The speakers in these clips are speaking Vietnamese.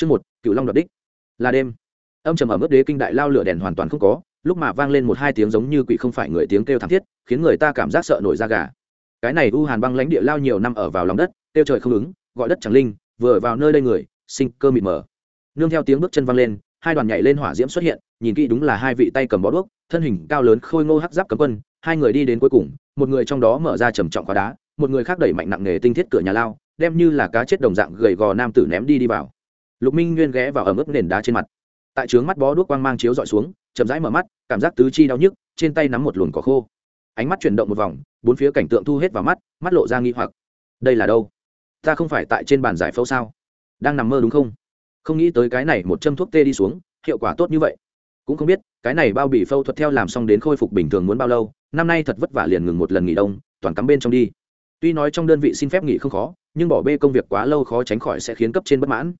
chương một cựu long đoạt đích. Là đêm. Âm trầm ở mức đế kinh đại lao lửa đèn hoàn toàn không có, lúc mà vang lên một hai tiếng giống như quỷ không phải người tiếng kêu thảm thiết, khiến người ta cảm giác sợ nổi da gà. Cái này u hàn băng lãnh địa lao nhiều năm ở vào lòng đất, kêu trời không ứng, gọi đất chẳng linh, vừa vào nơi đây người, sinh cơ mịt mờ. Nương theo tiếng bước chân vang lên, hai đoàn nhảy lên hỏa diễm xuất hiện, nhìn kỹ đúng là hai vị tay cầm bó đuốc, thân hình cao lớn khôi ngô hắc giáp cấm quân, hai người đi đến cuối cùng, một người trong đó mở ra trầm trọng khóa đá, một người khác đẩy mạnh nặng nghề tinh thiết cửa nhà lao, đem như là cá chết đồng dạng gầy gò nam tử ném đi đi vào lục minh nguyên ghé vào ẩm ướt nền đá trên mặt. Tại trướng mắt bó đuốc quang mang chiếu dọi xuống, chậm rãi mở mắt, cảm giác tứ chi đau nhức, trên tay nắm một luồng cỏ khô. Ánh mắt chuyển động một vòng, bốn phía cảnh tượng thu hết vào mắt mắt lộ ra nghi hoặc. Đây là đâu? Ta không phải tại trên bàn giải phẫu sao? Đang nằm mơ đúng không? Không nghĩ tới cái này một châm thuốc tê đi xuống, hiệu quả tốt như vậy. Cũng không biết, cái này bao bì phẫu thuật theo làm xong đến khôi phục bình thường muốn bao lâu, năm nay thật vất vả liền ngừng một lần nghỉ đông, toàn cắm bên trong đi. Tuy nói trong đơn vị xin phép nghỉ không khó, nhưng bỏ bê công việc quá lâu khó tránh khỏi sẽ khiến cấp trên bất mãn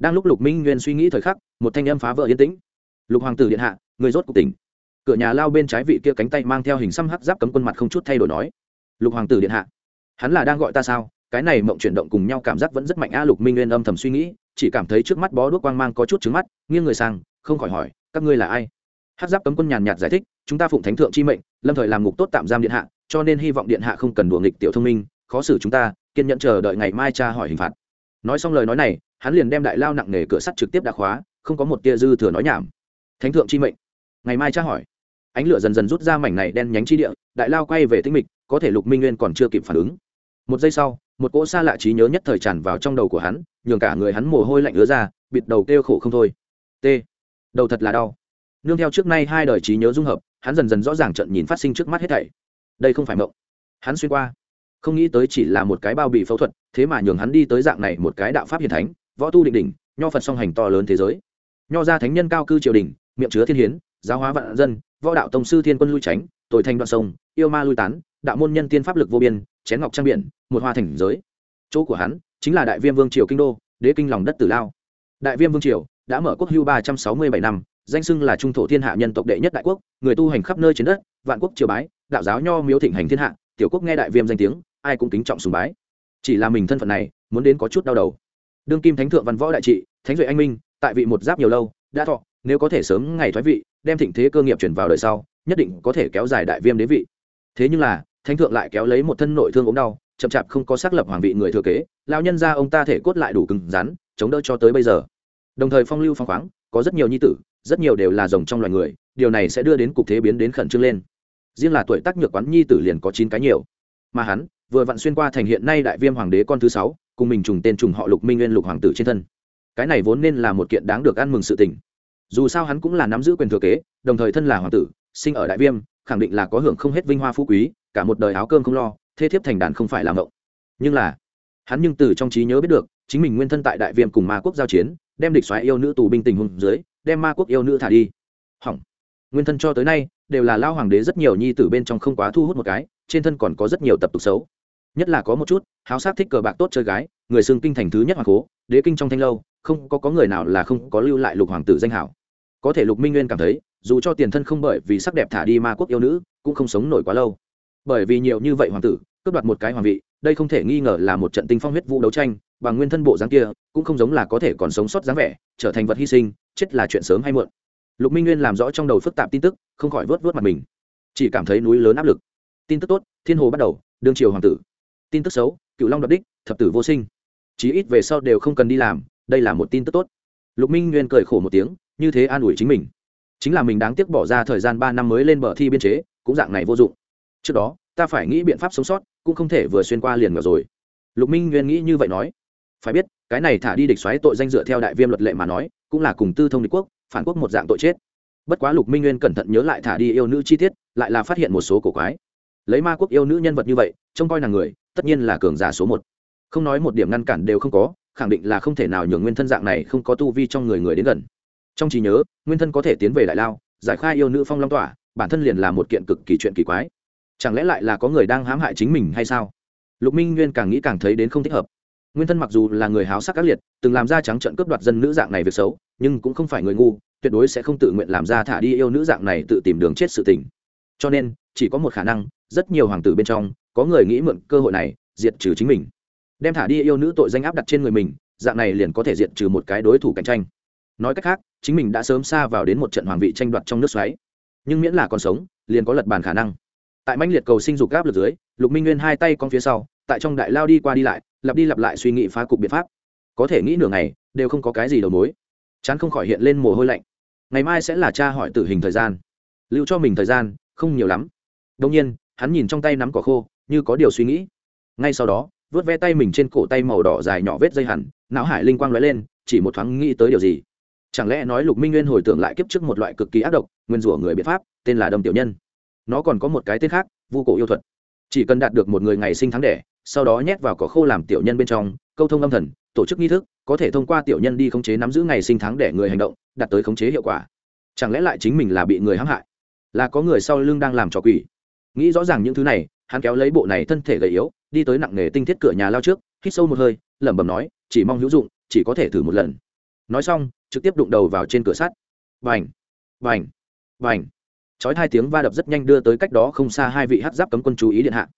đang lúc lục minh nguyên suy nghĩ thời khắc, một thanh âm phá vỡ yên tĩnh. Lục hoàng tử điện hạ, người rốt cuộc tỉnh. Cửa nhà lao bên trái vị kia cánh tay mang theo hình xăm hắc giáp cấm quân mặt không chút thay đổi nói. Lục hoàng tử điện hạ, hắn là đang gọi ta sao? Cái này mộng chuyển động cùng nhau cảm giác vẫn rất mạnh a. Lục minh nguyên âm thầm suy nghĩ, chỉ cảm thấy trước mắt bó đuốc quang mang có chút trứng mắt, nghiêng người sang, không khỏi hỏi, các ngươi là ai? Hát giáp cấm quân nhàn nhạt giải thích, chúng ta phụng thánh thượng chi mệnh, lâm thời làm ngục tốt tạm giam điện hạ, cho nên hy vọng điện hạ không cần đùa nghịch tiểu thông minh, khó xử chúng ta, kiên nhẫn chờ đợi ngày mai cha hỏi hình phạt. Nói xong lời nói này hắn liền đem đại lao nặng nề cửa sắt trực tiếp đã khóa, không có một tia dư thừa nói nhảm. Thánh thượng chi mệnh. Ngày mai tra hỏi. Ánh lửa dần dần rút ra mảnh này đen nhánh chi địa, đại lao quay về tinh mịch, có thể lục minh nguyên còn chưa kịp phản ứng. Một giây sau, một cỗ xa lạ trí nhớ nhất thời tràn vào trong đầu của hắn, nhường cả người hắn mồ hôi lạnh ứa ra, bịt đầu kêu khổ không thôi. T. Đầu thật là đau. Nương theo trước nay hai đời trí nhớ dung hợp, hắn dần dần rõ ràng trận nhìn phát sinh trước mắt hết thảy. Đây không phải mộng. Hắn xuyên qua. Không nghĩ tới chỉ là một cái bao bì phẫu thuật, thế mà nhường hắn đi tới dạng này một cái đạo pháp hiền thánh võ tu định đỉnh, nho phật song hành to lớn thế giới. Nho gia thánh nhân cao cư triều đình, miệng chứa thiên hiến, giáo hóa vạn dân, võ đạo tông sư thiên quân lui tránh tội thanh đoạn sông, yêu ma lui tán, đạo môn nhân tiên pháp lực vô biên, chén ngọc trang biển, một hoa thành giới. Chỗ của hắn chính là đại viêm vương triều kinh đô, đế kinh lòng đất tử lao. Đại viêm vương triều đã mở quốc hưu ba trăm sáu mươi bảy năm, danh xưng là trung thổ thiên hạ nhân tộc đệ nhất đại quốc, người tu hành khắp nơi trên đất, vạn quốc triều bái, đạo giáo nho miếu thịnh hành thiên hạ, tiểu quốc nghe đại viêm danh tiếng, ai cũng kính trọng sùng bái. Chỉ là mình thân phận này, muốn đến có chút đau đầu đương kim thánh thượng văn võ đại trị, thánh duệ anh minh, tại vị một giáp nhiều lâu, đã thọ, nếu có thể sớm ngày thoái vị, đem thịnh thế cơ nghiệp chuyển vào đời sau, nhất định có thể kéo dài đại viêm đế vị. Thế nhưng là, thánh thượng lại kéo lấy một thân nội thương ốm đau, chậm chạp không có xác lập hoàng vị người thừa kế lao nhân ra ông ta thể cốt lại đủ cứng rắn, chống đỡ cho tới bây giờ. Đồng thời phong lưu phong khoáng, có rất nhiều nhi tử, rất nhiều đều là rồng trong loài người, điều này sẽ đưa đến cục thế biến đến khẩn trương lên. Riêng là tuổi tác nhược quán nhi tử liền có chín cái nhiều. Mà hắn, vừa vặn xuyên qua thành hiện nay đại viêm hoàng đế con thứ sáu cùng mình trùng tên trùng họ lục minh nguyên lục hoàng tử trên thân. Cái này vốn nên là một kiện đáng được ăn mừng sự tình. Dù sao hắn cũng là nắm giữ quyền thừa kế, đồng thời thân là hoàng tử, sinh ở đại viêm, khẳng định là có hưởng không hết vinh hoa phú quý, cả một đời áo cơm không lo thế thiếp thành đàn không phải làm mộng. Nhưng là, hắn nhưng từ trong trí nhớ biết được, chính mình nguyên thân tại đại viêm cùng ma quốc giao chiến, đem địch xoáy yêu nữ tù binh tình hùng dưới, đem ma quốc yêu nữ thả đi. Hỏng. Nguyên thân cho tới nay, đều là lao hoàng đế rất nhiều nhi tử bên trong không quá thu hút một cái, trên thân còn có rất nhiều tập tục xấu nhất là có một chút, háo sát thích cờ bạc tốt chơi gái, người xưng kinh thành thứ nhất hoàng cố, đế kinh trong thanh lâu, không có có người nào là không có lưu lại lục hoàng tử danh hảo. Có thể lục minh nguyên cảm thấy, dù cho tiền thân không bởi vì sắc đẹp thả đi ma quốc yêu nữ, cũng không sống nổi quá lâu. Bởi vì nhiều như vậy hoàng tử, cướp đoạt một cái hoàng vị, đây không thể nghi ngờ là một trận tinh phong huyết vũ đấu tranh, bằng nguyên thân bộ dáng kia, cũng không giống là có thể còn sống sót dáng vẻ, trở thành vật hy sinh, chết là chuyện sớm hay muộn. Lục minh nguyên làm rõ trong đầu phức tạp tin tức, không khỏi vớt vớt mặt mình. Chỉ cảm thấy núi lớn áp lực. Tin tức tốt, thiên hồ bắt đầu, đương triều hoàng tử tin tức xấu cựu long đoạt đích, thập tử vô sinh. Chí ít về sau đều không cần đi làm, đây là một tin tức tốt. Lục minh nguyên cười khổ một tiếng, như thế an ủi chính mình. Chính là mình đáng tiếc bỏ ra thời gian ba năm mới lên bờ thi biên chế, cũng dạng này vô dụng. Trước đó, ta phải nghĩ biện pháp sống sót, cũng không thể vừa xuyên qua liền vào rồi. Lục minh nguyên nghĩ như vậy nói. Phải biết, cái này thả đi địch xoáy tội danh dựa theo đại viêm luật lệ mà nói, cũng là cùng tư thông địch quốc, phản quốc một dạng tội chết. Bất quá lục minh nguyên cẩn thận nhớ lại thả đi yêu nữ chi tiết, lại là phát hiện một số cổ quái. Lấy ma quốc yêu nữ nhân vật như vậy, trông coi nàng người tất nhiên là cường giả số một. Không nói một điểm ngăn cản đều không có, khẳng định là không thể nào nhường nguyên thân dạng này không có tu vi trong người người đến gần. Trong trí nhớ, nguyên thân có thể tiến về đại lao, giải khai yêu nữ phong long tỏa, bản thân liền là một kiện cực kỳ chuyện kỳ quái. Chẳng lẽ lại là có người đang hãm hại chính mình hay sao? Lục minh nguyên càng nghĩ càng thấy đến không thích hợp. Nguyên thân mặc dù là người háo sắc các liệt, từng làm ra trắng trận cướp đoạt dân nữ dạng này việc xấu, nhưng cũng không phải người ngu, tuyệt đối sẽ không tự nguyện làm ra thả đi yêu nữ dạng này tự tìm đường chết sự tình. Cho nên, chỉ có một khả năng, rất nhiều hoàng tử bên trong có người nghĩ mượn cơ hội này, diệt trừ chính mình. Đem thả đi yêu nữ tội danh áp đặt trên người mình, dạng này liền có thể diệt trừ một cái đối thủ cạnh tranh. Nói cách khác, chính mình đã sớm xa vào đến một trận hoàng vị tranh đoạt trong nước xoáy. Nhưng miễn là còn sống, liền có lật bàn khả năng. Tại mãnh liệt cầu sinh dục gáp lực dưới, lục minh nguyên hai tay con phía sau, tại trong đại lao đi qua đi lại, lặp đi lặp lại suy nghĩ phá cục biện pháp. Có thể nghĩ nửa ngày, đều không có cái gì đầu mối. Chán không khỏi hiện lên mồ hôi lạnh. Ngày mai sẽ là cha hỏi tử hình thời gian. Lưu cho mình thời gian, không nhiều lắm. Đông nhiên, hắn nhìn trong tay nắm cỏ khô như có điều suy nghĩ. Ngay sau đó, vớt ve tay mình trên cổ tay màu đỏ dài nhỏ vết dây hẳn, não hải linh quang lóe lên, chỉ một thoáng nghĩ tới điều gì? Chẳng lẽ nói lục minh nguyên hồi tưởng lại kiếp trước một loại cực kỳ ác độc, nguyên rủa người biện pháp, tên là đâm tiểu nhân. Nó còn có một cái tên khác, vu cổ yêu thuật. Chỉ cần đạt được một người ngày sinh tháng đẻ, sau đó nhét vào cỏ khô làm tiểu nhân bên trong, câu thông âm thần, tổ chức nghi thức, có thể thông qua tiểu nhân đi khống chế nắm giữ ngày sinh tháng đẻ người hành động, đạt tới khống chế hiệu quả. Chẳng lẽ lại chính mình là bị người hãm hại? Là có người sau lưng đang làm trò quỷ? Nghĩ rõ ràng những thứ này hắn kéo lấy bộ này thân thể gầy yếu, đi tới nặng nghề tinh thiết cửa nhà lao trước, hít sâu một hơi, lẩm bẩm nói, chỉ mong hữu dụng, chỉ có thể thử một lần. Nói xong, trực tiếp đụng đầu vào trên cửa sắt. Vành vành vành chói hai tiếng va đập rất nhanh đưa tới cách đó không xa hai vị hát giáp cấm quân chú ý điện hạ.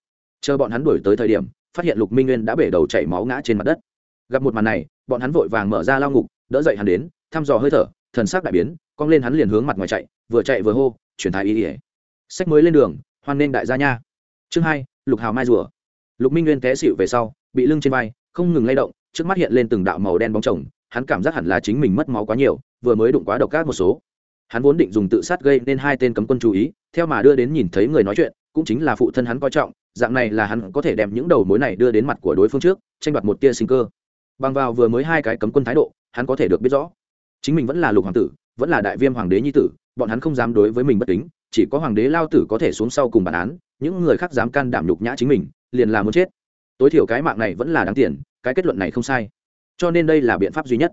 Chờ bọn hắn đuổi tới thời điểm, phát hiện lục minh nguyên đã bể đầu chảy máu ngã trên mặt đất. Gặp một màn này, bọn hắn vội vàng mở ra lao ngục, đỡ dậy hắn đến, thăm dò hơi thở, thần sắc đại biến, cong lên hắn liền hướng mặt ngoài chạy, vừa chạy vừa hô, chuyển thái ý ỉa sách mới lên đường, hoan nên đại gia nha chương hai, lục hào mai rùa. Lục minh nguyên té xịu về sau, bị lưng trên vai, không ngừng lay động, trước mắt hiện lên từng đạo màu đen bóng chồng, hắn cảm giác hẳn là chính mình mất máu quá nhiều, vừa mới đụng quá độc ác một số. Hắn vốn định dùng tự sát gây nên hai tên cấm quân chú ý, theo mà đưa đến nhìn thấy người nói chuyện, cũng chính là phụ thân hắn coi trọng, dạng này là hắn có thể đem những đầu mối này đưa đến mặt của đối phương trước, tranh đoạt một tia sinh cơ. Bằng vào vừa mới hai cái cấm quân thái độ, hắn có thể được biết rõ, chính mình vẫn là lục hoàng tử, vẫn là đại viêm hoàng đế nhi tử, bọn hắn không dám đối với mình bất kính, chỉ có hoàng đế lao tử có thể xuống sau cùng bản án những người khác dám can đảm nhục nhã chính mình, liền là muốn chết. Tối thiểu cái mạng này vẫn là đáng tiền, cái kết luận này không sai. Cho nên đây là biện pháp duy nhất.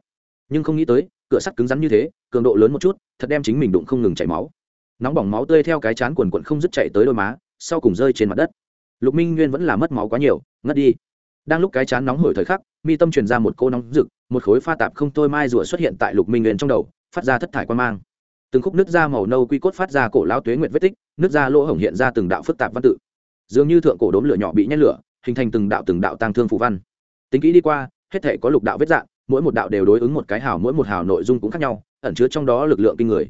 Nhưng không nghĩ tới, cửa sắt cứng rắn như thế, cường độ lớn một chút, thật đem chính mình đụng không ngừng chảy máu. Nóng bỏng máu tươi theo cái chán quần quận không dứt chạy tới đôi má, sau cùng rơi trên mặt đất. Lục minh nguyên vẫn là mất máu quá nhiều, ngất đi. Đang lúc cái chán nóng hổi thời khắc, mi tâm truyền ra một cô nóng rực, một khối pha tạp không thôi mai rùa xuất hiện tại lục minh nguyên trong đầu, phát ra thất thải quan mang từng khúc nước da màu nâu quy cốt phát ra cổ lao tuế nguyệt vết tích nước da lỗ hổng hiện ra từng đạo phức tạp văn tự. Dường như thượng cổ đốm lửa nhỏ bị nhét lửa, hình thành từng đạo từng đạo tăng thương phù văn. Tính kỹ đi qua, hết thể có lục đạo vết dạng, mỗi một đạo đều đối ứng một cái hào, mỗi một hào nội dung cũng khác nhau, ẩn chứa trong đó lực lượng kinh người.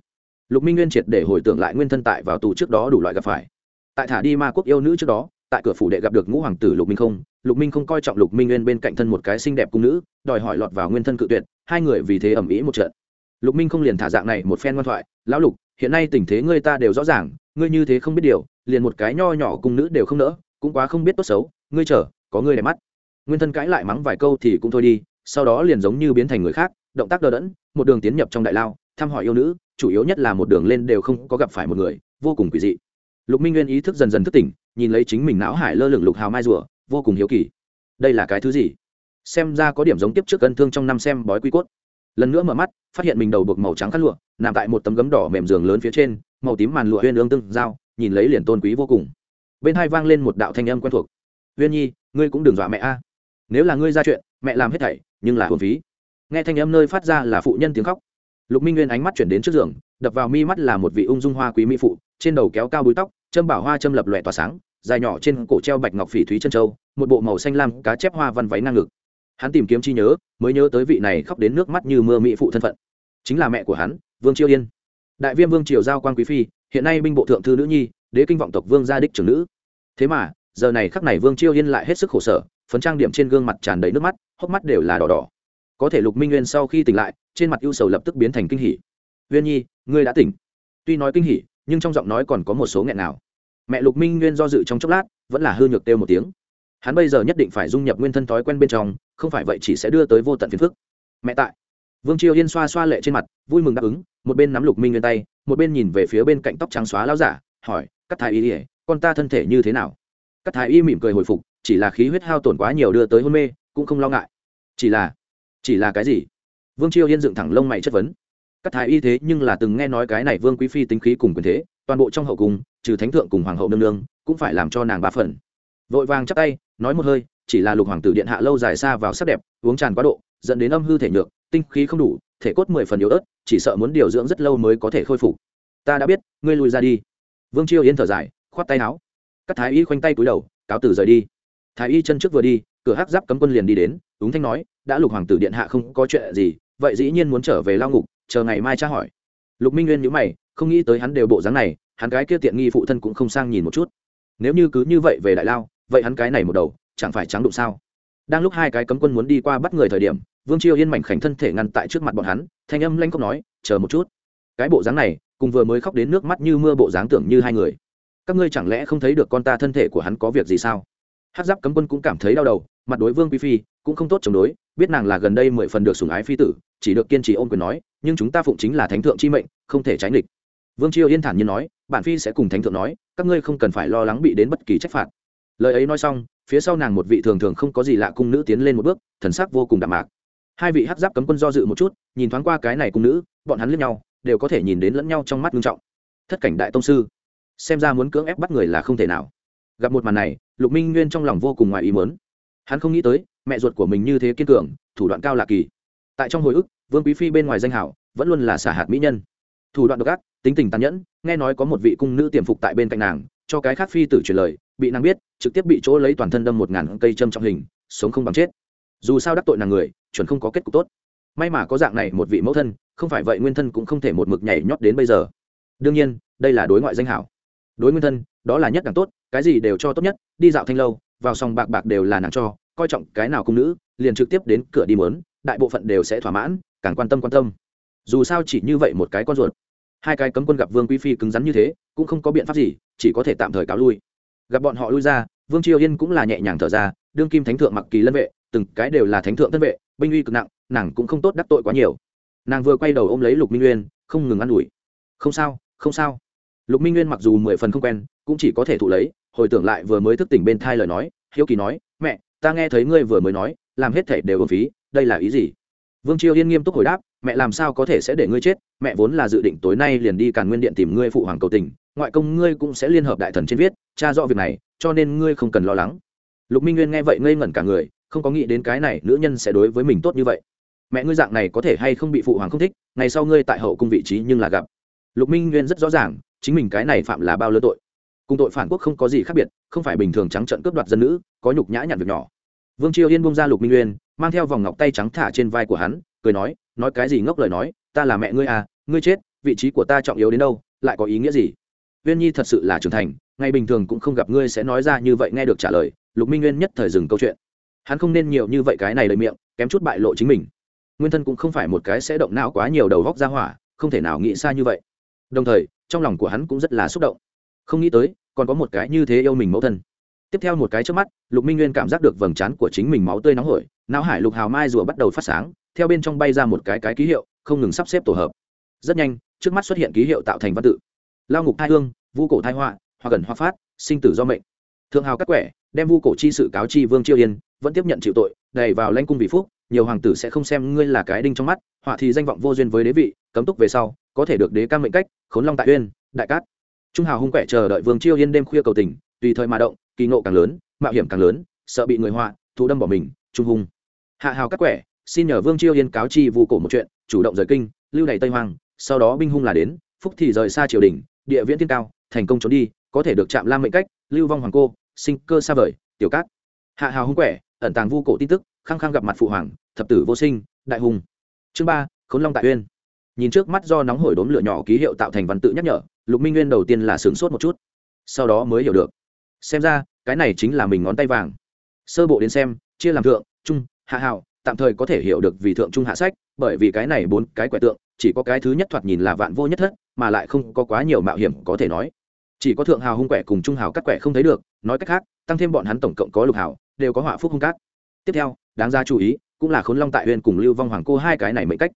Lục minh nguyên triệt để hồi tưởng lại nguyên thân tại vào tù trước đó đủ loại gặp phải. Tại thả đi ma quốc yêu nữ trước đó, tại cửa phủ đệ gặp được ngũ hoàng tử lục minh không, lục minh không coi trọng lục minh nguyên bên cạnh thân một cái xinh đẹp cung nữ, đòi hỏi lọt vào nguyên thân cự tuyệt, hai người vì thế ẩm ý một trận lục minh không liền thả dạng này một phen ngoan thoại, lão lục, hiện nay tình thế ngươi ta đều rõ ràng, ngươi như thế không biết điều, liền một cái nho nhỏ cung nữ đều không nỡ, cũng quá không biết tốt xấu, ngươi chờ, có ngươi đẹp mắt. Nguyên thân cãi lại mắng vài câu thì cũng thôi đi, sau đó liền giống như biến thành người khác, động tác đờ đẫn, một đường tiến nhập trong đại lao, thăm hỏi yêu nữ, chủ yếu nhất là một đường lên đều không có gặp phải một người, vô cùng quỷ dị. Lục minh nguyên ý thức dần dần thức tỉnh, nhìn lấy chính mình não hải lơ lửng lục hào mai rùa, vô cùng hiếu kỳ. Đây là cái thứ gì? Xem ra có điểm giống tiếp trước cân thương trong năm xem bói quy cốt lần nữa mở mắt, phát hiện mình đầu buộc màu trắng khăn lụa, nằm tại một tấm gấm đỏ mềm giường lớn phía trên, màu tím màn lụa huyên ương tương giao, nhìn lấy liền tôn quý vô cùng. Bên hai vang lên một đạo thanh âm quen thuộc. Huyên nhi, ngươi cũng đừng dọa mẹ a. Nếu là ngươi ra chuyện, mẹ làm hết thảy, nhưng là hồn phí. Nghe thanh âm nơi phát ra là phụ nhân tiếng khóc. Lục minh nguyên ánh mắt chuyển đến trước giường, đập vào mi mắt là một vị ung dung hoa quý mỹ phụ, trên đầu kéo cao búi tóc, châm bảo hoa châm lập lòe tỏa sáng, dài nhỏ trên cổ treo bạch ngọc phỉ thúy chân châu, một bộ màu xanh lam cá chép hoa văn váy ngang ngực hắn tìm kiếm chi nhớ, mới nhớ tới vị này khóc đến nước mắt như mưa mỹ phụ thân phận. Chính là mẹ của hắn, vương chiêu yên. Đại viêm vương triều giao quan quý phi, hiện nay binh bộ thượng thư nữ nhi, đế kinh vọng tộc vương gia đích trưởng nữ. Thế mà, giờ này khắc này vương chiêu yên lại hết sức khổ sở, phấn trang điểm trên gương mặt tràn đầy nước mắt, hốc mắt đều là đỏ đỏ. Có thể lục minh nguyên sau khi tỉnh lại, trên mặt ưu sầu lập tức biến thành kinh hỉ. Uyên nhi, ngươi đã tỉnh. Tuy nói kinh hỉ, nhưng trong giọng nói còn có một số nghẹn nào mẹ lục minh nguyên do dự trong chốc lát, vẫn là hư nhược têu một tiếng. Hắn bây giờ nhất định phải dung nhập nguyên thân thói quen bên trong không phải vậy chỉ sẽ đưa tới vô tận phiền phức. Mẹ tại. Vương triều yên xoa xoa lệ trên mặt, vui mừng đáp ứng, một bên nắm lục minh nguyên tay, một bên nhìn về phía bên cạnh tóc trắng xóa lao giả, hỏi các thái y ỉa con ta thân thể như thế nào? Các thái y mỉm cười hồi phục, chỉ là khí huyết hao tổn quá nhiều đưa tới hôn mê, cũng không lo ngại. Chỉ là chỉ là cái gì? Vương triều yên dựng thẳng lông mày chất vấn. Các thái y thế nhưng là từng nghe nói cái này vương quý phi tính khí cùng quyền thế, toàn bộ trong hậu cung, trừ thánh thượng cùng hoàng hậu nương nương, cũng phải làm cho nàng ba phần. Vội vàng chắp tay, nói một hơi chỉ là lục hoàng tử điện hạ lâu dài xa vào sắc đẹp, uống tràn quá độ, dẫn đến âm hư thể nhược, tinh khí không đủ, thể cốt mười phần yếu ớt, chỉ sợ muốn điều dưỡng rất lâu mới có thể khôi phục. Ta đã biết, ngươi lùi ra đi. Vương chiêu yên thở dài, khoát tay áo. Các thái y khoanh tay cúi đầu, cáo tử rời đi. Thái y chân trước vừa đi, cửa hắc giáp cấm quân liền đi đến, úng thanh nói, đã lục hoàng tử điện hạ không có chuyện gì, vậy dĩ nhiên muốn trở về lao ngục, chờ ngày mai tra hỏi. Lục minh nguyên nhữ mày, không nghĩ tới hắn đều bộ dáng này, hắn cái kia tiện nghi phụ thân cũng không sang nhìn một chút. Nếu như cứ như vậy về đại lao, vậy hắn cái này một đầu chẳng phải trắng đụng sao? Đang lúc hai cái cấm quân muốn đi qua bắt người thời điểm, vương chiêu yên mảnh khảnh thân thể ngăn tại trước mặt bọn hắn, thanh âm lanh cốc nói, chờ một chút. Cái bộ dáng này, cùng vừa mới khóc đến nước mắt như mưa bộ dáng tưởng như hai người. Các ngươi chẳng lẽ không thấy được con ta thân thể của hắn có việc gì sao? Hát giáp cấm quân cũng cảm thấy đau đầu, mặt đối vương quý phi, cũng không tốt chống đối, biết nàng là gần đây mười phần được sủng ái phi tử, chỉ được kiên trì ôm quyền nói, nhưng chúng ta phụng chính là thánh thượng chi mệnh, không thể tránh địch vương chiêu yên thản nhiên nói bản phi sẽ cùng thánh thượng nói, các ngươi không cần phải lo lắng bị đến bất kỳ trách phạt. Lời ấy nói xong phía sau nàng một vị thường thường không có gì lạ cung nữ tiến lên một bước, thần sắc vô cùng đạm mạc. Hai vị hát giáp cấm quân do dự một chút, nhìn thoáng qua cái này cung nữ, bọn hắn liếc nhau, đều có thể nhìn đến lẫn nhau trong mắt nghiêm trọng. Thất cảnh đại tông sư, xem ra muốn cưỡng ép bắt người là không thể nào. Gặp một màn này, lục minh nguyên trong lòng vô cùng ngoài ý mớn hắn không nghĩ tới, mẹ ruột của mình như thế kiên cường, thủ đoạn cao lạ kỳ. Tại trong hồi ức, vương quý phi bên ngoài danh hảo vẫn luôn là xả hạt mỹ nhân. Thủ đoạn độc ác, tính tình tàn nhẫn, nghe nói có một vị cung nữ tiềm phục tại bên cạnh nàng cho cái khác phi tử truyền lời, bị nàng biết, trực tiếp bị chỗ lấy toàn thân đâm một ngàn cây châm trong hình, sống không bằng chết. Dù sao đắc tội nàng người, chuẩn không có kết cục tốt. May mà có dạng này một vị mẫu thân, không phải vậy nguyên thân cũng không thể một mực nhảy nhót đến bây giờ. Đương nhiên, đây là đối ngoại danh hảo. Đối nguyên thân, đó là nhất càng tốt, cái gì đều cho tốt nhất, đi dạo thanh lâu, vào sòng bạc bạc đều là nàng cho, coi trọng cái nào cung nữ, liền trực tiếp đến cửa đi mớn đại bộ phận đều sẽ thỏa mãn, càng quan tâm quan tâm. Dù sao chỉ như vậy một cái con ruột hai cái cấm quân gặp vương quý phi cứng rắn như thế, cũng không có biện pháp gì, chỉ có thể tạm thời cáo lui. Gặp bọn họ lui ra, vương triều yên cũng là nhẹ nhàng thở ra, đương kim thánh thượng mặc kỳ lân vệ, từng cái đều là thánh thượng thân vệ, binh uy cực nặng, nàng cũng không tốt đắc tội quá nhiều. Nàng vừa quay đầu ôm lấy lục minh nguyên, không ngừng ă n ủi. Không sao không sao. Lục minh nguyên mặc dù mười phần không quen, cũng chỉ có thể thụ lấy, hồi tưởng lại vừa mới thức tỉnh bên thai lời nói, hiếu kỳ nói, mẹ, ta nghe thấy ngươi vừa mới nói, làm hết thể đều ổn phí, đây là ý gì? Vương triều yên nghiêm túc hồi đáp mẹ làm sao có thể sẽ để ngươi chết? Mẹ vốn là dự định tối nay liền đi càn nguyên điện tìm ngươi phụ hoàng cầu tình, ngoại công ngươi cũng sẽ liên hợp đại thần trên viết cha rõ việc này, cho nên ngươi không cần lo lắng. Lục minh nguyên nghe vậy ngây ngẩn cả người, không có nghĩ đến cái này nữ nhân sẽ đối với mình tốt như vậy. Mẹ ngươi dạng này có thể hay không bị phụ hoàng không thích, ngày sau ngươi tại hậu cung vị trí nhưng là gặp. Lục minh nguyên rất rõ ràng, chính mình cái này phạm là bao lứa tội. Cùng tội phản quốc không có gì khác biệt, không phải bình thường trắng trận cướp đoạt dân nữ, có nhục nhã nhặn việc nhỏ. Vương triều yên bông ra lục minh nguyên, mang theo vòng ngọc tay trắng thả trên vai của hắn, cười nói nói cái gì ngốc lời nói, ta là mẹ ngươi à ngươi chết, vị trí của ta trọng yếu đến đâu, lại có ý nghĩa gì? Viên nhi thật sự là trưởng thành, ngày bình thường cũng không gặp ngươi sẽ nói ra như vậy nghe được trả lời, lục minh nguyên nhất thời dừng câu chuyện. Hắn không nên nhiều như vậy cái này lời miệng, kém chút bại lộ chính mình. Nguyên thân cũng không phải một cái sẽ động não quá nhiều đầu góc ra hỏa, không thể nào nghĩ xa như vậy. Đồng thời, trong lòng của hắn cũng rất là xúc động. Không nghĩ tới, còn có một cái như thế yêu mình mẫu thân. Tiếp theo một cái trước mắt, lục minh nguyên cảm giác được vầng trán của chính mình máu tươi nóng hổi, não hải lục hào mai rùa bắt đầu phát sáng theo bên trong bay ra một cái cái ký hiệu, không ngừng sắp xếp tổ hợp. Rất nhanh, trước mắt xuất hiện ký hiệu tạo thành văn tự. Lao ngục thai hương, vu cổ thai họa hoặc gần hoa phát, sinh tử do mệnh. Thượng hào các quẻ, đem vu cổ chi sự cáo chi vương chiêu yên, vẫn tiếp nhận chịu tội đầy vào lanh cung vị phúc, nhiều hoàng tử sẽ không xem ngươi là cái đinh trong mắt, họa thì danh vọng vô duyên với đế vị, cấm túc về sau, có thể được đế cam mệnh cách, khốn long tại uyên, đại cát. Trung hào hung quẻ chờ đợi vương chiêu yên đêm khuya cầu tình, tùy thời mà động, kỳ ngộ càng lớn, mạo hiểm càng lớn, sợ bị người họa, thụ đâm bỏ mình, trung hung. Hạ hào các quẻ xin nhờ vương chiêu yên cáo chi vụ cổ một chuyện, chủ động rời kinh, lưu đày tây hoàng sau đó binh hung là đến, phúc thì rời xa triều đình, địa viễn thiên cao, thành công trốn đi, có thể được chạm lam mệnh cách, lưu vong hoàng cô, sinh cơ xa vời, tiểu cát. Hạ hào hung quẻ, ẩn tàng vu cổ tin tức, khăng khăng gặp mặt phụ hoàng, thập tử vô sinh, đại hùng. Chương ba, khốn long tại uyên. Nhìn trước mắt do nóng hổi đốm lửa nhỏ ký hiệu tạo thành văn tự nhắc nhở, lục minh nguyên đầu tiên là sửng sốt một chút. Sau đó mới hiểu được. Xem ra, cái này chính là mình ngón tay vàng. Sơ bộ đến xem, chia làm thượng, trung, hạ hào tạm thời có thể hiểu được vì thượng trung hạ sách, bởi vì cái này bốn cái quẻ tượng, chỉ có cái thứ nhất thoạt nhìn là vạn vô nhất thất, mà lại không có quá nhiều mạo hiểm có thể nói. Chỉ có thượng hào hung quẻ cùng trung hào các quẻ không thấy được, nói cách khác, tăng thêm bọn hắn tổng cộng có lục hào, đều có họa phúc hung cát. Tiếp theo, đáng ra chú ý, cũng là khốn long tại uyên cùng lưu vong hoàng cô hai cái này mệnh cách.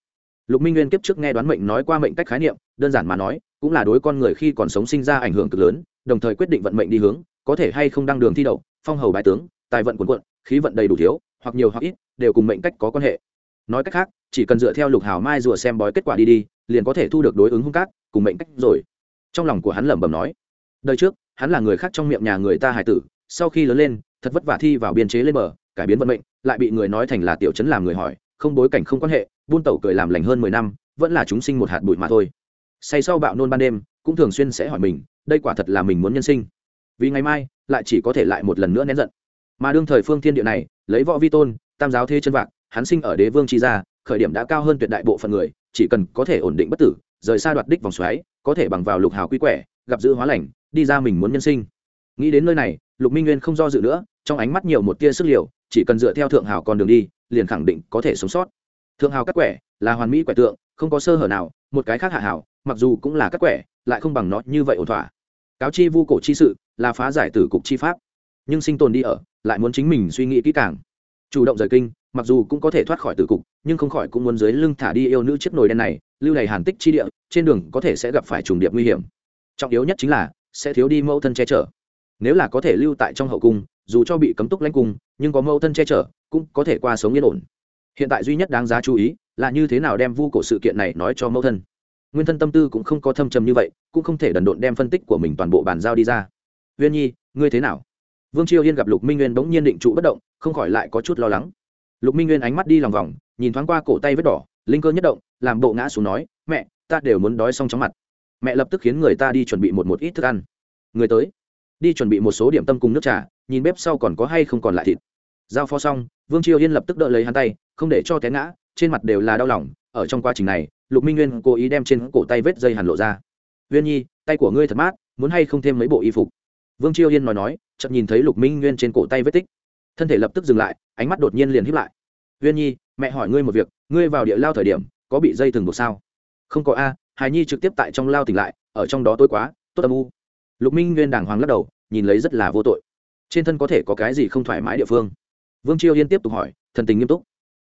Lục minh nguyên kiếp trước nghe đoán mệnh nói qua mệnh cách khái niệm, đơn giản mà nói, cũng là đối con người khi còn sống sinh ra ảnh hưởng cực lớn, đồng thời quyết định vận mệnh đi hướng, có thể hay không đăng đường thi đậu, phong hầu bài tướng, tài vận quần quận khí vận đầy đủ thiếu hoặc nhiều hoặc ít, đều cùng mệnh cách có quan hệ. Nói cách khác, chỉ cần dựa theo lục hào mai rùa xem bói kết quả đi đi, liền có thể thu được đối ứng hung cát, cùng mệnh cách rồi. Trong lòng của hắn lẩm bẩm nói, đời trước, hắn là người khác trong miệng nhà người ta hải tử, sau khi lớn lên, thật vất vả thi vào biên chế lên bờ, cải biến vận mệnh, lại bị người nói thành là tiểu chấn làm người hỏi, không bối cảnh không quan hệ, buôn tẩu cười làm lành hơn mười năm, vẫn là chúng sinh một hạt bụi mà thôi. Say sau bạo nôn ban đêm, cũng thường xuyên sẽ hỏi mình, đây quả thật là mình muốn nhân sinh. Vì ngày mai, lại chỉ có thể lại một lần nữa nén giận mà đương thời phương thiên địa này, lấy võ vi tôn, tam giáo thế chân vạc, hắn sinh ở đế vương tri gia, khởi điểm đã cao hơn tuyệt đại bộ phận người, chỉ cần có thể ổn định bất tử, rời xa đoạt đích vòng xoáy, có thể bằng vào lục hào quy quẻ, gặp giữ hóa lành, đi ra mình muốn nhân sinh. Nghĩ đến nơi này, lục minh nguyên không do dự nữa, trong ánh mắt nhiều một tia sức liều, chỉ cần dựa theo thượng hào con đường đi, liền khẳng định có thể sống sót. Thượng hào các quẻ, là hoàn mỹ quẻ tượng, không có sơ hở nào, một cái khác hạ hào mặc dù cũng là các quẻ, lại không bằng nó như vậy ổn thỏa. Cáo chi vu cổ chi sự, là phá giải tử cục chi pháp. Nhưng sinh tồn đi ở lại muốn chính mình suy nghĩ kỹ càng. Chủ động rời kinh, mặc dù cũng có thể thoát khỏi tử cục, nhưng không khỏi cũng muốn dưới lưng thả đi yêu nữ chiếc nồi đen này, lưu này hàn tích chi địa, trên đường có thể sẽ gặp phải trùng điệp nguy hiểm. Trọng yếu nhất chính là, sẽ thiếu đi mẫu thân che chở. Nếu là có thể lưu tại trong hậu cung, dù cho bị cấm túc lãnh cung, nhưng có mẫu thân che chở, cũng có thể qua sống yên ổn. Hiện tại duy nhất đáng giá chú ý, là như thế nào đem vu cổ sự kiện này nói cho mẫu thân. Nguyên thân tâm tư cũng không có thâm trầm như vậy, cũng không thể đần độn đem phân tích của mình toàn bộ bàn giao đi ra. Viên nhi, ngươi thế nào? Vương chiêu yên gặp lục minh nguyên bỗng nhiên định trụ bất động, không khỏi lại có chút lo lắng. Lục minh nguyên ánh mắt đi lòng vòng, nhìn thoáng qua cổ tay vết đỏ, linh cơ nhất động, làm bộ ngã xuống nói, mẹ, ta đều muốn đói xong chóng mặt. Mẹ lập tức khiến người ta đi chuẩn bị một một ít thức ăn. Người tới, đi chuẩn bị một số điểm tâm cùng nước trà, nhìn bếp sau còn có hay không còn lại thịt. Giao phó xong, vương triều yên lập tức đỡ lấy hắn tay, không để cho té ngã, trên mặt đều là đau lòng. Ở trong quá trình này, lục minh nguyên cố ý đem trên cổ tay vết dây hàn lộ ra. Uyên nhi, tay của ngươi thật mát, muốn hay không thêm mấy bộ y phục? Vương Chiêu yên nói nói, chợt nhìn thấy lục minh nguyên trên cổ tay vết tích. Thân thể lập tức dừng lại, ánh mắt đột nhiên liền hiếp lại. Uyên nhi, mẹ hỏi ngươi một việc, ngươi vào địa lao thời điểm, có bị dây thừng buộc sao? Không có a hài nhi trực tiếp tại trong lao tỉnh lại, ở trong đó tối quá, tốt âm u. Lục minh nguyên đàng hoàng lắc đầu, nhìn lấy rất là vô tội. Trên thân có thể có cái gì không thoải mái địa phương? Vương chiêu yên tiếp tục hỏi, thần tình nghiêm túc.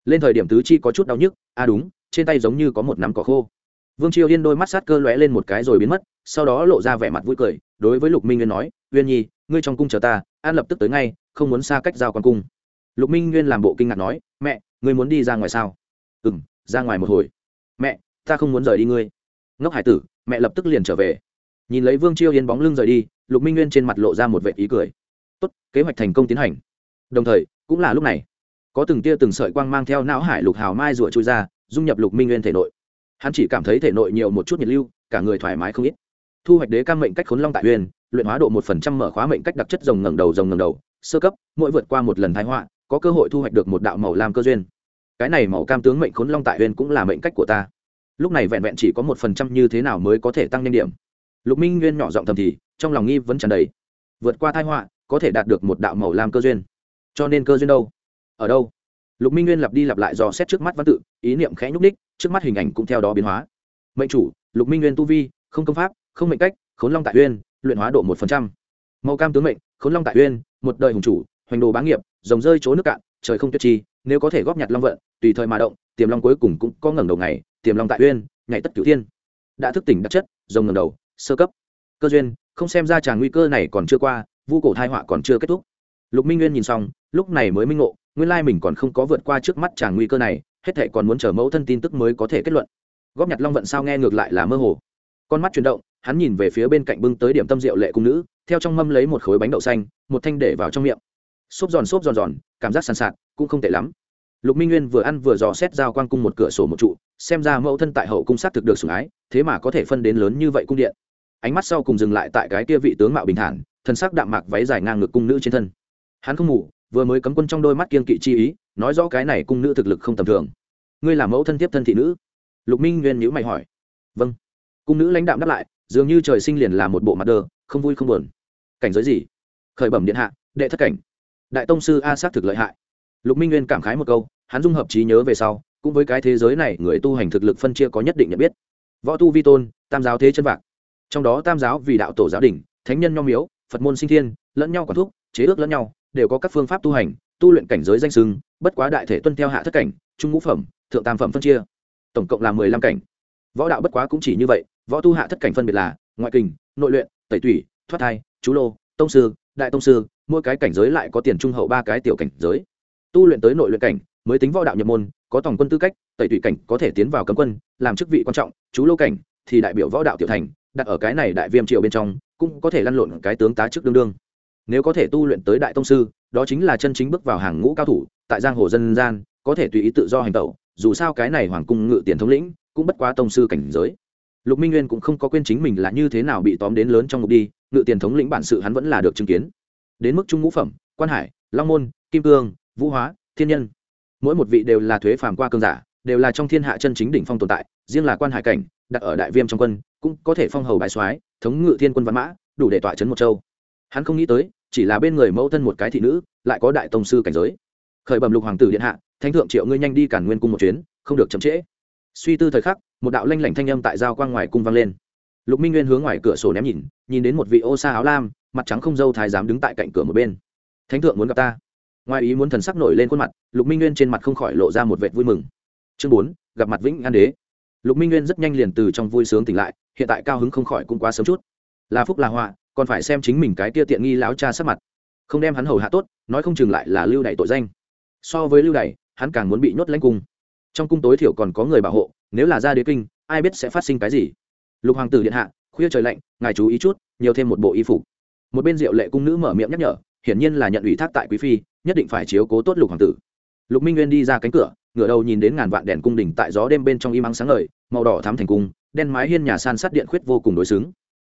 Lên thời điểm tứ chi có chút đau nhức a à đúng, trên tay giống như có một nắm cỏ khô vương triều yên đôi mắt sát cơ lóe lên một cái rồi biến mất, sau đó lộ ra vẻ mặt vui cười, đối với lục minh nguyên nói, uyên nhi, ngươi trong cung chờ ta, an lập tức tới ngay, không muốn xa cách giao quan cung. Lục minh nguyên làm bộ kinh ngạc nói, mẹ, ngươi muốn đi ra ngoài sao? Ừ m ra ngoài một hồi. Mẹ, ta không muốn rời đi ngươi. Ngốc hải tử, mẹ lập tức liền trở về. Nhìn lấy vương chiêu yên bóng lưng rời đi, lục minh nguyên trên mặt lộ ra một vệ ý cười. Tốt, kế hoạch thành công tiến hành. Đồng thời, cũng là lúc này, có từng tia từng sợi quang mang theo não hải lục hào mai rủa trôi ra, dung nhập lục minh nguyên thể nội hắn chỉ cảm thấy thể nội nhiều một chút nhiệt lưu, cả người thoải mái không ít. Thu hoạch đế cam mệnh cách khốn long tại huyền, luyện hóa độ một phần trăm mở khóa mệnh cách đặc chất rồng ngẩng đầu, rồng ngẩng đầu, sơ cấp, mỗi vượt qua một lần thái họa, có cơ hội thu hoạch được một đạo màu lam cơ duyên. Cái này màu cam tướng mệnh khốn long tại huyền cũng là mệnh cách của ta. Lúc này vẹn vẹn chỉ có một phần trăm như thế nào mới có thể tăng nhanh điểm. Lục minh nguyên nhỏ giọng thầm thì, trong lòng nghi vẫn tràn đầy. Vượt qua thái họa, có thể đạt được một đạo màu lam cơ duyên. Cho nên cơ duyên đâu? Ở đâu? Lục minh nguyên lặp đi lặp lại dò xét trước mắt văn tự, ý niệm khẽ nhúc ních trước mắt hình ảnh cũng theo đó biến hóa. Mệnh chủ, lục minh nguyên tu vi, không công pháp, không mệnh cách, khốn long tại uyên, luyện hóa độ một phần trăm. Màu cam tướng mệnh, khốn long tại uyên, một đời hùng chủ, hoành đồ bá nghiệp dòng rơi chỗ nước cạn, trời không tuyệt chi, nếu có thể góp nhặt long vận, tùy thời mà động, tiềm long cuối cùng cũng có ngẩng đầu ngày, tiềm long tại uyên, ngày tất cửu thiên. Đã thức tỉnh đặc chất, rồng ngẩng đầu, sơ cấp. Cơ duyên, không xem ra tràng nguy cơ này còn chưa qua, vu cổ thai họa còn chưa kết thúc lục minh nguyên nhìn xong, lúc này mới minh ngộ, nguyên lai mình còn không có vượt qua trước mắt chàng nguy cơ này, hết thệ còn muốn chờ mẫu thân tin tức mới có thể kết luận. Góp nhặt long vận sao nghe ngược lại là mơ hồ. Con mắt chuyển động, hắn nhìn về phía bên cạnh bưng tới điểm tâm rượu lệ cung nữ, theo trong mâm lấy một khối bánh đậu xanh, một thanh để vào trong miệng. Xốp giòn xốp giòn giòn, cảm giác sàn sạt, cũng không tệ lắm. Lục minh nguyên vừa ăn vừa dò xét giao quan cung một cửa sổ một trụ, xem ra mẫu thân tại hậu cung sát thực được sủng ái, thế mà có thể phân đến lớn như vậy cung điện. Ánh mắt sau cùng dừng lại tại cái kia vị tướng mạo bình thản, thân sắc đạm mạc váy dài ngang ngực cung nữ trên thân hắn không ngủ, vừa mới cấm quân trong đôi mắt kiên kỵ chi ý, nói rõ cái này cung nữ thực lực không tầm thường. Ngươi là mẫu thân tiếp thân thị nữ? Lục minh nguyên nhữ mày hỏi. Vâng. Cung nữ lãnh đạm đáp lại, dường như trời sinh liền là một bộ mặt đơ không vui không buồn. Cảnh giới gì? Khởi bẩm điện hạ, đệ thất cảnh. Đại tông sư a sát thực lợi hại. Lục minh nguyên cảm khái một câu, hắn dung hợp trí nhớ về sau, cũng với cái thế giới này người tu hành thực lực phân chia có nhất định nhận biết. Võ tu vi tôn, tam giáo thế chân vạc. Trong đó tam giáo vì đạo tổ giáo đình thánh nhân nho miếu, phật môn sinh thiên, lẫn nhau quản thúc, chế ước lẫn nhau đều có các phương pháp tu hành, tu luyện cảnh giới danh sưng, bất quá đại thể tuân theo hạ thất cảnh, trung ngũ phẩm, thượng tam phẩm phân chia. Tổng cộng là mười lăm cảnh. Võ đạo bất quá cũng chỉ như vậy, võ tu hạ thất cảnh phân biệt là ngoại kình, nội luyện, tẩy tủy, thoát thai, chú lô, tông sư, đại tông sư, mỗi cái cảnh giới lại có tiền trung hậu ba cái tiểu cảnh giới. Tu luyện tới nội luyện cảnh, mới tính võ đạo nhập môn, có tổng quân tư cách, tẩy tủy cảnh có thể tiến vào cấm quân, làm chức vị quan trọng, chú lô cảnh thì đại biểu võ đạo tiểu thành, đặt ở cái này đại viêm triều bên trong, cũng có thể lăn lộn cái tướng tá chức đương đương nếu có thể tu luyện tới đại tông sư, đó chính là chân chính bước vào hàng ngũ cao thủ, tại giang hồ dân gian, có thể tùy ý tự do hành tẩu, dù sao cái này hoàng cung ngự tiền thống lĩnh, cũng bất quá tông sư cảnh giới. Lục minh nguyên cũng không có quên chính mình là như thế nào bị tóm đến lớn trong ngục đi, ngự tiền thống lĩnh bản sự hắn vẫn là được chứng kiến. Đến mức trung ngũ phẩm, quan hải, long môn, kim cương, vũ hóa, thiên nhân. Mỗi một vị đều là thuế phàm qua cương giả, đều là trong thiên hạ chân chính đỉnh phong tồn tại, riêng là quan hải cảnh, đặt ở đại viêm trong quân, cũng có thể phong hầu bài soái, thống ngự thiên quân văn mã, đủ để tỏa chấn một châu. Hắn không nghĩ tới chỉ là bên người mẫu thân một cái thị nữ, lại có đại tông sư cảnh giới. Khởi bẩm lục hoàng tử điện hạ, thánh thượng triệu ngươi nhanh đi cản nguyên cung một chuyến, không được chậm trễ. Suy tư thời khắc, một đạo lanh lảnh thanh âm tại giao quang ngoài cung vang lên. Lục minh nguyên hướng ngoài cửa sổ ném nhìn nhìn đến một vị ô sa áo lam, mặt trắng không dâu thái giám đứng tại cạnh cửa một bên. Thánh thượng muốn gặp ta? Ngoài ý muốn thần sắc nổi lên khuôn mặt, lục minh nguyên trên mặt không khỏi lộ ra một vệt vui mừng. Chương bốn, gặp mặt vĩnh an đế. Lục minh nguyên rất nhanh liền từ trong vui sướng tỉnh lại, hiện tại cao hứng không khỏi cũng quá sớm chút. Là phúc là họa còn phải xem chính mình cái tia tiện nghi láo cha sắc mặt. Không đem hắn hầu hạ tốt, nói không chừng lại là lưu đày tội danh. So với lưu đày, hắn càng muốn bị nhốt lãnh cung. Trong cung tối thiểu còn có người bảo hộ, nếu là ra đế kinh, ai biết sẽ phát sinh cái gì. Lục hoàng tử điện hạ, khuya trời lạnh, ngài chú ý chút, nhiều thêm một bộ y phục. Một bên diệu lệ cung nữ mở miệng nhắc nhở, hiển nhiên là nhận ủy thác tại quý phi, nhất định phải chiếu cố tốt lục hoàng tử. Lục minh nguyên đi ra cánh cửa, ngửa đầu nhìn đến ngàn vạn đèn cung đỉnh tại gió đêm bên trong im ắng sáng ngời, màu đỏ thắm thành cung, đen mái hiên nhà san sát điện khuyết vô cùng đối xứng.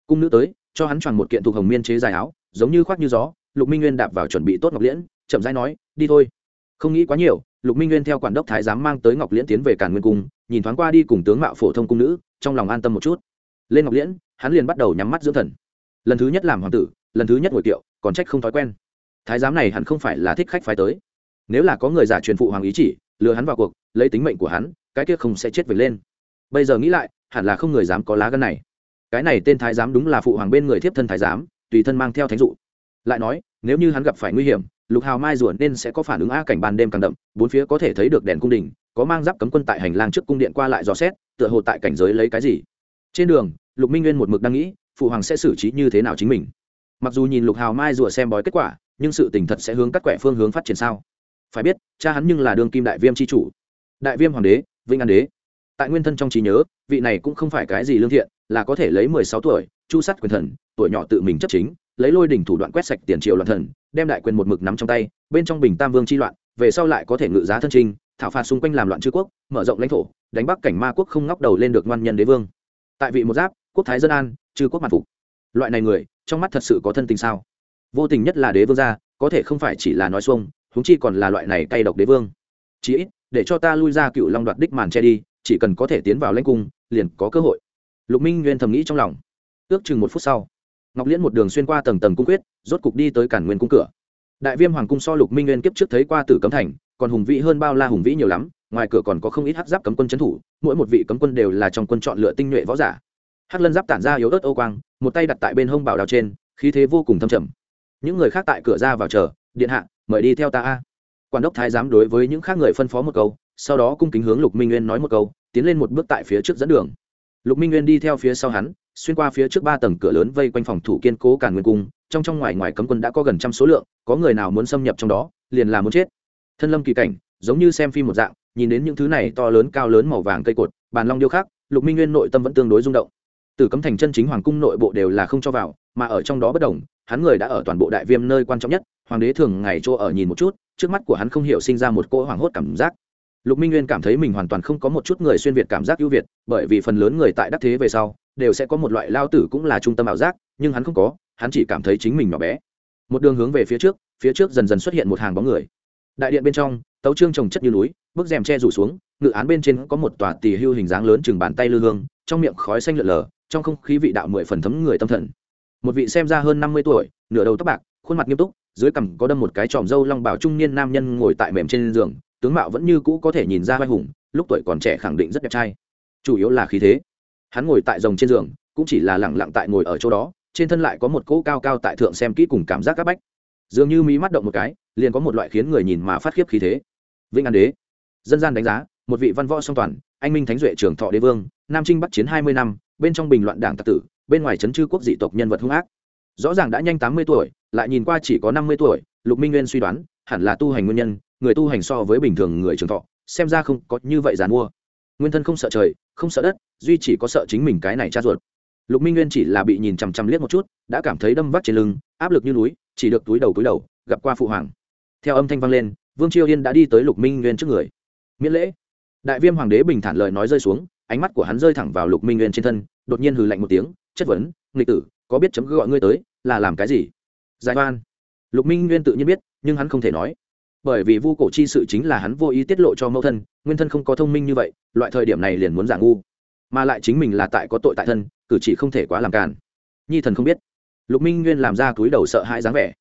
Cung nữ tới cho hắn choàng một kiện thuộc hồng miên chế dài áo, giống như khoác như gió, lục minh nguyên đạp vào chuẩn bị tốt ngọc liễn, chậm rãi nói, đi thôi. Không nghĩ quá nhiều, lục minh nguyên theo quản đốc thái giám mang tới ngọc liễn tiến về càn nguyên cung, nhìn thoáng qua đi cùng tướng mạo phổ thông cung nữ, trong lòng an tâm một chút. Lên ngọc liễn, hắn liền bắt đầu nhắm mắt dưỡng thần. Lần thứ nhất làm hoàng tử, lần thứ nhất ngồi kiệu, còn trách không thói quen. Thái giám này hẳn không phải là thích khách phái tới. Nếu là có người giả truyền phụ hoàng ý chỉ, lừa hắn vào cuộc, lấy tính mệnh của hắn, cái kia không sẽ chết về lên. Bây giờ nghĩ lại, hẳn là không người dám có lá gân này cái này tên thái giám đúng là phụ hoàng bên người thiếp thân thái giám, tùy thân mang theo thánh dụ. Lại nói, nếu như hắn gặp phải nguy hiểm, lục hào mai rủa nên sẽ có phản ứng a cảnh ban đêm càng đậm, bốn phía có thể thấy được đèn cung đình, có mang giáp cấm quân tại hành lang trước cung điện qua lại dò xét, tựa hồ tại cảnh giới lấy cái gì. Trên đường, lục minh nguyên một mực đang nghĩ, phụ hoàng sẽ xử trí như thế nào chính mình. Mặc dù nhìn lục hào mai rùa xem bói kết quả, nhưng sự tình thật sẽ hướng các quẻ phương hướng phát triển sao? Phải biết, cha hắn nhưng là đương kim đại viêm c chủ. Đại viêm hoàng đế vinh an đế. Tại nguyên thân trong trí nhớ, vị này cũng không phải cái gì lương thiện là có thể lấy mười sáu tuổi, chu sắt quyền thần, tuổi nhỏ tự mình chấp chính, lấy lôi đỉnh thủ đoạn quét sạch tiền triệu loạn thần, đem đại quyền một mực nắm trong tay, bên trong bình tam vương chi loạn, về sau lại có thể ngự giá thân trinh thảo phạt xung quanh làm loạn chư quốc, mở rộng lãnh thổ, đánh bắc cảnh ma quốc không ngóc đầu lên được ngoan nhân đế vương. Tại vị một giáp, quốc thái dân an, chư quốc mặt phục. Loại này người, trong mắt thật sự có thân tình sao? Vô tình nhất là đế vương gia, có thể không phải chỉ là nói xuông, huống chi còn là loại này cay độc đế vương. Chỉ ít, để cho ta lui ra cựu long đoạt đích màn che đi, chỉ cần có thể tiến vào lãnh cung, liền có cơ hội lục minh nguyên thầm nghĩ trong lòng. Ước chừng một phút sau, ngọc liễn một đường xuyên qua tầng tầng cung quyết, rốt cục đi tới cản nguyên cung cửa. Đại viêm hoàng cung so lục minh nguyên kiếp trước thấy qua tử cấm thành, còn hùng vĩ hơn bao la hùng vĩ nhiều lắm, ngoài cửa còn có không ít hắc giáp cấm quân trấn thủ, mỗi một vị cấm quân đều là trong quân chọn lựa tinh nhuệ võ giả. Hắc lân giáp tản ra yếu ớt ô quang, một tay đặt tại bên hông bảo đào trên, khí thế vô cùng thâm trầm. Những người khác tại cửa ra vào chờ, điện hạ, mời đi theo ta a. Quan đốc thái giám đối với những khác người phân phó một câu, sau đó cung kính hướng lục minh nguyên nói một câu, tiến lên một bước tại phía trước dẫn đường lục minh nguyên đi theo phía sau hắn, xuyên qua phía trước ba tầng cửa lớn vây quanh phòng thủ kiên cố càn nguyên cung, trong trong ngoài ngoài cấm quân đã có gần trăm số lượng, có người nào muốn xâm nhập trong đó, liền là muốn chết. Thân lâm kỳ cảnh, giống như xem phim một dạng, nhìn đến những thứ này to lớn cao lớn màu vàng cây cột, bàn long điêu khắc, lục minh nguyên nội tâm vẫn tương đối rung động. Từ cấm thành chân chính hoàng cung nội bộ đều là không cho vào, mà ở trong đó bất đồng, hắn người đã ở toàn bộ đại viêm nơi quan trọng nhất, hoàng đế thường ngày chỗ ở nhìn một chút, trước mắt của hắn không hiểu sinh ra một cỗ hoảng hốt cảm giác lục minh nguyên cảm thấy mình hoàn toàn không có một chút người xuyên việt cảm giác ưu việt, bởi vì phần lớn người tại đắc thế về sau, đều sẽ có một loại lao tử cũng là trung tâm ảo giác, nhưng hắn không có, hắn chỉ cảm thấy chính mình nhỏ bé. Một đường hướng về phía trước phía trước dần dần xuất hiện một hàng bóng người. Đại điện bên trong, tấu trương trồng chất như núi, bức rèm che rủ xuống, ngự án bên trên có một tòa tỳ hưu hình dáng lớn chừng bàn tay lư hương, trong miệng khói xanh lượn lờ, trong không khí vị đạo mười phần thấm người tâm thần. Một vị xem ra hơn năm mươi tuổi, nửa đầu tóc bạc, khuôn mặt nghiêm túc, dưới cằm có đâm một cái tròm râu long bảo trung niên nam nhân ngồi tại mềm trên giường tướng mạo vẫn như cũ có thể nhìn ra vai hùng, lúc tuổi còn trẻ khẳng định rất đẹp trai. Chủ yếu là khí thế. Hắn ngồi tại rồng trên giường, cũng chỉ là lẳng lặng tại ngồi ở chỗ đó, trên thân lại có một cỗ cao cao tại thượng xem kỹ cùng cảm giác áp bách. Dường như mí mắt động một cái, liền có một loại khiến người nhìn mà phát khiếp khí thế. Vĩnh an đế. Dân gian đánh giá, một vị văn võ song toàn, anh minh thánh duệ trường thọ đế vương, nam trinh bắc chiến hai mươi năm, bên trong bình loạn đảng tạc tử, bên ngoài trấn chư quốc dị tộc nhân vật hung ác. Rõ ràng đã nhanh tám mươi tuổi, lại nhìn qua chỉ có năm mươi tuổi, lục minh nguyên suy đoán, hẳn là tu hành nguyên nhân người tu hành so với bình thường người trường thọ, xem ra không có như vậy giàn mua nguyên thân không sợ trời, không sợ đất, duy chỉ có sợ chính mình cái này cha ruột. Lục minh nguyên chỉ là bị nhìn chằm chằm liếc một chút, đã cảm thấy đâm vắt trên lưng, áp lực như núi, chỉ được túi đầu túi đầu, gặp qua phụ hoàng. Theo âm thanh vang lên, vương triều yên đã đi tới lục minh nguyên trước người. Miễn lễ. Đại viêm hoàng đế bình thản lời nói rơi xuống, ánh mắt của hắn rơi thẳng vào lục minh nguyên trên thân, đột nhiên hừ lạnh một tiếng, chất vấn, nghịch tử, có biết chấm gọi ngươi tới, là làm cái gì? Giải oan. Lục minh nguyên tự nhiên biết, nhưng hắn không thể nói bởi vì vu cổ chi sự chính là hắn vô ý tiết lộ cho mẫu thân, nguyên thân không có thông minh như vậy, loại thời điểm này liền muốn giả ngu. Mà lại chính mình là tại có tội tại thân, cử chỉ không thể quá làm cản nhi thần không biết. Lục minh nguyên làm ra túi đầu sợ hãi dáng vẻ.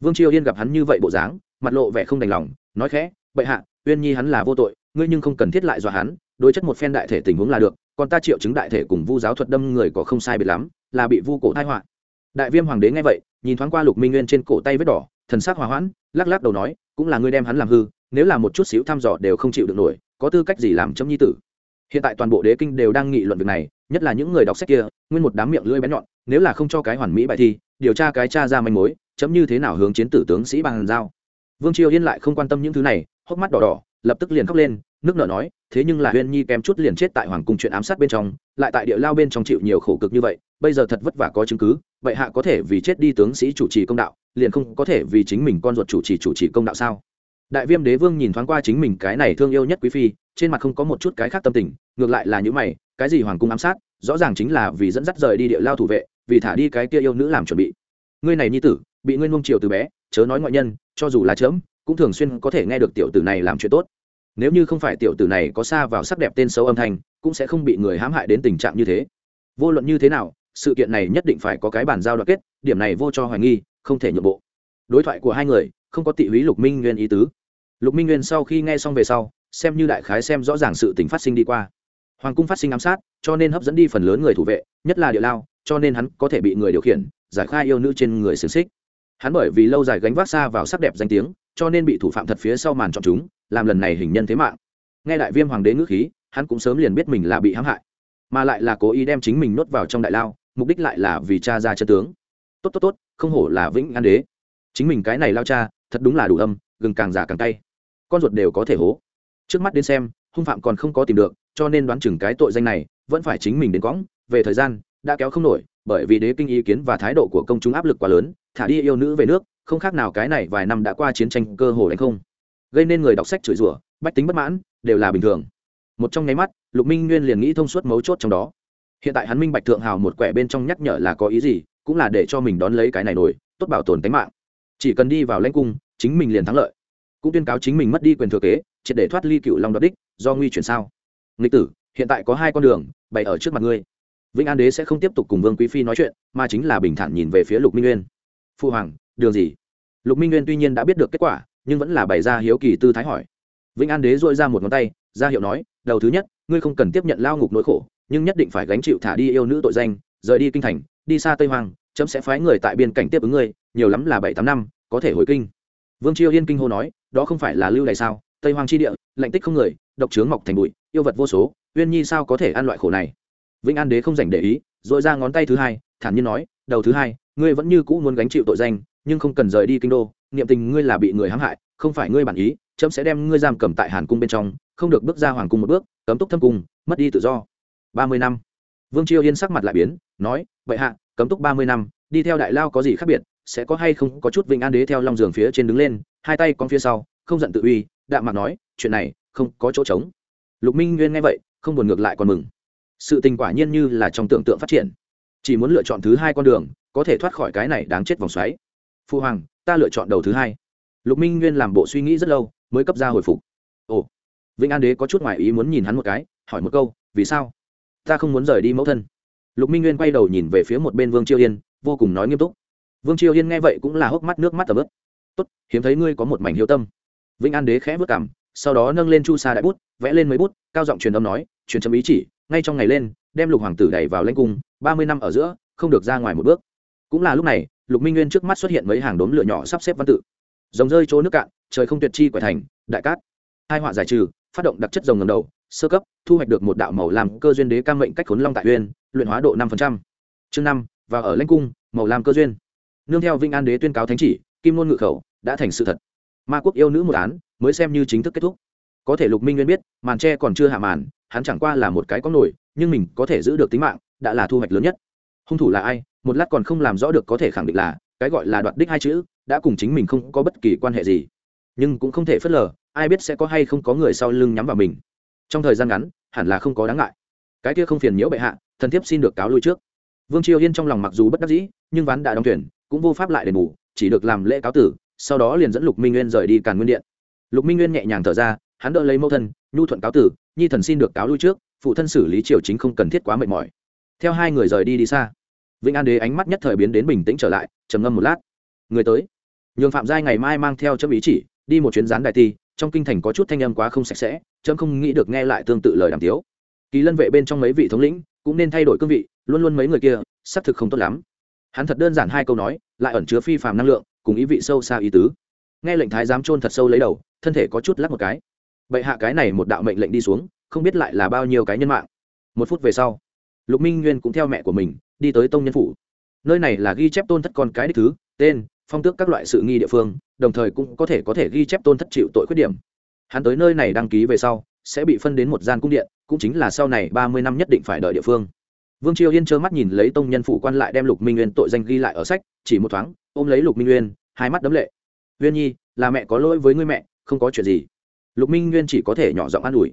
Vương triều yên gặp hắn như vậy bộ dáng, mặt lộ vẻ không đành lòng, nói khẽ, bệ hạ, uyên nhi hắn là vô tội, ngươi nhưng không cần thiết lại dọa hắn, đối chất một phen đại thể tình huống là được, còn ta triệu chứng đại thể cùng vu giáo thuật đâm người có không sai biệt lắm, là bị vu cổ thai họa. Đại viêm hoàng đế nghe vậy, nhìn thoáng qua lục minh nguyên trên cổ tay vết đỏ, thần sắc hòa hoãn, lắc lắc đầu nói cũng là ngươi đem hắn làm hư, nếu là một chút xíu thăm dò đều không chịu được nổi, có tư cách gì làm chấm nhi tử? Hiện tại toàn bộ đế kinh đều đang nghị luận việc này, nhất là những người đọc sách kia, nguyên một đám miệng lưỡi bén nhọn, nếu là không cho cái hoàn mỹ bài thi, điều tra cái cha ra manh mối, chấm như thế nào hướng chiến tử tướng sĩ bằng giao? Vương triều yên lại không quan tâm những thứ này, hốc mắt đỏ đỏ, lập tức liền khóc lên, nước nở nói, thế nhưng là huyên nhi kém chút liền chết tại hoàng cung chuyện ám sát bên trong, lại tại địa lao bên trong chịu nhiều khổ cực như vậy bây giờ thật vất vả có chứng cứ, vậy hạ có thể vì chết đi tướng sĩ chủ trì công đạo, liền không có thể vì chính mình con ruột chủ trì chủ trì công đạo sao? Đại viêm đế vương nhìn thoáng qua chính mình cái này thương yêu nhất quý phi, trên mặt không có một chút cái khác tâm tình, ngược lại là những mày, cái gì hoàng cung ám sát, rõ ràng chính là vì dẫn dắt rời đi địa lao thủ vệ, vì thả đi cái kia yêu nữ làm chuẩn bị. Ngươi này nhi tử, bị ngươi nung chiều từ bé, chớ nói ngoại nhân, cho dù là chớm, cũng thường xuyên có thể nghe được tiểu tử này làm chuyện tốt. Nếu như không phải tiểu tử này có xa vào sắc đẹp tên xấu âm thanh, cũng sẽ không bị người hãm hại đến tình trạng như thế. Vô luận như thế nào sự kiện này nhất định phải có cái bản giao đoạn kết, điểm này vô cho hoài nghi, không thể nhượng bộ. Đối thoại của hai người, không có tị húy lục minh nguyên ý tứ. Lục minh nguyên sau khi nghe xong về sau, xem như đại khái xem rõ ràng sự tình phát sinh đi qua. Hoàng cung phát sinh ám sát, cho nên hấp dẫn đi phần lớn người thủ vệ, nhất là địa lao, cho nên hắn có thể bị người điều khiển, giải khai yêu nữ trên người xiềng xích. Hắn bởi vì lâu dài gánh vác xa vào sắc đẹp danh tiếng, cho nên bị thủ phạm thật phía sau màn chọn chúng, làm lần này hình nhân thế mạng. Nghe đại viêm hoàng đế ngữ khí, hắn cũng sớm liền biết mình là bị hãm hại, mà lại là cố ý đem chính mình nuốt vào trong đại lao mục đích lại là vì cha ra chân tướng. Tốt tốt tốt, không hổ là vĩnh an đế. Chính mình cái này lao cha, thật đúng là đủ âm, gừng càng già càng tay con ruột đều có thể hố. Trước mắt đến xem, hung phạm còn không có tìm được, cho nên đoán chừng cái tội danh này vẫn phải chính mình đến cõng. Về thời gian, đã kéo không nổi, bởi vì đế kinh ý kiến và thái độ của công chúng áp lực quá lớn, thả đi yêu nữ về nước, không khác nào cái này vài năm đã qua chiến tranh cơ hồ đánh không. Gây nên người đọc sách chửi rủa, bách tính bất mãn, đều là bình thường. Một trong nháy mắt, lục minh nguyên liền nghĩ thông suốt mấu chốt trong đó hiện tại hắn minh bạch thượng hào một quẻ bên trong nhắc nhở là có ý gì, cũng là để cho mình đón lấy cái này nổi, tốt bảo tồn tính mạng. Chỉ cần đi vào lãnh cung, chính mình liền thắng lợi. Cũng tuyên cáo chính mình mất đi quyền thừa kế, triệt để thoát ly cựu long đoạt đích, do nguy chuyển sao? Nghịch tử, hiện tại có hai con đường, bày ở trước mặt ngươi. Vĩnh an đế sẽ không tiếp tục cùng vương quý phi nói chuyện, mà chính là bình thản nhìn về phía lục minh nguyên. Phu hoàng, đường gì? Lục minh nguyên tuy nhiên đã biết được kết quả, nhưng vẫn là bày ra hiếu kỳ tư thái hỏi. Vĩnh an đế dội ra một ngón tay, ra hiệu nói, đầu thứ nhất, ngươi không cần tiếp nhận lao ngục nỗi khổ nhưng nhất định phải gánh chịu thả đi yêu nữ tội danh, rời đi kinh thành, đi xa tây hoàng chấm sẽ phái người tại biên cảnh tiếp ứng ngươi, nhiều lắm là bảy tám năm, có thể hồi kinh. Vương triều yên kinh hô nói, đó không phải là lưu đày sao, tây hoàng chi địa, lạnh tích không người, độc trướng mọc thành bụi, yêu vật vô số, uyên nhi sao có thể ăn loại khổ này? Vĩnh an đế không dành để ý dội ra ngón tay thứ hai, thản nhiên nói, đầu thứ hai, ngươi vẫn như cũ muốn gánh chịu tội danh, nhưng không cần rời đi kinh đô, niệm tình ngươi là bị người hãm hại, không phải ngươi bản ý trẫm sẽ đem ngươi giam cầm tại hàn cung bên trong, không được bước ra hoàng cung một bước, cấm túc thâm cung, mất đi tự do ba mươi năm. Vương triều yên sắc mặt lại biến, nói vậy hạ, cấm túc ba mươi năm, đi theo đại lao có gì khác biệt, sẽ có hay không có chút vinh an đế theo long giường phía trên đứng lên, hai tay con phía sau, không giận tự uy, đạm mặt nói, chuyện này, không có chỗ trống. Lục minh nguyên nghe vậy, không buồn ngược lại còn mừng. Sự tình quả nhiên như là trong tưởng tượng phát triển. Chỉ muốn lựa chọn thứ hai con đường, có thể thoát khỏi cái này đáng chết vòng xoáy. Phu hoàng, ta lựa chọn đầu thứ hai. Lục minh nguyên làm bộ suy nghĩ rất lâu, mới cấp ra hồi phục. Ồ. Vĩnh an đế có chút ngoài ý muốn nhìn hắn một cái, hỏi một câu, vì sao? Ta không muốn rời đi mẫu thân. Lục minh nguyên quay đầu nhìn về phía một bên vương chiêu yên, vô cùng nói nghiêm túc. Vương chiêu yên nghe vậy cũng là hốc mắt nước mắt tầm ướp tốt, hiếm thấy ngươi có một mảnh hiếu tâm. Vĩnh an đế khẽ vất cảm, sau đó nâng lên chu sa đại bút, vẽ lên mấy bút, cao giọng truyền âm nói, truyền chấm ý chỉ, ngay trong ngày lên, đem lục hoàng tử đẩy vào lãnh cung, ba mươi năm ở giữa, không được ra ngoài một bước. Cũng là lúc này, lục minh nguyên trước mắt xuất hiện mấy hàng đốm lửa nhỏ sắp xếp văn tự. Dòng rơi chỗ nước cạn, trời không tuyệt chi quẻ thành, đại cát. Hai họa giải trừ, phát động đặc chất rồng ngầm đầu sơ cấp, thu hoạch được một đạo màu làm cơ duyên đế cam mệnh cách khốn long tại uyên, luyện hóa độ năm chương năm và ở lãnh cung, màu làm cơ duyên. Nương theo vinh an đế tuyên cáo thánh chỉ, kim ngôn ngự khẩu đã thành sự thật. Ma quốc yêu nữ một án, mới xem như chính thức kết thúc. Có thể lục minh nguyên biết, màn tre còn chưa hạ màn, hắn chẳng qua là một cái có nổi, nhưng mình có thể giữ được tính mạng, đã là thu hoạch lớn nhất. Hung thủ là ai? Một lát còn không làm rõ được có thể khẳng định là, cái gọi là đoạt đích hai chữ, đã cùng chính mình không có bất kỳ quan hệ gì. Nhưng cũng không thể phớt lờ, ai biết sẽ có hay không có người sau lưng nhắm vào mình trong thời gian ngắn, hẳn là không có đáng ngại. Cái kia không phiền nhiễu bệ hạ, thần thiếp xin được cáo lui trước. Vương triều yên trong lòng mặc dù bất đắc dĩ, nhưng ván đã đóng thuyền, cũng vô pháp lại đền bù, chỉ được làm lễ cáo tử, sau đó liền dẫn lục minh nguyên rời đi càn nguyên điện. Lục minh nguyên nhẹ nhàng thở ra, hắn đỡ lấy mẫu thân, nhu thuận cáo tử, nhi thần xin được cáo lui trước, phụ thân xử lý triều chính không cần thiết quá mệt mỏi. Theo hai người rời đi đi xa, vĩnh an đế ánh mắt nhất thời biến đến bình tĩnh trở lại, trầm ngâm một lát. Người tới. Nhường phạm giai ngày mai mang theo chấm ý chỉ, đi một chuyến gián đại ti trong kinh thành có chút thanh âm quá không sạch sẽ, chấm không nghĩ được nghe lại tương tự lời đàm tiếu. Kỳ lân vệ bên trong mấy vị thống lĩnh cũng nên thay đổi cương vị, luôn luôn mấy người kia, xác thực không tốt lắm. Hắn thật đơn giản hai câu nói, lại ẩn chứa phi phàm năng lượng, cùng ý vị sâu xa ý tứ. Nghe lệnh thái giám trôn thật sâu lấy đầu, thân thể có chút lắc một cái. Bệ hạ cái này một đạo mệnh lệnh đi xuống, không biết lại là bao nhiêu cái nhân mạng. Một phút về sau, lục minh nguyên cũng theo mẹ của mình, đi tới tông nhân phủ. Nơi này là ghi chép tôn thất con cái đích thứ, tên phong tước các loại sự nghi địa phương, đồng thời cũng có thể có thể ghi chép tôn thất chịu tội khuyết điểm. Hắn tới nơi này đăng ký về sau, sẽ bị phân đến một gian cung điện, cũng chính là sau này ba mươi năm nhất định phải đợi địa phương. Vương triều yên trơ mắt nhìn lấy tông nhân phụ quan lại đem lục minh nguyên tội danh ghi lại ở sách, chỉ một thoáng, ôm lấy lục minh nguyên, hai mắt đấm lệ. Uyên nhi, là mẹ có lỗi với ngươi mẹ, không có chuyện gì. Lục minh nguyên chỉ có thể nhỏ giọng an ủi.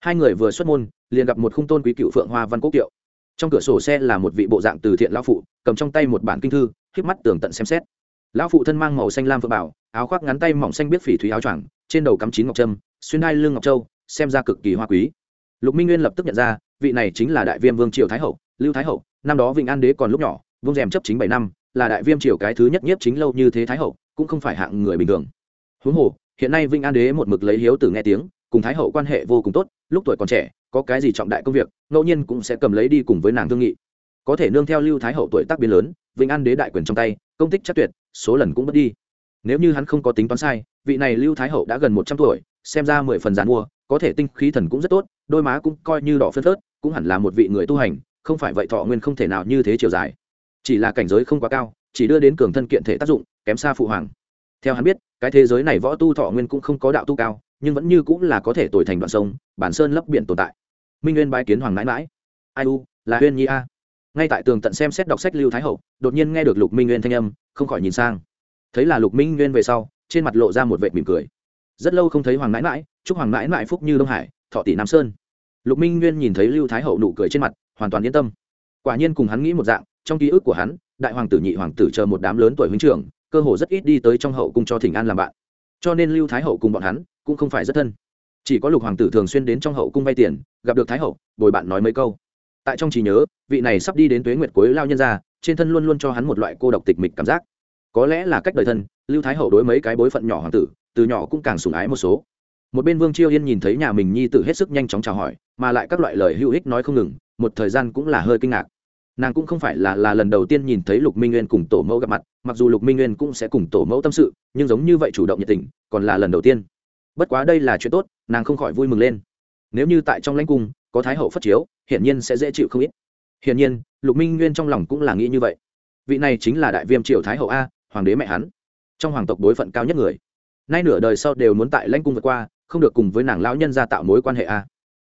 Hai người vừa xuất môn, liền gặp một khung tôn quý cựu phượng hoa văn quốc kiệu. Trong cửa sổ xe là một vị bộ dạng từ thiện lão phụ, cầm trong tay một bản kinh thư k mắt tường tận xem xét lão phụ thân mang màu xanh lam phượng bảo, áo khoác ngắn tay mỏng xanh biết phỉ thúy áo choàng, trên đầu cắm chín ngọc trâm, xuyên hai lưng ngọc châu, xem ra cực kỳ hoa quý. Lục minh nguyên lập tức nhận ra, vị này chính là đại viêm vương triều thái hậu, lưu thái hậu, năm đó vịnh an đế còn lúc nhỏ, vương rèm chấp chính bảy năm, là đại viêm triều cái thứ nhất nhất chính lâu như thế thái hậu, cũng không phải hạng người bình thường. Huống hồ, hiện nay vinh an đế một mực lấy hiếu tử nghe tiếng, cùng thái hậu quan hệ vô cùng tốt, lúc tuổi còn trẻ, có cái gì trọng đại công việc, ngẫu nhiên cũng sẽ cầm lấy đi cùng với nàng thương nghị. Có thể nương theo lưu thái hậu tuổi tác biến lớn vinh an đế đại quyền trong tay, công tích chắc tuyệt số lần cũng mất đi. Nếu như hắn không có tính toán sai, vị này lưu thái hậu đã gần một trăm tuổi, xem ra mười phần giàn mua, có thể tinh khí thần cũng rất tốt, đôi má cũng coi như đỏ phân phớt, cũng hẳn là một vị người tu hành, không phải vậy thọ nguyên không thể nào như thế chiều dài. Chỉ là cảnh giới không quá cao, chỉ đưa đến cường thân kiện thể tác dụng, kém xa phụ hoàng. Theo hắn biết, cái thế giới này võ tu thọ nguyên cũng không có đạo tu cao, nhưng vẫn như cũng là có thể tồi thành đoạn sông, bản sơn lấp biển tồn tại. Minh nguyên bái kiến hoàng mãi mãi. Ai u, là huyên nhi a ngay tại tường tận xem xét đọc sách lưu thái hậu, đột nhiên nghe được lục minh nguyên thanh âm, không khỏi nhìn sang. Thấy là lục minh nguyên về sau, trên mặt lộ ra một vệ mỉm cười. Rất lâu không thấy hoàng mãi mãi, chúc hoàng mãi mãi phúc như đông hải, thọ tỷ nam sơn. Lục minh nguyên nhìn thấy lưu thái hậu nụ cười trên mặt, hoàn toàn yên tâm. Quả nhiên cùng hắn nghĩ một dạng, trong ký ức của hắn, đại hoàng tử nhị hoàng tử chờ một đám lớn tuổi huynh trưởng, cơ hồ rất ít đi tới trong hậu cung cho thỉnh an làm bạn. Cho nên lưu thái hậu cùng bọn hắn cũng không phải rất thân. Chỉ có lục hoàng tử thường xuyên đến trong hậu cung vay tiền, gặp được thái hậu, bồi bạn nói mấy câu tại trong trí nhớ, vị này sắp đi đến tuế nguyệt cuối lao nhân ra trên thân luôn luôn cho hắn một loại cô độc tịch mịch cảm giác. Có lẽ là cách đời thân, lưu thái hậu đối mấy cái bối phận nhỏ hoàng tử, từ nhỏ cũng càng sủng ái một số. Một bên vương chiêu yên nhìn thấy nhà mình nhi tử hết sức nhanh chóng chào hỏi, mà lại các loại lời hữu ích nói không ngừng, một thời gian cũng là hơi kinh ngạc. Nàng cũng không phải là là lần đầu tiên nhìn thấy lục minh nguyên cùng tổ mẫu gặp mặt, mặc dù lục minh nguyên cũng sẽ cùng tổ mẫu tâm sự, nhưng giống như vậy chủ động nhiệt tình, còn là lần đầu tiên. Bất quá đây là chuyện tốt, nàng không khỏi vui mừng lên. Nếu như tại trong lãnh cung, có thái hậu phất chiếu hiển nhiên sẽ dễ chịu không ít. Hiển nhiên, lục minh nguyên trong lòng cũng là nghĩ như vậy. Vị này chính là đại viêm triều thái hậu a, hoàng đế mẹ hắn. Trong hoàng tộc đối phận cao nhất người. Nay nửa đời sau đều muốn tại lãnh cung vượt qua, không được cùng với nàng lão nhân ra tạo mối quan hệ a.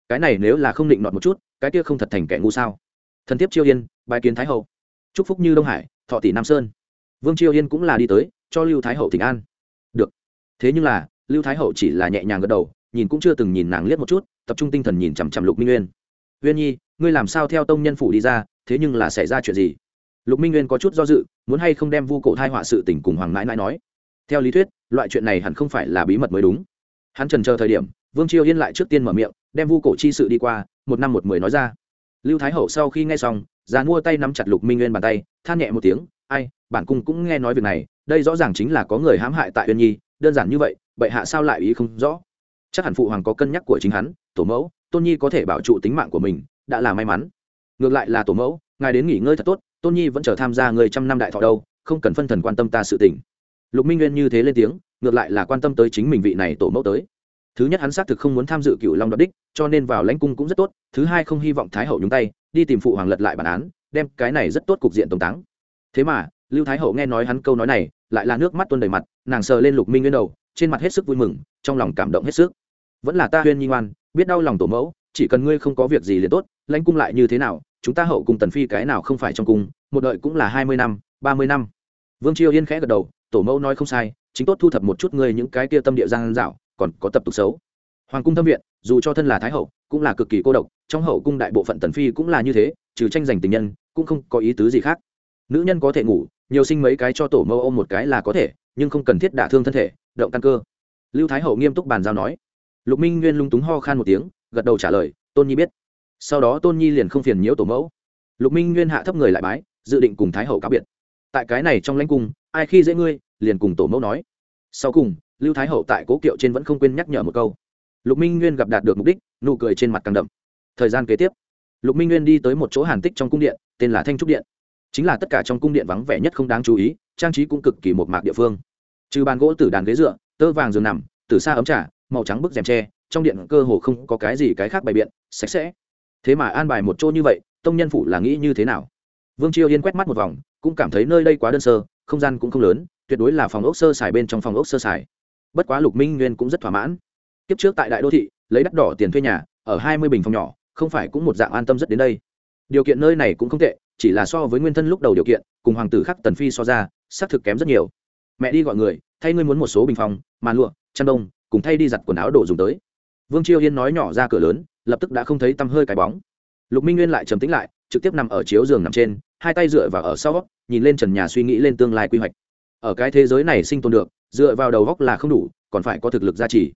Cái này nếu là không định nọt một chút, cái kia không thật thành kẻ ngu sao? Thần thiếp chiêu yên bài kiến thái hậu. Chúc phúc như đông hải, thọ tỷ nam sơn. Vương chiêu yên cũng là đi tới, cho lưu thái hậu thỉnh an. Được. Thế nhưng là, lưu thái hậu chỉ là nhẹ nhàng gật đầu, nhìn cũng chưa từng nhìn nàng liếc một chút, tập trung tinh thần nhìn chằm chằm lục minh nguyên uyên nhi, ngươi làm sao theo tông nhân phủ đi ra, thế nhưng là xảy ra chuyện gì? Lục minh nguyên có chút do dự, muốn hay không đem vu cổ thai họa sự tình cùng hoàng mãi mãi nói. Theo lý thuyết, loại chuyện này hẳn không phải là bí mật mới đúng. Hắn trần chờ thời điểm, vương chiêu yên lại trước tiên mở miệng, đem vu cổ chi sự đi qua, một năm một mười nói ra. Lưu thái hậu sau khi nghe xong, già mua tay nắm chặt lục minh nguyên bàn tay, than nhẹ một tiếng, ai, bản cung cũng nghe nói việc này, đây rõ ràng chính là có người hãm hại tại uyên nhi, đơn giản như vậy, bệ hạ sao lại ý không rõ? Chắc hẳn phụ hoàng có cân nhắc của chính hắn, tổ mẫu tôn nhi có thể bảo trụ tính mạng của mình, đã là may mắn. Ngược lại là tổ mẫu, ngài đến nghỉ ngơi thật tốt, tôn nhi vẫn chờ tham gia người trăm năm đại thọ đâu, không cần phân thần quan tâm ta sự tình. Lục minh nguyên như thế lên tiếng, ngược lại là quan tâm tới chính mình vị này tổ mẫu tới. Thứ nhất hắn xác thực không muốn tham dự cựu long đoạt đích, cho nên vào lãnh cung cũng rất tốt, thứ hai không hy vọng thái hậu nhúng tay, đi tìm phụ hoàng lật lại bản án, đem cái này rất tốt cục diện tổng táng. Thế mà, lưu thái hậu nghe nói hắn câu nói này, lại là nước mắt tuôn đầy mặt, nàng sờ lên lục minh nguyên đầu, trên mặt hết sức vui mừng, trong lòng cảm động hết sức. Vẫn là ta huyên nhi ngoan biết đau lòng tổ mẫu, chỉ cần ngươi không có việc gì liền tốt, lãnh cung lại như thế nào, chúng ta hậu cùng tần phi cái nào không phải trong cung, một đợi cũng là hai mươi năm, ba mươi năm. Vương triều yên khẽ gật đầu, tổ mẫu nói không sai, chính tốt thu thập một chút ngươi những cái kia tâm địa giang dạo, còn có tập tục xấu. Hoàng cung thâm viện, dù cho thân là thái hậu, cũng là cực kỳ cô độc, trong hậu cung đại bộ phận tần phi cũng là như thế, trừ tranh giành tình nhân, cũng không có ý tứ gì khác. Nữ nhân có thể ngủ, nhiều sinh mấy cái cho tổ mẫu ôm một cái là có thể, nhưng không cần thiết đả thương thân thể, động căn cơ. Lưu thái hậu nghiêm túc bàn giao nói lục minh nguyên lung túng ho khan một tiếng, gật đầu trả lời, tôn nhi biết. Sau đó tôn nhi liền không phiền nhiễu tổ mẫu. Lục minh nguyên hạ thấp người lại bái, dự định cùng thái hậu cáo biệt. Tại cái này trong lãnh cung, ai khi dễ ngươi, liền cùng tổ mẫu nói. Sau cùng, lưu thái hậu tại cố kiệu trên vẫn không quên nhắc nhở một câu. Lục minh nguyên gặp đạt được mục đích, nụ cười trên mặt càng đậm. Thời gian kế tiếp, lục minh nguyên đi tới một chỗ hàn tích trong cung điện, tên là thanh trúc điện. Chính là tất cả trong cung điện vắng vẻ nhất không đáng chú ý, trang trí cũng cực kỳ một mạc địa phương. Trừ bàn gỗ từ đàn ghế dựa, tơ vàng giường nằm từ xa ấm trà màu trắng bức rèm tre, trong điện cơ hồ không có cái gì cái khác bày biện, sạch sẽ. Thế mà an bài một chỗ như vậy, tông nhân phủ là nghĩ như thế nào? Vương chiêu yên quét mắt một vòng, cũng cảm thấy nơi đây quá đơn sơ, không gian cũng không lớn, tuyệt đối là phòng ốc sơ xài bên trong phòng ốc sơ xài bất quá lục minh nguyên cũng rất thỏa mãn. Kiếp trước tại đại đô thị, lấy đắt đỏ tiền thuê nhà, ở hai mươi bình phòng nhỏ, không phải cũng một dạng an tâm rất đến đây. Điều kiện nơi này cũng không tệ, chỉ là so với nguyên thân lúc đầu điều kiện, cùng hoàng tử khắc tần phi so ra, xác thực kém rất nhiều. Mẹ đi gọi người, thay ngươi muốn một số bình phòng màn lụa, chăn đông cùng thay đi giặt quần áo đồ dùng tới. Vương chiêu yên nói nhỏ ra cửa lớn, lập tức đã không thấy tăm hơi cái bóng. Lục minh nguyên lại trầm tĩnh lại, trực tiếp nằm ở chiếu giường nằm trên, hai tay dựa vào ở sau nhìn lên trần nhà suy nghĩ lên tương lai quy hoạch. Ở cái thế giới này sinh tồn được, dựa vào đầu góc là không đủ, còn phải có thực lực gia trì.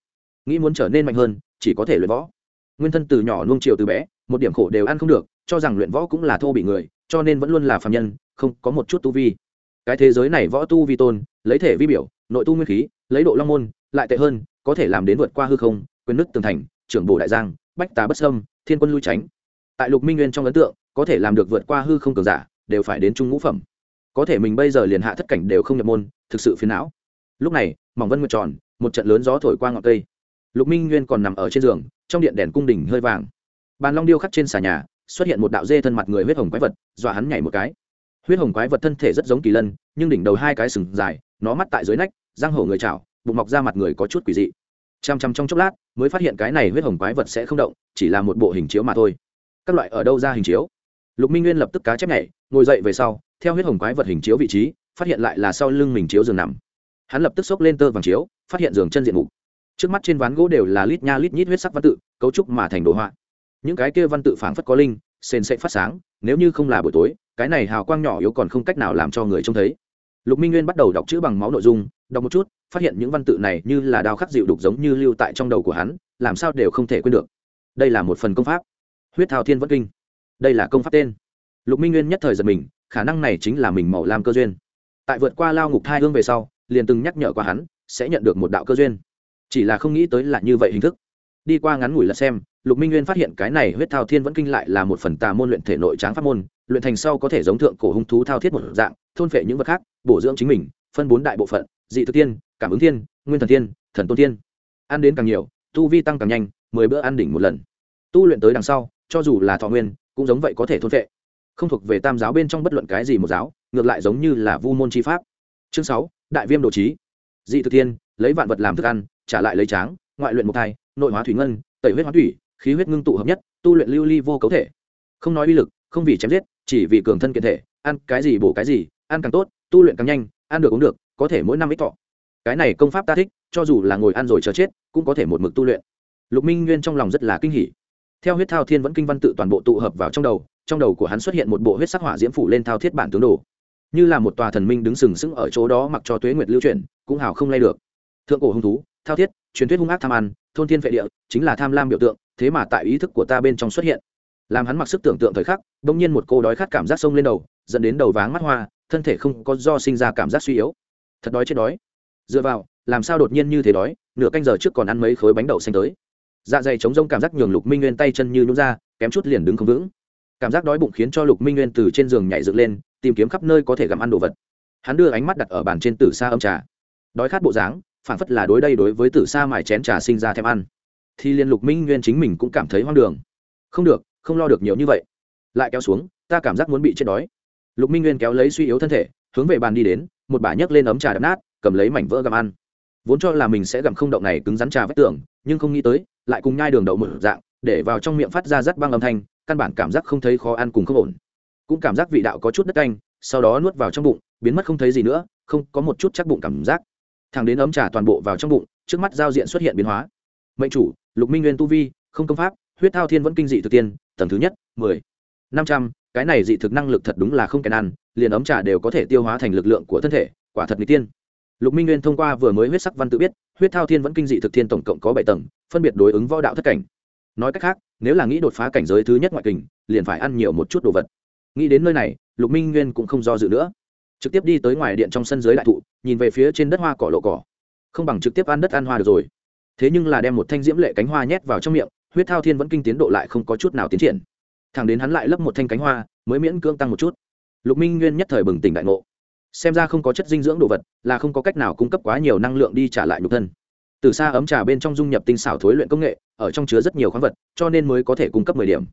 Nghĩ muốn trở nên mạnh hơn, chỉ có thể luyện võ. Nguyên thân từ nhỏ nuông chiều từ bé, một điểm khổ đều ăn không được, cho rằng luyện võ cũng là thô bị người, cho nên vẫn luôn là phạm nhân, không có một chút tu vi. Cái thế giới này võ tu vi tôn, lấy thể vi biểu, nội tu nguyên khí, lấy độ long môn lại tệ hơn, có thể làm đến vượt qua hư không, quyền nứt tường thành, trưởng bổ đại giang, bách tà bất sâm thiên quân lui tránh. Tại lục minh nguyên trong ấn tượng, có thể làm được vượt qua hư không cường giả, đều phải đến trung ngũ phẩm. Có thể mình bây giờ liền hạ thất cảnh đều không nhập môn, thực sự phiền não. Lúc này, mỏng vân nguyệt tròn, một trận lớn gió thổi qua ngọn cây. Lục minh nguyên còn nằm ở trên giường, trong điện đèn cung đình hơi vàng. Bàn long điêu khắc trên xà nhà, xuất hiện một đạo dê thân mặt người huyết hồng quái vật, dọa hắn nhảy một cái. Huyết hồng quái vật thân thể rất giống kỳ lân, nhưng đỉnh đầu hai cái sừng dài, nó mắt tại dưới nách răng hổ người chảo bụng mọc ra mặt người có chút quỷ dị. Chăm chăm trong chốc lát, mới phát hiện cái này huyết hồng quái vật sẽ không động, chỉ là một bộ hình chiếu mà thôi. Các loại ở đâu ra hình chiếu? Lục minh nguyên lập tức cá chép nhảy, ngồi dậy về sau, theo huyết hồng quái vật hình chiếu vị trí, phát hiện lại là sau lưng mình chiếu giường nằm. Hắn lập tức xốc lên tơ vàng chiếu, phát hiện giường chân diện mục. Trước mắt trên ván gỗ đều là lít nha lít nhít huyết sắc văn tự, cấu trúc mà thành đồ họa. Những cái kia văn tự phảng phất có linh, sền sệ phát sáng, nếu như không là buổi tối, cái này hào quang nhỏ yếu còn không cách nào làm cho người trông thấy. Lục minh nguyên bắt đầu đọc chữ bằng máu nội dung, đọc một chút phát hiện những văn tự này như là đao khắc dịu đục giống như lưu tại trong đầu của hắn, làm sao đều không thể quên được. Đây là một phần công pháp. Huyết thao thiên vẫn kinh. Đây là công pháp tên. Lục minh nguyên nhất thời giật mình, khả năng này chính là mình màu lam cơ duyên. Tại vượt qua lao ngục thai hương về sau, liền từng nhắc nhở qua hắn, sẽ nhận được một đạo cơ duyên. Chỉ là không nghĩ tới là như vậy hình thức. Đi qua ngắn ngủi là xem, lục minh nguyên phát hiện cái này huyết thao thiên vẫn kinh lại là một phần tà môn luyện thể nội tráng pháp môn, luyện thành sau có thể giống thượng cổ hung thú thao thiết một dạng, thôn phệ những vật khác, bổ dưỡng chính mình, phân bốn đại bộ phận, dị thực tiên cảm ứng thiên, nguyên thần thiên, thần tôn thiên. Ăn đến càng nhiều, tu vi tăng càng nhanh, mười bữa ăn đỉnh một lần. Tu luyện tới đằng sau, cho dù là thọ nguyên, cũng giống vậy có thể thôn phệ. Không thuộc về tam giáo bên trong bất luận cái gì một giáo, ngược lại giống như là vu môn chi pháp. Chương sáu, đại viêm đồ trí dị thực thiên, lấy vạn vật làm thức ăn, trả lại lấy tráng, ngoại luyện một thai, nội hóa thủy ngân, tẩy huyết hóa thủy, khí huyết ngưng tụ hợp nhất, tu luyện lưu ly vô cấu thể. Không nói uy lực, không vì chém giết, chỉ vì cường thân kiện thể, ăn cái gì bổ cái gì, ăn càng tốt, tu luyện càng nhanh, ăn được uống được, có thể mỗi năm ít thọ cái này công pháp ta thích, cho dù là ngồi ăn rồi chờ chết, cũng có thể một mực tu luyện. Lục minh nguyên trong lòng rất là kinh hỉ. Theo huyết thao thiên vẫn kinh văn tự toàn bộ tụ hợp vào trong đầu trong đầu của hắn xuất hiện một bộ huyết sắc hỏa diễm phủ lên thao thiết bản tướng đồ. Như là một tòa thần minh đứng sừng sững ở chỗ đó mặc cho tuế nguyệt lưu truyền cũng hào không lay được. Thượng cổ hung thú, thao thiết, truyền thuyết hung ác tham ăn, thôn thiên vệ địa, chính là tham lam biểu tượng, thế mà tại ý thức của ta bên trong xuất hiện. Làm hắn mặc sức tưởng tượng thời khắc đ ỗ n g nhiên một cô đói khát cảm giác sông lên đầu, dẫn đến đầu váng mắt hoa, thân thể không có do sinh ra cảm giác suy yếu. Thật đói chết đói dựa vào, làm sao đột nhiên như thế đói, nửa canh giờ trước còn ăn mấy khối bánh đậu xanh tới. Dạ dày chống rông cảm giác nhường lục minh nguyên tay chân như nhún ra, kém chút liền đứng không vững. Cảm giác đói bụng khiến cho lục minh nguyên từ trên giường nhảy dựng lên, tìm kiếm khắp nơi có thể gặm ăn đồ vật. Hắn đưa ánh mắt đặt ở bàn trên tử xa âm trà. Đói khát bộ dáng phản phất là đối đây đối với tử sa mài chén trà sinh ra thèm ăn. Thì liên lục minh nguyên chính mình cũng cảm thấy hoang đường. Không được, không lo được nhiều như vậy. Lại kéo xuống, ta cảm giác muốn bị chết đói. Lục minh nguyên kéo lấy suy yếu thân thể, hướng về bàn đi đến, một bà nhấc lên ấm trà đập nát cầm lấy mảnh vỡ gặm ăn. Vốn cho là mình sẽ gặm không động này cứng rắn trà vách tường, nhưng không nghĩ tới, lại cùng nhai đường đậu mở dạng, để vào trong miệng phát ra rất băng âm thanh, căn bản cảm giác không thấy khó ăn cùng không ổn. Cũng cảm giác vị đạo có chút đất canh, sau đó nuốt vào trong bụng, biến mất không thấy gì nữa, không có một chút chắc bụng cảm giác. Thằng đến ấm trà toàn bộ vào trong bụng, trước mắt giao diện xuất hiện biến hóa. Mệnh chủ, lục minh nguyên tu vi, không công pháp, huyết thao thiên vẫn kinh dị thực tiên, tầng thứ nhất, mười, năm trăm, cái này dị thực năng lực thật đúng là không kèn ăn, liền ấm trà đều có thể tiêu hóa thành lực lượng của thân thể, quả thật n tiên lục minh nguyên thông qua vừa mới huyết sắc văn tự biết, huyết thao thiên vẫn kinh dị thực thiên tổng cộng có bảy tầng, phân biệt đối ứng võ đạo thất cảnh. Nói cách khác, nếu là nghĩ đột phá cảnh giới thứ nhất ngoại kình, liền phải ăn nhiều một chút đồ vật. Nghĩ đến nơi này, lục minh nguyên cũng không do dự nữa. Trực tiếp đi tới ngoài điện trong sân dưới đại thụ, nhìn về phía trên đất hoa cỏ lộ cỏ. Không bằng trực tiếp ăn đất ăn hoa được rồi. Thế nhưng là đem một thanh diễm lệ cánh hoa nhét vào trong miệng, huyết thao thiên vẫn kinh tiến độ lại không có chút nào tiến triển. Thẳng đến hắn lại lấp một thanh cánh hoa, mới miễn cưỡng tăng một chút. Lục minh nguyên nhất thời bừng tỉnh đại ngộ xem ra không có chất dinh dưỡng đồ vật, là không có cách nào cung cấp quá nhiều năng lượng đi trả lại nhục thân. Từ xa ấm trà bên trong dung nhập tinh xảo thối luyện công nghệ, ở trong chứa rất nhiều khoáng vật, cho nên mới có thể cung cấp mười điểm.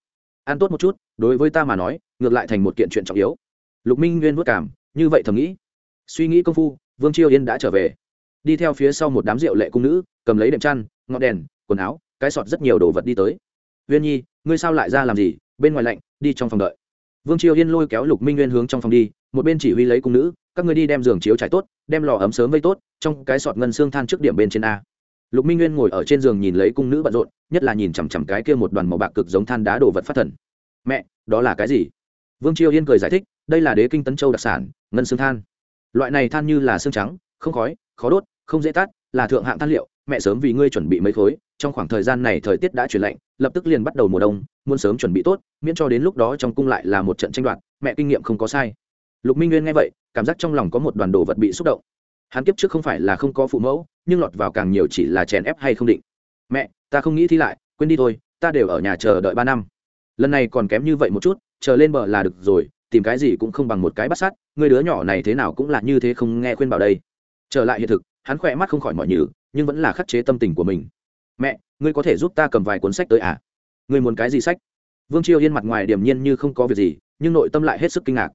Ăn tốt một chút, đối với ta mà nói, ngược lại thành một kiện chuyện trọng yếu. Lục minh nguyên vất cảm, như vậy thầm nghĩ. Suy nghĩ công phu, vương chiêu yên đã trở về. Đi theo phía sau một đám rượu lệ cung nữ, cầm lấy đệm chăn, ngọn đèn, quần áo, cái sọt rất nhiều đồ vật đi tới. Viên nhi, ngươi sao lại ra làm gì? Bên ngoài lạnh, đi trong phòng đợi. Vương triều yên lôi kéo lục minh nguyên hướng trong phòng đi, một bên chỉ huy lấy cung nữ các ngươi đi đem giường chiếu trải tốt, đem lò ấm sớm vây tốt, trong cái sọt ngân xương than trước điểm bên trên a. Lục minh nguyên ngồi ở trên giường nhìn lấy cung nữ bận rộn, nhất là nhìn chằm chằm cái kia một đoàn màu bạc cực giống than đá đồ vật phát thần. Mẹ, đó là cái gì? Vương triều yên cười giải thích, đây là đế kinh tấn châu đặc sản, ngân xương than. Loại này than như là xương trắng, không khói, khó đốt, không dễ tắt, là thượng hạng than liệu, mẹ sớm vì ngươi chuẩn bị mấy khối, trong khoảng thời gian này thời tiết đã chuyển lạnh, lập tức liền bắt đầu mùa đông, muốn sớm chuẩn bị tốt, miễn cho đến lúc đó trong cung lại là một trận tranh đoạt, mẹ kinh nghiệm không có sai lục minh nguyên nghe vậy, cảm giác trong lòng có một đoàn đồ vật bị xúc động. Hắn kiếp trước không phải là không có phụ mẫu, nhưng lọt vào càng nhiều chỉ là chèn ép hay không định. Mẹ, ta không nghĩ thi lại, quên đi thôi, ta đều ở nhà chờ đợi ba năm. Lần này còn kém như vậy một chút, chờ lên bờ là được rồi, tìm cái gì cũng không bằng một cái bắt sát, người đứa nhỏ này thế nào cũng là như thế không nghe khuyên bảo đây. Trở lại hiện thực, hắn khỏe mắt không khỏi mọi nhử nhưng vẫn là khắc chế tâm tình của mình. Mẹ, ngươi có thể giúp ta cầm vài cuốn sách tới à? Ngươi muốn cái gì sách? Vương triều yên mặt ngoài điềm nhiên như không có việc gì, nhưng nội tâm lại hết sức kinh ngạc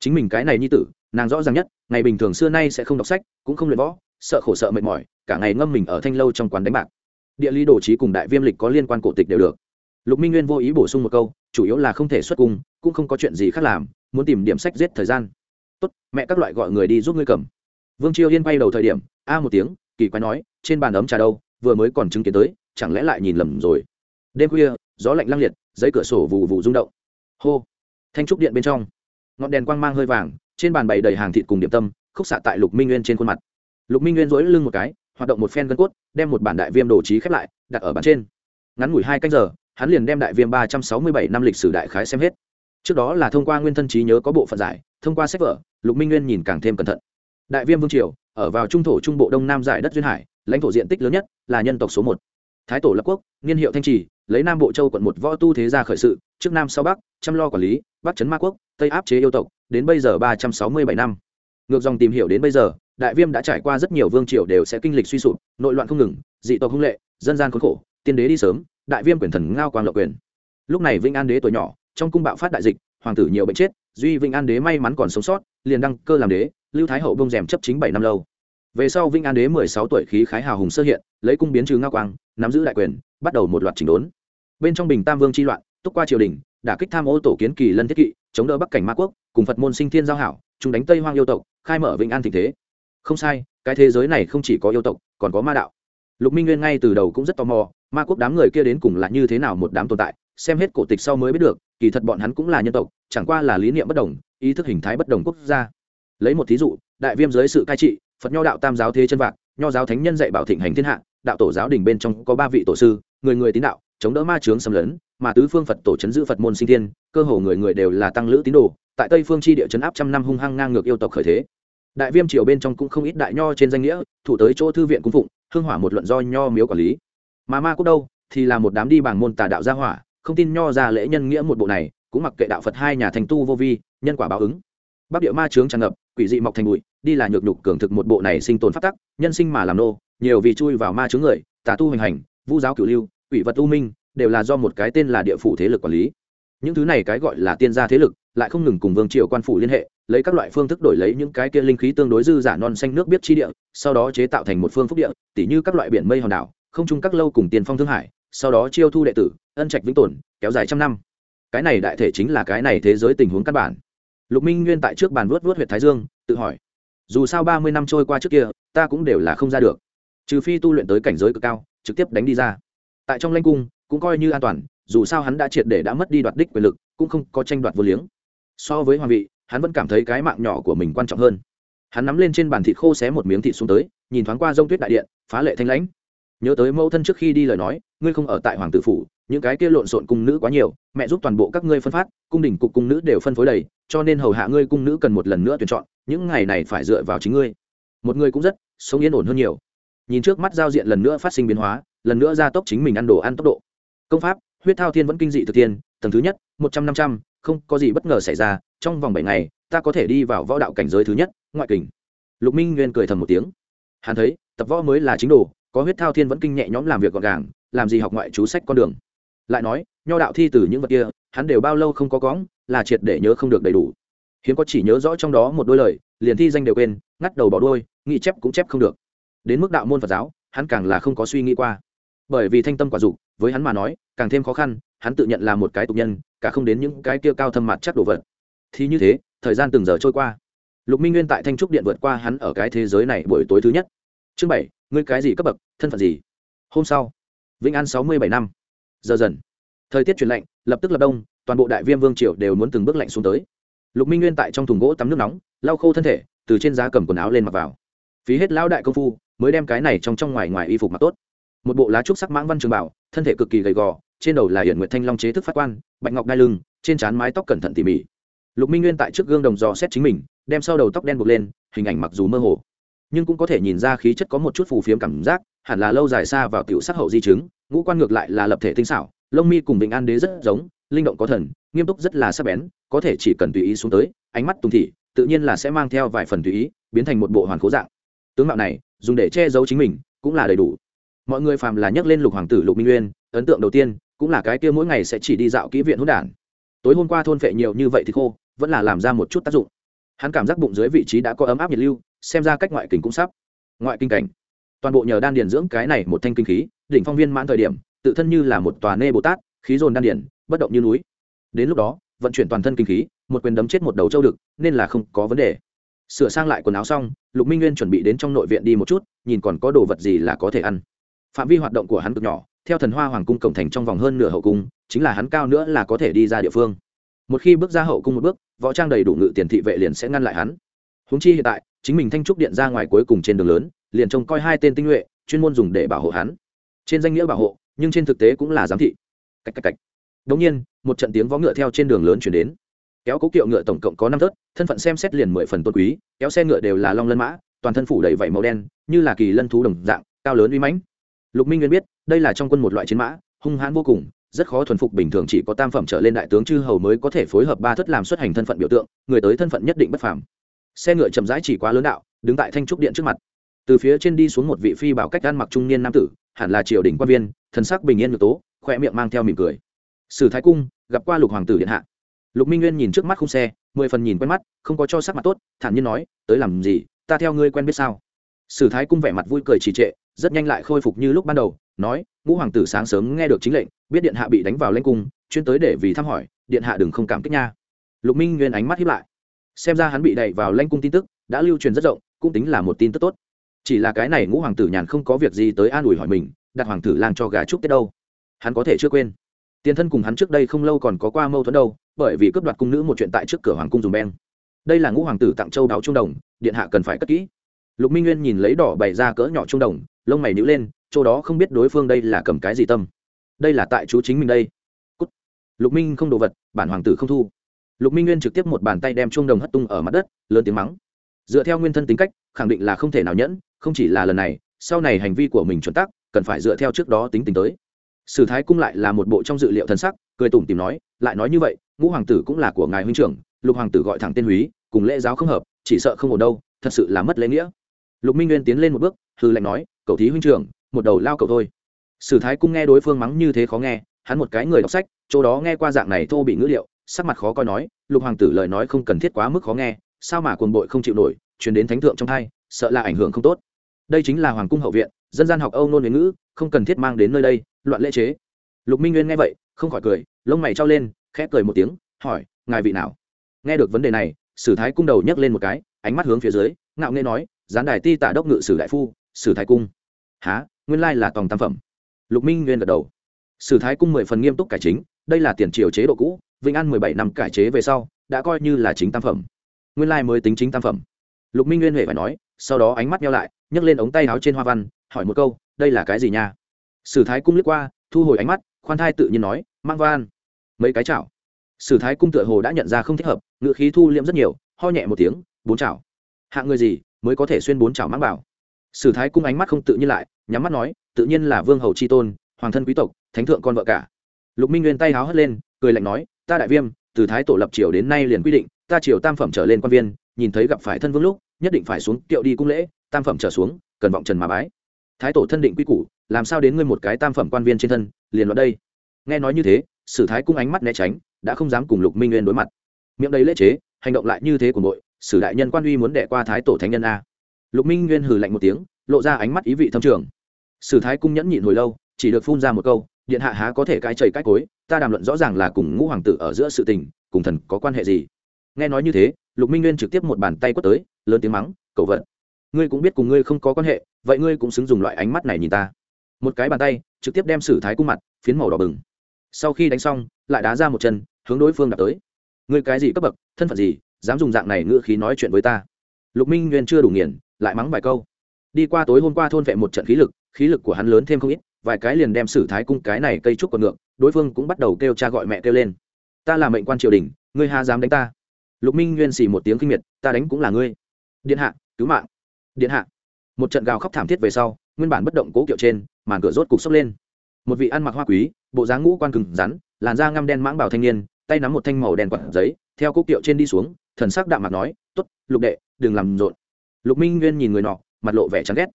chính mình cái này như tử, nàng rõ ràng nhất, ngày bình thường xưa nay sẽ không đọc sách, cũng không luyện võ, sợ khổ sợ mệt mỏi, cả ngày ngâm mình ở thanh lâu trong quán đánh bạc. Địa lý đồ trí cùng đại viêm lịch có liên quan cổ tịch đều được. Lục minh nguyên vô ý bổ sung một câu, chủ yếu là không thể xuất cung, cũng không có chuyện gì khác làm, muốn tìm điểm sách giết thời gian. Tốt, mẹ các loại gọi người đi giúp ngươi cầm. Vương triều yên bay đầu thời điểm, a một tiếng, kỳ quái nói, trên bàn ấm trà đâu, vừa mới còn chứng kiến tới, chẳng lẽ lại nhìn lầm rồi? Đêm khuya, gió lạnh lăng liệt, giấy cửa sổ vụ vụ rung động. Hô! Thanh trúc điện bên trong ngọn đèn quang mang hơi vàng, trên bàn bày đầy hàng thịt cùng điểm tâm, khúc xạ tại lục minh nguyên trên khuôn mặt. Lục minh nguyên dỗi lưng một cái, hoạt động một phen gân cốt, đem một bản đại viêm đồ trí khép lại, đặt ở bàn trên. Ngắn ngủi hai canh giờ, hắn liền đem đại viêm ba trăm sáu mươi bảy năm lịch sử đại khái xem hết. Trước đó là thông qua nguyên thân trí nhớ có bộ phận giải, thông qua sách vở, lục minh nguyên nhìn càng thêm cẩn thận. Đại viêm vương triều, ở vào trung thổ trung bộ đông nam giải đất duyên hải, lãnh thổ diện tích lớn nhất là nhân tộc số một. Thái tổ lập quốc, niên hiệu thanh trì, lấy nam bộ châu quận một võ tu thế gia khởi sự, trước nam sau bắc, chăm lo quản lý bắc trấn ma quốc, tây áp chế yêu tộc, đến bây giờ ba trăm sáu mươi bảy năm. Ngược dòng tìm hiểu đến bây giờ, đại viêm đã trải qua rất nhiều vương triều đều sẽ kinh lịch suy sụp, nội loạn không ngừng, dị tộc hung lệ, dân gian khốn khổ, tiên đế đi sớm, đại viêm quyền thần ngao quang lộc quyền. Lúc này vĩnh an đế tuổi nhỏ, trong cung bạo phát đại dịch, hoàng tử nhiều bệnh chết, duy vĩnh an đế may mắn còn sống sót, liền đăng cơ làm đế, lưu thái hậu bông rèm chấp chính bảy năm lâu. Về sau vĩnh an đế mười sáu tuổi khí khái hào hùng sơ hiện, lấy cung biến trừ ngao quang, nắm giữ đại quyền, bắt đầu một loạt chỉnh đốn. Bên trong bình tam vương chi loạn, túc qua triều đình đả kích tham ô tổ kiến kỳ lân thiết kỵ, chống đỡ bắc cảnh ma quốc, cùng phật môn sinh thiên giao hảo chúng đánh tây hoang yêu tộc, khai mở vĩnh an tình thế. Không sai, cái thế giới này không chỉ có yêu tộc, còn có ma đạo. Lục minh nguyên ngay từ đầu cũng rất tò mò, ma quốc đám người kia đến cùng là như thế nào một đám tồn tại, xem hết cổ tịch sau mới biết được, kỳ thật bọn hắn cũng là nhân tộc, chẳng qua là lý niệm bất đồng, ý thức hình thái bất đồng quốc gia. Lấy một thí dụ, đại viêm dưới sự cai trị, phật nho đạo tam giáo thế chân vạc, nho giáo thánh nhân dạy bảo thịnh hành thiên hạ, đạo tổ giáo đình bên trong có ba vị tổ sư, người người tín đạo chống đỡ ma chướng xâm lấn, mà tứ phương phật tổ chấn giữ phật môn sinh thiên, cơ hồ người người đều là tăng lữ tín đồ, tại tây phương chi địa chấn áp trăm năm hung hăng ngang ngược yêu tộc khởi thế. Đại viêm triều bên trong cũng không ít đại nho trên danh nghĩa, thủ tới chỗ thư viện cung phụng, hương hỏa một luận do nho miếu quản lý. Mà ma quốc đâu, thì là một đám đi bằng môn tà đạo gia hỏa, không tin nho ra lễ nhân nghĩa một bộ này, cũng mặc kệ đạo phật hai nhà thành tu vô vi, nhân quả báo ứng. Bắc địa ma chướng tràn ngập, quỷ dị mọc thành bụi, đi là nhược nhục cường thực một bộ này sinh tồn phát tắc, nhân sinh mà làm nô, nhiều vì chui vào ma chướng người, tà tu hành hành, vu giáo cửu lưu quỷ vật u minh đều là do một cái tên là địa phủ thế lực quản lý. Những thứ này cái gọi là tiên gia thế lực, lại không ngừng cùng vương triều quan phủ liên hệ, lấy các loại phương thức đổi lấy những cái kia linh khí tương đối dư giả non xanh nước biết chi địa, sau đó chế tạo thành một phương phúc địa, tỉ như các loại biển mây hòn đảo, không chung các lâu cùng tiền phong thương hải, sau đó chiêu thu đệ tử, ân trạch vĩnh tồn, kéo dài trăm năm. Cái này đại thể chính là cái này thế giới tình huống căn bản. Lục minh nguyên tại trước bàn vuốt vuốt huyện thái dương, tự hỏi, dù sao ba mươi năm trôi qua trước kia, ta cũng đều là không ra được. Trừ phi tu luyện tới cảnh giới cực cao, trực tiếp đánh đi ra tại trong lanh cung, cũng coi như an toàn, dù sao hắn đã triệt để đã mất đi đoạt đích quyền lực, cũng không có tranh đoạt vô liếng. So với hoàng vị, hắn vẫn cảm thấy cái mạng nhỏ của mình quan trọng hơn. Hắn nắm lên trên bàn thịt khô xé một miếng thịt xuống tới, nhìn thoáng qua rông tuyết đại điện, phá lệ thanh lãnh. Nhớ tới mẫu thân trước khi đi lời nói, ngươi không ở tại hoàng tử phủ, những cái kia lộn xộn cung nữ quá nhiều, mẹ giúp toàn bộ các ngươi phân phát, cung đình cục cung nữ đều phân phối đầy, cho nên hầu hạ ngươi cung nữ cần một lần nữa tuyển chọn, những ngày này phải dựa vào chính ngươi. Một người cũng rất, sống yên ổn hơn nhiều. Nhìn trước mắt giao diện lần nữa phát sinh biến hóa lần nữa gia tốc chính mình ăn đồ ăn tốc độ. Công pháp, huyết thao thiên vẫn kinh dị thực thiên, tầng thứ nhất, một trăm năm trăm, không có gì bất ngờ xảy ra, trong vòng bảy ngày, ta có thể đi vào võ đạo cảnh giới thứ nhất, ngoại kình. Lục minh nguyên cười thầm một tiếng. Hắn thấy, tập võ mới là chính đồ, có huyết thao thiên vẫn kinh nhẹ nhõm làm việc gọn gàng, làm gì học ngoại chú sách con đường. Lại nói, nho đạo thi từ những vật kia, hắn đều bao lâu không có cóng là triệt để nhớ không được đầy đủ. Hiếm có chỉ nhớ rõ trong đó một đôi lời, liền thi danh đều quên, ngắt đầu bỏ đôi nghĩ chép cũng chép không được. Đến mức đạo môn phật giáo, hắn càng là không có suy nghĩ qua bởi vì thanh tâm quả dục, với hắn mà nói, càng thêm khó khăn, hắn tự nhận là một cái tục nhân, cả không đến những cái kia cao thâm mặt chắc đồ vật. Thì như thế, thời gian từng giờ trôi qua. Lục minh nguyên tại thanh trúc điện vượt qua hắn ở cái thế giới này buổi tối thứ nhất. Chương bảy, ngươi cái gì cấp bậc, thân phận gì? Hôm sau, vĩnh an sáu mươi bảy năm. Giờ dần, thời tiết chuyển lạnh, lập tức lập đông, toàn bộ đại viêm vương triều đều muốn từng bước lạnh xuống tới. Lục minh nguyên tại trong thùng gỗ tắm nước nóng, lau khô thân thể, từ trên giá cầm quần áo lên mặc vào. Phí hết lão đại công phu, mới đem cái này trong trong ngoài ngoài y phục mặc tốt một bộ lá trúc sắc mãng văn trường bảo, thân thể cực kỳ gầy gò, trên đầu là hiển nguyệt thanh long chế thức phát quan, bạch ngọc đai lưng, trên trán mái tóc cẩn thận tỉ mỉ. Lục minh nguyên tại trước gương đồng dò xét chính mình, đem sau đầu tóc đen buộc lên, hình ảnh mặc dù mơ hồ, nhưng cũng có thể nhìn ra khí chất có một chút phù phiếm cảm giác, hẳn là lâu dài xa vào tiểu sắc hậu di chứng, ngũ quan ngược lại là lập thể tinh xảo, lông mi cùng bình an đế rất giống, linh động có thần, nghiêm túc rất là sắc bén, có thể chỉ cần tùy ý xuống tới, ánh mắt tùng thị, tự nhiên là sẽ mang theo vài phần tùy ý, biến thành một bộ hoàn cố dạng. Tướng mạo này, dùng để che giấu chính mình, cũng là đầy đủ mọi người phàm là nhắc lên lục hoàng tử lục minh nguyên, ấn tượng đầu tiên cũng là cái kia mỗi ngày sẽ chỉ đi dạo kỹ viện hỗn đản. Tối hôm qua thôn phệ nhiều như vậy thì khô, vẫn là làm ra một chút tác dụng. Hắn cảm giác bụng dưới vị trí đã có ấm áp nhiệt lưu, xem ra cách ngoại kình cũng sắp. Ngoại kinh cảnh. Toàn bộ nhờ đan điền dưỡng cái này một thanh kinh khí, đỉnh phong viên mãn thời điểm, tự thân như là một tòa nê bồ tát, khí dồn đan điền, bất động như núi. Đến lúc đó, vận chuyển toàn thân kinh khí, một quyền đấm chết một đầu châu đực, nên là không có vấn đề. Sửa sang lại quần áo xong, lục minh nguyên chuẩn bị đến trong nội viện đi một chút, nhìn còn có đồ vật gì là có thể ăn phạm vi hoạt động của hắn cực nhỏ, theo thần hoa hoàng cung cổng thành trong vòng hơn nửa hậu cung, chính là hắn cao nữa là có thể đi ra địa phương. Một khi bước ra hậu cung một bước, võ trang đầy đủ ngự tiền thị vệ liền sẽ ngăn lại hắn. Húng chi hiện tại, chính mình thanh trúc điện ra ngoài cuối cùng trên đường lớn, liền trông coi hai tên tinh nhuệ, chuyên môn dùng để bảo hộ hắn. Trên danh nghĩa bảo hộ, nhưng trên thực tế cũng là giám thị. Cạch cạch cạch. Đống nhiên, một trận tiếng vó ngựa theo trên đường lớn chuyển đến. Kéo cố kiệu ngựa tổng cộng có năm thớt, thân phận xem xét liền mười phần tôn quý, kéo xe ngựa đều là long lân mã, toàn thân phủ đầy vảy màu đen, như là kỳ lân thú đồng dạng, cao lớn uy mãnh lục minh nguyên biết, đây là trong quân một loại chiến mã, hung hãn vô cùng, rất khó thuần phục, bình thường chỉ có tam phẩm trở lên đại tướng chư hầu mới có thể phối hợp ba thất làm xuất hành thân phận biểu tượng, người tới thân phận nhất định bất phàm. Xe ngựa chậm rãi chỉ quá lớn đạo, đứng tại thanh trúc điện trước mặt. Từ phía trên đi xuống một vị phi bảo cách ăn mặc trung niên nam tử, hẳn là triều đình quan viên, thần sắc bình yên ngược tố, khoe miệng mang theo mỉm cười. Sử thái cung, gặp qua lục hoàng tử điện hạ. Lục minh nguyên nhìn trước mắt khung xe, mười phần nhìn quen mắt, không có cho sắc mặt tốt, thản nhiên nói, tới làm gì, ta theo ngươi quen biết sao? Sử thái cung vẻ mặt vui cười trì trệ rất nhanh lại khôi phục như lúc ban đầu, nói, ngũ hoàng tử sáng sớm nghe được chính lệnh, biết điện hạ bị đánh vào lãnh cung, chuyên tới để vì thăm hỏi, điện hạ đừng không cảm kích nha. Lục minh nguyên ánh mắt hiếp lại. Xem ra hắn bị đẩy vào lãnh cung tin tức, đã lưu truyền rất rộng, cũng tính là một tin tức tốt. Chỉ là cái này ngũ hoàng tử nhàn không có việc gì tới an ủi hỏi mình, đặt hoàng tử lang cho gà trúc tết đâu. Hắn có thể chưa quên. Tiền thân cùng hắn trước đây không lâu còn có qua mâu thuẫn đâu, bởi vì cướp đoạt cung nữ một chuyện tại trước cửa hoàng cung dùng beng. Đây là ngũ hoàng tử tặng châu đáo trung đồng, điện hạ cần phải cất kỹ. Lục minh nguyên nhìn lấy đỏ bày ra cỡ nhỏ trung đồng lông mày nhíu lên, chỗ đó không biết đối phương đây là cầm cái gì tâm. Đây là tại chú chính mình đây. Cút. lục minh không đồ vật, bản hoàng tử không thu. Lục minh nguyên trực tiếp một bàn tay đem chuông đồng hất tung ở mặt đất, lớn tiếng mắng. Dựa theo nguyên thân tính cách, khẳng định là không thể nào nhẫn, không chỉ là lần này, sau này hành vi của mình chuẩn tắc, cần phải dựa theo trước đó tính tính tới. Sử thái cung lại là một bộ trong dự liệu thân sắc, cười tủm tìm nói, lại nói như vậy, ngũ hoàng tử cũng là của ngài huynh trưởng, lục hoàng tử gọi thẳng tên húy, cùng lễ giáo không hợp, chỉ sợ không ổn đâu, thật sự là mất lễ nghĩa. Lục minh nguyên tiến lên một bước hư lệnh nói cậu thí huynh trưởng, một đầu lao cậu thôi. Sử thái cung nghe đối phương mắng như thế khó nghe, hắn một cái người đọc sách, chỗ đó nghe qua dạng này thô bị ngữ liệu, sắc mặt khó coi nói, lục hoàng tử lời nói không cần thiết quá mức khó nghe, sao mà cuồng bội không chịu nổi chuyển đến thánh thượng trong thai, sợ là ảnh hưởng không tốt. Đây chính là hoàng cung hậu viện, dân gian học âu nôn huế ngữ, không cần thiết mang đến nơi đây, loạn lễ chế. Lục minh nguyên nghe vậy, không khỏi cười, lông mày trao lên, khẽ cười một tiếng, hỏi, ngài vị nào? Nghe được vấn đề này, sử thái cung đầu nhấc lên một cái, ánh mắt hướng phía dưới, ngạo nghê nói, gián đài ti tả đốc ngự sử đại phu, sử thái cung há nguyên lai là tòng tam phẩm. Lục minh nguyên gật đầu. Sử thái cung mười phần nghiêm túc cải chính, đây là tiền triều chế độ cũ vĩnh an mười bảy năm cải chế về sau, đã coi như là chính tam phẩm. Nguyên lai mới tính chính tam phẩm. Lục minh nguyên huệ phải nói, sau đó ánh mắt nhau lại, nhấc lên ống tay áo trên hoa văn, hỏi một câu, đây là cái gì nha? Sử thái cung liếc qua, thu hồi ánh mắt, khoan thai tự nhiên nói, mang van. Mấy cái chảo. Sử thái cung tựa hồ đã nhận ra không thích hợp, ngựa khí thu liễm rất nhiều, ho nhẹ một tiếng, bốn chảo. Hạng người gì mới có thể xuyên bốn chảo mang bảo sử thái cung ánh mắt không tự nhiên lại, nhắm mắt nói, tự nhiên là vương hầu c h i tôn, hoàng thân quý tộc, thánh thượng con vợ cả. Lục minh nguyên tay háo hất lên, cười lạnh nói, ta đại viêm, từ thái tổ lập triều đến nay liền quy định, ta triều tam phẩm trở lên quan viên, nhìn thấy gặp phải thân vương lúc, nhất định phải xuống kiệu đi cung lễ, tam phẩm trở xuống, cần vọng trần mà bái. Thái tổ thân định quy củ, làm sao đến ngươi một cái tam phẩm quan viên trên thân, liền vào đây? Nghe nói như thế, sử thái cung ánh mắt né tránh, đã không dám cùng lục minh nguyên đối mặt. Miệng đầy lễ chế, hành động lại như thế của nội, sử đại nhân quan uy muốn đẻ qua thái tổ thánh nhân a lục minh nguyên hừ lạnh một tiếng lộ ra ánh mắt ý vị thâm trường. Sử thái cung nhẫn nhịn hồi lâu chỉ được phun ra một câu điện hạ há có thể cai chảy cãi cối ta đàm luận rõ ràng là cùng ngũ hoàng tử ở giữa sự tình cùng thần có quan hệ gì? Nghe nói như thế lục minh nguyên trực tiếp một bàn tay quất tới lớn tiếng mắng cậu vận, ngươi cũng biết cùng ngươi không có quan hệ vậy ngươi cũng xứng dùng loại ánh mắt này nhìn ta. Một cái bàn tay trực tiếp đem sử thái cung mặt phiến màu đỏ bừng. Sau khi đánh xong lại đá ra một chân hướng đối phương đạp tới. Ngươi cái gì cấp bậc thân phận gì dám dùng dạng này ngữ khí nói chuyện với ta? Lục minh nguyên chưa đủ nghiền lại mắng vài câu. Đi qua tối hôm qua thôn vệ một trận khí lực khí lực của hắn lớn thêm không ít, vài cái liền đem sử thái cung cái này cây trúc còn ngược, đối phương cũng bắt đầu kêu cha gọi mẹ kêu lên. Ta là mệnh quan triều đình, ngươi hà dám đánh ta. Lục minh nguyên xì một tiếng kinh miệt, ta đánh cũng là ngươi. Điện hạ, cứu mạng. Điện hạ. Một trận gào khóc thảm thiết về sau, nguyên bản bất động cố kiệu trên, màn cửa rốt cục sốc lên. Một vị ăn mặc hoa quý, bộ dáng ngũ quan cừng rắn, làn da ngăm đen mãng bảo thanh niên, tay nắm một thanh màu đen quạt giấy, theo cố kiệu trên đi xuống, thần sắc đạm mặt nói t ố t lục đệ, đừng làm rộn lục minh nguyên nhìn người nọ, mặt lộ vẻ chán ghét.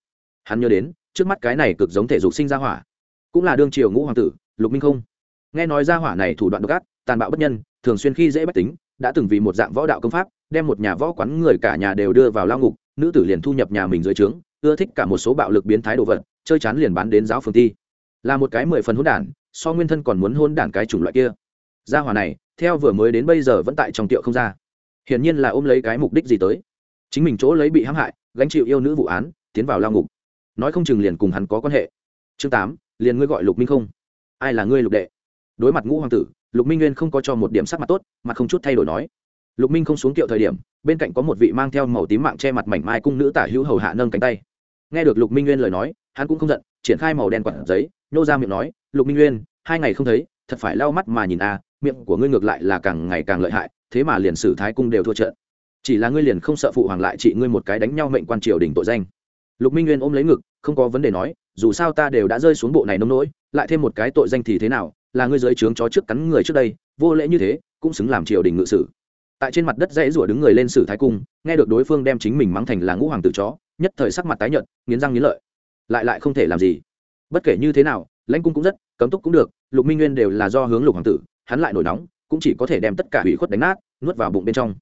Hắn nhớ đến, trước mắt cái này cực giống thể dục sinh ra hỏa. Cũng là đương triều ngũ hoàng tử, lục minh không? Nghe nói ra hỏa này thủ đoạn độc ác, tàn bạo bất nhân, thường xuyên khi dễ bách tính, đã từng vì một dạng võ đạo công pháp, đem một nhà võ quán người cả nhà đều đưa vào lao ngục, nữ tử liền thu nhập nhà mình dưới trướng, ưa thích cả một số bạo lực biến thái đồ vật, chơi chán liền bán đến giáo phường ti là một cái mười phần hôn đản, so nguyên thân còn muốn hôn đản cái chủng loại kia. Gia hỏa này, theo vừa mới đến bây giờ vẫn tại trong tiệu không ra. Hiển nhiên là ôm lấy cái mục đích gì tới chính mình chỗ lấy bị hãm hại, gánh chịu yêu nữ vụ án, tiến vào lao ngục. Nói không chừng liền cùng hắn có quan hệ. Chương tám, liền ngươi gọi lục minh không? Ai là ngươi lục đệ? Đối mặt ngũ hoàng tử, lục minh nguyên không có cho một điểm sắc mặt tốt, mà không chút thay đổi nói. Lục minh không xuống kiệu thời điểm, bên cạnh có một vị mang theo màu tím mạng che mặt mảnh mai cung nữ tả hữu hầu hạ nâng cánh tay. Nghe được lục minh nguyên lời nói, hắn cũng không giận, triển khai màu đen quặn giấy, nhô ra miệng nói, lục minh nguyên, hai ngày không thấy, thật phải lau mắt mà nhìn a miệng của ngươi ngược lại là càng ngày càng lợi hại, thế mà liền sử thái cung đều thua trận chỉ là ngươi liền không sợ phụ hoàng lại trị ngươi một cái đánh nhau mệnh quan triều đình tội danh. Lục minh nguyên ôm lấy ngực, không có vấn đề nói, dù sao ta đều đã rơi xuống bộ này nông nỗi, lại thêm một cái tội danh thì thế nào, là ngươi dưới trướng chó trước cắn người trước đây, vô lễ như thế, cũng xứng làm triều đình ngự sử. Tại trên mặt đất dãy rủa đứng người lên sử thái cung, nghe được đối phương đem chính mình mắng thành là ngũ hoàng tử chó, nhất thời sắc mặt tái nhợt, nghiến răng nghiến lợi. Lại lại không thể làm gì. Bất kể như thế nào, lãnh cung cũng rất, cấm túc cũng được, lục minh nguyên đều là do hướng lục hoàng tử, hắn lại nổi nóng, cũng chỉ có thể đem tất cả hủy khuất đánh nát, nuốt vào bụng bên trong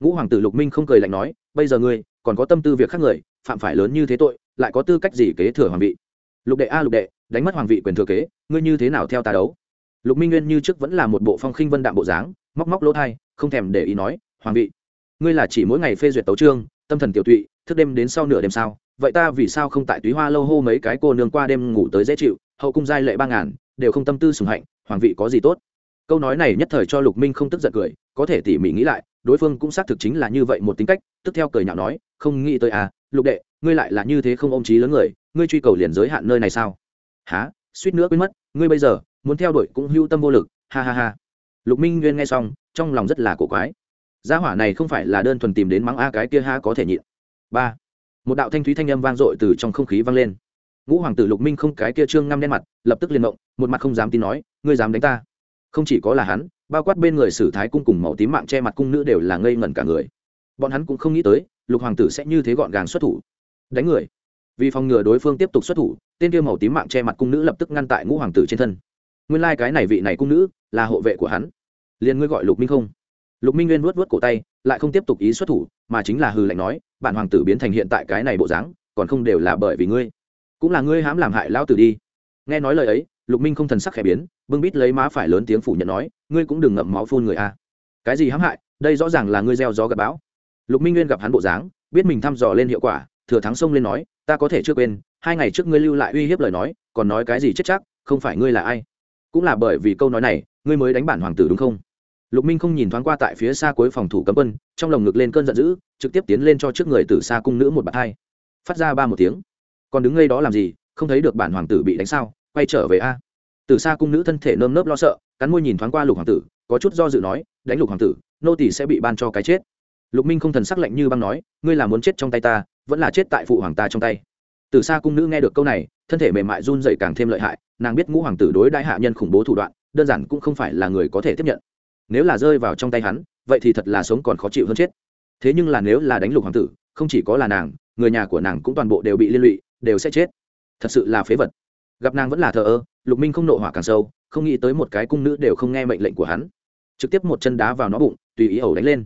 ngũ hoàng tử lục minh không cười lạnh nói, bây giờ ngươi còn có tâm tư việc khác người, phạm phải lớn như thế tội, lại có tư cách gì kế thừa hoàng vị? Lục đệ a, lục đệ, đánh mất hoàng vị quyền thừa kế, ngươi như thế nào theo ta đấu? Lục minh nguyên như trước vẫn là một bộ phong khinh vân đạm bộ dáng, móc móc lỗ thai, không thèm để ý nói, hoàng vị, ngươi là chỉ mỗi ngày phê duyệt tấu trương tâm thần tiểu tụy, thức đêm đến sau nửa đêm sao? Vậy ta vì sao không tại túy hoa lâu hô mấy cái cô nương qua đêm ngủ tới dễ chịu, hậu cung giai lệ ba ngàn, đều không tâm tư sùng hạnh, hoàng vị có gì tốt? Câu nói này nhất thời cho lục minh không tức giận cười, có thể tỉ mỉ nghĩ lại đối phương cũng xác thực chính là như vậy một tính cách, tức theo cười nhạo nói, không nghĩ tới à lục đệ, ngươi lại là như thế không ôm trí lớn người, ngươi truy cầu liền giới hạn nơi này sao? Há suýt nữa quên mất, ngươi bây giờ muốn theo đuổi cũng hưu tâm vô lực, ha ha ha. Lục minh nguyên nghe xong, trong lòng rất là cổ quái. Gia hỏa này không phải là đơn thuần tìm đến mắng a cái kia ha có thể nhịn. Ba, một đạo thanh thúy thanh âm vang dội từ trong không khí vang lên. Ngũ hoàng tử lục minh không cái kia trương ngăm đen mặt, lập tức liền động, một mặt không dám tin nói, ngươi dám đánh ta? Không chỉ có là hắn bao quát bên người sử thái cung cùng màu tím mạng che mặt cung nữ đều là ngây ngẩn cả người. Bọn hắn cũng không nghĩ tới, lục hoàng tử sẽ như thế gọn gàng xuất thủ. Đánh người. Vì phòng ngừa đối phương tiếp tục xuất thủ, tên kia màu tím mạng che mặt cung nữ lập tức ngăn tại ngũ hoàng tử trên thân. Nguyên lai、like、cái này vị này cung nữ là hộ vệ của hắn. Liền ngươi gọi lục minh không? Lục minh nguyên vuốt vuốt cổ tay, lại không tiếp tục ý xuất thủ, mà chính là hư lệnh nói, bản hoàng tử biến thành hiện tại cái này bộ dáng, còn không đều là bởi vì ngươi. Cũng là ngươi hãm làm hại lao tử đi. Nghe nói lời ấy lục minh không thần sắc khẽ biến, bưng bít lấy má phải lớn tiếng phủ nhận nói, ngươi cũng đừng ngậm máu phun người a. Cái gì hãm hại, đây rõ ràng là ngươi gieo gió gặp bão. Lục minh nguyên gặp hắn bộ dáng, biết mình thăm dò lên hiệu quả, thừa thắng xông lên nói, ta có thể chưa quên, hai ngày trước ngươi lưu lại uy hiếp lời nói, còn nói cái gì chết chắc, không phải ngươi là ai? Cũng là bởi vì câu nói này, ngươi mới đánh bản hoàng tử đúng không? Lục minh không nhìn thoáng qua tại phía xa cuối phòng thủ cấm quân, trong lồng ngực lên cơn giận dữ, trực tiếp tiến lên cho trước người từ xa cung nữ một bạt hai. Phát ra ba một tiếng. Còn đứng ngay đó làm gì, không thấy được bản hoàng tử bị đánh sao? Quay trở về a. Từ xa cung nữ thân thể nơm nớp lo sợ, cắn môi nhìn thoáng qua lục hoàng tử, có chút do dự nói, đánh lục hoàng tử, nô tỷ sẽ bị ban cho cái chết. Lục minh không thần sắc lạnh như băng nói, ngươi là muốn chết trong tay ta, vẫn là chết tại phụ hoàng ta trong tay. Từ xa cung nữ nghe được câu này, thân thể mềm mại run dậy càng thêm lợi hại, nàng biết ngũ hoàng tử đối đại hạ nhân khủng bố thủ đoạn, đơn giản cũng không phải là người có thể tiếp nhận. Nếu là rơi vào trong tay hắn, vậy thì thật là sống còn khó chịu hơn chết. Thế nhưng là nếu là đánh lục hoàng tử, không chỉ có là nàng, người nhà của nàng cũng toàn bộ đều bị liên lụy, đều sẽ chết. Thật sự là phế vật gặp nàng vẫn là thờ ơ, lục minh không nộ hỏa càng sâu, không nghĩ tới một cái cung nữ đều không nghe mệnh lệnh của hắn. Trực tiếp một chân đá vào nó bụng, tùy ý ẩu đánh lên.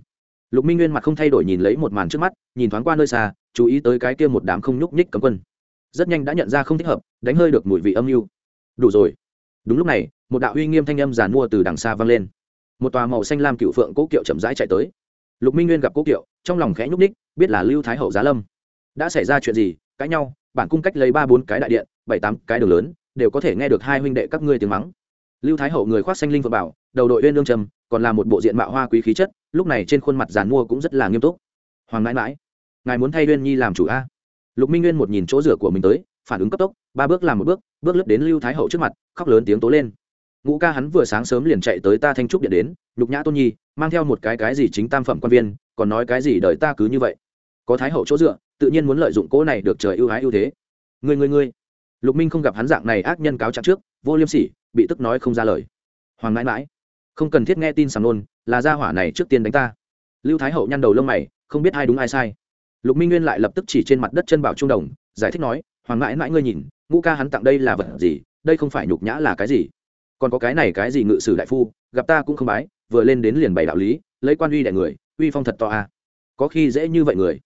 Lục minh nguyên mặt không thay đổi nhìn lấy một màn trước mắt, nhìn thoáng qua nơi xa, chú ý tới cái kia một đám không nhúc nhích cấm quân. Rất nhanh đã nhận ra không thích hợp, đánh hơi được mùi vị âm mưu. Đủ rồi. Đúng lúc này, một đạo uy nghiêm thanh âm giàn mua từ đằng xa vang lên. Một tòa màu xanh lam cựu phượng cố kiệu chậm rãi chạy tới. Lục minh nguyên gặp cố kiệu, trong lòng khẽ nhúc ních biết là lưu thái hậu giá lâm. Đã xảy ra chuyện gì, cãi nhau bản cung cách lấy ba bốn cái đại điện, bảy tám cái đường lớn, đều có thể nghe được hai huynh đệ các ngươi tiếng mắng. Lưu thái hậu người khoác xanh linh vợ bảo, đầu đội uyên lương trầm, còn là một bộ diện mạo hoa quý khí chất, lúc này trên khuôn mặt giàn mua cũng rất là nghiêm túc. Hoàng mãi mãi, ngài muốn thay uyên nhi làm chủ a? Lục minh nguyên một nhìn chỗ rửa của mình tới, phản ứng cấp tốc, ba bước làm một bước bước lướt đến lưu thái hậu trước mặt, khóc lớn tiếng tố lên. Ngũ ca hắn vừa sáng sớm liền chạy tới ta thanh trúc điện đến nhục nhã tôn nhi, mang theo một cái cái gì chính tam phẩm quan viên, còn nói cái gì đợi ta cứ như vậy. Có thái hậu chỗ dựa tự nhiên muốn lợi dụng cỗ này được trời ưu ái ưu thế. Người người người lục minh không gặp hắn dạng này ác nhân cáo trạng trước, vô liêm sỉ, bị tức nói không ra lời. Hoàng mãi mãi, không cần thiết nghe tin sầm nôn là gia hỏa này trước tiên đánh ta. Lưu thái hậu nhăn đầu lông mày, không biết ai đúng ai sai. Lục minh nguyên lại lập tức chỉ trên mặt đất chân bảo trung đồng, giải thích nói, hoàng mãi mãi ngươi nhìn, ngũ ca hắn tặng đây là vật gì, đây không phải nhục nhã là cái gì. Còn có cái này cái gì ngự sử đại phu, gặp ta cũng không bái, vừa lên đến liền bày đạo lý, lấy quan uy đại người, uy phong thật to à. có khi dễ như vậy người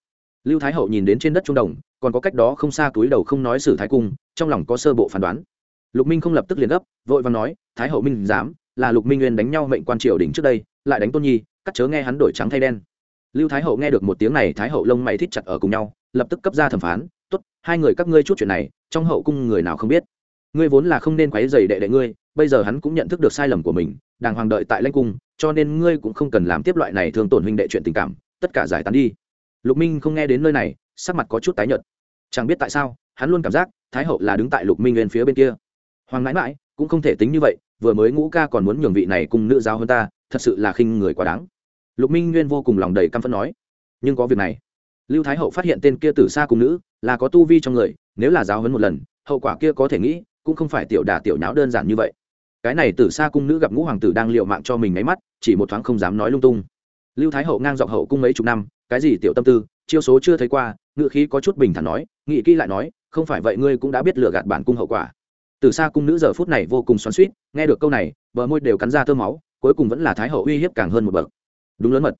lưu thái hậu nhìn đến trên đất trung đồng, còn có cách đó không xa túi đầu không nói sử thái cung, trong lòng có sơ bộ phán đoán. Lục minh không lập tức liền gấp, vội và nói, thái hậu minh dám, là lục minh nguyên đánh nhau mệnh quan triều đình trước đây, lại đánh tôn nhi, cắt chớ nghe hắn đổi trắng thay đen. Lưu thái hậu nghe được một tiếng này, thái hậu lông mày thít chặt ở cùng nhau, lập tức cấp ra thẩm phán, tốt, hai người các ngươi chút chuyện này, trong hậu cung người nào không biết? Ngươi vốn là không nên quấy dày đệ đệ ngươi, bây giờ hắn cũng nhận thức được sai lầm của mình, đàng hoàng đợi tại lãnh cung, cho nên ngươi cũng không cần làm tiếp loại này thường tổn huynh đệ chuyện tình cảm, tất cả giải tán đi lục minh không nghe đến nơi này, sắc mặt có chút tái nhợt. Chẳng biết tại sao, hắn luôn cảm giác thái hậu là đứng tại lục minh nguyên phía bên kia. Hoàng mãi mãi cũng không thể tính như vậy, vừa mới ngũ ca còn muốn nhường vị này cùng nữ giáo hơn ta, thật sự là khinh người quá đáng. Lục minh nguyên vô cùng lòng đầy căm phẫn nói, nhưng có việc này. Lưu thái hậu phát hiện tên kia từ xa cùng nữ là có tu vi trong người, nếu là giáo hấn một lần, hậu quả kia có thể nghĩ, cũng không phải tiểu đà tiểu nháo đơn giản như vậy. Cái này từ xa cung nữ gặp ngũ hoàng tử đang liệu mạng cho mình ngáy mắt, chỉ một thoáng không dám nói lung tung lưu thái hậu ngang dọc hậu cung mấy chục năm, cái gì tiểu tâm tư, chiêu số chưa thấy qua ngự khí có chút bình thản nói nghị kỹ lại nói, không phải vậy ngươi cũng đã biết lừa gạt bản cung hậu quả. Từ xa cung nữ giờ phút này vô cùng xoắn suýt nghe được câu này, bờ môi đều cắn ra tơ máu, cuối cùng vẫn là thái hậu uy hiếp càng hơn một bậc. Đúng lớn mật.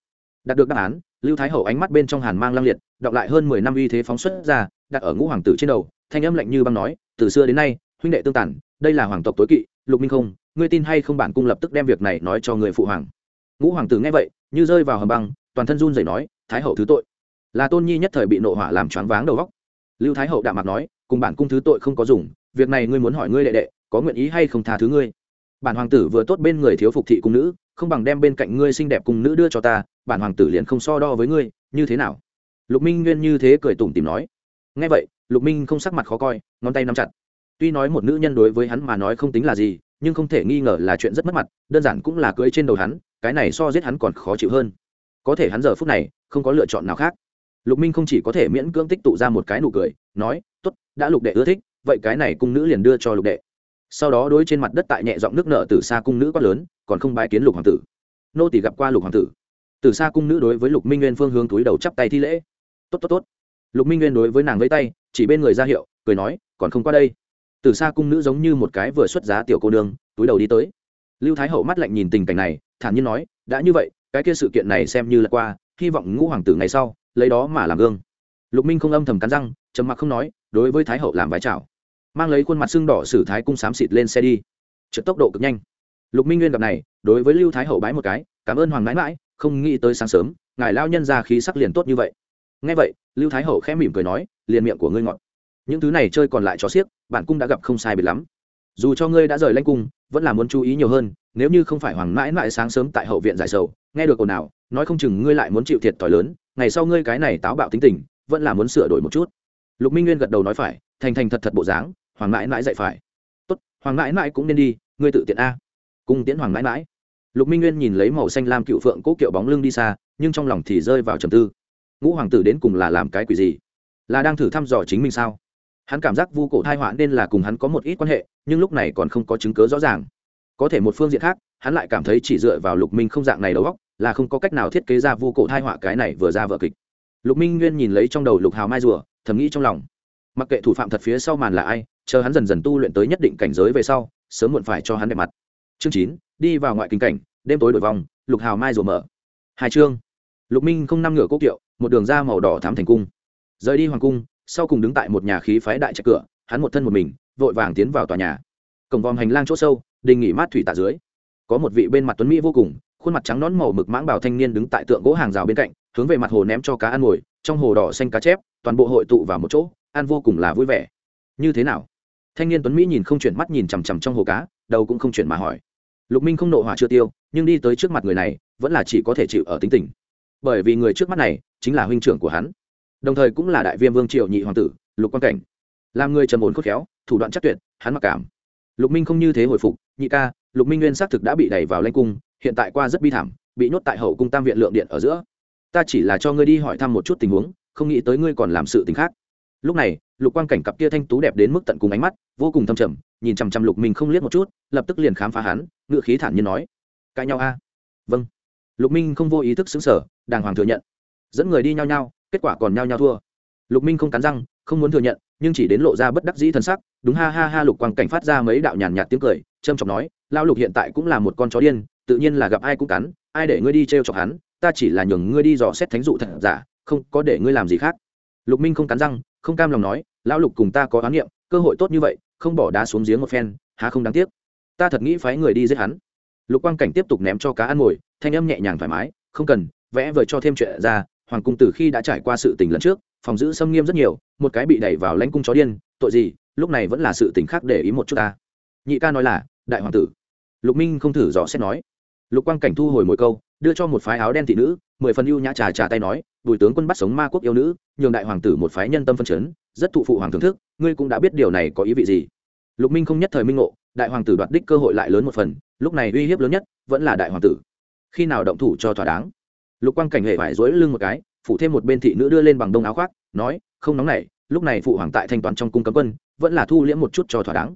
Đạt được đáp án, lưu thái hậu ánh mắt bên trong hàn mang lang liệt, đọc lại hơn mười năm uy thế phóng xuất ra, đặt ở ngũ hoàng tử trên đầu, thanh âm lạnh như băng nói, từ xưa đến nay, huynh đệ tương tản đây là hoàng tộc tối kỵ, lục minh không, ngươi tin hay không bản cung lập tức đem việc này nói cho người phụ hoàng. Ngũ hoàng tử nghe vậy như rơi vào hầm băng, toàn thân run rẩy nói, thái hậu thứ tội. Là tôn nhi nhất thời bị nộ hỏa làm choáng váng đầu góc lưu thái hậu đạm mặt nói, cùng bản cung thứ tội không có dùng, việc này ngươi muốn hỏi ngươi đệ đệ, có nguyện ý hay không tha thứ ngươi? Bản hoàng tử vừa tốt bên người thiếu phục thị cung nữ, không bằng đem bên cạnh ngươi xinh đẹp cung nữ đưa cho ta, bản hoàng tử liền không so đo với ngươi, như thế nào? Lục minh nguyên như thế cười tủm tìm nói. Ngay vậy, lục minh không sắc mặt khó coi, ngón tay nắm chặt. Tuy nói một nữ nhân đối với hắn mà nói không tính là gì, nhưng không thể nghi ngờ là chuyện rất mất mặt, đơn giản cũng là cưỡi trên đầu hắn cái này so giết hắn còn khó chịu hơn. Có thể hắn giờ phút này không có lựa chọn nào khác. Lục minh không chỉ có thể miễn cưỡng tích tụ ra một cái nụ cười, nói t ố t đã lục đệ ưa thích, vậy cái này cung nữ liền đưa cho lục đệ. Sau đó đối trên mặt đất tại nhẹ giọng nước nợ từ xa cung nữ quát lớn, còn không bái kiến lục hoàng tử? Nô tỷ gặp qua lục hoàng tử. Từ xa cung nữ đối với lục minh nguyên phương hướng túi đầu chắp tay thi lễ. Tốt tốt tốt. Lục minh nguyên đối với nàng vẫy tay, chỉ bên người ra hiệu, cười nói, còn không qua đây. Từ xa cung nữ giống như một cái vừa xuất giá tiểu cô nương, túi đầu đi tới. Lưu thái hậu mắt lạnh nhìn tình cảnh này thản nhiên nói, đã như vậy, cái kia sự kiện này xem như là qua, hy vọng ngũ hoàng tử ngày sau, lấy đó mà làm gương. Lục minh không âm thầm cắn răng, trầm mặc không nói, đối với thái hậu làm vái chào. Mang lấy khuôn mặt xương đỏ sử thái cung xám xịt lên xe đi. Trượt tốc độ cực nhanh. Lục minh nguyên gặp này, đối với lưu thái hậu bái một cái, cảm ơn hoàng mãi mãi, không nghĩ tới sáng sớm, ngài lao nhân ra khí sắc liền tốt như vậy. Ngay vậy, lưu thái hậu khẽ mỉm cười nói, liền miệng của ngươi ngọt. Những thứ này chơi còn lại cho xiếc, bản cung đã gặp không sai biệt lắm dù cho ngươi đã rời lanh cung, vẫn là muốn chú ý nhiều hơn, nếu như không phải hoàng mãi mãi sáng sớm tại hậu viện giải sầu, nghe được ồn nào nói không chừng ngươi lại muốn chịu thiệt t lớn, ngày sau ngươi cái này táo bạo tính tình, vẫn là muốn sửa đổi một chút. Lục minh nguyên gật đầu nói phải, thành thành thật thật bộ dáng, hoàng mãi mãi dạy phải. Tốt, hoàng mãi mãi cũng nên đi, ngươi tự tiện a. Cung tiễn hoàng mãi mãi. Lục minh nguyên nhìn lấy màu xanh lam cựu phượng cố kiệu bóng lưng đi xa, nhưng trong lòng thì rơi vào trầm tư. Ngũ hoàng tử đến cùng là làm cái quỷ gì? Là đang thử thăm dò chính mình sao? Hắn cảm giác vu cổ thai họa nên là cùng hắn có một ít quan hệ, nhưng lúc này còn không có chứng cớ rõ ràng. Có thể một phương diện khác, hắn lại cảm thấy chỉ dựa vào lục minh không dạng này đầu góc là không có cách nào thiết kế ra vu cổ thai họa cái này vừa ra vợ kịch. Lục minh nguyên nhìn lấy trong đầu lục hào mai rùa, thầm nghĩ trong lòng. Mặc kệ thủ phạm thật phía sau màn là ai, chờ hắn dần dần tu luyện tới nhất định cảnh giới về sau, sớm muộn phải cho hắn đẹp mặt. Chương chín, đi vào ngoại kinh cảnh, đêm tối đổi vòng, lục hào mai rùa mở. Hai chương. Lục minh không năm ngửa cố kiệu, một đường ra màu đỏ thám thành cung. Rời đi hoàng cung sau cùng đứng tại một nhà khí phái đại trạch cửa, hắn một thân một mình, vội vàng tiến vào tòa nhà. Cổng vòm hành lang chỗ sâu, đình nghỉ mát thủy tạ dưới. Có một vị bên mặt tuấn mỹ vô cùng, khuôn mặt trắng nón màu mực mãng bảo thanh niên đứng tại tượng gỗ hàng rào bên cạnh, hướng về mặt hồ ném cho cá ăn ngồi, trong hồ đỏ xanh cá chép, toàn bộ hội tụ vào một chỗ, ăn vô cùng là vui vẻ. Như thế nào? Thanh niên tuấn mỹ nhìn không chuyển mắt nhìn chằm chằm trong hồ cá, đầu cũng không chuyển mà hỏi. Lục minh không nộ hỏa chưa tiêu, nhưng đi tới trước mặt người này, vẫn là chỉ có thể chịu ở tính tình. Bởi vì người trước mắt này, chính là huynh trưởng của hắn đồng thời cũng là đại viêm vương triều nhị hoàng tử, lục quan cảnh. Làm người trầm ổn khốt khéo, thủ đoạn chắc tuyệt, hắn mặc cảm. Lục minh không như thế hồi phục, nhị ca, lục minh nguyên xác thực đã bị đẩy vào lanh cung, hiện tại qua rất bi thảm, bị nhốt tại hậu cung tam viện lượng điện ở giữa. Ta chỉ là cho ngươi đi hỏi thăm một chút tình huống, không nghĩ tới ngươi còn làm sự tình khác. Lúc này, lục quan cảnh cặp kia thanh tú đẹp đến mức tận cùng ánh mắt, vô cùng thâm trầm, nhìn chằm chằm lục minh không liếc một chút, lập tức liền khám phá hắn, ngựa khí thản nhiên nói, cãi nhau a? Vâng. Lục minh không vô ý thức xứng sở đàng hoàng thừa nhận. Dẫn người đi nhau nhau kết quả còn nhau nhau thua. Lục minh không cắn răng, không muốn thừa nhận, nhưng chỉ đến lộ ra bất đắc dĩ thần sắc, đúng ha ha ha lục quang cảnh phát ra mấy đạo nhàn nhạt tiếng cười trâm trọng nói lao lục hiện tại cũng là một con chó điên, tự nhiên là gặp ai cũng cắn, ai để ngươi đi t r e o chọc hắn, ta chỉ là nhường ngươi đi dò xét thánh dụ thật giả, không có để ngươi làm gì khác. Lục minh không cắn răng, không cam lòng nói, lão lục cùng ta có oán niệm, cơ hội tốt như vậy, không bỏ đá xuống giếng một phen, há không đáng tiếc. Ta thật nghĩ phái người đi giết hắn. Lục quang cảnh tiếp tục ném cho cá ăn mồi, thanh âm nhẹ nhàng thoải mái, không cần, vẽ vời cho thêm chuyện ra hoàng cung từ khi đã trải qua sự tình lần trước, phòng giữ xâm nghiêm rất nhiều, một cái bị đẩy vào lãnh cung chó điên, tội gì, lúc này vẫn là sự tình khác để ý một chút ta. Nhị ca nói là, đại hoàng tử. Lục minh không thử dò xét nói. Lục quang cảnh thu hồi mỗi câu, đưa cho một phái áo đen thị nữ, mười phần ưu nhã trà trà tay nói, bùi tướng quân bắt sống ma quốc yêu nữ, nhường đại hoàng tử một phái nhân tâm phân chấn, rất thụ phụ hoàng thưởng thức, ngươi cũng đã biết điều này có ý vị gì. Lục minh không nhất thời minh ngộ, đại hoàng tử đoạt đích cơ hội lại lớn một phần, lúc này uy hiếp lớn nhất, vẫn là đại hoàng tử. Khi nào động thủ cho thỏa đáng? Lục quang cảnh hệ phải dối lưng một cái phụ thêm một bên thị nữ đưa lên bằng đông áo khoác, nói, không nóng này. lúc này phụ hoàng tại thanh toán trong cung cấm quân, vẫn là thu liễm một chút cho thỏa đáng.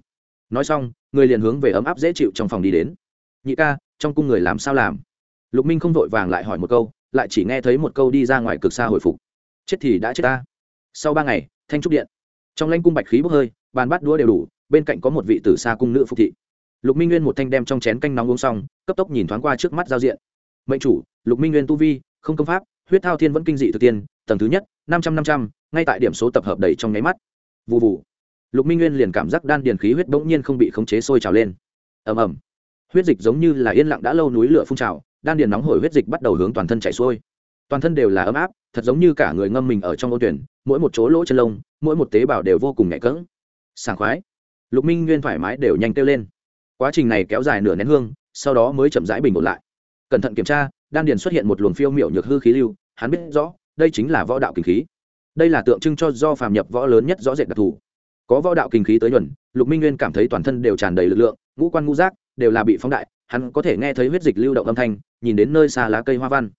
Nói xong, người liền hướng về ấm áp dễ chịu trong phòng đi đến. Nhị ca, trong cung người làm sao làm? Lục minh không vội vàng lại hỏi một câu, lại chỉ nghe thấy một câu đi ra ngoài cực xa hồi phục. Chết thì đã chết ta. Sau ba ngày, thanh trúc điện. Trong lanh cung bạch khí bốc hơi, bàn bát đũa đều đủ, bên cạnh có một vị tử xa cung nữ phục thị. Lục minh nguyên một thanh đem trong chén canh nóng uống xong, cấp tốc nhìn thoáng qua trước mắt giao diện mệnh chủ, lục minh nguyên tu vi, không công pháp, huyết thao thiên vẫn kinh dị thực tiên, tầng thứ nhất, năm trăm năm trăm, ngay tại điểm số tập hợp đầy trong nháy mắt. Vụ vụ lục minh nguyên liền cảm giác đan điền khí huyết bỗng nhiên không bị khống chế sôi trào lên. Ầm ầm. Huyết dịch giống như là yên lặng đã lâu núi lửa phun trào, đan điền nóng hổi huyết dịch bắt đầu hướng toàn thân chảy xuôi. Toàn thân đều là ấm áp, thật giống như cả người ngâm mình ở trong ô tuyển, mỗi một chỗ lỗ chân lông, mỗi một tế bào đều vô cùng nhạy cỡng. Sảng khoái. Lục minh nguyên thoải mái đều nhanh kêu lên. Quá trình này kéo dài nửa nén hương, sau đó mới chậm rãi bình ổn lại cẩn thận kiểm tra, đan điền xuất hiện một luồng phiêu miểu nhược hư khí lưu, hắn biết rõ, đây chính là võ đạo kinh khí. Đây là tượng trưng cho do phàm nhập võ lớn nhất rõ rệt đặc thù. Có võ đạo kinh khí tới nhuần, lục minh nguyên cảm thấy toàn thân đều tràn đầy lực lượng, ngũ quan ngũ giác đều là bị phóng đại, hắn có thể nghe thấy huyết dịch lưu động âm thanh, nhìn đến nơi xa lá cây hoa văn.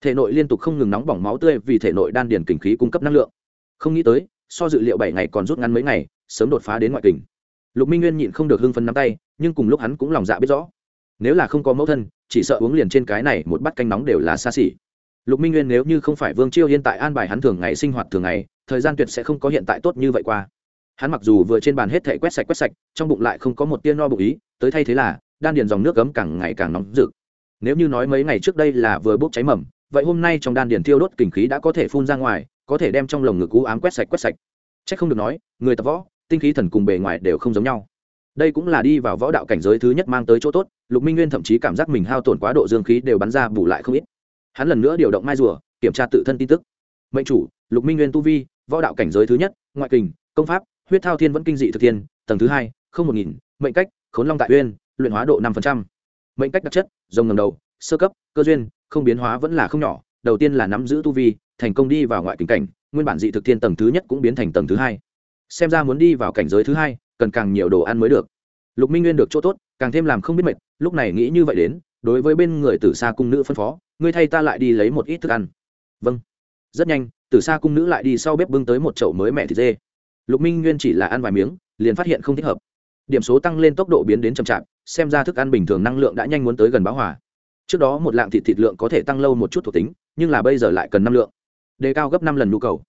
Thể nội liên tục không ngừng nóng bỏng máu tươi vì thể nội đan điền kinh khí cung cấp năng lượng. Không nghĩ tới, so dự liệu bảy ngày còn rút ngắn mấy ngày, sớm đột phá đến ngoại kình. Lục minh nguyên nhịn không được hưng phấn nắm tay, nhưng cùng lúc hắn cũng lòng dạ biết rõ nếu là không có mẫu thân, chỉ sợ uống liền trên cái này một bát canh nóng đều là xa xỉ. Lục minh nguyên nếu như không phải vương chiêu hiện tại an bài hắn thường ngày sinh hoạt thường ngày, thời gian tuyệt sẽ không có hiện tại tốt như vậy qua. Hắn mặc dù vừa trên bàn hết thể quét sạch quét sạch, trong bụng lại không có một tia no bụng ý, tới thay thế là, đan điền dòng nước cấm càng ngày càng nóng rực. Nếu như nói mấy ngày trước đây là vừa bốc cháy mầm, vậy hôm nay trong đan điền thiêu đốt kinh khí đã có thể phun ra ngoài, có thể đem trong lồng ngực cú ám quét sạch quét sạch. C h ắ c không được nói, người tập võ, tinh khí thần cùng bề ngoài đều không giống nhau đây cũng là đi vào võ đạo cảnh giới thứ nhất mang tới chỗ tốt, lục minh nguyên thậm chí cảm giác mình hao tổn quá độ dương khí đều bắn ra bù lại không ít. Hắn lần nữa điều động mai rùa, kiểm tra tự thân tin tức. Mệnh chủ, lục minh nguyên tu vi, võ đạo cảnh giới thứ nhất, ngoại kình, công pháp, huyết thao thiên vẫn kinh dị thực thiên, tầng thứ hai, không một nghìn, mệnh cách, khốn long tại uyên, luyện hóa độ năm phần trăm. Mệnh cách đặc chất, rồng ngầm đầu, sơ cấp, cơ duyên, không biến hóa vẫn là không nhỏ, đầu tiên là nắm giữ tu vi, thành công đi vào ngoại kình cảnh, nguyên bản dị thực thiên tầng thứ nhất cũng biến thành tầng thứ hai. Xem ra muốn đi vào cảnh giới thứ hai cần càng nhiều đồ ăn mới được. Lục minh nguyên được chỗ tốt, càng thêm làm không biết mệt, lúc này nghĩ như vậy đến, đối với bên người tử xa cung nữ phân phó, ngươi thay ta lại đi lấy một ít thức ăn. Vâng. Rất nhanh, tử xa cung nữ lại đi sau bếp bưng tới một chậu mới mẹ thịt dê. Lục minh nguyên chỉ là ăn vài miếng, liền phát hiện không thích hợp. Điểm số tăng lên tốc độ biến đến chậm chạp, xem ra thức ăn bình thường năng lượng đã nhanh muốn tới gần báo hòa. trước đó một lạng thịt thịt lượng có thể tăng lâu một chút thuộc tính, nhưng là bây giờ lại cần năm lượng. Đề cao gấp năm lần nhu cầu.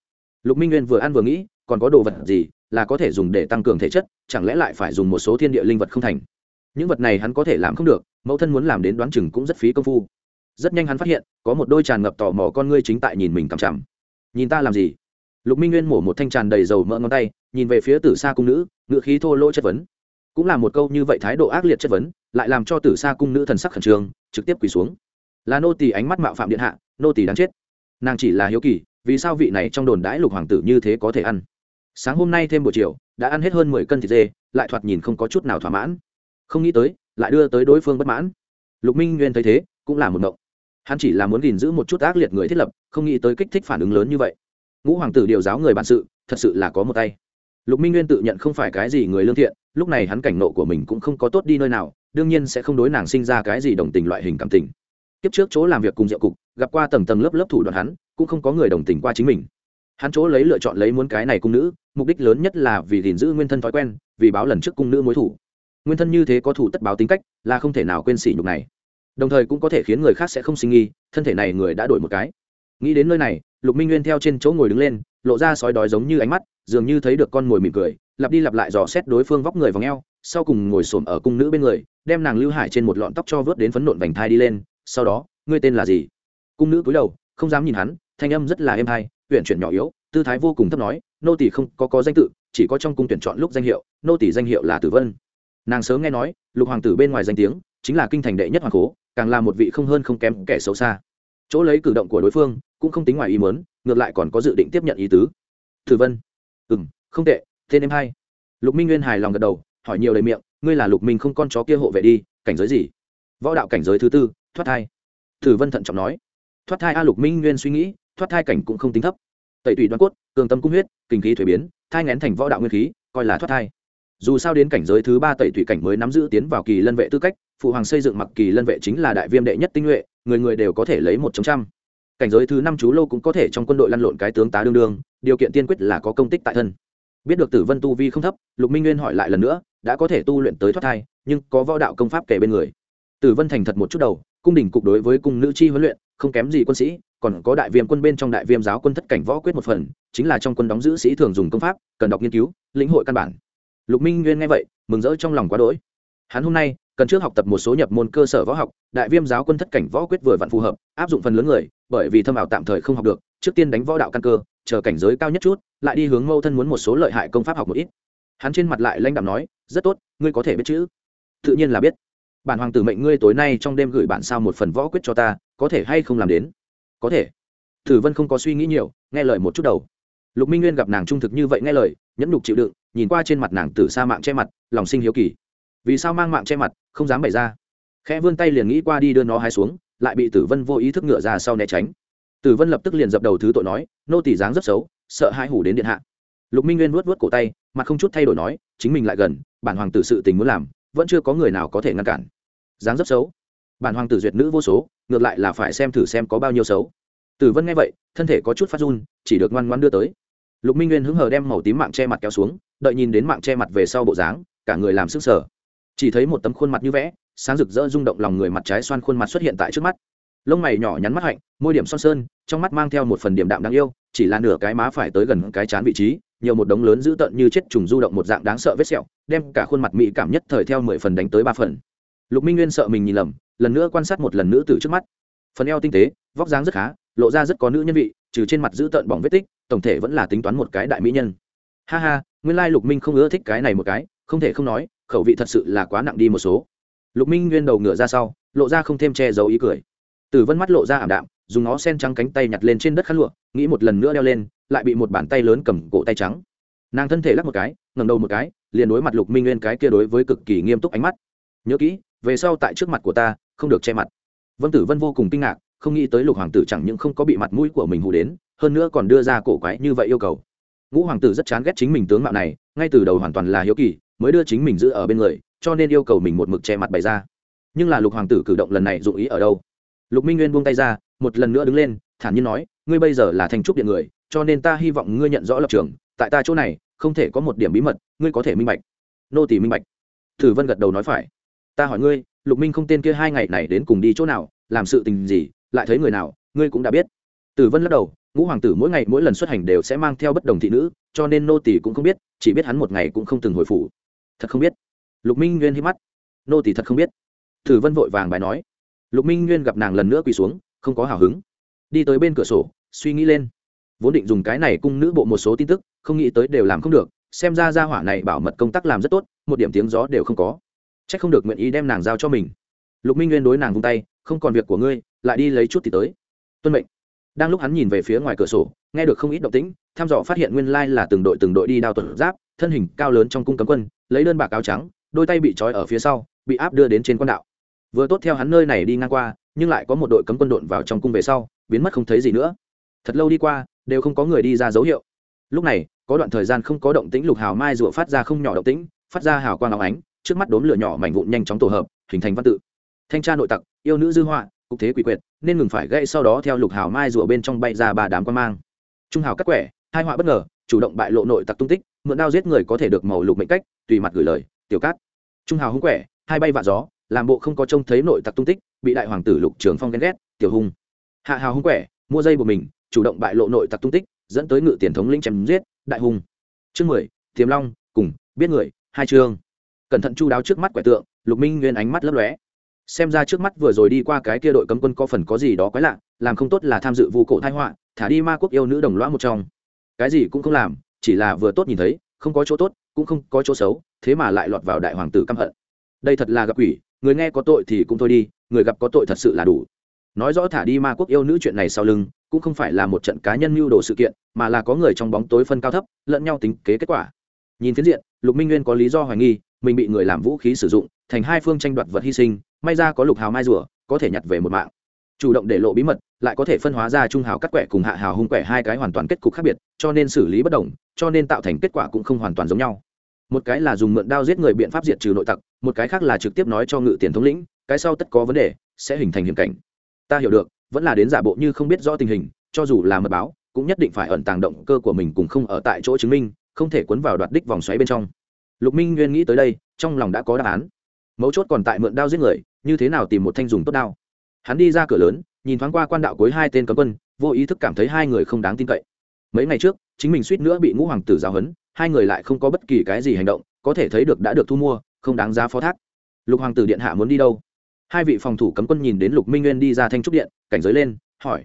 Lục minh nguyên vừa ăn vừa nghĩ, còn có đồ vật gì là có thể dùng để tăng cường thể chất, chẳng lẽ lại phải dùng một số thiên địa linh vật không thành? Những vật này hắn có thể làm không được, mẫu thân muốn làm đến đoán chừng cũng rất phí công phu. Rất nhanh hắn phát hiện, có một đôi tràn ngập tò mò con ngươi chính tại nhìn mình cằm chằm. Nhìn ta làm gì? Lục minh nguyên mổ một thanh tràn đầy dầu mỡ ngón tay, nhìn về phía tử sa cung nữ ngự khí thô lỗ chất vấn. Cũng là một câu như vậy thái độ ác liệt chất vấn, lại làm cho tử sa cung nữ thần sắc khẩn trương, trực tiếp quỳ xuống. Là nô tỳ ánh mắt mạo phạm điện hạ, nô tỳ đáng chết. Nàng chỉ là hiếu kỳ, vì sao vị này trong đồn đãi lục hoàng tử như thế có thể ăn? Sáng hôm nay thêm buổi chiều, đã ăn hết hơn mười cân thịt dê, lại thoạt nhìn không có chút nào thỏa mãn. Không nghĩ tới, lại đưa tới đối phương bất mãn. Lục minh nguyên thấy thế, cũng là một mộng hắn chỉ là muốn gìn giữ một chút ác liệt người thiết lập, không nghĩ tới kích thích phản ứng lớn như vậy. Ngũ hoàng tử điều giáo người bản sự, thật sự là có một tay. Lục minh nguyên tự nhận không phải cái gì người lương thiện, lúc này hắn cảnh nộ của mình cũng không có tốt đi nơi nào, đương nhiên sẽ không đối nàng sinh ra cái gì đồng tình loại hình cảm tình. Kiếp trước chỗ làm việc cùng diệu cục, gặp qua tầng tầng lớp lớp thủ đoạn hắn, cũng không có người đồng tình qua chính mình. Hắn chỗ lấy lựa chọn lấy muốn cái này cung nữ mục đích lớn nhất là vì gìn giữ nguyên thân thói quen vì báo lần trước cung nữ mối thủ. Nguyên thân như thế có thủ tất báo tính cách là không thể nào quên sỉ nhục này. Đồng thời cũng có thể khiến người khác sẽ không sinh nghi thân thể này người đã đổi một cái. Nghĩ đến nơi này lục minh nguyên theo trên chỗ ngồi đứng lên lộ ra sói đói giống như ánh mắt dường như thấy được con mồi mỉm cười lặp đi lặp lại dò xét đối phương vóc người v eo, sau cùng ngồi xổm ở cung nữ bên người đem nàng lưu hải trên một lọn tóc cho vớt đến phấn nộn vành thai đi lên sau đó ngươi tên là gì? Cung nữ cúi đầu không dám nhìn hắn thanh âm rất là êm hay huyện chuyển nhỏ yếu tư thái vô cùng thấp nói, nô tỷ không có có danh tự, chỉ có trong cung tuyển chọn lúc danh hiệu, nô tỷ danh hiệu là tử vân. Nàng sớm nghe nói, lục hoàng tử bên ngoài danh tiếng, chính là kinh thành đệ nhất hoàng cố, càng là một vị không hơn không kém kẻ xấu xa. Chỗ lấy cử động của đối phương, cũng không tính ngoài ý mớn ngược lại còn có dự định tiếp nhận ý tứ. Tử vân. Ừ m không tệ tên em hay. lục minh nguyên hài lòng gật đầu, hỏi nhiều lời miệng, ngươi là lục minh không con chó kia hộ vệ đi, cảnh giới gì? Võ đạo cảnh giới thứ tư, thoát thai. Tử vân thận trọng nói. Thoát thai a lục minh nguyên suy nghĩ, thoát thai cảnh cũng không tính thấp tẩy tủy đoán cốt, cường tâm cung huyết, kinh khí thuế biến, thai ngén thành võ đạo nguyên khí, coi là thoát thai. Dù sao đến cảnh giới thứ ba tẩy thủy cảnh mới nắm giữ tiến vào kỳ lân vệ tư cách, phụ hoàng xây dựng mặc kỳ lân vệ chính là đại viêm đệ nhất tinh nhuệ, người người đều có thể lấy một trăm. Cảnh giới thứ năm chú lâu cũng có thể trong quân đội lăn lộn cái tướng tá đương đương, điều kiện tiên quyết là có công tích tại thân. Biết được tử vân tu vi không thấp, lục minh nguyên hỏi lại lần nữa, đã có thể tu luyện tới thoát thai, nhưng có võ đạo công pháp kể bên người. Tử vân thành thật một chút đầu cung đình cục đối với cung nữ chi huấn luyện không kém gì quân sĩ, còn có đại viêm quân bên trong đại viêm giáo quân thất cảnh võ quyết một phần, chính là trong quân đóng giữ sĩ thường dùng công pháp, cần đọc nghiên cứu, lĩnh hội căn bản. Lục minh nguyên nghe vậy, mừng rỡ trong lòng quá đỗi. Hắn hôm nay, cần trước học tập một số nhập môn cơ sở võ học, đại viêm giáo quân thất cảnh võ quyết vừa vặn phù hợp, áp dụng phần lớn người, bởi vì thâm ảo tạm thời không học được, trước tiên đánh võ đạo căn cơ, chờ cảnh giới cao nhất chút, lại đi hướng mâu thân muốn một số lợi hại công pháp học một ít. Hắn trên mặt lại lãnh đạm nói, rất tốt, ngươi có thể biết chữ. Tự nhiên là biết bản hoàng tử mệnh ngươi tối nay trong đêm gửi bản sao một phần võ quyết cho ta, có thể hay không làm đến? Có thể. Tử vân không có suy nghĩ nhiều, nghe lời một chút đầu. Lục minh nguyên gặp nàng trung thực như vậy nghe lời, nhẫn nhục chịu đựng, nhìn qua trên mặt nàng tử sa mạng che mặt, lòng sinh hiếu kỳ. Vì sao mang mạng che mặt, không dám bày ra? Khẽ vươn tay liền nghĩ qua đi đưa nó hai xuống, lại bị tử vân vô ý thức ngựa ra sau né tránh. Tử vân lập tức liền dập đầu thứ tội nói, nô tỷ dáng rất xấu, sợ hai hủ đến điện hạ. Lục minh nguyên vuốt vuốt cổ tay, mặt không chút thay đổi nói, chính mình lại gần, bản hoàng tử sự tình muốn làm, vẫn chưa có người nào có thể ngăn cản dáng rất xấu. Bản hoàng tử duyệt nữ vô số, ngược lại là phải xem thử xem có bao nhiêu xấu. Tử vân nghe vậy, thân thể có chút phát run, chỉ được ngoan ngoan đưa tới. Lục minh nguyên hứng hờ đem màu tím mạng che mặt kéo xuống, đợi nhìn đến mạng che mặt về sau bộ dáng, cả người làm sức sở chỉ thấy một tấm khuôn mặt như vẽ, sáng rực rỡ rung động lòng người mặt trái xoan khuôn mặt xuất hiện tại trước mắt. Lông mày nhỏ nhắn mắt hạnh, môi điểm son sơn, trong mắt mang theo một phần điểm đạm đáng yêu, chỉ là nửa cái má phải tới gần cái chán vị trí, nhiều một đống lớn dữ tợn như chết trùng du động một dạng đáng sợ vết sẹo, đem cả khuôn mặt mỹ cảm nhất thời theo mười phần đánh tới ba phần lục minh nguyên sợ mình nhìn lầm, lần nữa quan sát một lần nữ từ trước mắt. Phần eo tinh tế, vóc dáng rất khá, lộ ra rất có nữ nhân vị, trừ trên mặt giữ tợn bỏng vết tích, tổng thể vẫn là tính toán một cái đại mỹ nhân. Ha ha, nguyên lai lục minh không ưa thích cái này một cái, không thể không nói, khẩu vị thật sự là quá nặng đi một số. Lục minh nguyên đầu ngựa ra sau, lộ ra không thêm che giấu ý cười. Tử vân mắt lộ ra ảm đạm, dùng nó sen trắng cánh tay nhặt lên trên đất khăn lụa, nghĩ một lần nữa đeo lên, lại bị một bàn tay lớn cầm cổ tay trắng. Nàng thân thể lắc một cái, ngẩng đầu một cái, liền đối mặt lục minh nguyên cái kia đối với cực kỳ nghiêm túc ánh mắt. Nhớ kỹ về sau tại trước mặt của ta, không được che mặt. Vân tử vân vô cùng kinh ngạc, không nghĩ tới lục hoàng tử chẳng những không có bị mặt mũi của mình hù đến, hơn nữa còn đưa ra cổ quái như vậy yêu cầu. Ngũ hoàng tử rất chán ghét chính mình tướng mạo này, ngay từ đầu hoàn toàn là hiếu kỳ, mới đưa chính mình giữ ở bên người, cho nên yêu cầu mình một mực che mặt bày ra. Nhưng là lục hoàng tử cử động lần này dụng ý ở đâu? Lục minh nguyên buông tay ra, một lần nữa đứng lên, thản nhiên nói, ngươi bây giờ là thành trúc điện người, cho nên ta hy vọng ngươi nhận rõ lập trường, tại ta chỗ này, không thể có một điểm bí mật, ngươi có thể minh bạch. Nô tỷ minh bạch. Thử vân gật đầu nói phải ta hỏi ngươi, lục minh không tên kia hai ngày này đến cùng đi chỗ nào, làm sự tình gì, lại thấy người nào, ngươi cũng đã biết. Tử vân lắc đầu, ngũ hoàng tử mỗi ngày mỗi lần xuất hành đều sẽ mang theo bất đồng thị nữ, cho nên nô tỷ cũng không biết, chỉ biết hắn một ngày cũng không từng hồi phủ. Thật không biết. Lục minh nguyên hít mắt. Nô tỷ thật không biết. Tử vân vội vàng bài nói. Lục minh nguyên gặp nàng lần nữa quỳ xuống, không có hào hứng. Đi tới bên cửa sổ, suy nghĩ lên. Vốn định dùng cái này cung nữ bộ một số tin tức, không nghĩ tới đều làm không được, xem ra gia hỏa này bảo mật công tác làm rất tốt, một điểm tiếng gió đều không có c h ắ c không được nguyện ý đem nàng giao cho mình. Lục minh nguyên đối nàng vung tay, không còn việc của ngươi, lại đi lấy chút thì tới. Tuân mệnh. Đang lúc hắn nhìn về phía ngoài cửa sổ, nghe được không ít động tĩnh thăm dò phát hiện nguyên lai là từng đội từng đội đi đao tuần giáp, thân hình cao lớn trong cung cấm quân, lấy đơn bạc áo trắng, đôi tay bị trói ở phía sau, bị áp đưa đến trên quan đạo. Vừa tốt theo hắn nơi này đi ngang qua, nhưng lại có một đội cấm quân đột vào trong cung về sau, biến mất không thấy gì nữa. Thật lâu đi qua, đều không có người đi ra dấu hiệu. Lúc này, có đoạn thời gian không có động tĩnh lục hào mai rụa phát ra không nhỏ động tĩnh, phát ra hào quang áo ánh trước mắt đốm lửa nhỏ mảnh vụn nhanh chóng tổ hợp, hình thành văn tự. Thanh tra nội tặc, yêu nữ dư họa, cục thế quỷ quyệt, nên ngừng phải gãy sau đó theo lục hào mai rùa bên trong bay ra ba đám quan mang. Trung hào cắt quẻ, hai họa bất ngờ, chủ động bại lộ nội tặc tung tích, mượn đao giết người có thể được màu lục mệnh cách, tùy mặt gửi lời, tiểu cát. Trung hào hung quẻ, hai bay vạ gió, làm bộ không có trông thấy nội tặc tung tích, bị đại hoàng tử lục trường phong ghen ghét, tiểu hung. Hạ hào hung quẻ, mua dây của mình, chủ động bại lộ nội tặc tung tích, dẫn tới ngự tiền thống lĩnh chém giết, đại hùng chương mười, tiềm long, cùng, biết người, hai chương cẩn thận chu đáo trước mắt quẻ tượng, lục minh nguyên ánh mắt lấp lóe. Xem ra trước mắt vừa rồi đi qua cái kia đội cấm quân có phần có gì đó quái lạ, làm không tốt là tham dự vụ cổ thái họa, thả đi ma quốc yêu nữ đồng loa một trong. Cái gì cũng không làm, chỉ là vừa tốt nhìn thấy, không có chỗ tốt, cũng không có chỗ xấu, thế mà lại lọt vào đại hoàng tử căm hận. Đây thật là gặp quỷ, người nghe có tội thì cũng thôi đi, người gặp có tội thật sự là đủ. Nói rõ thả đi ma quốc yêu nữ chuyện này sau lưng, cũng không phải là một trận cá nhân mưu đồ sự kiện, mà là có người trong bóng tối phân cao thấp, lẫn nhau tính kế kết quả. Nhìn phiến diện, lục minh nguyên có lý do hoài nghi mình bị người làm vũ khí sử dụng, thành hai phương tranh đoạt vật hy sinh, may ra có lục hào mai rùa, có thể nhặt về một mạng. Chủ động để lộ bí mật, lại có thể phân hóa ra trung hào cắt quẻ cùng hạ hào hung quẻ hai cái hoàn toàn kết cục khác biệt, cho nên xử lý bất đồng, cho nên tạo thành kết quả cũng không hoàn toàn giống nhau. Một cái là dùng mượn đao giết người biện pháp diệt trừ nội tặc, một cái khác là trực tiếp nói cho ngự tiền thống lĩnh, cái sau tất có vấn đề, sẽ hình thành hiểm cảnh. Ta hiểu được, vẫn là đến giả bộ như không biết rõ tình hình, cho dù là mật báo, cũng nhất định phải ẩn tàng động cơ của mình cùng không ở tại chỗ chứng minh, không thể cuốn vào đoạt đích vòng xoáy bên trong lục minh nguyên nghĩ tới đây trong lòng đã có đáp án. Mấu chốt còn tại mượn đao giết người như thế nào tìm một thanh dùng tốt đao? Hắn đi ra cửa lớn nhìn thoáng qua quan đạo cuối hai tên cấm quân vô ý thức cảm thấy hai người không đáng tin cậy. Mấy ngày trước chính mình suýt nữa bị ngũ hoàng tử giáo huấn, hai người lại không có bất kỳ cái gì hành động có thể thấy được đã được thu mua không đáng giá phó thác. Lục hoàng tử điện hạ muốn đi đâu? Hai vị phòng thủ cấm quân nhìn đến lục minh nguyên đi ra thanh trúc điện cảnh giới lên hỏi.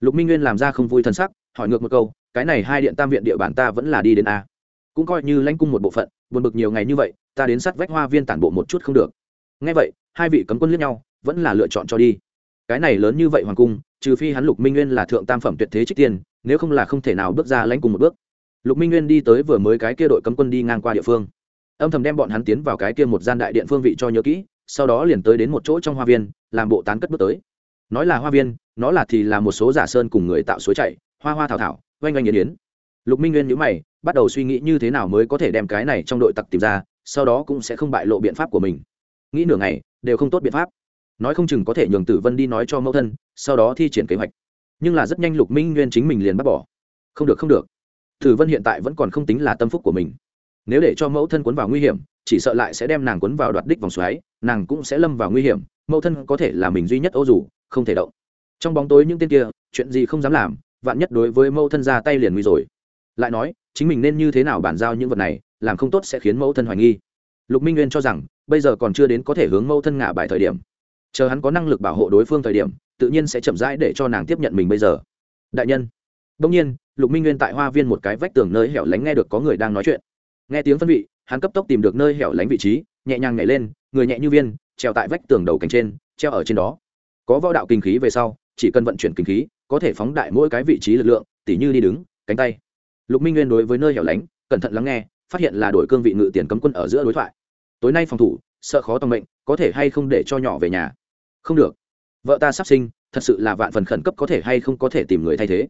Lục minh nguyên làm ra không vui t sắc hỏi ngược một câu cái này hai điện tam viện địa bản ta vẫn là đi đến a? Cũng coi như lãnh cung một bộ phận buồn bực nhiều ngày như vậy, ta đến sát vách hoa viên tản bộ một chút không được. Ngay vậy, hai vị cấm quân liếc nhau, vẫn là lựa chọn cho đi. Cái này lớn như vậy hoàng cung, trừ phi hắn lục minh nguyên là thượng tam phẩm tuyệt thế trích tiền nếu không là không thể nào bước ra lãnh cùng một bước. Lục minh nguyên đi tới vừa mới cái kia đội cấm quân đi ngang qua địa phương. Âm thầm đem bọn hắn tiến vào cái kia một gian đại điện phương vị cho nhớ kỹ, sau đó liền tới đến một chỗ trong hoa viên, làm bộ tán cất bước tới. Nói là hoa viên, nó là thì là một số giả sơn cùng người tạo suối chảy, hoa hoa thảo thảo, oanh oanh yến yến lục minh nguyên nhữ mày bắt đầu suy nghĩ như thế nào mới có thể đem cái này trong đội tặc tìm ra, sau đó cũng sẽ không bại lộ biện pháp của mình. Nghĩ nửa ngày, đều không tốt biện pháp. Nói không chừng có thể nhường tử vân đi nói cho mẫu thân, sau đó thi triển kế hoạch. Nhưng là rất nhanh lục minh nguyên chính mình liền bắt bỏ. Không được không được. Tử vân hiện tại vẫn còn không tính là tâm phúc của mình. Nếu để cho mẫu thân cuốn vào nguy hiểm, chỉ sợ lại sẽ đem nàng cuốn vào đoạt đích vòng xoáy, nàng cũng sẽ lâm vào nguy hiểm, mẫu thân có thể là mình duy nhất ô dù, không thể động. Trong bóng tối những tên kia, chuyện gì không dám làm, vạn nhất đối với mẫu thân ra tay liền nguy rồi lại nói, chính mình nên như thế nào bàn giao những vật này, làm không tốt sẽ khiến mẫu thân hoài nghi. Lục minh nguyên cho rằng, bây giờ còn chưa đến có thể hướng mẫu thân ngả bài thời điểm. Chờ hắn có năng lực bảo hộ đối phương thời điểm, tự nhiên sẽ chậm rãi để cho nàng tiếp nhận mình bây giờ. Đại nhân. Đông nhiên, lục minh nguyên tại hoa viên một cái vách tường nơi hẻo lánh nghe được có người đang nói chuyện. Nghe tiếng phân vị, hắn cấp tốc tìm được nơi hẻo lánh vị trí, nhẹ nhàng nhảy lên, người nhẹ như viên, treo tại vách tường đầu cánh trên, treo ở trên đó. Có võ đạo kinh khí về sau, chỉ cần vận chuyển kinh khí, có thể phóng đại mỗi cái vị trí lực lượng, tỉ như đi đứng, cánh tay lục minh nguyên đối với nơi hẻo lánh, cẩn thận lắng nghe, phát hiện là đổi cương vị ngự tiền cấm quân ở giữa đối thoại. Tối nay phòng thủ, sợ khó tòng mệnh, có thể hay không để cho nhỏ về nhà? Không được. Vợ ta sắp sinh, thật sự là vạn phần khẩn cấp có thể hay không có thể tìm người thay thế.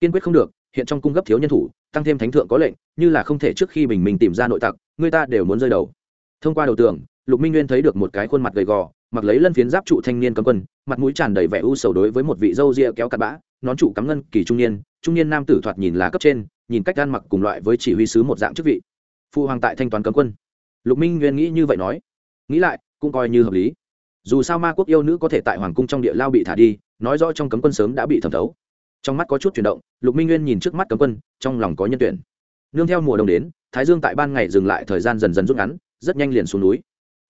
Kiên quyết không được, hiện trong cung gấp thiếu nhân thủ, tăng thêm thánh thượng có lệnh, như là không thể trước khi bình minh tìm ra nội tặc, người ta đều muốn rơi đầu. Thông qua đầu tường, lục minh nguyên thấy được một cái khuôn mặt gầy gò, mặc lấy lân phiến giáp trụ thanh niên cấm quân, mặt mũi tràn đầy vẻ u sầu đối với một vị dâu ria kéo cặp bã, nón trụ cắm ngân kỳ trung niên trung niên nam tử thoạt nhìn là cấp trên nhìn cách gan mặc cùng loại với chỉ huy sứ một dạng chức vị. Phụ hoàng tại thanh toán cấm quân. Lục minh nguyên nghĩ như vậy nói. Nghĩ lại, cũng coi như hợp lý. Dù sao ma quốc yêu nữ có thể tại hoàng cung trong địa lao bị thả đi, nói rõ trong cấm quân sớm đã bị thẩm thấu. Trong mắt có chút chuyển động, lục minh nguyên nhìn trước mắt cấm quân, trong lòng có nhân tuyển. Nương theo mùa đông đến, thái dương tại ban ngày dừng lại thời gian dần dần rút ngắn, rất nhanh liền xuống núi.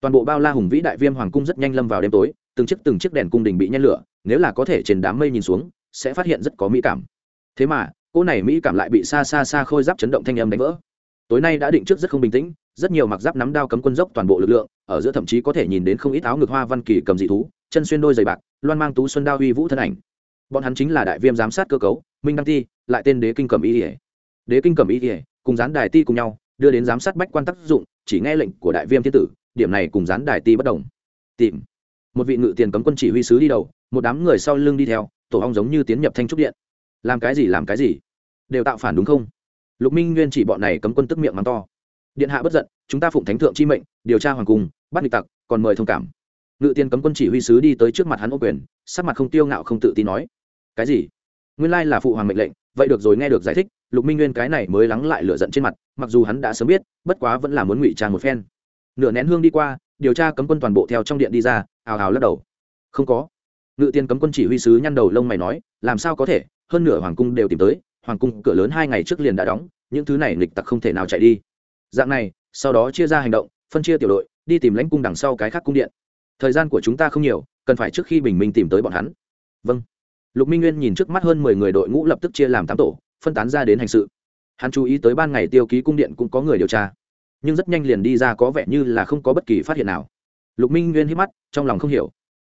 Toàn bộ bao la hùng vĩ đại viêm hoàng cung rất nhanh lâm vào đêm tối, từng chiếc từng chiếc đèn cung đình bị nhen lửa, nếu là có thể trên đám mây nhìn xuống, sẽ phát hiện rất có mỹ cảm. Thế mà cô này mỹ cảm lại bị xa xa xa khôi giáp chấn động thanh âm đánh vỡ. Tối nay đã định trước rất không bình tĩnh, rất nhiều mặc giáp nắm đao cấm quân dốc toàn bộ lực lượng, ở giữa thậm chí có thể nhìn đến không ít áo ngực hoa văn kỳ cầm dị thú, chân xuyên đôi giày bạc, loan mang tú xuân đao uy vũ thân ảnh. Bọn hắn chính là đại viêm giám sát cơ cấu, minh đăng ti, lại tên đế kinh cầm y ỉa đế kinh cầm y ỉa cùng gián đài ti cùng nhau, đưa đến giám sát bách quan tác dụng, chỉ nghe lệnh của đại viêm thiên tử, điểm này cùng gián đài ti bất đồng. Tìm. Một vị ngự tiền cấm quân chỉ huy sứ đi đầu, một đám người sau lưng đi theo, tổ hong giống như tiến nhập thanh trúc điện. Làm cái gì, làm cái gì? Đều tạo phản đúng không? Lục minh nguyên chỉ bọn này cấm quân tức miệng mắng to. Điện hạ bất giận, chúng ta phụng thánh thượng chi mệnh, điều tra hoàng cung, bắt địch tặc, còn mời thông cảm. Ngự tiên cấm quân chỉ huy sứ đi tới trước mặt hắn ô quyền, sắc mặt không tiêu ngạo không tự tin nói, cái gì? Nguyên lai là phụ hoàng mệnh lệnh, vậy được rồi nghe được giải thích, lục minh nguyên cái này mới lắng lại lửa giận trên mặt, mặc dù hắn đã sớm biết, bất quá vẫn là muốn ngụy trang một phen. Nửa nén hương đi qua, điều tra cấm quân toàn bộ theo trong điện đi ra, ào ào lắc đầu. Không có. Ngự tiên cấm quân chỉ huy sứ nhăn đầu lông mày nói, làm sao có thể? Hơn nửa hoàng cung đều tìm tới hoàng cung cửa lớn hai ngày trước liền đã đóng, những thứ này nghịch tặc không thể nào chạy đi. Dạng này, sau đó chia ra hành động, phân chia tiểu đội, đi tìm lãnh cung đằng sau cái khác cung điện. Thời gian của chúng ta không nhiều, cần phải trước khi bình minh tìm tới bọn hắn. Vâng. Lục minh nguyên nhìn trước mắt hơn mười người đội ngũ lập tức chia làm tám tổ, phân tán ra đến hành sự. Hắn chú ý tới ban ngày tiêu ký cung điện cũng có người điều tra. Nhưng rất nhanh liền đi ra có vẻ như là không có bất kỳ phát hiện nào. Lục minh nguyên hít mắt, trong lòng không hiểu.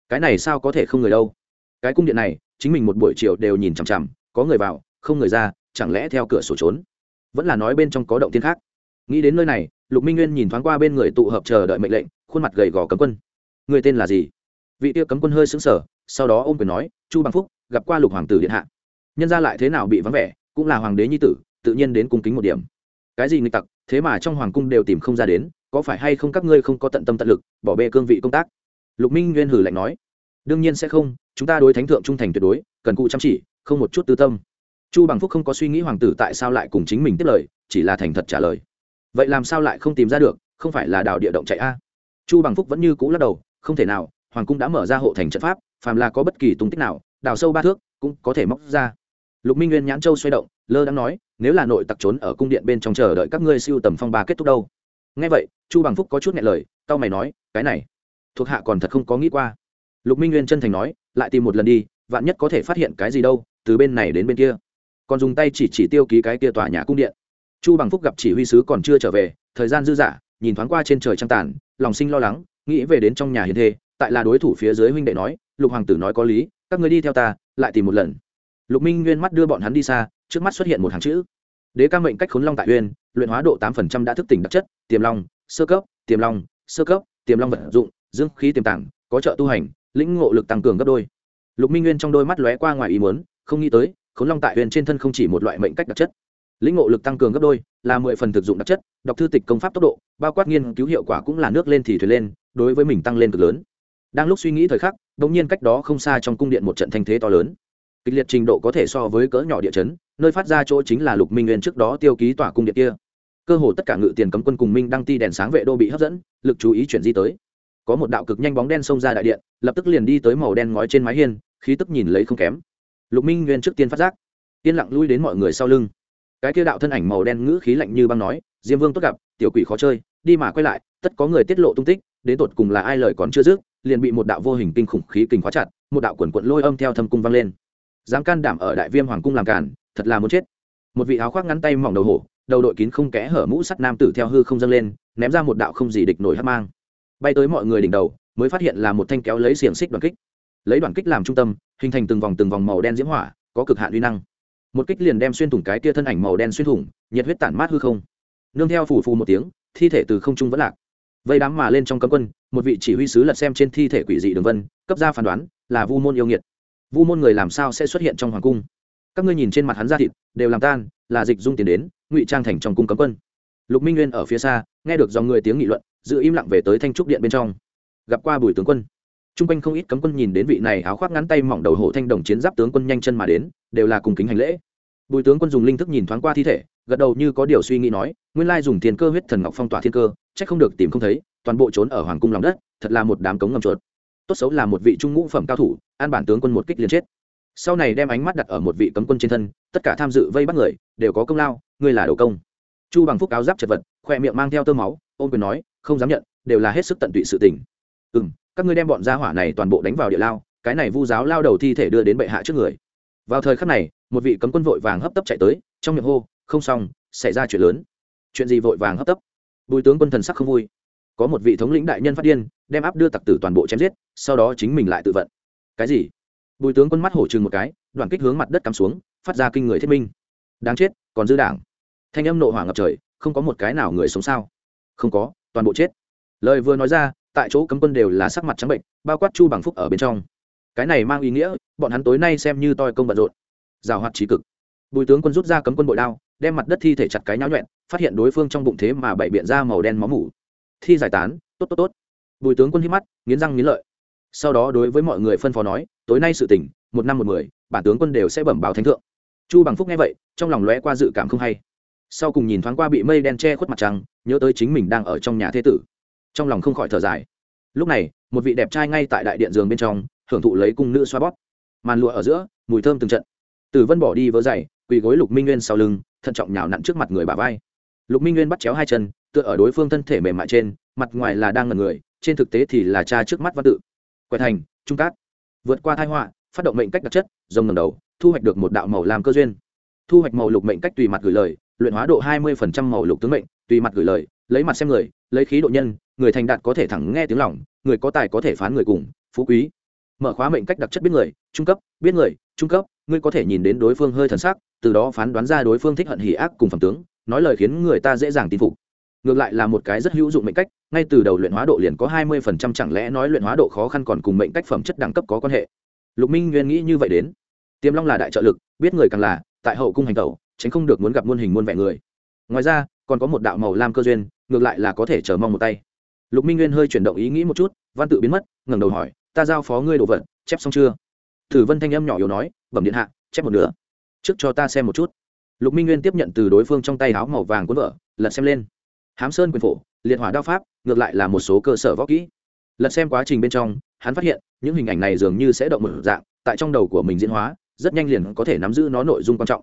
Cái này sao có thể không người đâu? Cái cung điện này, chính mình một buổi chiều đều nhìn chằm chằm, có người vào không người ra, chẳng lẽ theo cửa sổ trốn? Vẫn là nói bên trong có động tiên khác. Nghĩ đến nơi này, lục minh nguyên nhìn thoáng qua bên người tụ hợp chờ đợi mệnh lệnh, khuôn mặt gầy gò cấm quân. Người tên là gì? Vị tiêu cấm quân hơi xứng sở sau đó ôm quyền nói, chu bằng phúc, gặp qua lục hoàng tử điện hạ. Nhân ra lại thế nào bị vắng vẻ, cũng là hoàng đế nhi tử, tự nhiên đến cung kính một điểm. Cái gì nghịch tặc, thế mà trong hoàng cung đều tìm không ra đến, có phải hay không các ngươi không có tận tâm tận lực, bỏ bê cương vị công tác? Lục minh nguyên hử lạnh nói, đương nhiên sẽ không, chúng ta đối thánh thượng trung thành tuyệt đối, cần cụ chăm chỉ, không một chút tư tâm chu bằng phúc không có suy nghĩ hoàng tử tại sao lại cùng chính mình tiếp lời, chỉ là thành thật trả lời. Vậy làm sao lại không tìm ra được, không phải là đào địa động chạy a? Chu bằng phúc vẫn như cũ lắc đầu, không thể nào, hoàng cung đã mở ra hộ thành trận pháp, phàm là có bất kỳ tung tích nào, đào sâu ba thước cũng có thể móc ra. Lục minh nguyên nhãn châu xoay động, lơ đang nói, nếu là nội tặc trốn ở cung điện bên trong chờ đợi các ngươi siêu tầm phong ba kết thúc đâu? Ngay vậy, chu bằng phúc có chút nhẹ lời tao mày nói, cái này, thuộc hạ còn thật không có nghĩ qua. Lục minh nguyên chân thành nói, lại tìm một lần đi, vạn nhất có thể phát hiện cái gì đâu, từ bên này đến bên kia còn dùng tay chỉ chỉ tiêu ký cái kia tòa nhà cung điện. Chu bằng phúc gặp chỉ huy sứ còn chưa trở về, thời gian dư dả, nhìn thoáng qua trên trời trăng tàn, lòng sinh lo lắng, nghĩ về đến trong nhà hiền thê, tại là đối thủ phía dưới huynh đệ nói, lục hoàng tử nói có lý, các người đi theo ta, lại tìm một lần. Lục minh nguyên mắt đưa bọn hắn đi xa, trước mắt xuất hiện một hàng chữ. Đế ca mệnh cách khốn long tại uyên, luyện hóa độ tám phần trăm đã thức tỉnh đặc chất, tiềm long, sơ cấp, tiềm long, sơ cấp, tiềm long vận dụng dương khí tiềm tàng, có trợ tu hành, lĩnh ngộ lực tăng cường gấp đôi. Lục minh nguyên trong đôi mắt lóe qua ngoài ý muốn, không nghĩ tới khốn long tại huyền trên thân không chỉ một loại mệnh cách đặc chất, lĩnh ngộ lực tăng cường gấp đôi, là mười phần thực dụng đặc chất, đọc thư tịch công pháp tốc độ, bao quát nghiên cứu hiệu quả cũng là nước lên thì thuyền lên, đối với mình tăng lên cực lớn. Đang lúc suy nghĩ thời khắc đ ỗ n g nhiên cách đó không xa trong cung điện một trận thanh thế to lớn. Kịch liệt trình độ có thể so với cỡ nhỏ địa chấn, nơi phát ra chỗ chính là lục minh nguyên trước đó tiêu ký tỏa cung điện kia. Cơ hồ tất cả ngự tiền cấm quân cùng minh đăng ti đèn sáng vệ đô bị hấp dẫn, lực chú ý chuyển di tới. Có một đạo cực nhanh bóng đen xông ra đại điện, lập tức liền đi tới màu đen ngói trên mái hiên, khí tức nhìn lấy không kém lục minh nguyên trước tiên phát giác. Yên lặng lui đến mọi người sau lưng. Cái kia đạo thân ảnh màu đen ngữ khí lạnh như băng nói, diêm vương tốt gặp, tiểu quỷ khó chơi, đi mà quay lại, tất có người tiết lộ tung tích, đến tột cùng là ai lời còn chưa dứt, liền bị một đạo vô hình kinh khủng khí kinh khóa chặt, một đạo quần quận lôi âm theo thâm cung vang lên. Dám can đảm ở đại viêm hoàng cung làm cản thật là muốn chết. Một vị áo khoác ngắn tay mỏng đầu hổ, đầu đội kín không kẽ hở mũ sắt nam tử theo hư không dâng lên, ném ra một đạo không gì địch nổi hắt mang. Bay tới mọi người đỉnh đầu, mới phát hiện là một thanh kéo lấy xiềng xích đoàn kích lấy đoàn kích làm trung tâm, hình thành từng vòng từng vòng màu đen diễm hỏa, có cực hạn uy năng. Một kích liền đem xuyên thủng cái kia thân ảnh màu đen xuyên thủng, nhiệt huyết tản mát hư không. Nương theo phủ phù một tiếng, thi thể từ không trung vẫn lạc. Vây đám mà lên trong cấm quân, một vị chỉ huy sứ lật xem trên thi thể quỷ dị đường vân, cấp ra phán đoán, là vu môn yêu nghiệt. Vu môn người làm sao sẽ xuất hiện trong hoàng cung? Các ngươi nhìn trên mặt hắn da thịt, đều làm tan, là dịch dung tiền đến, ngụy trang thành trong cung cấm quân. Lục minh nguyên ở phía xa, nghe được dòng người tiếng nghị luận, giữ im lặng về tới thanh trúc điện bên trong. Gặp qua bùi tướng quân chung quanh không ít cấm quân nhìn đến vị này áo khoác ngắn tay mỏng đầu hổ thanh đồng chiến giáp tướng quân nhanh chân mà đến, đều là cùng kính hành lễ. Bùi tướng quân dùng linh thức nhìn thoáng qua thi thể, gật đầu như có điều suy nghĩ nói, nguyên lai dùng tiền cơ huyết thần ngọc phong tỏa thiên cơ c h ắ c không được tìm không thấy, toàn bộ trốn ở hoàng cung lòng đất, thật là một đám cống ngầm chuột. Tốt xấu là một vị trung ngũ phẩm cao thủ, an bản tướng quân một kích liền chết. Sau này đem ánh mắt đặt ở một vị cấm quân trên thân, tất cả tham dự vây bắt người, đều có công lao, ngươi là đầu công. Chu bằng phúc áo giáp chật vật, khoe miệng mang theo tơ máu ôm quyền nói, không dám nhận, đều là hết sức tận tụy sự tình. Ừ các ngươi đem bọn gia hỏa này toàn bộ đánh vào địa lao, cái này vu giáo lao đầu thi thể đưa đến bệ hạ trước người. Vào thời khắc này, một vị cấm quân vội vàng hấp tấp chạy tới, trong miệng hô, không xong, xảy ra chuyện lớn. Chuyện gì vội vàng hấp tấp? Bùi tướng quân thần sắc không vui. Có một vị thống lĩnh đại nhân phát điên, đem áp đưa tặc tử toàn bộ chém giết, sau đó chính mình lại tự vận. Cái gì? Bùi tướng quân mắt hổ chừng một cái đoàn kích hướng mặt đất cắm xuống, phát ra kinh người thiết minh. Đáng chết, còn dư đảng. Thanh âm nộ hỏa ngập trời, không có một cái nào người sống sao? Không có, toàn bộ chết. Lời vừa nói ra tại chỗ cấm quân đều là sắc mặt trắng bệnh, bao quát chu bằng phúc ở bên trong. Cái này mang ý nghĩa, bọn hắn tối nay xem như toi công bận rộn. Rào hoạt trí cực. Bùi tướng quân rút ra cấm quân bội đao, đem mặt đất thi thể chặt cái nháo nhuẹn, phát hiện đối phương trong bụng thế mà bậy biện ra màu đen máu mủ. Thi giải tán, tốt tốt tốt. Bùi tướng quân hít mắt, nghiến răng nghiến lợi. Sau đó đối với mọi người phân phó nói, tối nay sự tỉnh một năm một mười, bản tướng quân đều sẽ bẩm báo thánh thượng. Chu bằng phúc nghe vậy, trong lòng lóe qua dự cảm không hay. Sau cùng nhìn thoáng qua bị mây đen che khuất mặt trăng, nhớ tới chính mình đang ở trong nhà thế tử trong lòng không khỏi thở dài. Lúc này, một vị đẹp trai ngay tại đại điện giường bên trong, hưởng thụ lấy cung nữ xoa bóp. Màn lụa ở giữa, mùi thơm từng trận. Tử vân bỏ đi vớ dày, quỳ gối lục minh nguyên sau lưng, thận trọng nhào nặn trước mặt người bà vai. Lục minh nguyên bắt chéo hai chân, tựa ở đối phương thân thể mềm mại trên, mặt ngoài là đang ngần người, trên thực tế thì là cha trước mắt văn tự. Quẹt thành, trung cát. Vượt qua thai họa, phát động mệnh cách đặc chất, rồng ngầm đầu, thu hoạch được một đạo màu làm cơ duyên. Thu hoạch màu lục mệnh cách tùy mặt gửi lời, luyện hóa độ hai mươi phần trăm màu lục tướng mệnh, tùy mặt gửi lời lấy mặt xem người, lấy khí độ nhân, người thành đạt có thể thẳng nghe tiếng lòng, người có tài có thể phán người cùng, phú quý. Mở khóa mệnh cách đặc chất biết người, trung cấp, biết người, trung cấp, ngươi có thể nhìn đến đối phương hơi thần sắc, từ đó phán đoán ra đối phương thích hận hỉ ác cùng phẩm tướng, nói lời khiến người ta dễ dàng tin phục. Ngược lại là một cái rất hữu dụng mệnh cách, ngay từ đầu luyện hóa độ liền có hai mươi phần trăm chẳng lẽ nói luyện hóa độ khó khăn còn cùng mệnh cách phẩm chất đẳng cấp có quan hệ? Lục minh nguyên nghĩ như vậy đến. Tiềm long là đại trợ lực, biết người càng là, tại hậu cung hành tẩu, tránh không được muốn gặp muôn hình muôn vẻ người. Ngoài ra còn có một đạo màu lam cơ duyên, ngược lại là có thể chờ mong một tay. Lục minh nguyên hơi chuyển động ý nghĩ một chút, văn tự biến mất, ngẩng đầu hỏi, ta giao phó ngươi đồ vật, chép xong chưa? Thử vân thanh âm nhỏ yếu nói, bẩm điện hạ, chép một nửa. Trước cho ta xem một chút. Lục minh nguyên tiếp nhận từ đối phương trong tay áo màu vàng cuốn vợ, lật xem lên. Hám sơn quyền phổ, liệt hỏa đao pháp, ngược lại là một số cơ sở võ kỹ. Lật xem quá trình bên trong, hắn phát hiện, những hình ảnh này dường như sẽ động một dạng, tại trong đầu của mình diễn hóa, rất nhanh liền có thể nắm giữ nó nội dung quan trọng.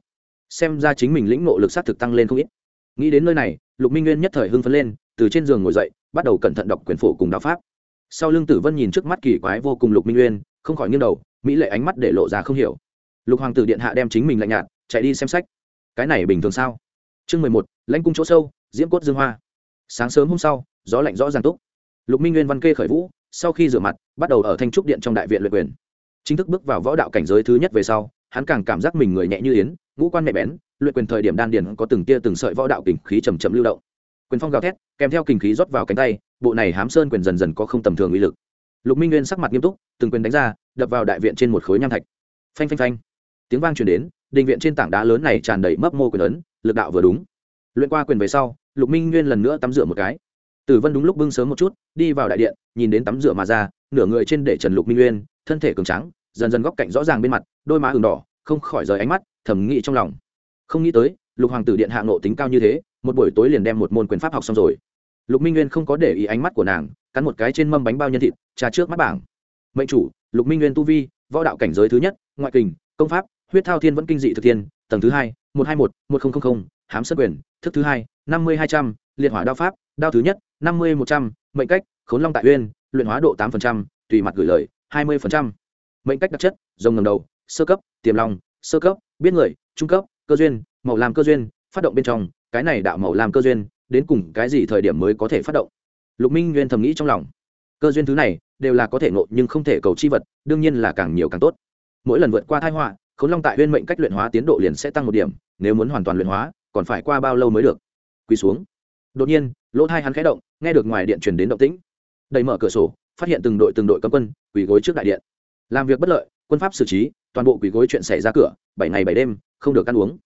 Xem ra chính mình lĩnh ngộ lực sát thực tăng lên không ít nghĩ đến nơi này, lục minh nguyên nhất thời hưng phấn lên, từ trên giường ngồi dậy, bắt đầu cẩn thận đọc quyền phổ cùng đạo pháp. Sau lưng tử vân nhìn trước mắt kỳ quái vô cùng lục minh nguyên, không khỏi nghiêng đầu, mỹ lệ ánh mắt để lộ ra không hiểu. Lục hoàng tử điện hạ đem chính mình lạnh nhạt, chạy đi xem sách. Cái này bình thường sao? Chương mười một, lãnh cung chỗ sâu, diễm cốt dương hoa. Sáng sớm hôm sau, gió lạnh rõ ràng túc. Lục minh nguyên văn kê khởi vũ, sau khi rửa mặt, bắt đầu ở thanh trúc điện trong đại viện luyện quyền. Chính thức bước vào võ đạo cảnh giới thứ nhất về sau hắn càng cảm giác mình người nhẹ như yến, ngũ quan mẹ bén, luyện quyền thời điểm đan điền có từng tia từng sợi võ đạo kình khí chầm chậm lưu động. Quyền phong gào thét, kèm theo kình khí rót vào cánh tay, bộ này hám sơn quyền dần dần có không tầm thường uy lực. Lục minh nguyên sắc mặt nghiêm túc, từng quyền đánh ra, đập vào đại viện trên một khối nham thạch. Phanh phanh phanh. Tiếng vang truyền đến, đình viện trên tảng đá lớn này tràn đầy mấp mô quyền ấn, lực đạo vừa đúng. Luyện qua quyền về sau, lục minh nguyên lần nữa tắm rửa một cái. Tử vân đúng lúc bưng sớm một chút, đi vào đại điện, nhìn đến tắm rửa mà ra, nửa người trên để trần lục minh nguyên, thân thể cường trắng dần dần góc cạnh rõ ràng bên mặt, đôi má ửng đỏ, không khỏi rời ánh mắt, thầm nghĩ trong lòng. Không nghĩ tới, lục hoàng tử điện hạ nộ tính cao như thế, một buổi tối liền đem một môn quyền pháp học xong rồi. Lục minh nguyên không có để ý ánh mắt của nàng, cắn một cái trên mâm bánh bao nhân thịt, trà trước mắt bảng. Mệnh chủ, lục minh nguyên tu vi, võ đạo cảnh giới thứ nhất, ngoại kình, công pháp, huyết thao thiên vẫn kinh dị thực thiên, tầng thứ hai, một hai một một nghìn hám sân quyền, thức thứ hai, năm mươi hai trăm, liệt hỏa đao pháp, đao thứ nhất, năm mươi một trăm, mệnh cách, khốn long tại uyên, luyện hóa độ tám tùy mặt gửi lời, hai mươi mệnh cách đặc chất, rồng ngầm đầu, sơ cấp, tiềm long, sơ cấp, biết người, trung cấp, cơ duyên, màu làm cơ duyên, phát động bên trong, cái này đạo màu làm cơ duyên, đến cùng cái gì thời điểm mới có thể phát động? Lục minh nguyên thầm nghĩ trong lòng. Cơ duyên thứ này, đều là có thể ngộ nhưng không thể cầu chi vật, đương nhiên là càng nhiều càng tốt. Mỗi lần vượt qua thai họa, khốn long tại huyên mệnh cách luyện hóa tiến độ liền sẽ tăng một điểm, nếu muốn hoàn toàn luyện hóa, còn phải qua bao lâu mới được? Quỳ xuống. Đột nhiên, lỗ thai hắn khẽ động, nghe được ngoài điện truyền đến động tĩnh. Đẩy mở cửa sổ, phát hiện từng đội từng đội cấm quân, quỳ gối trước đại điện làm việc bất lợi, quân pháp xử trí, toàn bộ quỷ gối chuyện xảy ra cửa, bảy ngày bảy đêm, không được ăn uống.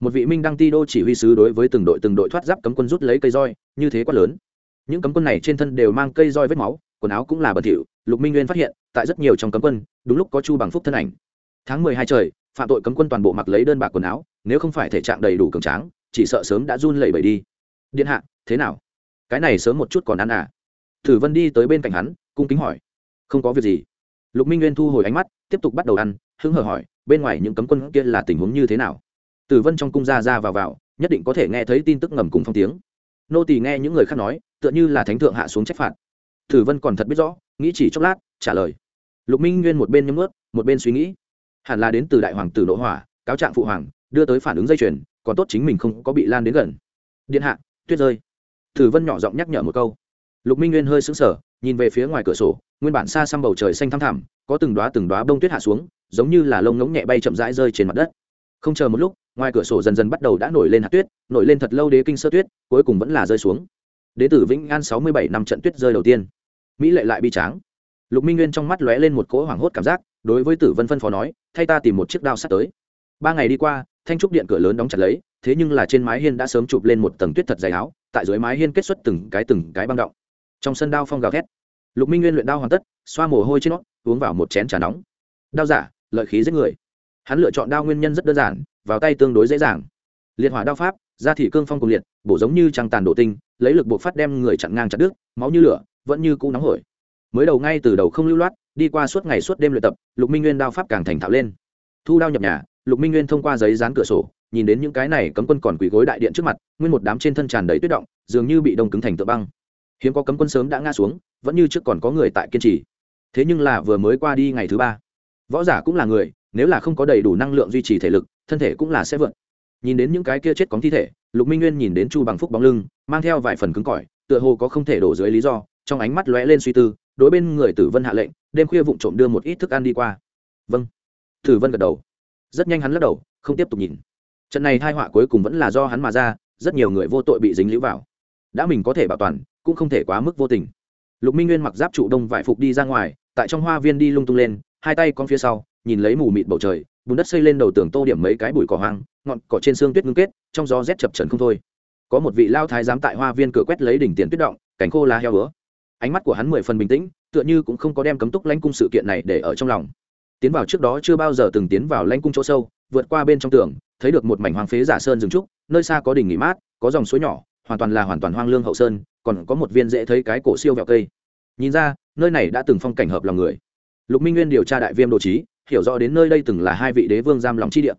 Một vị minh đăng ti đô chỉ huy sứ đối với từng đội từng đội thoát giáp cấm quân rút lấy cây roi, như thế quá lớn. Những cấm quân này trên thân đều mang cây roi vết máu, quần áo cũng là bẩn thỉu, lục minh nguyên phát hiện, tại rất nhiều trong cấm quân, đúng lúc có chu bằng phúc thân ảnh. Tháng mười hai trời, phạm tội cấm quân toàn bộ mặc lấy đơn bạc quần áo, nếu không phải thể trạng đầy đủ cường tráng, chỉ sợ sớm đã run lẩy bẩy đi. Điện hạ, thế nào? Cái này sớm một chút còn ăn à? Thử vân đi tới bên cạnh hắn, cung kính hỏi. Không có việc gì lục minh nguyên thu hồi ánh mắt, tiếp tục bắt đầu ăn, hứng hở hỏi, bên ngoài những cấm quân kia là tình huống như thế nào? Tử vân trong cung ra ra vào vào, nhất định có thể nghe thấy tin tức ngầm cùng phong tiếng. Nô tỳ nghe những người khác nói, tựa như là thánh thượng hạ xuống trách phạt. Tử vân còn thật biết rõ, nghĩ chỉ chốc lát, trả lời. Lục minh nguyên một bên nhấm ướt một bên suy nghĩ. Hẳn là đến từ đại hoàng tử nội hỏa, cáo trạng phụ hoàng, đưa tới phản ứng dây chuyền, còn tốt chính mình không có bị lan đến gần. Điện hạ, tuyết rơi. Tử vân nhỏ giọng nhắc nhở một câu. Lục minh nguyên hơi sững sờ nhìn về phía ngoài cửa sổ, nguyên bản xa xăm bầu trời xanh thăm thẳm, có từng đoá từng đoá bông tuyết hạ xuống, giống như là lông ngỗng nhẹ bay chậm rãi rơi trên mặt đất. Không chờ một lúc, ngoài cửa sổ dần dần bắt đầu đã nổi lên hạt tuyết, nổi lên thật lâu đế kinh sơ tuyết, cuối cùng vẫn là rơi xuống. Đế tử vĩnh an sáu mươi bảy năm trận tuyết rơi đầu tiên. Mỹ lệ lại bi tráng. Lục minh nguyên trong mắt lóe lên một cỗ hoảng hốt cảm giác, đối với tử vân phân phó nói, thay ta tìm một chiếc đao sắt tới. Ba ngày đi qua, thanh trúc điện cửa lớn đóng chặt lấy, thế nhưng là trên mái hiên đã sớm chụp lên một tầng tuyết thật dày áo, tại dưới mái hiên kết xuất từng cái từng cái băng động trong sân đao phong gào thét. Lục minh nguyên luyện đao hoàn tất, xoa mồ hôi trên nó, uống vào một chén trà nóng. Đao giả, lợi khí giết người. Hắn lựa chọn đao nguyên nhân rất đơn giản, vào tay tương đối dễ dàng. Liệt hỏa đao pháp ra thị cương phong cùng liệt, bổ giống như trăng tàn đổ tinh, lấy lực buộc phát đem người chặn ngang chặt đứt, máu như lửa, vẫn như cũ nóng hổi. Mới đầu ngay từ đầu không lưu loát, đi qua suốt ngày suốt đêm luyện tập, lục minh nguyên đao pháp càng thành thạo lên. Thu đao nhập nhà, lục minh nguyên thông qua giấy dán cửa sổ, nhìn đến những cái này cấm quân còn quỳ gối đại điện trước mặt, nguyên một đám trên thân tràn đầy tuyết động, dường như bị đông cứng thành tựa băng hiếm có cấm quân sớm đã ngã xuống, vẫn như trước còn có người tại kiên trì. Thế nhưng là vừa mới qua đi ngày thứ ba, võ giả cũng là người, nếu là không có đầy đủ năng lượng duy trì thể lực, thân thể cũng là sẽ vượt. Nhìn đến những cái kia chết cóng thi thể, lục minh nguyên nhìn đến chu bằng phúc bóng lưng, mang theo vài phần cứng cỏi, tựa hồ có không thể đổ dưới lý do, trong ánh mắt lóe lên suy tư, đối bên người tử vân hạ lệnh, đêm khuya vụng trộm đưa một ít thức ăn đi qua. Vâng. Tử vân gật đầu. Rất nhanh hắn lắc đầu, không tiếp tục nhìn. Trận này hai họa cuối cùng vẫn là do hắn mà ra, rất nhiều người vô tội bị dính lũ vào. Đã mình có thể bảo toàn cũng không thể quá mức vô tình. Lục minh nguyên mặc giáp trụ đông vải phục đi ra ngoài, tại trong hoa viên đi lung tung lên, hai tay con phía sau, nhìn lấy mù mịt bầu trời, bùn đất xây lên đầu tường tô điểm mấy cái bụi cỏ hoang, ngọn cỏ trên xương tuyết ngưng kết, trong gió rét chập trần không thôi. Có một vị lao thái giám tại hoa viên cửa quét lấy đỉnh tiền tuyết động cảnh khô lá heo bữa ánh mắt của hắn mười phần bình tĩnh, tựa như cũng không có đem cấm túc lãnh cung sự kiện này để ở trong lòng. Tiến vào trước đó chưa bao giờ từng tiến vào lãnh cung chỗ sâu, vượt qua bên trong tường, thấy được một mảnh hoang phế giả sơn rừng trúc, nơi xa có đỉnh nghỉ mát, có dòng suối nhỏ, hoàn toàn là hoàn toàn hoang lương hậu sơn còn có một viên dễ thấy cái cổ siêu vẹo cây. Nhìn ra, nơi này đã từng phong cảnh hợp lòng người. Lục minh nguyên điều tra đại viêm đồ trí hiểu rõ đến nơi đây từng là hai vị đế vương giam lòng chi địa.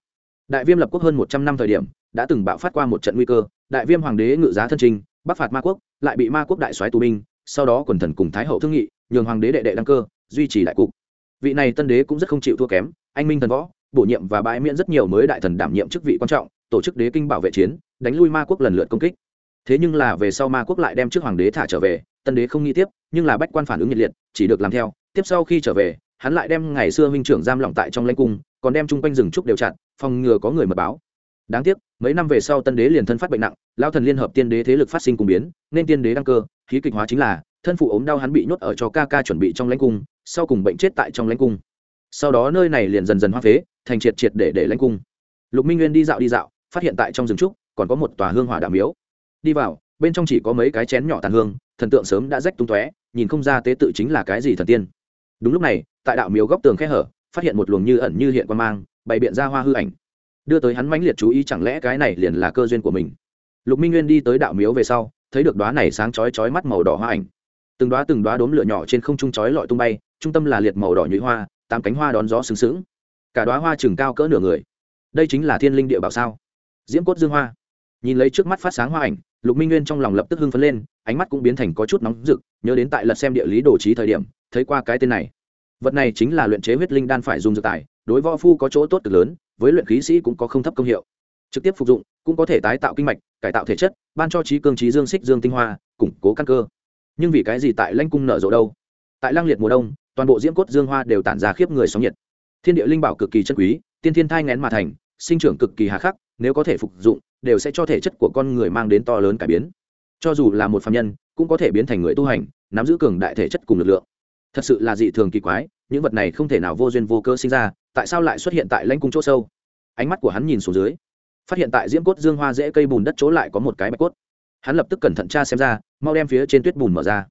Đại viêm lập quốc hơn một trăm năm thời điểm, đã từng bạo phát qua một trận nguy cơ, đại viêm hoàng đế ngự giá thân trình, bắc phạt ma quốc, lại bị ma quốc đại soái tù binh, sau đó quần thần cùng thái hậu thương nghị, nhường hoàng đế đệ đệ đăng cơ, duy trì đại cục. Vị này tân đế cũng rất không chịu thua kém, anh minh thần võ, bổ nhiệm và bãi miễn rất nhiều mới đại thần đảm nhiệm chức vị quan trọng, tổ chức đế kinh bảo vệ chiến, đánh lui ma quốc lần lượt công kích thế nhưng là về sau ma quốc lại đem trước hoàng đế thả trở về, tân đế không nghĩ tiếp, nhưng là bách quan phản ứng nhiệt liệt, chỉ được làm theo. Tiếp sau khi trở về, hắn lại đem ngày xưa huynh trưởng giam lỏng tại trong lãnh cung, còn đem chung quanh rừng trúc đều chặn phòng ngừa có người mật báo. Đáng tiếc, mấy năm về sau tân đế liền thân phát bệnh nặng lao thần liên hợp tiên đế thế lực phát sinh cùng biến, nên tiên đế đăng cơ, khí kịch hóa chính là, thân phụ ốm đau hắn bị nhốt ở cho ca ca chuẩn bị trong lãnh cung, sau cùng bệnh chết tại trong lãnh cung. Sau đó nơi này liền dần dần hoa phế, thành triệt triệt để để lãnh cung. Lục minh nguyên đi dạo đi dạo, phát hiện tại trong rừng trúc, còn có một tòa hương hỏa đạo miếu đi vào, bên trong chỉ có mấy cái chén nhỏ tàn hương, thần tượng sớm đã rách tung tóe, nhìn không ra tế tự chính là cái gì thần tiên. Đúng lúc này, tại đạo miếu góc tường khe hở, phát hiện một luồng như ẩn như hiện quan mang, bày biện ra hoa hư ảnh. Đưa tới hắn mãnh liệt chú ý chẳng lẽ cái này liền là cơ duyên của mình. Lục minh nguyên đi tới đạo miếu về sau, thấy được đoá này sáng chói chói mắt màu đỏ hoa ảnh. Từng đoá từng đoá đốm lửa nhỏ trên không trung chói lọi tung bay, trung tâm là liệt màu đỏ nhụy hoa, tám cánh hoa đón gió sướng sướng cả đoá hoa chừng cao cỡ nửa người. Đây chính là thiên linh địa bảo sao? Diễm cốt dương hoa nhìn lấy trước mắt phát sáng hoa ảnh, lục minh nguyên trong lòng lập tức hưng phấn lên, ánh mắt cũng biến thành có chút nóng rực, nhớ đến tại lật xem địa lý đồ trí thời điểm, thấy qua cái tên này. Vật này chính là luyện chế huyết linh đan phải dùng dược tài, đối võ phu có chỗ tốt cực lớn, với luyện khí sĩ cũng có không thấp công hiệu. Trực tiếp phục dụng, cũng có thể tái tạo kinh mạch, cải tạo thể chất, ban cho trí cương trí dương xích dương tinh hoa, củng cố căn cơ. Nhưng vì cái gì tại lanh cung nở rộ đâu? Tại Lang liệt mùa đông, toàn bộ diễm cốt dương hoa đều tản ra khiếp người sóng nhiệt. Thiên địa linh bảo cực kỳ chân quý, tiên thiên thai ngén mà thành, sinh trưởng cực kỳ hà khắc, nếu có thể phục dụng đều sẽ cho thể chất của con người mang đến to lớn cải biến. Cho dù là một phạm nhân, cũng có thể biến thành người tu hành, nắm giữ cường đại thể chất cùng lực lượng. Thật sự là dị thường kỳ quái, những vật này không thể nào vô duyên vô cơ sinh ra, tại sao lại xuất hiện tại lãnh cung chỗ sâu? Ánh mắt của hắn nhìn xuống dưới, phát hiện tại diễm cốt dương hoa dễ cây bùn đất chỗ lại có một cái bạch cốt. Hắn lập tức cẩn thận tra xem ra, mau đem phía trên tuyết bùn mở ra.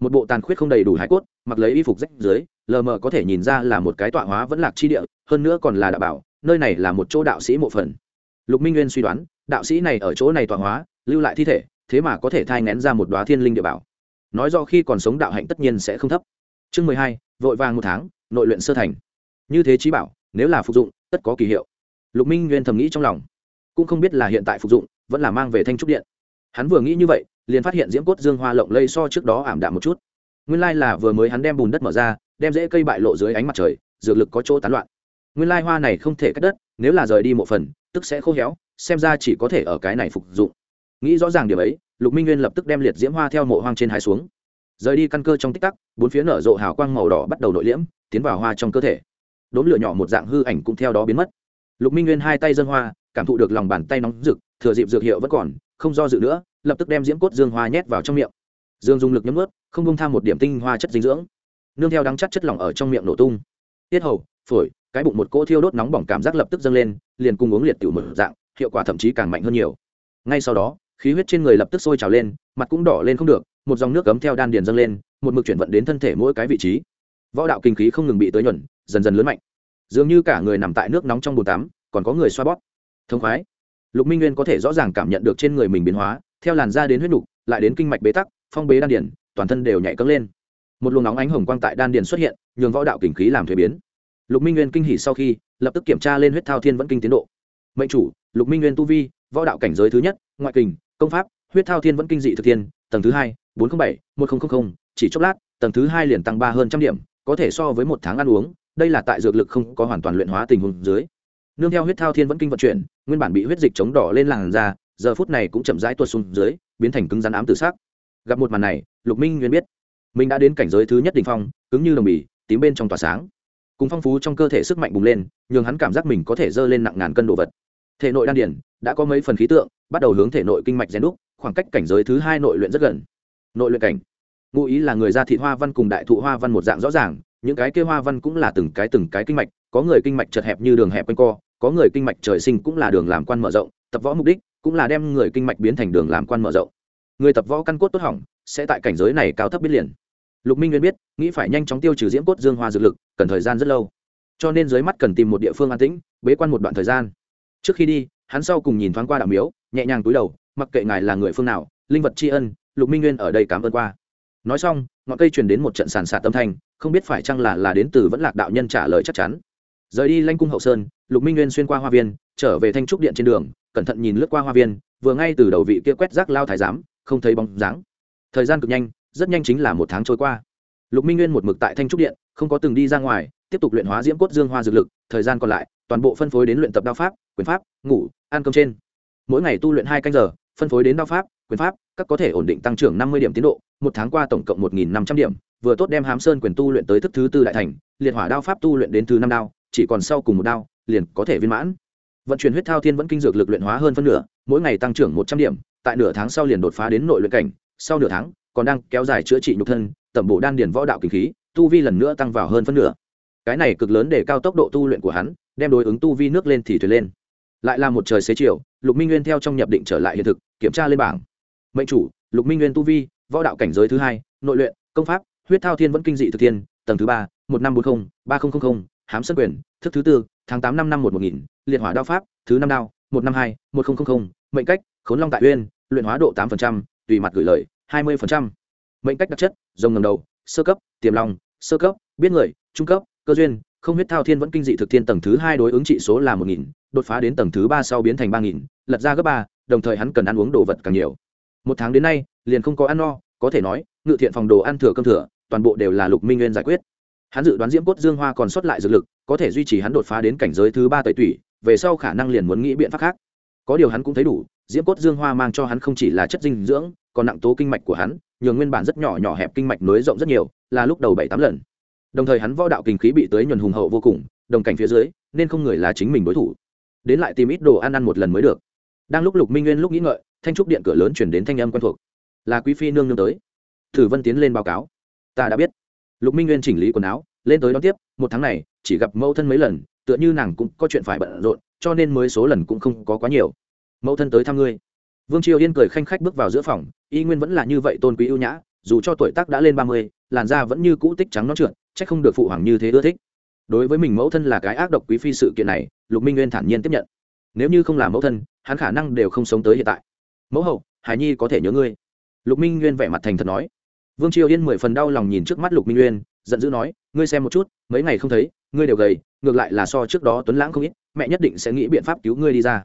Một bộ tàn khuyết không đầy đủ hải cốt, mặc lấy y phục rách dưới, lờ mờ có thể nhìn ra là một cái tọa hóa vẫn lạc chi địa, hơn nữa còn là đạo bảo, nơi này là một chỗ đạo sĩ mộ phần lục minh nguyên suy đoán, đạo sĩ này ở chỗ này tọa hóa, lưu lại thi thể, thế mà có thể thai ngén ra một đoá thiên linh địa bảo. Nói do khi còn sống đạo hạnh tất nhiên sẽ không thấp. Chương mười hai, vội vàng một tháng, nội luyện sơ thành. Như thế trí bảo, nếu là phục dụng, tất có kỳ hiệu. Lục minh nguyên thầm nghĩ trong lòng. Cũng không biết là hiện tại phục dụng, vẫn là mang về thanh trúc điện. Hắn vừa nghĩ như vậy, liền phát hiện diễm cốt dương hoa lộng lây so trước đó ảm đạm một chút. Nguyên lai là vừa mới hắn đem bùn đất mở ra, đem rễ cây bại lộ dưới ánh mặt trời, dược lực có chỗ tán loạn. Nguyên lai hoa này không thể cắt đất, nếu là rời đi một phần tức sẽ khô héo, xem ra chỉ có thể ở cái này phục dụng. Nghĩ rõ ràng điều ấy, lục minh nguyên lập tức đem liệt diễm hoa theo mộ hoang trên hai xuống. Rời đi căn cơ trong tích tắc, bốn phía nở rộ hào quang màu đỏ bắt đầu nội liễm, tiến vào hoa trong cơ thể. Đốm lửa nhỏ một dạng hư ảnh cũng theo đó biến mất. Lục minh nguyên hai tay dân hoa, cảm thụ được lòng bàn tay nóng rực, thừa dịp dược hiệu vẫn còn, không do dự nữa, lập tức đem diễm cốt dương hoa nhét vào trong miệng. Dương dùng lực nhấm ướt không bông tham một điểm tinh hoa chất dinh dưỡng. Nương theo đắng chắc chất lỏng ở trong miệng nổ tung. Tiết hầu, phổi, cái bụng một cỗ thiêu đốt nóng bỏng cảm giác lập tức dâng lên liền cùng uống liệt tiểu mở dạng, hiệu quả thậm chí càng mạnh hơn nhiều. Ngay sau đó, khí huyết trên người lập tức sôi trào lên, mặt cũng đỏ lên không được, một dòng nước cấm theo đan điền dâng lên, một mực chuyển vận đến thân thể mỗi cái vị trí. Võ đạo kinh khí không ngừng bị tới nhuận, dần dần lớn mạnh. Dường như cả người nằm tại nước nóng trong bồn tắm, còn có người xoa bóp. Thông khoái. Lục minh nguyên có thể rõ ràng cảm nhận được trên người mình biến hóa, theo làn da đến huyết nục, lại đến kinh mạch bế tắc, phong bế đan điền, toàn thân đều nhảy cấng lên. Một luồng nóng ánh hồng quang tại đan điền xuất hiện, nhường võ đạo kinh khí làm thuế biến lục minh nguyên kinh hỉ sau khi, lập tức kiểm tra lên huyết thao thiên vẫn kinh tiến độ. Mệnh chủ, lục minh nguyên tu vi, võ đạo cảnh giới thứ nhất, ngoại kình, công pháp, huyết thao thiên vẫn kinh dị thực thiên, tầng thứ hai, bốn trăm bảy, một nghìn chỉ chốc lát, tầng thứ hai liền tăng ba hơn trăm điểm, có thể so với một tháng ăn uống, đây là tại dược lực không có hoàn toàn luyện hóa tình huống dưới. Nương theo huyết thao thiên vẫn kinh vận chuyển, nguyên bản bị huyết dịch chống đỏ lên làn da, giờ phút này cũng chậm rãi tuột xuống dưới, biến thành cứng rắn ám tự xác gặp một màn này, lục minh nguyên biết, mình đã đến cảnh giới thứ nhất đ ỉ n h phong, cứng như đồng bì, tím bên trong tỏa sáng cùng phong phú trong cơ thể sức mạnh bùng lên, nhường hắn cảm giác mình có thể dơ lên nặng ngàn cân đồ vật. Thể nội đan điển, đã có mấy phần khí tượng, bắt đầu hướng thể nội kinh mạch rèn đúc, khoảng cách cảnh giới thứ hai nội luyện rất gần. Nội luyện cảnh. Ngụ ý là người ra thị hoa văn cùng đại thụ hoa văn một dạng rõ ràng, những cái kia hoa văn cũng là từng cái từng cái kinh mạch, có người kinh mạch chật hẹp như đường hẹp quanh co, có người kinh mạch trời sinh cũng là đường làm quan mở rộng, tập võ mục đích cũng là đem người kinh mạch biến thành đường làm quan mở rộng. Người tập võ căn cốt tốt hỏng, sẽ tại cảnh giới này cao thấp biết liền lục minh nguyên biết, nghĩ phải nhanh chóng tiêu trừ diễm cốt dương hoa dược lực, cần thời gian rất lâu. Cho nên dưới mắt cần tìm một địa phương an tĩnh, bế quan một đoạn thời gian. Trước khi đi, hắn sau cùng nhìn thoáng qua đạo miếu, nhẹ nhàng túi đầu, mặc kệ ngài là người phương nào, linh vật tri ân, lục minh nguyên ở đây cảm ơn qua. Nói xong, ngọn cây truyền đến một trận sàn sạt tâm thanh, không biết phải chăng là là đến từ vẫn lạc đạo nhân trả lời chắc chắn. Rời đi lanh cung hậu sơn, lục minh nguyên xuyên qua hoa viên, trở về thanh trúc điện trên đường, cẩn thận nhìn lướt qua hoa viên, vừa ngay từ đầu vị kia quét rác lao thái giám, không thấy bóng dáng. Thời gian cực nhanh rất nhanh chính là một tháng trôi qua. Lục minh nguyên một mực tại thanh trúc điện, không có từng đi ra ngoài, tiếp tục luyện hóa diễm cốt dương hoa dược lực, thời gian còn lại, toàn bộ phân phối đến luyện tập đao pháp, quyền pháp, ngủ, ăn cơm trên. Mỗi ngày tu luyện hai canh giờ, phân phối đến đao pháp, quyền pháp, các có thể ổn định tăng trưởng năm mươi điểm tiến độ, một tháng qua tổng cộng một nghìn năm trăm điểm, vừa tốt đem hám sơn quyền tu luyện tới thức thứ tư đại thành, liệt hỏa đao pháp tu luyện đến thứ năm đao, chỉ còn sau cùng một đao, liền có thể viên mãn. Vận chuyển huyết thao thiên vẫn kinh dược lực luyện hóa hơn phân nửa, mỗi ngày tăng trưởng một trăm điểm, tại nửa tháng sau liền đột phá đến nội luyện cảnh, sau nửa tháng còn đang kéo dài chữa trị nhục thân, tẩm bổ đan điền võ đạo kinh khí, tu vi lần nữa tăng vào hơn phân nửa. Cái này cực lớn để cao tốc độ tu luyện của hắn, đem đối ứng tu vi nước lên thì thuyền lên. Lại là một trời xế chiều, lục minh nguyên theo trong nhập định trở lại hiện thực, kiểm tra lên bảng. Mệnh chủ, lục minh nguyên tu vi, võ đạo cảnh giới thứ hai, nội luyện, công pháp, huyết thao thiên vẫn kinh dị thực thiên, tầng thứ ba, một năm bốn mươi ba nghìn hám sân quyền, thức thứ tư, tháng tám năm năm một một nghìn, liệt hỏa đao pháp, thứ năm đao, một năm hai, một nghìn mệnh cách, khốn long tại uyên, luyện hóa độ tám tùy mặt gửi lời hai mươi mệnh cách đặc chất, rồng ngầm đầu, sơ cấp, tiềm long, sơ cấp, biết người, trung cấp, cơ duyên, không huyết thao thiên vẫn kinh dị thực thiên tầng thứ hai đối ứng trị số là một nghìn, đột phá đến tầng thứ ba sau biến thành ba nghìn, lật ra gấp ba, đồng thời hắn cần ăn uống đồ vật càng nhiều. Một tháng đến nay, liền không có ăn no, có thể nói, ngự thiện phòng đồ ăn thừa cơm thừa, toàn bộ đều là lục minh nguyên giải quyết. Hắn dự đoán diễm cốt dương hoa còn sót lại dược lực, có thể duy trì hắn đột phá đến cảnh giới thứ ba tẩy tủy, về sau khả năng liền muốn nghĩ biện pháp khác. Có điều hắn cũng thấy đủ, diễm cốt dương hoa mang cho hắn không chỉ là chất dinh dưỡng còn nặng tố kinh mạch của hắn nhường nguyên bản rất nhỏ nhỏ hẹp kinh mạch nối rộng rất nhiều, là lúc đầu bảy tám lần. Đồng thời hắn võ đạo kinh khí bị tới nhuần hùng hậu vô cùng, đồng cảnh phía dưới, nên không người là chính mình đối thủ. Đến lại tìm ít đồ ăn ăn một lần mới được. Đang lúc lục minh nguyên lúc nghĩ ngợi, thanh trúc điện cửa lớn chuyển đến thanh âm quen thuộc. Là quý phi nương nương tới. Thử vân tiến lên báo cáo. Ta đã biết. Lục minh nguyên chỉnh lý quần áo, lên tới đón tiếp, một tháng này, chỉ gặp mẫu thân mấy lần, tựa như nàng cũng có chuyện phải bận rộn, cho nên mới số lần cũng không có quá nhiều. Mẫu thân tới thăm ngươi vương triều yên cười khanh khách bước vào giữa phòng, y nguyên vẫn là như vậy tôn quý ưu nhã, dù cho tuổi tác đã lên ba mươi, làn da vẫn như cũ tích trắng nó trượt c h ắ c không được phụ hoàng như thế ưa thích. Đối với mình mẫu thân là cái ác độc quý phi sự kiện này, lục minh nguyên thản nhiên tiếp nhận. Nếu như không là mẫu thân, hắn khả năng đều không sống tới hiện tại. Mẫu hậu, hải nhi có thể nhớ ngươi. Lục minh nguyên vẻ mặt thành thật nói. Vương triều yên mười phần đau lòng nhìn trước mắt lục minh nguyên, giận dữ nói, ngươi xem một chút, mấy ngày không thấy, ngươi đều gầy, ngược lại là so trước đó tuấn lãng không ít, mẹ nhất định sẽ nghĩ biện pháp cứu ngươi đi ra.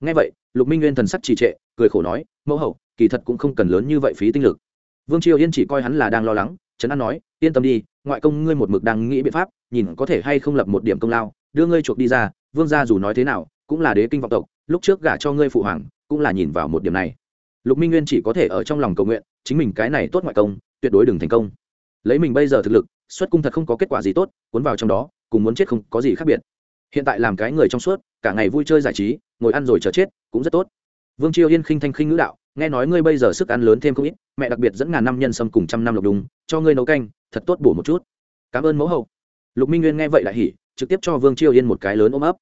Ngay vậy, lục minh nguyên thần sắc trì trệ cười khổ nói, mẫu hậu, kỳ thật cũng không cần lớn như vậy phí tinh lực. Vương triều yên chỉ coi hắn là đang lo lắng, trấn an nói, yên tâm đi, ngoại công ngươi một mực đang nghĩ biện pháp, nhìn có thể hay không lập một điểm công lao, đưa ngươi chuộc đi ra, vương gia dù nói thế nào, cũng là đế kinh vọng tộc, lúc trước gả cho ngươi phụ hoàng, cũng là nhìn vào một điểm này. Lục minh nguyên chỉ có thể ở trong lòng cầu nguyện, chính mình cái này tốt ngoại công, tuyệt đối đừng thành công. Lấy mình bây giờ thực lực, xuất cung thật không có kết quả gì tốt, cuốn vào trong đó, cùng muốn chết không có gì khác biệt. Hiện tại làm cái người trong suốt, cả ngày vui chơi giải trí, ngồi ăn rồi chờ chết, cũng rất tốt vương triều yên khinh thanh khinh ngữ đạo, nghe nói ngươi bây giờ sức ăn lớn thêm không ít, mẹ đặc biệt dẫn ngàn năm nhân sâm cùng trăm năm lộc đùng, cho ngươi nấu canh, thật tốt bổ một chút. Cảm ơn mẫu hậu. Lục minh nguyên nghe vậy lại hỉ, trực tiếp cho vương triều yên một cái lớn ôm ấp.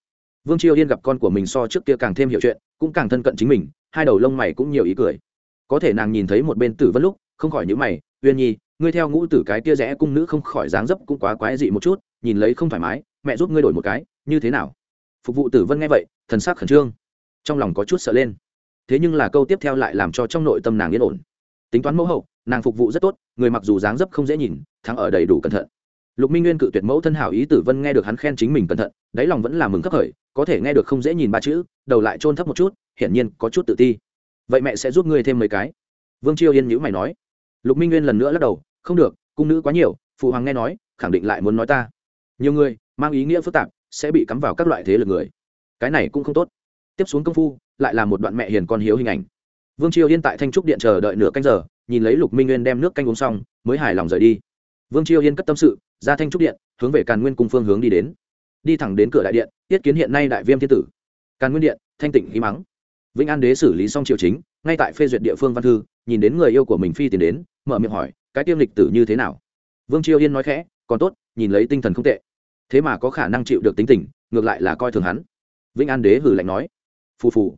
Vương triều yên gặp con của mình so trước kia càng thêm hiểu chuyện, cũng càng thân cận chính mình, hai đầu lông mày cũng nhiều ý cười. Có thể nàng nhìn thấy một bên tử vân lúc, không khỏi nhữ mày, uyên nhi, ngươi theo ngũ tử cái kia rẽ cung nữ không khỏi dáng dấp cũng quá quái dị một chút, nhìn lấy không thoải mái, mẹ giúp ngươi đổi một cái, như thế nào? Phục vụ tử vân nghe vậy, thần sắc khẩn trương, trong lòng có chút sợ lên thế nhưng là câu tiếp theo lại làm cho trong nội tâm nàng yên ổn. Tính toán mẫu hậu, nàng phục vụ rất tốt, người mặc dù dáng dấp không dễ nhìn, thắng ở đầy đủ cẩn thận. Lục minh nguyên cự tuyệt mẫu thân hảo ý tử vân nghe được hắn khen chính mình cẩn thận, đáy lòng vẫn là mừng khắc khởi, có thể nghe được không dễ nhìn ba chữ, đầu lại trôn thấp một chút, hiển nhiên có chút tự ti. Vậy mẹ sẽ giúp ngươi thêm mấy cái? Vương chiêu yên nhữ mày nói. Lục minh nguyên lần nữa lắc đầu, không được, cung nữ quá nhiều, phụ hoàng nghe nói, khẳng định lại muốn nói ta. Nhiều người, mang ý nghĩa phức tạp, sẽ bị cắm vào các loại thế lực người. Cái này cũng không tốt tiếp xuống công phu, lại là một đoạn mẹ hiền con hiếu hình ảnh. Vương triều yên tại thanh trúc điện chờ đợi nửa canh giờ, nhìn lấy lục minh nguyên đem nước canh uống xong, mới hài lòng rời đi. Vương triều yên cất tâm sự, ra thanh trúc điện, hướng về càn nguyên cung phương hướng đi đến. Đi thẳng đến cửa đại điện, tiết kiến hiện nay đại viêm thiên tử. Càn nguyên điện, thanh tịnh hí mắng. Vĩnh an đế xử lý xong triều chính, ngay tại phê duyệt địa phương văn thư, nhìn đến người yêu của mình phi tiến đến, mở miệng hỏi, cái tiêm lịch tử như thế nào? Vương triều yên nói khẽ, còn tốt, nhìn lấy tinh thần không tệ. Thế mà có khả năng chịu được tính tình, ngược lại là coi thường hắn. Vĩnh an đế hử lạnh nói phù phù.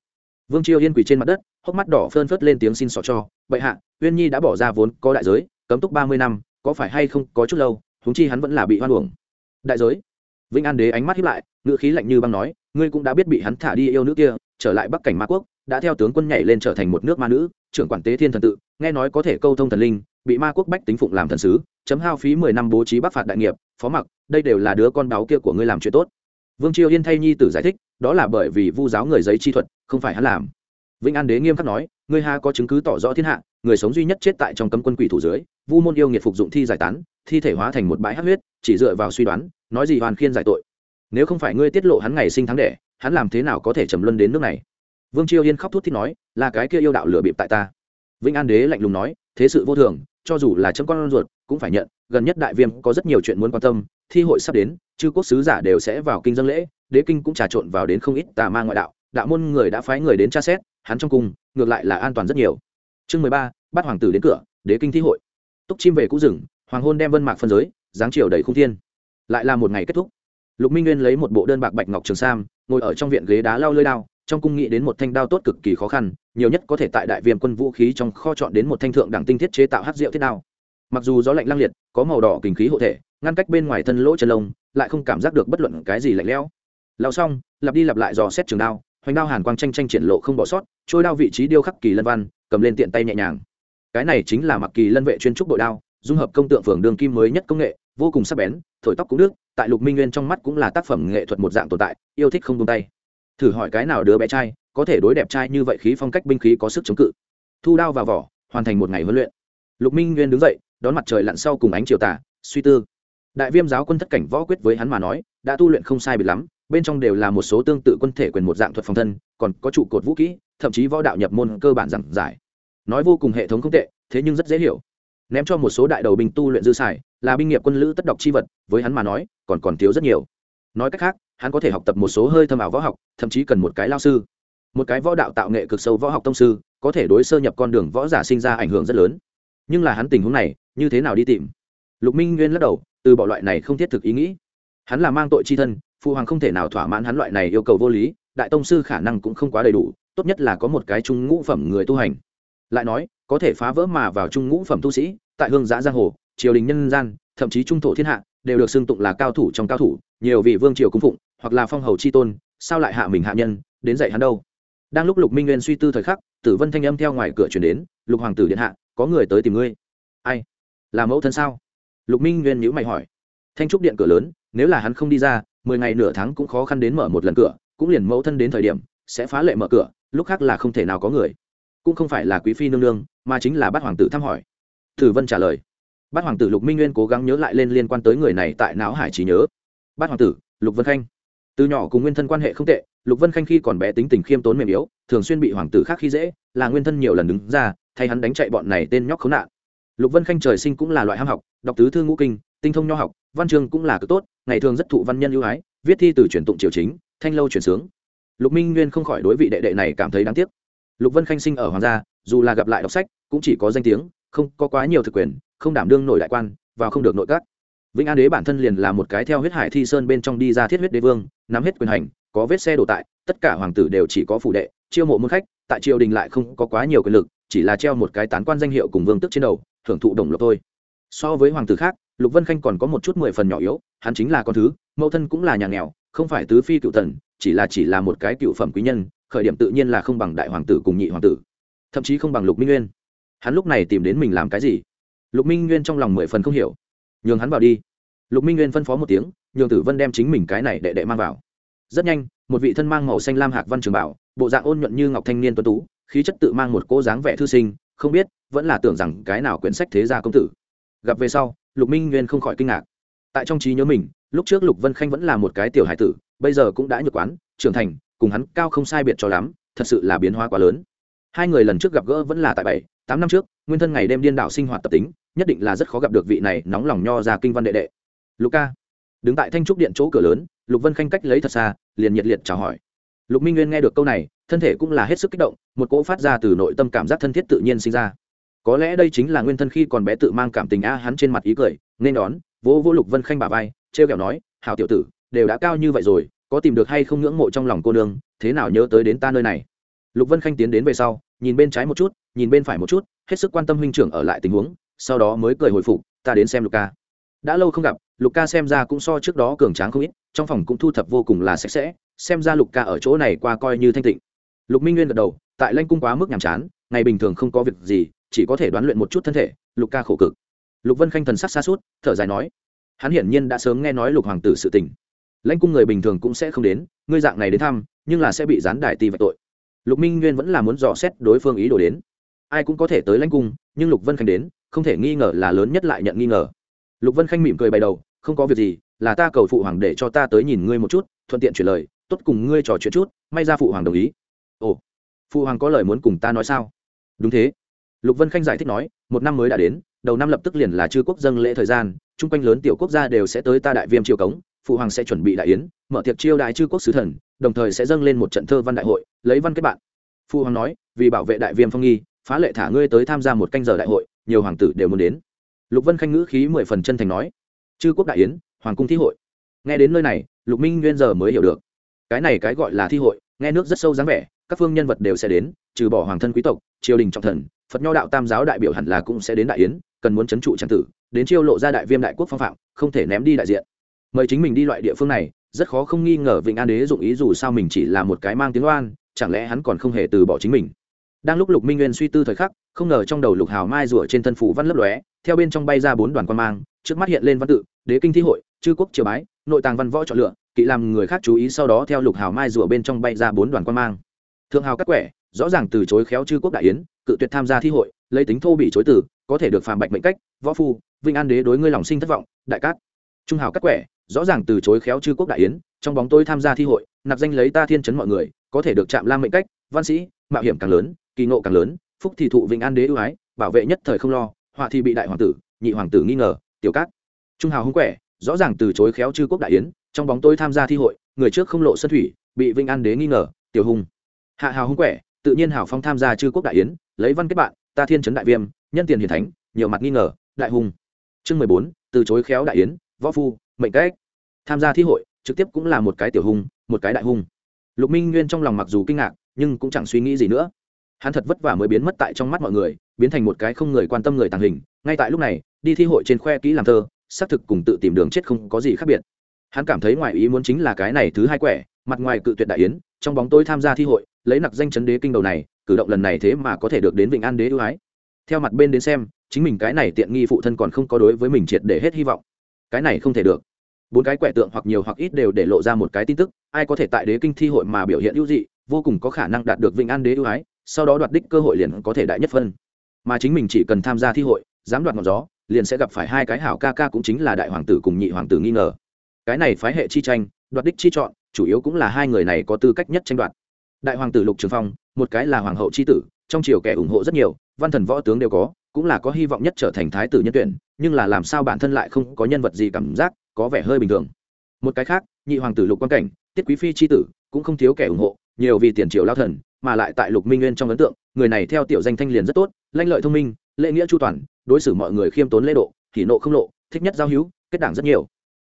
Vương triều yên quỳ trên mặt đất, hốc mắt đỏ phơn phớt lên tiếng xin xỏ cho, bệ hạ, uyên nhi đã bỏ ra vốn có đại giới, cấm túc ba mươi năm, có phải hay không có chút lâu húng chi hắn vẫn là bị hoan uổng. Đại giới? Vĩnh an đế ánh mắt hiếp lại, ngữ khí lạnh như băng nói, ngươi cũng đã biết bị hắn thả đi yêu nữ kia, trở lại bắc cảnh ma quốc, đã theo tướng quân nhảy lên trở thành một nước ma nữ, trưởng quản tế thiên thần tự, nghe nói có thể câu thông thần linh, bị ma quốc bách tính phụng làm thần sứ, chấm hao phí mười năm bố trí bắc phạt đại nghiệp, phó mặc, đây đều là đứa con báo kia của ngươi làm chuyện tốt vương triều yên thay nhi tử giải thích, đó là bởi vì vu giáo người giấy chi thuật, không phải hắn làm. Vĩnh an đế nghiêm khắc nói, ngươi ha có chứng cứ tỏ rõ thiên hạ, người sống duy nhất chết tại trong cấm quân quỷ thủ dưới, vu môn yêu nghiệt phục dụng thi giải tán, thi thể hóa thành một bãi hát huyết, chỉ dựa vào suy đoán, nói gì hoàn khiên giải tội. Nếu không phải ngươi tiết lộ hắn ngày sinh tháng đẻ, hắn làm thế nào có thể trầm luân đến nước này? Vương triều yên khóc thút thít nói, là cái kia yêu đạo lửa bịp tại ta. Vĩnh an đế lạnh lùng nói, thế sự vô thường, cho dù là chấm con ruột, cũng phải nhận, gần nhất đại viêm có rất nhiều chuyện muốn quan tâm, thi hội sắp đến chư quốc sứ giả đều sẽ vào kinh dân lễ, đế kinh cũng trà trộn vào đến không ít tà ma ngoại đạo đạo môn người đã phái người đến tra xét, hắn trong cung, ngược lại là an toàn rất nhiều. Chương mười ba, bắt hoàng tử đến cửa, đế kinh thi hội. Túc chim về cũ rừng, hoàng hôn đem vân mạc phân giới, dáng chiều đầy khung thiên. Lại là một ngày kết thúc. Lục minh nguyên lấy một bộ đơn bạc bạch ngọc trường sam, ngồi ở trong viện ghế đá lau lơi đao, trong cung nghĩ đến một thanh đao tốt cực kỳ khó khăn, nhiều nhất có thể tại đại viêm quân vũ khí trong kho chọn đến một thanh thượng đẳng tinh thiết chế tạo hát rượu thiết đao. Mặc dù gió lạnh lăng liệt, có màu đỏ kinh khí hộ thể, ngăn cách bên ngoài thân lỗ chân lông lại không cảm giác được bất luận cái gì lạnh lẽo. Lao xong, lặp đi lặp lại dò xét trường đao, hoành đao hàn quang tranh tranh triển lộ không bỏ sót, trôi đao vị trí điêu khắc kỳ lân văn, cầm lên tiện tay nhẹ nhàng. Cái này chính là mặc kỳ lân vệ chuyên trúc bội đao, dung hợp công tượng phường đường kim mới nhất công nghệ, vô cùng sắc bén, thổi tóc cũng nước, tại lục minh nguyên trong mắt cũng là tác phẩm nghệ thuật một dạng tồn tại, yêu thích không tung tay. Thử hỏi cái nào đứa bé trai, có thể đối đẹp trai như vậy khí phong cách binh khí có sức chống cự? Thu đao vào vỏ, hoàn thành một ngày huấn luyện. Lục minh nguyên đứng dậy, đón mặt trời lặn sau cùng ánh chiều tà, suy tư đại viêm giáo quân thất cảnh võ quyết với hắn mà nói, đã tu luyện không sai biệt lắm, bên trong đều là một số tương tự quân thể quyền một dạng thuật phòng thân, còn có trụ cột vũ kỹ, thậm chí võ đạo nhập môn cơ bản giảng giải. Nói vô cùng hệ thống không tệ, thế nhưng rất dễ hiểu. Ném cho một số đại đầu binh tu luyện dư xài, là binh nghiệp quân lữ tất đọc chi vật, với hắn mà nói, còn còn thiếu rất nhiều. Nói cách khác, hắn có thể học tập một số hơi thâm ảo võ học, thậm chí cần một cái lao sư. Một cái võ đạo tạo nghệ cực sâu võ học tông sư, có thể đối sơ nhập con đường võ giả sinh ra ảnh hưởng rất lớn. Nhưng là hắn tình huống này, như thế nào đi tìm? Lục minh nguyên lắc đầu, từ bỏ loại này không thiết thực ý nghĩ. Hắn là mang tội chi thân, phụ hoàng không thể nào thỏa mãn hắn loại này yêu cầu vô lý, đại tông sư khả năng cũng không quá đầy đủ, tốt nhất là có một cái trung ngũ phẩm người tu hành. Lại nói, có thể phá vỡ mà vào trung ngũ phẩm tu sĩ, tại hương giã giang hồ, triều đình nhân gian, thậm chí trung thổ thiên hạ, đều được xưng tụng là cao thủ trong cao thủ, nhiều vị vương triều cung phụng, hoặc là phong hầu c h i tôn, sao lại hạ mình hạ nhân, đến dạy hắn đâu? Đang lúc lục minh nguyên suy tư thời khắc, tử vân thanh âm theo ngoài cửa chuyển đến, lục hoàng tử điện hạ, có người tới tìm ngươi. Ai? Là mẫu thân sao? Lục minh nguyên nhữ mày hỏi. Thanh trúc điện cửa lớn, nếu là hắn không đi ra, mười ngày nửa tháng cũng khó khăn đến mở một lần cửa, cũng liền mẫu thân đến thời điểm, sẽ phá lệ mở cửa, lúc khác là không thể nào có người. Cũng không phải là quý phi nương nương, mà chính là bát hoàng tử thăm hỏi. Thử vân trả lời. Bát hoàng tử lục minh nguyên cố gắng nhớ lại lên liên quan tới người này tại não hải trí nhớ. Bát hoàng tử, lục vân khanh. Từ nhỏ cùng nguyên thân quan hệ không tệ, lục vân khanh khi còn bé tính tình khiêm tốn mềm yếu, thường xuyên bị hoàng tử khác khi dễ, là nguyên thân nhiều lần đứng ra, thay hắn đánh chạy bọn này tên nhóc khốn nạn lục vân khanh trời sinh cũng là loại ham học, đọc tứ thư ngũ kinh, tinh thông nho học, văn chương cũng là cực tốt, ngày thường rất thụ văn nhân ưu ái, viết thi từ truyền tụng triều chính, thanh lâu truyền sướng. Lục minh nguyên không khỏi đối vị đệ đệ này cảm thấy đáng tiếc. Lục vân khanh sinh ở hoàng gia, dù là gặp lại đọc sách, cũng chỉ có danh tiếng, không có quá nhiều thực quyền, không đảm đương nổi đại quan, và không được nội các. Vĩnh an đế bản thân liền là một cái theo huyết hải thi sơn bên trong đi ra thiết huyết đế vương, nắm hết quyền hành, có vết xe đổ tại, tất cả hoàng tử đều chỉ có phủ đệ, chiêu mộ môn khách, tại triều đình lại không có quá nhiều quyền lực, chỉ là treo một cái tán quan danh hiệu cùng vương tức trên đầu thưởng thụ đồng lộc thôi. So với hoàng tử khác, lục vân khanh còn có một chút mười phần nhỏ yếu, hắn chính là con thứ, mẫu thân cũng là nhà nghèo, không phải tứ phi cựu tần chỉ là chỉ là một cái cựu phẩm quý nhân, khởi điểm tự nhiên là không bằng đại hoàng tử cùng nhị hoàng tử, thậm chí không bằng lục minh nguyên. Hắn lúc này tìm đến mình làm cái gì? Lục minh nguyên trong lòng mười phần không hiểu. Nhường hắn vào đi. Lục minh nguyên phân phó một tiếng, nhường tử vân đem chính mình cái này đệ đệ mang vào. Rất nhanh, một vị thân mang màu xanh lam hạc văn trường bảo, bộ dạng ôn nhuận như ngọc thanh niên tuấn tú, khí chất tự mang một cô dáng vẻ thư sinh không biết, vẫn là tưởng rằng cái nào quyển sách thế gia công tử. Gặp về sau, lục minh nguyên không khỏi kinh ngạc. Tại trong trí nhớ mình, lúc trước lục vân khanh vẫn là một cái tiểu hải tử, bây giờ cũng đã nhược quán, trưởng thành, cùng hắn cao không sai biệt cho lắm, thật sự là biến hóa quá lớn. Hai người lần trước gặp gỡ vẫn là tại bảy, tám năm trước, nguyên thân ngày đêm điên đảo sinh hoạt tập tính, nhất định là rất khó gặp được vị này nóng lòng nho ra kinh văn đệ đệ. Lục ca, đứng tại thanh trúc điện chỗ cửa lớn, lục vân khanh cách lấy thật xa, liền nhiệt liệt chào hỏi. Lục minh nguyên nghe được câu này thân thể cũng là hết sức kích động, một cỗ phát ra từ nội tâm cảm giác thân thiết tự nhiên sinh ra. Có lẽ đây chính là nguyên thân khi còn bé tự mang cảm tình a hắn trên mặt ý cười, nên đón, vỗ vỗ lục vân khanh bà vai t r e o kẹo nói, hảo tiểu tử, đều đã cao như vậy rồi, có tìm được hay không ngưỡng mộ trong lòng cô nương, thế nào nhớ tới đến ta nơi này? Lục vân khanh tiến đến về sau, nhìn bên trái một chút, nhìn bên phải một chút, hết sức quan tâm huynh trưởng ở lại tình huống, sau đó mới cười hồi phục, ta đến xem lục ca. Đã lâu không gặp, lục ca xem ra cũng so trước đó cường tráng không ít, trong phòng cũng thu thập vô cùng là sạch sẽ, xem ra lục ca ở chỗ này qua coi như thanh tịnh lục minh nguyên gật đầu, tại lanh cung quá mức nhàm chán, ngày bình thường không có việc gì, chỉ có thể đoán luyện một chút thân thể, lục ca khổ cực. Lục vân khanh thần sắc xa suốt, thở dài nói, hắn hiển nhiên đã sớm nghe nói lục hoàng tử sự tình. Lãnh cung người bình thường cũng sẽ không đến, ngươi dạng này đến thăm, nhưng là sẽ bị gián đài tì vạch tội. Lục minh nguyên vẫn là muốn dò xét đối phương ý đồ đến. Ai cũng có thể tới lãnh cung, nhưng lục vân khanh đến, không thể nghi ngờ là lớn nhất lại nhận nghi ngờ. Lục vân khanh mỉm cười bày đầu, không có việc gì, là ta cầu phụ hoàng để cho ta tới nhìn ngươi một chút, thuận tiện chuyển lời, tốt cùng ngươi trò chuyện chút, may ra phụ hoàng đồng ý phụ hoàng có lời muốn cùng ta nói sao? Đúng thế. Lục vân khanh giải thích nói, một năm mới đã đến, đầu năm lập tức liền là chư quốc dân lễ thời gian, chung quanh lớn tiểu quốc gia đều sẽ tới ta đại viêm triều cống, phụ hoàng sẽ chuẩn bị đại yến, mở tiệc chiêu đại chư quốc sứ thần, đồng thời sẽ dâng lên một trận thơ văn đại hội, lấy văn kết bạn. Phụ hoàng nói, vì bảo vệ đại viêm phong nghi, phá lệ thả ngươi tới tham gia một canh giờ đại hội, nhiều hoàng tử đều muốn đến. Lục vân khanh ngữ khí mười phần chân thành nói, chư quốc đại yến, hoàng cung thi hội. Nghe đến nơi này, lục minh nguyên giờ mới hiểu được. Cái này cái gọi là thi hội, nghe nước rất sâu dáng vẻ các phương nhân vật đều sẽ đến, trừ bỏ hoàng thân quý tộc, triều đình trọng thần, phật nho đạo tam giáo đại biểu hẳn là cũng sẽ đến đại yến, cần muốn c h ấ n trụ trang tử, đến chiêu lộ ra đại viêm đại quốc phong phạm, không thể ném đi đại diện. Mời chính mình đi loại địa phương này, rất khó không nghi ngờ vịnh an đế dụng ý dù sao mình chỉ là một cái mang tiếng oan, chẳng lẽ hắn còn không hề từ bỏ chính mình? Đang lúc lục minh nguyên suy tư thời khắc, không ngờ trong đầu lục hào mai rủa trên thân phủ văn lấp lóe, theo bên trong bay ra bốn đoàn quan mang, trước mắt hiện lên văn tự, đế kinh thi hội, chư quốc triều bái, nội tàng văn võ chọn lựa, kỵ làm người khác chú ý sau đó theo lục hào mai rủa bên trong bay ra bốn đoàn quan mang thượng hào cắt quẻ, rõ ràng từ chối khéo chư quốc đại yến, cự tuyệt tham gia thi hội, lấy tính thô bị chối từ, có thể được phàm bạch mệnh cách, võ phu, vinh an đế đối ngươi lòng sinh thất vọng, đại cát. Trung hào cắt quẻ, rõ ràng từ chối khéo chư quốc đại yến, trong bóng tôi tham gia thi hội, nạp danh lấy ta thiên chấn mọi người, có thể được chạm lam mệnh cách, văn sĩ, mạo hiểm càng lớn, kỳ ngộ càng lớn, phúc thì thụ vĩnh an đế ưu ái, bảo vệ nhất thời không lo, họa thì bị đại hoàng tử, nhị hoàng tử nghi ngờ, tiểu cát. Trung hào hung quẻ, rõ ràng từ chối khéo chư quốc đại yến, trong bóng tôi tham gia thi hội, người trước không lộ sân thủy, bị vinh an đế nghi ngờ, tiểu hùng hạ hào hung quẻ tự nhiên hào phong tham gia chư quốc đại yến lấy văn kết bạn ta thiên trấn đại viêm nhân tiền hiền thánh nhiều mặt nghi ngờ đại hùng. Chương mười bốn từ chối khéo đại yến võ phu mệnh cách. Tham gia thi hội trực tiếp cũng là một cái tiểu hùng, một cái đại hùng. lục minh nguyên trong lòng mặc dù kinh ngạc nhưng cũng chẳng suy nghĩ gì nữa. Hắn thật vất vả mới biến mất tại trong mắt mọi người biến thành một cái không người quan tâm người tàng hình. Ngay tại lúc này đi thi hội trên khoe kỹ làm thơ xác thực cùng tự tìm đường chết không có gì khác biệt. Hắn cảm thấy ngoài ý muốn chính là cái này thứ hai quẻ mặt ngoài cự tuyệt đại yến trong bóng tôi tham gia thi hội lấy nặc danh chấn đế kinh đầu này, cử động lần này thế mà có thể được đến vịnh an đế ưu ái. Theo mặt bên đến xem, chính mình cái này tiện nghi phụ thân còn không có đối với mình triệt để hết hy vọng. Cái này không thể được. Bốn cái quẻ tượng hoặc nhiều hoặc ít đều để lộ ra một cái tin tức, ai có thể tại đế kinh thi hội mà biểu hiện ưu dị, vô cùng có khả năng đạt được vịnh an đế ưu ái, sau đó đoạt đích cơ hội liền có thể đại nhất phân. Mà chính mình chỉ cần tham gia thi hội, dám đoạt ngọn gió, liền sẽ gặp phải hai cái hảo ca ca cũng chính là đại hoàng tử cùng nhị hoàng tử nghi ngờ. Cái này phái hệ chi tranh, đoạt đích chi chọn, chủ yếu cũng là hai người này có tư cách nhất tranh đoạt đại hoàng tử lục trường phong, một cái là hoàng hậu chi tử, trong triều kẻ ủng hộ rất nhiều, văn thần võ tướng đều có, cũng là có hy vọng nhất trở thành thái tử nhân tuyển, nhưng là làm sao bản thân lại không có nhân vật gì cảm giác, có vẻ hơi bình thường. Một cái khác, nhị hoàng tử lục quan cảnh, tiết quý phi chi tử, cũng không thiếu kẻ ủng hộ, nhiều vì tiền triều lao thần, mà lại tại lục minh nguyên trong ấn tượng, người này theo tiểu danh thanh liền rất tốt, lanh lợi thông minh, lễ nghĩa chu toàn, đối xử mọi người khiêm tốn lễ độ thì nộ không lộ, thích nhất giao hữu, kết đảng rất nhiều.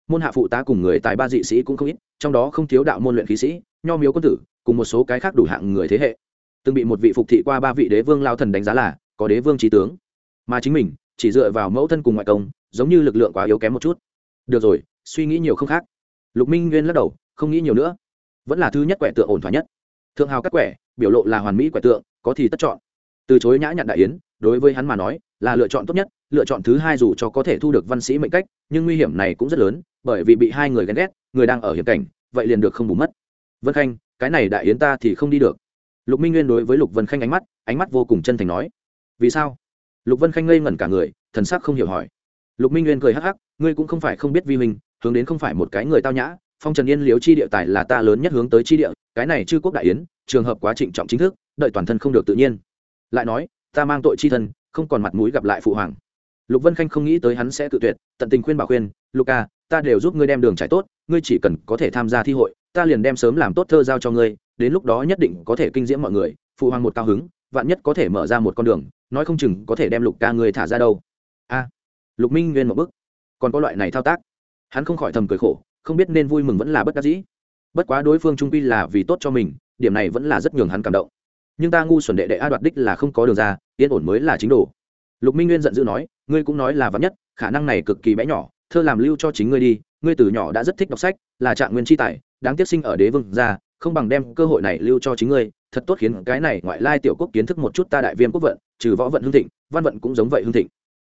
Môn hạ phụ tá cùng người tài ba dị sĩ cũng không ít, trong đó không thiếu đạo môn luyện khí sĩ, nho miếu quân tử cùng một số cái khác đủ hạng người thế hệ. Từng bị một vị phục thị qua ba vị đế vương lao thần đánh giá là có đế vương trí tướng. Mà chính mình, chỉ dựa vào mẫu thân cùng ngoại công, giống như lực lượng quá yếu kém một chút. Được rồi, suy nghĩ nhiều không khác. Lục minh nguyên lắc đầu, không nghĩ nhiều nữa. Vẫn là thứ nhất quẻ tượng ổn thỏa nhất. Thượng hào các quẻ, biểu lộ là hoàn mỹ quẻ tượng, có thì tất chọn. Từ chối nhã nhặn đại yến, đối với hắn mà nói, là lựa chọn tốt nhất, lựa chọn thứ hai dù cho có thể thu được văn sĩ mệnh cách, nhưng nguy hiểm này cũng rất lớn, bởi vì bị hai người ghen ghét, người đang ở hiểm cảnh, vậy liền được không bù mất. Vân khanh cái này đại yến ta thì không đi được. Lục minh nguyên đối với lục vân khanh ánh mắt ánh mắt vô cùng chân thành nói. Vì sao? Lục vân khanh ngây ngẩn cả người, thần sắc không hiểu hỏi. Lục minh nguyên cười hắc hắc, ngươi cũng không phải không biết vi minh hướng đến không phải một cái người tao nhã, phong trần yên liếu chi địa tài là ta lớn nhất hướng tới chi địa, cái này chư quốc đại yến, trường hợp quá trịnh trọng chính thức, đợi toàn thân không được tự nhiên. Lại nói, ta mang tội chi thân, không còn mặt mũi gặp lại phụ hoàng. Lục vân khanh không nghĩ tới hắn sẽ tự tuyệt, tận tình khuyên bảo khuyên luca ta đều giúp ngươi đem đường trải tốt, ngươi chỉ cần có thể tham gia thi hội ta liền đem sớm làm tốt thơ giao cho ngươi, đến lúc đó nhất định có thể kinh diễm mọi người, phụ hoàng một cao hứng, vạn nhất có thể mở ra một con đường, nói không chừng có thể đem lục ca ngươi thả ra đâu. A, lục minh nguyên một bức. Còn có loại này thao tác. Hắn không khỏi thầm cười khổ, không biết nên vui mừng vẫn là bất đắc dĩ. Bất quá đối phương trung quy là vì tốt cho mình, điểm này vẫn là rất nhường hắn cảm động. Nhưng ta ngu xuẩn đệ đệ a đoạt đích là không có đường ra, yên ổn mới là chính đồ. Lục minh nguyên giận dữ nói, ngươi cũng nói là vắn nhất, khả năng này cực kỳ bé nhỏ, thơ làm lưu cho chính ngươi đi, ngươi từ nhỏ đã rất thích đọc sách, là trạng nguyên tri tài đáng tiếc sinh ở đế vương gia không bằng đem cơ hội này lưu cho chính ngươi, thật tốt khiến cái này ngoại lai tiểu quốc kiến thức một chút ta đại viêm quốc vận, trừ võ vận hương thịnh, văn vận cũng giống vậy hương thịnh.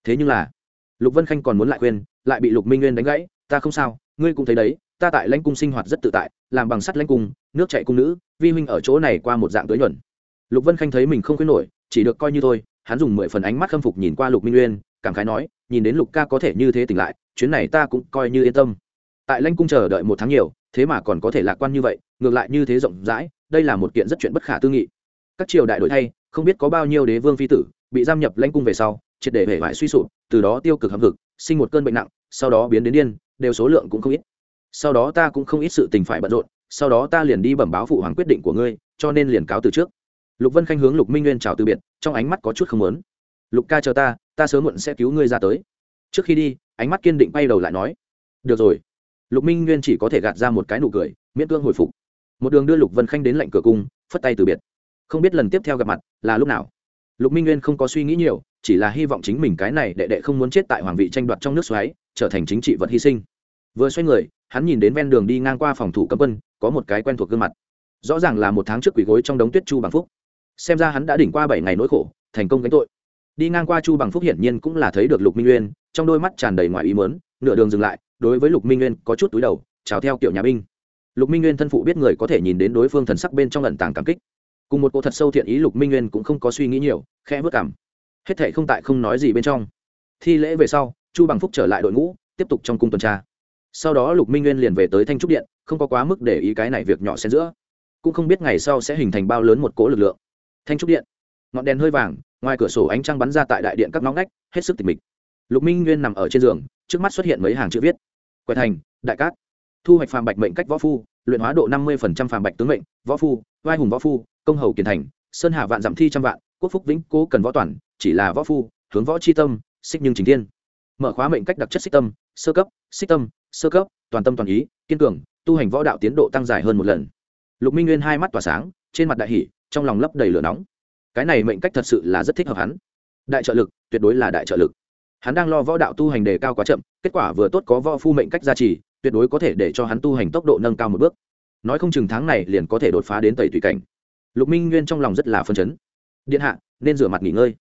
Thế nhưng là, lục vân khanh còn muốn lại khuyên, lại bị lục minh nguyên đánh gãy, ta không sao, ngươi cũng thấy đấy, ta tại lãnh cung sinh hoạt rất tự tại, làm bằng sắt lãnh cung, nước chạy cung nữ, vi huynh ở chỗ này qua một dạng tới nhuận. Lục vân khanh thấy mình không khuyến nổi, chỉ được coi như thôi, hắn dùng mười phần ánh mắt khâm phục nhìn qua lục minh nguyên, cảm khái nói, nhìn đến lục ca có thể như thế tỉnh lại, chuyến này ta cũng coi như yên tâm tại lãnh cung chờ đợi một tháng nhiều thế mà còn có thể lạc quan như vậy ngược lại như thế rộng rãi đây là một kiện rất chuyện bất khả tư nghị. Các triều đại đổi thay không biết có bao nhiêu đế vương phi tử bị giam nhập lãnh cung về sau triệt để hể vải suy sụp từ đó tiêu cực hâm cực, sinh một cơn bệnh nặng sau đó biến đến điên đều số lượng cũng không ít. Sau đó ta cũng không ít sự tình phải bận rộn sau đó ta liền đi bẩm báo phụ hoàng quyết định của ngươi cho nên liền cáo từ trước. Lục vân khanh hướng lục minh nguyên chào từ biệt trong ánh mắt có chút không lớn lục ca chờ ta ta sớm muộn sẽ cứu ngươi ra tới. Trước khi đi ánh mắt kiên định bay đầu lại nói được rồi lục minh nguyên chỉ có thể gạt ra một cái nụ cười, miễn cưỡng hồi phục. Một đường đưa lục vân khanh đến lạnh cửa cung, phất tay từ biệt. Không biết lần tiếp theo gặp mặt là lúc nào. Lục minh nguyên không có suy nghĩ nhiều, chỉ là hy vọng chính mình cái này đệ đệ không muốn chết tại hoàng vị tranh đoạt trong nước xoáy, trở thành chính trị vật hy sinh. Vừa xoay người, hắn nhìn đến ven đường đi ngang qua phòng thủ cấm quân, có một cái quen thuộc gương mặt. Rõ ràng là một tháng trước quỷ gối trong đống tuyết chu bằng phúc. Xem ra hắn đã đỉnh qua bảy ngày nỗi khổ, thành công gánh tội. Đi ngang qua chu bằng phúc hiển nhiên cũng là thấy được lục minh nguyên, trong đôi mắt tràn đầy ngoài ý mớn nửa đường dừng lại đối với lục minh nguyên có chút túi đầu, chào theo kiểu nhà binh. Lục minh nguyên thân phụ biết người có thể nhìn đến đối phương thần sắc bên trong lần tàng cảm kích. Cùng một cô thật sâu thiện ý lục minh nguyên cũng không có suy nghĩ nhiều, khẽ vất cảm. Hết thệ không tại không nói gì bên trong. Thi lễ về sau, chu bằng phúc trở lại đội ngũ, tiếp tục trong cung tuần tra. Sau đó lục minh nguyên liền về tới thanh trúc điện, không có quá mức để ý cái này việc nhỏ xen giữa. Cũng không biết ngày sau sẽ hình thành bao lớn một cỗ lực lượng. Thanh trúc điện. Ngọn đèn hơi vàng, ngoài cửa sổ ánh trăng bắn ra tại đại điện các ngóng ngách, hết sức tịch mịch. Lục minh nguyên nằm ở trên giường, trước mắt xuất hiện mấy hàng chữ viết quẻ thành, đại cát. Thu hoạch phàm bạch mệnh cách võ phu, luyện hóa độ năm mươi phàm bạch tướng mệnh, võ phu vai hùng võ phu, công hầu kiền thành, sơn hà vạn giảm thi trăm vạn, quốc phúc vĩnh cố cần võ toàn, chỉ là võ phu, hướng võ c h i tâm, xích nhưng chính thiên. Mở khóa mệnh cách đặc chất xích tâm, sơ cấp, xích tâm, sơ cấp, toàn tâm toàn ý, kiên cường, tu hành võ đạo tiến độ tăng dài hơn một lần. Lục minh nguyên hai mắt tỏa sáng, trên mặt đại hỷ trong lòng lấp đầy lửa nóng. Cái này mệnh cách thật sự là rất thích hợp hắn. Đại trợ lực, tuyệt đối là đại trợ lực hắn đang lo võ đạo tu hành đề cao quá chậm, kết quả vừa tốt có võ phu mệnh cách gia trì, tuyệt đối có thể để cho hắn tu hành tốc độ nâng cao một bước. Nói không chừng tháng này liền có thể đột phá đến tẩy thủy cảnh. Lục minh nguyên trong lòng rất là phân chấn. Điện hạ, nên rửa mặt nghỉ ngơi.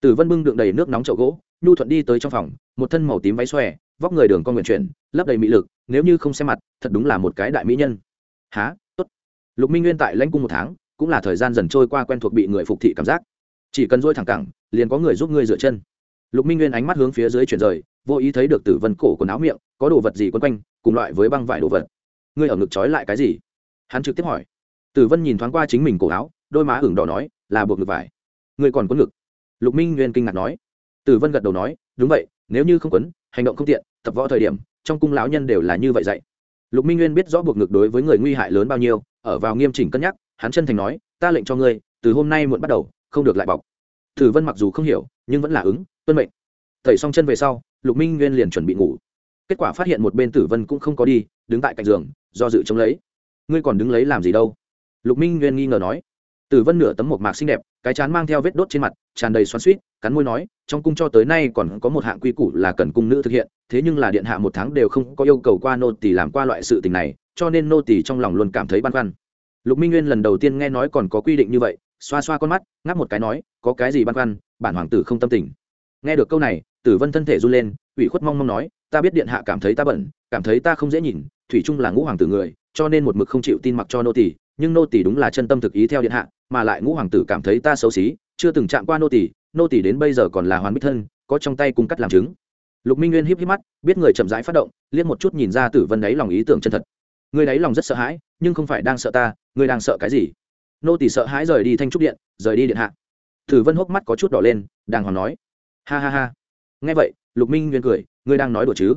Tử vân bưng đựng đầy nước nóng chậu gỗ, nhu thuận đi tới trong phòng, một thân màu tím váy xòe, vóc người đường con nguyện chuyển, lấp đầy mỹ lực, nếu như không xem mặt, thật đúng là một cái đại mỹ nhân. Há tốt. Lục minh nguyên tại lãnh cung một tháng, cũng là thời gian dần trôi qua quen thuộc bị người phục thị cảm giác. Chỉ cần dôi thẳng cẳng, liền có người giúp ngươi dựa chân lục minh nguyên ánh mắt hướng phía dưới chuyển rời, vô ý thấy được tử vân cổ quần áo miệng, có đồ vật gì quấn quanh, cùng loại với băng vải đồ vật. Ngươi ở ngực trói lại cái gì? Hắn trực tiếp hỏi. Tử vân nhìn thoáng qua chính mình cổ áo, đôi má hửng đỏ nói, là buộc ngực vải. Ngươi còn quấn ngực? Lục minh nguyên kinh ngạc nói. Tử vân gật đầu nói, đúng vậy, nếu như không quấn, hành động không tiện, tập võ thời điểm, trong cung lão nhân đều là như vậy dạy. Lục minh nguyên biết rõ buộc ngực đối với người nguy hại lớn bao nhiêu, ở vào nghiêm chỉnh cân nhắc, hắn chân thành nói, ta lệnh cho ngươi, từ hôm nay muộn bắt đầu, không được lại bọc. Tử vân mặc dù không hiểu, nhưng vẫn là ứng tuân mệnh. Tẩy xong chân về sau, lục minh nguyên liền chuẩn bị ngủ. Kết quả phát hiện một bên tử vân cũng không có đi, đứng tại cạnh giường, do dự chống lấy. Ngươi còn đứng lấy làm gì đâu? Lục minh nguyên nghi ngờ nói. Tử vân nửa tấm một mạc xinh đẹp, cái chán mang theo vết đốt trên mặt, tràn đầy xoắn suýt cắn môi nói, trong cung cho tới nay còn có một hạng quy củ là cần cung nữ thực hiện, thế nhưng là điện hạ một tháng đều không có yêu cầu qua nô tỳ làm qua loại sự tình này, cho nên nô tỳ trong lòng luôn cảm thấy băn khoăn. Lục minh nguyên lần đầu tiên nghe nói còn có quy định như vậy, xoa xoa con mắt, ngáp một cái nói, có cái gì băn khoăn, bản hoàng tử không tâm tình nghe được câu này tử vân thân thể run lên ủy khuất mong mong nói ta biết điện hạ cảm thấy ta bẩn, cảm thấy ta không dễ nhìn thủy trung là ngũ hoàng tử người cho nên một mực không chịu tin mặc cho nô tỳ nhưng nô tỳ đúng là chân tâm thực ý theo điện hạ mà lại ngũ hoàng tử cảm thấy ta xấu xí chưa từng chạm qua nô tỳ nô tỳ đến bây giờ còn là hoàn bích thân có trong tay cung cắt làm chứng. Lục minh nguyên híp híp mắt biết người chậm rãi phát động liếc một chút nhìn ra tử vân đáy lòng ý tưởng chân thật. Người đáy lòng rất sợ hãi nhưng không phải đang sợ ta người đang sợ cái gì? Nô tỳ sợ hãi rời đi thanh trúc điện rời đi điện hạ. Tử vân hốc mắt có chút đỏ lên đang hoàng nói ha ha ha. Nghe vậy, lục minh nguyên cười, ngươi đang nói đùa chứ?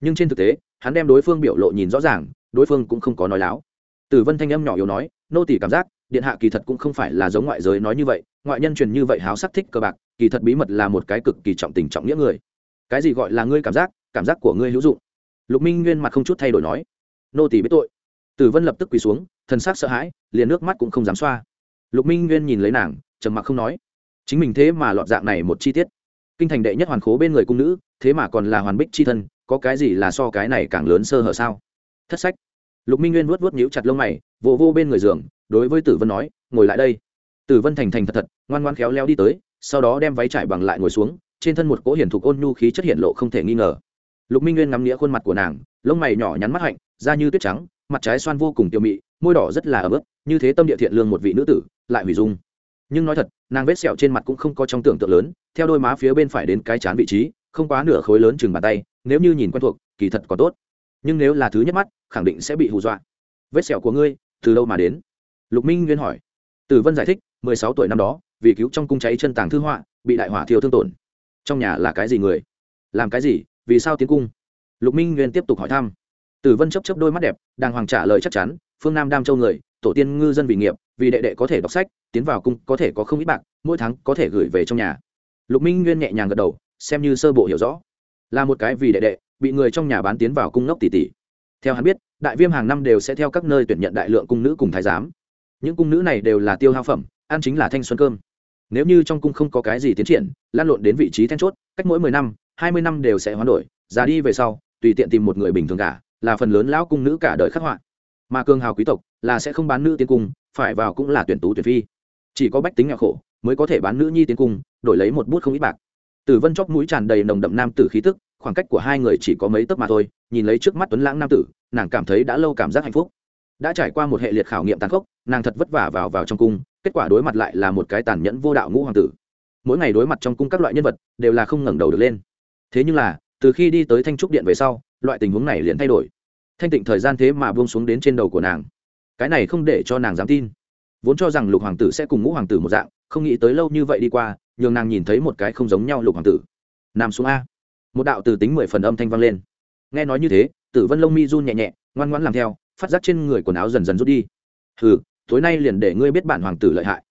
Nhưng trên thực tế, hắn đem đối phương biểu lộ nhìn rõ ràng, đối phương cũng không có nói láo. Tử vân thanh âm nhỏ yếu nói, nô tỷ cảm giác, điện hạ kỳ thật cũng không phải là giống ngoại giới nói như vậy, ngoại nhân truyền như vậy háo sắc thích cơ bạc, kỳ thật bí mật là một cái cực kỳ trọng tình trọng nghĩa người. Cái gì gọi là ngươi cảm giác cảm giác của ngươi hữu dụng? Lục minh nguyên mặt không chút thay đổi nói, nô tỷ biết tội. Tử vân lập tức quỳ xuống thân xác sợ hãi, liền nước mắt cũng không dám xoa. Lục minh nguyên nhìn lấy nàng, trầm mặc không nói. Chính mình thế mà lọt dạng này một chi tiết kinh thành đệ nhất hoàn khố bên người cung nữ, thế mà còn là hoàn bích c h i thân, có cái gì là so cái này càng lớn sơ hở sao? Thất sách. Lục minh nguyên vuốt vuốt nhíu chặt lông mày vô vô bên người giường, đối với tử vân nói, ngồi lại đây. Tử vân thành thành thật thật, ngoan ngoan khéo leo đi tới, sau đó đem váy trải bằng lại ngồi xuống, trên thân một cỗ hiển thục ôn nhu khí chất hiện lộ không thể nghi ngờ. Lục minh nguyên ngắm nghĩa khuôn mặt của nàng, lông mày nhỏ nhắn mắt hạnh, da như tuyết trắng, mặt trái xoan vô cùng tiêu mị, môi đỏ rất là ấm ức như thế tâm địa thiện lương một vị nữ tử, lại hủy dung nhưng nói thật, nàng vết sẹo trên mặt cũng không có trong tưởng tượng lớn, theo đôi má phía bên phải đến cái chán vị trí, không quá nửa khối lớn chừng bàn tay, nếu như nhìn quen thuộc, kỳ thật còn tốt. Nhưng nếu là thứ nhất mắt, khẳng định sẽ bị hù dọa. Vết sẹo của ngươi, từ đâu mà đến? Lục minh nguyên hỏi. Tử vân giải thích, mười sáu tuổi năm đó, vì cứu trong cung cháy chân tàng thư họa, bị đại hỏa thiêu thương tổn. Trong nhà là cái gì người? Làm cái gì? Vì sao tiến cung? Lục minh nguyên tiếp tục hỏi thăm. Tử vân chấp chấp đôi mắt đẹp, đàng hoàng trả lời chắc chắn, phương nam đam châu người tổ tiên ngư dân vì nghiệp, vì đệ đệ có thể đọc sách, tiến vào cung có thể có không ít bạc, mỗi tháng có thể gửi về trong nhà. Lục minh nguyên nhẹ nhàng gật đầu, xem như sơ bộ hiểu rõ. Là một cái vì đệ đệ, bị người trong nhà bán tiến vào cung ngốc tỷ tỷ theo hắn biết, đại viêm hàng năm đều sẽ theo các nơi tuyển nhận đại lượng cung nữ cùng thái giám. Những cung nữ này đều là tiêu hao phẩm, ăn chính là thanh xuân cơm. Nếu như trong cung không có cái gì tiến triển, lan lộn đến vị trí then chốt, cách mỗi mười năm, hai mươi năm đều sẽ hoán đổi già đi về sau, tùy tiện tìm một người bình thường cả, là phần lớn lão cung nữ cả đời khắc họa mà cường hào quý tộc là sẽ không bán nữ tiến cung, phải vào cũng là tuyển tú tuyển phi. Chỉ có bách tính nghèo khổ mới có thể bán nữ nhi tiến cung, đổi lấy một bút không ít bạc. Tử vân chóc mũi tràn đầy nồng đậm nam tử khí tức, khoảng cách của hai người chỉ có mấy tấc mà thôi, nhìn lấy trước mắt tuấn lãng nam tử, nàng cảm thấy đã lâu cảm giác hạnh phúc. Đã trải qua một hệ liệt khảo nghiệm tàn khốc, nàng thật vất vả vào vào trong cung, kết quả đối mặt lại là một cái tàn nhẫn vô đạo ngũ hoàng tử. Mỗi ngày đối mặt trong cung các loại nhân vật, đều là không ngẩng đầu được lên. Thế nhưng là, từ khi đi tới thanh trúc điện về sau, loại tình huống này liền thay đổi thanh tịnh thời gian thế mà buông xuống đến trên đầu của nàng. Cái này không để cho nàng dám tin. Vốn cho rằng lục hoàng tử sẽ cùng ngũ hoàng tử một dạng, không nghĩ tới lâu như vậy đi qua, nhường nàng nhìn thấy một cái không giống nhau lục hoàng tử. Nằm xuống a. Một đạo từ tính mười phần âm thanh vang lên. Nghe nói như thế, tử vân lông mi run nhẹ nhẹ, ngoan ngoãn làm theo, phát giác trên người quần áo dần dần rút đi. Hừ, tối nay liền để ngươi biết bản hoàng tử lợi hại.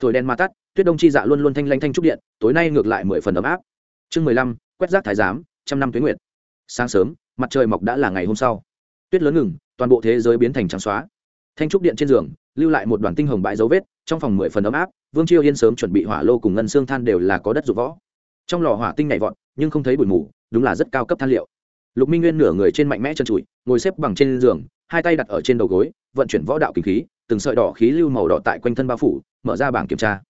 Thổi đen ma tắt, tuyết đông chi dạ luôn luôn thanh lanh thanh trúc điện, tối nay ngược lại mười phần ấm áp. Chương mười lăm, quét rác thái giám, trăm năm tuế nguyệt. Sáng sớm, mặt trời mọc đã là ngày hôm sau tuyết lớn ngừng, toàn bộ thế giới biến thành trắng xóa. Thanh trúc điện trên giường, lưu lại một đoàn tinh hồng bãi dấu vết, trong phòng mười phần ấm áp, vương chiêu yên sớm chuẩn bị hỏa lô cùng ngân xương than đều là có đất dụng võ. Trong lò hỏa tinh nhảy vọt, nhưng không thấy bụi mù, đúng là rất cao cấp than liệu. Lục minh nguyên nửa người trên mạnh mẽ chân trụi, ngồi xếp bằng trên giường, hai tay đặt ở trên đầu gối, vận chuyển võ đạo kinh khí, từng sợi đỏ khí lưu màu đỏ tại quanh thân bao phủ, mở ra bảng kiểm tra.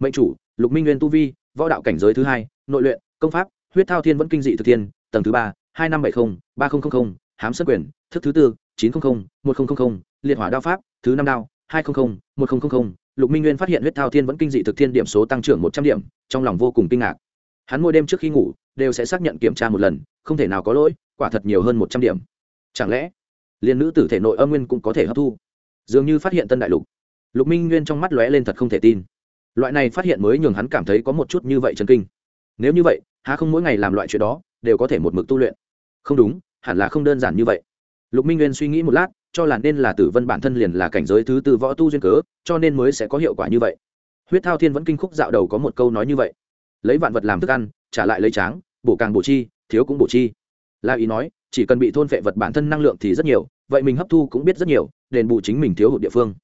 Mệnh chủ, lục minh nguyên tu vi, võ đạo cảnh giới thứ hai, nội luyện, công pháp, huyết thao thiên vẫn kinh dị thực thiên, tầng thứ ba, hai năm bảy mươi ba nghìn hám sân quyền, thức thứ tư, chín trăm linh một nghìn liệt hỏa đao pháp, thứ năm đao, hai trăm linh một nghìn lục minh nguyên phát hiện huyết thao thiên vẫn kinh dị thực thiên điểm số tăng trưởng một trăm điểm, trong lòng vô cùng kinh ngạc. Hắn mỗi đêm trước khi ngủ, đều sẽ xác nhận kiểm tra một lần, không thể nào có lỗi, quả thật nhiều hơn một trăm điểm. Chẳng lẽ liền nữ tử thể nội âm nguyên cũng có thể hấp thu? Dường như phát hiện tân đại lục. Lục minh nguyên trong mắt lóe lên thật không thể tin. Loại này phát hiện mới nhường hắn cảm thấy có một chút như vậy chân kinh. Nếu như vậy, há không mỗi ngày làm loại chuyện đó, đều có thể một mực tu luyện? Không đúng hẳn là không đơn giản như vậy. Lục minh nguyên suy nghĩ một lát, cho là nên là tử vân bản thân liền là cảnh giới thứ tư võ tu duyên cớ, cho nên mới sẽ có hiệu quả như vậy. Huyết thao thiên vẫn kinh khúc dạo đầu có một câu nói như vậy. Lấy vạn vật làm thức ăn, trả lại lấy tráng, bổ càng bổ chi, thiếu cũng bổ chi. La ý nói, chỉ cần bị thôn phệ vật bản thân năng lượng thì rất nhiều, vậy mình hấp thu cũng biết rất nhiều, đền bù chính mình thiếu hụt địa phương.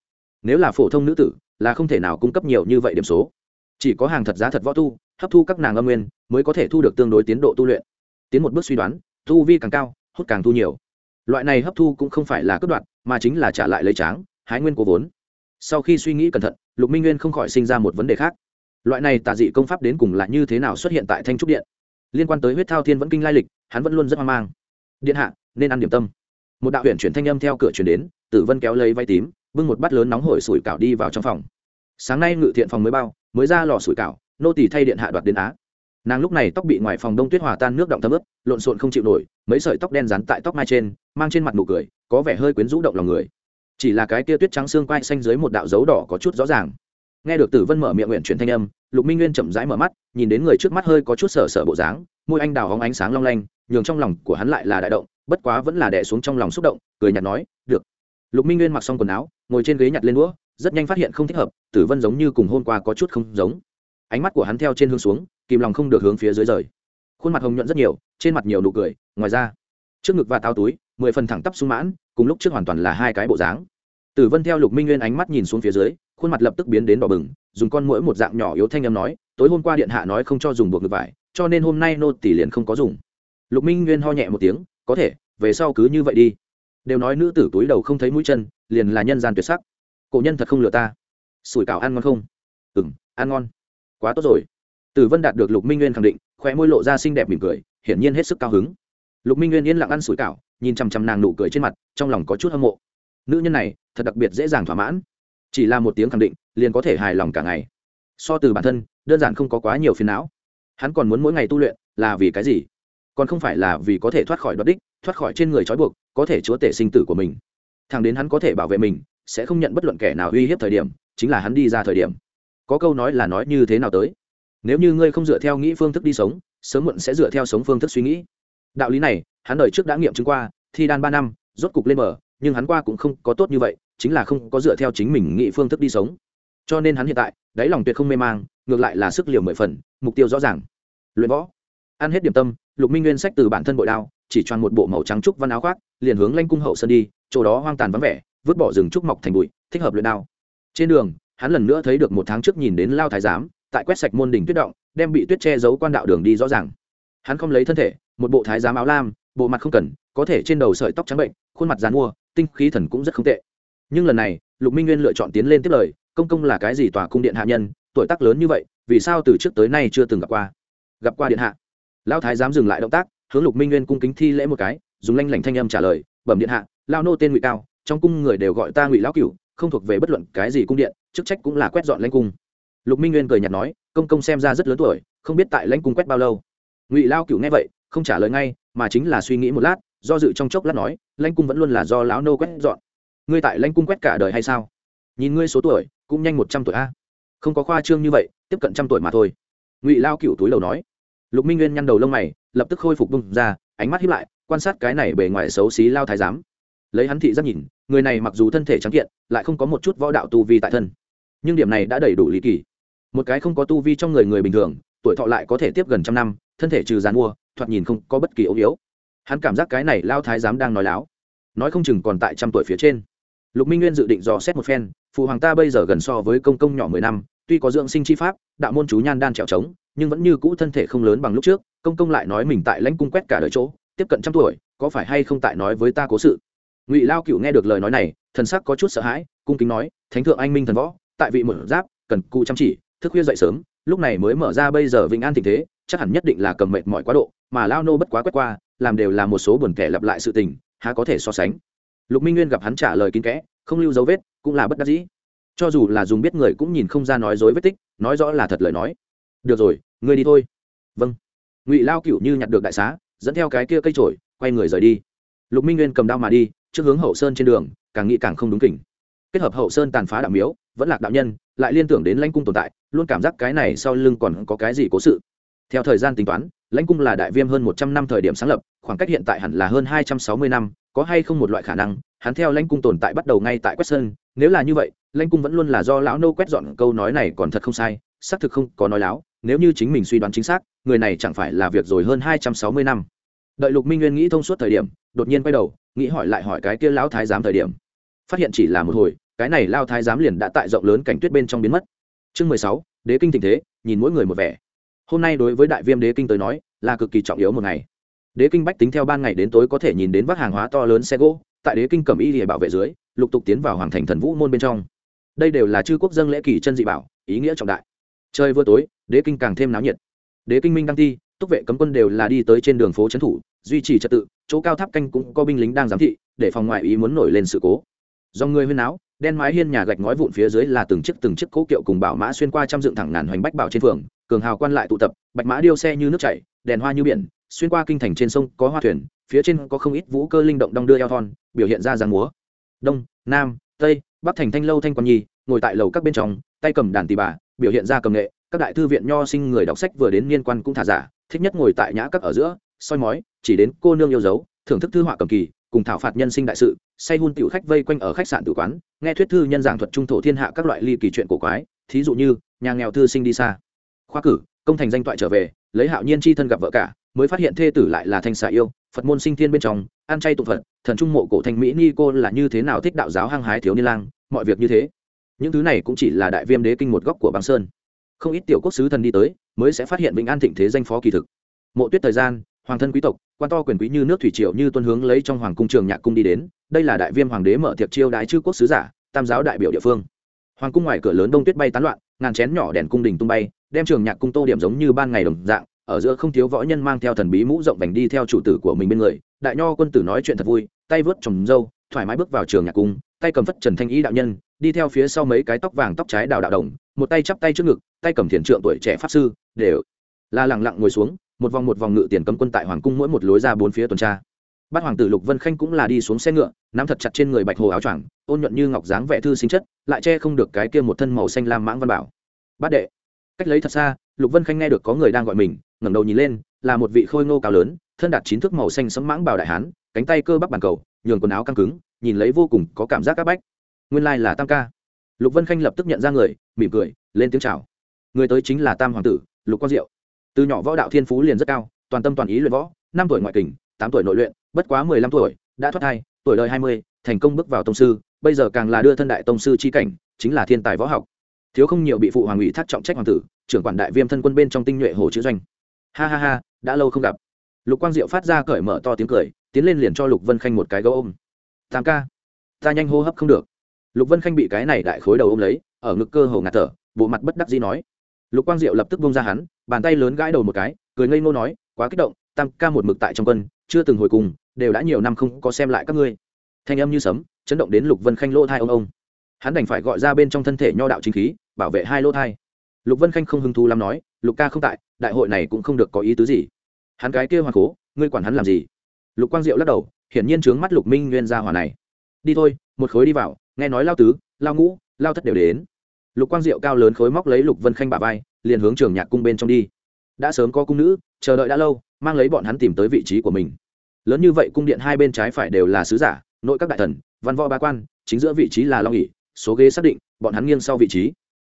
Nếu là phổ thông nữ tử, là không thể nào cung cấp nhiều như vậy điểm số. Chỉ có hàng thật giá thật võ tu, hấp thu các nàng âm nguyên, mới có thể thu được tương đối tiến độ tu luyện. Tiến một bước suy đoán, tu vi càng cao hút càng thu nhiều. Loại này hấp thu cũng không phải là cướp đoạt, mà chính là trả lại lấy tráng, hái nguyên cố vốn. Sau khi suy nghĩ cẩn thận, lục minh nguyên không khỏi sinh ra một vấn đề khác. Loại này tà dị công pháp đến cùng là như thế nào xuất hiện tại thanh trúc điện? Liên quan tới huyết thao thiên vẫn kinh lai lịch, hắn vẫn luôn rất hoang mang. Điện hạ, nên ăn điểm tâm. Một đạo huyện chuyển thanh âm theo cửa chuyển đến, tử vân kéo lấy vay tím, bưng một bát lớn nóng hổi sủi cảo đi vào trong phòng. Sáng nay ngự thiện phòng mới bao, mới ra lò sủi cảo, nô tỳ thay điện hạ đoạt đến á nàng lúc này tóc bị ngoài phòng đông tuyết hòa tan nước động thấm ướt, lộn xộn không chịu nổi, mấy sợi tóc đen rắn tại tóc mai trên, mang trên mặt nụ cười, có vẻ hơi quyến rũ động lòng người. Chỉ là cái tia tuyết trắng xương quai xanh dưới một đạo dấu đỏ có chút rõ ràng. Nghe được tử vân mở miệng nguyện chuyển thanh âm, lục minh nguyên chậm rãi mở mắt, nhìn đến người trước mắt hơi có chút sở sở bộ dáng, môi anh đào hóng ánh sáng long lanh, nhường trong lòng của hắn lại là đại động, bất quá vẫn là đẻ xuống trong lòng xúc động, cười nhạt nói, được. Lục minh nguyên mặc xong quần áo, ngồi trên ghế nhặt lên đũa, rất nhanh phát hiện không thích hợp, tử vân giống như cùng hôm qua có chút không giống. Ánh mắt của hắn theo trên hương xuống kìm lòng không được hướng phía dưới rời. Khuôn mặt hồng nhuận rất nhiều, trên mặt nhiều nụ cười, ngoài ra, trước ngực và tao túi, mười phần thẳng tắp sung mãn, cùng lúc trước hoàn toàn là hai cái bộ dáng. Tử vân theo lục minh nguyên ánh mắt nhìn xuống phía dưới, khuôn mặt lập tức biến đến đỏ bừng, dùng con mũi một dạng nhỏ yếu thanh âm nói, tối hôm qua điện hạ nói không cho dùng buộc ngực vải, cho nên hôm nay nô tỷ liền không có dùng. Lục minh nguyên ho nhẹ một tiếng, có thể, về sau cứ như vậy đi. Đều nói nữ tử túi đầu không thấy mũi chân, liền là nhân gian tuyệt sắc. Cổ nhân thật không lừa ta. Sủi cảo ăn ngon không? Ừ m ăn ngon. Quá tốt rồi tử vân đạt được lục minh nguyên khẳng định, khóe môi lộ ra xinh đẹp mỉm cười, hiển nhiên hết sức cao hứng. Lục minh nguyên yên lặng ăn sủi cảo, nhìn chằm chằm nàng nụ cười trên mặt, trong lòng có chút hâm mộ. Nữ nhân này, thật đặc biệt dễ dàng thỏa mãn. Chỉ là một tiếng khẳng định, liền có thể hài lòng cả ngày. So từ bản thân, đơn giản không có quá nhiều phiền não. Hắn còn muốn mỗi ngày tu luyện, là vì cái gì? Còn không phải là vì có thể thoát khỏi đoạt đích, thoát khỏi trên người trói buộc, có thể chúa tể sinh tử của mình. Thằng đến hắn có thể bảo vệ mình, sẽ không nhận bất luận kẻ nào uy hiếp thời điểm, chính là hắn đi ra thời điểm. Có câu nói là nói như thế nào tới? Nếu như ngươi không dựa theo nghĩ phương thức đi sống, sớm muộn sẽ dựa theo sống phương thức suy nghĩ. Đạo lý này, hắn đời trước đã nghiệm chứng qua, thi đan ba năm, rốt cục lên mở nhưng hắn qua cũng không có tốt như vậy, chính là không có dựa theo chính mình nghĩ phương thức đi sống. Cho nên hắn hiện tại, đáy lòng tuyệt không mê mang, ngược lại là sức liều mười phần, mục tiêu rõ ràng. Luyện võ. Ăn hết điểm tâm, lục minh nguyên sách từ bản thân bội đao, chỉ choan một bộ màu trắng trúc văn áo khoác, liền hướng lanh cung hậu sân đi, chỗ đó hoang tàn vắng vẻ, vứt bỏ rừng trúc mọc thành bụi, thích hợp luyện đao. Trên đường, hắn lần nữa thấy được một tháng trước nhìn đến lao thái giám tại quét sạch môn đỉnh tuyết động, đem bị tuyết che giấu quan đạo đường đi rõ ràng. Hắn không lấy thân thể, một bộ thái giám áo lam, bộ mặt không cần, có thể trên đầu sợi tóc trắng bệnh, khuôn mặt dán mua tinh khí thần cũng rất không tệ. Nhưng lần này, lục minh nguyên lựa chọn tiến lên tiếp lời, công công là cái gì tòa cung điện hạ nhân, tuổi tác lớn như vậy, vì sao từ trước tới nay chưa từng gặp qua? Gặp qua điện hạ. Lão thái giám dừng lại động tác, hướng lục minh nguyên cung kính thi lễ một cái, dùng lanh lảnh thanh âm trả lời, bẩm điện hạ lao nô tên ngụy cao, trong cung người đều gọi ta ngụy lão cửu, không thuộc về bất luận cái gì cung điện, chức trách cũng là quét dọn lãnh cung lục minh nguyên cười nhạt nói, công công xem ra rất lớn tuổi, không biết tại lãnh cung quét bao lâu. Ngụy lao Cựu nghe vậy, không trả lời ngay, mà chính là suy nghĩ một lát, do dự trong chốc lát nói, lãnh cung vẫn luôn là do lão nô quét dọn. Ngươi tại lãnh cung quét cả đời hay sao? Nhìn ngươi số tuổi, cũng nhanh một trăm tuổi a. Không có khoa trương như vậy, tiếp cận trăm tuổi mà thôi. Ngụy lao cựu túi lầu nói. Lục minh nguyên nhăn đầu lông mày, lập tức khôi phục bung ra, ánh mắt hiếp lại, quan sát cái này bề ngoài xấu xí lao thái giám. Lấy hắn thị rất nhìn, người này mặc dù thân thể trắng kiện, lại không có một chút võ đạo tu vi tại thân. Nhưng điểm này đã đầy đủ lý kỳ một cái không có tu vi trong người người bình thường, tuổi thọ lại có thể tiếp gần trăm năm, thân thể trừ dàn mua, thoạt nhìn không có bất kỳ ấu yếu. Hắn cảm giác cái này lao thái giám đang nói láo. Nói không chừng còn tại trăm tuổi phía trên. Lục minh nguyên dự định dò xét một phen, phụ hoàng ta bây giờ gần so với công công nhỏ mười năm, tuy có dưỡng sinh chi pháp, đạo môn chú nhan đan trèo trống, nhưng vẫn như cũ thân thể không lớn bằng lúc trước, công công lại nói mình tại lãnh cung quét cả đời chỗ, tiếp cận trăm tuổi, có phải hay không tại nói với ta cố sự? Ngụy lao cựu nghe được lời nói này, thần sắc có chút sợ hãi, cung kính nói, thánh thượng anh minh thần võ, tại vị một giáp, cần cụ chăm chỉ thức khuya dậy sớm, lúc này mới mở ra bây giờ vĩnh an tình thế, chắc hẳn nhất định là cầm mệt mỏi quá độ, mà lao nô bất quá quét qua, làm đều là một số buồn kẻ lặp lại sự tình, há có thể so sánh. Lục minh nguyên gặp hắn trả lời kín kẽ, không lưu dấu vết, cũng là bất đắc dĩ. Cho dù là dùng biết người cũng nhìn không ra nói dối vết tích, nói rõ là thật lời nói. Được rồi, ngươi đi thôi. Vâng. Ngụy lao cựu như nhặt được đại xá, dẫn theo cái kia cây trổi quay người rời đi. Lục minh nguyên cầm đao mà đi, trước hướng hậu sơn trên đường, càng nghĩ càng không đúng kỉnh. Kết hợp hậu sơn tàn phá đạo miếu vẫn lạc đạo nhân, lại liên tưởng đến lãnh cung tồn tại, luôn cảm giác cái này sau lưng còn có cái gì cố sự. Theo thời gian tính toán, lãnh cung là đại viêm hơn một trăm năm thời điểm sáng lập, khoảng cách hiện tại hẳn là hơn hai trăm sáu mươi năm, có hay không một loại khả năng, hắn theo lãnh cung tồn tại bắt đầu ngay tại quét sơn. Nếu là như vậy, lãnh cung vẫn luôn là do lão nô quét dọn câu nói này còn thật không sai, xác thực không có nói láo, nếu như chính mình suy đoán chính xác, người này chẳng phải là việc rồi hơn hai trăm sáu mươi năm. Đợi lục minh nguyên nghĩ thông suốt thời điểm, đột nhiên quay đầu, nghĩ hỏi lại hỏi cái kia lão thái giám thời điểm. Phát hiện chỉ là một hồi cái này lao thái giám liền đã tại rộng lớn cảnh tuyết bên trong biến mất. Chương mười sáu, đế kinh tình thế, nhìn mỗi người một vẻ. Hôm nay đối với đại viêm đế kinh tới nói, là cực kỳ trọng yếu một ngày. Đế kinh bách tính theo ban ngày đến tối có thể nhìn đến vác hàng hóa to lớn xe gỗ, tại đế kinh cầm y để bảo vệ dưới, lục tục tiến vào hoàng thành thần vũ môn bên trong. Đây đều là chư quốc dân lễ kỳ chân dị bảo, ý nghĩa trọng đại. Chơi vừa tối, đế kinh càng thêm náo nhiệt. Đế kinh minh đăng thi túc vệ cấm quân đều là đi tới trên đường phố trấn thủ, duy trì trật tự, chỗ cao tháp canh cũng có binh lính đang giám thị, để phòng ngoại ý muốn nổi lên sự cố. Do người huyên áo đen mái hiên nhà gạch ngói vụn phía dưới là từng chiếc từng chiếc cố kiệu cùng bảo mã xuyên qua trăm dựng thẳng ngàn hoành bách bảo trên phường, cường hào quan lại tụ tập, bạch mã điêu xe như nước chảy, đèn hoa như biển, xuyên qua kinh thành trên sông có hoa thuyền, phía trên có không ít vũ cơ linh động đong đưa eo thon, biểu hiện ra giang múa. Đông, nam, tây, bắc thành thanh lâu thanh quan nhi, ngồi tại lầu các bên trong, tay cầm đàn tỳ bà, biểu hiện ra cầm nghệ, các đại thư viện nho sinh người đọc sách vừa đến liên quan cũng thả giả, thích nhất ngồi tại nhã các ở giữa, soi mói, chỉ đến cô nương yêu dấu, thưởng thức thư họa cầm kỳ cùng thảo phạt nhân sinh đại sự, say hun tiểu khách vây quanh ở khách sạn tử quán, nghe thuyết thư nhân giảng thuật trung thổ thiên hạ các loại ly kỳ chuyện cổ quái, thí dụ như, nhà nghèo thư sinh đi xa. Khoa cử, công thành danh toại trở về, lấy hạo nhiên chi thân gặp vợ cả, mới phát hiện thê tử lại là thanh xà yêu, phật môn sinh thiên bên trong, ăn chay tụ phật, thần trung mộ cổ thành mỹ ni cô là như thế nào thích đạo giáo hăng hái thiếu niên lang, mọi việc như thế. Những thứ này cũng chỉ là đại viêm đế kinh một góc của băng sơn. Không ít tiểu quốc sứ thần đi tới, mới sẽ phát hiện bình an thịnh thế danh phó kỳ thực. Mộ tuyết thời gian hoàng thân quý tộc, quan to quyền quý như nước thủy triều như tuân hướng lấy trong hoàng cung trường nhạc cung đi đến, đây là đại viêm hoàng đế mở tiệc chiêu đái chư quốc sứ giả, tam giáo đại biểu địa phương. Hoàng cung ngoài cửa lớn đông tuyết bay tán loạn, ngàn chén nhỏ đèn cung đình tung bay, đem trường nhạc cung tô điểm giống như ban ngày đồng dạng, ở giữa không thiếu võ nhân mang theo thần bí mũ rộng vành đi theo chủ tử của mình bên người, đại nho quân tử nói chuyện thật vui, tay vớt trồng dâu, thoải mái bước vào trường nhạc cung, tay cầm phất trần thanh ý đạo nhân, đi theo phía sau mấy cái tóc vàng tóc trái đào đạo đồng, một tay chắp tay trước ngực, tay cầm thiền trượng tuổi trẻ pháp sư, đều là lẳng lặng ngồi xuống một vòng một vòng ngự tiền cấm quân tại hoàng cung mỗi một lối ra bốn phía tuần tra. Bát hoàng tử lục vân khanh cũng là đi xuống xe ngựa, nắm thật chặt trên người bạch hồ áo choàng, ôn nhuận như ngọc dáng vẻ thư sinh chất, lại che không được cái kia một thân màu xanh lam mãng văn bảo. Bát đệ, cách lấy thật xa, lục vân khanh nghe được có người đang gọi mình, ngẩng đầu nhìn lên, là một vị khôi ngô cao lớn, thân đạt chín thước màu xanh sẫm mãng bảo đại hán, cánh tay cơ bắp bàn cầu, nhường quần áo căng cứng, nhìn lấy vô cùng có cảm giác áp bách. Nguyên lai là tam ca. Lục vân khanh lập tức nhận ra người, mỉm cười, lên tiếng chào. Người tới chính là tam hoàng tử, lục quang diệu từ nhỏ võ đạo thiên phú liền rất cao, toàn tâm toàn ý luyện võ, năm tuổi ngoại kình, tám tuổi nội luyện, bất quá mười lăm tuổi, đã thoát thai, tuổi đời hai mươi, thành công bước vào tông sư, bây giờ càng là đưa thân đại tông sư chi cảnh, chính là thiên tài võ học. Thiếu không nhiều bị phụ hoàng ủy thác trọng trách hoàng tử, trưởng quản đại viêm thân quân bên trong tinh nhuệ hồ chữ doanh. Ha ha ha, đã lâu không gặp. Lục quang diệu phát ra cởi mở to tiếng cười, tiến lên liền cho lục vân khanh một cái gấu ôm. Tam ca, ta nhanh hô hấp không được. Lục vân khanh bị cái này đại khối đầu ôm lấy, ở ngực cơ hồ ngạt thở, bộ mặt bất đắc dĩ nói. Lục quang diệu lập tức bông ra hắn bàn tay lớn gãi đầu một cái, cười ngây ngô nói, quá kích động, tam ca một mực tại trong quân, chưa từng hồi cùng, đều đã nhiều năm không có xem lại các ngươi. Thanh âm như sấm, chấn động đến lục vân khanh lỗ thai ông ông. Hắn đành phải gọi ra bên trong thân thể nho đạo chính khí, bảo vệ hai lỗ thai. Lục vân khanh không hứng thú lắm nói, lục ca không tại, đại hội này cũng không được có ý tứ gì. Hắn cái kia hoàng cố, ngươi quản hắn làm gì? Lục quang diệu lắc đầu, hiển nhiên trướng mắt lục minh nguyên ra hòa này. Đi thôi, một khối đi vào, nghe nói lao tứ, lao ngũ, lao thất đều đến lục quang diệu cao lớn khối móc lấy lục vân khanh bà vai, liền hướng trường nhạc cung bên trong đi. Đã sớm có cung nữ, chờ đợi đã lâu, mang lấy bọn hắn tìm tới vị trí của mình. Lớn như vậy cung điện hai bên trái phải đều là sứ giả, nội các đại thần, văn võ ba quan, chính giữa vị trí là long ỉ số ghế xác định, bọn hắn nghiêng sau vị trí.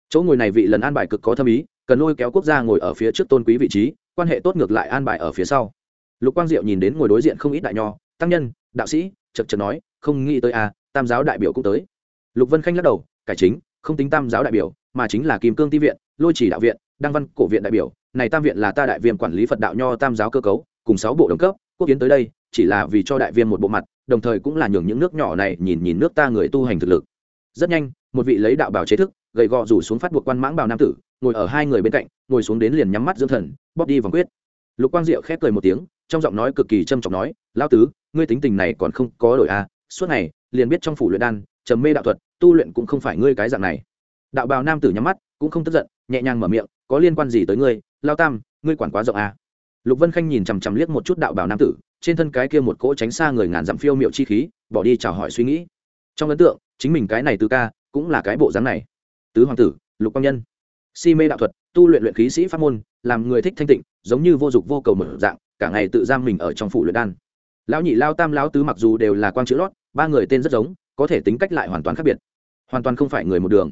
Chỗ ngồi này vị lần an bài cực có thâm ý, cần lôi kéo quốc gia ngồi ở phía trước tôn quý vị trí, quan hệ tốt ngược lại an bài ở phía sau. Lục quang diệu nhìn đến ngồi đối diện không ít đại nho, tăng nhân, đạo sĩ, chật chật nói, không nghĩ tới a tam giáo đại biểu cũng tới. Lục vân khanh lắc đầu, cải chính không tính tam giáo đại biểu mà chính là kim cương ti viện lôi chỉ đạo viện đăng văn cổ viện đại biểu. Này tam viện là ta đại viên quản lý phật đạo nho tam giáo cơ cấu cùng sáu bộ đồng cấp quốc kiến tới đây chỉ là vì cho đại viên một bộ mặt đồng thời cũng là nhường những nước nhỏ này nhìn nhìn nước ta người tu hành thực lực. Rất nhanh một vị lấy đạo bảo chế thức gầy gò rủ xuống phát buộc quan mãng bào nam tử ngồi ở hai người bên cạnh ngồi xuống đến liền nhắm mắt dưỡng thần bóp đi vòng quyết. Lục quang diệu khép cười một tiếng trong giọng nói cực kỳ trâm trọng nói lao tứ ngươi tính tình này còn không có đổi a à, suốt ngày liền biết trong phủ luyện đan trầm mê đạo thuật tu luyện cũng không phải ngươi cái dạng này. Đạo bào nam tử nhắm mắt, cũng không tức giận, nhẹ nhàng mở miệng, có liên quan gì tới ngươi? Lao tam, ngươi quản quá rộng à. lục vân khanh nhìn chằm chằm liếc một chút đạo bào nam tử, trên thân cái kia một cỗ tránh xa người ngàn dặm phiêu miệu chi khí, bỏ đi chào hỏi suy nghĩ. Trong ấn tượng, chính mình cái này tứ ca, cũng là cái bộ dáng này. Tứ hoàng tử, lục quang nhân. Si mê đạo thuật, tu luyện luyện khí sĩ pháp môn, làm người thích thanh tịnh, giống như vô dụng vô cầu mở dạng, cả ngày tự giam mình ở trong phủ luyện đan. Lão nhị lao tam, lão tứ mặc dù đều là quang chữ lót, ba người tên rất giống, có thể tính cách lại hoàn toàn khác biệt hoàn toàn không phải người một đường.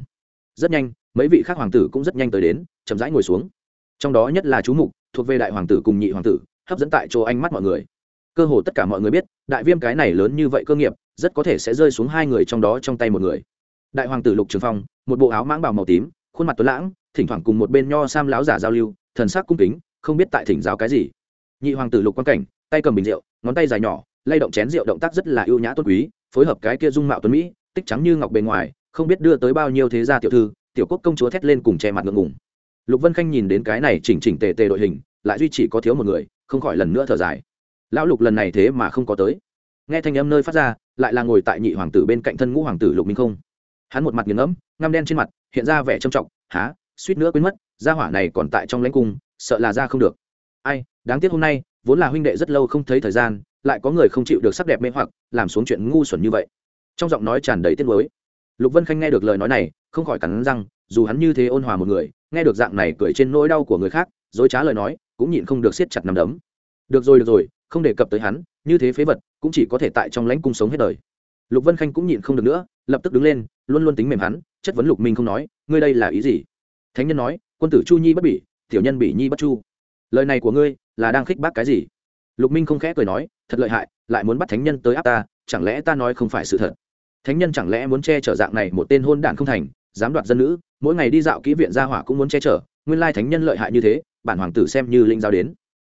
Rất nhanh, mấy vị khác hoàng tử cũng rất nhanh tới đến, chậm rãi ngồi xuống. Trong đó nhất là chú mục, thuộc về đại hoàng tử cùng nhị hoàng tử, hấp dẫn tại chỗ ánh mắt mọi người. Cơ hồ tất cả mọi người biết, đại viêm cái này lớn như vậy cơ nghiệp, rất có thể sẽ rơi xuống hai người trong đó trong tay một người. Đại hoàng tử lục trường phong, một bộ áo mãng bào màu tím, khuôn mặt tuấn lãng, thỉnh thoảng cùng một bên nho sam láo giả giao lưu, thần sắc cung kính, không biết tại thỉnh giáo cái gì. Nhị hoàng tử lục quan cảnh, tay cầm bình rượu, ngón tay dài nhỏ, lay động chén rượu động tác rất là ưu nhã tôn quý, phối hợp cái kia dung mạo tuấn mỹ, tích trắng như ngọc bề ngoài không biết đưa tới bao nhiêu thế gia tiểu thư, tiểu quốc công chúa thét lên cùng che mặt ngượng ngùng. Lục vân khanh nhìn đến cái này chỉnh chỉnh tề tề đội hình, lại duy chỉ có thiếu một người, không khỏi lần nữa thở dài. Lão lục lần này thế mà không có tới. Nghe thanh âm nơi phát ra, lại là ngồi tại nhị hoàng tử bên cạnh thân ngũ hoàng tử lục minh không. Hắn một mặt nghiền ngẫm, ngăm đen trên mặt, hiện ra vẻ trầm trọng há suýt nữa quên mất, gia hỏa này còn tại trong lãnh cung, sợ là ra không được. Ai, đáng tiếc hôm nay, vốn là huynh đệ rất lâu không thấy thời gian, lại có người không chịu được sắc đẹp mê hoặc, làm xuống chuyện ngu xuẩn như vậy. Trong giọng nói tràn đầy tiếc nuối lục vân khanh nghe được lời nói này, không khỏi cắn răng, dù hắn như thế ôn hòa một người, nghe được dạng này cười trên nỗi đau của người khác, dối trá lời nói, cũng nhịn không được siết chặt nằm đấm. Được rồi được rồi, không đề cập tới hắn, như thế phế vật, cũng chỉ có thể tại trong lãnh cung sống hết đời. Lục vân khanh cũng nhịn không được nữa, lập tức đứng lên, luôn luôn tính mềm hắn, chất vấn lục minh không nói, ngươi đây là ý gì? Thánh nhân nói, quân tử chu nhi bất bỉ, tiểu nhân bỉ nhi bất chu. Lời này của ngươi, là đang khích bác cái gì? Lục minh không khẽ cười nói, thật lợi hại, lại muốn bắt thánh nhân tới áp ta, chẳng lẽ ta nói không phải sự thật? Thánh nhân chẳng lẽ muốn che chở dạng này một tên hôn đản không thành, dám đoạt dân nữ, mỗi ngày đi dạo kỹ viện gia hỏa cũng muốn che chở, nguyên lai thánh nhân lợi hại như thế, bản hoàng tử xem như linh giao đến.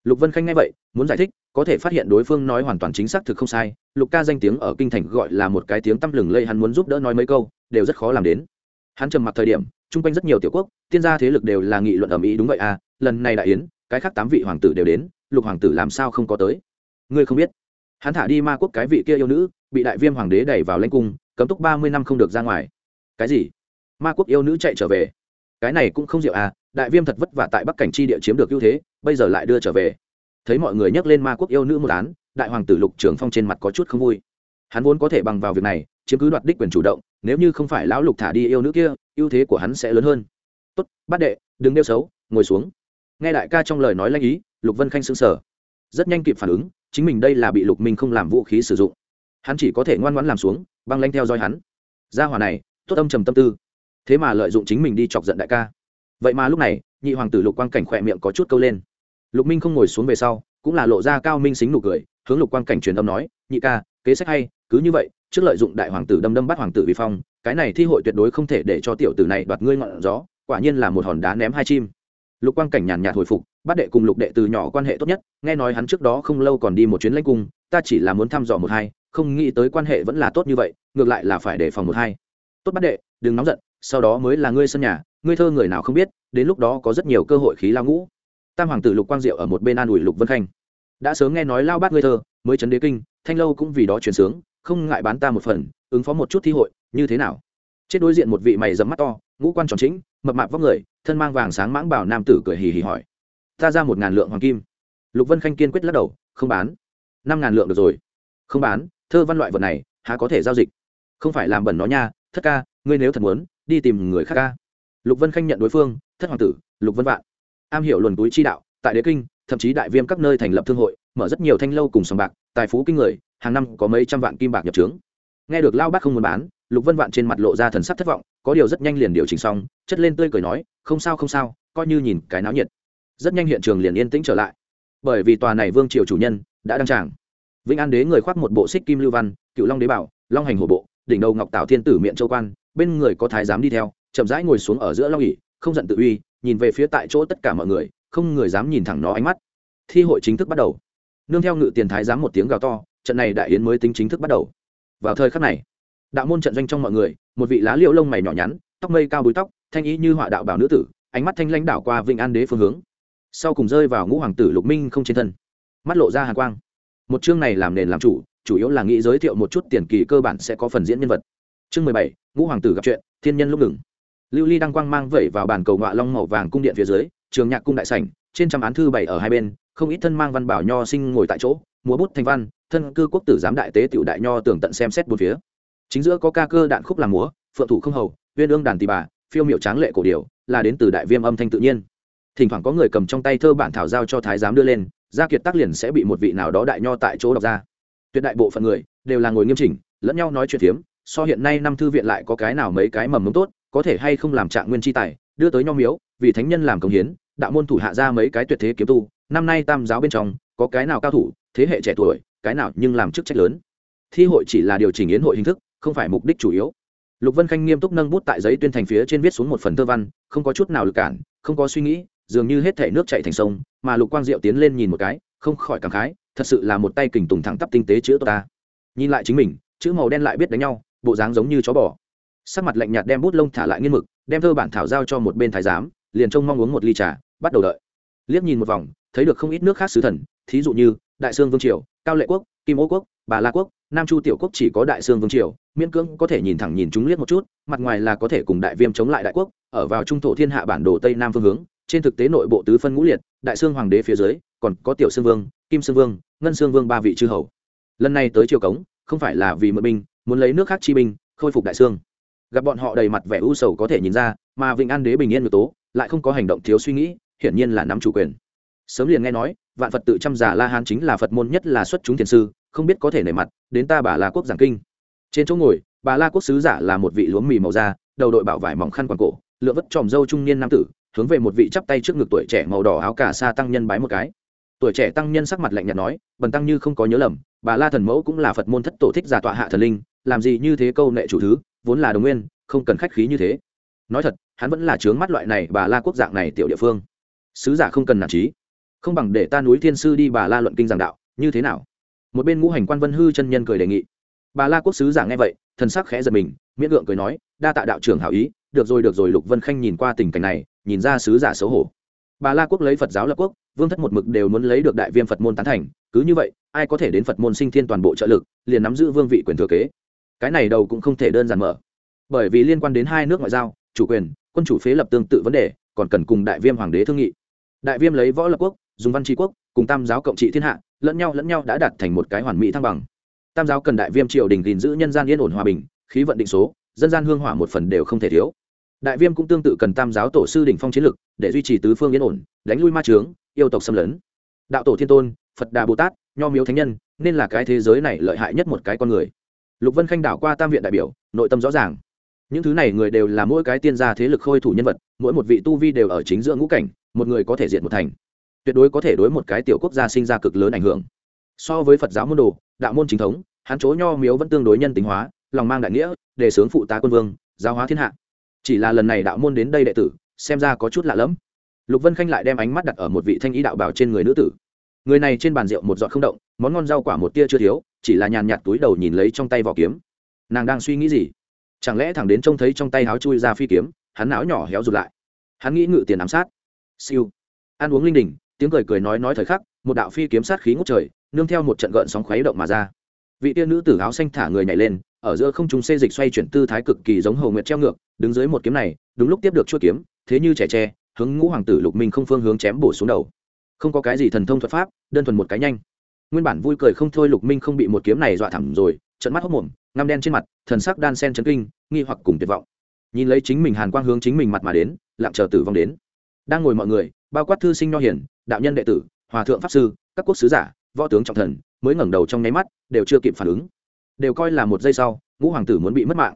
Lục vân khanh nghe vậy, muốn giải thích, có thể phát hiện đối phương nói hoàn toàn chính xác thực không sai, lục ca danh tiếng ở kinh thành gọi là một cái tiếng tăm lừng lây hắn muốn giúp đỡ nói mấy câu, đều rất khó làm đến. Hắn trầm mặc thời điểm, chung quanh rất nhiều tiểu quốc, tiên gia thế lực đều là nghị luận ầm ĩ đúng vậy à lần này đại yến, cái khác tám vị hoàng tử đều đến, lục hoàng tử làm sao không có tới? Ngươi không biết. Hắn thả đi ma quốc cái vị kia yêu nữ bị đại viêm hoàng đế đẩy vào lãnh cung, cấm túc ba mươi năm không được ra ngoài. Cái gì? Ma quốc yêu nữ chạy trở về. Cái này cũng không diệu à đại viêm thật vất vả tại bắc cảnh chi địa chiếm được ưu thế, bây giờ lại đưa trở về. Thấy mọi người nhắc lên ma quốc yêu nữ một án, đại hoàng tử lục trường phong trên mặt có chút không vui. Hắn vốn có thể bằng vào việc này, chiếm cứ đoạt đích quyền chủ động, nếu như không phải lão lục thả đi yêu nữ kia, ưu thế của hắn sẽ lớn hơn. Tốt, bát đệ, đừng nêu xấu, ngồi xuống. Nghe đại ca trong lời nói lanh ý, lục vân khanh s ư n g sở rất nhanh kịp phản ứng, chính mình đây là bị lục minh không làm vũ khí sử dụng hắn chỉ có thể ngoan ngoãn làm xuống, băng lanh theo dõi hắn. Gia hòa này, tốt âm trầm tâm tư. Thế mà lợi dụng chính mình đi chọc giận đại ca. Vậy mà lúc này, nhị hoàng tử lục quang cảnh khỏe miệng có chút câu lên. Lục minh không ngồi xuống về sau, cũng là lộ ra cao minh xính nụ cười, hướng lục quang cảnh truyền âm nói, nhị ca, kế sách hay, cứ như vậy, trước lợi dụng đại hoàng tử đâm đâm bắt hoàng tử vi phong, cái này thi hội tuyệt đối không thể để cho tiểu tử này đoạt ngươi ngọn gió, quả nhiên là một hòn đá ném hai chim. Lục quang cảnh nhàn nhạt hồi phục bắt đệ cùng lục đệ từ nhỏ quan hệ tốt nhất, nghe nói hắn trước đó không lâu còn đi một chuyến lãnh cung, ta chỉ là muốn thăm dò một hai không nghĩ tới quan hệ vẫn là tốt như vậy, ngược lại là phải đề phòng một hai. Tốt bắt đệ, đừng nóng giận, sau đó mới là ngươi sân nhà, ngươi thơ người nào không biết, đến lúc đó có rất nhiều cơ hội khí lao ngũ. Tam hoàng tử lục quang diệu ở một bên an ủi lục vân khanh. Đã sớm nghe nói lao bát ngươi thơ, mới chấn đế kinh, thanh lâu cũng vì đó truyền sướng, không ngại bán ta một phần, ứng phó một chút thi hội, như thế nào? Chết đối diện một vị mày dấm mắt to, ngũ quan tròn chính mập mạp vóc người, thân mang vàng sáng mãng bảo nam tử cười hì hì hỏi. Ta ra một ngàn lượng hoàng kim. Lục vân khanh kiên quyết lắc đầu, không bán. Năm ngàn lượng được rồi. Không bán thơ văn loại vật này, há có thể giao dịch? Không phải làm bẩn nó nha, thất ca, ngươi nếu thật muốn, đi tìm người khác ca. Lục vân khanh nhận đối phương, thất hoàng tử, lục vân vạn. Am hiểu luồn túi chi đạo, tại đế kinh, thậm chí đại viêm các nơi thành lập thương hội, mở rất nhiều thanh lâu cùng sòng bạc, tài phú kinh người, hàng năm có mấy trăm vạn kim bạc nhập trướng. Nghe được lao bác không muốn bán, lục vân vạn trên mặt lộ ra thần sắc thất vọng, có điều rất nhanh liền điều chỉnh xong, chất lên tươi cười nói, không sao không sao, coi như nhìn cái náo nhiệt. Rất nhanh hiện trường liền yên tĩnh trở lại. Bởi vì tòa này vương triều chủ nhân đã đăng tràng vĩnh an đế người khoác một bộ xích kim lưu văn, cựu long đế bảo, long hành hổ bộ, đỉnh đầu ngọc Tạo thiên tử miệng châu quan, bên người có thái giám đi theo, chậm rãi ngồi xuống ở giữa long ỉ không giận tự uy, nhìn về phía tại chỗ tất cả mọi người, không người dám nhìn thẳng nó ánh mắt. Thi hội chính thức bắt đầu. Nương theo ngự tiền thái giám một tiếng gào to, trận này đại yến mới tính chính thức bắt đầu. Vào thời khắc này, đạo môn trận doanh trong mọi người, một vị lá liễu lông mày nhỏ nhắn, tóc mây cao búi tóc, thanh ý như họa đạo bảo nữ tử, ánh mắt thanh lãnh đảo qua vịnh an đế phương hướng. Sau cùng rơi vào ngũ hoàng tử lục minh không trên thân, mắt lộ ra hàn quang một chương này làm nền làm chủ chủ yếu là nghĩ giới thiệu một chút tiền kỳ cơ bản sẽ có phần diễn nhân vật. Chương mười bảy, ngũ hoàng tử gặp chuyện, thiên nhân lúc ngừng. Lưu ly đăng quang mang vẩy vào bàn cầu ngọa long màu vàng cung điện phía dưới, trường nhạc cung đại sảnh, trên trăm án thư bảy ở hai bên, không ít thân mang văn bảo nho sinh ngồi tại chỗ, múa bút thanh văn, thân cư quốc tử giám đại tế tiểu đại nho tường tận xem xét bốn phía. Chính giữa có ca cơ đạn khúc làm múa, phượng thủ không hầu uyên ương đàn tỳ bà, phiêu miệu tráng lệ cổ điều là đến từ đại viêm âm thanh tự nhiên. Thỉnh thoảng có người cầm trong tay thơ bản thảo giao cho thái giám đưa lên gia kiệt tác liền sẽ bị một vị nào đó đại nho tại chỗ đọc ra. Tuyệt đại bộ phận người đều là ngồi nghiêm chỉnh, lẫn nhau nói chuyện phiếm, so hiện nay năm thư viện lại có cái nào mấy cái mầm mống tốt, có thể hay không làm trạng nguyên tri tài, đưa tới nho miếu, vì thánh nhân làm công hiến, đạo môn thủ hạ ra mấy cái tuyệt thế kiếm tu, năm nay tam giáo bên trong, có cái nào cao thủ, thế hệ trẻ tuổi, cái nào nhưng làm chức trách lớn. Thi hội chỉ là điều chỉnh yến hội hình thức, không phải mục đích chủ yếu. Lục vân khanh nghiêm túc nâng bút tại giấy tuyên thành phía trên viết xuống một phần thơ văn, không có chút nào lực cản, không có suy nghĩ dường như hết thể nước chạy thành sông, mà lục quang diệu tiến lên nhìn một cái, không khỏi cảm khái, thật sự là một tay kình tùng thẳng tắp tinh tế chữ ta. Nhìn lại chính mình, chữ màu đen lại biết đánh nhau, bộ dáng giống như chó bò. Sắc mặt lạnh nhạt đem bút lông thả lại nghiên mực, đem thơ bản thảo giao cho một bên thái giám, liền trông mong uống một ly trà, bắt đầu đợi. Liếc nhìn một vòng, thấy được không ít nước khác sứ thần, thí dụ như, đại sương vương triều, cao lệ quốc, kim ô quốc, bà la quốc, nam chu tiểu quốc chỉ có đại sương vương triều, miễn cưỡng có thể nhìn thẳng nhìn chúng liếc một chút, mặt ngoài là có thể cùng đại viêm chống lại đại quốc, ở vào trung thổ thiên hạ bản đồ tây nam phương hướng trên thực tế nội bộ tứ phân ngũ liệt, đại sương hoàng đế phía dưới, còn có tiểu sương vương, kim sương vương, ngân sương vương ba vị chư hầu. Lần này tới triều cống, không phải là vì mượn binh, muốn lấy nước khác chi binh, khôi phục đại sương gặp bọn họ đầy mặt vẻ u sầu có thể nhìn ra, mà vịnh an đế bình yên ngược tố, lại không có hành động thiếu suy nghĩ, hiển nhiên là nắm chủ quyền. Sớm liền nghe nói, vạn phật tự chăm giả la hán chính là phật môn nhất là xuất chúng thiền sư, không biết có thể nể mặt, đến ta bà la quốc giảng kinh. Trên chỗ ngồi, bà la quốc sứ giả là một vị lúa mì màu da, đầu đội bảo vải mỏng khăn quàng cổ, lựa vất tròm dâu trung niên nam tử hướng về một vị chắp tay trước ngực tuổi trẻ màu đỏ áo cà sa tăng nhân bái một cái. Tuổi trẻ tăng nhân sắc mặt lạnh nhạt nói, bần tăng như không có nhớ lầm, bà la thần mẫu cũng là phật môn thất tổ thích giả tọa hạ thần linh, làm gì như thế câu nệ chủ thứ, vốn là đồng nguyên, không cần khách khí như thế. Nói thật, hắn vẫn là trướng mắt loại này bà la quốc dạng này tiểu địa phương. Sứ giả không cần nản trí. Không bằng để ta núi thiên sư đi bà la luận kinh giảng đạo, như thế nào? Một bên ngũ hành quan vân hư chân nhân cười đề nghị. Bà la quốc sứ giả nghe vậy, thần sắc khẽ giật mình, miễn lượng cười nói, đa tạ đạo trưởng hảo ý, được rồi được rồi, lục vân khanh nhìn qua tình cảnh này nhìn ra sứ giả xấu hổ. Bà la quốc lấy phật giáo lập quốc, vương thất một mực đều muốn lấy được đại viêm phật môn tán thành, cứ như vậy, ai có thể đến phật môn sinh thiên toàn bộ trợ lực, liền nắm giữ vương vị quyền thừa kế. Cái này đầu cũng không thể đơn giản mở. Bởi vì liên quan đến hai nước ngoại giao, chủ quyền, quân chủ phế lập tương tự vấn đề, còn cần cùng đại viêm hoàng đế thương nghị. Đại viêm lấy võ lập quốc, dùng văn tri quốc, cùng tam giáo cộng trị thiên hạ, lẫn nhau lẫn nhau đã đạt thành một cái hoàn mỹ thăng bằng. Tam giáo cần đại viêm triều đình gìn giữ nhân gian yên ổn hòa bình, khí vận định số, dân gian hương hỏa một phần đều không thể thiếu đại viêm cũng tương tự cần tam giáo tổ sư đỉnh phong chiến lực, để duy trì tứ phương yên ổn, đánh lui ma trướng yêu tộc xâm lấn. Đạo tổ thiên tôn, phật đà bồ tát, nho miếu thánh nhân, nên là cái thế giới này lợi hại nhất một cái con người. Lục vân khanh đảo qua tam viện đại biểu, nội tâm rõ ràng. Những thứ này người đều là mỗi cái tiên gia thế lực khôi thủ nhân vật, mỗi một vị tu vi đều ở chính giữa ngũ cảnh, một người có thể diện một thành. Tuyệt đối có thể đối một cái tiểu quốc gia sinh ra cực lớn ảnh hưởng. So với phật giáo môn đồ, đạo môn chính thống, hắn chỗ nho miếu vẫn tương đối nhân tính hóa, lòng mang đại nghĩa để sướng phụ tá quân vương, giáo hóa thiên hạ chỉ là lần này đạo môn đến đây đệ tử, xem ra có chút lạ lẫm. Lục vân khanh lại đem ánh mắt đặt ở một vị thanh ý đạo bảo trên người nữ tử. Người này trên bàn rượu một giọt không động, món ngon rau quả một tia chưa thiếu, chỉ là nhàn nhạt túi đầu nhìn lấy trong tay vỏ kiếm. Nàng đang suy nghĩ gì? Chẳng lẽ thẳng đến trông thấy trong tay háo chui ra phi kiếm, hắn não nhỏ héo rụt lại. Hắn nghĩ ngự tiền ám sát. Siêu. Ăn uống linh đình, tiếng cười cười nói nói thời khắc, một đạo phi kiếm sát khí ngút trời, nương theo một trận gợn sóng khuấy động mà ra vị tiên nữ tử áo xanh thả người nhảy lên, ở giữa không trung xê dịch xoay chuyển tư thái cực kỳ giống hầu nguyệt treo ngược, đứng dưới một kiếm này, đúng lúc tiếp được chuỗi kiếm, thế như trẻ tre, hướng ngũ hoàng tử lục minh không phương hướng chém bổ xuống đầu. Không có cái gì thần thông thuật pháp, đơn thuần một cái nhanh. Nguyên bản vui cười không thôi lục minh không bị một kiếm này dọa thẳm rồi trận mắt hốc mồm, ngăm đen trên mặt, thần sắc đan sen chấn kinh, nghi hoặc cùng tuyệt vọng. Nhìn lấy chính mình hàn quang hướng chính mình mặt mà đến, lặng chờ tử vong đến. Đang ngồi mọi người, bao quát thư sinh nho hiển đạo nhân đệ tử, hòa thượng pháp sư, các quốc sứ giả, võ tướng trọng thần mới ngẩng đầu trong nháy mắt, đều chưa kịp phản ứng. Đều coi là một giây sau, ngũ hoàng tử muốn bị mất mạng.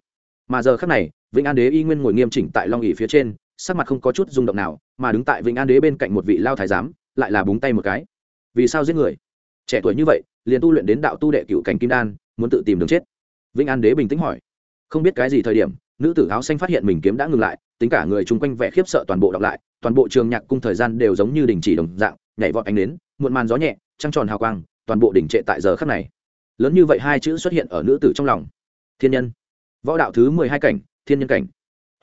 Mà giờ khắc này, vĩnh an đế y nguyên ngồi nghiêm chỉnh tại long ỉ phía trên, sắc mặt không có chút rung động nào, mà đứng tại vĩnh an đế bên cạnh một vị lao thái giám, lại là búng tay một cái. Vì sao giết người? Trẻ tuổi như vậy, liền tu luyện đến đạo tu đệ cựu cảnh kim đan, muốn tự tìm đường chết. Vĩnh an đế bình tĩnh hỏi. Không biết cái gì thời điểm, nữ tử áo xanh phát hiện mình kiếm đã ngừng lại, tính cả người chung quanh vẻ khiếp sợ toàn bộ đọc lại, toàn bộ trường nhạc cung thời gian đều giống như đình chỉ đồng dạng, nhảy vọt ánh đến muộn màn gió nhẹ, trăng tròn hào quang toàn bộ đỉnh trệ tại giờ khắc này. Lớn như vậy hai chữ xuất hiện ở nữ tử trong lòng. Thiên nhân. Võ đạo thứ mười hai cảnh, thiên nhân cảnh.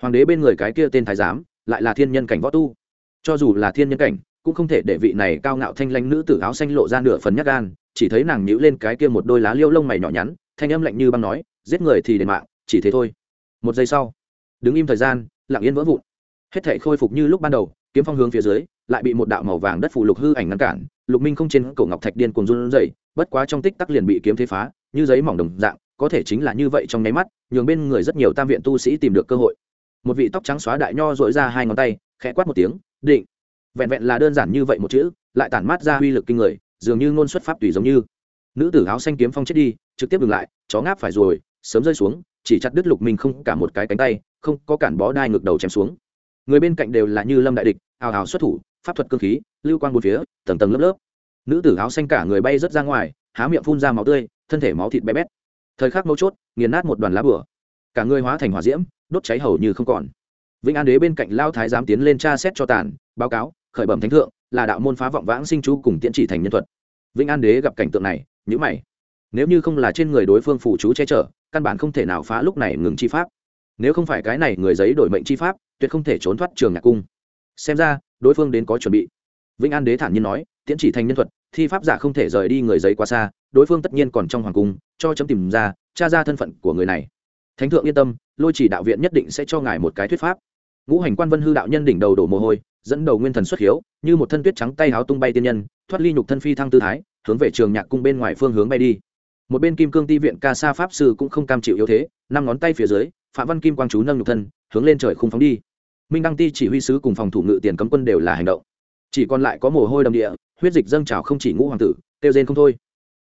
Hoàng đế bên người cái kia tên thái giám, lại là thiên nhân cảnh võ tu. Cho dù là thiên nhân cảnh, cũng không thể để vị này cao ngạo thanh lanh nữ tử áo xanh lộ ra nửa phần nhát gan, chỉ thấy nàng nhíu lên cái kia một đôi lá liêu lông mày nhỏ nhắn, thanh âm lạnh như băng nói, giết người thì để mạng, chỉ thế thôi. Một giây sau, đứng im thời gian, lặng yên vỡ vụn. Hết thể khôi phục như lúc ban đầu, kiếm phong hướng phía dưới, lại bị một đạo màu vàng đất phủ lục hư ảnh ngăn cản lục minh không trên cổ ngọc thạch điên cuồng run rẩy, bất quá trong tích tắc liền bị kiếm thế phá, như giấy mỏng đồng dạng, có thể chính là như vậy trong nháy mắt, nhường bên người rất nhiều tam viện tu sĩ tìm được cơ hội. Một vị tóc trắng xóa đại nho dội ra hai ngón tay, khẽ quát một tiếng, định. Vẹn vẹn là đơn giản như vậy một chữ, lại tản mát ra uy lực kinh người, dường như ngôn xuất pháp tùy giống như. Nữ tử áo xanh kiếm phong chết đi, trực tiếp dừng lại, chó ngáp phải rồi, sớm rơi xuống, chỉ chặt đứt lục minh không cả một cái cánh tay, không có cản bó đai ngược đầu chém xuống. Người bên cạnh đều là như lâm đại địch ào ào xuất thủ pháp thuật cơ khí, lưu quang bốn phía, tầng tầng lớp lớp. Nữ tử áo xanh cả người bay rớt ra ngoài, há miệng phun ra máu tươi, thân thể máu thịt bé bét. Thời khắc mấu chốt, nghiền nát một đoàn lá bửa cả người hóa thành hỏa diễm, đốt cháy hầu như không còn. Vĩnh an đế bên cạnh lao thái giám tiến lên tra xét cho tàn, báo cáo, khởi bẩm thánh thượng, là đạo môn phá vọng vãng sinh chú cùng tiễn chỉ thành nhân thuật. Vĩnh an đế gặp cảnh tượng này nhữ mày. Nếu như không là trên người đối phương phụ chú che chở, căn bản không thể nào phá lúc này ngừng chi pháp. Nếu không phải cái này người giấy đổi mệnh chi pháp, tuyệt không thể trốn thoát trường nhạc cung. Xem ra đối phương đến có chuẩn bị. Vĩnh an đế thản nhiên nói, tiễn chỉ thành nhân thuật, thi pháp giả không thể rời đi người giấy quá xa, đối phương tất nhiên còn trong hoàng cung, cho chấm tìm ra, tra ra thân phận của người này. Thánh thượng yên tâm, lôi chỉ đạo viện nhất định sẽ cho ngài một cái thuyết pháp. Ngũ hành quan vân hư đạo nhân đỉnh đầu đổ mồ hôi, dẫn đầu nguyên thần xuất hiếu, như một thân tuyết trắng tay háo tung bay tiên nhân, thoát ly nhục thân phi thăng tư thái, hướng về trường nhạc cung bên ngoài phương hướng bay đi. Một bên kim cương ti viện ca sa pháp sư cũng không cam chịu yếu thế, năm ngón tay phía dưới, phạm văn kim quang chú nâng nhục thân, hướng lên trời khung phóng đi minh đăng ti chỉ huy sứ cùng phòng thủ ngự tiền cấm quân đều là hành động. Chỉ còn lại có mồ hôi đầm địa, huyết dịch dâng trào không chỉ ngũ hoàng tử tiêu rên không thôi.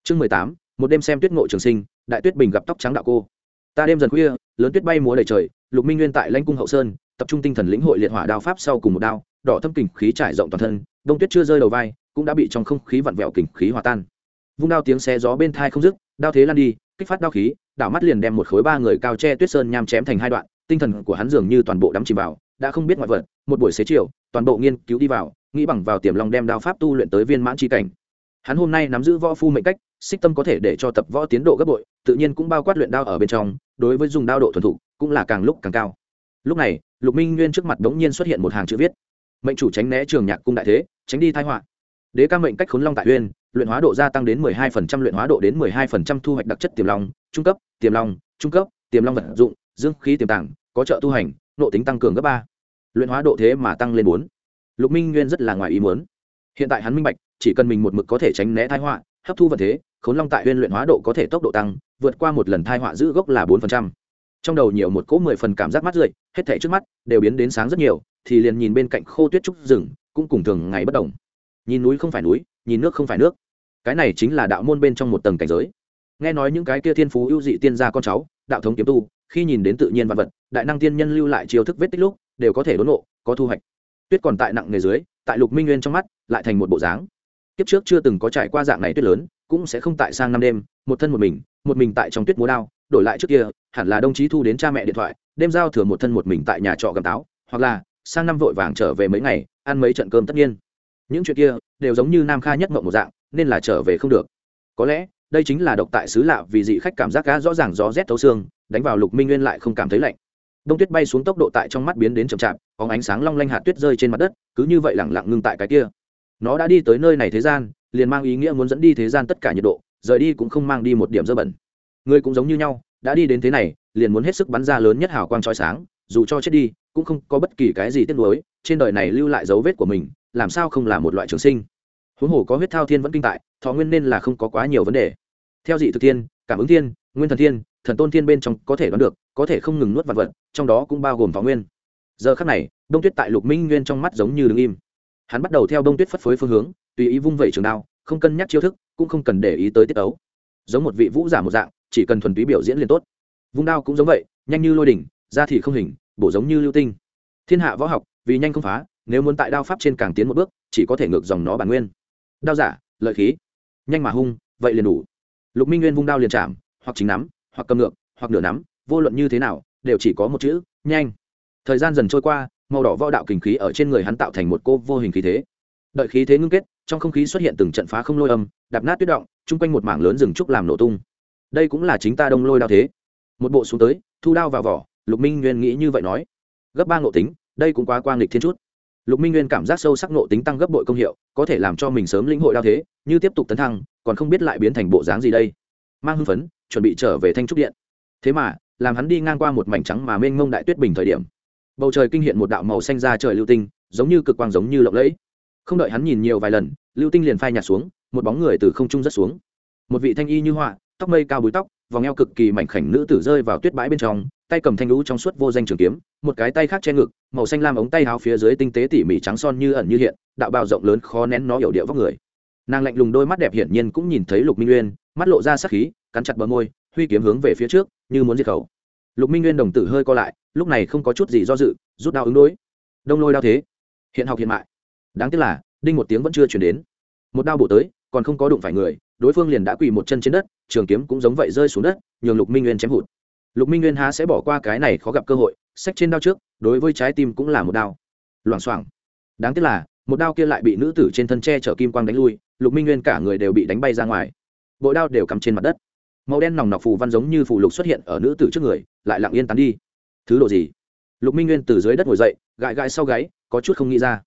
Chương mười tám, một đêm xem tuyết ngộ trường sinh, đại tuyết bình gặp tóc trắng đạo cô. Ta đêm dần khuya, lớn tuyết bay múa đầy trời, lục minh nguyên tại lãnh cung hậu sơn, tập trung tinh thần lĩnh hội liệt hỏa đao pháp sau cùng một đao, đỏ thâm kình khí trải rộng toàn thân, đông tuyết chưa rơi đầu vai, cũng đã bị trong không khí vặn vẹo kình khí hòa tan. Vung đao tiếng xe gió bên thai không dứt, đao thế lan đi, kích phát đao khí, đảo mắt liền đem một khối ba người cao che tuyết sơn nham chém thành hai đoạn, tinh thần của hắn dường như toàn bộ đắm chìm vào đã không biết ngoại vật một buổi xế chiều toàn bộ nghiên cứu đi vào nghĩ bằng vào tiềm long đem đao pháp tu luyện tới viên mãn tri cảnh. Hắn hôm nay nắm giữ võ phu mệnh cách xích tâm có thể để cho tập võ tiến độ gấp bội tự nhiên cũng bao quát luyện đao ở bên trong đối với dùng đao độ thuần thục cũng là càng lúc càng cao. Lúc này lục minh nguyên trước mặt đống nhiên xuất hiện một hàng chữ viết. Mệnh chủ tránh né trường nhạc cung đại thế tránh đi thái họa. Đế ca mệnh cách khốn long tại uyên luyện hóa độ gia tăng đến 12%, luyện hóa độ đến 12% thu hoạch đặc chất tiềm long trung cấp tiềm long trung cấp tiềm long vật dụng dương khí tiềm tàng có trợ tu hành nộ tính tăng cường gấp ba. Luyện hóa độ thế mà tăng lên bốn. Lục minh nguyên rất là ngoài ý muốn. Hiện tại hắn minh bạch, chỉ cần mình một mực có thể tránh né thai họa, hấp thu vật thế, khốn long tại huyên luyện hóa độ có thể tốc độ tăng, vượt qua một lần thai họa giữ gốc là bốn phần trăm. Trong đầu nhiều một cỗ mười phần cảm giác mắt rượi, hết thể trước mắt đều biến đến sáng rất nhiều, thì liền nhìn bên cạnh khô tuyết trúc rừng, cũng cùng thường ngày bất đồng. Nhìn núi không phải núi, nhìn nước không phải nước. Cái này chính là đạo môn bên trong một tầng cảnh giới. Nghe nói những cái kia thiên phú ưu dị tiên gia con cháu đạo thống kiếm tu, khi nhìn đến tự nhiên vật vật, đại năng tiên nhân lưu lại chiêu thức vết tích lúc, đều có thể đốn nộ có thu hoạch. Tuyết còn tại nặng nghề dưới, tại lục minh nguyên trong mắt, lại thành một bộ dáng. Kiếp trước chưa từng có trải qua dạng này tuyết lớn, cũng sẽ không tại sang năm đêm, một thân một mình một mình tại trong tuyết múa đao, đổi lại trước kia, hẳn là đồng chí thu đến cha mẹ điện thoại, đêm giao thừa một thân một mình tại nhà trọ gầm táo, hoặc là, sang năm vội vàng trở về mấy ngày, ăn mấy trận cơm tất nhiên. Những chuyện kia, đều giống như nam kha nhất mộng một dạng, nên là trở về không được. Có lẽ đây chính là độc tại xứ lạ vì dị khách cảm giác cá rõ ràng gió rét thấu xương, đánh vào lục minh nguyên lại không cảm thấy lạnh. Đông tuyết bay xuống tốc độ tại trong mắt biến đến chậm chạp có ánh sáng long lanh hạt tuyết rơi trên mặt đất, cứ như vậy lẳng lặng ngưng tại cái kia. Nó đã đi tới nơi này thế gian, liền mang ý nghĩa muốn dẫn đi thế gian tất cả nhiệt độ, rời đi cũng không mang đi một điểm dơ bẩn. Người cũng giống như nhau, đã đi đến thế này, liền muốn hết sức bắn ra lớn nhất hào quang trói sáng, dù cho chết đi, cũng không có bất kỳ cái gì tiếc nuối, trên đời này lưu lại dấu vết của mình, làm sao không là một loại trường sinh? Huống hồ có huyết thao thiên vẫn kinh tại thọ nguyên nên là không có quá nhiều vấn đề. Theo dị thực thiên, cảm ứng thiên, nguyên thần thiên, thần tôn thiên bên trong có thể đoán được, có thể không ngừng nuốt vật vật, trong đó cũng bao gồm thọ nguyên. Giờ khắc này, đông tuyết tại lục minh nguyên trong mắt giống như đứng im. Hắn bắt đầu theo đông tuyết phất phới phương hướng, tùy ý vung vẩy trường đao, không cân nhắc chiêu thức, cũng không cần để ý tới tiết ấu giống một vị vũ giả một dạng, chỉ cần thuần túy biểu diễn liền tốt. Vung đao cũng giống vậy, nhanh như lôi đỉnh ra thì không hình, bổ giống như lưu tinh. Thiên hạ võ học, vì nhanh không phá, nếu muốn tại đao pháp trên càng tiến một bước, chỉ có thể ngược dòng nó bản nguyên. Đao giả, lợi khí nhanh mà hung, vậy liền đủ. Lục minh nguyên vung đao liền chạm, hoặc chính nắm, hoặc cầm ngược, hoặc nửa nắm, vô luận như thế nào, đều chỉ có một chữ, nhanh. Thời gian dần trôi qua, màu đỏ võ đạo kình khí ở trên người hắn tạo thành một cô vô hình khí thế. Đợi khí thế ngưng kết, trong không khí xuất hiện từng trận phá không lôi âm, đạp nát tuyết động, chung quanh một mảng lớn rừng trúc làm nổ tung. Đây cũng là chính ta đông lôi đao thế. Một bộ xuống tới, thu đao vào vỏ, lục minh nguyên nghĩ như vậy nói. Gấp ba ngộ tính, đây cũng quá quang lịch thiên chút lục minh nguyên cảm giác sâu sắc nộ tính tăng gấp bội công hiệu, có thể làm cho mình sớm lĩnh hội đao thế, như tiếp tục tấn thăng, còn không biết lại biến thành bộ dáng gì đây. Mang hưng phấn, chuẩn bị trở về thanh trúc điện. Thế mà, làm hắn đi ngang qua một mảnh trắng mà mênh mông đại tuyết bình thời điểm, bầu trời kinh hiện một đạo màu xanh ra trời lưu tinh, giống như cực quang giống như lộng lẫy. Không đợi hắn nhìn nhiều vài lần, lưu tinh liền phai nhạt xuống, một bóng người từ không trung rất xuống. Một vị thanh y như họa tóc mây cao búi tóc, vòng eo cực kỳ mảnh khảnh nữ tử rơi vào tuyết bãi bên trong, tay cầm thanh lũ trong suốt vô danh trường kiếm, một cái tay khác che ngực, màu xanh lam ống tay áo phía dưới tinh tế tỉ mỉ trắng son như ẩn như hiện, đạo bào rộng lớn khó nén nó hiểu điệu vóc người. Nàng lạnh lùng đôi mắt đẹp hiển nhiên cũng nhìn thấy lục minh nguyên, mắt lộ ra sắc khí, cắn chặt bờ môi, huy kiếm hướng về phía trước, như muốn diệt khẩu. Lục minh nguyên đồng tử hơi co lại, lúc này không có chút gì do dự, rút đao ứng đối. Đông lôi đao thế. Hiện học hiện mại. Đáng tiếc là, đinh một tiếng vẫn chưa chuyển đến. Một đao bổ tới, còn không có đụng phải người đối phương liền đã quỳ một chân trên đất, trường kiếm cũng giống vậy rơi xuống đất, nhường lục minh nguyên chém hụt. Lục minh nguyên há sẽ bỏ qua cái này khó gặp cơ hội sách trên đao trước, đối với trái tim cũng là một đao. Loảng xoảng. Đáng tiếc là, một đao kia lại bị nữ tử trên thân tre chở kim quang đánh lui, lục minh nguyên cả người đều bị đánh bay ra ngoài. Bộ đao đều cắm trên mặt đất. Màu đen nòng nọc phù văn giống như phù lục xuất hiện ở nữ tử trước người, lại lặng yên tán đi. Thứ độ gì? Lục minh nguyên từ dưới đất ngồi dậy, gãi gãi sau gáy, có chút không nghĩ ra.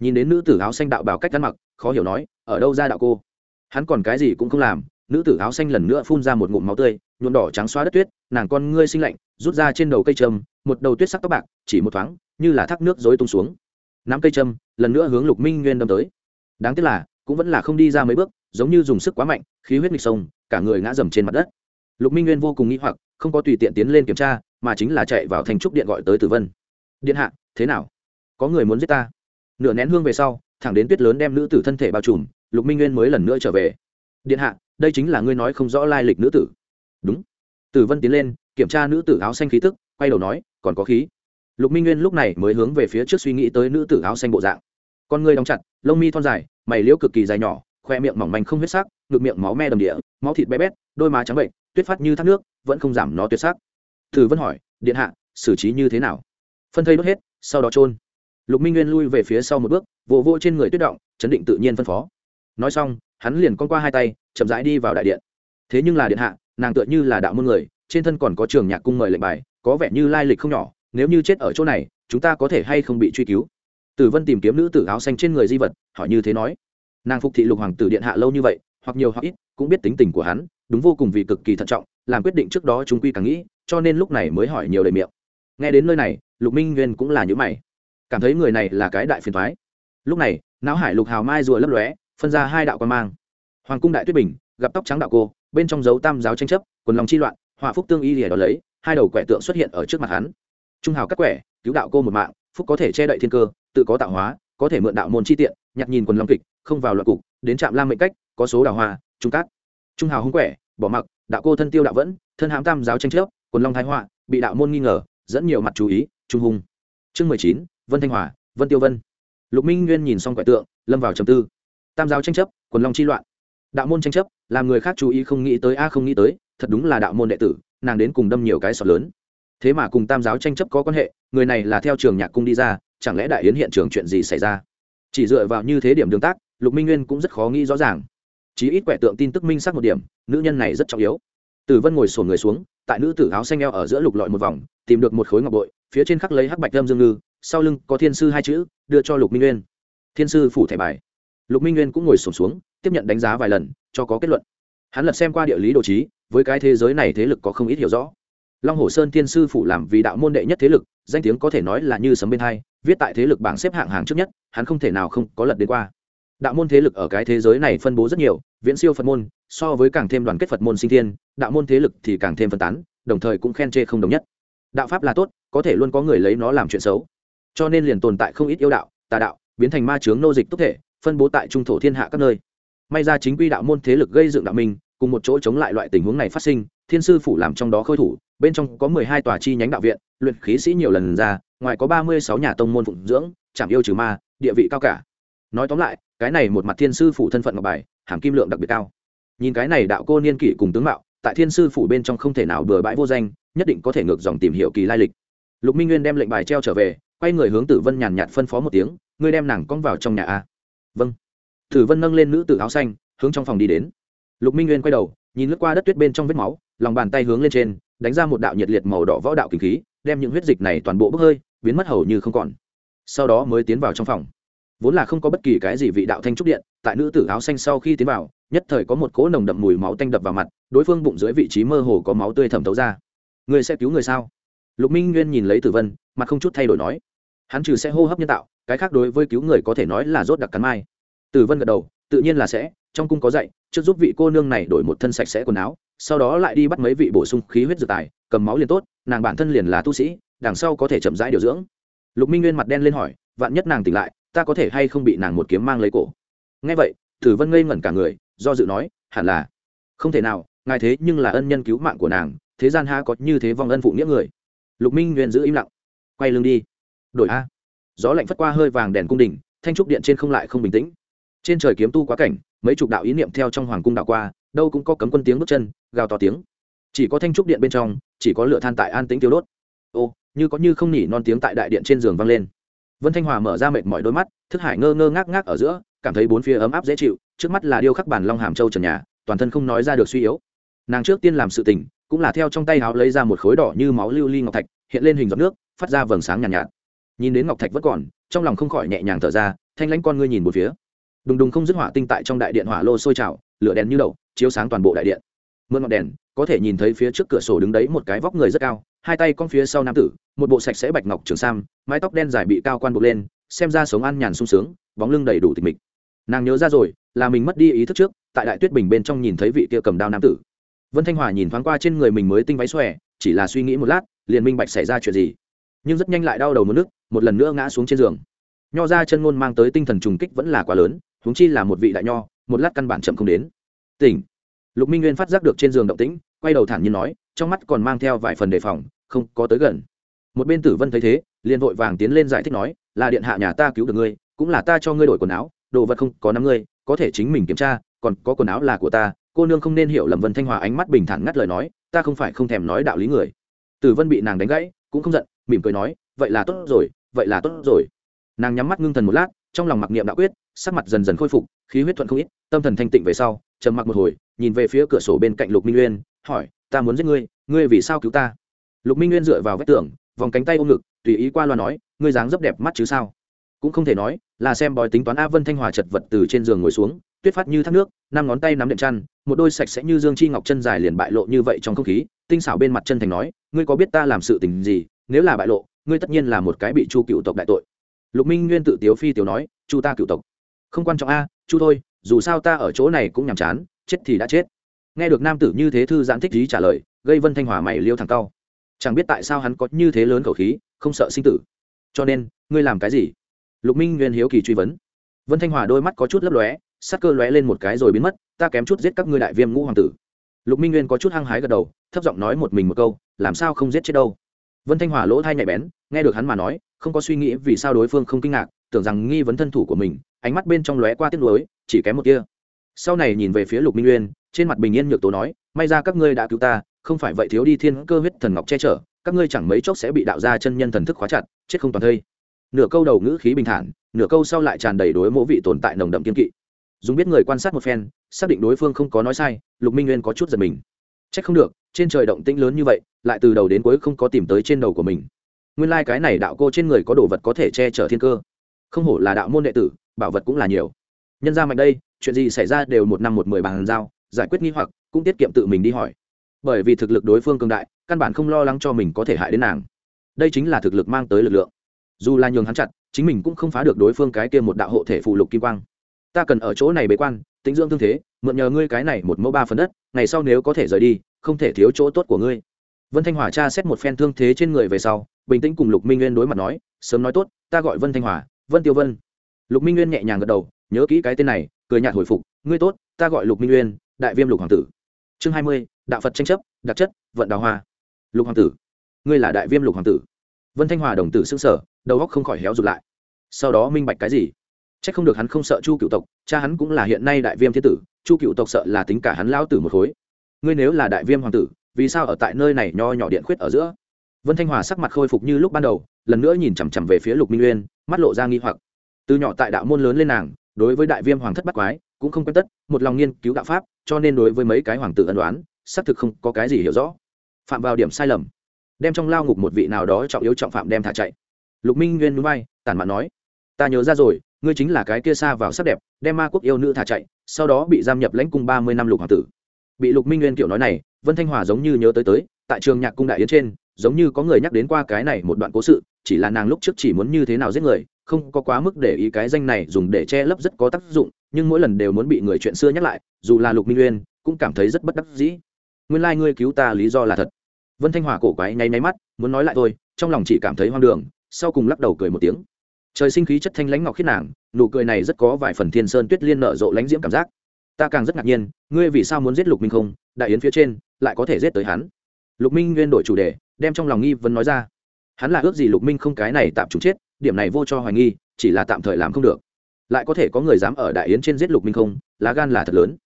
Nhìn đến nữ tử áo xanh đạo bảo cách ăn mặc, khó hiểu nói, ở đâu ra đạo cô? Hắn còn cái gì cũng không làm, nữ tử áo xanh lần nữa phun ra một ngụm máu tươi, nhuộm đỏ trắng xóa đất tuyết, nàng con ngươi sinh lạnh, rút ra trên đầu cây trâm một đầu tuyết sắc tóc bạc, chỉ một thoáng, như là thác nước dối tung xuống. Nắm cây trâm lần nữa hướng lục minh nguyên đâm tới. Đáng tiếc là, cũng vẫn là không đi ra mấy bước, giống như dùng sức quá mạnh, khí huyết nghịch sông, cả người ngã dầm trên mặt đất. Lục minh nguyên vô cùng nghĩ hoặc, không có tùy tiện tiến lên kiểm tra, mà chính là chạy vào thành trúc điện gọi tới tử vân. Điện hạ, thế nào? Có người muốn giết ta? Nửa nén hương về sau, thẳng đến tuyết lớn đem nữ tử thân thể bao trùm lục minh nguyên mới lần nữa trở về. Điện hạ, đây chính là ngươi nói không rõ lai lịch nữ tử. Đúng. Tử vân tiến lên, kiểm tra nữ tử áo xanh khí tức, quay đầu nói, còn có khí. Lục minh nguyên lúc này mới hướng về phía trước suy nghĩ tới nữ tử áo xanh bộ dạng. Con ngươi đóng chặt, lông mi thon dài, mày liễu cực kỳ dài nhỏ, khoe miệng mỏng manh không huyết sắc, ngực miệng máu me đầm địa, máu thịt bé bét, đôi má trắng bệnh, tuyết phát như thác nước, vẫn không giảm nó tuyệt sắc. Tử vân hỏi, điện hạ, xử trí như thế nào? Phân thây đốt hết, sau đó trôn lục minh nguyên lui về phía sau một bước, vỗ vỗ trên người tuyết động, chấn định tự nhiên phân phó nói xong, hắn liền con qua hai tay, chậm rãi đi vào đại điện. Thế nhưng là điện hạ, nàng tựa như là đạo môn người, trên thân còn có trường nhạc cung mời lệnh bài, có vẻ như lai lịch không nhỏ, nếu như chết ở chỗ này, chúng ta có thể hay không bị truy cứu? Tử vân tìm kiếm nữ tử áo xanh trên người di vật, hỏi như thế nói. Nàng phục thị lục hoàng tử điện hạ lâu như vậy, hoặc nhiều hoặc ít, cũng biết tính tình của hắn, đúng vô cùng vì cực kỳ thận trọng, làm quyết định trước đó chúng quy càng nghĩ, cho nên lúc này mới hỏi nhiều lời miệng. Nghe đến nơi này, lục minh nguyên cũng là những mày. Cảm thấy người này là cái đại phiền thoái lúc này, não hải lục hào mai rùa lấp lóe phân ra hai đạo quan mang. Hoàng cung đại tuyết bình, gặp tóc trắng đạo cô, bên trong dấu tam giáo tranh chấp, quần lòng chi loạn, họa phúc tương y lìa đó lấy, hai đầu quẻ tượng xuất hiện ở trước mặt hắn. Trung hào cắt quẻ, cứu đạo cô một mạng, phúc có thể che đậy thiên cơ, tự có tạo hóa, có thể mượn đạo môn chi tiện, nhặt nhìn quần long kịch, không vào loạn cục, đến trạm lam mệnh cách, có số đào hoa, trung cát. Trung hào hung quẻ, bỏ mặc, đạo cô thân tiêu đạo vẫn, thân hãm tam giáo tranh chấp, quần long thái họa, bị đạo môn nghi ngờ, dẫn nhiều mặt chú ý, trung hung. Chương mười chín, vân thanh hòa, vân tiêu vân. Lục minh nguyên nhìn xong quẻ tượng, lâm vào trầm tư tam giáo tranh chấp, quần long chi loạn. Đạo môn tranh chấp, làm người khác chú ý không nghĩ tới, a không nghĩ tới, thật đúng là đạo môn đệ tử, nàng đến cùng đâm nhiều cái sọt lớn. Thế mà cùng tam giáo tranh chấp có quan hệ, người này là theo trường nhạc cung đi ra, chẳng lẽ đại yến hiện trường chuyện gì xảy ra? Chỉ dựa vào như thế điểm đường tác, lục minh nguyên cũng rất khó nghĩ rõ ràng. Chí ít quẻ tượng tin tức minh xác một điểm, nữ nhân này rất trọng yếu. Tử vân ngồi sổn người xuống, tại nữ tử áo xanh eo ở giữa lục lọi một vòng, tìm được một khối ngọc bội, phía trên khắc lấy hắc bạch lâm dương ngư, sau lưng có thiên sư hai chữ, đưa cho lục minh nguyên. Thiên sư phủ thẻ bài lục minh nguyên cũng ngồi sổm xuống, tiếp nhận đánh giá vài lần, cho có kết luận. Hắn lật xem qua địa lý đồ trí với cái thế giới này thế lực có không ít hiểu rõ. Long hồ sơn thiên sư phủ làm vì đạo môn đệ nhất thế lực, danh tiếng có thể nói là như sấm bên hai, viết tại thế lực bảng xếp hạng hàng trước nhất, hắn không thể nào không có lật đến qua. Đạo môn thế lực ở cái thế giới này phân bố rất nhiều, viễn siêu phật môn, so với càng thêm đoàn kết phật môn sinh thiên, đạo môn thế lực thì càng thêm phân tán, đồng thời cũng khen chê không đồng nhất. Đạo pháp là tốt, có thể luôn có người lấy nó làm chuyện xấu. Cho nên liền tồn tại không ít yêu đạo, tà đạo, biến thành ma chướng nô dịch tốt thể phân bố tại trung thổ thiên hạ các nơi. May ra chính quy đạo môn thế lực gây dựng đạo minh, cùng một chỗ chống lại loại tình huống này phát sinh, thiên sư phủ làm trong đó khôi thủ, bên trong có mười hai tòa chi nhánh đạo viện, luyện khí sĩ nhiều lần ra, ngoài có ba mươi sáu nhà tông môn phụng dưỡng chẳng yêu trừ ma, địa vị cao cả. Nói tóm lại, cái này một mặt thiên sư phủ thân phận ngọc bài, hàm kim lượng đặc biệt cao. Nhìn cái này đạo cô niên kỷ cùng tướng mạo, tại thiên sư phủ bên trong không thể nào bừa bãi vô danh, nhất định có thể ngược dòng tìm hiểu kỳ lai lịch. Lục minh nguyên đem lệnh bài treo trở về, quay người hướng tử vân nhàn nhạt phân phó một tiếng, ngươi đem nàng cong vào trong nhà a vâng. Tử vân nâng lên nữ tử áo xanh, hướng trong phòng đi đến. Lục minh nguyên quay đầu, nhìn lướt qua đất tuyết bên trong vết máu, lòng bàn tay hướng lên trên, đánh ra một đạo nhiệt liệt màu đỏ võ đạo kinh khí, đem những huyết dịch này toàn bộ bốc hơi, biến mất hầu như không còn. Sau đó mới tiến vào trong phòng. Vốn là không có bất kỳ cái gì vị đạo thanh trúc điện, tại nữ tử áo xanh sau khi tiến vào, nhất thời có một cỗ nồng đậm mùi máu tanh đập vào mặt, đối phương bụng dưới vị trí mơ hồ có máu tươi thẩm thấu ra. Người sẽ cứu người sao? Lục minh nguyên nhìn lấy tử vân, mặt không chút thay đổi nói. Hắn trừ sẽ hô hấp nhân tạo cái khác đối với cứu người có thể nói là rốt đặc cắn mai. Tử vân gật đầu, tự nhiên là sẽ, trong cung có dạy, trước giúp vị cô nương này đổi một thân sạch sẽ quần áo, sau đó lại đi bắt mấy vị bổ sung khí huyết dược tài, cầm máu liền tốt, nàng bản thân liền là tu sĩ, đằng sau có thể chậm rãi điều dưỡng. Lục minh nguyên mặt đen lên hỏi, vạn nhất nàng tỉnh lại, ta có thể hay không bị nàng một kiếm mang lấy cổ? Nghe vậy, tử vân ngây ngẩn cả người, do dự nói, hẳn là. Không thể nào, ngài thế nhưng là ân nhân cứu mạng của nàng, thế gian ha có như thế vong ân phụ nghĩa người. Lục minh nguyên giữ im lặng, quay lưng đi. Đổi a gió lạnh phất qua hơi vàng đèn cung đình thanh trúc điện trên không lại không bình tĩnh. Trên trời kiếm tu quá cảnh mấy chục đạo ý niệm theo trong hoàng cung đạo qua đâu cũng có cấm quân tiếng bước chân gào to tiếng. Chỉ có thanh trúc điện bên trong chỉ có lửa than tại an tĩnh tiêu đốt. Ô như có như không nỉ non tiếng tại đại điện trên giường vang lên. Vân thanh hòa mở ra mệt mỏi đôi mắt thức hải ngơ ngơ ngác ngác ở giữa cảm thấy bốn phía ấm áp dễ chịu trước mắt là điêu khắc bản long hàm châu trần nhà toàn thân không nói ra được suy yếu. Nàng trước tiên làm sự tình cũng là theo trong tay háo lấy ra một khối đỏ như máu lưu ly ngọc thạch hiện lên hình giọt nước phát ra vầng sáng nhàn nhạt, nhạt nhìn đến ngọc thạch vẫn còn, trong lòng không khỏi nhẹ nhàng thở ra, thanh lãnh con ngươi nhìn một phía. Đùng đùng không dứt hỏa tinh tại trong đại điện hỏa lô sôi trào, lửa đèn như đậu chiếu sáng toàn bộ đại điện. Mượn ngọn đèn, có thể nhìn thấy phía trước cửa sổ đứng đấy một cái vóc người rất cao, hai tay con phía sau nam tử, một bộ sạch sẽ bạch ngọc trường sam, mái tóc đen dài bị cao quan buộc lên, xem ra sống ăn nhàn sung sướng, bóng lưng đầy đủ tịch mịch. Nàng nhớ ra rồi, là mình mất đi ý thức trước, tại đại tuyết bình bên trong nhìn thấy vị kia cầm đao nam tử. Vân thanh hòa nhìn thoáng qua trên người mình mới tinh váy xòe, chỉ là suy nghĩ một lát, liền minh bạch xảy ra chuyện gì. Nhưng rất nhanh lại đau đầu mất nước một lần nữa ngã xuống trên giường. Nho ra chân ngôn mang tới tinh thần trùng kích vẫn là quá lớn, huống chi là một vị đại nho, một lát căn bản chậm không đến. Tỉnh. Lục minh nguyên phát giác được trên giường động tĩnh, quay đầu thản nhiên nói, trong mắt còn mang theo vài phần đề phòng, không có tới gần. Một bên tử vân thấy thế, liền vội vàng tiến lên giải thích nói, là điện hạ nhà ta cứu được ngươi, cũng là ta cho ngươi đổi quần áo, đồ vật không có năm ngươi, có thể chính mình kiểm tra, còn có quần áo là của ta, cô nương không nên hiểu lầm vân thanh hòa ánh mắt bình thản ngắt lời nói, ta không phải không thèm nói đạo lý người. Tử vân bị nàng đánh gãy, cũng không giận, mỉm cười nói vậy là tốt rồi, vậy là tốt rồi. Nàng nhắm mắt ngưng thần một lát, trong lòng mặc niệm đạo quyết, sắc mặt dần dần khôi phục, khí huyết thuận không ít, tâm thần thanh tịnh về sau, trầm mặc một hồi, nhìn về phía cửa sổ bên cạnh lục minh nguyên hỏi, ta muốn giết ngươi ngươi vì sao cứu ta? Lục minh nguyên dựa vào vách tường, vòng cánh tay ôm ngực, tùy ý qua loa nói, ngươi dáng dấp đẹp mắt chứ sao? Cũng không thể nói, là xem bói tính toán a vân thanh hòa chật vật từ trên giường ngồi xuống, tuyết phát như thác nước, năm ngón tay nắm đệm chăn, một đôi sạch sẽ như dương chi ngọc chân dài liền bại lộ như vậy trong không khí, tinh xảo bên mặt chân thành nói, ngươi có biết ta làm sự tình gì, nếu là bại lộ ngươi tất nhiên là một cái bị chu cựu tộc đại tội. Lục minh nguyên tự tiếu phi tiểu nói, chu ta cựu tộc. Không quan trọng a, chu thôi, dù sao ta ở chỗ này cũng nhàm chán, chết thì đã chết. Nghe được nam tử như thế thư giãn thích lý trả lời, gây vân thanh hòa mày liêu thẳng cao chẳng biết tại sao hắn có như thế lớn khẩu khí, không sợ sinh tử. Cho nên, ngươi làm cái gì? Lục minh nguyên hiếu kỳ truy vấn. Vân thanh hòa đôi mắt có chút lấp lóe, sắc cơ lóe lên một cái rồi biến mất, ta kém chút giết các ngươi đại viêm ngũ hoàng tử. Lục minh nguyên có chút hăng hái gật đầu, thấp giọng nói một mình một câu, làm sao không giết chết đâu? Vân thanh hòa lỗ thai nhạy bén nghe được hắn mà nói, không có suy nghĩ vì sao đối phương không kinh ngạc, tưởng rằng nghi vấn thân thủ của mình, ánh mắt bên trong lóe qua tiếc nuối, chỉ kém một tia. sau này nhìn về phía lục minh nguyên trên mặt bình yên nhược tố nói, may ra các ngươi đã cứu ta, không phải vậy thiếu đi thiên cơ huyết thần ngọc che chở, các ngươi chẳng mấy chốc sẽ bị đạo ra chân nhân thần thức khóa chặt, chết không toàn thây. Nửa câu đầu ngữ khí bình thản, nửa câu sau lại tràn đầy đối mỗ vị tồn tại nồng đậm kiên kỵ. Dùng biết người quan sát một phen, xác định đối phương không có nói sai, lục minh nguyên có chút giật mình. C h ắ c không được, trên trời động tĩnh lớn như vậy, lại từ đầu đến cuối không có tìm tới trên đầu của mình nguyên lai、like、cái này đạo cô trên người có đồ vật có thể che chở thiên cơ. Không hổ là đạo môn đệ tử, bảo vật cũng là nhiều. Nhân ra mạnh đây, chuyện gì xảy ra đều một năm một mười bàn giao, giải quyết nghi hoặc, cũng tiết kiệm tự mình đi hỏi. Bởi vì thực lực đối phương cường đại, căn bản không lo lắng cho mình có thể hại đến nàng. Đây chính là thực lực mang tới lực lượng. Dù là nhường hắn chặt, chính mình cũng không phá được đối phương cái kia một đạo hộ thể phụ lục kim quang. Ta cần ở chỗ này bế quan tính dưỡng thương thế, mượn nhờ ngươi cái này một mẫu ba phần đất, ngày sau nếu có thể rời đi, không thể thiếu chỗ tốt của ngươi. Vân thanh hòa tra xét một phen thương thế trên người về sau bình tĩnh cùng lục minh nguyên đối mặt nói, sớm nói tốt, ta gọi vân thanh hòa, vân tiêu vân. Lục minh nguyên nhẹ nhàng gật đầu, nhớ kỹ cái tên này, cười nhạt hồi phục, ngươi tốt, ta gọi lục minh nguyên, đại viêm lục hoàng tử. Chương hai mươi, đạo phật tranh chấp, đặc chất, vận đào hoa. Lục hoàng tử, ngươi là đại viêm lục hoàng tử. Vân thanh hòa đồng tử xưng sở đầu góc không khỏi héo rụt lại. Sau đó minh bạch cái gì? C h ắ c không được hắn không sợ chu cựu tộc, cha hắn cũng là hiện nay đại viêm thiên tử, chu cựu tộc sợ là tính cả hắn lao tử một khối. Ngươi nếu là đại viêm hoàng tử, vì sao ở tại nơi này nho nhỏ điện khuyết ở giữa? Vân thanh hòa sắc mặt khôi phục như lúc ban đầu, lần nữa nhìn chằm chằm về phía lục minh uyên, mắt lộ ra nghi hoặc. Từ nhỏ tại đạo môn lớn lên nàng, đối với đại viêm hoàng thất bắt quái, cũng không quen tất, một lòng nghiên cứu đạo pháp, cho nên đối với mấy cái hoàng tử ân đoán xác thực không có cái gì hiểu rõ. Phạm vào điểm sai lầm, đem trong lao ngục một vị nào đó trọng yếu trọng phạm đem thả chạy. Lục minh nguyên núi bay, tản mạn nói, ta nhớ ra rồi, ngươi chính là cái kia xa vào sắc đẹp, đem ma quốc yêu nữ thả chạy, sau đó bị giam nhập lãnh cung ba mươi năm lục hoàng tử. Bị lục minh nguyên kiểu nói này, vân thanh hòa giống như nhớ tới tới, tại trường nhạc cung đại yến trên giống như có người nhắc đến qua cái này một đoạn cố sự, chỉ là nàng lúc trước chỉ muốn như thế nào giết người, không có quá mức để ý cái danh này dùng để che lấp rất có tác dụng, nhưng mỗi lần đều muốn bị người chuyện xưa nhắc lại, dù là lục minh uyên, cũng cảm thấy rất bất đắc dĩ. Nguyên lai、like、ngươi cứu ta lý do là thật. Vân thanh hòa cổ quái nháy máy mắt, muốn nói lại thôi, trong lòng chỉ cảm thấy hoang đường, sau cùng lắc đầu cười một tiếng. Trời sinh khí chất thanh lãnh ngọc khiết nàng, nụ cười này rất có vài phần thiên sơn tuyết liên nở rộ lãnh diễm cảm giác. Ta càng rất ngạc nhiên, ngươi vì sao muốn giết lục minh không? Đại yến phía trên, lại có thể giết tới hắn. Lục minh nguyên đổi chủ đề đem trong lòng nghi vấn nói ra. Hắn là ước gì lục minh không cái này tạm trùng chết, điểm này vô cho hoài nghi, chỉ là tạm thời làm không được. Lại có thể có người dám ở đại yến trên giết lục minh không, lá gan là thật lớn.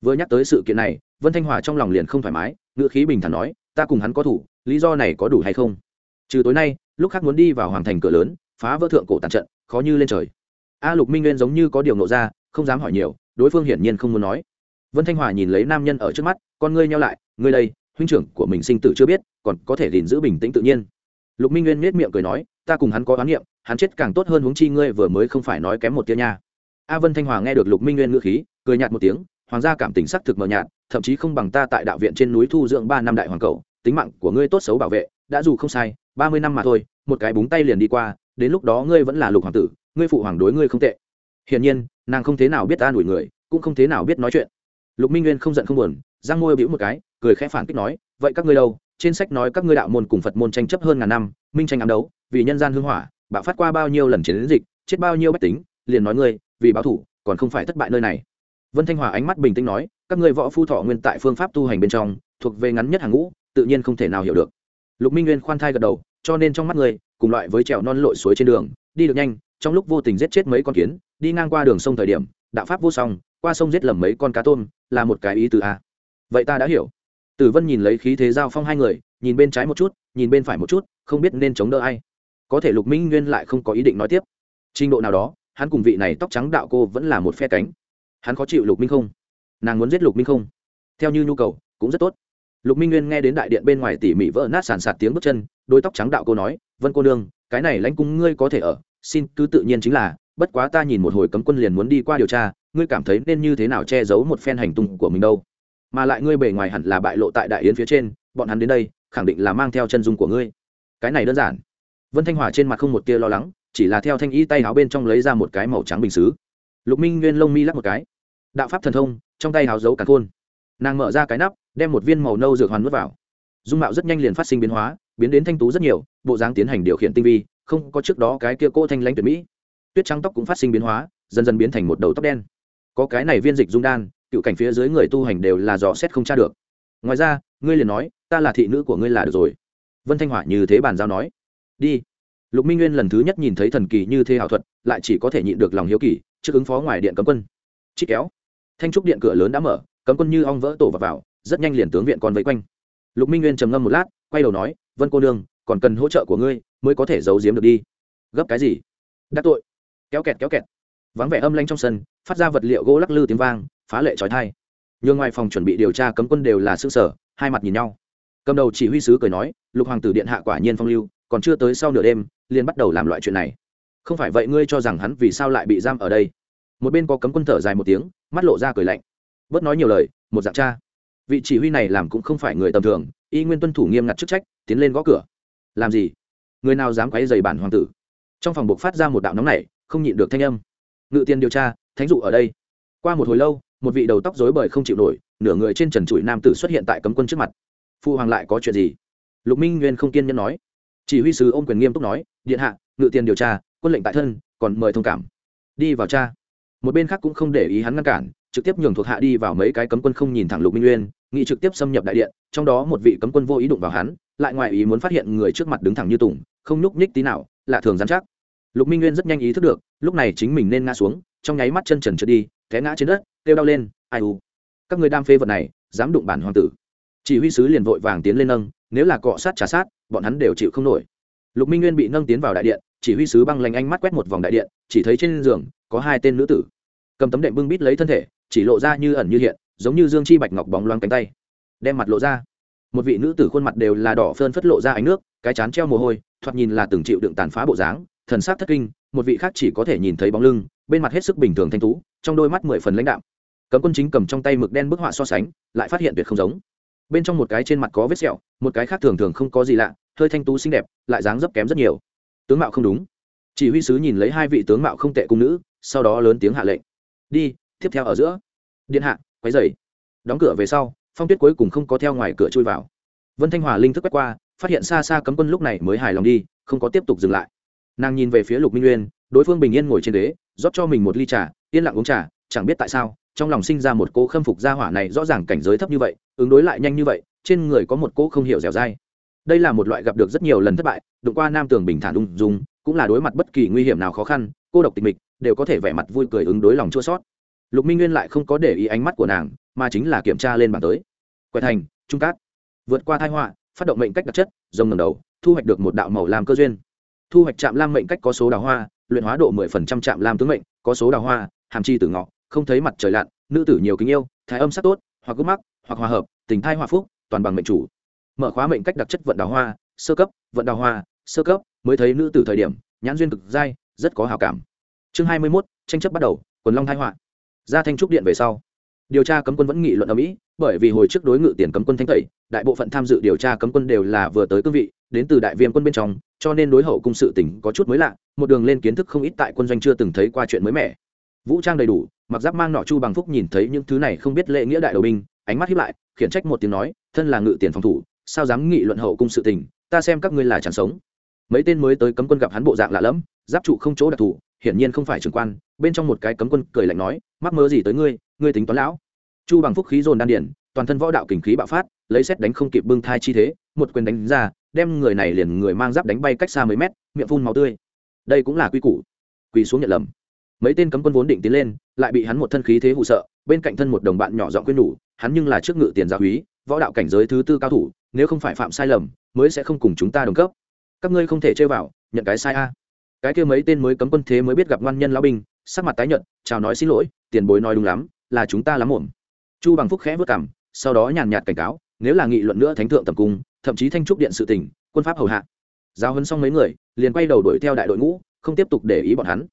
Vừa nhắc tới sự kiện này, vân thanh hòa trong lòng liền không thoải mái, ngữ khí bình thản nói, ta cùng hắn có thủ, lý do này có đủ hay không? Trừ tối nay, lúc khác muốn đi vào hoàng thành cửa lớn, phá vỡ thượng cổ tàn trận, khó như lên trời. A lục minh nguyên giống như có điều nộ ra, không dám hỏi nhiều, đối phương hiển nhiên không muốn nói. Vân thanh hòa nhìn lấy nam nhân ở trước mắt, con ngươi nhau lại, ngươi đây huynh trưởng của mình sinh tử chưa biết, còn có thể gìn giữ bình tĩnh tự nhiên. Lục minh nguyên miết miệng cười nói, ta cùng hắn có oán niệm, hắn chết càng tốt hơn huống chi ngươi vừa mới không phải nói kém một tiếng nha. A vân thanh hòa nghe được lục minh nguyên ngữ khí, cười nhạt một tiếng, hoàng gia cảm tình sắc thực mờ nhạt, thậm chí không bằng ta tại đạo viện trên núi thu dưỡng ba năm đại hoàng cầu, tính mạng của ngươi tốt xấu bảo vệ, đã dù không sai, ba mươi năm mà thôi, một cái búng tay liền đi qua, đến lúc đó ngươi vẫn là lục hoàng tử, ngươi phụ hoàng đối ngươi không tệ. Hiển nhiên, nàng không thế nào biết ta đuổi người, cũng không thế nào biết nói chuyện. Lục minh nguyên không giận không buồn, giang môi bĩu một cái cười khẽ phản kích nói, vậy các ngươi đâu? Trên sách nói các ngươi đạo môn cùng phật môn tranh chấp hơn ngàn năm, minh tranh ám đấu, vì nhân gian hưng hỏa, bạo phát qua bao nhiêu lần chiến dịch, chết bao nhiêu bách tính, liền nói ngươi, vì báo thủ, còn không phải thất bại nơi này. Vân thanh hòa ánh mắt bình tĩnh nói, các ngươi võ phu thọ nguyên tại phương pháp tu hành bên trong, thuộc về ngắn nhất hàng ngũ, tự nhiên không thể nào hiểu được. Lục minh nguyên khoan thai gật đầu, cho nên trong mắt ngươi, cùng loại với trèo non lội suối trên đường, đi được nhanh, trong lúc vô tình giết chết mấy con kiến, đi ngang qua đường sông thời điểm, đạo pháp vô song, qua sông giết lầm mấy con cá tôm, là một cái ý từ a. Vậy ta đã hiểu tử vân nhìn lấy khí thế giao phong hai người, nhìn bên trái một chút, nhìn bên phải một chút, không biết nên chống đỡ ai. Có thể lục minh nguyên lại không có ý định nói tiếp. Trình độ nào đó, hắn cùng vị này tóc trắng đạo cô vẫn là một phe cánh. Hắn khó chịu lục minh không? Nàng muốn giết lục minh không? Theo như nhu cầu, cũng rất tốt. Lục minh nguyên nghe đến đại điện bên ngoài tỉ mỉ vỡ nát sàn sạt tiếng bước chân, đôi tóc trắng đạo cô nói, vân cô nương, cái này lãnh cung ngươi có thể ở, xin cứ tự nhiên chính là, bất quá ta nhìn một hồi cấm quân liền muốn đi qua điều tra, ngươi cảm thấy nên như thế nào che giấu một phen hành tung của mình đâu? Mà lại ngươi bề ngoài hẳn là bại lộ tại đại yến phía trên, bọn hắn đến đây, khẳng định là mang theo chân dung của ngươi. Cái này đơn giản. Vân thanh hòa trên mặt không một tia lo lắng, chỉ là theo thanh y tay áo bên trong lấy ra một cái màu trắng bình xứ. Lục minh nguyên lông mi lắc một cái. Đạo pháp thần thông, trong tay áo giấu cả khôn. Nàng mở ra cái nắp, đem một viên màu nâu dược hoàn nuốt vào. Dung mạo rất nhanh liền phát sinh biến hóa, biến đến thanh tú rất nhiều, bộ dáng tiến hành điều khiển tinh vi, không có trước đó cái kia cô thanh lãnh tuyệt mỹ. Tuyết trắng tóc cũng phát sinh biến hóa, dần dần biến thành một đầu tóc đen. Có cái này viên dịch dung đan cựu cảnh phía dưới người tu hành đều là dò xét không tra được. Ngoài ra, ngươi liền nói, ta là thị nữ của ngươi là được rồi. Vân thanh hỏa như thế bàn giao nói. Đi. Lục minh nguyên lần thứ nhất nhìn thấy thần kỳ như thế ảo thuật, lại chỉ có thể nhịn được lòng hiếu kỳ, trước ứng phó ngoài điện cấm quân. Chị kéo. Thanh trúc điện cửa lớn đã mở, cấm quân như ong vỡ tổ và vào, rất nhanh liền tướng viện còn vây quanh. Lục minh nguyên trầm ngâm một lát, quay đầu nói, vân cô nương, còn cần hỗ trợ của ngươi mới có thể giấu giếm được đi. Gấp cái gì? Đắc tội. Kéo kẹt kéo kẹt. Vắng vẻ âm lanh trong sân, phát ra vật liệu gỗ lắc lư tiếng vang phá lệ trói thai. Nhường ngoài phòng chuẩn bị điều tra cấm quân đều là xương sở hai mặt nhìn nhau. Cầm đầu chỉ huy sứ cười nói, lục hoàng tử điện hạ quả nhiên phong lưu, còn chưa tới sau nửa đêm, liền bắt đầu làm loại chuyện này. Không phải vậy ngươi cho rằng hắn vì sao lại bị giam ở đây? Một bên có cấm quân thở dài một tiếng, mắt lộ ra cười lạnh. Bớt nói nhiều lời, một dạng cha. Vị chỉ huy này làm cũng không phải người tầm thường, y nguyên tuân thủ nghiêm ngặt chức trách, tiến lên gõ cửa. Làm gì? Người nào dám quấy dày bản hoàng tử? Trong phòng buộc phát ra một đạo nóng này không nhịn được thanh âm. Ngự tiền điều tra, thánh dụ ở đây. Qua một hồi lâu một vị đầu tóc rối bời không chịu nổi, nửa người trên trần trụi nam tử xuất hiện tại cấm quân trước mặt. Phu hoàng lại có chuyện gì? Lục minh nguyên không kiên nhẫn nói. Chỉ huy sứ ôm quyền nghiêm túc nói, điện hạ, ngự tiền điều tra, quân lệnh tại thân, còn mời thông cảm. Đi vào cha. Một bên khác cũng không để ý hắn ngăn cản, trực tiếp nhường thuộc hạ đi vào mấy cái cấm quân không nhìn thẳng lục minh nguyên nghị trực tiếp xâm nhập đại điện, trong đó một vị cấm quân vô ý đụng vào hắn, lại ngoài ý muốn phát hiện người trước mặt đứng thẳng như tùng, không nhúc nhích tí nào, lạ thường dán chắc. Lục minh nguyên rất nhanh ý thức được, lúc này chính mình nên ngã xuống, trong nháy mắt chân trần trượt đi, té ngã trên đất kêu đau lên, ai u, các người đam phê vật này, dám đụng bản hoàng tử. Chỉ huy sứ liền vội vàng tiến lên nâng, nếu là cọ sát trả sát, bọn hắn đều chịu không nổi. Lục minh nguyên bị nâng tiến vào đại điện, chỉ huy sứ băng lanh ánh mắt quét một vòng đại điện, chỉ thấy trên giường, có hai tên nữ tử. Cầm tấm đệm bưng bít lấy thân thể, chỉ lộ ra như ẩn như hiện, giống như dương chi bạch ngọc bóng loáng cánh tay. Đem mặt lộ ra. Một vị nữ tử khuôn mặt đều là đỏ phơn phất lộ ra ánh nước, cái chán treo mồ hôi, thoạt nhìn là từng chịu đựng tàn phá bộ dáng, thần sắc thất kinh, một vị khác chỉ có thể nhìn thấy bóng lưng, bên mặt hết sức bình thường thanh tú, trong đôi mắt mười phần lãnh đạm cấm quân chính cầm trong tay mực đen bức họa so sánh, lại phát hiện tuyệt không giống. Bên trong một cái trên mặt có vết sẹo, một cái khác thường thường không có gì lạ, hơi thanh tú xinh đẹp, lại dáng dấp kém rất nhiều. Tướng mạo không đúng. Chỉ huy sứ nhìn lấy hai vị tướng mạo không tệ cung nữ, sau đó lớn tiếng hạ lệnh. Đi, tiếp theo ở giữa. Điện hạ, quấy dày đóng cửa về sau, phong tuyết cuối cùng không có theo ngoài cửa chui vào. Vân thanh hòa linh thức quét qua, phát hiện xa xa cấm quân lúc này mới hài lòng đi, không có tiếp tục dừng lại. Nàng nhìn về phía lục minh nguyên, đối phương bình yên ngồi trên đế rót cho mình một ly trà, yên lặng uống trà, chẳng biết tại sao trong lòng sinh ra một cỗ khâm phục gia hỏa này rõ ràng cảnh giới thấp như vậy, ứng đối lại nhanh như vậy, trên người có một cỗ không hiểu dẻo dai. Đây là một loại gặp được rất nhiều lần thất bại, đụng qua nam tường bình thản ung dung, cũng là đối mặt bất kỳ nguy hiểm nào khó khăn, cô độc tịch mịch, đều có thể vẻ mặt vui cười ứng đối lòng chua sót. Lục minh nguyên lại không có để ý ánh mắt của nàng, mà chính là kiểm tra lên bảng tới. Quẹt thành, trung cát. Vượt qua thai họa, phát động mệnh cách đặc chất, rồng ngầm đầu, thu hoạch được một đạo màu làm cơ duyên. Thu hoạch chạm lam mệnh cách có số đào hoa, luyện hóa độ mười phần trăm chạm lam tướng mệnh, có số đào hoa, hàm chi tử ngọ không thấy mặt trời lặn, nữ tử nhiều kính yêu, thái âm sắc tốt, hoặc gốc mắc, hoặc hòa hợp, tình thai hòa phúc, toàn bằng mệnh chủ. Mở khóa mệnh cách đặc chất vận đào hoa, sơ cấp, vận đào hoa, sơ cấp, mới thấy nữ tử thời điểm, nhãn duyên cực dai, rất có hào cảm. Chương hai mươi mốt, tranh chấp bắt đầu, quần long thái họa. Ra thanh trúc điện về sau. Điều tra cấm quân vẫn nghị luận ở mỹ, bởi vì hồi trước đối ngự tiền cấm quân thanh tẩy, đại bộ phận tham dự điều tra cấm quân đều là vừa tới cương vị, đến từ đại viêm quân bên trong, cho nên đối hậu cung sự tỉnh có chút mới lạ, một đường lên kiến thức không ít tại quân doanh chưa từng thấy qua chuyện mới mẻ. Vũ trang đầy đủ mặc giáp mang nọ chu bằng phúc nhìn thấy những thứ này không biết lễ nghĩa đại đầu binh, ánh mắt hiếp lại, khiển trách một tiếng nói, thân là ngự tiền phòng thủ, sao dám nghị luận hậu cung sự tình, ta xem các ngươi là chẳng sống. Mấy tên mới tới cấm quân gặp hắn bộ dạng lạ lẫm, giáp trụ không chỗ đặc thù, hiển nhiên không phải trưởng quan, bên trong một cái cấm quân cười lạnh nói, mắc mơ gì tới ngươi ngươi tính toán lão. Chu bằng phúc khí dồn đan điển, toàn thân võ đạo kình khí bạo phát, lấy xét đánh không kịp bưng thai chi thế, một quyền đánh ra, đem người này liền người mang giáp đánh bay cách xa mấy mét, miệng phun màu tươi. Đây cũng là quy củ. Quỳ xuống nhận lầm mấy tên cấm quân vốn định tiến lên, lại bị hắn một thân khí thế hụ sợ, bên cạnh thân một đồng bạn nhỏ giọng quyên đủ hắn nhưng là trước ngự tiền gia quý, võ đạo cảnh giới thứ tư cao thủ, nếu không phải phạm sai lầm, mới sẽ không cùng chúng ta đồng cấp. Các ngươi không thể chơi vào, nhận cái sai a. Cái kia mấy tên mới cấm quân thế mới biết gặp ngoan nhân lão binh, sắc mặt tái nhợt, chào nói xin lỗi, tiền bối nói đúng lắm, là chúng ta lắm muộn. chu bằng phúc khẽ vất cảm sau đó nhàn nhạt cảnh cáo, nếu là nghị luận nữa thánh thượng tầm cung, thậm chí thanh trúc điện sự tỉnh quân pháp hầu hạ. Giao hấn xong mấy người, liền quay đầu đuổi theo đại đội ngũ, không tiếp tục để ý bọn hắn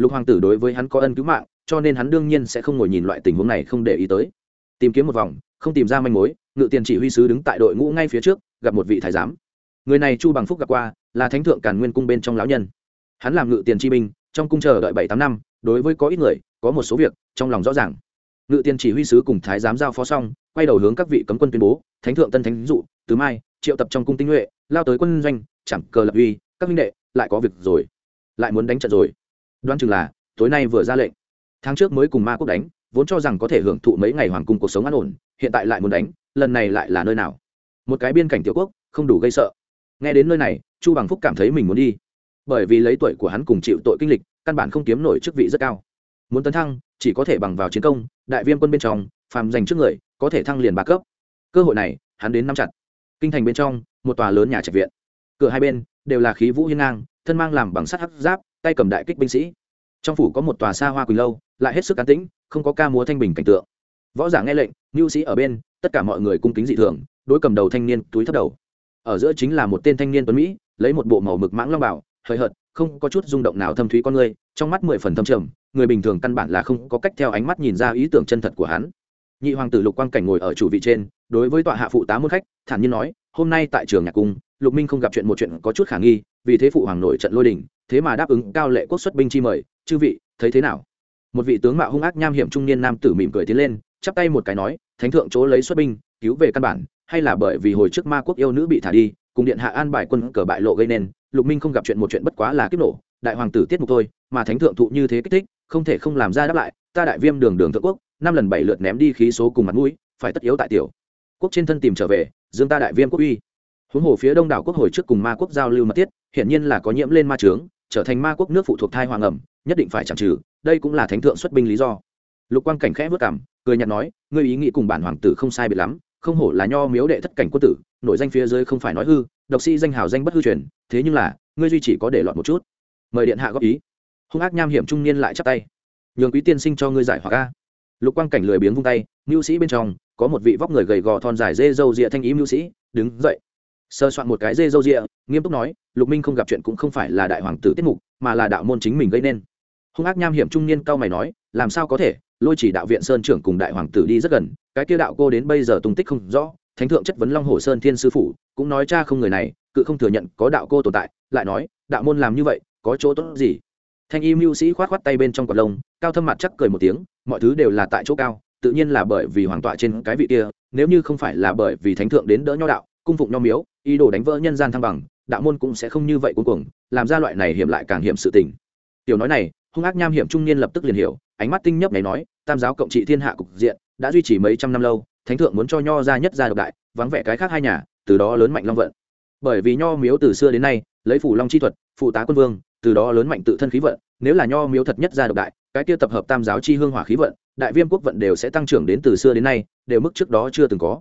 lục hoàng tử đối với hắn có ân cứu mạng, cho nên hắn đương nhiên sẽ không ngồi nhìn loại tình huống này không để ý tới. Tìm kiếm một vòng, không tìm ra manh mối, ngự tiền chỉ huy sứ đứng tại đội ngũ ngay phía trước, gặp một vị thái giám. Người này chu bằng phúc gặp qua, là thánh thượng càn nguyên cung bên trong lão nhân. Hắn làm ngự tiền chi binh, trong cung chờ đợi bảy tám năm, đối với có ít người, có một số việc, trong lòng rõ ràng. Ngự tiền chỉ huy sứ cùng thái giám giao phó xong, quay đầu hướng các vị cấm quân tuyên bố, thánh thượng tân thánh dụ, từ mai, triệu tập trong cung tinh nhuệ, lao tới quân doanh, chẳng cờ lập uy, các minh đệ, lại có việc rồi, lại muốn đánh trận rồi đoán chừng là, tối nay vừa ra lệnh. Tháng trước mới cùng ma quốc đánh, vốn cho rằng có thể hưởng thụ mấy ngày hoàng cung cuộc sống an ổn, hiện tại lại muốn đánh, lần này lại là nơi nào? Một cái biên cảnh tiểu quốc, không đủ gây sợ. Nghe đến nơi này, chu bằng phúc cảm thấy mình muốn đi. Bởi vì lấy tuổi của hắn cùng chịu tội kinh lịch, căn bản không kiếm nổi chức vị rất cao. Muốn tấn thăng, chỉ có thể bằng vào chiến công, đại viên quân bên trong, phàm dành trước người, có thể thăng liền ba cấp. Cơ hội này, hắn đến nắm chặt. Kinh thành bên trong, một tòa lớn nhà trạch viện. Cửa hai bên, đều là khí vũ hiên ngang, thân mang làm bằng sắt hắc giáp tay cầm đại kích binh sĩ. Trong phủ có một tòa xa hoa quỳnh lâu, lại hết sức cán tĩnh, không có ca múa thanh bình cảnh tượng. Võ giả nghe lệnh mưu sĩ ở bên, tất cả mọi người cung kính dị thường, đối cầm đầu thanh niên túi thấp đầu. Ở giữa chính là một tên thanh niên tuấn mỹ, lấy một bộ màu mực mãng long bảo, hời hợt, không có chút rung động nào thâm thúy con người, trong mắt mười phần thâm trầm, người bình thường căn bản là không có cách theo ánh mắt nhìn ra ý tưởng chân thật của hắn. Nhị hoàng tử lục quang cảnh ngồi ở chủ vị trên, đối với tọa hạ phụ tá môn khách, thản nhiên nói, hôm nay tại trường nhạc cung, lục minh không gặp chuyện một chuyện có chút khả nghi, vì thế phụ hoàng nổi trận lôi đình thế mà đáp ứng cao lệ quốc xuất binh chi mời, chư vị, thấy thế nào? Một vị tướng mạo hung ác nham hiểm trung niên nam tử mỉm cười tiến lên, chắp tay một cái nói, thánh thượng chỗ lấy xuất binh, cứu về căn bản, hay là bởi vì hồi trước ma quốc yêu nữ bị thả đi, cùng điện hạ an bài quân cờ bại lộ gây nên, lục minh không gặp chuyện một chuyện bất quá là kiếp nổ, đại hoàng tử tiết mục thôi, mà thánh thượng thụ như thế kích thích, không thể không làm ra đáp lại, ta đại viêm đường đường thượng quốc, năm lần bảy lượt ném đi khí số cùng mặt mũi, phải tất yếu tại tiểu. Quốc trên thân tìm trở về, dương ta đại viêm quốc uy. Huống hồ phía đông đảo quốc hồi trước cùng ma quốc giao lưu mật thiết, hiển nhiên là có nhiễm lên ma trướng trở thành ma quốc nước phụ thuộc thai hoàng ẩm, nhất định phải chẳng trừ, đây cũng là thánh thượng xuất binh lý do. Lục quang cảnh khẽ vất cảm cười nhạt nói, ngươi ý nghĩ cùng bản hoàng tử không sai biệt lắm, không hổ là nho miếu đệ thất cảnh quân tử, nội danh phía dưới không phải nói hư, độc sĩ danh hào danh bất hư truyền, thế nhưng là, ngươi duy chỉ có để lọt một chút. Mời điện hạ góp ý. Hung ác nham hiểm trung niên lại chắp tay. Nhường quý tiên sinh cho ngươi giải hoặc ca lục quang cảnh lười biếng vung tay, mưu sĩ bên trong, có một vị vóc người gầy gò thon dài dê dâu rịa thanh ý mưu sĩ, đứng dậy sơ soạn một cái dê dâu rịa nghiêm túc nói, lục minh không gặp chuyện cũng không phải là đại hoàng tử tiết mục, mà là đạo môn chính mình gây nên. Hung ác nham hiểm trung niên cao mày nói, làm sao có thể? Lôi chỉ đạo viện sơn trưởng cùng đại hoàng tử đi rất gần, cái kia đạo cô đến bây giờ tung tích không rõ, thánh thượng chất vấn long hồ sơn thiên sư phụ cũng nói cha không người này, cự không thừa nhận có đạo cô tồn tại, lại nói, đạo môn làm như vậy, có chỗ tốt gì? Thanh y mưu sĩ khoát khoát tay bên trong cọt lông, cao thâm mặt chắc cười một tiếng, mọi thứ đều là tại chỗ cao, tự nhiên là bởi vì hoàng tọa trên cái vị kia, nếu như không phải là bởi vì thánh thượng đến đỡ nho đạo cung phụng nho miếu, ý đồ đánh vỡ nhân gian thăng bằng, đạo môn cũng sẽ không như vậy cuối cùng làm ra loại này hiểm lại càng hiểm sự tình. Tiểu nói này, hung ác nham hiểm trung niên lập tức liền hiểu, ánh mắt tinh nhấp này nói, tam giáo cộng trị thiên hạ cục diện, đã duy trì mấy trăm năm lâu, thánh thượng muốn cho nho ra nhất gia độc đại, vắng vẻ cái khác hai nhà, từ đó lớn mạnh long vận. Bởi vì nho miếu từ xưa đến nay, lấy phủ long chi thuật, phụ tá quân vương, từ đó lớn mạnh tự thân khí vận, nếu là nho miếu thật nhất gia độc đại, cái kia tập hợp tam giáo chi hương hỏa khí vận, đại viêm quốc vận đều sẽ tăng trưởng đến từ xưa đến nay, đều mức trước đó chưa từng có.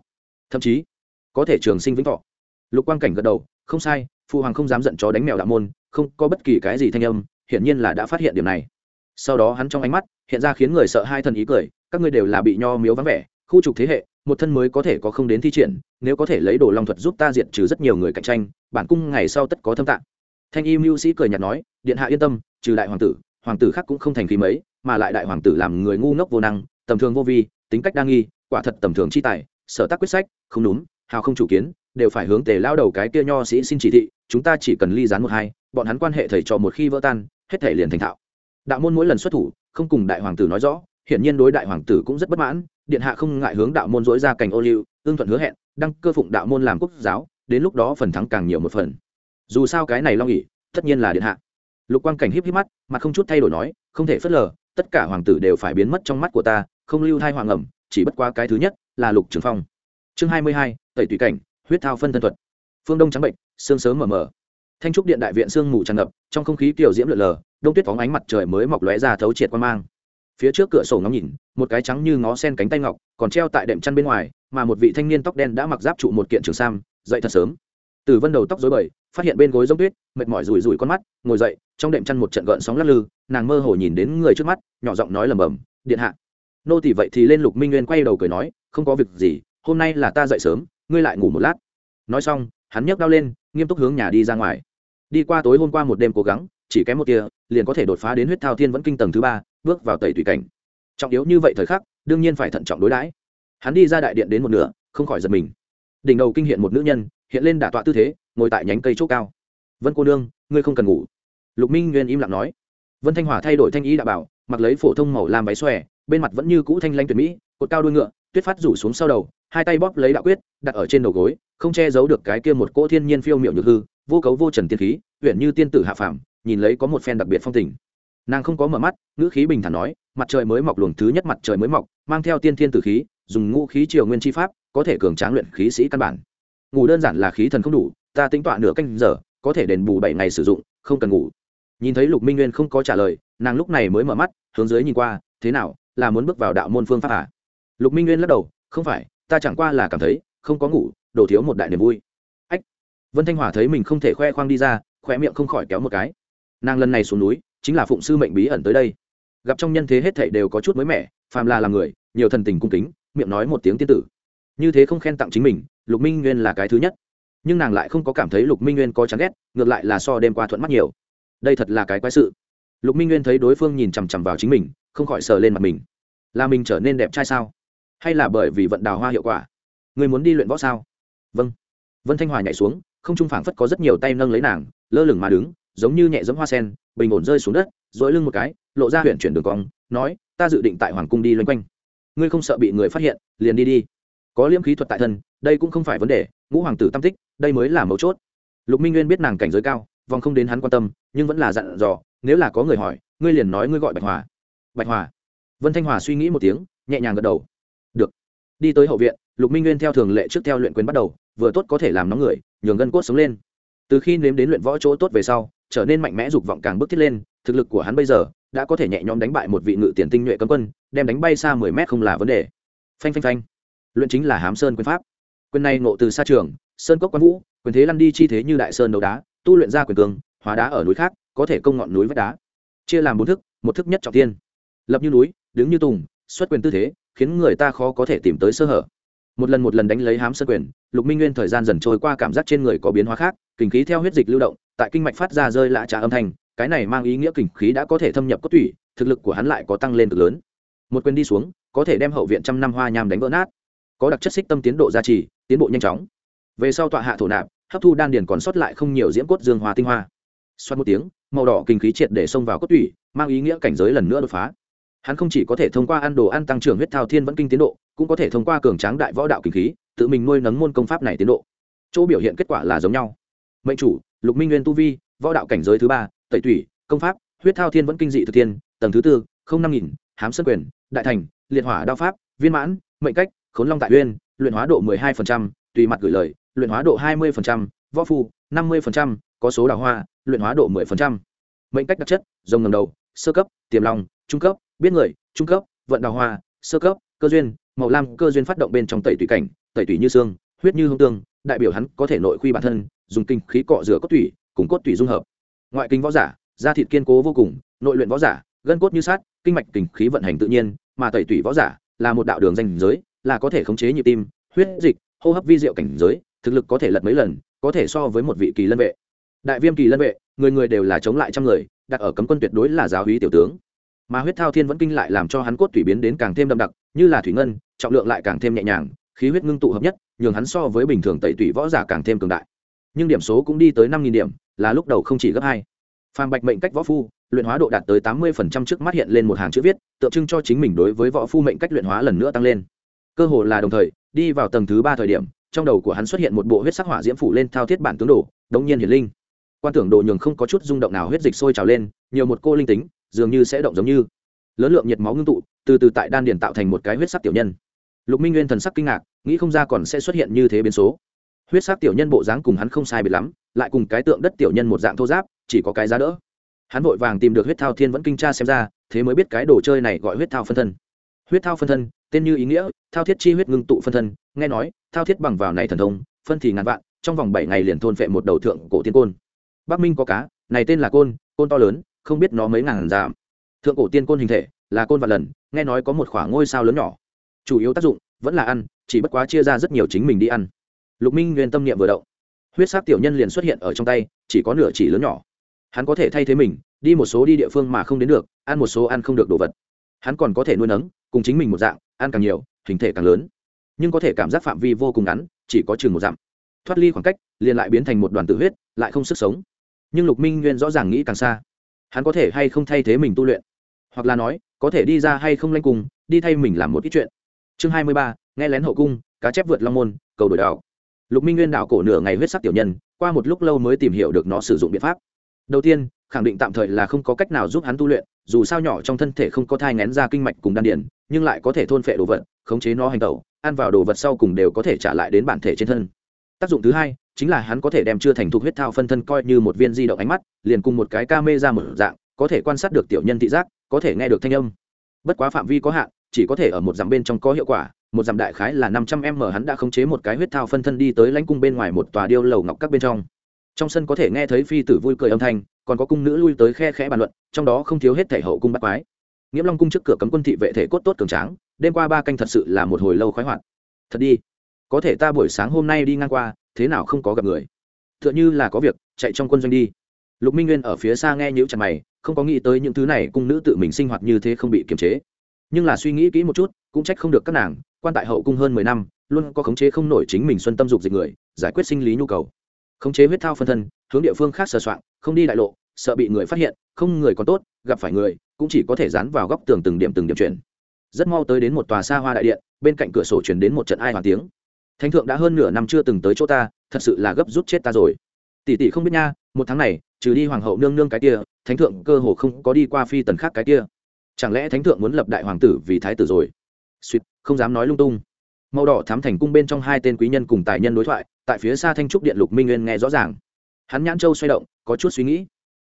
Thậm chí có thể trường sinh vĩnh thọ. Lục quang cảnh gật đầu, không sai phụ hoàng không dám giận chó đánh mèo đạo môn, không có bất kỳ cái gì thanh âm, hiển nhiên là đã phát hiện điểm này. Sau đó hắn trong ánh mắt hiện ra khiến người sợ hai thần ý cười, các ngươi đều là bị nho miếu vắng vẻ, khu trục thế hệ, một thân mới có thể có không đến thi triển, nếu có thể lấy đồ long thuật giúp ta diệt trừ rất nhiều người cạnh tranh, bản cung ngày sau tất có thâm tạng. Thanh y mưu sĩ cười nhạt nói, điện hạ yên tâm, trừ đại hoàng tử hoàng tử khác cũng không thành khí mấy, mà lại đại hoàng tử làm người ngu ngốc vô năng, tầm thường vô vi, tính cách đa nghi, quả thật tầm thường chi tài, sở tác quyết sách, không đúng hào không chủ kiến, đều phải hướng tề lao đầu cái kia nho sĩ xin chỉ thị, chúng ta chỉ cần ly gián một hai, bọn hắn quan hệ thầy trò một khi vỡ tan, hết thể liền thành thạo. Đạo môn mỗi lần xuất thủ, không cùng đại hoàng tử nói rõ, hiển nhiên đối đại hoàng tử cũng rất bất mãn, điện hạ không ngại hướng đạo môn dối ra cành ô liu ương thuận hứa hẹn, đăng cơ phụng đạo môn làm quốc giáo, đến lúc đó phần thắng càng nhiều một phần. Dù sao cái này lo nghỉ tất nhiên là điện hạ. Lục quang cảnh híp híp mắt mà không chút thay đổi nói, không thể phớt lờ, tất cả hoàng tử đều phải biến mất trong mắt của ta, không lưu thai hoàng ẩm, chỉ bất qua cái thứ nhất là lục trường phong. Chương hai mươi hai tẩy tùy cảnh, huyết thao phân thân thuật. Phương đông trắng bệnh sương sớm mờ mờ. Thanh trúc điện đại viện sương mù tràn ngập, trong không khí kiểu diễm lượn lờ, đông tuyết phóng ánh mặt trời mới mọc lóe ra thấu triệt quan mang. Phía trước cửa sổ ngắm nhìn, một cái trắng như ngó sen cánh tay ngọc, còn treo tại đệm chăn bên ngoài, mà một vị thanh niên tóc đen đã mặc giáp trụ một kiện trường sam, dậy thật sớm. Từ vân đầu tóc dối bời, phát hiện bên gối giống tuyết, mệt mỏi rủi rủi con mắt, ngồi dậy, trong đệm chăn một trận gợn sóng lắc lư, nàng mơ hồ nhìn đến người trước mắt, nhỏ giọng nói lầm bầm điện hạ. Nô thì vậy thì lên lục minh nguyên quay đầu cười nói, không có việc gì, hôm nay là ta dậy sớm ngươi lại ngủ một lát. Nói xong, hắn nhấc đau lên, nghiêm túc hướng nhà đi ra ngoài. Đi qua tối hôm qua một đêm cố gắng, chỉ kém một tia, liền có thể đột phá đến huyết thao thiên vẫn kinh tầng thứ ba, bước vào tẩy tùy cảnh. Trọng yếu như vậy thời khắc, đương nhiên phải thận trọng đối đãi. Hắn đi ra đại điện đến một nửa, không khỏi giật mình. Đỉnh đầu kinh hiện một nữ nhân, hiện lên đả tọa tư thế, ngồi tại nhánh cây chỗ cao. Vân cô nương, ngươi không cần ngủ. Lục minh nguyên im lặng nói. Vân thanh hòa thay đổi thanh ý đạo bảo, mặc lấy phổ thông màu làm váy xòe, bên mặt vẫn như cũ thanh lanh tuyệt mỹ, cột cao đuôi ngựa, tuyết phát rủ xuống sau đầu hai tay bóp lấy đạo quyết, đặt ở trên đầu gối, không che giấu được cái kia một cỗ thiên nhiên phiêu miệu nhược hư, vô cấu vô trần tiên khí huyện như tiên tử hạ phàm, nhìn lấy có một phen đặc biệt phong tình. Nàng không có mở mắt, ngữ khí bình thản nói, mặt trời mới mọc luồng thứ nhất mặt trời mới mọc, mang theo tiên thiên tử khí, dùng ngũ khí triều nguyên chi pháp, có thể cường tráng luyện khí sĩ căn bản. Ngủ đơn giản là khí thần không đủ, ta tính tọa nửa canh giờ, có thể đền bù bảy ngày sử dụng, không cần ngủ. Nhìn thấy lục minh nguyên không có trả lời, nàng lúc này mới mở mắt, hướng dưới nhìn qua, thế nào, là muốn bước vào đạo môn phương pháp à? lục minh nguyên lắc đầu, không phải ta chẳng qua là cảm thấy không có ngủ, đổ thiếu một đại niềm vui. Ách. Vân thanh hòa thấy mình không thể khoe khoang đi ra khoe miệng không khỏi kéo một cái. Nàng lần này xuống núi, chính là phụng sư mệnh bí ẩn tới đây. Gặp trong nhân thế hết thảy đều có chút mới mẻ, phàm là làm người, nhiều thần tình cung kính, miệng nói một tiếng tiên tử. Như thế không khen tặng chính mình, lục minh nguyên là cái thứ nhất. Nhưng nàng lại không có cảm thấy lục minh nguyên có chán ghét, ngược lại là so đêm qua thuận mắt nhiều. Đây thật là cái quái sự. Lục minh nguyên thấy đối phương nhìn chằm chằm vào chính mình, không khỏi sờ lên mặt mình. Là mình trở nên đẹp trai sao? Hay là bởi vì vận đào hoa hiệu quả? Người muốn đi luyện võ sao? Vâng. Vân thanh hòa nhảy xuống, không trung phảng phất có rất nhiều tay nâng lấy nàng, lơ lửng mà đứng, giống như nhẹ giống hoa sen, bình ổn rơi xuống đất dội lưng một cái, lộ ra huyện chuyển đường cong, nói, ta dự định tại hoàng cung đi loanh quanh. Ngươi không sợ bị người phát hiện, liền đi đi. Có liễm khí thuật tại thân, đây cũng không phải vấn đề, ngũ hoàng tử tam tích, đây mới là mấu chốt. Lục minh nguyên biết nàng cảnh giới cao, vòng không đến hắn quan tâm, nhưng vẫn là dặn dò, nếu là có người hỏi, ngươi liền nói ngươi gọi bạch hòa. Bạch hòa? Vân thanh hòa suy nghĩ một tiếng, nhẹ nhàng gật đầu đi tới hậu viện, lục minh nguyên theo thường lệ trước theo luyện quyền bắt đầu, vừa tốt có thể làm nóng người, nhường gân cốt sống lên. Từ khi nếm đến luyện võ chỗ tốt về sau, trở nên mạnh mẽ dục vọng càng bước thiết lên, thực lực của hắn bây giờ đã có thể nhẹ nhõm đánh bại một vị ngự tiền tinh nhuệ cấm quân, đem đánh bay xa mười mét không là vấn đề. Phanh phanh phanh. Luyện chính là hám sơn quyền pháp. Quyền này ngộ từ xa trường, sơn cốc quán vũ, quyền thế lăn đi chi thế như đại sơn đấu đá, tu luyện ra quyền cường hóa đá ở núi khác, có thể công ngọn núi vách đá. Chia làm bốn thức, một thức nhất trọng tiên lập như núi, đứng như tùng, xuất quyền tư thế khiến người ta khó có thể tìm tới sơ hở. Một lần một lần đánh lấy hám sơ quyền, lục minh nguyên thời gian dần trôi qua cảm giác trên người có biến hóa khác, kinh khí theo huyết dịch lưu động, tại kinh mạch phát ra rơi lạ trả âm thanh, cái này mang ý nghĩa kinh khí đã có thể thâm nhập cốt tủy, thực lực của hắn lại có tăng lên cực lớn. Một quyền đi xuống, có thể đem hậu viện trăm năm hoa nham đánh vỡ nát. Có đặc chất xích tâm tiến độ gia trì, tiến bộ nhanh chóng. Về sau tọa hạ thổ nạp, hấp thu đan điền còn sót lại không nhiều diễm cốt dương hoa tinh hoa. Xoát một tiếng, màu đỏ kinh khí triệt để xông vào cốt tủy, mang ý nghĩa cảnh giới lần nữa đột phá hắn không chỉ có thể thông qua ăn đồ ăn tăng trưởng huyết thao thiên vẫn kinh tiến độ, cũng có thể thông qua cường tráng đại võ đạo kinh khí, tự mình nuôi nấng môn công pháp này tiến độ. Chỗ biểu hiện kết quả là giống nhau. Mệnh chủ, lục minh nguyên tu vi, võ đạo cảnh giới thứ ba, tẩy tủy, công pháp, huyết thao thiên vẫn kinh dị thực thiên, tầng thứ tư, không năm nghìn, hám sân quyền, đại thành, liệt hỏa đao pháp, viên mãn, mệnh cách, khốn long tại uyên, luyện hóa độ mười hai phần trăm, tùy mặt gửi lời, luyện hóa độ hai mươi phần trăm, võ phu, năm mươi phần trăm, có số đào hoa, luyện hóa độ mười phần trăm. Mệnh cách đặc chất, rồng ngầm đầu, sơ cấp, tiềm lòng trung cấp biết người, trung cấp, vận đào hoa, sơ cấp, cơ duyên, màu lam, cơ duyên phát động bên trong tẩy tủy cảnh, tẩy tủy như xương, huyết như hương tương, đại biểu hắn có thể nội khuy bản thân, dùng kinh khí cọ rửa cốt tủy, cùng cốt tủy dung hợp. Ngoại kinh võ giả, da thịt kiên cố vô cùng, nội luyện võ giả, gân cốt như sát kinh mạch kinh khí vận hành tự nhiên, mà tẩy tủy võ giả là một đạo đường danh giới, là có thể khống chế nhịp tim, huyết dịch, hô hấp vi diệu cảnh giới, thực lực có thể lật mấy lần, có thể so với một vị kỳ lân vệ. Đại viêm kỳ lân vệ, người người đều là chống lại trăm người, đặt ở cấm quân tuyệt đối là giáo hí tiểu tướng mà huyết thao thiên vẫn kinh lại làm cho hắn cốt thủy biến đến càng thêm đậm đặc, như là thủy ngân, trọng lượng lại càng thêm nhẹ nhàng, khí huyết ngưng tụ hợp nhất, nhường hắn so với bình thường tẩy tủy võ giả càng thêm cường đại. Nhưng điểm số cũng đi tới năm nghìn điểm, là lúc đầu không chỉ gấp hai. Phàm bạch mệnh cách võ phu, luyện hóa độ đạt tới tám mươi phần trăm trước mắt hiện lên một hàng chữ viết, tượng trưng cho chính mình đối với võ phu mệnh cách luyện hóa lần nữa tăng lên. Cơ hồ là đồng thời, đi vào tầng thứ ba thời điểm, trong đầu của hắn xuất hiện một bộ huyết sắc hỏa diễm phủ lên thao thiết bản tướng đồ, đống nhiên hiển linh. Quan tưởng đồ nhường không có chút rung động nào huyết dịch sôi trào lên, nhiều một cô linh tính dường như sẽ động giống như. Lớn lượng nhiệt máu ngưng tụ, từ từ tại đan điền tạo thành một cái huyết sắc tiểu nhân. Lục minh nguyên thần sắc kinh ngạc, nghĩ không ra còn sẽ xuất hiện như thế biến số. Huyết sắc tiểu nhân bộ dáng cùng hắn không sai biệt lắm, lại cùng cái tượng đất tiểu nhân một dạng thô giáp, chỉ có cái giá đỡ. Hắn vội vàng tìm được huyết thao thiên vẫn kinh tra xem ra, thế mới biết cái đồ chơi này gọi huyết thao phân thân. Huyết thao phân thân, tên như ý nghĩa, thao thiết chi huyết ngưng tụ phân thân, nghe nói, thao thiết bằng vào này thần thông, phân thì ngàn vạn, trong vòng bảy ngày liền thôn phệ một đầu thượng cổ tiên côn. Bắc minh có cá, này tên là côn côn to lớn không biết nó mấy ngàn giảm. Thượng cổ tiên côn hình thể, là côn và lần, nghe nói có một khoảng ngôi sao lớn nhỏ. Chủ yếu tác dụng, vẫn là ăn, chỉ bất quá chia ra rất nhiều chính mình đi ăn. Lục minh nguyên tâm niệm vừa động. Huyết sắc tiểu nhân liền xuất hiện ở trong tay, chỉ có nửa chỉ lớn nhỏ. Hắn có thể thay thế mình, đi một số đi địa phương mà không đến được, ăn một số ăn không được đồ vật. Hắn còn có thể nuôi nấng, cùng chính mình một dạng, ăn càng nhiều, hình thể càng lớn. Nhưng có thể cảm giác phạm vi vô cùng ngắn, chỉ có chừng một dặm. Thoát ly khoảng cách, liền lại biến thành một đoàn tự huyết, lại không sức sống. Nhưng lục minh nguyên rõ ràng nghĩ càng xa hắn có thể hay không thay thế mình tu luyện? Hoặc là nói, có thể đi ra hay không lanh cùng, đi thay mình làm một ít chuyện. Chương hai mươi ba, nghe lén hậu cung, cá chép vượt long môn, cầu đổi đảo. Lục minh nguyên đảo cổ nửa ngày huyết sắc tiểu nhân, qua một lúc lâu mới tìm hiểu được nó sử dụng biện pháp. Đầu tiên, khẳng định tạm thời là không có cách nào giúp hắn tu luyện, dù sao nhỏ trong thân thể không có thai ngén ra kinh mạch cùng đan điển, nhưng lại có thể thôn phệ đồ vật, khống chế nó hành tẩu, ăn vào đồ vật sau cùng đều có thể trả lại đến bản thể trên thân tác dụng thứ hai chính là hắn có thể đem chưa thành thục huyết thao phân thân coi như một viên di động ánh mắt, liền cùng một cái ca mê ra một dạng, có thể quan sát được tiểu nhân thị giác, có thể nghe được thanh âm. Bất quá phạm vi có hạn, chỉ có thể ở một dặm bên trong có hiệu quả, một dặm đại khái là năm trăm m hắn đã khống chế một cái huyết thao phân thân đi tới lãnh cung bên ngoài một tòa điêu lầu ngọc các bên trong. Trong sân có thể nghe thấy phi tử vui cười âm thanh, còn có cung nữ lui tới khe khẽ bàn luận, trong đó không thiếu hết thể hậu cung bắt quái. Nghiễm long cung trước cửa cấm quân thị vệ thể cốt tốt cường tráng, đêm qua ba canh thật sự là một hồi lâu khoái hoạt. Thật đi có thể ta buổi sáng hôm nay đi ngang qua, thế nào không có gặp người? T h ư ợ n h ư là có việc, chạy trong quân doanh đi. Lục minh nguyên ở phía xa nghe nhữ chặt mày, không có nghĩ tới những thứ này cung nữ tự mình sinh hoạt như thế không bị kiềm chế. Nhưng là suy nghĩ kỹ một chút, cũng trách không được các nàng, quan tại hậu cung hơn mười năm, luôn có khống chế không nổi chính mình xuân tâm dục dịch người, giải quyết sinh lý nhu cầu. Khống chế huyết thao phân thân, hướng địa phương khác sờ soạn, không đi đại lộ, sợ bị người phát hiện, không người còn tốt, gặp phải người, cũng chỉ có thể dán vào góc tường từng điểm từng điểm chuyển. Rất mau tới đến một tòa xa hoa đại điện, bên cạnh cửa sổ chuyển đến một trận ai hoàng tiếng thánh thượng đã hơn nửa năm chưa từng tới chỗ ta, thật sự là gấp rút chết ta rồi. Tỷ tỷ không biết nha, một tháng này, trừ đi hoàng hậu nương nương cái kia, thánh thượng cơ hồ không có đi qua phi tần khác cái kia. Chẳng lẽ thánh thượng muốn lập đại hoàng tử vì thái tử rồi? Suýt, không dám nói lung tung. Màu đỏ thám thành cung bên trong hai tên quý nhân cùng tài nhân đối thoại, tại phía xa thanh trúc điện lục minh nguyên nghe rõ ràng. Hắn nhãn châu xoay động, có chút suy nghĩ.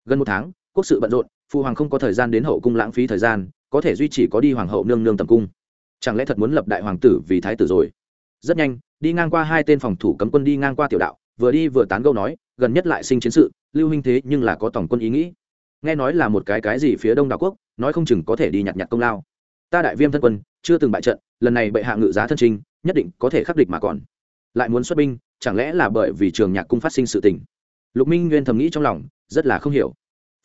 Gần một tháng, quốc sự bận rộn phụ hoàng không có thời gian đến hậu cung lãng phí thời gian, có thể duy trì có đi hoàng hậu nương nương tầm cung. Chẳng lẽ thật muốn lập đại hoàng tử vì thái tử rồi? Rất nhanh, đi ngang qua hai tên phòng thủ cấm quân đi ngang qua tiểu đạo, vừa đi vừa tán gẫu nói, gần nhất lại sinh chiến sự, lưu huynh thế nhưng là có tổng quân ý nghĩ. Nghe nói là một cái cái gì phía đông đảo quốc, nói không chừng có thể đi nhặt nhặt công lao. Ta đại viêm thân quân, chưa từng bại trận, lần này bệ hạ ngự giá thân trinh nhất định có thể khắc địch mà còn. Lại muốn xuất binh, chẳng lẽ là bởi vì trường nhạc cung phát sinh sự tình? Lục minh nguyên thầm nghĩ trong lòng, rất là không hiểu.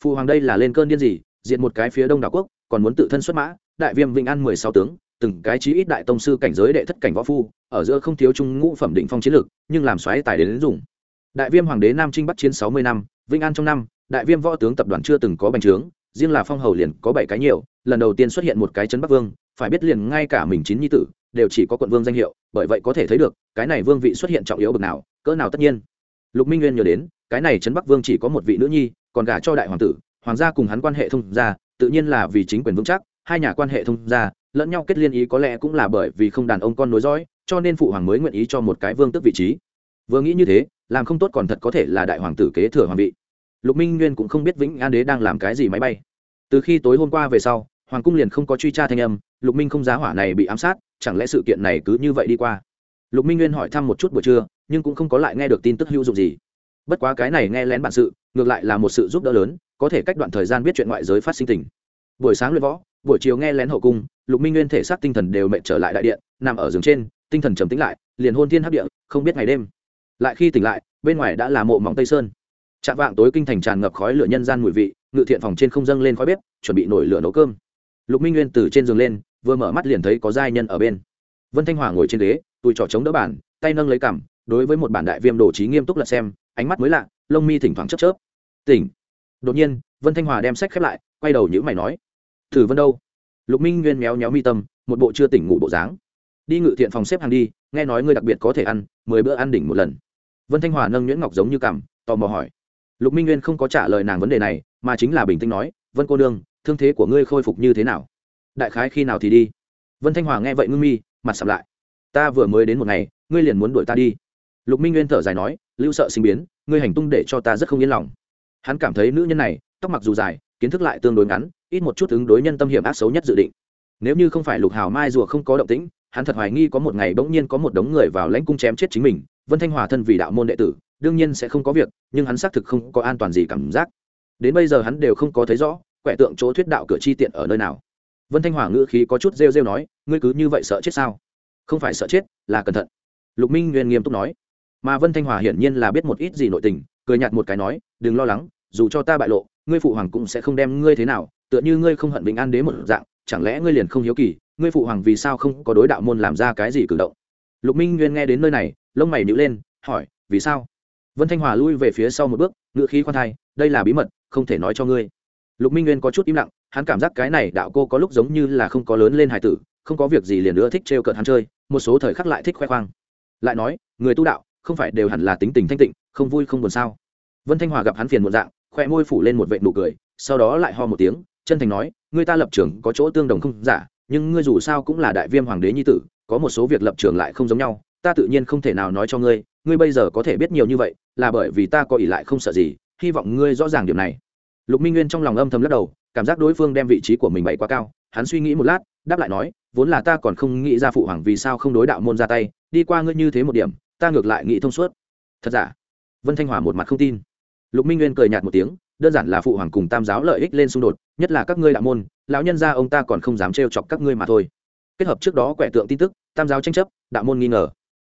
Phụ hoàng đây là lên cơn điên gì, diện một cái phía đông đảo quốc, còn muốn tự thân xuất mã, đại viêm vĩnh an mười sáu tướng từng cái chí ít đại tông sư cảnh giới đệ thất cảnh võ phu ở giữa không thiếu trung ngũ phẩm định phong chiến lược nhưng làm xoáy tài đến, đến dùng. Đại viêm hoàng đế nam trinh bắt chiến sáu mươi năm vinh an trong năm đại viêm võ tướng tập đoàn chưa từng có bành trướng riêng là phong hầu liền có bảy cái nhiều lần đầu tiên xuất hiện một cái trấn bắc vương phải biết liền ngay cả mình chín nhi tử đều chỉ có quận vương danh hiệu bởi vậy có thể thấy được cái này vương vị xuất hiện trọng yếu bậc nào cỡ nào tất nhiên. Lục minh nguyên nhớ đến cái này trấn bắc vương chỉ có một vị nữ nhi còn gả cho đại hoàng tử hoàng gia cùng hắn quan hệ thông gia tự nhiên là vì chính quyền vững chắc hai nhà quan hệ thông gia, lẫn nhau kết liên ý có lẽ cũng là bởi vì không đàn ông con nối dõi, cho nên phụ hoàng mới nguyện ý cho một cái vương tước vị trí. Vừa nghĩ như thế, làm không tốt còn thật có thể là đại hoàng tử kế thừa hoàng vị. Lục minh nguyên cũng không biết vĩnh an đế đang làm cái gì máy bay. Từ khi tối hôm qua về sau, hoàng cung liền không có truy tra thanh âm, lục minh không giá hỏa này bị ám sát, chẳng lẽ sự kiện này cứ như vậy đi qua? Lục minh nguyên hỏi thăm một chút buổi trưa, nhưng cũng không có lại nghe được tin tức hữu dụng gì. Bất quá cái này nghe lén bản sự, ngược lại là một sự giúp đỡ lớn, có thể cách đoạn thời gian biết chuyện ngoại giới phát sinh tình. Buổi sáng luyện võ buổi chiều nghe lén hậu cung, lục minh nguyên thể xác tinh thần đều mệt trở lại đại điện, nằm ở giường trên, tinh thần trầm tĩnh lại, liền hôn thiên hấp địa, không biết ngày đêm. Lại khi tỉnh lại, bên ngoài đã là mộ mỏng tây sơn. Chạm vạng tối kinh thành tràn ngập khói lửa nhân gian mùi vị, ngự thiện phòng trên không dâng lên khói bếp, chuẩn bị nổi lửa nấu cơm. Lục minh nguyên từ trên giường lên, vừa mở mắt liền thấy có giai nhân ở bên. Vân thanh hòa ngồi trên ghế, tùi trỏ chống đỡ bản tay nâng lấy cằm, đối với một bản đại viêm đồ trí nghiêm túc lật xem, ánh mắt mới lạ, lông mi thỉnh thoảng chớp chớp. Tỉnh. Đột nhiên, vân thanh hòa đem sách khép lại, quay đầu nhữ mày nói thử vân đâu? Lục minh nguyên méo méo mi tâm, một bộ chưa tỉnh ngủ bộ dáng. Đi ngự thiện phòng xếp hàng đi, nghe nói ngươi đặc biệt có thể ăn, mười bữa ăn đỉnh một lần. Vân thanh hòa nâng nhuyễn ngọc giống như cằm, tò mò hỏi. Lục minh nguyên không có trả lời nàng vấn đề này, mà chính là bình tĩnh nói, vân cô nương, thương thế của ngươi khôi phục như thế nào? Đại khái khi nào thì đi? Vân thanh hòa nghe vậy ngưng mi, mặt sầm lại. Ta vừa mới đến một ngày, ngươi liền muốn đuổi ta đi. Lục minh nguyên thở dài nói, lưu sợ sinh biến, ngươi hành tung để cho ta rất không yên lòng. Hắn cảm thấy nữ nhân này, tóc mặc dù dài, kiến thức lại tương đối ngắn ít một chút ứng đối nhân tâm hiểm ác xấu nhất dự định. Nếu như không phải lục hào mai rùa không có động tĩnh, hắn thật hoài nghi có một ngày bỗng nhiên có một đống người vào lãnh cung chém chết chính mình, vân thanh hòa thân vì đạo môn đệ tử, đương nhiên sẽ không có việc, nhưng hắn xác thực không có an toàn gì cảm giác. Đến bây giờ hắn đều không có thấy rõ, quẻ tượng chỗ thuyết đạo cửa chi tiện ở nơi nào. Vân thanh hòa ngữ khí có chút rêu rêu nói, ngươi cứ như vậy sợ chết sao? Không phải sợ chết, là cẩn thận. Lục minh nguyên nghiêm túc nói. Mà vân thanh hòa hiển nhiên là biết một ít gì nội tình, cười nhạt một cái nói, đừng lo lắng, dù cho ta bại lộ, ngươi phụ hoàng cũng sẽ không đem ngươi thế nào tựa như ngươi không hận bình an đế một dạng, chẳng lẽ ngươi liền không hiếu kỳ, ngươi phụ hoàng vì sao không có đối đạo môn làm ra cái gì cử động? Lục minh nguyên nghe đến nơi này, lông mày nhíu lên, hỏi, vì sao? Vân thanh hòa lui về phía sau một bước ngự khí khoan thai, đây là bí mật, không thể nói cho ngươi. Lục minh nguyên có chút im lặng, hắn cảm giác cái này đạo cô có lúc giống như là không có lớn lên hải tử, không có việc gì liền nữa thích trêu cợt hắn chơi, một số thời khắc lại thích khoe khoang. Lại nói, người tu đạo, không phải đều hẳn là tính tình thanh tịnh, không vui không buồn sao? Vân thanh hòa gặp hắn phiền một dạng, khoe môi phủ lên một vệ nụ cười, sau đó lại ho một tiếng chân thành nói, ngươi ta lập trường có chỗ tương đồng không? Giả nhưng ngươi dù sao cũng là đại viêm hoàng đế nhi tử, có một số việc lập trường lại không giống nhau, ta tự nhiên không thể nào nói cho ngươi ngươi bây giờ có thể biết nhiều như vậy, là bởi vì ta có ỷ lại không sợ gì, hy vọng ngươi rõ ràng điều này. Lục minh nguyên trong lòng âm thầm lắc đầu, cảm giác đối phương đem vị trí của mình bậy quá cao, hắn suy nghĩ một lát, đáp lại nói, vốn là ta còn không nghĩ ra phụ hoàng vì sao không đối đạo môn ra tay, đi qua ngươi như thế một điểm, ta ngược lại nghĩ thông suốt. Thật giả? Vân thanh hòa một mặt không tin. Lục minh nguyên cười nhạt một tiếng đơn giản là phụ hoàng cùng tam giáo lợi ích lên xung đột, nhất là các ngươi đạo môn, lão nhân gia ông ta còn không dám trêu chọc các ngươi mà thôi. Kết hợp trước đó quẻ tượng tin tức, tam giáo tranh chấp, đạo môn nghi ngờ.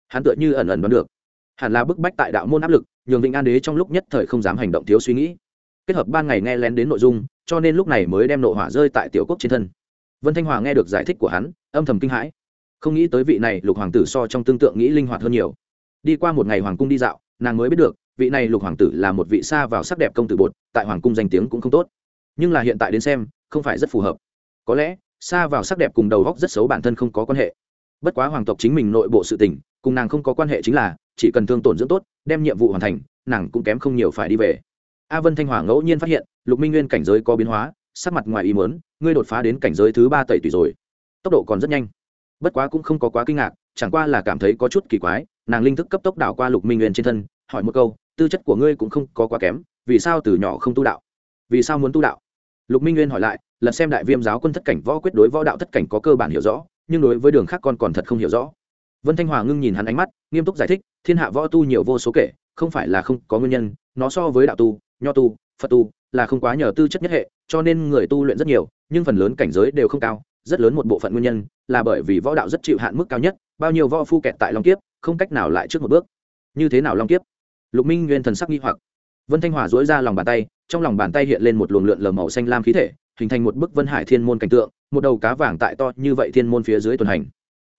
Hắn tựa như ẩn ẩn đoán được. Hẳn là bức bách tại đạo môn áp lực, nhường vịnh an đế trong lúc nhất thời không dám hành động thiếu suy nghĩ. Kết hợp ban ngày nghe lén đến nội dung, cho nên lúc này mới đem nội hỏa rơi tại tiểu quốc trên thân. Vân thanh hòa nghe được giải thích của hắn, âm thầm kinh hãi. Không nghĩ tới vị này, lục hoàng tử so trong tương tượng nghĩ linh hoạt hơn nhiều. Đi qua một ngày hoàng cung đi dạo, nàng mới biết được vị này lục hoàng tử là một vị xa vào sắc đẹp công tử bột, tại hoàng cung danh tiếng cũng không tốt. Nhưng là hiện tại đến xem, không phải rất phù hợp. Có lẽ, xa vào sắc đẹp cùng đầu góc rất xấu bản thân không có quan hệ. Bất quá hoàng tộc chính mình nội bộ sự tình, cùng nàng không có quan hệ chính là, chỉ cần thương tổn dưỡng tốt, đem nhiệm vụ hoàn thành, nàng cũng kém không nhiều phải đi về. A vân thanh hòa ngẫu nhiên phát hiện, lục minh nguyên cảnh giới có biến hóa, sắc mặt ngoài ý mớn ngươi đột phá đến cảnh giới thứ ba tẩy tùy rồi. Tốc độ còn rất nhanh. Bất quá cũng không có quá kinh ngạc, chẳng qua là cảm thấy có chút kỳ quái, nàng linh thức cấp tốc đảo qua lục minh nguyên trên thân, hỏi một câu tư chất của ngươi cũng không có quá kém, vì sao từ nhỏ không tu đạo? Vì sao muốn tu đạo? Lục minh nguyên hỏi lại, lần xem đại viêm giáo quân thất cảnh võ quyết đối võ đạo thất cảnh có cơ bản hiểu rõ, nhưng đối với đường khác con còn thật không hiểu rõ. Vân thanh hòa ngưng nhìn hắn ánh mắt, nghiêm túc giải thích, thiên hạ võ tu nhiều vô số kể, không phải là không có nguyên nhân, nó so với đạo tu, nho tu, phật tu, là không quá nhờ tư chất nhất hệ, cho nên người tu luyện rất nhiều, nhưng phần lớn cảnh giới đều không cao, rất lớn một bộ phận nguyên nhân là bởi vì võ đạo rất chịu hạn mức cao nhất, bao nhiêu võ phu kẹt tại long kiếp, không cách nào lại trước một bước. Như thế nào long kiếp? Lục minh nguyên thần sắc nghi hoặc. Vân thanh hòa dỗi ra lòng bàn tay, trong lòng bàn tay hiện lên một luồng lượn lờ màu xanh lam khí thể, hình thành một bức vân hải thiên môn cảnh tượng, một đầu cá vàng tại to như vậy thiên môn phía dưới tuần hành.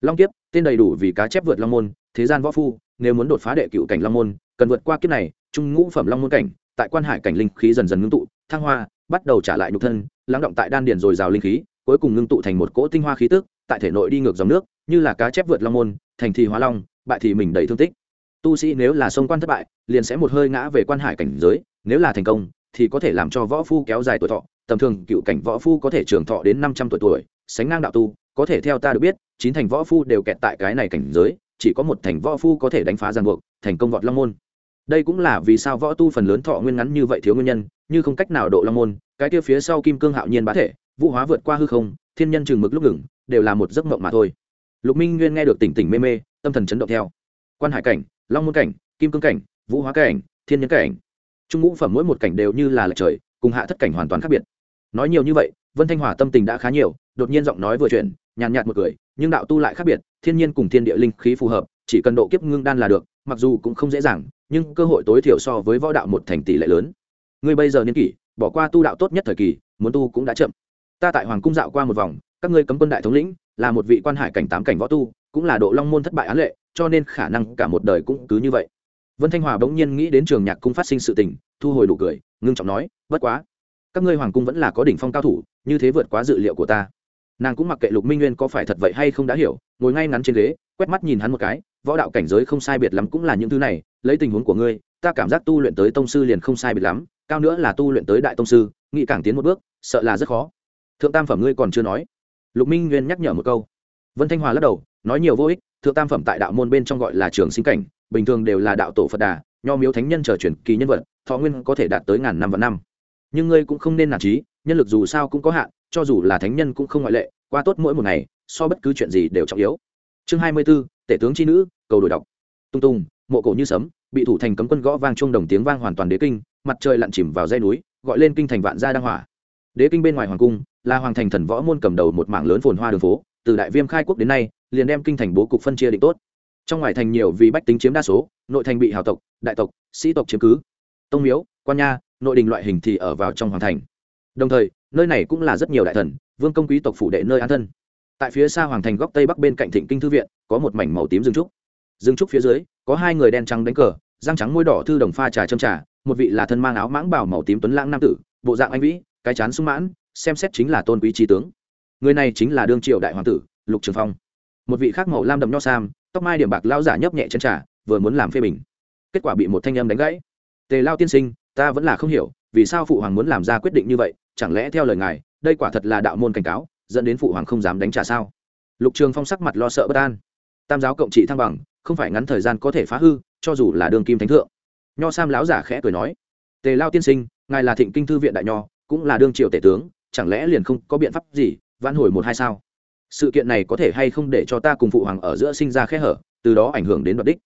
Long kiếp, tên đầy đủ vì cá chép vượt long môn, thế gian võ phu, nếu muốn đột phá đệ cựu cảnh long môn, cần vượt qua kiếp này, trung ngũ phẩm long môn cảnh, tại quan hải cảnh linh khí dần dần ngưng tụ, thăng hoa, bắt đầu trả lại nhục thân, lắng động tại đan điền dồi dào linh khí, cuối cùng ngưng tụ thành một cỗ tinh hoa khí tức, tại thể nội đi ngược dòng nước, như là cá chép vượt long môn, thành thì hóa long, bại thì mình đầy thương tích tu sĩ nếu là sông quan thất bại, liền sẽ một hơi ngã về quan hải cảnh giới, nếu là thành công, thì có thể làm cho võ phu kéo dài tuổi thọ, tầm thường cựu cảnh võ phu có thể trường thọ đến năm trăm tuổi tuổi, sánh ngang đạo tu, có thể theo ta được biết, chín thành võ phu đều kẹt tại cái này cảnh giới, chỉ có một thành võ phu có thể đánh phá giang buộc, thành công vọt long môn. Đây cũng là vì sao võ tu phần lớn thọ nguyên ngắn như vậy thiếu nguyên nhân, như không cách nào độ long môn, cái kia phía sau kim cương hạo nhiên bá thể, vũ hóa vượt qua hư không, thiên nhân chừng mực lúc ngừng, đều là một giấc mộng mà thôi. Lục minh nguyên nghe được tỉnh tỉnh mê mê, tâm thần chấn động theo. Quan hải cảnh long môn cảnh, kim cương cảnh, vũ hóa cảnh, thiên nhân cảnh. Trung ngũ phẩm mỗi một cảnh đều như là lệch trời, cùng hạ thất cảnh hoàn toàn khác biệt. Nói nhiều như vậy, vân thanh hòa tâm tình đã khá nhiều, đột nhiên giọng nói vừa chuyển, nhàn nhạt một cười, nhưng đạo tu lại khác biệt, thiên nhiên cùng thiên địa linh khí phù hợp, chỉ cần độ kiếp ngưng đan là được, mặc dù cũng không dễ dàng, nhưng cơ hội tối thiểu so với võ đạo một thành tỷ lệ lớn. Ngươi bây giờ niên kỷ, bỏ qua tu đạo tốt nhất thời kỳ, muốn tu cũng đã chậm. Ta tại hoàng cung dạo qua một vòng, các ngươi cấm quân đại thống lĩnh, là một vị quan hải cảnh tám cảnh võ tu cũng là độ long môn thất bại án lệ, cho nên khả năng cả một đời cũng cứ như vậy. Vân thanh hòa bỗng nhiên nghĩ đến trường nhạc cung phát sinh sự tình, thu hồi đủ cười, ngưng trọng nói, bất quá, các ngươi hoàng cung vẫn là có đỉnh phong cao thủ, như thế vượt quá dự liệu của ta. Nàng cũng mặc kệ lục minh nguyên có phải thật vậy hay không đã hiểu, ngồi ngay ngắn trên ghế, quét mắt nhìn hắn một cái, võ đạo cảnh giới không sai biệt lắm cũng là những thứ này, lấy tình huống của ngươi, ta cảm giác tu luyện tới tông sư liền không sai biệt lắm, cao nữa là tu luyện tới đại tông sư, nghĩ càng tiến một bước, sợ là rất khó. Thượng tam phẩm ngươi còn chưa nói. Lục minh nguyên nhắc nhở một câu. Vân thanh hòa lắc đầu nói nhiều vô ích, thượng tam phẩm tại đạo môn bên trong gọi là trường sinh cảnh, bình thường đều là đạo tổ phật đà, nho miếu thánh nhân trở chuyển kỳ nhân vật, thọ nguyên có thể đạt tới ngàn năm và năm. Nhưng ngươi cũng không nên nản trí, nhân lực dù sao cũng có hạn, cho dù là thánh nhân cũng không ngoại lệ, qua tốt mỗi một ngày, so bất cứ chuyện gì đều trọng yếu. Chương hai mươi b ố tể tướng c h i nữ, cầu đổi đọc. Tung tung, mộ cổ như sấm, bị thủ thành cấm quân gõ vang chung đồng tiếng vang hoàn toàn đế kinh, mặt trời lặn chìm vào dây núi, gọi lên kinh thành vạn gia đăng hỏa. Đế kinh bên ngoài hoàng cung, là hoàng thành thần võ môn cầm đầu một mảng lớn phồn hoa đường phố, từ đại viêm khai quốc đến nay liền đem kinh thành bố cục phân chia định tốt. Trong ngoài thành nhiều vì bách tính chiếm đa số, nội thành bị hào tộc, đại tộc, sĩ tộc chiếm cứ. Tông miếu, quan nha, nội đình loại hình thì ở vào trong hoàng thành. Đồng thời, nơi này cũng là rất nhiều đại thần, vương công quý tộc phủ đệ nơi an thân. Tại phía xa hoàng thành góc tây bắc bên cạnh thịnh kinh thư viện, có một mảnh màu tím rừng trúc. Rừng trúc phía dưới, có hai người đen trắng đánh cờ, răng trắng môi đỏ thư đồng pha trà châm trà, một vị là thân mang áo mãng bảo màu tím tuấn lãng nam tử, bộ dạng anh vĩ, cái chán sung mãn, xem xét chính là tôn quý trí tướng. Người này chính là đương triệu đại hoàng tử, lục trường phong một vị khác màu lam đậm nho sam, tóc mai điểm bạc lao giả nhấp nhẹ chân trà, vừa muốn làm phê bình. Kết quả bị một thanh âm đánh gãy. Tề lao tiên sinh, ta vẫn là không hiểu, vì sao phụ hoàng muốn làm ra quyết định như vậy, chẳng lẽ theo lời ngài, đây quả thật là đạo môn cảnh cáo, dẫn đến phụ hoàng không dám đánh trả sao? Lục trường phong sắc mặt lo sợ bất an. Tam giáo cộng trị thăng bằng, không phải ngắn thời gian có thể phá hư, cho dù là đường kim thánh thượng. Nho sam láo giả khẽ cười nói. Tề lao tiên sinh, ngài là thịnh kinh thư viện đại nho, cũng là đương triều tể tướng, chẳng lẽ liền không có biện pháp gì, vãn hồi một hai sao? Sự kiện này có thể hay không để cho ta cùng phụ hoàng ở giữa sinh ra khe hở, từ đó ảnh hưởng đến đoạt đích.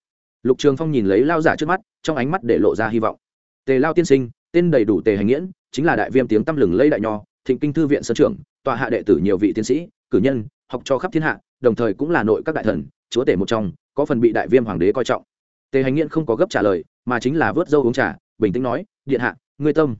Lục trường phong nhìn lấy lao giả trước mắt, trong ánh mắt để lộ ra hy vọng. Tề lao tiên sinh, tên đầy đủ tề hành nghiễn, chính là đại viêm tiếng tăm lừng lây đại nho, thịnh kinh thư viện sơn trưởng, tòa hạ đệ tử nhiều vị tiến sĩ, cử nhân, học cho khắp thiên hạ, đồng thời cũng là nội các đại thần, chúa tể một trong, có phần bị đại viêm hoàng đế coi trọng. Tề hành nghiễn không có gấp trả lời, mà chính là vớt dâu uống trà, bình tĩnh nói, điện hạ, ngươi tâm.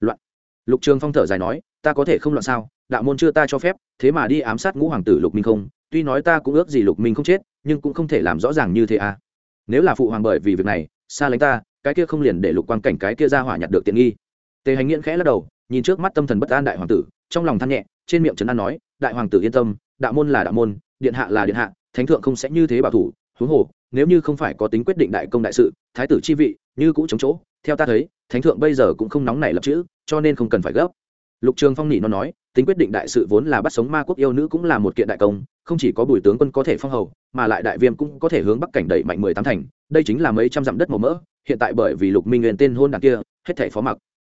Loạn. Lục trường phong thở dài nói, ta có thể không loạn sao? Đạo môn chưa ta cho phép, thế mà đi ám sát ngũ hoàng tử lục minh không? Tuy nói ta cũng ước gì lục minh không chết, nhưng cũng không thể làm rõ ràng như thế à. Nếu là phụ hoàng bởi vì việc này, xa lánh ta, cái kia không liền để lục quan cảnh cái kia ra hỏa nhặt được tiện nghi. Tề hành nghiễn khẽ lắc đầu, nhìn trước mắt tâm thần bất an đại hoàng tử, trong lòng than nhẹ, trên miệng trấn an nói, đại hoàng tử yên tâm, đạo môn là đạo môn, điện hạ là điện hạ, thánh thượng không sẽ như thế bảo thủ, huống hồ, nếu như không phải có tính quyết định đại công đại sự, thái tử chi vị như cũ chống chỗ, theo ta thấy, thánh thượng bây giờ cũng không nóng nảy lập chữ, cho nên không cần phải gấp. Lục trường phong nỉ nó nói tính quyết định đại sự vốn là bắt sống ma quốc yêu nữ cũng là một kiện đại công, không chỉ có bùi tướng quân có thể phong hầu, mà lại đại viêm cũng có thể hướng bắc cảnh đẩy mạnh mười tám thành, đây chính là mấy trăm dặm đất màu mỡ, hiện tại bởi vì lục minh nguyên tên hôn đàn kia, hết thể phó mặc.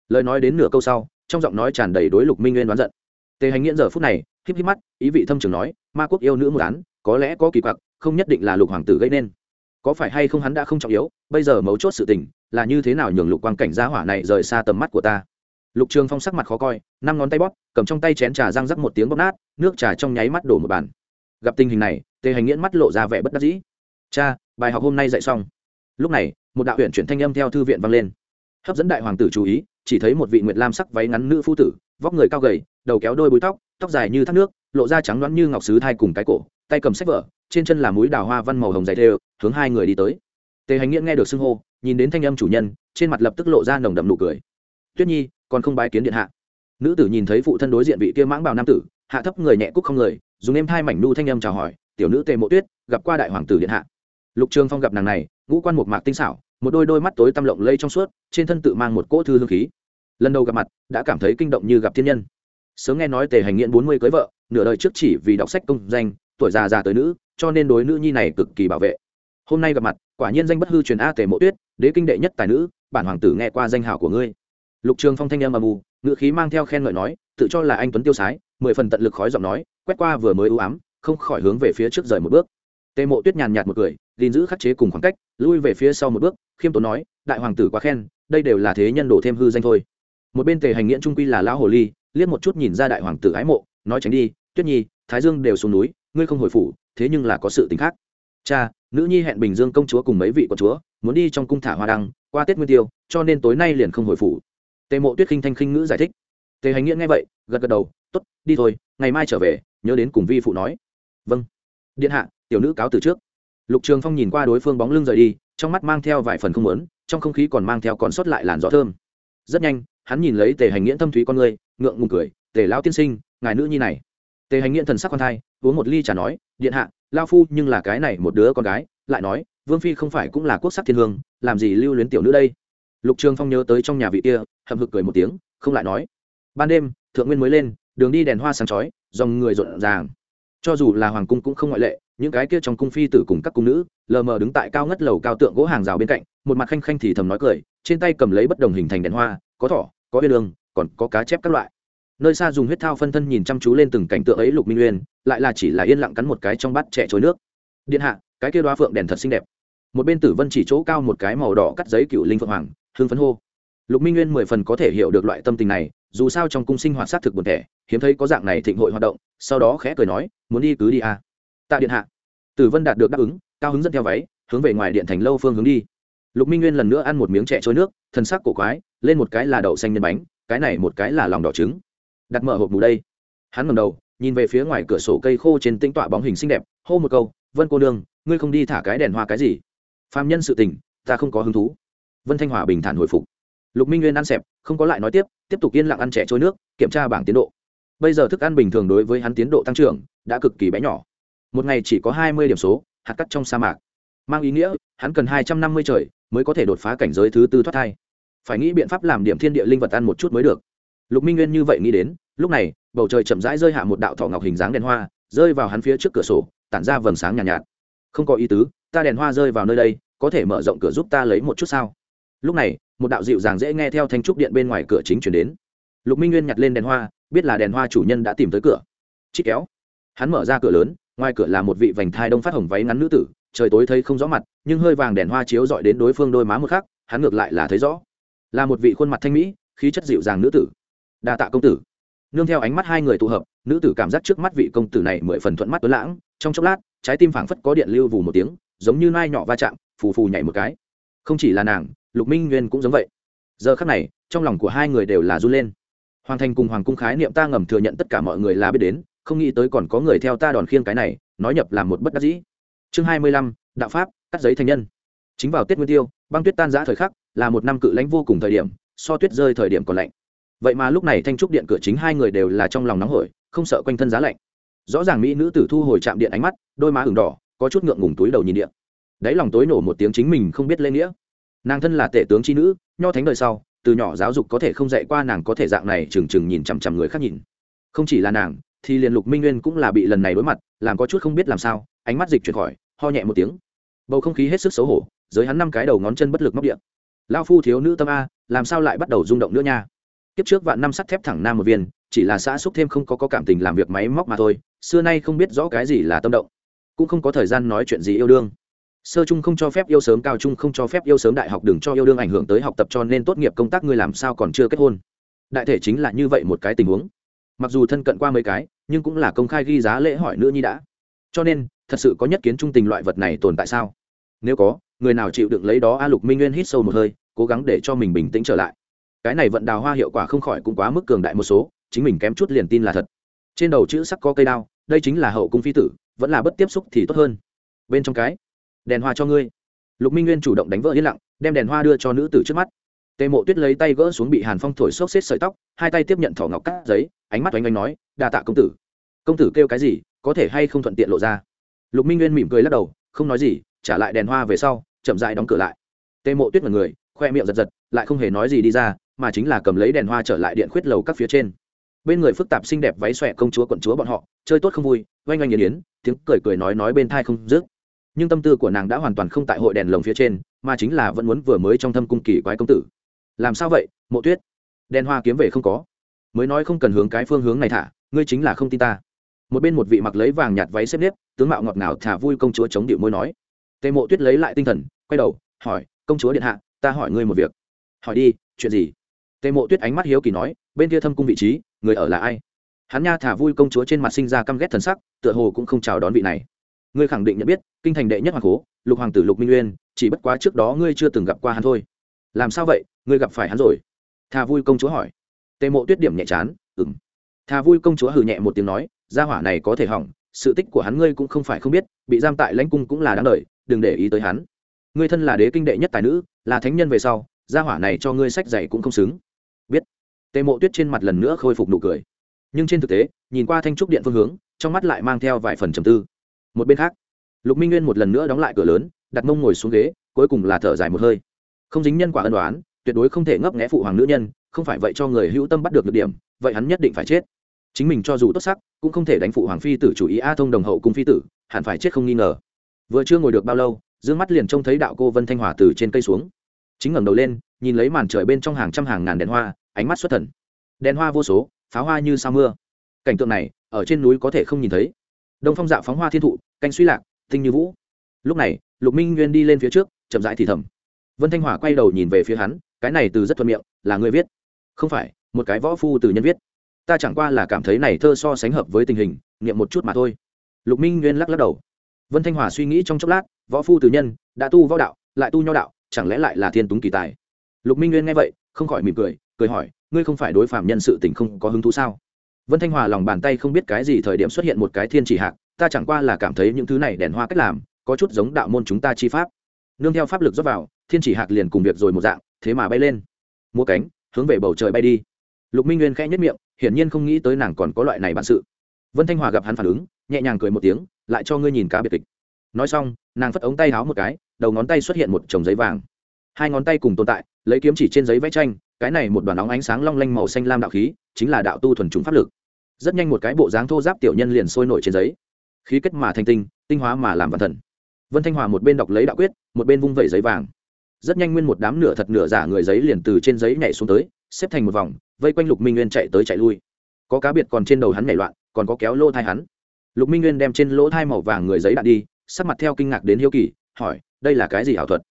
Lời nói đến nửa câu sau, trong giọng nói tràn đầy đối lục minh nguyên đoán giận. Tề hành nghiễn giờ phút này, híp híp mắt, ý vị thâm trường nói, ma quốc yêu nữ một án, có lẽ có kỳ quặc, không nhất định là lục hoàng tử gây nên. Có phải hay không hắn đã không trọng yếu, bây giờ mấu chốt sự tình, là như thế nào nhường lục quang cảnh gia hỏa này rời xa tầm mắt của ta? Lục trường phong sắc mặt khó coi, năm ngón tay bóp, cầm trong tay chén trà răng rắc một tiếng bóp nát, nước trà trong nháy mắt đổ một bàn. Gặp tình hình này, tề hành nghiễn mắt lộ ra vẻ bất đắc dĩ. Cha, bài học hôm nay dạy xong. Lúc này, một đạo huyện chuyển thanh âm theo thư viện vang lên. Hấp dẫn đại hoàng tử chú ý, chỉ thấy một vị nguyệt lam sắc váy ngắn nữ phu tử, vóc người cao gầy, đầu kéo đôi búi tóc tóc dài như thác nước, lộ ra trắng loãng như ngọc sứ thai cùng cái cổ, tay cầm sách vở, trên chân là mũi đào hoa văn màu hồng dày đều, hướng hai người đi tới. Tề hành nghiễn nghe được xưng hô, nhìn đến thanh âm chủ nhân, trên mặt lập tức lộ ra nồng đậm nụ cười. Tuyết nhi còn không bái kiến điện hạ. Nữ tử nhìn thấy phụ thân đối diện vị kia mãng bảo nam tử, hạ thấp người nhẹ cúc không người, dùng em thai mảnh nu thanh âm chào hỏi, tiểu nữ tề mộ tuyết, gặp qua đại hoàng tử điện hạ. Lục trường phong gặp nàng này, ngũ quan một mạc tinh xảo, một đôi đôi mắt tối tăm lộng lây trong suốt, trên thân tự mang một cỗ thư hương khí. Lần đầu gặp mặt, đã cảm thấy kinh động như gặp thiên nhân. Sớm nghe nói tề hành nghiện bốn mươi cưới vợ, nửa đời trước chỉ vì đọc sách công danh, tuổi già già tới nữ, cho nên đối nữ nhi này cực kỳ bảo vệ. Hôm nay gặp mặt, quả nhiên danh bất hư truyền a tề mộ tuyết, đế kinh đệ nhất tài nữ, bản hoàng tử nghe qua danh hào của ngươi lục trường phong thanh âm âm u ngựa khí mang theo khen ngợi nói, tự cho là anh tuấn tiêu sái, mười phần tận lực khói giọng nói, quét qua vừa mới ưu ám, không khỏi hướng về phía trước rời một bước. Tề mộ tuyết nhàn nhạt một cười, gìn giữ khắc chế cùng khoảng cách, lui về phía sau một bước, khiêm tốn nói, đại hoàng tử quá khen, đây đều là thế nhân đổ thêm hư danh thôi. Một bên tề hành nghiễn trung quy là lão hồ ly, liếc một chút nhìn ra đại hoàng tử ái mộ, nói tránh đi, tuyết nhi, thái dương đều xuống núi, ngươi không hồi phủ, thế nhưng là có sự tính khác. Cha, nữ nhi hẹn bình dương công chúa cùng mấy vị con chúa, muốn đi trong cung thả hoa đăng, qua tết nguyên tiêu, cho nên tối nay liền không hồi phủ tề mộ tuyết khinh thanh khinh ngữ giải thích. Tề hành nghĩa nghe vậy, gật gật đầu t ố t đi thôi, ngày mai trở về, nhớ đến cùng vi phụ nói. Vâng. Điện hạ, tiểu nữ cáo từ trước. Lục trường phong nhìn qua đối phương bóng lưng rời đi, trong mắt mang theo vài phần không lớn trong không khí còn mang theo còn sót lại làn gió thơm. Rất nhanh, hắn nhìn lấy tề hành nghĩa thâm thúy con người, ngượng ngùng cười, tề lão tiên sinh, ngài nữ nhi này. Tề hành nghĩa thần sắc con thai, uống một ly trà nói, điện hạ lao phu nhưng là cái này một đứa con gái. Lại nói, vương phi không phải cũng là quốc sắc thiên hương, làm gì lưu luyến tiểu nữ đây? Lục trường phong nhớ tới trong nhà vị kia, hậm hực cười một tiếng, không lại nói. Ban đêm, thượng nguyên mới lên, đường đi đèn hoa sáng chói, dòng người rộn ràng. Cho dù là hoàng cung cũng không ngoại lệ, những cái kia trong cung phi tử cùng các cung nữ, lờ mờ đứng tại cao ngất lầu cao tượng gỗ hàng rào bên cạnh, một mặt khanh khanh thì thầm nói cười, trên tay cầm lấy bất đồng hình thành đèn hoa, có thỏ, có uyên lương còn có cá chép các loại. Nơi xa dùng huyết thao phân thân nhìn chăm chú lên từng cảnh tượng ấy lục minh uyên, lại là chỉ là yên lặng cắn một cái trong bát trẻ trôi nước. Điện hạ, cái kia đoá phượng đèn thật xinh đẹp. Một bên tử vân chỉ chỗ cao một cái màu đỏ cắt giấy cựu linh phượng hoàng hương phấn hô. Lục minh nguyên mười phần có thể hiểu được loại tâm tình này, dù sao trong cung sinh hoạt sát thực buồn thẻ hiếm thấy có dạng này thịnh hội hoạt động, sau đó khẽ cười nói, muốn đi cứ đi à. tạ điện hạ. Tử vân đạt được đáp ứng, cao hứng dẫn theo váy, hướng về ngoài điện thành lâu phương hướng đi. Lục minh nguyên lần nữa ăn một miếng chè trôi nước, thân sắc cổ quái, lên một cái là đậu xanh nhân bánh, cái này một cái là lòng đỏ trứng. Đặt mở hộp mù đây. Hắn ngầm đầu, nhìn về phía ngoài cửa sổ cây khô trên tinh tọa bóng hình xinh đẹp, hô một câu, vân cô nương, ngươi không đi thả cái đèn hoa cái gì? Phạm nhân sự tình, ta không có hứng thú vân thanh hòa bình thản hồi phục. Lục minh nguyên ăn xẹp không có lại nói tiếp tiếp tục yên lặng ăn trẻ trôi nước kiểm tra bảng tiến độ. Bây giờ thức ăn bình thường đối với hắn tiến độ tăng trưởng đã cực kỳ bé nhỏ. Một ngày chỉ có hai mươi điểm số hạt cắt trong sa mạc. Mang ý nghĩa hắn cần hai trăm năm mươi trời mới có thể đột phá cảnh giới thứ tư thoát thai. Phải nghĩ biện pháp làm điểm thiên địa linh vật ăn một chút mới được. Lục minh nguyên như vậy nghĩ đến lúc này bầu trời chậm rãi rơi hạ một đạo thọ ngọc hình dáng đèn hoa rơi vào hắn phía trước cửa sổ tản ra vầng sáng nhàn nhạt, nhạt. Không có ý tứ ta đèn hoa rơi vào nơi đây có thể mở rộng cửa giúp ta lấy một chút sao? Lúc này, một đạo dịu dàng dễ nghe theo thanh trúc điện bên ngoài cửa chính chuyển đến. Lục minh nguyên nhặt lên đèn hoa, biết là đèn hoa chủ nhân đã tìm tới cửa. Chích kéo. Hắn mở ra cửa lớn, ngoài cửa là một vị vành thai đông phát hồng váy ngắn nữ tử, trời tối thấy không rõ mặt, nhưng hơi vàng đèn hoa chiếu dọi đến đối phương đôi má một khác hắn ngược lại là thấy rõ. Là một vị khuôn mặt thanh mỹ, khí chất dịu dàng nữ tử. Đa tạ công tử. Nương theo ánh mắt hai người tụ hợp, nữ tử cảm giác trước mắt vị công tử này mười phần thuận mắt tuấn lãng, trong chốc lát, trái tim phảng phất có điện lưu vù một tiếng, giống như nai nhỏ va chạm, phù phù nhảy một cái. Không chỉ là nàng lục minh nguyên cũng giống vậy. Giờ khắc này, trong lòng của hai người đều là run lên. Hoàng thành cùng hoàng cung khái niệm ta ngầm thừa nhận tất cả mọi người là biết đến, không nghĩ tới còn có người theo ta đòn khiêng cái này, nói nhập làm một bất đắc dĩ. Chương hai mươi lăm, đạo pháp, cắt giấy thành nhân. Chính vào tết nguyên tiêu, băng tuyết tan giã thời khắc, là một năm cự lãnh vô cùng thời điểm, so tuyết rơi thời điểm còn lạnh. Vậy mà lúc này thanh trúc điện cửa chính hai người đều là trong lòng nóng hổi, không sợ quanh thân giá lạnh. Rõ ràng mỹ nữ tử thu hồi chạm điện ánh mắt, đôi má ửng đỏ, có chút ngượng ngùng túi đầu nhìn điện. Đáy lòng tối nổ một tiếng chính mình không biết lên nghĩa nàng thân là tể tướng chi nữ nho thánh đời sau từ nhỏ giáo dục có thể không dạy qua nàng có thể dạng này trừng trừng nhìn chằm chằm người khác nhìn. Không chỉ là nàng thì liền lục minh nguyên cũng là bị lần này đối mặt làm có chút không biết làm sao ánh mắt dịch chuyển khỏi ho nhẹ một tiếng. Bầu không khí hết sức xấu hổ giới hắn năm cái đầu ngón chân bất lực móc điện lao phu thiếu nữ tâm a làm sao lại bắt đầu rung động nữa nha? Kiếp trước vạn năm sắt thép thẳng nam một viên chỉ là xã xúc thêm không có, có cảm tình làm việc máy móc mà thôi xưa nay không biết rõ cái gì là tâm động. Cũng không có thời gian nói chuyện gì yêu đương sơ trung không cho phép yêu sớm, cao trung không cho phép yêu sớm, đại học đừng cho yêu đương ảnh hưởng tới học tập cho nên tốt nghiệp công tác ngươi làm sao còn chưa kết hôn. Đại thể chính là như vậy một cái tình huống. Mặc dù thân cận qua mấy cái, nhưng cũng là công khai ghi giá lễ hỏi nữ nhi đã. Cho nên, thật sự có nhất kiến trung tình loại vật này tồn tại sao? Nếu có, người nào chịu đựng lấy đó? A lục minh nguyên hít sâu một hơi, cố gắng để cho mình bình tĩnh trở lại. Cái này vận đào hoa hiệu quả không khỏi cũng quá mức cường đại một số, chính mình kém chút liền tin là thật. Trên đầu chữ sắc có cây đao, đây chính là hậu cung phi tử, vẫn là bất tiếp xúc thì tốt hơn. Bên trong cái đèn hoa cho ngươi. Lục minh nguyên chủ động đánh vỡ yên lặng, đem đèn hoa đưa cho nữ tử trước mắt. Tề mộ tuyết lấy tay gỡ xuống bị hàn phong thổi xốc xếp sợi tóc, hai tay tiếp nhận thỏ ngọc cắt giấy, ánh mắt oanh oanh nói, đa tạ công tử. Công tử kêu cái gì, có thể hay không thuận tiện lộ ra? Lục minh nguyên mỉm cười lắc đầu, không nói gì, trả lại đèn hoa về sau, chậm dại đóng cửa lại. Tề mộ tuyết mật người, khoe miệng giật giật, lại không hề nói gì đi ra, mà chính là cầm lấy đèn hoa trở lại điện khuyết lầu các phía trên. Bên người phức tạp xinh đẹp váy xòe công chúa quận chúa bọn họ, chơi tốt không vui, oanh oanh yến yến, tiếng cười cười nói nói bên thai không dứt nhưng tâm tư của nàng đã hoàn toàn không tại hội đèn lồng phía trên, mà chính là vẫn muốn vừa mới trong thâm cung kỳ quái công tử. Làm sao vậy, mộ tuyết? Đèn hoa kiếm về không có. Mới nói không cần hướng cái phương hướng này thả, ngươi chính là không tin ta. Một bên một vị mặc lấy vàng nhạt váy xếp nếp, tướng mạo ngọt ngào thả vui công chúa chống điệu môi nói. Tề mộ tuyết lấy lại tinh thần, quay đầu, hỏi, công chúa điện hạ, ta hỏi ngươi một việc. Hỏi đi, chuyện gì? Tề mộ tuyết ánh mắt hiếu kỳ nói, bên kia thâm cung vị trí, người ở là ai? Hắn nha thả vui công chúa trên mặt sinh ra căm ghét thần sắc, tựa hồ cũng không chào đón vị này ngươi khẳng định nhận biết, kinh thành đệ nhất hoàng cố lục hoàng tử lục minh nguyên chỉ bất quá trước đó ngươi chưa từng gặp qua hắn thôi. Làm sao vậy? Ngươi gặp phải hắn rồi? Thà vui công chúa hỏi. Tề mộ tuyết điểm nhẹ chán ừng thà vui công chúa hừ nhẹ một tiếng nói, gia hỏa này có thể hỏng, sự tích của hắn ngươi cũng không phải không biết, bị giam tại lãnh cung cũng là đáng đời, đừng để ý tới hắn. Ngươi thân là đế kinh đệ nhất tài nữ, là thánh nhân về sau, gia hỏa này cho ngươi sách dạy cũng không xứng. Biết. Tề mộ tuyết trên mặt lần nữa khôi phục nụ cười. Nhưng trên thực tế, nhìn qua thanh trúc điện phương hướng, trong mắt lại mang theo vài phần trầm tư một bên khác, lục minh nguyên một lần nữa đóng lại cửa lớn, đặt mông ngồi xuống ghế, cuối cùng là thở dài một hơi. Không dính nhân quả ân đoán tuyệt đối không thể ngấp nghẽ phụ hoàng nữ nhân, không phải vậy cho người hữu tâm bắt được được điểm, vậy hắn nhất định phải chết. Chính mình cho dù tốt sắc, cũng không thể đánh phụ hoàng phi tử chủ ý a thông đồng hậu cùng phi tử, hẳn phải chết không nghi ngờ. Vừa chưa ngồi được bao lâu d ư ơ n g mắt liền trông thấy đạo cô vân thanh hòa từ trên cây xuống. Chính ngẩng đầu lên, nhìn lấy màn trời bên trong hàng trăm hàng ngàn đèn hoa, ánh mắt xuất thần. Đèn hoa vô số, pháo hoa như sao mưa. Cảnh tượng này, ở trên núi có thể không nhìn thấy. Đông phong dạo phóng hoa thiên thụ canh suy lạc, tinh như vũ. Lúc này, lục minh nguyên đi lên phía trước, chậm rãi thì thầm. Vân thanh hòa quay đầu nhìn về phía hắn, cái này từ rất thuận miệng, là người viết. Không phải, một cái võ phu từ nhân viết. Ta chẳng qua là cảm thấy này thơ so sánh hợp với tình hình niệm một chút mà thôi. Lục minh nguyên lắc lắc đầu. Vân thanh hòa suy nghĩ trong chốc lát, võ phu từ nhân, đã tu võ đạo, lại tu nho đạo, chẳng lẽ lại là thiên túng kỳ tài? Lục minh nguyên nghe vậy, không khỏi mỉm cười cười hỏi, ngươi không phải đối phạm nhân sự tình không có hứng thú sao? Vân thanh hòa lòng bàn tay không biết cái gì thời điểm xuất hiện một cái thiên chỉ hạc ta chẳng qua là cảm thấy những thứ này đèn hoa cách làm, có chút giống đạo môn chúng ta chi pháp. Nương theo pháp lực dốc vào, thiên chỉ hạc liền cùng việc rồi một dạng, thế mà bay lên. Mua cánh, hướng về bầu trời bay đi. Lục minh nguyên khẽ nhất miệng, hiển nhiên không nghĩ tới nàng còn có loại này bản sự. Vân thanh hòa gặp hắn phản ứng, nhẹ nhàng cười một tiếng, lại cho ngươi nhìn cá biệt kịch. Nói xong, nàng phất ống tay háo một cái, đầu ngón tay xuất hiện một chồng giấy vàng. Hai ngón tay cùng tồn tại, lấy kiếm chỉ trên giấy vẽ tranh, cái này một đoàn óng ánh sáng long lanh màu xanh lam đạo khí, chính là đạo tu thuần chúng pháp lực. Rất nhanh một cái bộ dáng thô giáp tiểu nhân liền sôi nổi trên giấy khí kết mà thành tinh tinh hóa mà làm vạn thần. Vân thanh hòa một bên đọc lấy đạo quyết, một bên vung vẩy giấy vàng. Rất nhanh nguyên một đám nửa thật nửa giả người giấy liền từ trên giấy nhảy xuống tới, xếp thành một vòng, vây quanh lục minh nguyên chạy tới chạy lui. Có cá biệt còn trên đầu hắn nhảy loạn, còn có kéo lô thai hắn. Lục minh nguyên đem trên lỗ thai màu vàng người giấy đạn đi, sắc mặt theo kinh ngạc đến hiếu kỳ, hỏi, đây là cái gì ảo thuật?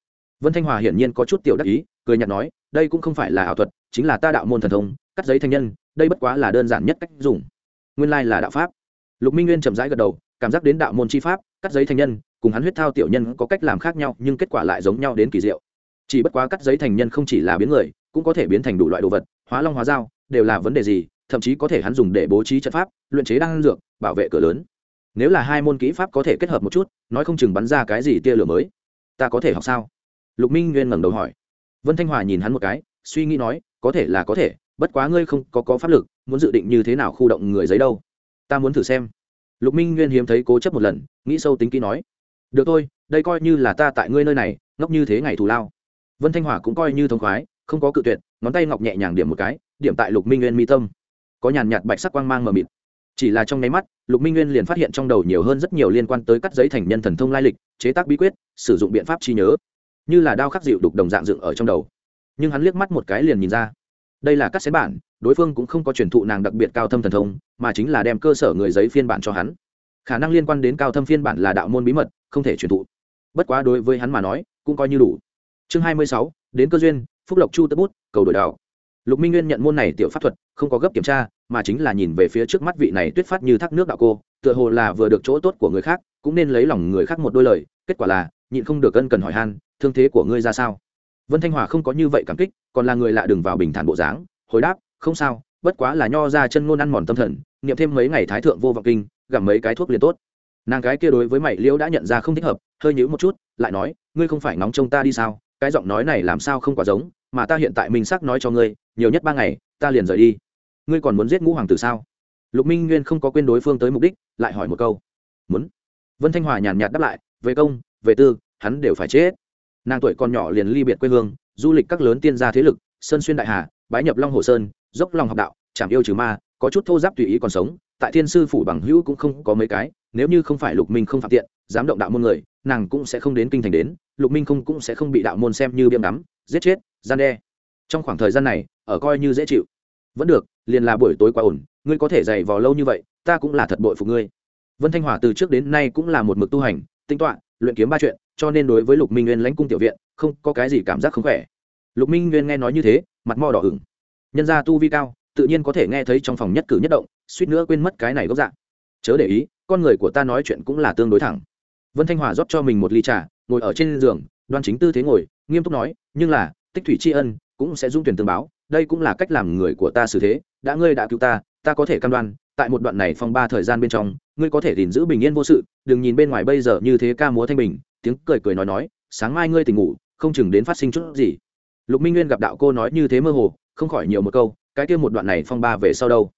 Vân thanh hòa hiển nhiên có chút tiểu đắc ý, cười nhạt nói, đây cũng không phải là ảo thuật, chính là ta đạo môn thần thông, cắt giấy thanh nhân, đây bất quá là đơn giản nhất cách dùng. Nguyên lai là đạo pháp. Lục minh nguyên chậm rãi gật đầu cảm giác đến đạo môn chi pháp, cắt giấy thành nhân, cùng hắn huyết thao tiểu nhân có cách làm khác nhau, nhưng kết quả lại giống nhau đến kỳ diệu. Chỉ bất quá cắt giấy thành nhân không chỉ là biến người, cũng có thể biến thành đủ loại đồ vật, hóa long hóa dao, đều là vấn đề gì, thậm chí có thể hắn dùng để bố trí trận pháp, luyện chế đan dược, bảo vệ cửa lớn. Nếu là hai môn kỹ pháp có thể kết hợp một chút, nói không chừng bắn ra cái gì tia lửa mới. Ta có thể học sao? Lục minh nguyên ngẩng đầu hỏi. Vân thanh hòa nhìn hắn một cái, suy nghĩ nói, có thể là có thể, bất quá ngươi không có có pháp lực, muốn dự định như thế nào khu động người giấy đâu? Ta muốn thử xem lục minh nguyên hiếm thấy cố chấp một lần, nghĩ sâu tính kỹ nói, được thôi, đây coi như là ta tại ngươi nơi này, ngốc như thế ngày thù lao. Vân thanh hòa cũng coi như thông khoái, không có cự tuyệt, ngón tay ngọc nhẹ nhàng điểm một cái, điểm tại lục minh nguyên mi tâm. Có nhàn nhạt bạch sắc quang mang mờ mịt. Chỉ là trong nháy mắt, lục minh nguyên liền phát hiện trong đầu nhiều hơn rất nhiều liên quan tới cắt giấy thành nhân thần thông lai lịch, chế tác bí quyết, sử dụng biện pháp trí nhớ. Như là đao khắc dịu đục đồng dạng dựng ở trong đầu. Nhưng hắn liếc mắt một cái liền nhìn ra, đây là cắt xén bản đối phương cũng không có truyền thụ nàng đặc biệt cao thâm thần thông, mà chính là đem cơ sở người giấy phiên bản cho hắn. Khả năng liên quan đến cao thâm phiên bản là đạo môn bí mật, không thể truyền thụ. Bất quá đối với hắn mà nói, cũng coi như đủ. Chương hai mươi sáu, đến cơ duyên, phúc lộc chu tất bút, cầu đổi đạo. Lục minh nguyên nhận môn này tiểu pháp thuật, không có gấp kiểm tra, mà chính là nhìn về phía trước mắt vị này tuyết phát như thác nước đạo cô, tựa hồ là vừa được chỗ tốt của người khác, cũng nên lấy lòng người khác một đôi lời, kết quả là, nhịn không được ân cần hỏi han, thương thế của ngươi ra sao? Vân thanh hòa không có như vậy cảm kích, còn là người lạ đừng vào bình thản bộ dáng, hồi đáp không sao, bất quá là nho ra chân ngôn ăn mòn tâm thần nghiệm thêm mấy ngày thái thượng vô vọng kinh, gặm mấy cái thuốc liền tốt. Nàng gái kia đối với mày liễu đã nhận ra không thích hợp, hơi nhữ một chút, lại nói, ngươi không phải ngóng trông ta đi sao? Cái giọng nói này làm sao không quá giống, mà ta hiện tại mình xác nói cho ngươi, nhiều nhất ba ngày, ta liền rời đi. Ngươi còn muốn giết ngũ hoàng tử sao? Lục minh nguyên không có quên đối phương tới mục đích, lại hỏi một câu, muốn? Vân thanh hòa nhàn nhạt đáp lại, về công, về tư, hắn đều phải chết. Nàng tuổi còn nhỏ liền ly biệt quê hương, du lịch các lớn tiên gia thế lực, sơn xuyên đại hà, bái nhập long hồ sơn dốc lòng học đạo, chảm yêu trừ ma, có chút thô giáp tùy ý còn sống, tại thiên sư phủ bằng hữu cũng không có mấy cái, nếu như không phải lục minh không phạm tiện, dám động đạo môn người, nàng cũng sẽ không đến kinh thành đến, lục minh không cũng sẽ không bị đạo môn xem như biếm đắm giết chết, gian đe. Trong khoảng thời gian này, ở coi như dễ chịu. Vẫn được, liền là buổi tối quá ổn, ngươi có thể dày vò lâu như vậy, ta cũng là thật bội phục ngươi. Vân thanh hỏa từ trước đến nay cũng là một mực tu hành, tinh tọa, luyện kiếm ba chuyện, cho nên đối với lục minh nguyên lãnh cung tiểu viện, không có cái gì cảm giác không khỏe. Lục minh nguyên nghe nói như thế, mặt mò đỏ ửng nhân gia tu vi cao, tự nhiên có thể nghe thấy trong phòng nhất cử nhất động, suýt nữa quên mất cái này gốc dạng chớ để ý, con người của ta nói chuyện cũng là tương đối thẳng. Vân thanh hòa rót cho mình một ly trà, ngồi ở trên giường, đoan chính tư thế ngồi, nghiêm túc nói, nhưng là, tích thủy tri ân, cũng sẽ dung tuyển tương báo, đây cũng là cách làm người của ta xử thế, đã ngươi đã cứu ta ta có thể cam đoan, tại một đoạn này phong ba thời gian bên trong, ngươi có thể gìn giữ bình yên vô sự, đừng nhìn bên ngoài bây giờ như thế ca múa thanh bình, tiếng cười cười nói nói, sáng mai ngươi tỉnh ngủ, không chừng đến phát sinh chút gì. Lục minh nguyên gặp đạo cô nói như thế mơ hồ không khỏi nhiều một câu, cái kia một đoạn này phong ba về sau đâu?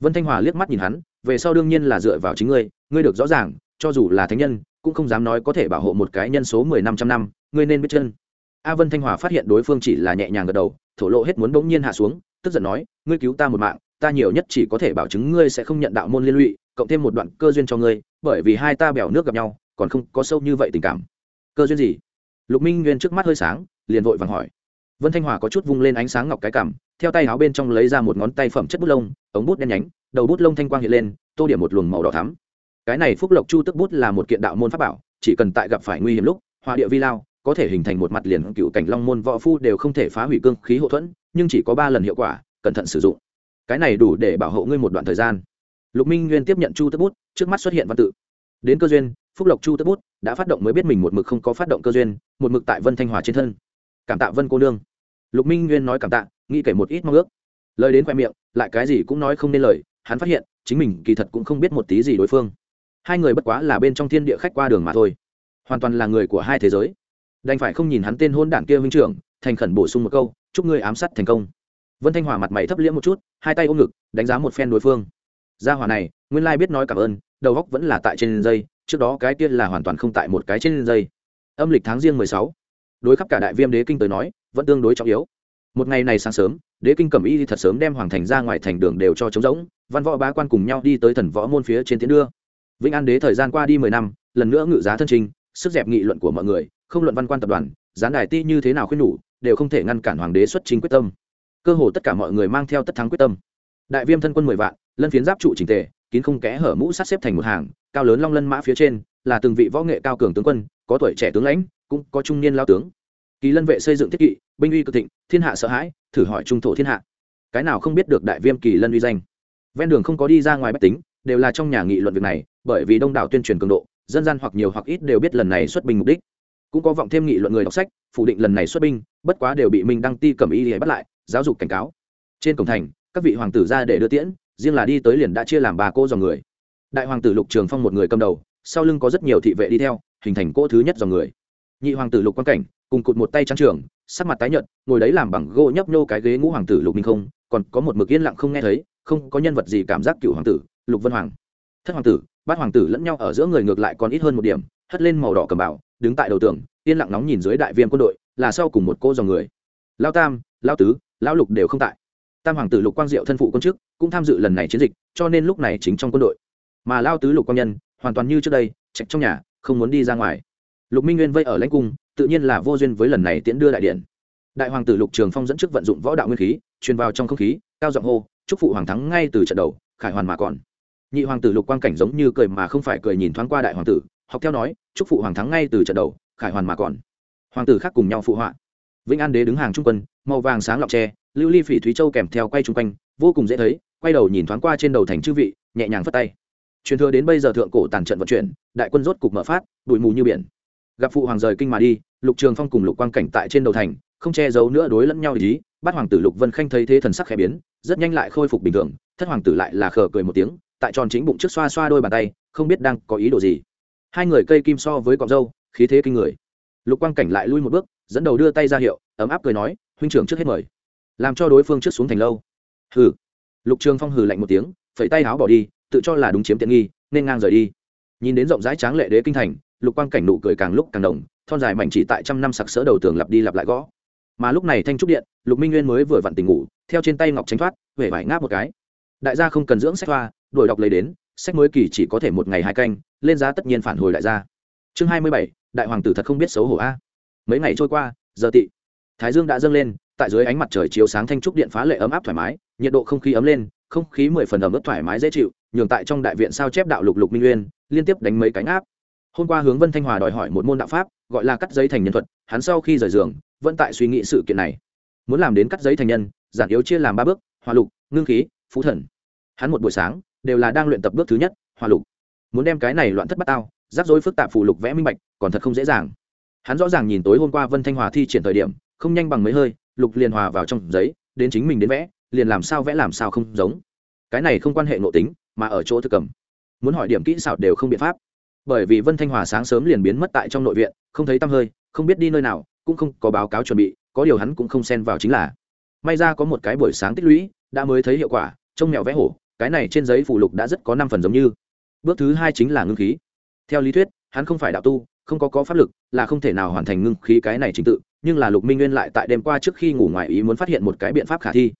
Vân thanh hòa liếc mắt nhìn hắn, về sau đương nhiên là dựa vào chính ngươi ngươi được rõ ràng, cho dù là thánh nhân, cũng không dám nói có thể bảo hộ một cái nhân số mười năm trăm năm, ngươi nên biết chân. A vân thanh hòa phát hiện đối phương chỉ là nhẹ nhàng gật đầu, thổ lộ hết muốn bỗng nhiên hạ xuống, tức giận nói, ngươi cứu ta một mạng, ta nhiều nhất chỉ có thể bảo chứng ngươi sẽ không nhận đạo môn liên lụy, cộng thêm một đoạn cơ duyên cho ngươi, bởi vì hai ta bèo nước gặp nhau, còn không có sâu như vậy tình cảm. Cơ duyên gì? Lục minh nguyên trước mắt hơi sáng, liền vội vàng hỏi. Vân thanh hòa có chút vung lên ánh sáng ngọc cái cảm theo tay áo bên trong lấy ra một ngón tay phẩm chất bút lông, ống bút đen nhánh, đầu bút lông thanh quang hiện lên, tô điểm một luồng màu đỏ thắm. Cái này phúc lộc chu tức bút là một kiện đạo môn pháp bảo, chỉ cần tại gặp phải nguy hiểm lúc hòa địa vi lao, có thể hình thành một mặt liền cựu cảnh long môn võ phu đều không thể phá hủy cương khí hậu thuẫn, nhưng chỉ có ba lần hiệu quả, cẩn thận sử dụng. Cái này đủ để bảo hộ ngươi một đoạn thời gian. Lục minh nguyên tiếp nhận chu tức bút, trước mắt xuất hiện văn tự. Đến cơ duyên, phúc lộc chu tức bút đã phát động mới biết mình một mực không có phát động cơ duyên, một mực tại vân thanh hòa trên thân. Cảm tạ vân cô nương. Lục minh nguyên nói cảm tạ nghĩ kể một ít mong ước. Lời đến khoe miệng, lại cái gì cũng nói không nên lời, hắn phát hiện, chính mình kỳ thật cũng không biết một tí gì đối phương. Hai người bất quá là bên trong thiên địa khách qua đường mà thôi. Hoàn toàn là người của hai thế giới. Đành phải không nhìn hắn tên hôn đảng kia huynh trưởng, thành khẩn bổ sung một câu, chúc ngươi ám sát thành công. Vân thanh hòa mặt mày thấp liễm một chút, hai tay ôm ngực, đánh giá một phen đối phương. Gia hòa này, nguyên lai biết nói cảm ơn, đầu góc vẫn là tại trên dây, trước đó cái kia là hoàn toàn không tại một cái trên dây. Âm lịch tháng riêng mười sáu. Đối khắp cả đại viêm đế kinh tới nói, vẫn tương đối trọng yếu một ngày này sáng sớm, đế kinh cẩm y thật sớm đem hoàng thành ra ngoài thành đường đều cho trống rỗng, văn võ bá quan cùng nhau đi tới thần võ môn phía trên tiến đưa. Vĩnh an đế thời gian qua đi mười năm, lần nữa ngự giá thân trình, sức dẹp nghị luận của mọi người, không luận văn quan tập đoàn, gián đài ti như thế nào khuyên nhủ, đều không thể ngăn cản hoàng đế xuất chính quyết tâm. Cơ hồ tất cả mọi người mang theo tất thắng quyết tâm. Đại viêm thân quân mười vạn, lân phiến giáp trụ trình tề, kín không kẽ hở mũ sát xếp thành một hàng, cao lớn long lân mã phía trên, là từng vị võ nghệ cao cường tướng quân, có tuổi trẻ tướng lãnh, cũng có trung niên lao tướng kỳ lân vệ xây dựng thiết kỵ, binh uy cực thịnh, thiên hạ sợ hãi, thử hỏi trung thổ thiên hạ. Cái nào không biết được đại viêm kỳ lân uy danh? Ven đường không có đi ra ngoài bách tính, đều là trong nhà nghị luận việc này, bởi vì đông đảo tuyên truyền cường độ, dân gian hoặc nhiều hoặc ít đều biết lần này xuất binh mục đích. Cũng có vọng thêm nghị luận người đọc sách, phủ định lần này xuất binh, bất quá đều bị minh đăng ti cầm y để bắt lại, giáo dục cảnh cáo. Trên cổng thành, các vị hoàng tử ra để đưa tiễn, riêng là đi tới liền đã chia làm ba cô dòng người. Đại hoàng tử lục trường phong một người cầm đầu, sau lưng có rất nhiều thị vệ đi theo, hình thành cỗ thứ nhất dòng người nhị hoàng tử lục quan cảnh, cùng cụt một tay trắng trường, sắc mặt tái nhợt, ngồi đấy làm bằng gỗ nhấp nhô cái ghế ngũ hoàng tử lục minh không, còn có một mực yên lặng không nghe thấy, không có nhân vật gì cảm giác cựu hoàng tử, lục vân hoàng. Thất hoàng tử, bát hoàng tử lẫn nhau ở giữa người ngược lại còn ít hơn một điểm, hất lên màu đỏ cầm bảo đứng tại đầu tường, yên lặng nóng nhìn dưới đại viên quân đội, là sau cùng một cô dòng người. Lao tam lao tứ lao lục đều không tại. Tam hoàng tử lục quang diệu thân phụ quân chức, cũng tham dự lần này chiến dịch, cho nên lúc này chính trong quân đội. Mà lao tứ lục quang nhân, hoàn toàn như trước đây, chạy trong nhà, không muốn đi ra ngoài lục minh nguyên vây ở lãnh cung, tự nhiên là vô duyên với lần này tiễn đưa đại điện. Đại hoàng tử lục trường phong dẫn trước vận dụng võ đạo nguyên khí, truyền vào trong không khí, cao giọng hô, chúc phụ hoàng thắng ngay từ trận đầu, khải hoàn mà còn. Nhị hoàng tử lục quang cảnh giống như cười mà không phải cười nhìn thoáng qua đại hoàng tử, học theo nói, chúc phụ hoàng thắng ngay từ trận đầu, khải hoàn mà còn. Hoàng tử khác cùng nhau phụ họa. Vĩnh an đế đứng hàng trung quân, màu vàng sáng lọc tre, lưu ly phỉ thúy châu kèm theo quay chung quanh, vô cùng dễ thấy, quay đầu nhìn thoáng qua trên đầu thành chư vị, nhẹ nhàng phất tay. Truyền thừa đến bây giờ thượng cổ tàn trận vận chuyển, đại quân rốt cục mở phát bụi mù như biển gặp phụ hoàng rời kinh mà đi, lục trường phong cùng lục quang cảnh tại trên đầu thành, không che giấu nữa đối lẫn nhau ý, bắt hoàng tử lục vân khanh thấy thế thần sắc khẽ biến, rất nhanh lại khôi phục bình thường, thất hoàng tử lại là khờ cười một tiếng, tại tròn chính bụng trước xoa xoa đôi bàn tay, không biết đang có ý đồ gì. Hai người cây kim so với cọc dâu, khí thế kinh người. Lục quang cảnh lại lui một bước, dẫn đầu đưa tay ra hiệu, ấm áp cười nói, huynh trưởng trước hết mời. Làm cho đối phương trước xuống thành lâu. Hừ. Lục trường phong hừ lạnh một tiếng, phẩy tay áo bỏ đi, tự cho là đúng chiếm tiện nghi, nên ngang rời đi. Nhìn đến rộng rãi tráng lệ đế kinh thành lục quang cảnh nụ cười càng lúc càng đồng thon dài mảnh chỉ tại trăm năm sặc sỡ đầu tường lặp đi lặp lại gõ. Mà lúc này thanh trúc điện, lục minh nguyên mới vừa vặn tỉnh ngủ, theo trên tay ngọc tránh thoát, huệ vải ngáp một cái. Đại gia không cần dưỡng sách hoa, đổi đọc lấy đến, sách mới kỳ chỉ có thể một ngày hai canh, lên giá tất nhiên phản hồi đại gia. Chương hai mươi bảy, đại hoàng tử thật không biết xấu hổ a. Mấy ngày trôi qua, giờ tị. Thái dương đã dâng lên, tại dưới ánh mặt trời chiếu sáng thanh trúc điện phá lệ ấm áp thoải mái, nhiệt độ không khí ấm lên, không khí mười phần ấm ướt thoải mái dễ chịu, nhường tại trong đại viện sao chép đạo lục lục minh nguyên, liên tiếp đánh mấy cánh áp hôm qua hướng vân thanh hòa đòi hỏi một môn đạo pháp, gọi là cắt giấy thành nhân thuật, hắn sau khi rời giường, vẫn tại suy nghĩ sự kiện này. Muốn làm đến cắt giấy thành nhân, giản yếu chia làm ba bước hòa lục, ngưng khí, phú thần. Hắn một buổi sáng, đều là đang luyện tập bước thứ nhất hòa lục. Muốn đem cái này loạn thất bát tao, rắc rối phức tạp phụ lục vẽ minh bạch, còn thật không dễ dàng. Hắn rõ ràng nhìn tối hôm qua vân thanh hòa thi triển thời điểm, không nhanh bằng mấy hơi, lục liền hòa vào trong giấy, đến chính mình đến vẽ, liền làm sao vẽ làm sao không giống. Cái này không quan hệ nội tính, mà ở chỗ thực cầm. Muốn hỏi điểm kỹ xảo đều không biện pháp bởi vì vân thanh hòa sáng sớm liền biến mất tại trong nội viện, không thấy tăm hơi, không biết đi nơi nào, cũng không có báo cáo chuẩn bị, có điều hắn cũng không xen vào chính là, may ra có một cái buổi sáng tích lũy, đã mới thấy hiệu quả, trông mèo vẽ hổ, cái này trên giấy phụ lục đã rất có năm phần giống như. Bước thứ hai chính là ngưng khí. Theo lý thuyết, hắn không phải đạo tu, không có có pháp lực, là không thể nào hoàn thành ngưng khí cái này trình tự, nhưng là lục minh nguyên lại tại đêm qua trước khi ngủ ngoài ý muốn phát hiện một cái biện pháp khả thi.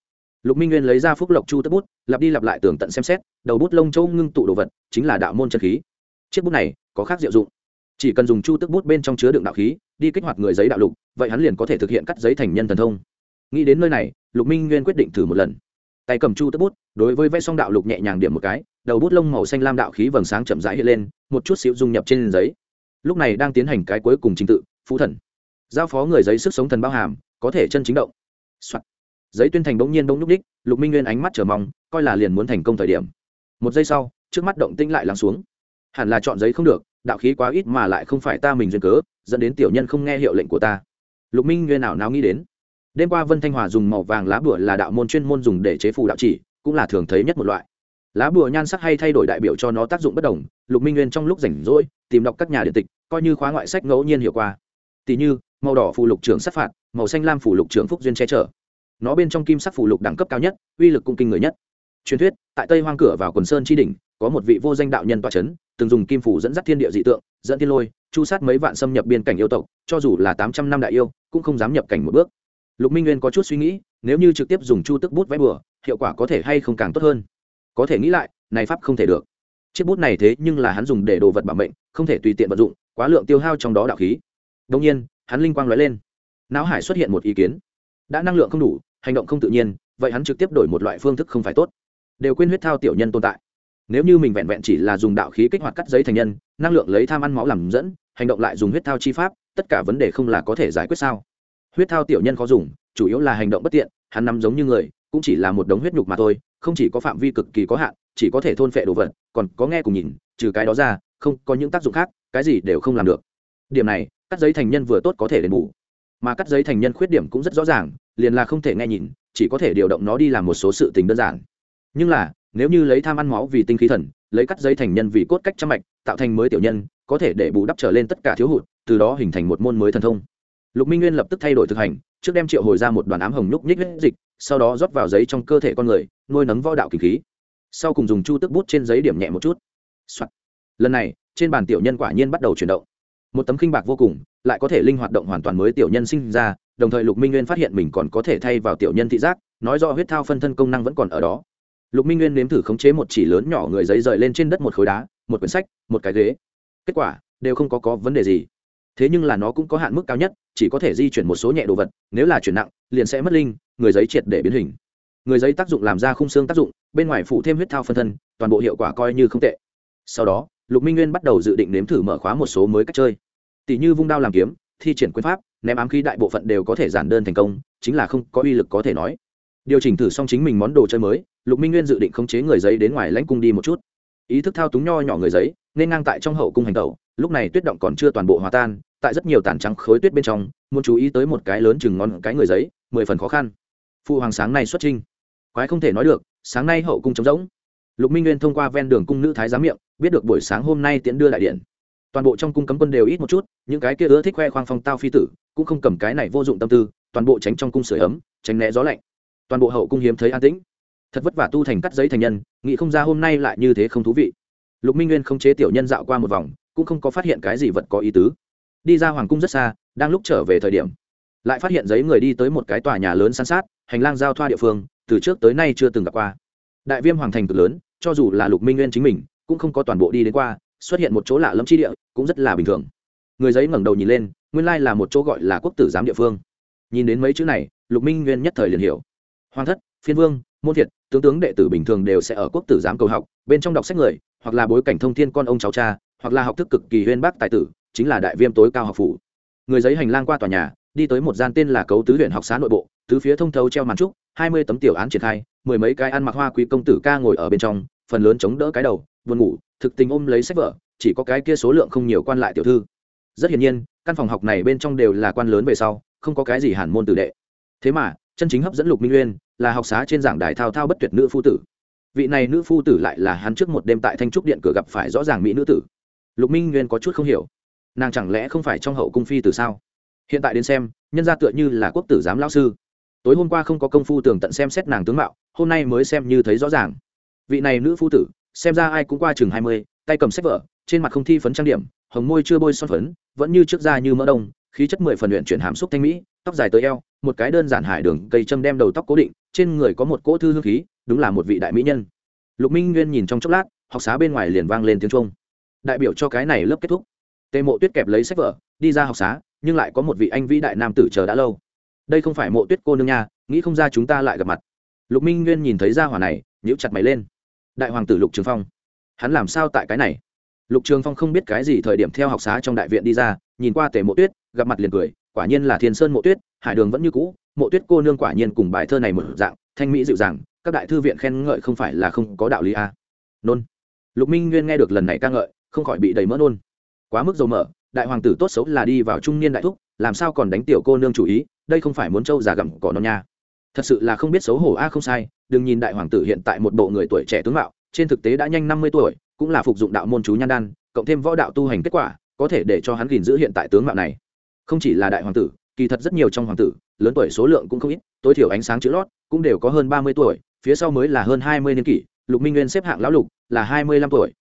Lục minh nguyên lấy ra phúc lộc chu tất bút, lặp đi lặp lại tường tận xem xét, đầu bút lông châu ngưng tụ đồ vật, chính là đạo môn chân khí chiếc bút này có khác diệu dụng. Chỉ cần dùng chu tức bút bên trong chứa đựng đạo khí, đi kích hoạt người giấy đạo lục, vậy hắn liền có thể thực hiện cắt giấy thành nhân thần thông. Nghĩ đến nơi này, lục minh nguyên quyết định thử một lần. Tay cầm chu tức bút, đối với vẽ xong đạo lục nhẹ nhàng điểm một cái, đầu bút lông màu xanh lam đạo khí vầng sáng chậm rãi hiện lên, một chút xíu dung nhập trên giấy. Lúc này đang tiến hành cái cuối cùng trình tự, phú thần. Giao phó người giấy sức sống thần bao hàm, có thể chân chính động、Soạn. giấy tuyên thành bỗng nhiên bỗng nhúc ních lục minh nguyên ánh mắt chờ mong, coi là liền muốn thành công thời điểm. Một giây sau, trước mắt động tĩnh lại lắng xuống hẳn là chọn giấy không được, đạo khí quá ít mà lại không phải ta mình duyên cớ, dẫn đến tiểu nhân không nghe hiệu lệnh của ta. Lục minh nguyên nào nào nghĩ đến. Đêm qua vân thanh hòa dùng màu vàng lá bùa là đạo môn chuyên môn dùng để chế phù đạo chỉ, cũng là thường thấy nhất một loại. Lá bùa nhan sắc hay thay đổi đại biểu cho nó tác dụng bất đồng, lục minh nguyên trong lúc rảnh rỗi, tìm đọc các nhà điện tịch, coi như khóa ngoại sách ngẫu nhiên hiệu quả. Tỷ như, màu đỏ phù lục trưởng sát phạt, màu xanh lam phù lục trưởng phúc duyên che chở. Nó bên trong kim sắc phù lục đẳng cấp cao nhất, uy lực cũng kinh người nhất. Truyền thuyết, tại tây hoang cửa vào quần sơn tri đỉnh, có một vị vô danh đạo nhân toa c h ấ n từng dùng kim phủ dẫn dắt thiên địa dị tượng, dẫn thiên lôi, chu sát mấy vạn xâm nhập biên cảnh yêu tộc, cho dù là tám trăm năm đại yêu, cũng không dám nhập cảnh một bước. Lục minh nguyên có chút suy nghĩ, nếu như trực tiếp dùng chu tức bút vẽ bừa, hiệu quả có thể hay không càng tốt hơn? Có thể nghĩ lại, này pháp không thể được. Chiếc bút này thế nhưng là hắn dùng để đồ vật bảo mệnh, không thể tùy tiện vận dụng, quá lượng tiêu hao trong đó đạo khí. Đông nhiên, hắn linh quang nói lên. Não hải xuất hiện một ý kiến. Đã năng lượng không đủ, hành động không tự nhiên, vậy hắn trực tiếp đổi một loại phương thức không phải tốt. Đều quên huyết thao tiểu nhân tồn tại nếu như mình vẹn vẹn chỉ là dùng đạo khí kích hoạt cắt giấy thành nhân, năng lượng lấy tham ăn máu làm dẫn, hành động lại dùng huyết thao chi pháp, tất cả vấn đề không là có thể giải quyết sao? Huyết thao tiểu nhân khó dùng, chủ yếu là hành động bất tiện, hắn nằm giống như người, cũng chỉ là một đống huyết nhục mà thôi, không chỉ có phạm vi cực kỳ có hạn, chỉ có thể thôn phệ đồ vật, còn có nghe cùng nhìn, trừ cái đó ra, không có những tác dụng khác, cái gì đều không làm được. Điểm này, cắt giấy thành nhân vừa tốt có thể đền bù. Mà cắt giấy thành nhân khuyết điểm cũng rất rõ ràng, liền là không thể nghe nhìn, chỉ có thể điều động nó đi làm một số sự tình đơn giản. Nhưng là nếu như lấy tham ăn máu vì tinh khí thần, lấy cắt giấy thành nhân vì cốt cách trăm mạch, tạo thành mới tiểu nhân, có thể để bù đắp trở lên tất cả thiếu hụt, từ đó hình thành một môn mới thần thông. Lục minh nguyên lập tức thay đổi thực hành, trước đem triệu hồi ra một đoàn ám hồng nhúc nhích huyết dịch, sau đó rót vào giấy trong cơ thể con người, nuôi nấng võ đạo kinh khí. Sau cùng dùng chu tức bút trên giấy điểm nhẹ một chút、Soạn. lần này, trên bàn tiểu nhân quả nhiên bắt đầu chuyển động. Một tấm khinh bạc vô cùng, lại có thể linh hoạt động hoàn toàn mới tiểu nhân sinh ra, đồng thời lục minh nguyên phát hiện mình còn có thể thay vào tiểu nhân thị giác, nói do huyết thao phân thân công năng vẫn còn ở đó lục minh nguyên nếm thử khống chế một chỉ lớn nhỏ người giấy rời lên trên đất một khối đá, một quyển sách, một cái ghế. Kết quả, đều không có có vấn đề gì. Thế nhưng là nó cũng có hạn mức cao nhất, chỉ có thể di chuyển một số nhẹ đồ vật, nếu là chuyển nặng, liền sẽ mất linh, người giấy triệt để biến hình. Người giấy tác dụng làm ra khung xương tác dụng, bên ngoài phụ thêm huyết thao phân thân, toàn bộ hiệu quả coi như không tệ. Sau đó, lục minh nguyên bắt đầu dự định nếm thử mở khóa một số mới cách chơi. Tỷ như vung đao làm kiếm, thi triển quyền pháp, ném ám khí đại bộ phận đều có thể giản đơn thành công, chính là không có uy lực có thể nói. Điều chỉnh thử xong chính mình món đồ chơi mới lục minh nguyên dự định khống chế người giấy đến ngoài lãnh cung đi một chút. Ý thức thao túng nho nhỏ người giấy, nên ngang tại trong hậu cung hành tẩu, lúc này tuyết động còn chưa toàn bộ hòa tan, tại rất nhiều tàn trắng khối tuyết bên trong, muốn chú ý tới một cái lớn chừng ngon cái người giấy, mười phần khó khăn. Phụ hoàng sáng nay xuất trinh quái không thể nói được, sáng nay hậu cung trống rỗng. Lục minh nguyên thông qua ven đường cung nữ thái giám miệng, biết được buổi sáng hôm nay tiễn đưa đại điện. Toàn bộ trong cung cấm quân đều ít một chút, những cái kia ưa thích khoe khoang phong tao phi tử, cũng không cầm cái này vô dụng tâm tư, toàn bộ tránh trong cung sửa ấm, tránh né gió lạnh. Toàn bộ hậu cung hiếm thấy an tĩnh thật vất vả tu thành cắt giấy thành nhân, nghĩ không ra hôm nay lại như thế không thú vị. Lục minh nguyên không chế tiểu nhân dạo qua một vòng, cũng không có phát hiện cái gì vật có ý tứ. Đi ra hoàng cung rất xa, đang lúc trở về thời điểm, lại phát hiện giấy người đi tới một cái tòa nhà lớn san sát, hành lang giao thoa địa phương, từ trước tới nay chưa từng gặp qua. Đại viêm hoàng thành cực lớn, cho dù là lục minh nguyên chính mình, cũng không có toàn bộ đi đến qua, xuất hiện một chỗ lạ lẫm chi địa, cũng rất là bình thường. Người giấy ngẩng đầu nhìn lên, nguyên lai là một chỗ gọi là quốc tử giám địa phương. Nhìn đến mấy chữ này, lục minh nguyên nhất thời liền hiểu. Hoàng thất, phiên vương môn thiệt tướng tướng đệ tử bình thường đều sẽ ở quốc tử giám cầu học, bên trong đọc sách người, hoặc là bối cảnh thông thiên con ông cháu cha, hoặc là học thức cực kỳ huyên bác tài tử, chính là đại viêm tối cao học phủ. Người giấy hành lang qua tòa nhà, đi tới một gian tên là cấu tứ huyện học xá nội bộ, tứ phía thông thấu treo màn trúc, hai mươi tấm tiểu án triển khai, mười mấy cái ăn mặc hoa quý công tử ca ngồi ở bên trong, phần lớn chống đỡ cái đầu, buồn ngủ, thực tình ôm lấy sách vở, chỉ có cái kia số lượng không nhiều quan lại tiểu thư. Rất hiển nhiên, căn phòng học này bên trong đều là quan lớn về sau, không có cái gì hàn môn tử đệ. Thế mà, chân chính hấp dẫn lục minh nguyên là học xá trên giảng đài thao thao bất tuyệt nữ phu tử. Vị này nữ phu tử lại là hắn trước một đêm tại thanh trúc điện cửa gặp phải rõ ràng mỹ nữ tử. Lục minh nguyên có chút không hiểu. Nàng chẳng lẽ không phải trong hậu cung phi từ sao? Hiện tại đến xem, nhân ra tựa như là quốc tử giám lao sư. Tối hôm qua không có công phu tường tận xem xét nàng tướng mạo, hôm nay mới xem như thấy rõ ràng. Vị này nữ phu tử, xem ra ai cũng qua chừng hai mươi, tay cầm sách vở, trên mặt không thi phấn trang điểm, hồng môi chưa bôi son phấn, vẫn như trước da như mỡ đông, khí chất mười phần luyện chuyển hàm xúc thanh mỹ, tóc dài tới eo, một cái đơn giản hải đường, cây châm đem đầu tóc cố định trên người có một cỗ thư hương khí, đúng là một vị đại mỹ nhân. Lục minh nguyên nhìn trong chốc lát, học xá bên ngoài liền vang lên tiếng trung đại biểu cho cái này lớp kết thúc. Tề mộ tuyết kẹp lấy sách vở, đi ra học xá, nhưng lại có một vị anh vĩ đại nam tử chờ đã lâu. Đây không phải mộ tuyết cô nương nha, nghĩ không ra chúng ta lại gặp mặt. Lục minh nguyên nhìn thấy ra hỏa này, nhíu chặt mày lên. Đại hoàng tử lục trường phong. Hắn làm sao tại cái này? Lục trường phong không biết cái gì thời điểm theo học xá trong đại viện đi ra, nhìn qua tề mộ tuyết, gặp mặt liền cười quả nhiên là thiên sơn mộ tuyết, hải đường vẫn như cũ, mộ tuyết cô nương quả nhiên cùng bài thơ này một dạng, thanh mỹ dịu dàng, các đại thư viện khen ngợi không phải là không có đạo lý a. À. nôn. Lục minh nguyên nghe được lần này ca ngợi, không khỏi bị đầy mỡ nôn. Quá mức dầu mỡ, đại hoàng tử tốt xấu là đi vào trung niên đại thúc, làm sao còn đánh tiểu cô nương chủ ý, đây không phải muốn trâu già gặm cỏ non nha. Thật sự là không biết xấu hổ a không sai, đừng nhìn đại hoàng tử hiện tại một bộ người tuổi trẻ tướng mạo, trên thực tế đã nhanh năm mươi tuổi, cũng là phục dụng đạo môn chú nhan đan, cộng thêm võ đạo tu hành kết quả, có thể để cho hắn gìn giữ hiện tại tướng mạo này không chỉ là đại hoàng tử, kỳ thật rất nhiều trong hoàng tử, lớn tuổi số lượng cũng không ít, tối thiểu ánh sáng chữ lót cũng đều có hơn ba mươi tuổi, phía sau mới là hơn hai mươi niên kỷ, lục minh nguyên xếp hạng lão lục là hai mươi lăm tuổi.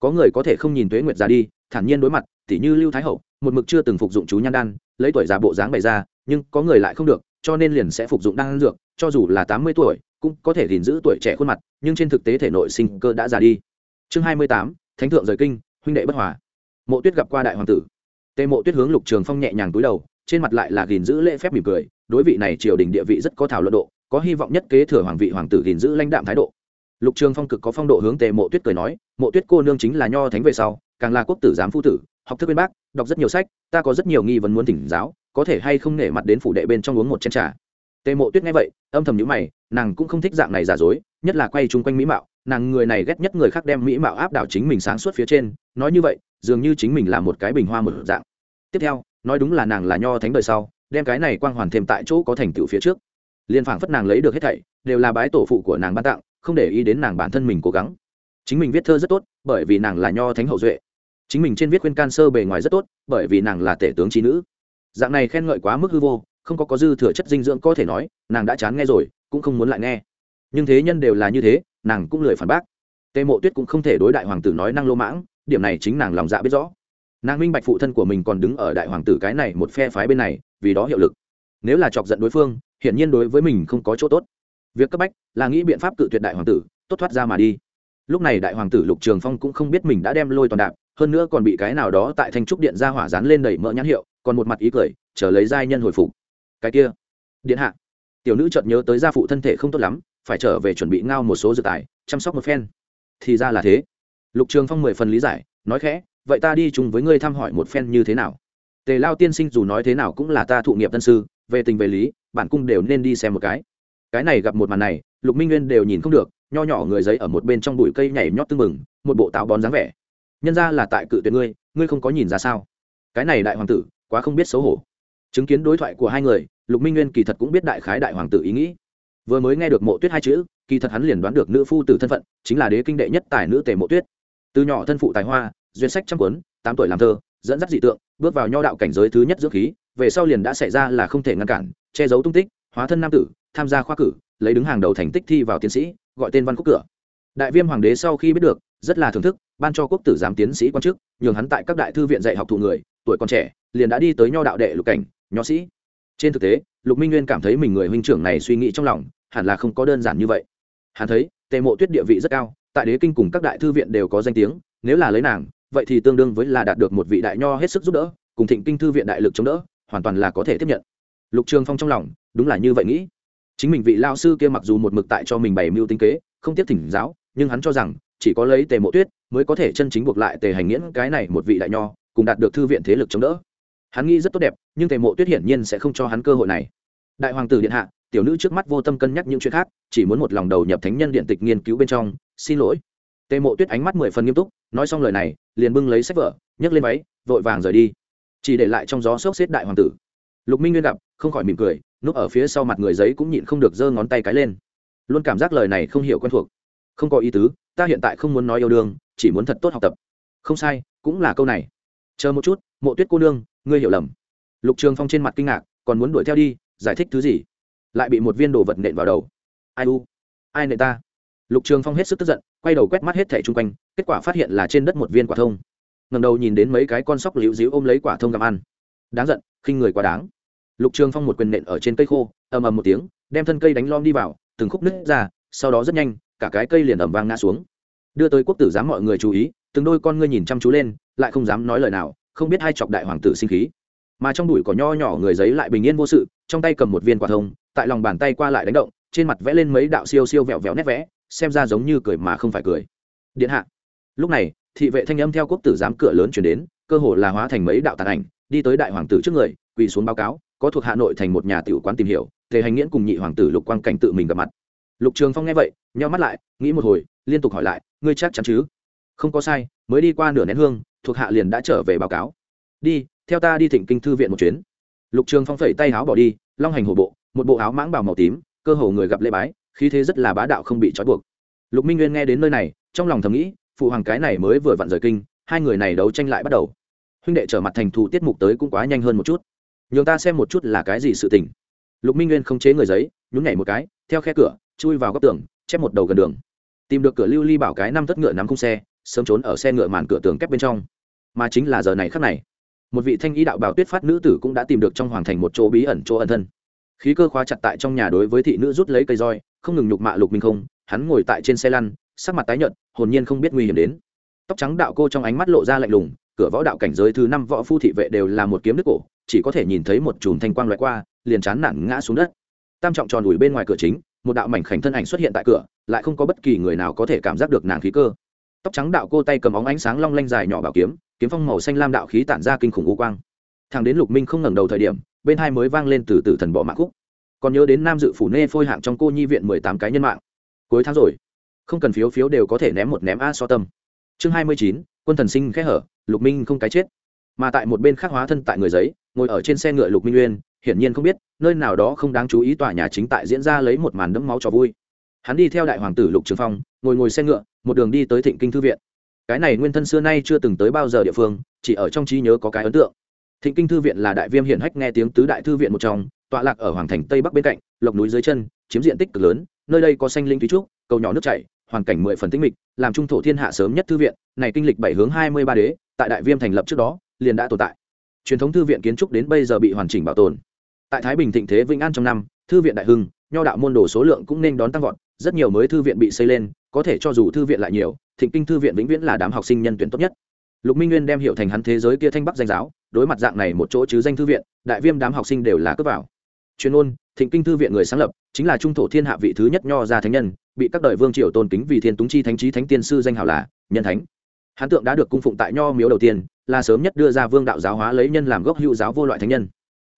Có người có thể không nhìn tuế nguyệt già đi, thản nhiên đối mặt, tỉ như lưu thái hậu, một mực chưa từng phục dụng chú nhan đan, lấy tuổi già bộ dáng bày ra, nhưng có người lại không được, cho nên liền sẽ phục dụng đan dược, cho dù là tám mươi tuổi, cũng có thể gìn giữ tuổi trẻ khuôn mặt, nhưng trên thực tế thể nội sinh cơ đã già đi. Chương hai mươi tám, thánh thượng rời kinh, huynh đệ bất hòa. Mộ tuyết gặp qua đại hoàng tử tề mộ tuyết hướng lục trường phong nhẹ nhàng túi đầu, trên mặt lại là gìn giữ lễ phép mỉm cười, đối vị này triều đình địa vị rất có thảo luận độ, có hy vọng nhất kế thừa hoàng vị hoàng tử gìn giữ lãnh đạm thái độ. Lục trường phong cực có phong độ hướng tề mộ tuyết cười nói, mộ tuyết cô nương chính là nho thánh về sau, càng là quốc tử giám phu tử, học thức bên bác, đọc rất nhiều sách, ta có rất nhiều nghi vấn muốn thỉnh giáo, có thể hay không nể mặt đến phủ đệ bên trong uống một chén trà? Tề mộ tuyết nghe vậy, âm thầm nhữ mày, nàng cũng không thích dạng này giả dối, nhất là quay chung quanh mỹ mạo, nàng người này ghét nhất người khác đem mỹ mạo áp đảo chính mình sáng suốt phía trên, nói như vậy dường như chính mình là một cái bình hoa một dạng. Tiếp theo, nói đúng là nàng là nho thánh đời sau, đem cái này quang hoàn thêm tại chỗ có thành tựu phía trước. Liền phảng phất nàng lấy được hết thảy, đều là bái tổ phụ của nàng ban tặng, không để ý đến nàng bản thân mình cố gắng. Chính mình viết thơ rất tốt, bởi vì nàng là nho thánh hậu duệ. Chính mình trên viết khuyên can sơ bề ngoài rất tốt, bởi vì nàng là tể tướng trí nữ. Dạng này khen ngợi quá mức hư vô, không có có dư thừa chất dinh dưỡng có thể nói, nàng đã chán nghe rồi, cũng không muốn lại nghe. Nhưng thế nhân đều là như thế, nàng cũng lười phản bác. Tề mộ tuyết cũng không thể đối đại hoàng tử nói năng lô mãng điểm này chính nàng lòng dạ biết rõ. Nàng minh bạch phụ thân của mình còn đứng ở đại hoàng tử cái này một phe phái bên này, vì đó hiệu lực. Nếu là chọc giận đối phương, hiển nhiên đối với mình không có chỗ tốt. Việc cấp bách là nghĩ biện pháp cự tuyệt đại hoàng tử, tốt thoát ra mà đi. Lúc này đại hoàng tử lục trường phong cũng không biết mình đã đem lôi toàn đạp, hơn nữa còn bị cái nào đó tại thanh trúc điện ra hỏa dán lên đầy mỡ nhãn hiệu, còn một mặt ý cười, chờ lấy giai nhân hồi phục. Cái kia, điện hạ. Tiểu nữ chợt nhớ tới gia phụ thân thể không tốt lắm, phải trở về chuẩn bị ngao một số dự tài, chăm sóc một phen. Thì ra là thế lục trường phong mười phần lý giải, nói khẽ, vậy ta đi chung với ngươi thăm hỏi một phen như thế nào? Tề lao tiên sinh dù nói thế nào cũng là ta thụ nghiệp tân sư, về tình về lý, bản cung đều nên đi xem một cái. Cái này gặp một màn này, lục minh nguyên đều nhìn không được, nho nhỏ người giấy ở một bên trong bụi cây nhảy nhót tưng mừng một bộ táo bón dáng vẻ. Nhân ra là tại cự tuyệt ngươi ngươi không có nhìn ra sao? Cái này đại hoàng tử, quá không biết xấu hổ. Chứng kiến đối thoại của hai người, lục minh nguyên kỳ thật cũng biết đại khái đại hoàng tử ý nghĩ. Vừa mới nghe được mộ tuyết hai chữ, kỳ thật hắn liền đoán được nữ phu từ thân phận, chính là đế kinh đệ nhất tài nữ tề mộ tuyết từ nhỏ thân phụ tài hoa, duyên sách trăm cuốn, tám tuổi làm thơ, dẫn dắt dị tượng, bước vào nho đạo cảnh giới thứ nhất dưỡng khí, về sau liền đã xảy ra là không thể ngăn cản, che giấu tung tích, hóa thân nam tử, tham gia khoa cử, lấy đứng hàng đầu thành tích thi vào tiến sĩ, gọi tên văn quốc cửa. Đại viêm hoàng đế sau khi biết được, rất là thưởng thức, ban cho quốc tử giám tiến sĩ quan chức, nhường hắn tại các đại thư viện dạy học thụ người, tuổi còn trẻ, liền đã đi tới nho đạo đệ lục cảnh, nho sĩ. Trên thực tế, lục minh nguyên cảm thấy mình người huynh trưởng này suy nghĩ trong lòng, hẳn là không có đơn giản như vậy. Hắn thấy, tề mộ tuyết địa vị rất cao tại đế kinh cùng các đại thư viện đều có danh tiếng, nếu là lấy nàng, vậy thì tương đương với là đạt được một vị đại nho hết sức giúp đỡ, cùng thịnh kinh thư viện đại lực chống đỡ, hoàn toàn là có thể tiếp nhận. Lục trường phong trong lòng, đúng là như vậy nghĩ. Chính mình vị lao sư kia mặc dù một mực tại cho mình bày mưu tinh kế, không tiếp thỉnh giáo, nhưng hắn cho rằng, chỉ có lấy tề mộ tuyết mới có thể chân chính buộc lại tề hành nghiễn cái này một vị đại nho, cùng đạt được thư viện thế lực chống đỡ. Hắn nghĩ rất tốt đẹp, nhưng tề mộ tuyết hiển nhiên sẽ không cho hắn cơ hội này. Đại hoàng tử điện hạ tiểu nữ trước mắt vô tâm cân nhắc những chuyện khác, chỉ muốn một lòng đầu nhập thánh nhân điện tịch nghiên cứu bên trong. Xin lỗi. Tề mộ tuyết ánh mắt mười phần nghiêm túc, nói xong lời này, liền bưng lấy sách vở, nhấc lên váy, vội vàng rời đi. Chỉ để lại trong gió sốc xếp đại hoàng tử. Lục minh nguyên gặp, không khỏi mỉm cười, núp ở phía sau mặt người giấy cũng nhịn không được giơ ngón tay cái lên. Luôn cảm giác lời này không hiểu quen thuộc. Không có ý tứ, ta hiện tại không muốn nói yêu đương, chỉ muốn thật tốt học tập. Không sai, cũng là câu này. Chờ một chút, mộ tuyết cô nương, ngươi hiểu lầm. Lục trường phong trên mặt kinh ngạc, còn muốn đuổi theo đi, giải thích thứ gì? Lại bị một viên đồ vật nện vào đầu. Ai u? Ai nện ta? Lục trường phong hết sức tức giận, quay đầu quét mắt hết thẻ chung quanh, kết quả phát hiện là trên đất một viên quả thông. Ngầm đầu nhìn đến mấy cái con sóc liễu díu ôm lấy quả thông gặm ăn. Đáng giận, khinh người quá đáng. Lục trường phong một quyền nện ở trên cây khô, ầm ầm một tiếng, đem thân cây đánh lom đi vào, từng khúc nứt ra, sau đó rất nhanh, cả cái cây liền ẩm vang ngã xuống. Đưa tới quốc tử giám mọi người chú ý, từng đôi con ngươi nhìn chăm chú lên, lại không dám nói lời nào, không biết hai chọc đại hoàng tử sinh khí mà trong đùi có nho nhỏ người giấy lại bình yên vô sự, trong tay cầm một viên quả thông, tại lòng bàn tay qua lại đánh động, trên mặt vẽ lên mấy đạo siêu siêu vẹo vẹo nét vẽ, xem ra giống như cười mà không phải cười. Điện hạ. Lúc này, thị vệ thanh âm theo quốc tử giám cửa lớn chuyển đến, cơ hồ là hóa thành mấy đạo tàn ảnh, đi tới đại hoàng tử trước người, quỳ xuống báo cáo, có thuộc hà nội thành một nhà tiểu quán tìm hiểu thể hành nghiễn cùng nhị hoàng tử lục quang cảnh tự mình gặp mặt. Lục trường phong nghe vậy nhau mắt lại, nghĩ một hồi, liên tục hỏi lại, ngươi chắc chắn chứ? Không có sai, mới đi qua nửa nén hương, thuộc hạ liền đã trở về báo cáo. Đi theo ta đi thịnh kinh thư viện một chuyến. Lục trường phong phẩy tay áo bỏ đi, long hành hổ bộ, một bộ áo mãng bào màu tím, cơ hồ người gặp lễ bái, khí thế rất là bá đạo không bị trói buộc. Lục minh nguyên nghe đến nơi này, trong lòng thầm nghĩ, phụ hoàng cái này mới vừa vặn rời kinh, hai người này đấu tranh lại bắt đầu. Huynh đệ trở mặt thành thù tiết mục tới cũng quá nhanh hơn một chút. Nhường ta xem một chút là cái gì sự tình. Lục minh nguyên không chế người giấy, nhún nhảy một cái, theo khe cửa, chui vào góc tường, chép một đầu gần đường. Tìm được cửa lưu ly bảo cái năm tất ngựa nắm khung xe, sớm trốn ở xe ngựa màn cửa tường kép bên trong. Mà chính là giờ này khắc này một vị thanh ý đạo bảo tuyết phát nữ tử cũng đã tìm được trong hoàng thành một chỗ bí ẩn, chỗ ẩn thân. Khí cơ khóa chặt tại trong nhà đối với thị nữ rút lấy cây roi, không ngừng nhục mạ lục minh không, hắn ngồi tại trên xe lăn, sắc mặt tái nhợt, hồn nhiên không biết nguy hiểm đến. Tóc trắng đạo cô trong ánh mắt lộ ra lạnh lùng, cửa võ đạo cảnh giới thứ năm võ phu thị vệ đều là một kiếm nước cổ, chỉ có thể nhìn thấy một chùm thanh quang loại qua, liền chán nản ngã xuống đất. Tam trọng tròn ủi bên ngoài cửa chính, một đạo mảnh khảnh thân ảnh xuất hiện tại cửa, lại không có bất kỳ người nào có thể cảm giác được nàng khí cơ. Tóc trắng đạo cô tay cầm óng ánh sáng long lanh dài nhỏ bảo kiếm kiếm phong màu xanh lam đạo khí tản ra kinh khủng u quang. Thằng đến lục minh không ngẩng đầu thời điểm, bên hai mới vang lên từ từ thần bỏ mạng khúc. Còn nhớ đến nam dự phủ nê phôi hạng trong cô nhi viện mười tám cái nhân mạng. Cuối tháng rồi, không cần phiếu phiếu đều có thể ném một ném a so tâm. Chương hai mươi chín, quân thần sinh khẽ hở, lục minh không cái chết. Mà tại một bên khác hóa thân tại người giấy, ngồi ở trên xe ngựa lục minh uyên, hiển nhiên không biết, nơi nào đó không đáng chú ý tòa nhà chính tại diễn ra lấy một màn đẫm máu trò vui. Hắn đi theo đại hoàng tử lục trường phong, ngồi ngồi xe ngựa, một đường đi tới thịnh kinh thư viện cái này nguyên thân xưa nay chưa từng tới bao giờ địa phương, chỉ ở trong trí nhớ có cái ấn tượng. Thịnh kinh thư viện là đại viêm hiển hách nghe tiếng tứ đại thư viện một trong, tọa lạc ở hoàng thành tây bắc bên cạnh, lộc núi dưới chân, chiếm diện tích cực lớn, nơi đây có xanh linh thúy trúc, cầu nhỏ nước chảy, hoàn cảnh mười phần tinh mịch, làm trung thổ thiên hạ sớm nhất thư viện, này kinh lịch bảy hướng hai mươi ba đế, tại đại viêm thành lập trước đó, liền đã tồn tại. Truyền thống thư viện kiến trúc đến bây giờ bị hoàn chỉnh bảo tồn. Tại thái bình thịnh thế vĩnh an trong năm, thư viện đại hưng, nho đạo môn đồ số lượng cũng nên đón tăng vọt, rất nhiều mới thư viện bị xây lên, có thể cho dù thư viện lại nhiều thịnh kinh thư viện vĩnh viễn là đám học sinh nhân tuyển tốt nhất. Lục minh nguyên đem hiệu thành hắn thế giới kia thanh bắc danh giáo, đối mặt dạng này một chỗ chứ danh thư viện, đại viêm đám học sinh đều là cướp vào. Chuyên ôn thịnh kinh thư viện người sáng lập, chính là trung thổ thiên hạ vị thứ nhất nho gia thánh nhân, bị các đời vương triều tôn kính vì thiên túng chi thánh trí thánh tiên sư danh hảo là nhân thánh. Hắn tượng đã được cung phụng tại nho miếu đầu tiên, là sớm nhất đưa ra vương đạo giáo hóa lấy nhân làm gốc hữu giáo vô loại thánh nhân.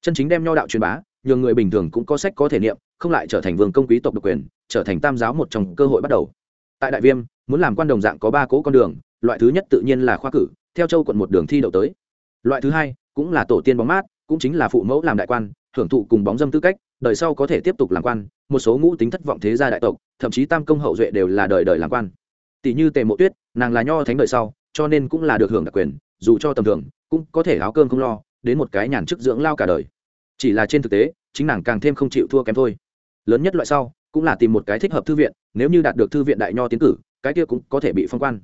Chân chính đem nho đạo truyền bá, nhường người bình thường cũng có sách có thể niệm, không lại trở thành vương công quý tộc độc quyền, trở thành tam giáo một trong cơ hội bắt đầu tại đại viêm, muốn làm quan đồng dạng có ba cố con đường, loại thứ nhất tự nhiên là khoa cử, theo châu quận một đường thi đậu tới. Loại thứ hai, cũng là tổ tiên bóng mát, cũng chính là phụ mẫu làm đại quan, hưởng thụ cùng bóng dâm tư cách, đời sau có thể tiếp tục làm quan, một số ngũ tính thất vọng thế gia đại tộc, thậm chí tam công hậu duệ đều là đời đời làm quan. Tỷ như tề mộ tuyết, nàng là nho thánh đời sau, cho nên cũng là được hưởng đặc quyền, dù cho tầm thường, cũng có thể áo cơm không lo, đến một cái nhàn chức dưỡng lao cả đời. Chỉ là trên thực tế, chính nàng càng thêm không chịu thua kém thôi. Lớn nhất loại sau cũng là tìm một cái thích hợp thư viện, nếu như đạt được thư viện đại nho tiến cử, cái kia cũng có thể bị phong quan.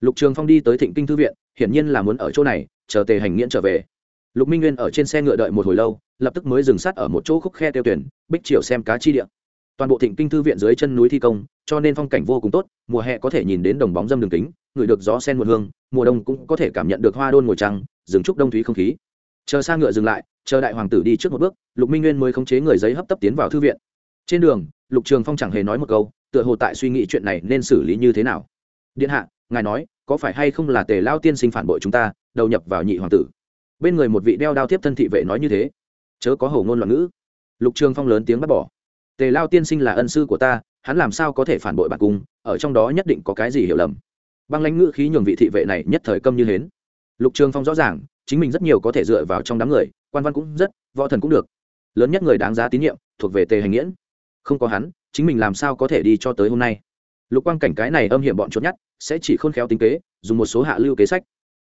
Lục trường phong đi tới thịnh kinh thư viện, hiển nhiên là muốn ở chỗ này, chờ tề hành nghiễn trở về. Lục minh nguyên ở trên xe ngựa đợi một hồi lâu, lập tức mới dừng sát ở một chỗ khúc khe tiêu tuyển, bích triều xem cá chi địa. Toàn bộ thịnh kinh thư viện dưới chân núi thi công, cho nên phong cảnh vô cùng tốt, mùa hè có thể nhìn đến đồng bóng dâm đường kính ngửi được gió sen mùa hương, mùa đông cũng có thể cảm nhận được hoa đôn ngồi trăng dừng trúc đông thúy không khí. Chờ xa ngựa dừng lại, chờ đại hoàng tử đi trước một bước, lục minh nguyên mới khống chế người giấy hấp tấp tiến vào thư viện. Trên đường lục trường phong chẳng hề nói một câu, tựa hồ tại suy nghĩ chuyện này nên xử lý như thế nào. Điện hạ, ngài nói, có phải hay không là tề lao tiên sinh phản bội chúng ta, đầu nhập vào nhị hoàng tử? Bên người một vị đeo đao tiếp thân thị vệ nói như thế. Chớ có hầu ngôn loạn ngữ. Lục trường phong lớn tiếng bắt bỏ. Tề lao tiên sinh là ân sư của ta, hắn làm sao có thể phản bội bản cung, ở trong đó nhất định có cái gì hiểu lầm. Băng lãnh ngữ khí nhường vị thị vệ này nhất thời câm như hến. Lục trường phong rõ ràng, chính mình rất nhiều có thể dựa vào trong đám người, quan văn cũng rất, võ thần cũng được. Lớn nhất người đáng giá tín nhiệm, thuộc về tề hành nghiễn không có hắn, chính mình làm sao có thể đi cho tới hôm nay? Lục quang cảnh cái này âm hiểm bọn trốn nhất, sẽ chỉ khôn khéo tính kế, dùng một số hạ lưu kế sách.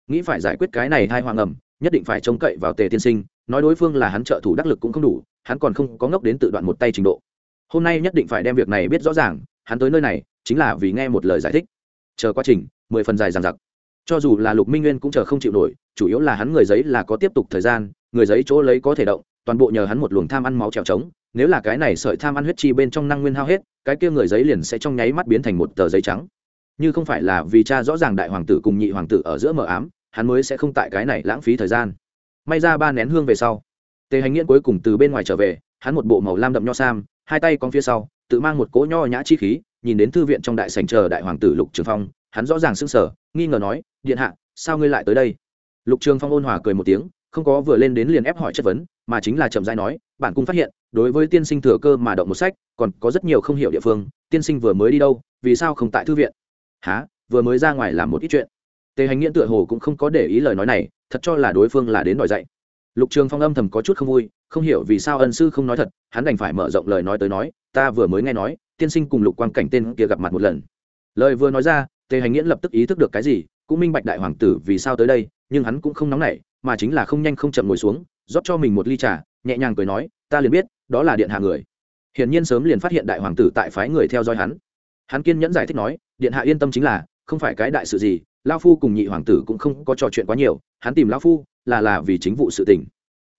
Nghĩ phải giải quyết cái này hai hoàng ẩm, nhất định phải trông cậy vào tề tiên sinh, nói đối phương là hắn trợ thủ đắc lực cũng không đủ, hắn còn không có ngốc đến tự đoạn một tay trình độ. Hôm nay nhất định phải đem việc này biết rõ ràng, hắn tới nơi này, chính là vì nghe một lời giải thích. Chờ quá trình, mười phần dài dằng dặc. Cho dù là lục minh nguyên cũng chờ không chịu nổi, chủ yếu là hắn người giấy là có tiếp tục thời gian, người giấy chỗ lấy có thể động, toàn bộ nhờ hắn một luồng tham ăn máu trèo trống nếu là cái này sợi tham ăn huyết chi bên trong năng nguyên hao hết, cái kia người giấy liền sẽ trong nháy mắt biến thành một tờ giấy trắng. Như không phải là vì cha rõ ràng đại hoàng tử cùng nhị hoàng tử ở giữa mờ ám, hắn mới sẽ không tại cái này lãng phí thời gian. May ra ba nén hương về sau, tề hành nghiễn cuối cùng từ bên ngoài trở về, hắn một bộ màu lam đậm nho sam, hai tay con phía sau, tự mang một cỗ nho nhã chi khí, nhìn đến thư viện trong đại sảnh chờ đại hoàng tử lục trường phong, hắn rõ ràng sững sờ, nghi ngờ nói, điện hạ, sao ngươi lại tới đây? Lục trường phong ôn hòa cười một tiếng, không có vừa lên đến liền ép hỏi chất vấn, mà chính là chậm rãi nói, bản cung phát hiện đối với tiên sinh thừa cơ mà động một sách, còn có rất nhiều không hiểu địa phương, tiên sinh vừa mới đi đâu, vì sao không tại thư viện? Há vừa mới ra ngoài làm một ít chuyện. Tề hành nghiễn tựa hồ cũng không có để ý lời nói này, thật cho là đối phương là đến đòi dạy. Lục trường phong âm thầm có chút không vui, không hiểu vì sao ân sư không nói thật, hắn đành phải mở rộng lời nói tới nói, ta vừa mới nghe nói, tiên sinh cùng lục quan cảnh tên kia gặp mặt một lần. Lời vừa nói ra, tề hành nghiễn lập tức ý thức được cái gì, cũng minh bạch đại hoàng tử vì sao tới đây, nhưng hắn cũng không nóng nảy, mà chính là không nhanh không chậm ngồi xuống, rót cho mình một ly trà, nhẹ nhàng cười nói, ta liền biết đó là điện hạ người. Hiển nhiên sớm liền phát hiện đại hoàng tử tại phái người theo dõi hắn. Hắn kiên nhẫn giải thích nói, điện hạ yên tâm chính là, không phải cái đại sự gì lao phu cùng nhị hoàng tử cũng không có trò chuyện quá nhiều, hắn tìm lao phu là là vì chính vụ sự tình.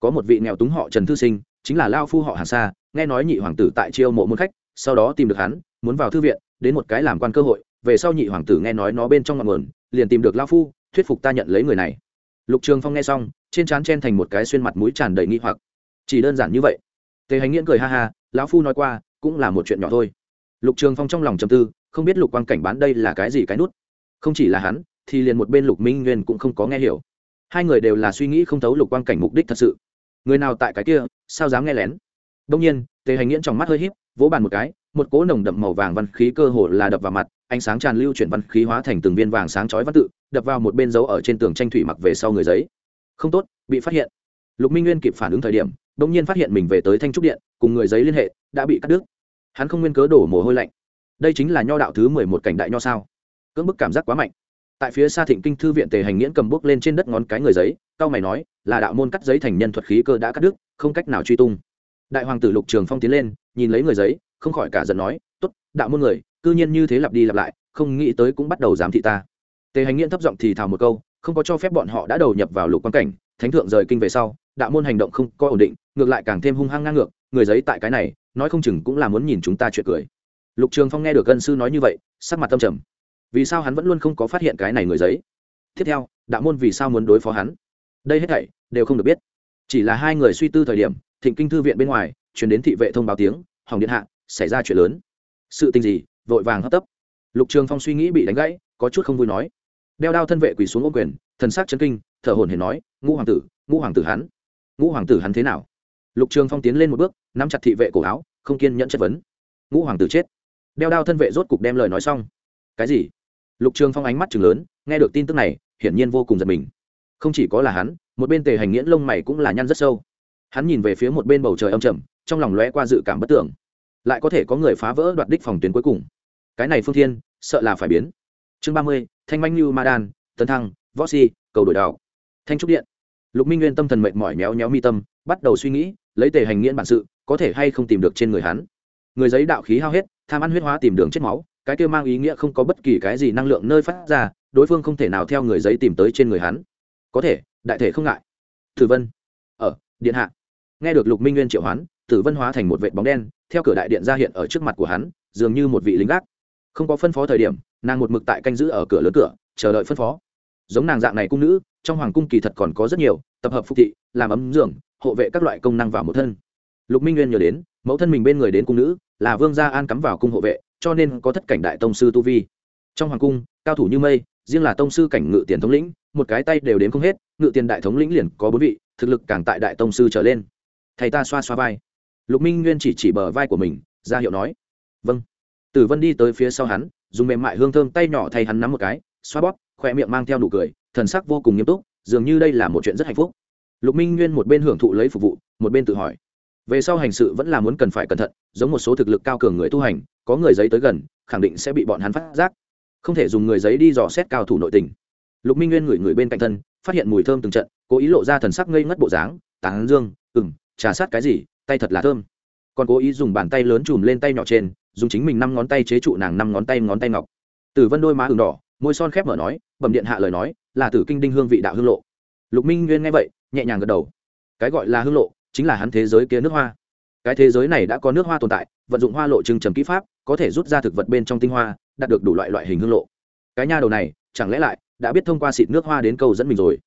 Có một vị nghèo túng họ trần thư sinh, chính là lao phu họ hàn xa nghe nói nhị hoàng tử tại chiêu mộ môn khách, sau đó tìm được hắn, muốn vào thư viện, đến một cái làm quan cơ hội, về sau nhị hoàng tử nghe nói nó bên trong ngọn nguồn, liền tìm được lao phu, thuyết phục ta nhận lấy người này. Lục trường phong nghe xong, trên trán chen thành một cái xuyên mặt mũi tràn đầy nghi hoặc. Chỉ đơn giản như vậy tề hành nghiễn cười ha ha, lão phu nói qua, cũng là một chuyện nhỏ thôi. Lục trường phong trong lòng trầm tư, không biết lục quang cảnh bán đây là cái gì cái nút. Không chỉ là hắn, thì liền một bên lục minh nguyên cũng không có nghe hiểu. Hai người đều là suy nghĩ không thấu lục quang cảnh mục đích thật sự. Người nào tại cái kia, sao dám nghe lén? Đông nhiên, tề hành nghiễn trong mắt hơi híp, vỗ bàn một cái, một cỗ nồng đậm màu vàng văn khí cơ hồ là đập vào mặt, ánh sáng tràn lưu chuyển văn khí hóa thành từng viên vàng sáng chói văn tự, đập vào một bên dấu ở trên tường tranh thủy mặc về sau người giấy. Không tốt, bị phát hiện. Lục minh nguyên kịp phản ứng thời điểm đ ỗ n g nhiên phát hiện mình về tới thanh trúc điện, cùng người giấy liên hệ, đã bị cắt đứt. Hắn không nguyên cớ đổ mồ hôi lạnh. Đây chính là nho đạo thứ mười một cảnh đại nho sao? Cưỡng bức cảm giác quá mạnh. Tại phía xa thịnh kinh thư viện tề hành nghiễn cầm bút lên trên đất ngón cái người giấy, cao mày nói, là đạo môn cắt giấy thành nhân thuật khí cơ đã cắt đứt, không cách nào truy tung. Đại hoàng tử lục trường phong tiến lên, nhìn lấy người giấy, không khỏi cả giận nói t ố t đạo môn người, cư nhiên như thế lặp đi lặp lại, không nghĩ tới cũng bắt đầu giám thị ta. Tề hành nghiễn thấp giọng thì thào một câu, không có cho phép bọn họ đã đầu nhập vào lục quan cảnh, thánh thượng rời kinh về sau, đạo môn hành động không có ổn định ngược lại càng thêm hung hăng ngang ngược, người giấy tại cái này, nói không chừng cũng là muốn nhìn chúng ta chuyện cười. Lục trường phong nghe được gân sư nói như vậy, sắc mặt tâm trầm. Vì sao hắn vẫn luôn không có phát hiện cái này người giấy? Tiếp theo, đạo môn vì sao muốn đối phó hắn? Đây hết thảy, đều không được biết. Chỉ là hai người suy tư thời điểm, thịnh kinh thư viện bên ngoài chuyển đến thị vệ thông báo tiếng hỏng điện hạ, xảy ra chuyện lớn. Sự tình gì? vội vàng hấp tấp. Lục trường phong suy nghĩ bị đánh gãy, có chút không vui nói. Đeo đao thân vệ quỳ xuống ô quyền, thần sắc chân kinh, thở hồn hển nói, ngũ hoàng tử, ngũ hoàng tử hắn, ngũ hoàng tử hắn thế nào? Lục trường phong tiến lên một bước, nắm chặt thị vệ cổ áo, không kiên nhẫn chất vấn. Ngũ hoàng tử chết. Đeo đao thân vệ rốt cục đem lời nói xong. Cái gì? Lục trường phong ánh mắt chừng lớn, nghe được tin tức này, hiển nhiên vô cùng giật mình. Không chỉ có là hắn, một bên tề hành nghiễn lông mày cũng là nhăn rất sâu. Hắn nhìn về phía một bên bầu trời âm trầm, trong lòng lóe qua dự cảm bất tưởng. Lại có thể có người phá vỡ đoạt đích phòng tuyến cuối cùng. Cái này phương thiên, sợ là phải biến. Chương ba mươi, thanh manh như ma đan, tấn thăng, võ si, cầu đổi đạo. Thanh trúc điện. Lục minh nguyên tâm thần mệt mỏi méo méo mi tâm, bắt đầu suy nghĩ lấy tề hành nghiễn bản sự, có thể hay không tìm được trên người hắn. Người giấy đạo khí hao hết, tham ăn huyết hóa tìm đường chết máu, cái kia mang ý nghĩa không có bất kỳ cái gì năng lượng nơi phát ra, đối phương không thể nào theo người giấy tìm tới trên người hắn. Có thể, đại thể không ngại. Tử vân. Ở, điện hạ. Nghe được lục minh nguyên triệu hoán, tử vân hóa thành một vệ bóng đen, theo cửa đại điện ra hiện ở trước mặt của hắn, dường như một vị lính gác. Không có phân phó thời điểm, nàng một mực tại canh giữ ở cửa lớn cửa, chờ đợi phân phó. Giống nàng dạng này cung nữ, trong hoàng cung kỳ thật còn có rất nhiều, tập hợp phục thị, làm ấm dưỡng hộ vệ các loại công năng vào một thân. Lục minh nguyên nhớ đến, mẫu thân mình bên người đến cung nữ, là vương gia an cắm vào cung hộ vệ, cho nên có thất cảnh đại tông sư tu vi. Trong hoàng cung, cao thủ như mây, riêng là tông sư cảnh ngự tiền thống lĩnh, một cái tay đều đến không hết, ngự tiền đại thống lĩnh liền có bốn vị, thực lực càng tại đại tông sư trở lên. Thầy ta xoa xoa vai. Lục minh nguyên chỉ chỉ bờ vai của mình, ra hiệu nói. Vâng. Tử vân đi tới phía sau hắn, dùng mềm mại hương thơm tay nhỏ thay hắn nắm một cái, xoa bóp khoe miệng mang theo nụ cười, thần sắc vô cùng nghiêm túc, dường như đây là một chuyện rất hạnh phúc lục minh nguyên một bên hưởng thụ lấy phục vụ, một bên tự hỏi. Về sau hành sự vẫn là muốn cần phải cẩn thận, giống một số thực lực cao cường người tu hành, có người giấy tới gần, khẳng định sẽ bị bọn hắn phát giác. Không thể dùng người giấy đi dò xét cao thủ nội tình. Lục minh nguyên ngửi người bên cạnh thân, phát hiện mùi thơm từng trận, cố ý lộ ra thần sắc ngây ngất bộ dáng, tán dương ừng trà sát cái gì? Tay thật là thơm. Còn cố ý dùng bàn tay lớn chùm lên tay nhỏ trên, dùng chính mình năm ngón tay chế trụ nàng năm ngón tay ngón tay ngọc. Tử vân đôi má hừng đỏ, môi son khép mở nói, bẩm điện hạ lời nói, là tử kinh đinh hương vị đạo hương lộ. Lục minh nguyên nghe vậy nhẹ nhàng gật đầu. Cái gọi là hương lộ, chính là hắn thế giới kia nước hoa. Cái thế giới này đã có nước hoa tồn tại, vận dụng hoa lộ trưng trầm kỹ pháp, có thể rút ra thực vật bên trong tinh hoa, đạt được đủ loại loại hình hương lộ. Cái nha đầu này, chẳng lẽ lại đã biết thông qua xịt nước hoa đến câu dẫn mình rồi?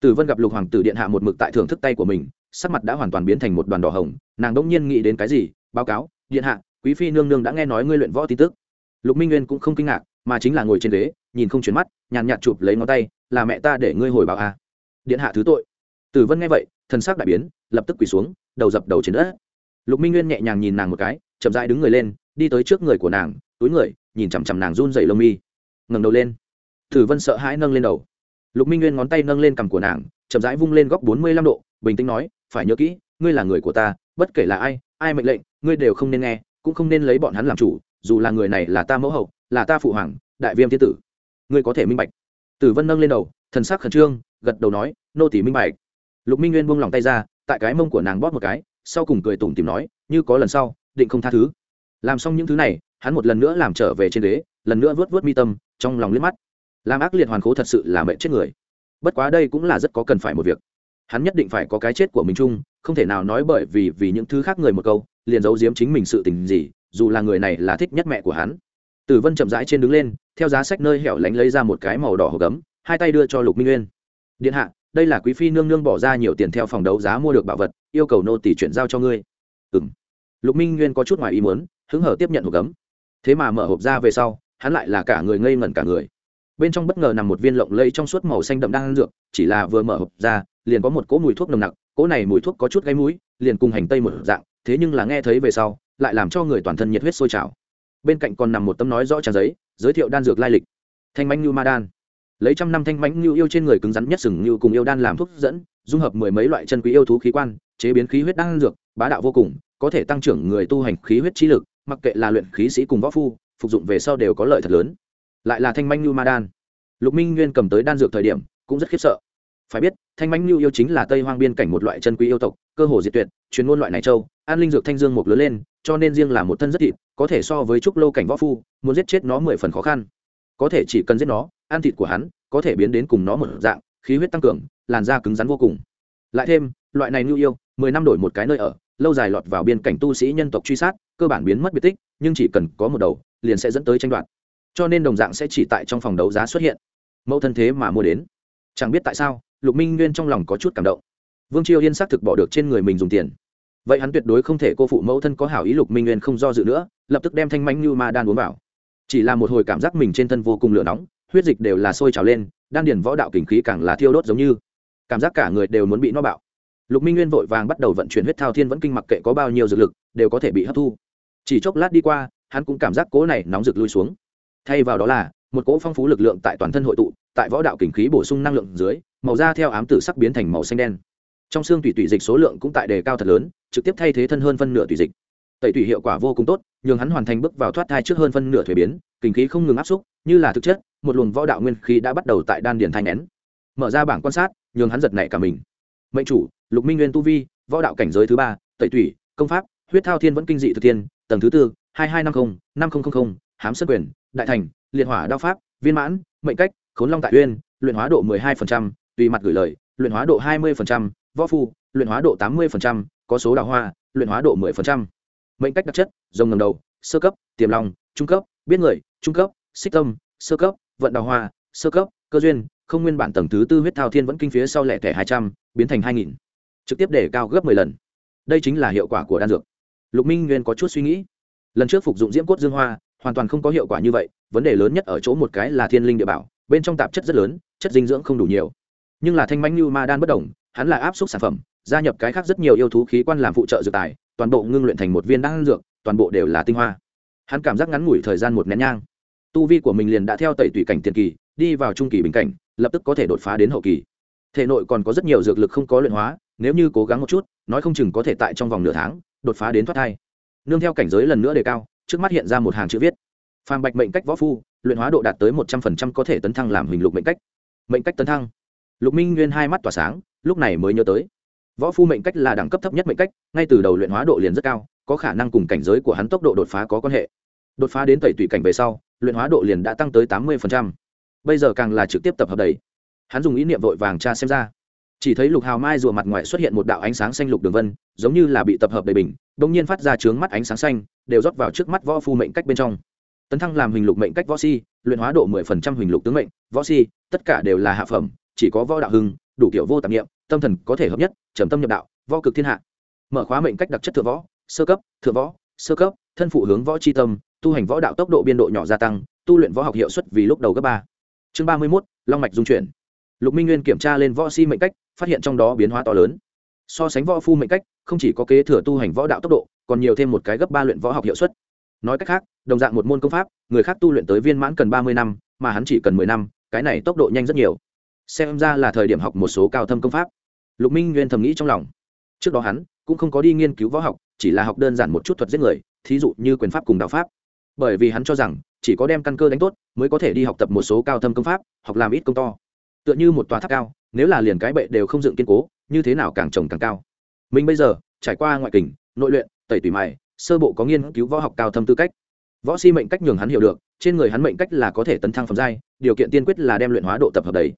Tử vân gặp lục hoàng tử điện hạ một mực tại thưởng thức tay của mình, sắc mặt đã hoàn toàn biến thành một đoàn đỏ hồng, nàng đông nhiên nghĩ đến cái gì? Báo cáo, điện hạ, quý phi nương nương đã nghe nói ngươi luyện võ tin tức. Lục minh nguyên cũng không kinh ngạc, mà chính là ngồi trên ghế, nhìn không chuyển mắt, nhàn nhạt chụp lấy ngón tay, là mẹ ta để ngươi hồi báo à. điện hạ thứ tội tử vân nghe vậy, thần sắc đại biến, lập tức quỳ xuống, đầu dập đầu trên đất. Lục minh nguyên nhẹ nhàng nhìn nàng một cái, chậm rãi đứng người lên, đi tới trước người của nàng, túi người, nhìn chằm chằm nàng run rẩy lông mi. Ngẩng đầu lên. Tử vân sợ hãi nâng lên đầu. Lục minh nguyên ngón tay nâng lên cằm của nàng, chậm rãi vung lên góc bốn mươi lăm độ, bình tĩnh nói, phải nhớ kỹ, ngươi là người của ta, bất kể là ai ai mệnh lệnh, ngươi đều không nên nghe, cũng không nên lấy bọn hắn làm chủ, dù là người này là ta mẫu hậu, là ta phụ hoàng, đại viêm thiên tử. Ngươi có thể minh bạch. Tử vân nâng lên đầu, thần sắc khẩn trương, gật đầu nói, nô tỷ minh bạch lục minh nguyên buông lòng tay ra, tại cái mông của nàng bóp một cái, sau cùng cười tủm tìm nói, như có lần sau, định không tha thứ. Làm xong những thứ này, hắn một lần nữa làm trở về trên ghế, lần nữa vớt vớt mi tâm, trong lòng liếc mắt. Làm ác liệt hoàn khố thật sự là mệnh chết người. Bất quá đây cũng là rất có cần phải một việc. Hắn nhất định phải có cái chết của mình chung, không thể nào nói bởi vì vì những thứ khác người một câu, liền giấu giếm chính mình sự tình gì, dù là người này là thích nhất mẹ của hắn. Tử vân chậm rãi trên đứng lên, theo giá sách nơi hẻo lánh lấy ra một cái màu đỏ hộp gấm, hai tay đưa cho lục minh nguyên. Điện hạ đây là quý phi nương nương bỏ ra nhiều tiền theo phòng đấu giá mua được bảo vật, yêu cầu nô tỷ chuyển giao cho ngươi. Ừ m lục minh nguyên có chút ngoài ý muốn, hứng hở tiếp nhận hộp gấm. Thế mà mở hộp ra về sau, hắn lại là cả người ngây ngẩn cả người. Bên trong bất ngờ nằm một viên lộng lây trong suốt màu xanh đậm đang dược, chỉ là vừa mở hộp ra, liền có một cỗ mùi thuốc nồng nặc, cỗ này mùi thuốc có chút gáy mũi, liền cùng hành tây một dạng, thế nhưng là nghe thấy về sau, lại làm cho người toàn thân nhiệt huyết sôi trào. Bên cạnh còn nằm một tấm nói rõ trang giấy, giới thiệu đan dược lai lịch. Thanh manh như ma đan lấy trăm năm thanh mãnh như yêu trên người cứng rắn nhất sừng như cùng yêu đan làm thuốc dẫn, dung hợp mười mấy loại chân quý yêu thú khí quan, chế biến khí huyết đan dược, bá đạo vô cùng, có thể tăng trưởng người tu hành khí huyết trí lực, mặc kệ là luyện khí sĩ cùng võ phu, phục dụng về sau đều có lợi thật lớn. Lại là thanh manh như ma đan. Lục minh nguyên cầm tới đan dược thời điểm, cũng rất khiếp sợ. Phải biết, thanh manh như yêu chính là tây hoang biên cảnh một loại chân quý yêu tộc, cơ hồ diệt tuyệt, chuyên môn loại này châu, an linh dược thanh dương một lớn lên, cho nên riêng là một thân rất thịt, có thể so với trúc lâu cảnh võ phu, muốn giết chết nó mười phần khó khăn. Có thể chỉ cần giết nó ăn thịt của hắn có thể biến đến cùng nó một dạng, khí huyết tăng cường, làn da cứng rắn vô cùng. Lại thêm, loại này nhu yêu, mười năm đổi một cái nơi ở, lâu dài lọt vào biên cảnh tu sĩ nhân tộc truy sát, cơ bản biến mất biệt tích, nhưng chỉ cần có một đầu, liền sẽ dẫn tới tranh đoạt. Cho nên đồng dạng sẽ chỉ tại trong phòng đấu giá xuất hiện. Mẫu thân thế mà mua đến. Chẳng biết tại sao, lục minh nguyên trong lòng có chút cảm động. Vương triều yên xác thực bỏ được trên người mình dùng tiền. Vậy hắn tuyệt đối không thể cô phụ mẫu thân có hảo ý lục minh nguyên không do dự nữa, lập tức đem thanh manh như ma đan uống vào. Chỉ là một hồi cảm giác mình trên thân vô cùng lửa nóng huyết dịch đều là sôi trào lên, đan điền võ đạo kình khí càng là thiêu đốt giống như. Cảm giác cả người đều muốn bị no bạo. Lục minh nguyên vội vàng bắt đầu vận chuyển huyết thao thiên vẫn kinh mặc kệ có bao nhiêu dược lực, đều có thể bị hấp thu. Chỉ chốc lát đi qua, hắn cũng cảm giác cỗ này nóng rực lui xuống. Thay vào đó là, một cỗ phong phú lực lượng tại toàn thân hội tụ, tại võ đạo kình khí bổ sung năng lượng dưới, màu da theo ám tử sắc biến thành màu xanh đen. Trong xương tủy tủy dịch số lượng cũng tại đề cao thật lớn, trực tiếp thay thế thân hơn phân nửa tủy dịch. Tẩy tủy hiệu quả vô cùng tốt, nhường hắn hoàn thành bước vào thoát thai trước hơn phân nửa thuế biến kinh khí không ngừng áp xúc, như là thực chất một luồng võ đạo nguyên khí đã bắt đầu tại đan điền thanh nén. Mở ra bảng quan sát, nhường hắn giật nảy cả mình. Mệnh chủ, lục minh nguyên tu vi, võ đạo cảnh giới thứ ba, tẩy tủy, công pháp, huyết thao thiên vẫn kinh dị thực tiên tầng thứ tư, hai hai năm mươi năm nghìn hám sân quyền, đại thành, liệt hỏa đao pháp, viên mãn, mệnh cách, khốn long tại uyên, luyện hóa độ mười hai phần trăm, tùy mặt gửi lời, luyện hóa độ hai mươi phần trăm, võ phu, luyện hóa độ tám mươi phần trăm, có số đào hoa, luyện hóa độ mười phần trăm. Mệnh cách đặc chất, rồng ngầm đầu, sơ cấp, tiềm lòng trung cấp, biết người, trung cấp, xích tâm, sơ cấp vận đào hoa, sơ cấp, cơ duyên, không nguyên bản tầng thứ tư huyết thao thiên vẫn kinh phía sau lẻ thẻ hai trăm, biến thành hai nghìn. Trực tiếp để cao gấp mười lần. Đây chính là hiệu quả của đan dược. Lục minh nguyên có chút suy nghĩ. Lần trước phục dụng diễm cốt dương hoa, hoàn toàn không có hiệu quả như vậy, vấn đề lớn nhất ở chỗ một cái là thiên linh địa bảo, bên trong tạp chất rất lớn, chất dinh dưỡng không đủ nhiều. Nhưng là thanh manh như ma đan bất đồng hắn là áp suất sản phẩm, gia nhập cái khác rất nhiều yêu thú khí quan làm phụ trợ dược tài, toàn bộ ngưng luyện thành một viên đan dược, toàn bộ đều là tinh hoa. Hắn cảm giác ngắn ngủi thời gian một nén nhang tu vi của mình liền đã theo tẩy tùy cảnh tiền kỳ, đi vào trung kỳ bình cảnh, lập tức có thể đột phá đến hậu kỳ. Thể nội còn có rất nhiều dược lực không có luyện hóa, nếu như cố gắng một chút, nói không chừng có thể tại trong vòng nửa tháng, đột phá đến thoát thai. Nương theo cảnh giới lần nữa đề cao, trước mắt hiện ra một hàng chữ viết. Phàm bạch mệnh cách võ phu, luyện hóa độ đạt tới một trăm phần trăm có thể tấn thăng làm hình lục mệnh cách. Mệnh cách tấn thăng. Lục minh nguyên hai mắt tỏa sáng, lúc này mới nhớ tới. Võ phu mệnh cách là đẳng cấp thấp nhất mệnh cách, ngay từ đầu luyện hóa độ liền rất cao, có khả năng cùng cảnh giới của hắn tốc độ đột phá có quan hệ đột phá đến tẩy tùy cảnh về sau, luyện hóa độ liền đã tăng tới tám mươi bây giờ càng là trực tiếp tập hợp đầy. Hắn dùng ý niệm vội vàng tra xem ra. Chỉ thấy lục hào mai rùa mặt ngoài xuất hiện một đạo ánh sáng xanh lục đường vân, giống như là bị tập hợp đầy bình đ ỗ n g nhiên phát ra trướng mắt ánh sáng xanh, đều rót vào trước mắt võ phu mệnh cách bên trong. Tấn thăng làm hình lục mệnh cách võ si, luyện hóa độ mười phần trăm hình lục tướng mệnh, võ si, tất cả đều là hạ phẩm, chỉ có võ đạo hưng, đủ kiểu vô tạp nghiệm tâm thần có thể hợp nhất, trầm tâm nhập đạo, võ cực thiên hạ. Mở khóa mệnh cách đặc chất thượng võ, sơ cấp, thượng võ, sơ cấp, thân phụ hướng võ c h i tâm tu hành võ đạo tốc độ biên độ nhỏ gia tăng, tu luyện võ học hiệu suất vì lúc đầu gấp ba. Chương ba mươi mốt, long mạch dung chuyển. Lục minh nguyên kiểm tra lên võ si mệnh cách, phát hiện trong đó biến hóa to lớn. So sánh võ phu mệnh cách, không chỉ có kế thừa tu hành võ đạo tốc độ, còn nhiều thêm một cái gấp ba luyện võ học hiệu suất. Nói cách khác, đồng dạng một môn công pháp, người khác tu luyện tới viên mãn cần ba mươi năm, mà hắn chỉ cần mười năm, cái này tốc độ nhanh rất nhiều. Xem ra là thời điểm học một số cao thâm công pháp. Lục minh nguyên thầm nghĩ trong lòng. Trước đó hắn cũng không có đi nghiên cứu võ học, chỉ là học đơn giản một chút thuật giết người, thí dụ như quyền pháp cùng đạo pháp bởi vì hắn cho rằng, chỉ có đem căn cơ đánh tốt, mới có thể đi học tập một số cao thâm công pháp, học làm ít công to. Tựa như một tòa tháp cao, nếu là liền cái bệ đều không dựng kiên cố, như thế nào càng trồng càng cao. Mình bây giờ, trải qua ngoại kình, nội luyện, tẩy tủy mày sơ bộ có nghiên cứu võ học cao thâm tư cách. Võ si mệnh cách nhường hắn hiểu được, trên người hắn mệnh cách là có thể tấn thăng phẩm giai, điều kiện tiên quyết là đem luyện hóa độ tập hợp đấy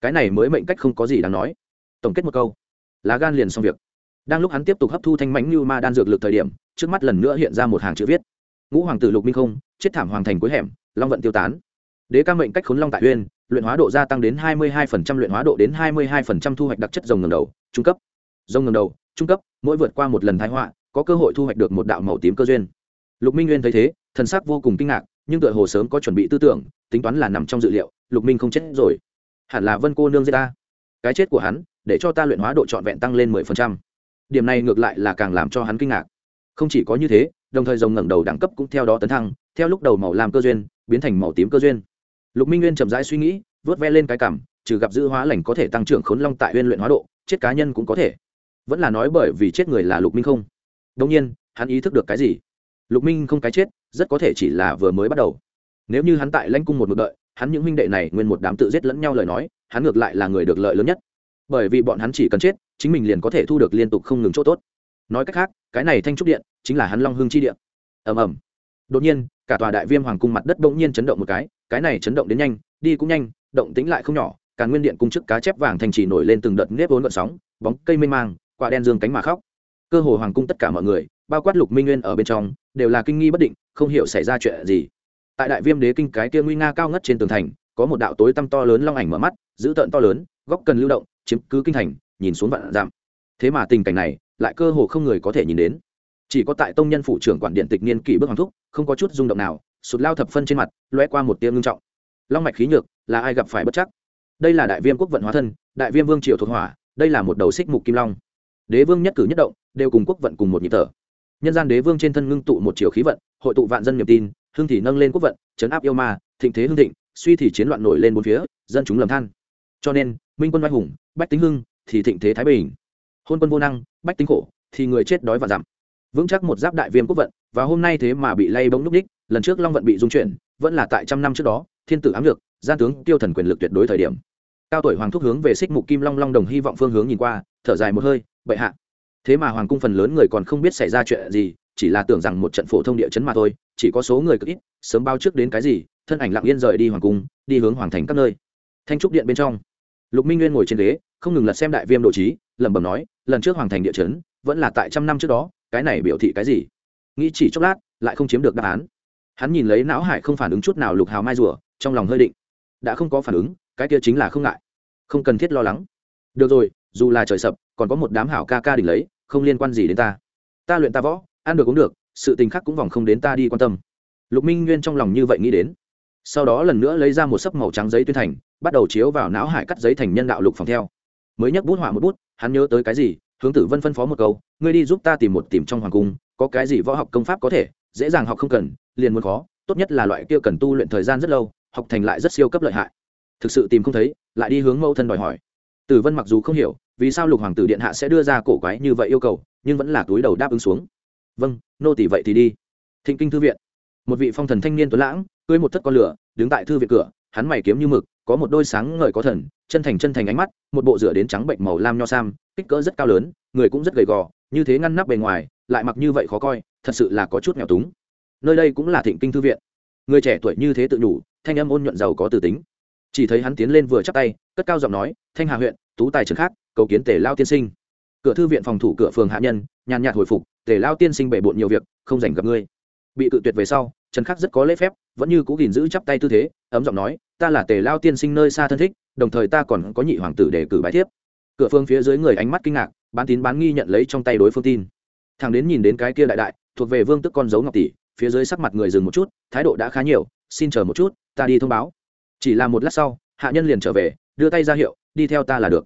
cái này mới mệnh cách không có gì đáng nói. Tổng kết một câu. Lá gan liền xong việc. Đang lúc hắn tiếp tục hấp thu thanh mãnh như ma đan dược lực thời điểm, trước mắt lần nữa hiện ra một hàng chữ viết ngũ hoàng tử lục minh không chết thảm hoàng thành cuối hẻm long vận tiêu tán. Đế ca mệnh cách khốn long tại uyên luyện hóa độ gia tăng đến 22%, luyện hóa độ đến 22% thu hoạch đặc chất rồng ngầm đầu trung cấp. Rồng ngầm đầu trung cấp mỗi vượt qua một lần thái họa có cơ hội thu hoạch được một đạo màu tím cơ duyên. Lục minh nguyên thấy thế thần sắc vô cùng kinh ngạc nhưng tựa hồ sớm có chuẩn bị tư tưởng tính toán là nằm trong dự liệu lục minh không chết rồi. Hẳn là vân cô nương giết ta. Cái chết của hắn để cho ta luyện hóa độ trọn vẹn tăng lên 10%. điểm này ngược lại là càng làm cho hắn kinh ngạc. Không chỉ có như thế đồng thời rồng ngẩng đầu đẳng cấp cũng theo đó tấn thăng, theo lúc đầu màu làm cơ duyên, biến thành màu tím cơ duyên. Lục minh nguyên chậm rãi suy nghĩ, vớt ve lên cái cảm, trừ gặp giữ hóa lành có thể tăng trưởng khốn long tại huyên luyện hóa độ, chết cá nhân cũng có thể. Vẫn là nói bởi vì chết người là lục minh không. Đông nhiên, hắn ý thức được cái gì? Lục minh không cái chết, rất có thể chỉ là vừa mới bắt đầu. Nếu như hắn tại lãnh cung một mực đợi, hắn những huynh đệ này nguyên một đám tự giết lẫn nhau lời nói, hắn ngược lại là người được lợi lớn nhất. Bởi vì bọn hắn chỉ cần chết, chính mình liền có thể thu được liên tục không ngừng chỗ tốt nói cách khác, cái này thanh trúc điện chính là hắn long hương chi điện ầm ầm. Đột nhiên, cả tòa đại viêm hoàng cung mặt đất bỗng nhiên chấn động một cái cái này chấn động đến nhanh, đi cũng nhanh, động tính lại không nhỏ càn nguyên điện cung chức cá chép vàng thành trì nổi lên từng đợt nếp vốn gợn sóng, bóng cây mênh mang, quả đen dương cánh mà khóc. Cơ hồ hoàng cung tất cả mọi người, bao quát lục minh nguyên ở bên trong, đều là kinh nghi bất định, không hiểu xảy ra chuyện gì. Tại đại viêm đế kinh cái kia nguy nga cao ngất trên tường thành, có một đạo tối tăm to lớn long ảnh mở mắt giữ tợn to lớn, góc cần lưu động, chiếm cứ kinh thành, nhìn xuống vạn giảm thế mà tình cảnh này lại cơ hồ không người có thể nhìn đến. Chỉ có tại tông nhân phụ trưởng quản điện tịch niên kỷ bước hoàng thúc, không có chút rung động nào, sụt lao thập phân trên mặt loe qua một tiếng ngưng trọng. Long mạch khí nhược, là ai gặp phải bất chắc? Đây là đại viêm quốc vận hóa thân, đại viêm vương triều thuộc hỏa, đây là một đầu xích mục kim long. Đế vương nhất cử nhất động, đều cùng quốc vận cùng một nhịp thở. Nhân gian đế vương trên thân ngưng tụ một chiều khí vận, hội tụ vạn dân niềm tin hương thì nâng lên quốc vận, chấn áp yêu ma, thịnh thế hương thịnh, suy thì chiến loạn nổi lên bốn phía, dân chúng lầm than. Cho nên, minh quân oai hùng, bách tính hưng, thì thịnh thế thái bình hôn quân vô năng, bách tính khổ, thì người chết đói và giảm. Vững chắc một giáp đại viêm quốc vận, và hôm nay thế mà bị lay bỗng núp đích, lần trước long vận bị dung chuyển, vẫn là tại trăm năm trước đó, thiên tử ám lược, gian tướng tiêu thần quyền lực tuyệt đối thời điểm. Cao tuổi hoàng thúc hướng về xích mục kim long long đồng hy vọng phương hướng nhìn qua, thở dài một hơi, bệ hạ. Thế mà hoàng cung phần lớn người còn không biết xảy ra chuyện gì, chỉ là tưởng rằng một trận phổ thông địa chấn mà thôi, chỉ có số người cực ít, sớm bao trước đến cái gì, thân ảnh lặng yên rời đi hoàng cung, đi hướng hoàng thành các nơi. Thanh trúc điện bên trong. Lục minh nguyên ngồi trên ghế không ngừng lật xem đại viêm đồ trí, lẩm bẩm nói, lần trước hoàng thành địa chấn, vẫn là tại trăm năm trước đó, cái này biểu thị cái gì? Nghĩ chỉ chốc lát, lại không chiếm được đáp án. Hắn nhìn lấy não hải không phản ứng chút nào lục hào mai rùa, trong lòng hơi định. Đã không có phản ứng, cái kia chính là không ngại. Không cần thiết lo lắng. Được rồi, dù là trời sập, còn có một đám hảo ca ca đỉnh lấy, không liên quan gì đến ta. Ta luyện ta võ, ăn được cũng được, sự tình khác cũng vòng không đến ta đi quan tâm. Lục minh nguyên trong lòng như vậy nghĩ đến. Sau đó lần nữa lấy ra một sấp màu trắng giấy tuyên thành, bắt đầu chiếu vào não hải cắt giấy thành nhân đạo lục phòng theo mới nhấc bút họa một bút, hắn nhớ tới cái gì, hướng tử vân phân phó một câu, ngươi đi giúp ta tìm một tìm trong hoàng cung, có cái gì võ học công pháp có thể, dễ dàng học không cần, liền muốn khó, tốt nhất là loại kia cần tu luyện thời gian rất lâu, học thành lại rất siêu cấp lợi hại. Thực sự tìm không thấy, lại đi hướng mẫu thân đòi hỏi. Tử vân mặc dù không hiểu, vì sao lục hoàng tử điện hạ sẽ đưa ra cổ quái như vậy yêu cầu, nhưng vẫn là túi đầu đáp ứng xuống. Vâng nô tỷ vậy thì đi. Thịnh kinh thư viện. Một vị phong thần thanh niên tuấn lãng, cưới một thất con lửa, đứng tại thư viện cửa, hắn mày kiếm như mực có một đôi sáng ngời có thần, chân thành chân thành ánh mắt, một bộ rửa đến trắng bệnh màu lam nho sam, kích cỡ rất cao lớn, người cũng rất gầy gò, như thế ngăn nắp bề ngoài, lại mặc như vậy khó coi, thật sự là có chút nghèo túng. Nơi đây cũng là thịnh kinh thư viện. Người trẻ tuổi như thế tự nhủ, thanh âm ôn nhuận giàu có từ tính. Chỉ thấy hắn tiến lên vừa chắp tay, cất cao giọng nói, thanh hà huyện, tú tài trần khác, cầu kiến tề lao tiên sinh. Cửa thư viện phòng thủ cửa phường hạ nhân, nhàn nhạt hồi phục, tề lao tiên sinh bể bộn nhiều việc, không dành gặp ngươi. Bị cự tuyệt về sau trần khắc rất có lễ phép, vẫn như cũ gìn giữ chắp tay tư thế, ấm giọng nói, ta là tề lao tiên sinh nơi xa thân thích, đồng thời ta còn có nhị hoàng tử để cử bài thiếp. Cửa phương phía dưới người ánh mắt kinh ngạc, bán tín bán nghi nhận lấy trong tay đối phương tin. Thằng đến nhìn đến cái kia đại đại, thuộc về vương tức con dấu ngọc tỷ, phía dưới sắc mặt người dừng một chút, thái độ đã khá nhiều, xin chờ một chút, ta đi thông báo. Chỉ là một lát sau, hạ nhân liền trở về, đưa tay ra hiệu, đi theo ta là được.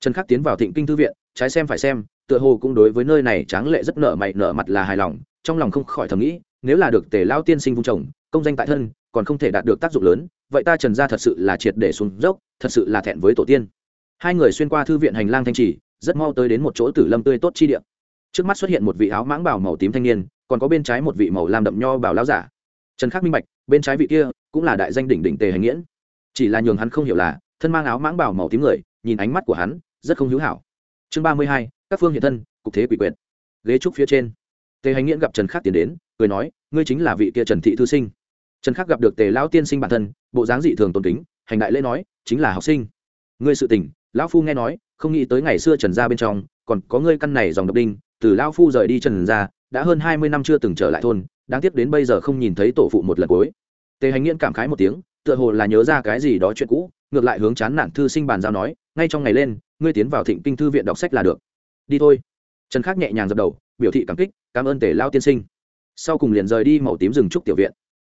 Trần khắc tiến vào thịnh kinh thư viện, trái xem phải xem, tựa hồ cũng đối với nơi này tráng lệ rất nở mày, nở mặt là hài lòng, trong lòng không khỏi thầm nghĩ nếu là được tề lao tiên sinh vung chồng công danh tại thân, còn không thể đạt được tác dụng lớn, vậy ta trần gia thật sự là triệt để xuống dốc, thật sự là thẹn với tổ tiên. Hai người xuyên qua thư viện hành lang thanh trì, rất mau tới đến một chỗ tử lâm tươi tốt chi điện trước mắt xuất hiện một vị áo mãng bảo màu tím thanh niên, còn có bên trái một vị màu lam đậm nho bảo lao giả. Trần khắc minh bạch, bên trái vị kia, cũng là đại danh đỉnh đỉnh tề hành nghiễn. Chỉ là nhường hắn không hiểu là, thân mang áo mãng bảo màu tím người, nhìn ánh mắt của hắn, rất không hữu hảo. Chương ba mươi hai, các phương hiện thân, cục thế quỷ quyệt. Ghế trúc phía trên tề hành nghiễn gặp trần khắc tiến đến, cười nói, ngươi chính là vị kia trần thị thư sinh. Trần khắc gặp được tề lão tiên sinh bản thân, bộ dáng dị thường tôn kính, hành đại lễ nói, chính là học sinh. Ngươi sự tình, lão phu nghe nói, không nghĩ tới ngày xưa trần gia bên trong, còn có ngươi căn này dòng độc đinh, từ lão phu rời đi trần gia, đã hơn hai mươi năm chưa từng trở lại thôn, đáng tiếc đến bây giờ không nhìn thấy tổ phụ một lần cuối. Tề hành nghiễn cảm khái một tiếng, tựa hồ là nhớ ra cái gì đó chuyện cũ, ngược lại hướng chán nản thư sinh bàn giao nói, ngay trong ngày lên, ngươi tiến vào thịnh kinh thư viện đọc sách là được. Đi thôi. Trần khắc nhẹ nhàng dập đầu, biểu thị cảm kích cảm ơn tề lao tiên sinh. Sau cùng liền rời đi màu tím rừng trúc tiểu viện.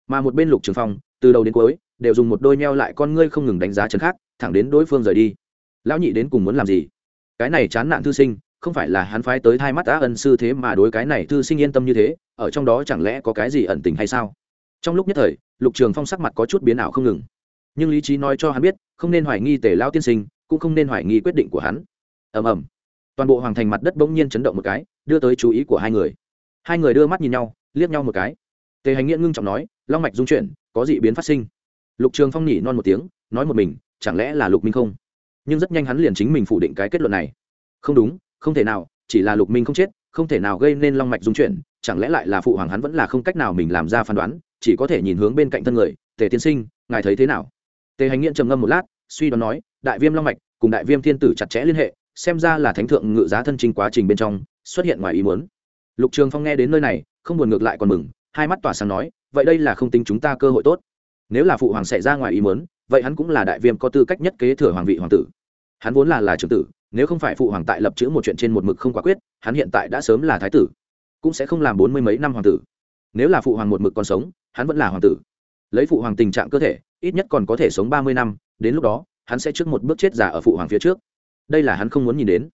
Mà một bên lục trường phong, từ đầu đến cuối, đều dùng một đôi neo lại con ngươi không ngừng đánh giá trần khác, thẳng đến đối phương rời đi. Lão nhị đến cùng muốn làm gì? Cái này chán nản thư sinh, không phải là hắn phái tới thai mắt đã ân sư thế mà đối cái này thư sinh yên tâm như thế, ở trong đó chẳng lẽ có cái gì ẩn tình hay sao? Trong lúc nhất thời, lục trường phong sắc mặt có chút biến ảo không ngừng. Nhưng lý trí nói cho hắn biết, không nên hoài nghi tề lao tiên sinh, cũng không nên hoài nghi quyết định của hắn. Ầm ầm. Toàn bộ hoàng thành mặt đất bỗng nhiên chấn động một cái, đưa tới chú ý của hai người hai người đưa mắt nhìn nhau, liếc nhau một cái. Tề hành nghĩa ngưng trọng nói, long mạch dung chuyển, có dị biến phát sinh. Lục trường phong nhỉ non một tiếng, nói một mình, chẳng lẽ là lục minh không? Nhưng rất nhanh hắn liền chính mình phủ định cái kết luận này. Không đúng, không thể nào, chỉ là lục minh không chết, không thể nào gây nên long mạch dung chuyển, chẳng lẽ lại là phụ hoàng hắn vẫn là không cách nào mình làm ra phán đoán, chỉ có thể nhìn hướng bên cạnh thân người, tề tiên sinh, ngài thấy thế nào? Tề hành nghiện trầm ngâm một lát, suy đoán nói, đại viêm long mạch cùng đại viêm thiên tử chặt chẽ liên hệ, xem ra là thánh thượng ngự giá thân trình quá trình bên trong xuất hiện ngoài ý muốn lục trường phong nghe đến nơi này, không buồn ngược lại còn mừng, hai mắt tỏa sáng nói, vậy đây là không tính chúng ta cơ hội tốt. Nếu là phụ hoàng xảy ra ngoài ý muốn, vậy hắn cũng là đại viêm có tư cách nhất kế thừa hoàng vị hoàng tử. Hắn vốn là là trưởng tử, nếu không phải phụ hoàng tại lập chữ một chuyện trên một mực không quả quyết, hắn hiện tại đã sớm là thái tử, cũng sẽ không làm bốn mươi mấy năm hoàng tử. Nếu là phụ hoàng một mực còn sống, hắn vẫn là hoàng tử. Lấy phụ hoàng tình trạng cơ thể, ít nhất còn có thể sống ba mươi năm, đến lúc đó, hắn sẽ trước một bước chết giả ở phụ hoàng phía trước. Đây là hắn không muốn nhìn đến.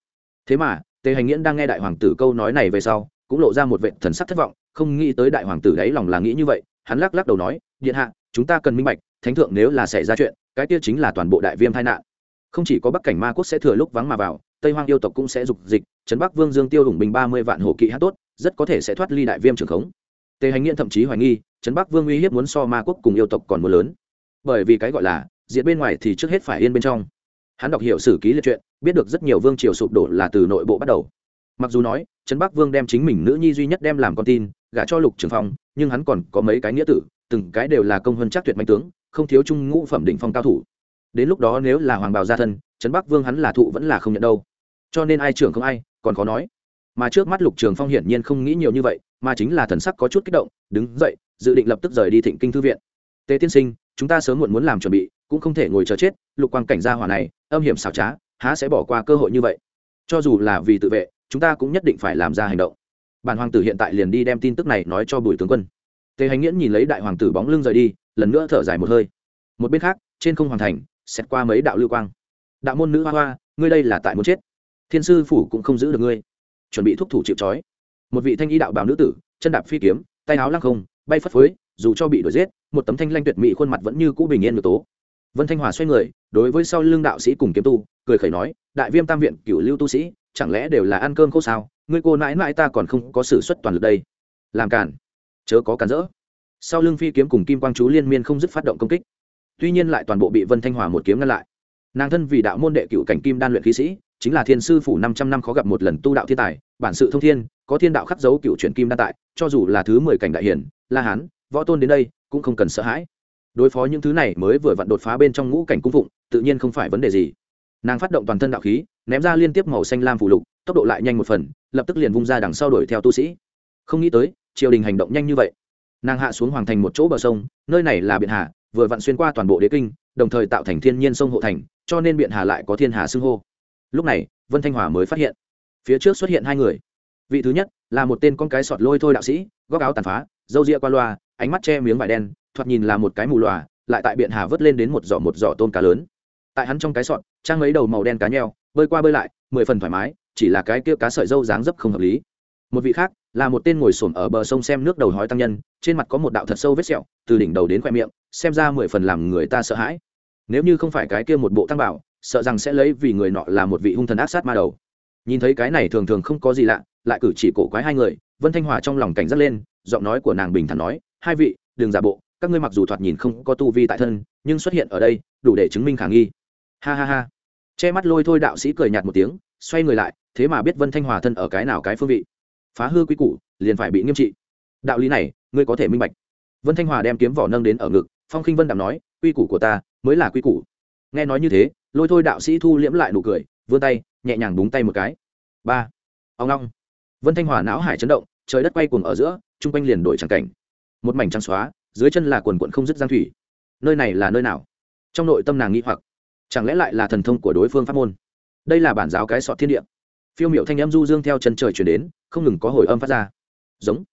Thế mà, tề hành nghiễn đang nghe đại hoàng tử câu nói này về sau cũng lộ ra một vệ thần sắc thất vọng, không nghĩ tới đại hoàng tử đáy lòng là nghĩ như vậy, hắn lắc lắc đầu nói, điện hạ, chúng ta cần minh bạch, thánh thượng nếu là xảy ra chuyện, cái kia chính là toàn bộ đại viêm tai nạn. Không chỉ có bắc cảnh ma quốc sẽ thừa lúc vắng mà vào, tây hoang yêu tộc cũng sẽ dục dịch, trấn bắc vương dương tiêu hùng bình ba mươi vạn hổ kỵ hát tốt, rất có thể sẽ thoát ly đại viêm trường khống. Tề hành nghiện thậm chí hoài nghi, trấn bắc vương uy hiếp muốn so ma quốc cùng yêu tộc còn mưa lớn. Bởi vì cái gọi là diện bên ngoài thì trước hết phải yên bên trong. Hắn đọc hiểu sử ký liệt chuyện biết được rất nhiều vương triều sụp đổ là từ nội bộ bắt đầu mặc dù nói, trấn bắc vương đem chính mình nữ nhi duy nhất đem làm con tin, gả cho lục trường phong, nhưng hắn còn có mấy cái nghĩa tử, từng cái đều là công hơn chắc tuyệt mạnh tướng, không thiếu trung ngũ phẩm đỉnh phong cao thủ. Đến lúc đó nếu là hoàng bào gia thân, trấn bắc vương hắn là thụ vẫn là không nhận đâu. Cho nên ai trưởng không ai, còn khó nói. Mà trước mắt lục trường phong hiển nhiên không nghĩ nhiều như vậy, mà chính là thần sắc có chút kích động, đứng dậy, dự định lập tức rời đi thịnh kinh thư viện. Tề tiên sinh, chúng ta sớm muộn muốn làm chuẩn bị, cũng không thể ngồi chờ chết, lục quang cảnh gia hỏa này, âm hiểm xảo trá, há sẽ bỏ qua cơ hội như vậy? Cho dù là vì tự vệ chúng ta cũng nhất định phải làm ra hành động. Bản hoàng tử hiện tại liền đi đem tin tức này nói cho bùi tướng quân. Tề hành nghiễn nhìn lấy đại hoàng tử bóng lưng rời đi, lần nữa thở dài một hơi. Một bên khác, trên không hoàn thành xét qua mấy đạo lưu quang. Đạo môn nữ hoa hoa, ngươi đây là tại muốn chết. Thiên sư phủ cũng không giữ được ngươi. Chuẩn bị thúc thủ chịu trói. Một vị thanh y đạo bảo nữ tử, chân đạp phi kiếm, tay áo lăng không, bay phất phới, dù cho bị đuổi giết, một tấm thanh lanh tuyệt mỹ khuôn mặt vẫn như cũ bình yên như tố. Vân thanh hòa xoay người, đối với sau lưng đạo sĩ cùng kiếm tu, cười khẩy nói, đại viêm tam viện cửu lưu tu sĩ chẳng lẽ đều là ăn cơm khô sao? Ngươi cô nãi nãi ta còn không có sự xuất toàn lực đây. Làm cản chớ có cản rỡ. Sau lưng phi kiếm cùng kim quang chú liên miên không dứt phát động công kích. Tuy nhiên lại toàn bộ bị vân thanh hòa một kiếm ngăn lại. Nàng thân vì đạo môn đệ cựu cảnh kim đan luyện khí sĩ, chính là thiên sư phủ năm trăm năm khó gặp một lần tu đạo thiên tài, bản sự thông thiên, có thiên đạo khắc dấu cựu truyền kim đan tại, cho dù là thứ mười cảnh đại hiển, la hán, võ tôn đến đây, cũng không cần sợ hãi. Đối phó những thứ này mới vừa vặn đột phá bên trong ngũ cảnh cung phụng, tự nhiên không phải vấn đề gì. Nàng phát động toàn thân đạo khí ném ra liên tiếp màu xanh lam phủ lục, tốc độ lại nhanh một phần, lập tức liền vung ra đằng sau đuổi theo tu sĩ. Không nghĩ tới, triều đình hành động nhanh như vậy. Nàng hạ xuống hoàng thành một chỗ bờ sông, nơi này là biện hà, vừa vặn xuyên qua toàn bộ đế kinh, đồng thời tạo thành thiên nhiên sông hộ thành, cho nên biện hà lại có thiên hà xưng hô. Lúc này, vân thanh hòa mới phát hiện, phía trước xuất hiện hai người. Vị thứ nhất, là một tên con cái sọt lôi thôi đạo sĩ, góc áo tàn phá, râu ria qua loa, ánh mắt che miếng vải đen, thoạt nhìn là một cái mù loà, lại tại biện hà vớt lên đến một giỏ một giỏ tôm cá lớn. Tại hắn trong cái sọt, trang mấy đầu màu đen cá nheo bơi qua bơi lại, mười phần thoải mái, chỉ là cái kia cá sợi dâu dáng dấp không hợp lý. Một vị khác, là một tên ngồi xổm ở bờ sông xem nước đầu hói tăng nhân, trên mặt có một đạo thật sâu vết sẹo, từ đỉnh đầu đến khoe miệng, xem ra mười phần làm người ta sợ hãi. Nếu như không phải cái kia một bộ tăng bảo, sợ rằng sẽ lấy vì người nọ là một vị hung thần ác sát ma đầu. Nhìn thấy cái này thường thường không có gì lạ, lại cử chỉ cổ quái hai người, vân thanh hòa trong lòng cảnh giác lên, giọng nói của nàng bình thản nói, hai vị, đừng giả bộ, các ngươi mặc dù thoạt nhìn không có tu vi tại thân, nhưng xuất hiện ở đây, đủ để chứng minh khả nghi. Ha ha ha che mắt lôi thôi đạo sĩ cười nhạt một tiếng, xoay người lại, thế mà biết vân thanh hòa thân ở cái nào cái phương vị. Phá hư quy củ, liền phải bị nghiêm trị. Đạo lý này, ngươi có thể minh bạch. Vân thanh hòa đem kiếm vỏ nâng đến ở ngực, phong khinh vân đạm nói, quy củ của ta mới là quy củ. Nghe nói như thế, lôi thôi đạo sĩ thu liễm lại nụ cười, vươn tay, nhẹ nhàng búng tay một cái. Ba. Ông long. Vân thanh hòa não hải chấn động, trời đất quay cuồng ở giữa, chung quanh liền đổi tràng cảnh. Một mảnh trắng xóa, dưới chân là quần quận không dứt giang thủy. Nơi này là nơi nào? Trong nội tâm nàng nghĩ hoặc chẳng lẽ lại là thần thông của đối phương pháp môn? Đây là bản giáo cái sọt thiên địa. Phiêu miệu thanh âm du dương theo chân trời chuyển đến, không ngừng có hồi âm phát ra. Giống.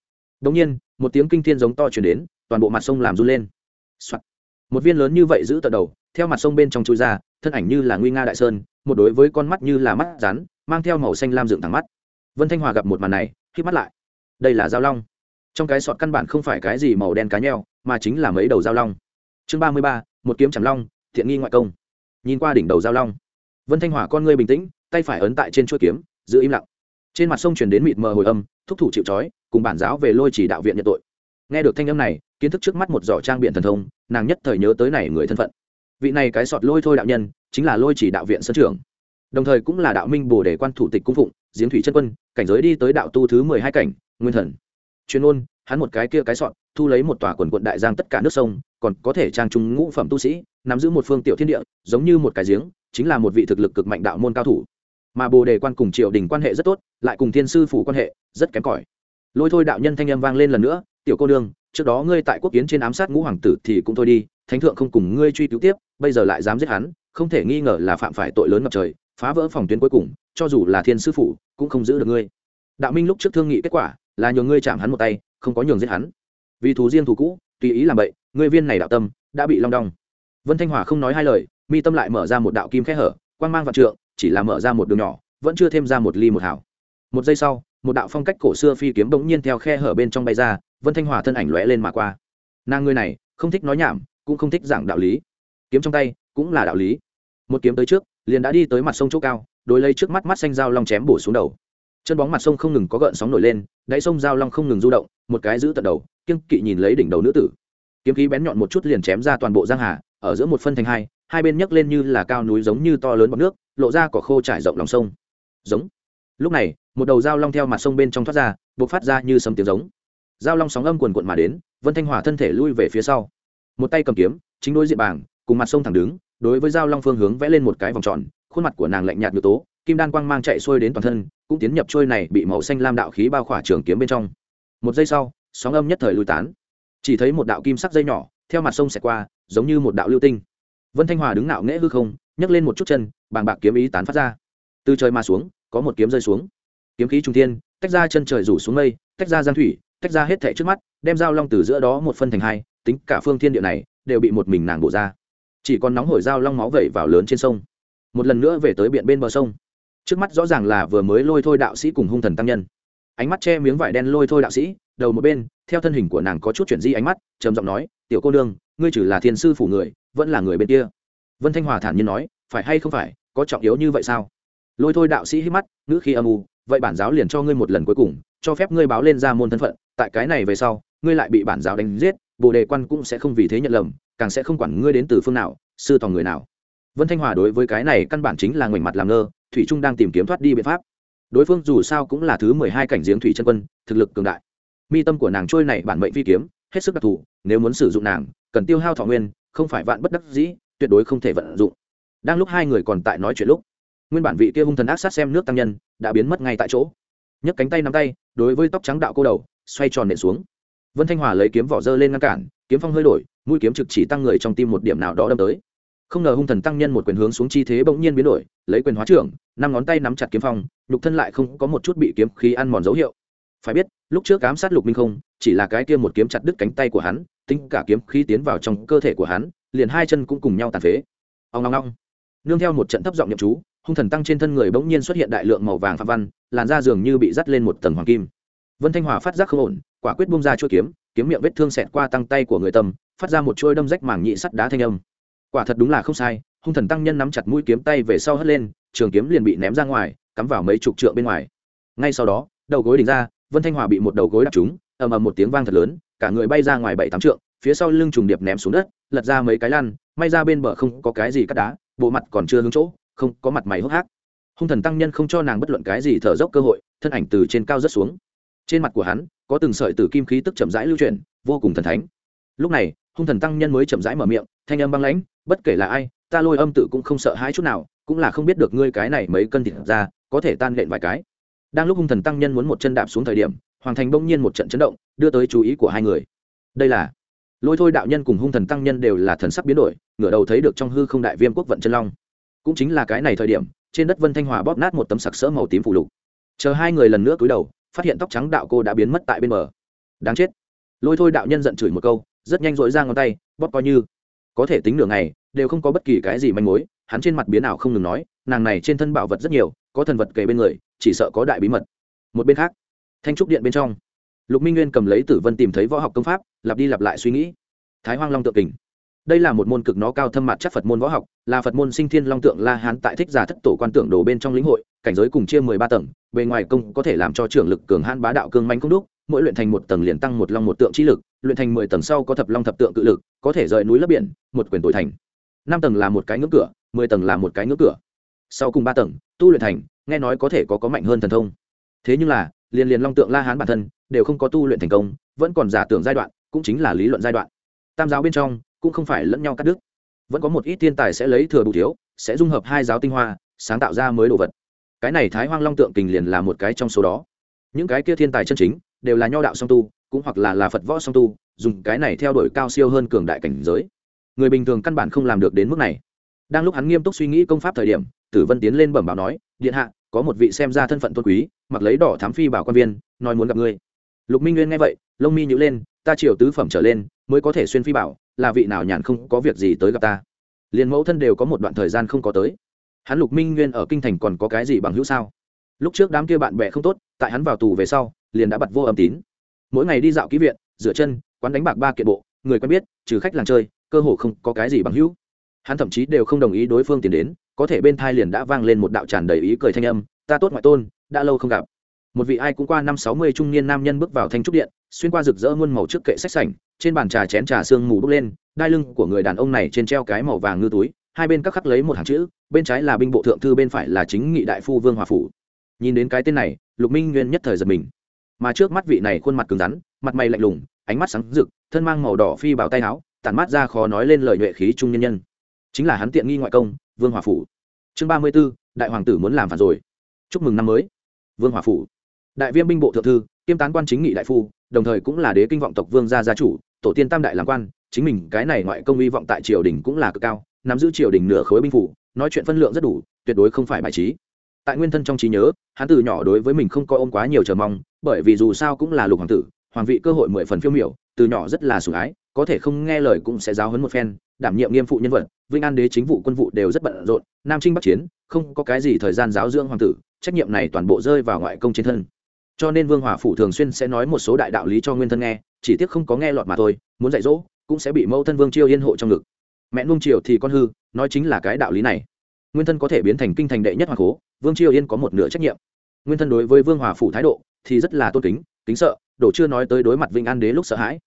Đ ỗ n g nhiên, một tiếng kinh thiên giống to chuyển đến, toàn bộ mặt sông làm run lên、Soạn. một viên lớn như vậy giữ tận đầu, theo mặt sông bên trong chui ra, thân ảnh như là nguy nga đại sơn, một đối với con mắt như là mắt rắn, mang theo màu xanh lam dựng thẳng mắt. Vân thanh hòa gặp một màn này khi mắt lại. Đây là giao long. Trong cái sọt căn bản không phải cái gì màu đen cá nheo, mà chính là mấy đầu giao long. Chương ba mươi ba, một kiếm chảm long, thiện nghi ngoại công nhìn qua đỉnh đầu giao long. Vân thanh hỏa con ngươi bình tĩnh, tay phải ấn tại trên chuỗi kiếm, giữ im lặng. Trên mặt sông truyền đến mịt mờ hồi âm, thúc thủ chịu trói, cùng bản giáo về lôi chỉ đạo viện nhận tội. Nghe được thanh âm này, kiến thức trước mắt một giỏ trang biện thần thông, nàng nhất thời nhớ tới này người thân phận. Vị này cái sọt lôi thôi đạo nhân, chính là lôi chỉ đạo viện sân trưởng. Đồng thời cũng là đạo minh bồ đề quan thủ tịch cung phụng, giếng thủy chân quân, cảnh giới đi tới đạo tu thứ mười hai cảnh, nguyên thần. Chuyên ôn hắn một cái kia cái sọt thu lấy một tòa quần quận đại giang tất cả nước sông, còn có thể trang trung ngũ phẩm tu sĩ, nắm giữ một phương tiểu thiên địa, giống như một cái giếng, chính là một vị thực lực cực mạnh đạo môn cao thủ. Mà bồ đề quan cùng triều đình quan hệ rất tốt, lại cùng thiên sư phủ quan hệ rất kém cỏi. Lôi thôi đạo nhân thanh âm vang lên lần nữa, tiểu cô đương trước đó ngươi tại quốc kiến trên ám sát ngũ hoàng tử thì cũng thôi đi, thánh thượng không cùng ngươi truy cứu tiếp, bây giờ lại dám giết hắn, không thể nghi ngờ là phạm phải tội lớn ngập trời, phá vỡ phòng tuyến cuối cùng, cho dù là thiên sư phủ cũng không giữ được ngươi. Đạo minh lúc trước thương nghị kết quả là nhường ngươi chạm hắn một tay, không có nhường giết hắn vì thú riêng thú cũ, tùy ý làm vậy người viên này đạo tâm đã bị long đong. Vân thanh hòa không nói hai lời, mi tâm lại mở ra một đạo kim khẽ hở quan g mang vạn trượng, chỉ là mở ra một đường nhỏ, vẫn chưa thêm ra một ly một hảo một giây sau, một đạo phong cách cổ xưa phi kiếm bỗng nhiên theo khe hở bên trong bay ra, vân thanh hòa thân ảnh lóe lên mà qua. Nàng người này, không thích nói nhảm, cũng không thích giảng đạo lý. Kiếm trong tay, cũng là đạo lý. Một kiếm tới trước, liền đã đi tới mặt sông chỗ cao, đối lấy trước mắt mắt xanh dao long chém bổ xuống đầu. Chân bóng mặt sông không ngừng có gợn sóng nổi lên, đáy sông dao long không ngừng du động, một cái giữ tận đầu kiêng kỵ nhìn lấy đỉnh đầu nữ tử. Kiếm khí bén nhọn một chút liền chém ra toàn bộ giang hà, ở giữa một phân thành hai hai bên nhấc lên như là cao núi giống như to lớn bọc nước, lộ ra cỏ khô trải rộng lòng sông. Giống. Lúc này, một đầu dao long theo mặt sông bên trong thoát ra buộc phát ra như sấm tiếng giống. Dao long sóng âm quần quận mà đến, vân thanh hòa thân thể lui về phía sau. Một tay cầm kiếm, chính đối diện bảng, cùng mặt sông thẳng đứng, đối với dao long phương hướng vẽ lên một cái vòng tròn, khuôn mặt của nàng lạnh nhạt như tố, kim đan quang mang chạy xuôi đến toàn thân, cũng tiến nhập trôi này bị màu xanh lam đạo khí bao khỏa trường kiếm bên trong. Một giây sau sóng âm nhất thời lui tán. Chỉ thấy một đạo kim sắc dây nhỏ, theo mặt sông xẹt qua, giống như một đạo lưu tinh. Vân thanh hòa đứng nạo nghễ hư không, nhấc lên một chút chân, bàng bạc kiếm ý tán phát ra. Từ trời mà xuống, có một kiếm rơi xuống. Kiếm khí trung thiên, tách ra chân trời rủ xuống mây, tách ra giang thủy, tách ra hết thệ trước mắt, đem dao long từ giữa đó một phân thành hai, tính cả phương thiên địa này, đều bị một mình nàng bổ ra. Chỉ còn nóng hổi dao long máu vẩy vào lớn trên sông. Một lần nữa về tới biển bên bờ sông. Trước mắt rõ ràng là vừa mới lôi thôi đạo sĩ cùng hung thần tăng nhân ánh mắt che miếng vải đen lôi thôi đạo sĩ, đầu một bên, theo thân hình của nàng có chút chuyển di ánh mắt, trầm giọng nói, tiểu cô nương, ngươi chỉ là thiên sư phủ người, vẫn là người bên kia. Vân thanh hòa thản nhiên nói, phải hay không phải, có trọng yếu như vậy sao? Lôi thôi đạo sĩ hít mắt, ngữ khi âm u, vậy bản giáo liền cho ngươi một lần cuối cùng, cho phép ngươi báo lên ra môn thân phận, tại cái này về sau, ngươi lại bị bản giáo đánh giết, bồ đề quan cũng sẽ không vì thế nhận lầm, càng sẽ không quản ngươi đến từ phương nào, sư tòng người nào. Vân thanh hòa đối với cái này căn bản chính là ngoảnh mặt làm ngơ, thủy trung đang tìm kiếm thoát đi biện pháp đối phương dù sao cũng là thứ mười hai cảnh giếng thủy chân quân, thực lực cường đại. Mi tâm của nàng trôi này bản mệnh phi kiếm, hết sức đặc thù, nếu muốn sử dụng nàng, cần tiêu hao thọ nguyên, không phải vạn bất đắc dĩ, tuyệt đối không thể vận dụng. Đang lúc hai người còn tại nói chuyện lúc, nguyên bản vị kia hung thần ác sát xem nước tăng nhân, đã biến mất ngay tại chỗ. Nhấc cánh tay nắm tay, đối với tóc trắng đạo cô đầu, xoay tròn nện xuống. Vân thanh hòa lấy kiếm vỏ dơ lên ngăn cản, kiếm phong hơi đổi, mũi kiếm trực chỉ tăng người trong tim một điểm nào đó đâm tới không ngờ hung thần tăng nhân một quyền hướng xuống chi thế bỗng nhiên biến đổi, lấy quyền hóa trưởng, năm ngón tay nắm chặt kiếm phong lục thân lại không có một chút bị kiếm khí ăn mòn dấu hiệu. Phải biết, lúc trước ám sát lục minh không, chỉ là cái kia một kiếm chặt đứt cánh tay của hắn, tính cả kiếm khí tiến vào trong cơ thể của hắn, liền hai chân cũng cùng nhau tàn phế. Ông ngong ngong nương theo một trận thấp giọng nhậm chú, hung thần tăng trên thân người bỗng nhiên xuất hiện đại lượng màu vàng phạm văn, làn da dường như bị dắt lên một tầng hoàng kim. Vân thanh hòa phát giác không ổn, quả quyết bung ra chuỗi kiếm kiếm miệng vết thương xẹt qua tăng tay của người tâm, phát ra một chuôi đâm rách màng nhị sắt đá thanh âm quả thật đúng là không sai, hung thần tăng nhân nắm chặt mũi kiếm tay về sau hất lên, trường kiếm liền bị ném ra ngoài, cắm vào mấy chục trượng bên ngoài. Ngay sau đó, đầu gối đỉnh ra, vân thanh hòa bị một đầu gối đập trúng, ầm ầm một tiếng vang thật lớn, cả người bay ra ngoài bảy tám trượng, phía sau lưng trùng điệp ném xuống đất, lật ra mấy cái lăn, may ra bên bờ không có cái gì cắt đá, bộ mặt còn chưa hướng chỗ, không có mặt mày hốc hác. Hung thần tăng nhân không cho nàng bất luận cái gì thở dốc cơ hội, thân ảnh từ trên cao rất xuống. Trên mặt của hắn, có từng sợi tử kim khí tức chậm rãi lưu chuyển, vô cùng thần thánh. Lúc này hung thần tăng nhân mới chậm rãi mở miệng, thanh âm băng lãnh, bất kể là ai, ta lôi âm tự cũng không sợ hãi chút nào, cũng là không biết được ngươi cái này mấy cân thịt ra, có thể tan lện vài cái. Đang lúc hung thần tăng nhân muốn một chân đạp xuống thời điểm, hoàng thành bỗng nhiên một trận chấn động, đưa tới chú ý của hai người. Đây là lôi thôi đạo nhân cùng hung thần tăng nhân đều là thần sắc biến đổi, ngửa đầu thấy được trong hư không đại viêm quốc vận chân long. Cũng chính là cái này thời điểm, trên đất vân thanh hòa bóp nát một tấm sặc sỡ màu tím phủ lục. Chờ hai người lần nữa cúi đầu, phát hiện tóc trắng đạo cô đã biến mất tại bên bờ. Đáng chết. Lôi thôi đạo nhân giận chửi một câu rất nhanh dội ra ngón tay, bóp coi như. Có thể tính nửa ngày, đều không có bất kỳ cái gì manh mối, hắn trên mặt biến ảo không ngừng nói, nàng này trên thân bảo vật rất nhiều, có thần vật kề bên người, chỉ sợ có đại bí mật. Một bên khác, thanh trúc điện bên trong, lục minh nguyên cầm lấy tử vân tìm thấy võ học công pháp, lặp đi lặp lại suy nghĩ. Thái hoang long tượng kình. Đây là một môn cực nó cao thâm mặt chắc phật môn võ học, là phật môn sinh thiên long tượng la hán tại thích giả thất tổ quan tượng đồ bên trong lĩnh hội, cảnh giới cùng chia mười ba tầng, bề ngoài công có thể làm cho trưởng lực cường hãn bá đạo cương manh công đúc, mỗi luyện thành một tầng liền tăng một long một tượng trí lực luyện thành mười tầng sau có thập long thập tượng cự lực, có thể rời núi lấp biển, một quyền tội thành. Năm tầng là một cái ngưỡng cửa, mười tầng là một cái ngưỡng cửa. Sau cùng ba tầng, tu luyện thành, nghe nói có thể có có mạnh hơn thần thông. Thế nhưng là, liền liền long tượng la hán bản thân, đều không có tu luyện thành công, vẫn còn giả tưởng giai đoạn, cũng chính là lý luận giai đoạn. Tam giáo bên trong, cũng không phải lẫn nhau cắt đứt. Vẫn có một ít thiên tài sẽ lấy thừa bù thiếu, sẽ dung hợp hai giáo tinh hoa, sáng tạo ra mới đồ vật. Cái này thái hoang long tượng kình liền là một cái trong số đó. Những cái kia thiên tài chân chính đều là nho đạo song tu, cũng hoặc là là phật võ song tu, dùng cái này theo đuổi cao siêu hơn cường đại cảnh giới. Người bình thường căn bản không làm được đến mức này. Đang lúc hắn nghiêm túc suy nghĩ công pháp thời điểm, tử vân tiến lên bẩm báo nói, điện hạ, có một vị xem ra thân phận tôn quý, mặc lấy đỏ thám phi bảo quan viên, nói muốn gặp ngươi. Lục minh nguyên nghe vậy, lông mi nhữ lên, ta triều tứ phẩm trở lên, mới có thể xuyên phi bảo, là vị nào nhàn không có việc gì tới gặp ta? Liền mẫu thân đều có một đoạn thời gian không có tới. Hắn lục minh nguyên ở kinh thành còn có cái gì bằng hữu sao? Lúc trước đám kia bạn bè không tốt, tại hắn vào tù về sau liền đã bật vô âm tín. Mỗi ngày đi dạo ký viện, rửa chân, quán đánh bạc ba kiện bộ, người quen biết, trừ khách làng chơi, cơ hồ không có cái gì bằng hữu. Hắn thậm chí đều không đồng ý đối phương tiến đến, có thể bên thai liền đã vang lên một đạo tràn đầy ý cười thanh âm, ta tốt ngoại tôn, đã lâu không gặp. Một vị ai cũng qua năm sáu mươi trung niên nam nhân bước vào thanh trúc điện, xuyên qua rực rỡ muôn màu trước kệ sách sảnh, trên bàn trà chén trà sương mù bốc lên, đai lưng của người đàn ông này trên treo cái màu vàng ngư túi, hai bên các khắc lấy một hàng chữ, bên trái là binh bộ thượng thư, bên phải là chính nghị đại phu vương hòa phủ. Nhìn đến cái tên này, lục minh nguyên nhất thời giật mình mà trước mắt vị này khuôn mặt cứng rắn, mặt mày lạnh lùng, ánh mắt sáng rực, thân mang màu đỏ phi bảo tay áo, tản mát ra khó nói lên lời nhuệ khí trung nhân nhân. Chính là hắn tiện nghi ngoại công, vương hòa phủ. Chương ba mươi b ố đại hoàng tử muốn làm phản rồi. Chúc mừng năm mới. Vương hòa phủ. Đại viên binh bộ thượng thư, kiêm tán quan chính nghị đại phu, đồng thời cũng là đế kinh vọng tộc vương gia gia chủ, tổ tiên tam đại làm quan, chính mình cái này ngoại công hy vọng tại triều đình cũng là cực cao, nắm giữ triều đình nửa khối binh phủ, nói chuyện phân lượng rất đủ, tuyệt đối không phải bài trí tại nguyên thân trong trí nhớ, hắn từ nhỏ đối với mình không coi ôm quá nhiều chờ mong, bởi vì dù sao cũng là lục hoàng tử, hoàng vị cơ hội mười phần phiêu miểu, từ nhỏ rất là sủng ái, có thể không nghe lời cũng sẽ giáo hấn một phen, đảm nhiệm nghiêm phụ nhân vật, vinh an đế chính vụ quân vụ đều rất bận rộn, nam trinh bắc chiến, không có cái gì thời gian giáo dưỡng hoàng tử, trách nhiệm này toàn bộ rơi vào ngoại công trên thân. Cho nên vương hòa phủ thường xuyên sẽ nói một số đại đạo lý cho nguyên thân nghe, chỉ tiếc không có nghe lọt mà thôi, muốn dạy dỗ, cũng sẽ bị mẫu thân vương chiêu yên hộ trong ngực. Mẹ nung triều thì con hư, nói chính là cái đạo lý này nguyên thân có thể biến thành kinh thành đệ nhất hoàng cố, vương triều yên có một nửa trách nhiệm. Nguyên thân đối với vương hòa phủ thái độ thì rất là tôn kính kính sợ, đổ chưa nói tới đối mặt vĩnh an đế lúc sợ hãi.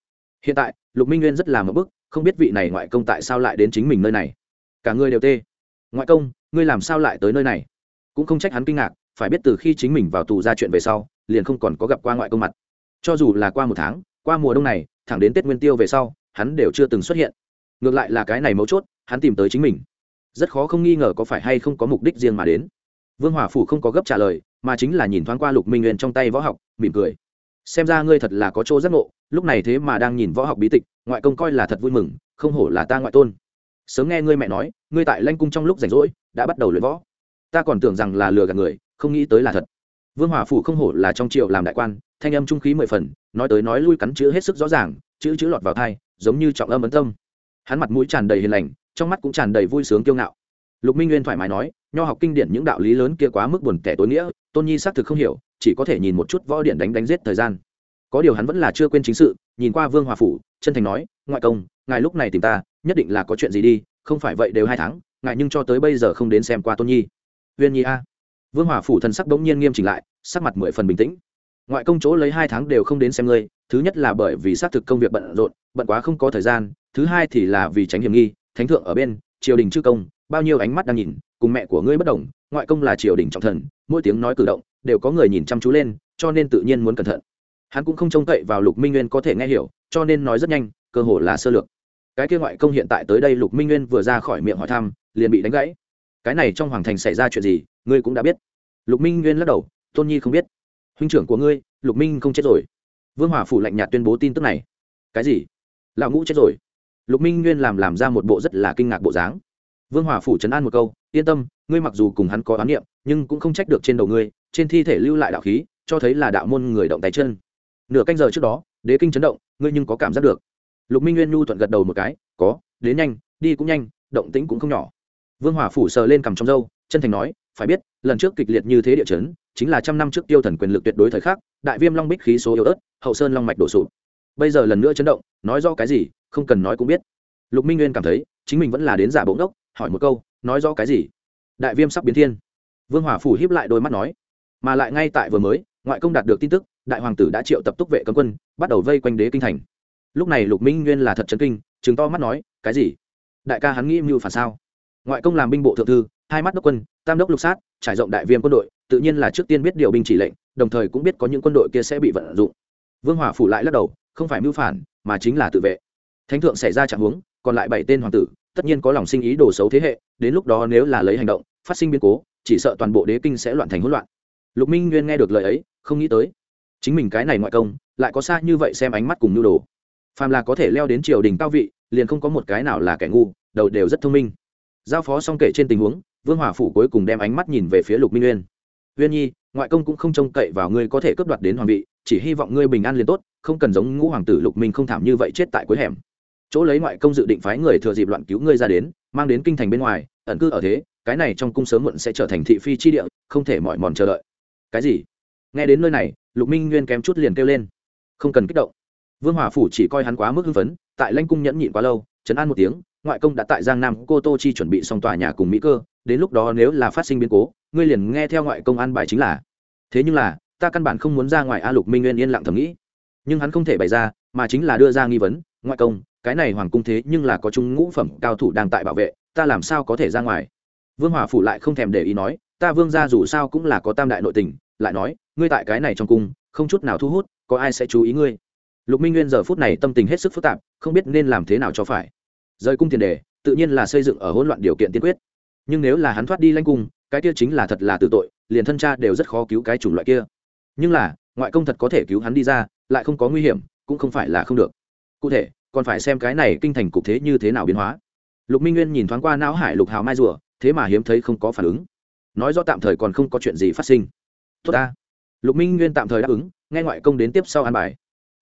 Hiện tại, lục minh nguyên rất là một bức, không biết vị này ngoại công tại sao lại đến chính mình nơi này. Cả người đều tê. Ngoại công, ngươi làm sao lại tới nơi này? Cũng không trách hắn kinh ngạc, phải biết từ khi chính mình vào tù ra chuyện về sau, liền không còn có gặp qua ngoại công mặt. Cho dù là qua một tháng, qua mùa đông này, thẳng đến tết nguyên tiêu về sau, hắn đều chưa từng xuất hiện. Ngược lại là cái này mấu chốt, hắn tìm tới chính mình rất khó không nghi ngờ có phải hay không có mục đích riêng mà đến. Vương hòa phủ không có gấp trả lời, mà chính là nhìn thoáng qua lục minh nguyên trong tay võ học, mỉm cười. Xem ra ngươi thật là có chỗ giác ngộ, lúc này thế mà đang nhìn võ học bí tịch, ngoại công coi là thật vui mừng, không hổ là ta ngoại tôn. Sớm nghe ngươi mẹ nói, ngươi tại lanh cung trong lúc rảnh rỗi, đã bắt đầu luyện võ. Ta còn tưởng rằng là lừa gạt người, không nghĩ tới là thật. Vương hòa phủ không hổ là trong triệu làm đại quan, thanh âm trung khí mười phần, nói tới nói lui cắn chữ hết sức rõ ràng, chữ chữ lọt vào thai giống như trọng âm ấn tâm. Hắn mặt mũi tràn đầy hiền lành trong mắt cũng tràn đầy vui sướng kiêu ngạo. Lục minh nguyên thoải mái nói, nho học kinh điển những đạo lý lớn kia quá mức buồn tẻ tối nghĩa, tôn nhi xác thực không hiểu, chỉ có thể nhìn một chút võ điện đánh đánh giết thời gian. Có điều hắn vẫn là chưa quên chính sự, nhìn qua vương hòa phủ, chân thành nói, ngoại công, ngài lúc này tìm ta, nhất định là có chuyện gì đi, không phải vậy đều hai tháng, ngài nhưng cho tới bây giờ không đến xem qua tôn nhi. Viên nhi a? Vương hòa phủ thần sắc bỗng nhiên nghiêm chỉnh lại, sắc mặt mười phần bình tĩnh. Ngoại công chỗ lấy hai tháng đều không đến xem ngươi, thứ nhất là bởi vì xác thực công việc bận rộn, bận quá không có thời gian, thứ hai thì là vì tránh hiểm nghi thánh thượng ở bên, triều đình chư công, bao nhiêu ánh mắt đang nhìn, cùng mẹ của ngươi bất đồng, ngoại công là triều đình trọng thần, mỗi tiếng nói cử động, đều có người nhìn chăm chú lên, cho nên tự nhiên muốn cẩn thận. Hắn cũng không trông cậy vào lục minh nguyên có thể nghe hiểu, cho nên nói rất nhanh, cơ hồ là sơ lược. Cái kia ngoại công hiện tại tới đây lục minh nguyên vừa ra khỏi miệng hỏi thăm, liền bị đánh gãy. Cái này trong hoàng thành xảy ra chuyện gì, ngươi cũng đã biết. Lục minh nguyên lắc đầu, tôn nhi không biết. Huynh trưởng của ngươi, lục minh không chết rồi. Vương hòa phủ lạnh nhạt tuyên bố tin tức này. Cái gì? Lão ngũ chết rồi lục minh nguyên làm làm ra một bộ rất là kinh ngạc bộ dáng. Vương hòa phủ chấn an một câu, yên tâm, ngươi mặc dù cùng hắn có oán niệm, nhưng cũng không trách được trên đầu ngươi, trên thi thể lưu lại đạo khí, cho thấy là đạo môn người động tay chân. Nửa canh giờ trước đó, đế kinh chấn động, ngươi nhưng có cảm giác được. Lục minh nguyên nhu thuận gật đầu một cái, có, đến nhanh, đi cũng nhanh, động tĩnh cũng không nhỏ. Vương hòa phủ sờ lên cằm trong râu, chân thành nói, phải biết, lần trước kịch liệt như thế địa chấn, chính là trăm năm trước tiêu thần quyền lực tuyệt đối thời khắc, đại viêm long bích khí số yếu ớt, hậu sơn long mạch đổ sụp bây giờ lần nữa chấn động, nói do cái gì, không cần nói cũng biết. Lục minh nguyên cảm thấy, chính mình vẫn là đến giả bỗng đốc hỏi một câu, nói do cái gì? Đại viêm sắp biến thiên. Vương hỏa phủ hiếp lại đôi mắt nói, mà lại ngay tại vừa mới, ngoại công đạt được tin tức, đại hoàng tử đã triệu tập túc vệ cấm quân, bắt đầu vây quanh đế kinh thành. Lúc này lục minh nguyên là thật chấn kinh chứng to mắt nói, cái gì? Đại ca hắn nghĩ mưu phản sao? Ngoại công làm binh bộ thượng thư, hai mắt đốc quân, tam đốc lục sát, trải rộng đại viêm quân đội, tự nhiên là trước tiên biết điều binh chỉ lệnh, đồng thời cũng biết có những quân đội kia sẽ bị vận dụng. Vương hòa phủ lại lắc đầu không phải mưu phản, mà chính là tự vệ. Thánh thượng xảy ra trạng huống, còn lại bảy tên hoàng tử, tất nhiên có lòng sinh ý đồ xấu thế hệ, đến lúc đó nếu là lấy hành động, phát sinh biến cố, chỉ sợ toàn bộ đế kinh sẽ loạn thành hỗn loạn. Lục minh nguyên nghe được lời ấy, không nghĩ tới. Chính mình cái này ngoại công, lại có xa như vậy xem ánh mắt cùng nhu đồ. Phàm là có thể leo đến triều đình cao vị, liền không có một cái nào là kẻ ngu, đầu đều rất thông minh. Giao phó xong kể trên tình huống, vương hòa phủ cuối cùng đem ánh mắt nhìn về phía lục minh nguyên. Uyên nhi, ngoại công cũng không trông cậy vào ngươi có thể cướp đoạt đến hoàng vị, chỉ hy vọng ngươi bình an liền tốt không cần giống ngũ hoàng tử lục minh không thảm như vậy chết tại cuối hẻm. Chỗ lấy ngoại công dự định phái người thừa dịp loạn cứu ngươi ra đến, mang đến kinh thành bên ngoài, ẩn cư ở thế, cái này trong cung sớm muộn sẽ trở thành thị phi chi địa, không thể mỏi mòn chờ đợi. Cái gì? Nghe đến nơi này, lục minh nguyên kém chút liền kêu lên. Không cần kích động. Vương hòa phủ chỉ coi hắn quá mức hưng phấn, tại lanh cung nhẫn nhịn quá lâu chấn an một tiếng, ngoại công đã tại giang nam cô tô chi chuẩn bị xong tòa nhà cùng mỹ cơ, đến lúc đó nếu là phát sinh biến cố, ngươi liền nghe theo ngoại công an bài chính là. Thế nhưng là, ta căn bản không muốn ra ngoài a, lục minh nguyên yên lặng thầm nghĩ nhưng hắn không thể bày ra, mà chính là đưa ra nghi vấn, ngoại công, cái này hoàng cung thế nhưng là có trung ngũ phẩm cao thủ đang tại bảo vệ, ta làm sao có thể ra ngoài? Vương hòa phủ lại không thèm để ý nói, ta vương ra dù sao cũng là có tam đại nội tình, lại nói, ngươi tại cái này trong cung, không chút nào thu hút, có ai sẽ chú ý ngươi? Lục minh nguyên giờ phút này tâm tình hết sức phức tạp, không biết nên làm thế nào cho phải. Rời cung tiền đề, tự nhiên là xây dựng ở hỗn loạn điều kiện tiên quyết. Nhưng nếu là hắn thoát đi lanh cung, cái kia chính là thật là tự tội, liền thân cha đều rất khó cứu cái chủng loại kia. Nhưng là, ngoại công thật có thể cứu hắn đi ra lại không có nguy hiểm, cũng không phải là không được. Cụ thể, còn phải xem cái này kinh thành cục thế như thế nào biến hóa. Lục minh nguyên nhìn thoáng qua não hải lục hào mai rùa, thế mà hiếm thấy không có phản ứng. Nói do tạm thời còn không có chuyện gì phát sinh. Tốt ta. Lục minh nguyên tạm thời đáp ứng, nghe ngoại công đến tiếp sau an bài.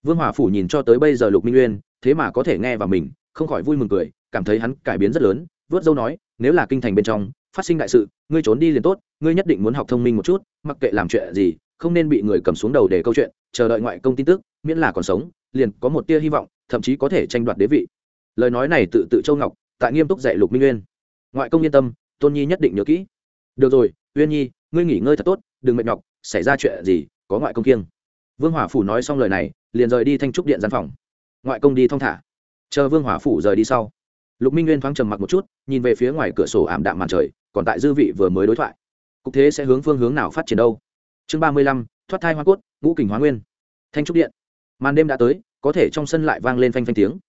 Vương hòa phủ nhìn cho tới bây giờ lục minh nguyên, thế mà có thể nghe vào mình, không khỏi vui mừng cười, cảm thấy hắn cải biến rất lớn, vớt dâu nói, nếu là kinh thành bên trong phát sinh đại sự, ngươi trốn đi liền tốt, ngươi nhất định muốn học thông minh một chút, mặc kệ làm chuyện gì, không nên bị người cầm xuống đầu để câu chuyện chờ đợi ngoại công tin tức, miễn là còn sống, liền có một tia hy vọng, thậm chí có thể tranh đoạt đế vị. Lời nói này tự tự châu ngọc, tại nghiêm túc dạy lục minh nguyên ngoại công yên tâm, tôn nhi nhất định nhớ kỹ. Được rồi, uyên nhi, ngươi nghỉ ngơi thật tốt, đừng mệt nhọc, xảy ra chuyện gì, có ngoại công kiêng. Vương hỏa phủ nói xong lời này, liền rời đi thanh trúc điện gian phòng. Ngoại công đi thong thả. Chờ vương hỏa phủ rời đi sau, lục minh nguyên thoáng trầm mặc một chút, nhìn về phía ngoài cửa sổ ảm đạm màn trời, còn tại dư vị vừa mới đối thoại. Cục thế sẽ hướng phương hướng nào phát triển đâu? Chương ba mươi lăm thoát thai hoa cốt, ngũ kình hóa nguyên. Thanh trúc điện. Màn đêm đã tới, có thể trong sân lại vang lên phanh phanh tiếng.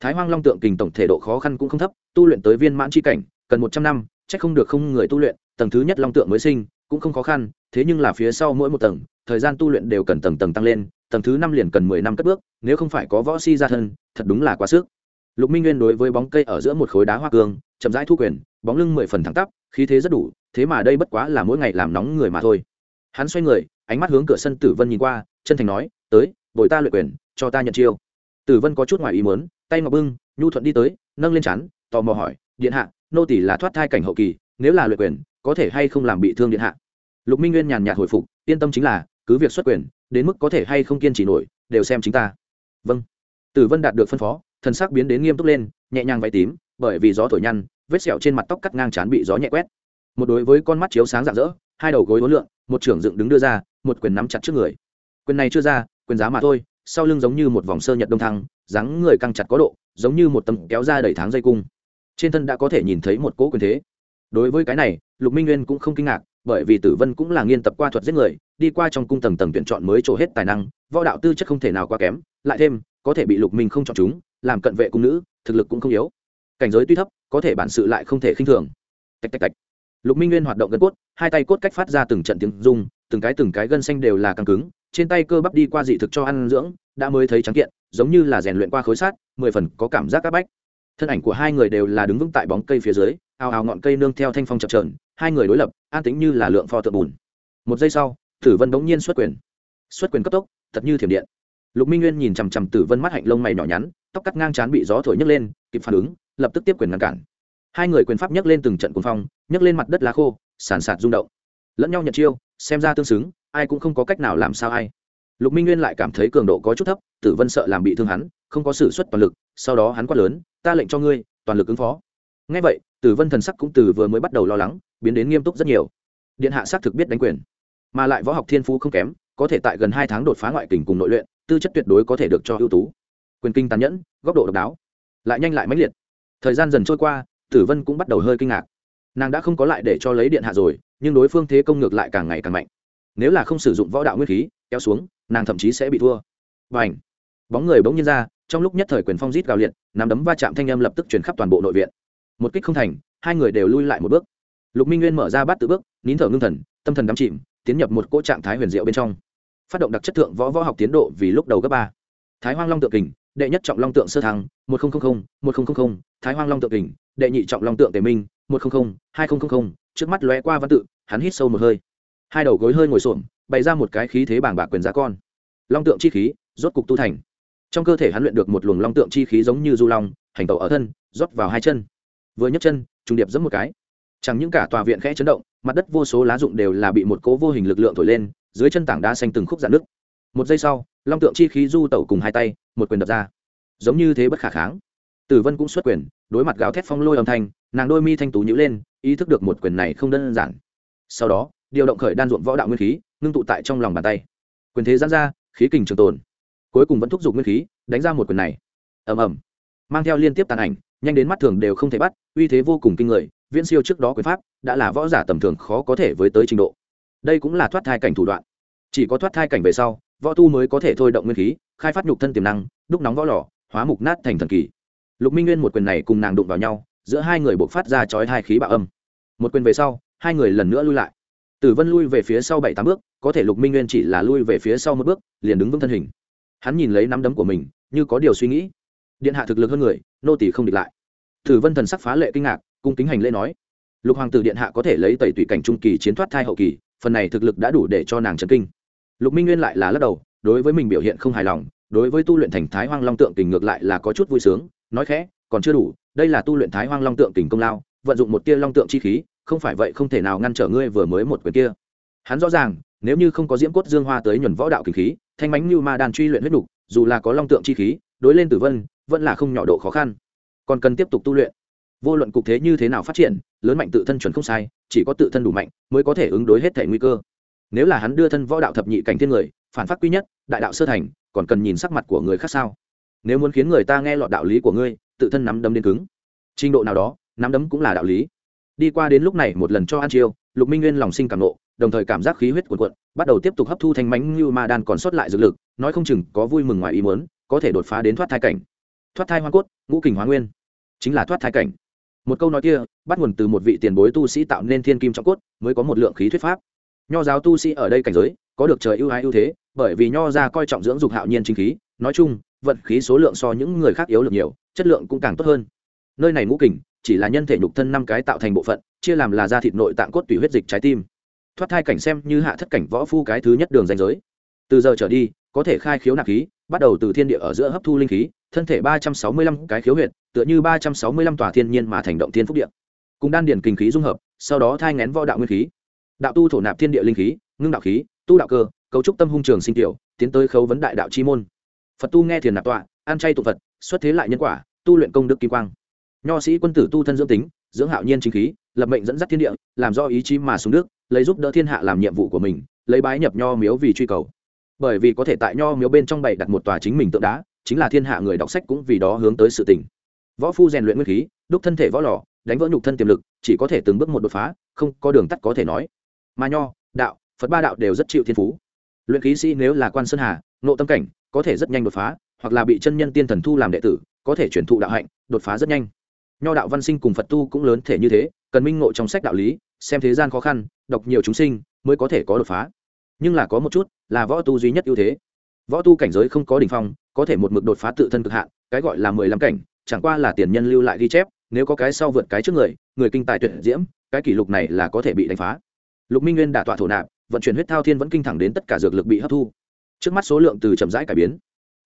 Thái hoang long tượng kình tổng thể độ khó khăn cũng không thấp, tu luyện tới viên mãn c h i cảnh, cần một trăm năm c h ắ c không được không người tu luyện, tầng thứ nhất long tượng mới sinh, cũng không khó khăn, thế nhưng là phía sau mỗi một tầng, thời gian tu luyện đều cần tầng tầng tăng lên, tầng thứ năm liền cần mười năm cất bước, nếu không phải có võ si ra thân, thật đúng là quá sức. Lục minh nguyên đối với bóng cây ở giữa một khối đá hoa cương, chậm rãi thu quyền, bóng lưng mười phần thẳng tắp, khí thế rất đủ, thế mà đây bất quá là mỗi ngày làm nóng người mà thôi. Hắn xoay người ánh mắt hướng cửa sân tử vân nhìn qua chân thành nói tới bồi ta luyện quyền cho ta nhận chiêu. Tử vân có chút ngoài ý muốn tay ngọc bưng nhu thuận đi tới nâng lên chắn tò mò hỏi điện hạ nô tỷ là thoát thai cảnh hậu kỳ nếu là luyện quyền có thể hay không làm bị thương điện hạ? Lục minh nguyên nhàn nhạt hồi phục yên tâm chính là cứ việc xuất quyền đến mức có thể hay không kiên trì nổi đều xem chính ta. Vâng. Tử vân đạt được phân phó thần sắc biến đến nghiêm túc lên nhẹ nhàng váy tím bởi vì gió thổi nhăn vết sẹo trên mặt tóc cắt ngang chán bị gió nhẹ quét. Một đối với con mắt chiếu sáng rạng rỡ hai đầu gối uốn lượn, một trưởng dựng đứng đưa ra một quyền nắm chặt trước người. Quyền này chưa ra, quyền giá mà thôi, sau lưng giống như một vòng sơ nhật đông thăng, dáng người căng chặt có độ, giống như một tấm kéo ra đầy tháng dây cung. Trên thân đã có thể nhìn thấy một cỗ quyền thế. Đối với cái này, lục minh nguyên cũng không kinh ngạc, bởi vì tử vân cũng là nghiên tập qua thuật giết người, đi qua trong cung tầng tầng tuyển chọn mới trổ hết tài năng, võ đạo tư chất không thể nào quá kém, lại thêm, có thể bị lục minh không chọn chúng, làm cận vệ cung nữ, thực lực cũng không yếu. Cảnh giới tuy thấp, có thể bản sự lại không thể khinh thường. Tạch tạch tạch. Lục minh nguyên hoạt động gân cốt, hai tay cốt cách phát ra từng trận tiếng rung từng cái từng cái gân xanh đều là căng cứng, trên tay cơ bắp đi qua dị thực cho ăn dưỡng, đã mới thấy trắng kiện, giống như là rèn luyện qua khối sát mười phần có cảm giác áp bách. Thân ảnh của hai người đều là đứng vững tại bóng cây phía dưới ào ào ngọn cây nương theo thanh phong chập trờn hai người đối lập, an tính như là lượng pho tượng bùn. Một giây sau, tử vân bỗng nhiên xuất quyền. Xuất quyền cấp tốc, thật như thiểm điện. Lục minh nguyên nhìn chằm chằm tử vân mắt hạnh lông mày nhỏ nhắn, tóc cắt ngang chán bị gió thổi nhấc lên, kịp phản ứng, lập tức tiếp quyền ngăn cản. Hai người quyền pháp nhấc lên từng trận cuồng phong, nhấc lên mặt đất lá khô, sàn sạt rung động. Lẫn nhau nhận chiêu xem ra tương xứng, ai cũng không có cách nào làm sao ai. Lục minh nguyên lại cảm thấy cường độ có chút thấp, tử vân sợ làm bị thương hắn, không có s ử suất toàn lực, sau đó hắn quát lớn, ta lệnh cho ngươi, toàn lực ứng phó. Ngay vậy, tử vân thần sắc cũng từ vừa mới bắt đầu lo lắng, biến đến nghiêm túc rất nhiều. Điện hạ xác thực biết đánh quyền, mà lại võ học thiên phú không kém, có thể tại gần hai tháng đột phá ngoại kình cùng nội luyện, tư chất tuyệt đối có thể được cho ưu tú. Quyền kinh tàn nhẫn, góc độ độc đáo, lại nhanh lại mãnh liệt. Thời gian dần trôi qua, tử vân cũng bắt đầu hơi kinh ngạc nàng đã không có lại để cho lấy điện hạ rồi, nhưng đối phương thế công ngược lại càng ngày càng mạnh. Nếu là không sử dụng võ đạo nguyên khí, kéo xuống, nàng thậm chí sẽ bị thua. Và ảnh bóng người bỗng nhiên ra, trong lúc nhất thời quyền phong rít gào liệt, nắm đấm va chạm thanh âm lập tức chuyển khắp toàn bộ nội viện. Một kích không thành, hai người đều lui lại một bước. Lục minh nguyên mở ra bát tự bước, nín thở ngưng thần, tâm thần đắm chìm, tiến nhập một cỗ trạng thái huyền diệu bên trong. Phát động đặc chất thượng võ võ học tiến độ vì lúc đầu cấp ba. Thái hoang long tượng kình, đệ nhất trọng long tượng sơ thăng, một nghìn một nghìn thái hoang long tượng kình, đệ nhị trọng long tượng tề minh một trăm linh hai nghìn trước mắt lóe qua văn tự, hắn hít sâu một hơi. Hai đầu gối hơi ngồi xổm, bày ra một cái khí thế bảng bạc quyền giá con. Long tượng chi khí, rốt cục tu thành. Trong cơ thể hắn luyện được một luồng long tượng chi khí giống như du long, hành tẩu ở thân, rót vào hai chân. Vừa nhấc chân, trùng điệp giẫm một cái. Chẳng những cả tòa viện khẽ chấn động, mặt đất vô số lá rụng đều là bị một cố vô hình lực lượng thổi lên, dưới chân tảng đá xanh từng khúc dạn nước một giây sau, long tượng chi khí du tẩu cùng hai tay, một quyền đập ra. Giống như thế bất khả kháng tử vân cũng xuất quyền, đối mặt gáo thét phong lôi âm thanh, nàng đôi mi thanh tú nhữ lên, ý thức được một quyền này không đơn giản. Sau đó, điều động khởi đan ruộng võ đạo nguyên khí, ngưng tụ tại trong lòng bàn tay. Quyền thế giãn ra, khí kình trường tồn. Cuối cùng vẫn thúc giục nguyên khí, đánh ra một quyền này. Ầm ầm. Mang theo liên tiếp tàn ảnh, nhanh đến mắt thường đều không thể bắt, uy thế vô cùng kinh người, viễn siêu trước đó quyền pháp, đã là võ giả tầm thường khó có thể với tới trình độ. Đây cũng là thoát thai cảnh thủ đoạn. Chỉ có thoát thai cảnh về sau, võ tu mới có thể thôi động nguyên khí, khai phát nhục thân tiềm năng, đúc nóng võ lò, hóa mục nát thành thần kỳ lục minh nguyên một quyền này cùng nàng đụng vào nhau, giữa hai người buộc phát ra chói hai khí bạo âm. Một quyền về sau, hai người lần nữa lui lại. Tử vân lui về phía sau bảy tám bước, có thể lục minh nguyên chỉ là lui về phía sau một bước, liền đứng vững thân hình. Hắn nhìn lấy nắm đấm của mình, như có điều suy nghĩ. Điện hạ thực lực hơn người, nô tỷ không địch lại. Tử vân thần sắc phá lệ kinh ngạc, cung kính hành lễ nói lục hoàng tử điện hạ có thể lấy tẩy tủy cảnh trung kỳ chiến thoát thai hậu kỳ, phần này thực lực đã đủ để cho nàng chấn kinh. Lục minh nguyên lại là lắc đầu, đối với mình biểu hiện không hài lòng đối với tu luyện thành thái hoang long tượng kình ngược lại là có chút vui sướng, nói khẽ, còn chưa đủ, đây là tu luyện thái hoang long tượng kình công lao, vận dụng một tia long tượng chi khí, không phải vậy không thể nào ngăn trở ngươi vừa mới một quyền kia. Hắn rõ ràng, nếu như không có diễm cốt dương hoa tới nhuần võ đạo kình khí, thanh mánh như ma đàn truy luyện huyết đục dù là có long tượng chi khí, đối lên tử vân, vẫn là không nhỏ độ khó khăn. Còn cần tiếp tục tu luyện. Vô luận cục thế như thế nào phát triển, lớn mạnh tự thân chuẩn không sai, chỉ có tự thân đủ mạnh mới có thể ứng đối hết thể nguy cơ. Nếu là hắn đưa thân võ đạo thập nhị cảnh thiên người, phản phát quy nhất, đại đạo sơ thành còn cần nhìn sắc mặt của người khác sao? Nếu muốn khiến người ta nghe lọt đạo lý của ngươi, tự thân nắm đấm đến cứng. Trình độ nào đó, nắm đấm cũng là đạo lý. Đi qua đến lúc này một lần cho ăn chiêu, lục minh nguyên lòng sinh cảm nộ, đồng thời cảm giác khí huyết cuồn cuộn, bắt đầu tiếp tục hấp thu thanh mánh như ma đan còn sót lại dược lực, nói không chừng có vui mừng ngoài ý muốn, có thể đột phá đến thoát thai cảnh. Thoát thai hoa cốt, ngũ kình hóa nguyên. Chính là thoát thai cảnh. Một câu nói kia, bắt nguồn từ một vị tiền bối tu sĩ tạo nên thiên kim trọng cốt, mới có một lượng khí thuyết pháp. Nho giáo tu sĩ ở đây cảnh giới có được trời ưu ái ưu thế bởi vì nho ra coi trọng dưỡng dục hạo nhiên chính khí nói chung vận khí số lượng so những người khác yếu được nhiều chất lượng cũng càng tốt hơn. Nơi này ngũ kình chỉ là nhân thể nhục thân năm cái tạo thành bộ phận chia làm là da thịt nội tạng cốt tủy huyết dịch trái tim. Thoát thai cảnh xem như hạ thất cảnh võ phu cái thứ nhất đường danh giới. Từ giờ trở đi có thể khai khiếu nạp khí bắt đầu từ thiên địa ở giữa hấp thu linh khí thân thể ba trăm sáu mươi lăm cái khiếu huyệt tựa như ba trăm sáu mươi lăm tòa thiên nhiên mà thành động thiên phúc địa, cùng đan điển kinh khí dung hợp sau đó thai ngén võ đạo nguyên khí. Đạo tu thổ nạp thiên địa linh khí ngưng đạo khí tu đạo cơ, cấu trúc tâm hung trường sinh tiểu, tiến tới khấu vấn đại đạo chi môn. Phật tu nghe thiền nạp tọa, an chay tụ phật, xuất thế lại nhân quả, tu luyện công đức kim quang. Nho sĩ quân tử tu thân dưỡng tính, dưỡng hạo nhiên chính khí, lập mệnh dẫn dắt thiên địa, làm do ý chí mà xuống nước, lấy giúp đỡ thiên hạ làm nhiệm vụ của mình, lấy bái nhập nho miếu vì truy cầu. Bởi vì có thể tại nho miếu bên trong bày đặt một tòa chính mình tượng đá, chính là thiên hạ người đọc sách cũng vì đó hướng tới sự tỉnh võ phu rèn luyện nguyên khí, đúc thân thể võ lò, đánh vỡ nhục thân tiềm lực, chỉ có thể từng bước một đột phá, không có đường tắt có thể nói. Mà nho, đạo phật ba đạo đều rất chịu thiên phú. Luyện khí sĩ nếu là quan sơn hà nộ tâm cảnh, có thể rất nhanh đột phá, hoặc là bị chân nhân tiên thần thu làm đệ tử, có thể chuyển thụ đạo hạnh, đột phá rất nhanh. Nho đạo văn sinh cùng phật tu cũng lớn thể như thế, cần minh ngộ trong sách đạo lý, xem thế gian khó khăn, đọc nhiều chúng sinh, mới có thể có đột phá. Nhưng là có một chút, là võ tu duy nhất ưu thế. Võ tu cảnh giới không có đ ỉ n h phong, có thể một mực đột phá tự thân cực hạn, cái gọi là mười lăm cảnh, chẳng qua là tiền nhân lưu lại ghi chép, nếu có cái sau vượt cái trước người người kinh tài tuyển diễm, cái kỷ lục này là có thể bị đánh phá. Lục minh nguyên đả tọa thổ nạp vận chuyển huyết thao thiên vẫn kinh thẳng đến tất cả dược lực bị hấp thu. Trước mắt số lượng từ chậm rãi cải biến.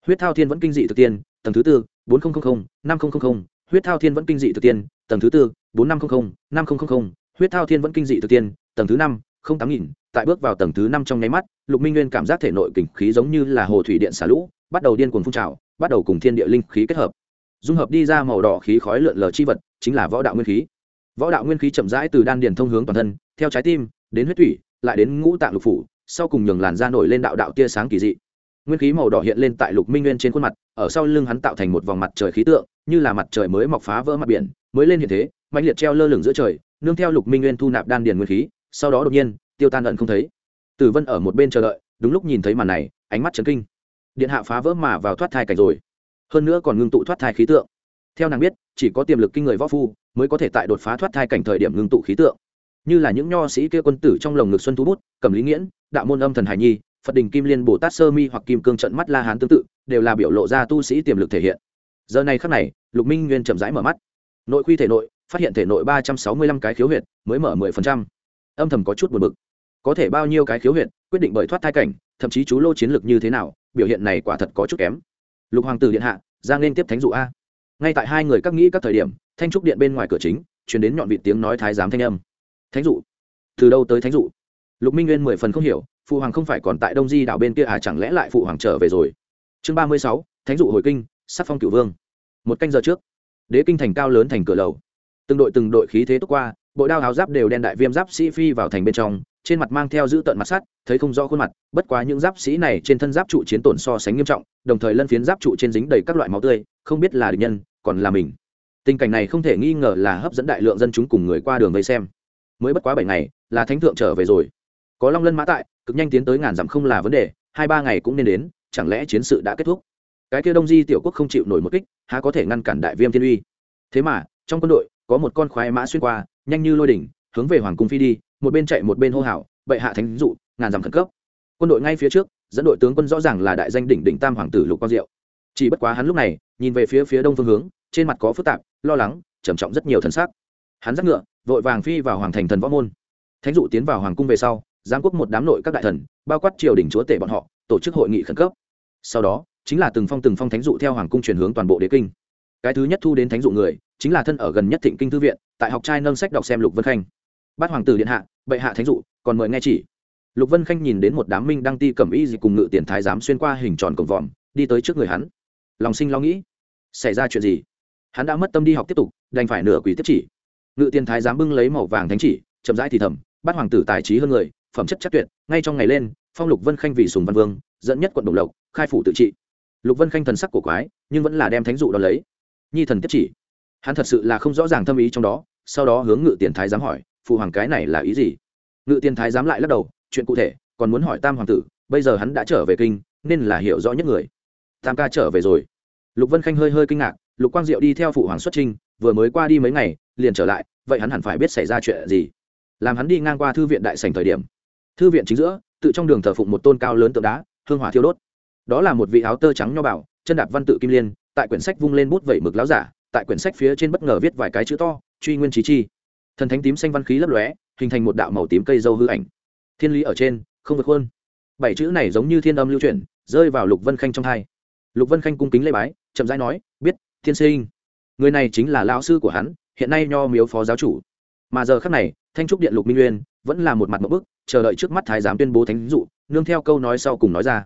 Huyết thao thiên vẫn kinh dị thực tiên, tầng thứ tư, bốn nghìn năm nghìn huyết thao thiên vẫn kinh dị thực tiên, tầng thứ tư, bốn năm trăm linh năm nghìn huyết thao thiên vẫn kinh dị thực tiên, tầng thứ năm, không tám nghìn. Tại bước vào tầng thứ năm trong nháy mắt, lục minh nguyên cảm giác thể nội kình khí giống như là hồ thủy điện xả lũ, bắt đầu điên cuồng phun trào, bắt đầu cùng thiên địa linh khí kết hợp. Dung hợp đi ra màu đỏ khí khói lượn lờ chi vật, chính là võ đạo nguyên khí. Võ đạo nguyên khí chậm rãi từ đan điền thông hướng toàn thân, theo trái tim, đến huyết thủy lại đến ngũ tạng lục phủ, sau cùng nhường làn da nổi lên đạo đạo tia sáng kỳ dị. Nguyên khí màu đỏ hiện lên tại lục minh nguyên trên khuôn mặt, ở sau lưng hắn tạo thành một vòng mặt trời khí tượng, như là mặt trời mới mọc phá vỡ mặt biển, mới lên hiện thế mạnh liệt treo lơ lửng giữa trời, nương theo lục minh nguyên thu nạp đan điền nguyên khí, sau đó đột nhiên, tiêu tan ẩn không thấy. Tử vân ở một bên chờ đợi, đúng lúc nhìn thấy màn này, ánh mắt chấn kinh. Điện hạ phá vỡ mà vào thoát thai cảnh rồi. Hơn nữa còn ngưng tụ thoát thai khí tượng. Theo nàng biết, chỉ có tiềm lực kinh người võ phu mới có thể tại đột phá thoát thai cảnh thời điểm ngưng tụ khí tượng như là những nho sĩ kia quân tử trong lồng ngực xuân thú bút cầm lý nghiễn, đạo môn âm thần hải nhi, phật đình kim liên, bồ tát sơ mi hoặc kim cương trận mắt la hán tương tự, đều là biểu lộ ra tu sĩ tiềm lực thể hiện. Giờ này khắc này, lục minh nguyên chậm rãi mở mắt. Nội quy thể nội, phát hiện thể nội ba trăm sáu mươi lăm cái khiếu huyệt, mới mở mười phần trăm. Âm thầm có chút buồn bực. Có thể bao nhiêu cái khiếu huyệt, quyết định bởi thoát thai cảnh, thậm chí chú lô chiến lược như thế nào, biểu hiện này quả thật có chút kém. Lục hoàng tử điện hạ ra nên tiếp thánh dụ a. Ngay tại hai người các nghĩ các thời điểm, thanh trúc điện bên ngoài cửa chính chuyển đến nhọn vị tiếng nói thái giám thanh âm thánh dụ. Từ đâu tới thánh dụ? Lục minh nguyên mười phần không hiểu, phụ hoàng không phải còn tại đông di đảo bên kia à chẳng lẽ lại phụ hoàng trở về rồi? Chương ba mươi sáu, thánh dụ hồi kinh, sắc phong cửu vương. Một canh giờ trước, đế kinh thành cao lớn thành cửa lầu. Từng đội từng đội khí thế tốt qua, bộ đao áo giáp đều đen đại viêm giáp sĩ phi vào thành bên trong, trên mặt mang theo giữ tận mặt sắt, thấy không rõ khuôn mặt, bất quá những giáp sĩ này trên thân giáp trụ chiến tổn so sánh nghiêm trọng, đồng thời lân phiến giáp trụ trên dính đầy các loại máu tươi, không biết là địch nhân, còn là mình. Tình cảnh này không thể nghi ngờ là hấp dẫn đại lượng dân chúng cùng người qua đường vây xem mới bất quá bảy ngày, là thánh thượng trở về rồi. Có long lân mã tại, cực nhanh tiến tới ngàn dặm không là vấn đề, hai ba ngày cũng nên đến, chẳng lẽ chiến sự đã kết thúc? Cái kia đông di tiểu quốc không chịu nổi một kích, há có thể ngăn cản đại viêm thiên uy? Thế mà, trong quân đội, có một con khoái mã xuyên qua, nhanh như lôi đỉnh, hướng về hoàng cung phi đi, một bên chạy một bên hô hào, bệ hạ thánh dụ, ngàn dặm khẩn cấp. Quân đội ngay phía trước, dẫn đội tướng quân rõ ràng là đại danh đỉnh đỉnh tam hoàng tử lục quang diệu. Chỉ bất quá hắn lúc này, nhìn về phía phía đông phương hướng, trên mặt có phức tạp, lo lắng, trầm trọng rất nhiều thần sắc hắn dắt ngựa, vội vàng phi vào hoàng thành thần võ môn. Thánh dụ tiến vào hoàng cung về sau, giáng quốc một đám nội các đại thần, bao quát triều đình chúa tể bọn họ, tổ chức hội nghị khẩn cấp. Sau đó, chính là từng phong từng phong thánh dụ theo hoàng cung chuyển hướng toàn bộ đế kinh. Cái thứ nhất thu đến thánh dụ người, chính là thân ở gần nhất thịnh kinh thư viện, tại học trai nâng sách đọc xem lục vân khanh. Bát hoàng tử điện hạ, bệ hạ thánh dụ, còn mời nghe chỉ. Lục vân khanh nhìn đến một đám minh đăng ti cẩm y gì cùng ngự tiền thái giám xuyên qua hình tròn cổng vòm, đi tới trước người hắn. Lòng sinh lo nghĩ, xảy ra chuyện gì? Hắn đã mất tâm đi học tiếp tục, đành phải nửa quỷ tiếp chỉ ngự tiền thái giám bưng lấy màu vàng thánh chỉ, chậm rãi thì thầm bắt hoàng tử tài trí hơn người, phẩm chất chắc tuyệt, ngay trong ngày lên, phong lục vân khanh vì sùng văn vương, dẫn nhất quận đồng lộc, khai phủ tự trị. Lục vân khanh thần sắc cổ quái, nhưng vẫn là đem thánh dụ đ ó lấy. Nhi thần tiếp chỉ. Hắn thật sự là không rõ ràng tâm ý trong đó, sau đó hướng ngự tiền thái giám hỏi, phụ hoàng cái này là ý gì? Ngự tiền thái giám lại lắc đầu, chuyện cụ thể, còn muốn hỏi tam hoàng tử, bây giờ hắn đã trở về kinh, nên là hiểu rõ nhất người. Tam ca trở về rồi. Lục vân khanh hơi hơi kinh ngạc, lục quang diệu đi theo phụ hoàng xuất trinh vừa mới qua đi mấy ngày liền trở lại, vậy hắn hẳn phải biết xảy ra chuyện gì. Làm hắn đi ngang qua thư viện đại sành thời điểm, thư viện chính giữa, tự trong đường thờ phụng một tôn cao lớn tượng đá, hương hỏa thiêu đốt. Đó là một vị áo tơ trắng nho bảo, chân đạp văn tự kim liên, tại quyển sách vung lên bút vẩy mực láo giả, tại quyển sách phía trên bất ngờ viết vài cái chữ to, truy nguyên trí chi. Thần thánh tím xanh văn khí lấp lóe, hình thành một đạo màu tím cây dâu hư ảnh. Thiên lý ở trên, không vượt khuôn. Bảy chữ này giống như thiên âm lưu chuyển, rơi vào lục vân khanh trong hai. Lục vân khanh cung kính lê bái, chậm rãi nói, biết, thiên sinh. Người này chính là lão sư của hắn hiện nay nho miếu phó giáo chủ. Mà giờ khắc này, thanh trúc điện lục minh nguyên vẫn là một mặt một bức, chờ đợi trước mắt thái giám tuyên bố thánh dụ, nương theo câu nói sau cùng nói ra.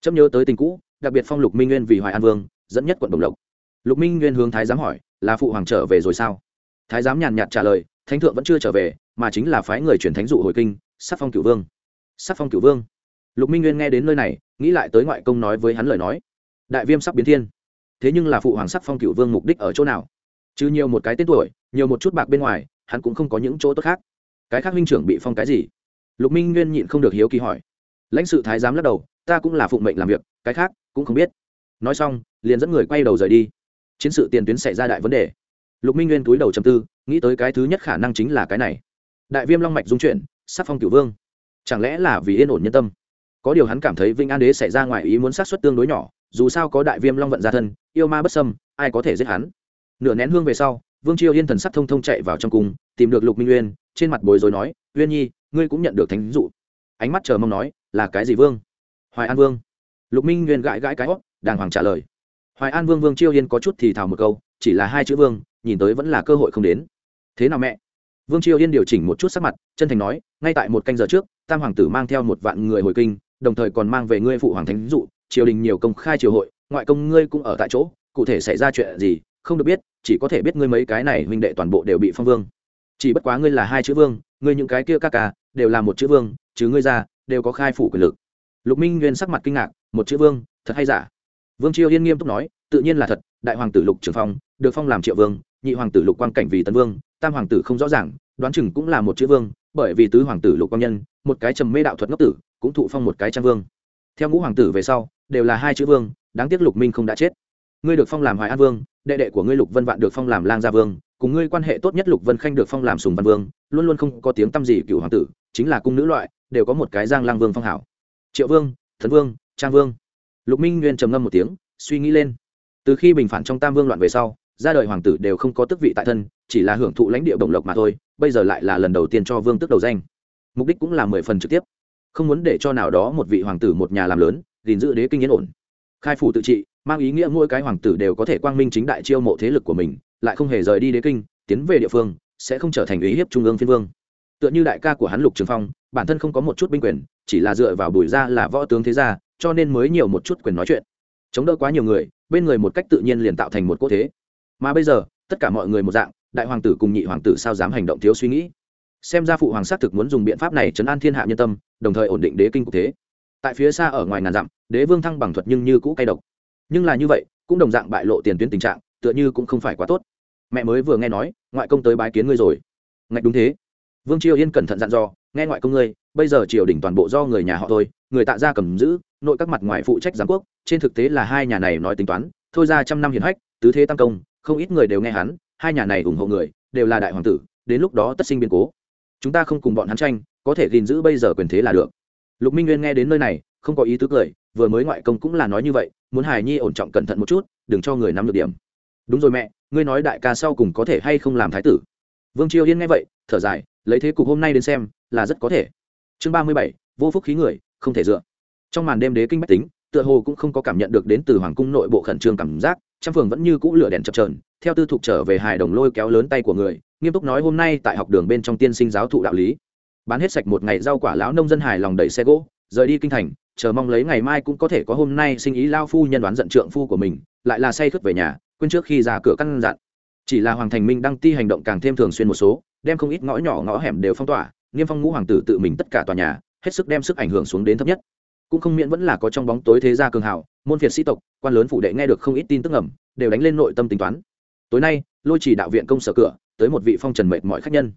Chấm nhớ tới tình cũ, đặc biệt phong lục minh nguyên vì hoài an vương, dẫn nhất quận đồng lộc. Lục minh nguyên hướng thái giám hỏi, là phụ hoàng trở về rồi sao? Thái giám nhàn nhạt trả lời, thánh thượng vẫn chưa trở về, mà chính là phái người truyền thánh dụ hồi kinh sắc phong cửu vương. Sắc phong cửu vương. Lục minh nguyên nghe đến nơi này, nghĩ lại tới ngoại công nói với hắn lời nói. Đại viêm sắp biến thiên. Thế nhưng là phụ hoàng sắc phong cửu vương mục đích ở chỗ nào? Chứ nhiều một cái tên tuổi, nhiều một chút bạc bên ngoài, hắn cũng không có những chỗ tốt khác. Cái khác huynh trưởng bị phong cái gì? Lục minh nguyên nhịn không được hiếu kỳ hỏi. Lãnh sự thái giám lắc đầu, ta cũng là phụng mệnh làm việc, cái khác cũng không biết. Nói xong, liền dẫn người quay đầu rời đi. Chiến sự tiền tuyến xảy ra đại vấn đề. Lục minh nguyên túi đầu chầm tư, nghĩ tới cái thứ nhất khả năng chính là cái này. Đại viêm long mạch dung chuyển sắc phong cửu vương. Chẳng lẽ là vì yên ổn nhân tâm? Có điều hắn cảm thấy vinh an đế xảy ra ngoài ý muốn sát xuất tương đối nhỏ, dù sao có đại viêm long vận gia thân, yêu ma bất sâm ai có thể giết hắn? Nửa nén hương về sau, vương triều yên thần sắc thông thông chạy vào trong cung, tìm được lục minh uyên, trên mặt bối rối nói, uyên nhi, ngươi cũng nhận được thánh dụ. Ánh mắt chờ mong nói, là cái gì vương? Hoài an vương. Lục minh uyên gãi gãi cái hót đàng hoàng trả lời. Hoài an vương vương chiêu yên có chút thì thào một câu, chỉ là hai chữ vương, nhìn tới vẫn là cơ hội không đến. Thế nào mẹ? Vương chiêu yên điều chỉnh một chút sắc mặt, chân thành nói, ngay tại một canh giờ trước, tam hoàng tử mang theo một vạn người hồi kinh, đồng thời còn mang về ngươi phụ hoàng thánh dụ, triều đình nhiều công khai triều hội, ngoại công ngươi cũng ở tại chỗ, cụ thể xảy ra chuyện gì, không được biết chỉ có thể biết ngươi mấy cái này huynh đệ toàn bộ đều bị phong vương. Chỉ bất quá ngươi là hai chữ vương, ngươi những cái kia ca ca đều là một chữ vương, chứ ngươi ra đều có khai phủ quyền lực. Lục minh nguyên sắc mặt kinh ngạc, một chữ vương, thật hay giả? Vương triều yên nghiêm túc nói, tự nhiên là thật, đại hoàng tử lục trường phong, được phong làm triệu vương, nhị hoàng tử lục quang cảnh vì tân vương, tam hoàng tử không rõ ràng, đoán chừng cũng là một chữ vương, bởi vì tứ hoàng tử lục quang nhân, một cái trầm mê đạo thuật ngốc tử, cũng thụ phong một cái trang vương. Theo ngũ hoàng tử về sau, đều là hai chữ vương, đáng tiếc lục minh không đã chết ngươi được phong làm hoài an vương, đệ đệ của ngươi lục vân vạn được phong làm lang gia vương, cùng ngươi quan hệ tốt nhất lục vân khanh được phong làm sùng văn vương, luôn luôn không có tiếng t â m gì, cựu hoàng tử, chính là cung nữ loại, đều có một cái giang lang vương phong hảo. Triệu vương, thần vương, trang vương. Lục minh nguyên trầm ngâm một tiếng, suy nghĩ lên. Từ khi bình phản trong tam vương loạn về sau, ra đời hoàng tử đều không có tước vị tại thân, chỉ là hưởng thụ lãnh địa đồng lộc mà thôi, bây giờ lại là lần đầu tiên cho vương tước đầu danh. Mục đích cũng là mười phần trực tiếp. Không muốn để cho nào đó một vị hoàng tử một nhà làm lớn, gìn giữ đế kinh yên ổn khai phủ tự trị, mang ý nghĩa mỗi cái hoàng tử đều có thể quang minh chính đại chiêu mộ thế lực của mình, lại không hề rời đi đế kinh, tiến về địa phương, sẽ không trở thành ý hiếp trung ương phiên vương. Tựa như đại ca của hắn lục trường phong, bản thân không có một chút binh quyền, chỉ là dựa vào bùi ra là võ tướng thế gia, cho nên mới nhiều một chút quyền nói chuyện. Chống đỡ quá nhiều người, bên người một cách tự nhiên liền tạo thành một cỗ thế. Mà bây giờ, tất cả mọi người một dạng, đại hoàng tử cùng nhị hoàng tử sao dám hành động thiếu suy nghĩ? Xem ra phụ hoàng xác thực muốn dùng biện pháp này chấn an thiên hạ nhân tâm, đồng thời ổn định đế kinh cục thế tại phía xa ở ngoài ngàn dặm, đế vương thăng bằng thuật nhưng như cũ cay độc. Nhưng là như vậy, cũng đồng dạng bại lộ tiền tuyến tình trạng, tựa như cũng không phải quá tốt. Mẹ mới vừa nghe nói, ngoại công tới bái kiến ngươi rồi. Ngạch đúng thế. Vương triều yên cẩn thận dặn dò, nghe ngoại công ngươi, bây giờ triều đình toàn bộ do người nhà họ thôi, người tạ ra cầm giữ, nội các mặt ngoài phụ trách giám quốc, trên thực tế là hai nhà này nói tính toán, thôi ra trăm năm hiền hách, tứ thế tăng công, không ít người đều nghe hắn, hai nhà này ủng hộ người, đều là đại hoàng tử, đến lúc đó tất sinh biến cố. Chúng ta không cùng bọn hắn tranh, có thể gìn giữ bây giờ quyền thế là được lục minh nguyên nghe đến nơi này, không có ý tứ cười, vừa mới ngoại công cũng là nói như vậy, muốn hài nhi ổn trọng cẩn thận một chút, đừng cho người nắm được điểm. Đúng rồi mẹ, ngươi nói đại ca sau cùng có thể hay không làm thái tử? Vương triều yên nghe vậy, thở dài, lấy thế cục hôm nay đến xem, là rất có thể. Chương ba mươi bảy, vô phúc khí người, không thể dựa. Trong màn đêm đế kinh bách tính, tựa hồ cũng không có cảm nhận được đến từ hoàng cung nội bộ khẩn trương cảm giác, trăm phường vẫn như cũ lửa đèn chập trờn theo tư thục trở về hài đồng lôi kéo lớn tay của người, nghiêm túc nói hôm nay tại học đường bên trong tiên sinh giáo thụ đạo lý bán hết sạch một ngày rau quả lão nông dân hài lòng đẩy xe gỗ, rời đi kinh thành, chờ mong lấy ngày mai cũng có thể có hôm nay sinh ý lao phu nhân đoán giận trượng phu của mình, lại là say khướt về nhà, quên trước khi ra cửa căn dặn. Chỉ là hoàng thành minh đăng ti hành động càng thêm thường xuyên một số, đem không ít ngõ nhỏ ngõ hẻm đều phong tỏa, niêm phong ngũ hoàng tử tự mình tất cả tòa nhà, hết sức đem sức ảnh hưởng xuống đến thấp nhất. Cũng không miễn vẫn là có trong bóng tối thế gia cường hào, môn phiệt sĩ tộc, quan lớn phụ đệ nghe được không ít tin tức ngầm, đều đánh lên nội tâm tính toán. Tối nay, lôi chỉ đạo viện công sở cửa, tới một vị phong trần mệt mọi khách nhân.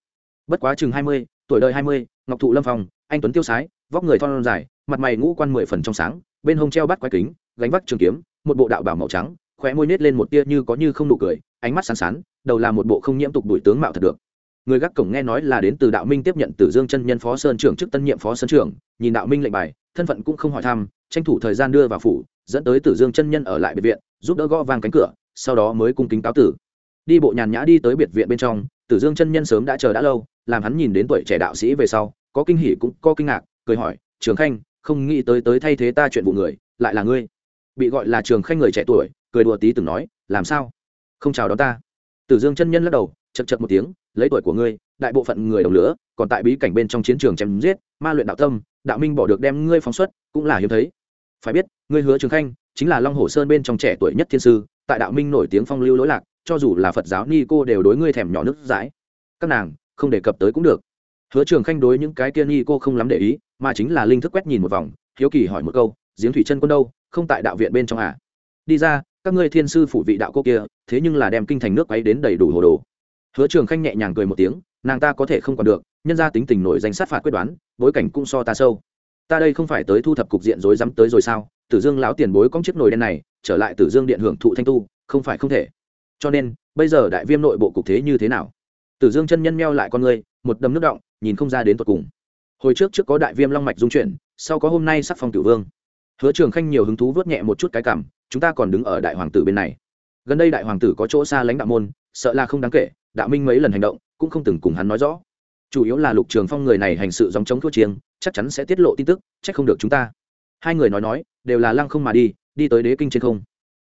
Bất quá chừng hai mươi tuổi đời hai mươi, ngọc thụ lâm phong, anh tuấn tiêu sái, vóc người thon dài, mặt mày ngũ quan mười phần trong sáng, bên hông treo bắt quái kính, gánh vác trường kiếm, một bộ đạo bảo màu trắng, khóe môi nết lên một tia như có như không nụ cười, ánh mắt sán sán, đầu là một bộ không nhiễm tục đuổi tướng mạo thật được. Người gác cổng nghe nói là đến từ đạo minh tiếp nhận từ dương chân nhân phó sơn trưởng chức tân nhiệm phó sơn trưởng, nhìn đạo minh lệnh bài, thân phận cũng không hỏi thăm, tranh thủ thời gian đưa vào phủ, dẫn tới tử dương chân nhân ở lại biệt viện, giúp đỡ gõ vang cánh cửa, sau đó mới cung kính cáo tử. Đi bộ nhàn nhã đi tới biệt viện bên trong, tử dương chân nhân sớm đã chờ đã lâu làm hắn nhìn đến tuổi trẻ đạo sĩ về sau, có kinh hỉ cũng có kinh ngạc, cười hỏi, trường khanh, không nghĩ tới tới thay thế ta chuyện vụ người, lại là ngươi. Bị gọi là trường khanh người trẻ tuổi, cười đùa tí từng nói, làm sao? Không chào đón ta. Tử dương chân nhân lắc đầu chật chật một tiếng, lấy tuổi của ngươi, đại bộ phận người đồng lửa còn tại bí cảnh bên trong chiến trường chém giết, ma luyện đạo tâm, đạo minh bỏ được đem ngươi phóng xuất, cũng là hiếm thấy. Phải biết, ngươi hứa trường khanh, chính là long hồ sơn bên trong trẻ tuổi nhất thiên sư, tại đạo minh nổi tiếng phong lưu lỗi lạc, cho dù là phật giáo ni cô đều đối ngươi thèm nhỏ nước dãi. Các nàng không đề cập tới cũng được. Hứa trường khanh đối những cái kia ni cô không lắm để ý, mà chính là linh thức quét nhìn một vòng, hiếu kỳ hỏi một câu, giếng thủy chân quân đâu? Không tại đạo viện bên trong à? Đi ra, các ngươi thiên sư phủ vị đạo cô kia, thế nhưng là đem kinh thành nước ấy đến đầy đủ hồ đồ. Hứa trường khanh nhẹ nhàng cười một tiếng, nàng ta có thể không còn được, nhân ra tính tình nổi danh sát phạt quyết đoán, bối cảnh cũng so ta sâu. Ta đây không phải tới thu thập cục diện rối rắm tới rồi sao? Tử dương lão tiền bối cóng chiếc nồi đen này, trở lại tử dương điện hưởng thụ thanh tu, không phải không thể. Cho nên, bây giờ đại viêm nội bộ cục thế như thế nào? Tử dương chân nhân meo lại con người một đầm nước động, nhìn không ra đến tột cùng. Hồi trước trước có đại viêm long mạch dung chuyển, sau có hôm nay sắc phong tử vương. Hứa trường khanh nhiều hứng thú vớt nhẹ một chút cái cảm chúng ta còn đứng ở đại hoàng tử bên này. Gần đây đại hoàng tử có chỗ xa lãnh đạo môn, sợ là không đáng kể, đạo minh mấy lần hành động, cũng không từng cùng hắn nói rõ. Chủ yếu là lục trường phong người này hành sự dòng chống thua chiêng, chắc chắn sẽ tiết lộ tin tức trách không được chúng ta. Hai người nói nói, đều là lăng không mà đi đi tới đế kinh trên không.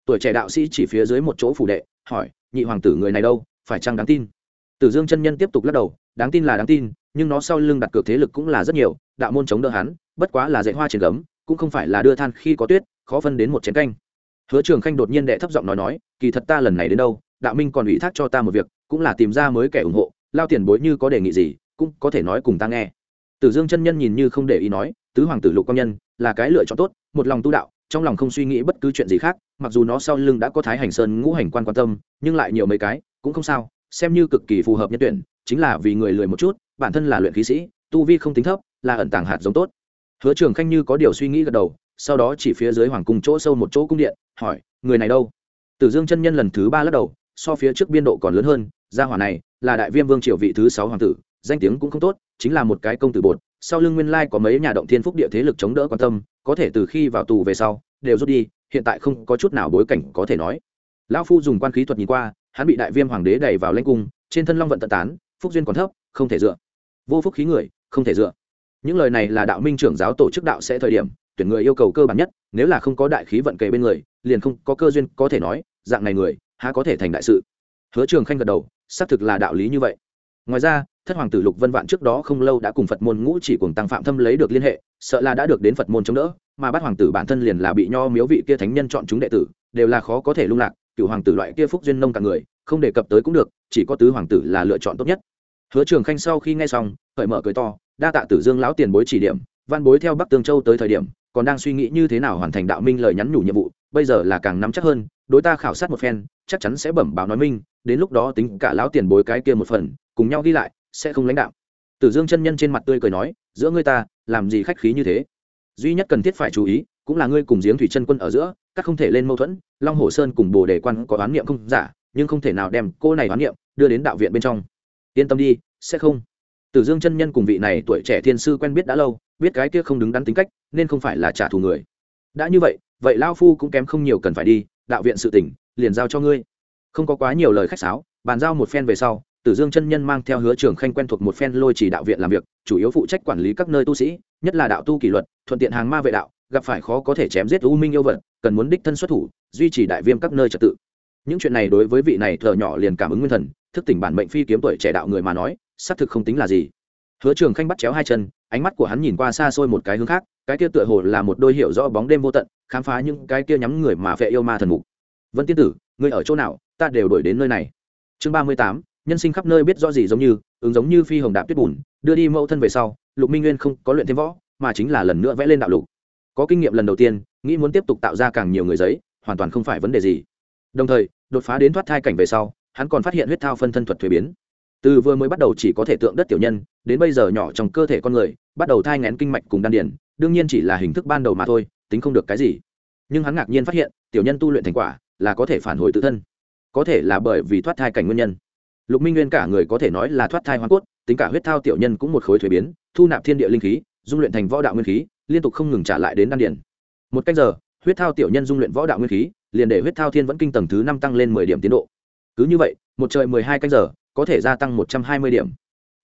Tuổi trẻ đạo sĩ chỉ phía dưới một chỗ phủ đệ, hỏi, nhị hoàng tử người này đâu, phải chăng đáng tin? Tử dương chân nhân tiếp tục lắc đầu, đáng tin là đáng tin, nhưng nó sau lưng đặt cược thế lực cũng là rất nhiều, đạo môn chống đỡ hắn, bất quá là dạy hoa trên gấm, cũng không phải là đưa than khi có tuyết, khó phân đến một chén canh. Hứa trường khanh đột nhiên đệ thấp giọng nói nói, kỳ thật ta lần này đến đâu, đạo minh còn ủy thác cho ta một việc, cũng là tìm ra mới kẻ ủng hộ, lao tiền bối như có đề nghị gì, cũng có thể nói cùng ta nghe. Tử dương chân nhân nhìn như không để ý nói, tứ hoàng tử lục công nhân, là cái lựa chọn tốt, một lòng tu đạo, trong lòng không suy nghĩ bất cứ chuyện gì khác, mặc dù nó sau lưng đã có thái hành sơn ngũ hành quan quan tâm, nhưng lại nhiều mấy cái, cũng không sao xem như cực kỳ phù hợp nhân tuyển, chính là vì người lười một chút, bản thân là luyện khí sĩ, tu vi không tính thấp, là ẩn tàng hạt giống tốt. Hứa trường khanh như có điều suy nghĩ gật đầu, sau đó chỉ phía dưới hoàng cung chỗ sâu một chỗ cung điện, hỏi, người này đâu? Tử dương chân nhân lần thứ ba lắc đầu, so phía trước biên độ còn lớn hơn, gia hỏa này là đại viêm vương triều vị thứ sáu hoàng tử, danh tiếng cũng không tốt, chính là một cái công tử bột, sau lưng nguyên lai có mấy nhà động thiên phúc địa thế lực chống đỡ quan tâm, có thể từ khi vào tù về sau, đều rút đi, hiện tại không có chút nào bối cảnh có thể nói. Lão phu dùng quan khí thuật nhìn qua hắn bị đại viêm hoàng đế đẩy vào lãnh cung, trên thân long vận tận tán, phúc duyên còn thấp, không thể dựa. Vô phúc khí người, không thể dựa. Những lời này là đạo minh trưởng giáo tổ chức đạo sẽ thời điểm, tuyển người yêu cầu cơ bản nhất, nếu là không có đại khí vận kề bên người, liền không có cơ duyên có thể nói, dạng này người, há có thể thành đại sự. Hứa trường khanh gật đầu, xác thực là đạo lý như vậy. Ngoài ra, thất hoàng tử lục vân vạn trước đó không lâu đã cùng phật môn ngũ chỉ cùng tăng phạm thâm lấy được liên hệ, sợ là đã được đến phật môn chống đỡ, mà bát hoàng tử bản thân liền là bị nho miếu vị kia thánh nhân chọn chúng đệ tử, đều là khó có thể lung lạc cựu hoàng tử loại kia phúc duyên nông cả người, không đề cập tới cũng được, chỉ có tứ hoàng tử là lựa chọn tốt nhất. Hứa trường khanh sau khi nghe xong, cởi mở cười to, đa tạ tử dương lão tiền bối chỉ điểm, văn bối theo bắc tương châu tới thời điểm, còn đang suy nghĩ như thế nào hoàn thành đạo minh lời nhắn nhủ nhiệm vụ, bây giờ là càng nắm chắc hơn, đối ta khảo sát một phen, chắc chắn sẽ bẩm báo nói minh, đến lúc đó tính cả lão tiền bối cái kia một phần, cùng nhau ghi lại, sẽ không lãnh đạo. Tử dương chân nhân trên mặt tươi cười nói, giữa ngươi ta, làm gì khách khí như thế? Duy nhất cần thiết phải chú ý cũng là ngươi cùng giếng thủy chân quân ở giữa, các không thể lên mâu thuẫn, long hồ sơn cùng bồ đề quan có oán niệm không giả, nhưng không thể nào đem cô này oán niệm đưa đến đạo viện bên trong. Yên tâm đi, sẽ không. Tử dương chân nhân cùng vị này tuổi trẻ thiên sư quen biết đã lâu, biết cái kia không đứng đắn tính cách, nên không phải là trả thù người. Đã như vậy vậy lao phu cũng kém không nhiều cần phải đi, đạo viện sự tỉnh liền giao cho ngươi. Không có quá nhiều lời khách sáo, bàn giao một phen về sau tử dương chân nhân mang theo hứa Trường khanh quen thuộc một phen lôi chỉ đạo viện làm việc, chủ yếu phụ trách quản lý các nơi tu sĩ, nhất là đạo tu kỷ luật, thuận tiện hàng ma vệ đạo, gặp phải khó có thể chém giết u minh yêu vật, cần muốn đích thân xuất thủ, duy trì đại viêm các nơi trật tự. Những chuyện này đối với vị này thợ nhỏ liền cảm ứng nguyên thần, thức tỉnh bản mệnh phi kiếm tuổi trẻ đạo người mà nói, xác thực không tính là gì. Hứa trường khanh bắt chéo hai chân, ánh mắt của hắn nhìn qua xa xôi một cái hướng khác, cái kia tựa hồ là một đôi hiểu rõ bóng đêm vô tận, khám phá những cái kia nhắm người mà phệ yêu ma thần mục. Vân tiên tử, ngươi ở chỗ nào? Ta đều đuổi đến nơi này. Chương ba mươi tám nhân sinh khắp nơi biết rõ gì giống như, ứng giống như phi hồng đạp tuyết bùn, đưa đi mẫu thân về sau, lục minh nguyên không có luyện thêm võ, mà chính là lần nữa vẽ lên đạo lục. Có kinh nghiệm lần đầu tiên, nghĩ muốn tiếp tục tạo ra càng nhiều người giấy, hoàn toàn không phải vấn đề gì. Đồng thời, đột phá đến thoát thai cảnh về sau, hắn còn phát hiện huyết thao phân thân thuật thuế biến. Từ vừa mới bắt đầu chỉ có thể tượng đất tiểu nhân, đến bây giờ nhỏ trong cơ thể con người, bắt đầu thai ngén kinh mạch cùng đan điển đương nhiên chỉ là hình thức ban đầu mà thôi, tính không được cái gì. Nhưng hắn ngạc nhiên phát hiện, tiểu nhân tu luyện thành quả là có thể phản hồi tự thân. Có thể là bởi vì thoát thai cảnh nguyên nhân lục minh nguyên cả người có thể nói là thoát thai hoa cốt, tính cả huyết thao tiểu nhân cũng một khối thuế biến, thu nạp thiên địa linh khí, dung luyện thành võ đạo nguyên khí, liên tục không ngừng trả lại đến đan điển một cách giờ, huyết thao tiểu nhân dung luyện võ đạo nguyên khí, liền để huyết thao thiên vẫn kinh tầng thứ năm tăng lên mười điểm tiến độ. Cứ như vậy, một trời mười hai canh giờ, có thể gia tăng một trăm hai mươi điểm.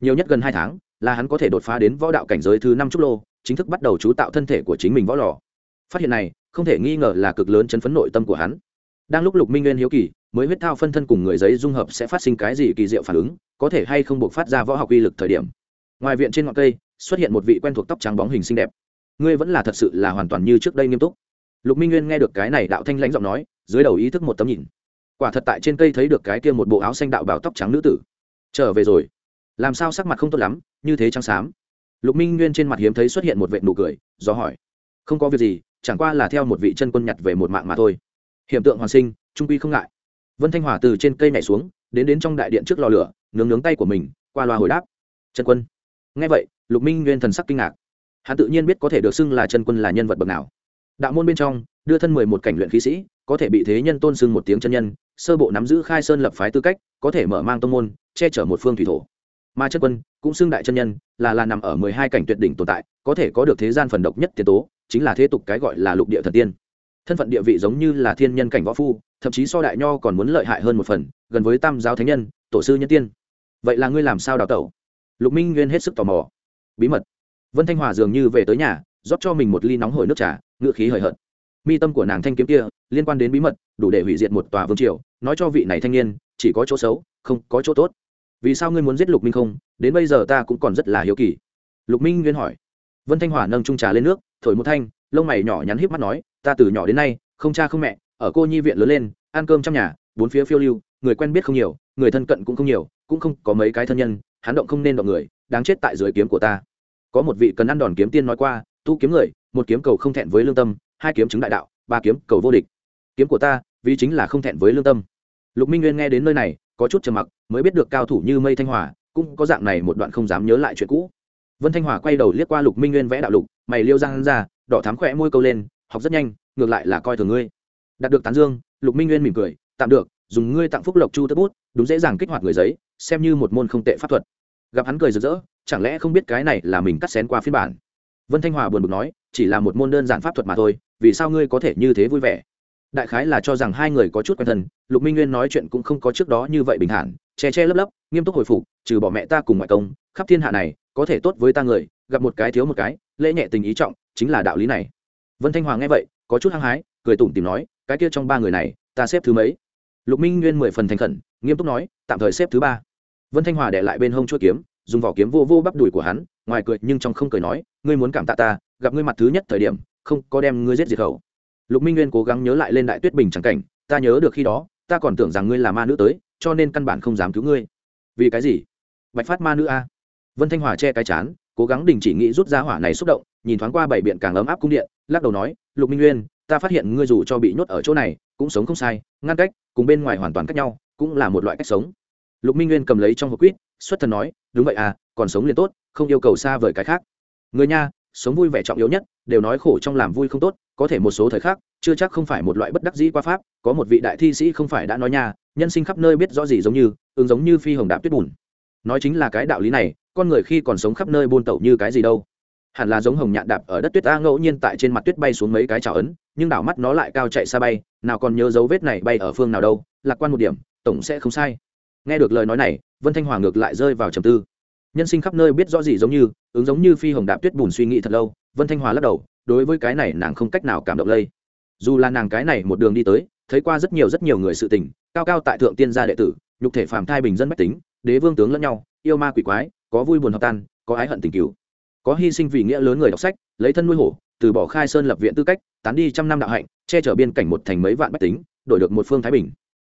Nhiều nhất gần hai tháng, là hắn có thể đột phá đến võ đạo cảnh giới thứ năm trúc lô, chính thức bắt đầu chú tạo thân thể của chính mình võ lò. Phát hiện này, không thể nghi ngờ là cực lớn chấn phấn nội tâm của hắn. Đang lúc lục minh nguyên hiếu kỳ mới huyết thao phân thân cùng người giấy dung hợp sẽ phát sinh cái gì kỳ diệu phản ứng, có thể hay không buộc phát ra võ học uy lực thời điểm. Ngoài viện trên ngọn cây, xuất hiện một vị quen thuộc tóc trắng bóng hình xinh đẹp. Ngươi vẫn là thật sự là hoàn toàn như trước đây nghiêm túc. Lục minh nguyên nghe được cái này đạo thanh lãnh giọng nói, dưới đầu ý thức một tấm nhìn. Quả thật tại trên cây thấy được cái kia một bộ áo xanh đạo bảo tóc trắng nữ tử. Trở về rồi. Làm sao sắc mặt không tốt lắm, như thế trắng xám. Lục minh nguyên trên mặt hiếm thấy xuất hiện một vệ nụ cười, do hỏi. Không có việc gì, chẳng qua là theo một vị chân quân nhặt về một mạng mà thôi. Hiện tượng hoàn sinh, trung quy không ngại vân thanh hòa từ trên cây nhảy xuống, đến đến trong đại điện trước lò lửa, nướng nướng tay của mình, qua loa hồi đáp. Trần quân. Nghe vậy, lục minh nguyên thần sắc kinh ngạc. Hắn tự nhiên biết có thể được xưng là chân quân là nhân vật bậc nào. Đạo môn bên trong, đưa thân mười một cảnh luyện khí sĩ, có thể bị thế nhân tôn xưng một tiếng chân nhân, sơ bộ nắm giữ khai sơn lập phái tư cách, có thể mở mang tông môn, che chở một phương thủy thổ. Mà chân quân cũng xưng đại chân nhân, là là nằm ở mười hai cảnh tuyệt đỉnh tồn tại, có thể có được thế gian phần độc nhất tiền tố, chính là thế tục cái gọi là lục địa thần tiên thân phận địa vị giống như là thiên nhân cảnh võ phu, thậm chí so đại nho còn muốn lợi hại hơn một phần, gần với tam giáo thánh nhân, tổ sư nhân tiên. Vậy là ngươi làm sao đào tẩu? Lục minh nguyên hết sức tò mò. Bí mật. Vân thanh hòa dường như về tới nhà, rót cho mình một ly nóng hổi nước trà, ngựa khí hời hợt. Mi tâm của nàng thanh kiếm kia liên quan đến bí mật, đủ để hủy diệt một tòa vương triều, nói cho vị này thanh niên, chỉ có chỗ xấu, không có chỗ tốt. Vì sao ngươi muốn giết lục minh không? Đến bây giờ ta cũng còn rất là hiếu kỳ. Lục minh nguyên hỏi. Vân thanh hòa nâng trung trà lên nước, thổi một thanh, lông mày nhỏ nhắn híp mắt nói ta từ nhỏ đến nay, không cha không mẹ, ở cô nhi viện lớn lên, ăn cơm trong nhà, bốn phía phiêu lưu, người quen biết không nhiều, người thân cận cũng không nhiều, cũng không có mấy cái thân nhân, hắn động không nên động người, đáng chết tại dưới kiếm của ta. Có một vị cần ăn đòn kiếm tiên nói qua, tu kiếm người, một kiếm cầu không thẹn với lương tâm, hai kiếm chứng đại đạo, ba kiếm cầu vô địch. Kiếm của ta, vì chính là không thẹn với lương tâm. Lục minh nguyên nghe đến nơi này, có chút trầm mặc, mới biết được cao thủ như mây thanh hòa, cũng có dạng này một đoạn không dám nhớ lại chuyện cũ. Vân thanh hòa quay đầu liếc qua lục minh nguyên vẽ đạo lục, mày liêu răng ra, đỏ thám khỏe môi câu lên học rất nhanh, ngược lại là coi thường ngươi. Đạt được tán dương, lục minh nguyên mỉm cười, tạm được, dùng ngươi tặng phúc lộc chu tất bút, đúng dễ dàng kích hoạt người giấy, xem như một môn không tệ pháp thuật. Gặp hắn cười rực rỡ, chẳng lẽ không biết cái này là mình cắt xén qua phiên bản? Vân thanh hòa buồn bực nói, chỉ là một môn đơn giản pháp thuật mà thôi, vì sao ngươi có thể như thế vui vẻ? Đại khái là cho rằng hai người có chút quen thân, lục minh nguyên nói chuyện cũng không có trước đó như vậy bình thản, che che lấp lấp, nghiêm túc hồi phục, trừ bỏ mẹ ta cùng ngoại công, khắp thiên hạ này, có thể tốt với ta người, gặp một cái thiếu một cái, lễ nhẹ tình ý trọng, chính là đạo lý này vân thanh hòa nghe vậy, có chút hăng hái, cười tủm tìm nói, cái kia trong ba người này, ta xếp thứ mấy? Lục minh nguyên mười phần thành khẩn, nghiêm túc nói, tạm thời xếp thứ ba. Vân thanh hòa để lại bên hông chuỗi kiếm, dùng vỏ kiếm vô vô bắp đùi của hắn, ngoài cười nhưng trong không cười nói, ngươi muốn cảm tạ ta, gặp ngươi mặt thứ nhất thời điểm, không có đem ngươi giết diệt khẩu. Lục minh nguyên cố gắng nhớ lại lên đại tuyết bình chẳng cảnh, ta nhớ được khi đó, ta còn tưởng rằng ngươi là ma nữ tới, cho nên căn bản không dám cứu ngươi. Vì cái gì? Bạch phát ma nữ a. Vân thanh hòa che cái chán cố gắng đình chỉ nghĩ rút ra hỏa này xúc động, nhìn thoáng qua bảy biện càng ấm áp cung điện, lắc đầu nói, lục minh nguyên, ta phát hiện ngươi dù cho bị nhốt ở chỗ này, cũng sống không sai, ngăn cách, cùng bên ngoài hoàn toàn cách nhau, cũng là một loại cách sống. Lục minh nguyên cầm lấy trong hộp quýt, xuất thần nói, đúng vậy à còn sống liền tốt, không yêu cầu xa vời cái khác. Người nha, sống vui vẻ trọng yếu nhất, đều nói khổ trong làm vui không tốt, có thể một số thời khắc, chưa chắc không phải một loại bất đắc dĩ qua pháp, có một vị đại thi sĩ không phải đã nói nha, nhân sinh khắp nơi biết rõ gì giống như, ứng giống như phi hồng đạp tuyết bùn. Nói chính là cái đạo lý này con người khi còn sống khắp nơi buôn tẩu như cái gì đâu. Hẳn là giống hồng nhạn đạp ở đất tuyết ta ngẫu nhiên tại trên mặt tuyết bay xuống mấy cái trào ấn, nhưng đảo mắt nó lại cao chạy xa bay, nào còn nhớ dấu vết này bay ở phương nào đâu, lạc quan một điểm, tổng sẽ không sai. Nghe được lời nói này, vân thanh hòa ngược lại rơi vào trầm tư. Nhân sinh khắp nơi biết rõ gì giống như, ứng giống như phi hồng đạp tuyết bùn suy nghĩ thật lâu, vân thanh hòa lắc đầu, đối với cái này nàng không cách nào cảm động lây. Dù là nàng cái này một đường đi tới, thấy qua rất nhiều rất nhiều người sự tình, cao cao tại thượng tiên gia đệ tử, nhục thể phàm thai bình dân bách tính, đế vương tướng lẫn nhau, yêu ma quỷ quái có vui buồn hợp tan, có ái hận tình cứu có hy sinh vì nghĩa lớn người đọc sách, lấy thân nuôi hổ, từ bỏ khai sơn lập viện tư cách, tán đi trăm năm đạo hạnh, che chở biên cảnh một thành mấy vạn bách tính, đổi được một phương thái bình.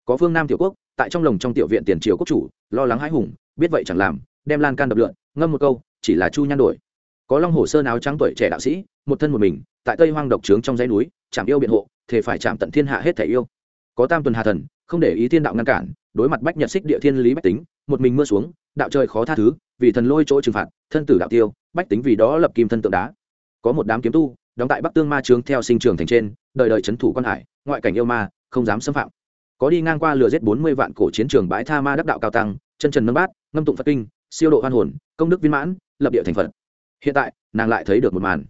Có phương nam tiểu quốc, tại trong lồng trong tiểu viện tiền triều quốc chủ, lo lắng hãi hùng, biết vậy chẳng làm, đem lan can đập lượn, ngâm một câu, chỉ là chu nhan đổi. Có long hồ sơn áo trắng tuổi trẻ đạo sĩ, một thân một mình, tại tây hoang độc trướng trong dãy núi, chạm yêu biện hộ thể phải chạm tận thiên hạ hết thể yêu. Có tam tuần hà thần, không để ý thiên đạo ngăn cản, đối mặt bách nhật xích địa thiên lý bách tính, một mình mưa xuống, đạo trời khó tha thứ vì thần lôi chỗ trừng phạt, thân tử đạo tiêu, bách tính vì đó lập kim thân tượng đá. Có một đám kiếm tu, đóng tại bắc tương ma trướng theo sinh trường thành trên, đời đời c thủ quan hải, ngoại cảnh yêu ma, không dám xâm phạm. Có đi ngang qua lừa giết bốn mươi vạn cổ chiến trường bãi tha ma đắc đạo cao tăng, chân trần nâng bát, ngâm tụng phật kinh, siêu độ hoan hồn, công đức viên mãn, lập địa thành phật. Hiện tại, nàng lại thấy được một màn.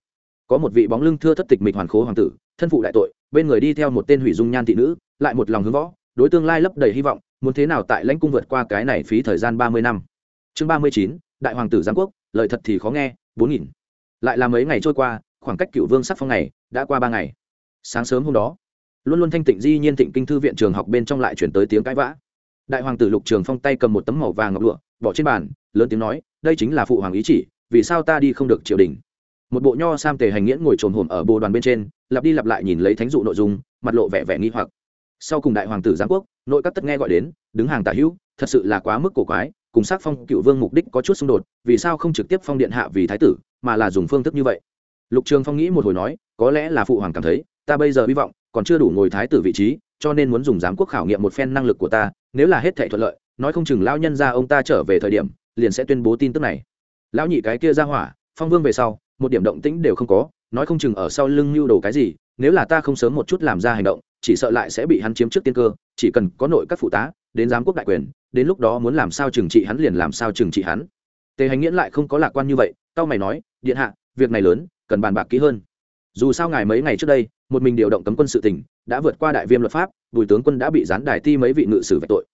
Có một vị bóng lưng thưa thất tịch mịch hoàn khố hoàng tử, thân phụ đại tội, bên người đi theo một tên hủy dung nhan thị nữ, lại một lòng hướng võ, đối tương lai lấp đầy hy vọng, muốn thế nào tại lãnh cung vượt qua cái này phí thời gian ba mươi năm chương ba mươi chín, đại hoàng tử giáng quốc, lời thật thì khó nghe, bốn nghìn. Lại là mấy ngày trôi qua, khoảng cách cựu vương sắc phong ngày đã qua ba ngày. Sáng sớm hôm đó, luôn luôn thanh tịnh di nhiên tịnh kinh thư viện trường học bên trong lại chuyển tới tiếng cãi vã. Đại hoàng tử lục trường phong tay cầm một tấm màu vàng ngọc lụa, bỏ trên bàn, lớn tiếng nói, đây chính là phụ hoàng ý chỉ, vì sao ta đi không được triều đình? Một bộ nho sam tề hành nghiễn ngồi trồn hồn ở bồ đoàn bên trên, lặp đi lặp lại nhìn lấy thánh dụ nội dung, mặt lộ vẻ vẻ nghi hoặc. Sau cùng đại hoàng tử giáng quốc, nội các tất nghe gọi đến, đứng hàng tả hữu, thật sự là quá mức cổ quái cùng sắc phong cựu vương mục đích có chút xung đột, vì sao không trực tiếp phong điện hạ vì thái tử, mà là dùng phương thức như vậy? Lục trường phong nghĩ một hồi nói, có lẽ là phụ hoàng cảm thấy, ta bây giờ hy vọng, còn chưa đủ ngồi thái tử vị trí, cho nên muốn dùng giám quốc khảo nghiệm một phen năng lực của ta, nếu là hết thể thuận lợi, nói không chừng lão nhân ra ông ta trở về thời điểm, liền sẽ tuyên bố tin tức này. Lão nhị cái kia ra hỏa, phong vương về sau, một điểm động tĩnh đều không có, nói không chừng ở sau lưng mưu đồ cái gì, nếu là ta không sớm một chút làm ra hành động, chỉ sợ lại sẽ bị hắn chiếm trước tiên cơ, chỉ cần có nội các phụ tá đến giám quốc đại quyền, đến lúc đó muốn làm sao trừng trị hắn liền làm sao trừng trị hắn. Tề hành nghiễn lại không có lạc quan như vậy tao mày nói, điện hạ, việc này lớn, cần bàn bạc kỹ hơn. Dù sao ngài mấy ngày trước đây, một mình điều động cấm quân sự tỉnh, đã vượt qua đại viêm luật pháp, bùi tướng quân đã bị gián đài ti mấy vị ngự sử về tội.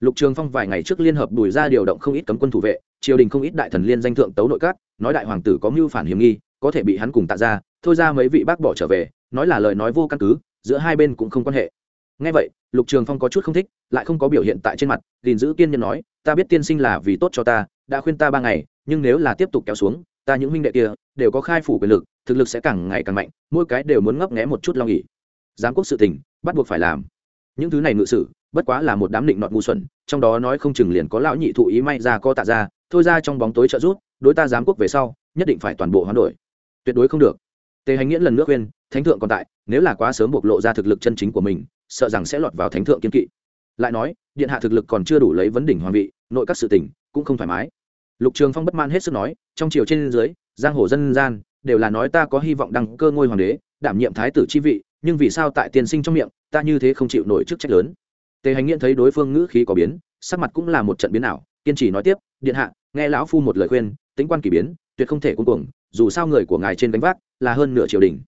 Lục trường phong vài ngày trước liên hợp bùi ra điều động không ít cấm quân thủ vệ, triều đình không ít đại thần liên danh thượng tấu nội các, nói đại hoàng tử có mưu phản hiểm nghi, có thể bị hắn cùng tạ ra, thôi ra mấy vị bác bỏ trở về, nói là lời nói vô căn cứ, giữa hai bên cũng không quan hệ. Ngay vậy lục trường phong có chút không thích, lại không có biểu hiện tại trên mặt, gìn giữ kiên nhân nói, ta biết tiên sinh là vì tốt cho ta, đã khuyên ta ba ngày, nhưng nếu là tiếp tục kéo xuống, ta những huynh đệ kia đều có khai phủ quyền lực, thực lực sẽ càng ngày càng mạnh, mỗi cái đều muốn ngấp nghé một chút lo nghỉ giám quốc sự tình, bắt buộc phải làm. Những thứ này ngự sử, bất quá là một đám định nọt ngu xuẩn, trong đó nói không chừng liền có lão nhị thụ ý may ra co tạ ra, thôi ra trong bóng tối trợ rút đối ta giám quốc về sau, nhất định phải toàn bộ hoán đổi. Tuyệt đối không được. Tề hành nghĩa lần nước khuyên, thánh thượng còn tại, nếu là quá sớm bộc lộ ra thực lực chân chính của mình sợ rằng sẽ lọt vào thánh thượng kiên kỵ. Lại nói, điện hạ thực lực còn chưa đủ lấy vấn đỉnh hoàng vị, nội các sự tình cũng không thoải mái. Lục trường phong bất man hết sức nói, trong triều trên dưới, giang hồ dân gian, đều là nói ta có hy vọng đăng cơ ngôi hoàng đế, đảm nhiệm thái tử chi vị, nhưng vì sao tại tiền sinh trong miệng, ta như thế không chịu nổi chức trách lớn? Tề hành nghiễn thấy đối phương ngữ khí có biến, sắc mặt cũng là một trận biến ảo, kiên trì nói tiếp, điện hạ, nghe lão phu một lời khuyên, tính quan kỳ biến, tuyệt không thể cuống cuồng, dù sao người của ngài trên gánh vác là hơn nửa triều đình.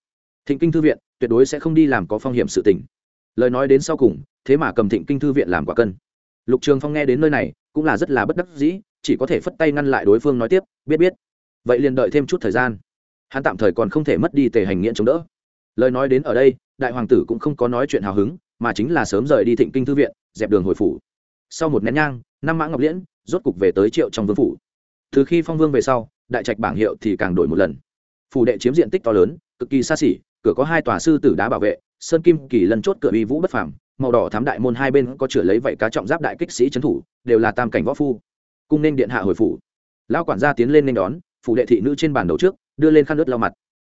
Thịnh kinh thư viện, tuyệt đối sẽ không đi làm có phong hiểm sự tình lời nói đến sau cùng, thế mà cầm thịnh kinh thư viện làm quả cân. Lục trường phong nghe đến nơi này, cũng là rất là bất đắc dĩ, chỉ có thể phất tay ngăn lại đối phương nói tiếp, biết biết. Vậy liền đợi thêm chút thời gian. Hắn tạm thời còn không thể mất đi tề hành nghiện chống đỡ. Lời nói đến ở đây, đại hoàng tử cũng không có nói chuyện hào hứng, mà chính là sớm rời đi thịnh kinh thư viện, dẹp đường hồi phủ. Sau một nén nhang, năm mã ngọc liễn, rốt cục về tới triệu trong vương phủ. Từ khi phong vương về sau, đại trạch bảng hiệu thì càng đổi một lần. Phủ đệ chiếm diện tích to lớn, cực kỳ xa xỉ, cửa có hai tòa sư tử đá bảo vệ sơn kim kỳ lân chốt cửa uy vũ bất phàm, màu đỏ thám đại môn hai bên có chửa lấy vậy cá trọng giáp đại kích sĩ trấn thủ, đều là tam cảnh võ phu. Cung nên điện hạ hồi phủ. Lão quản gia tiến lên nên đón, phủ đệ thị nữ trên bàn đầu trước, đưa lên khăn ướt lau mặt.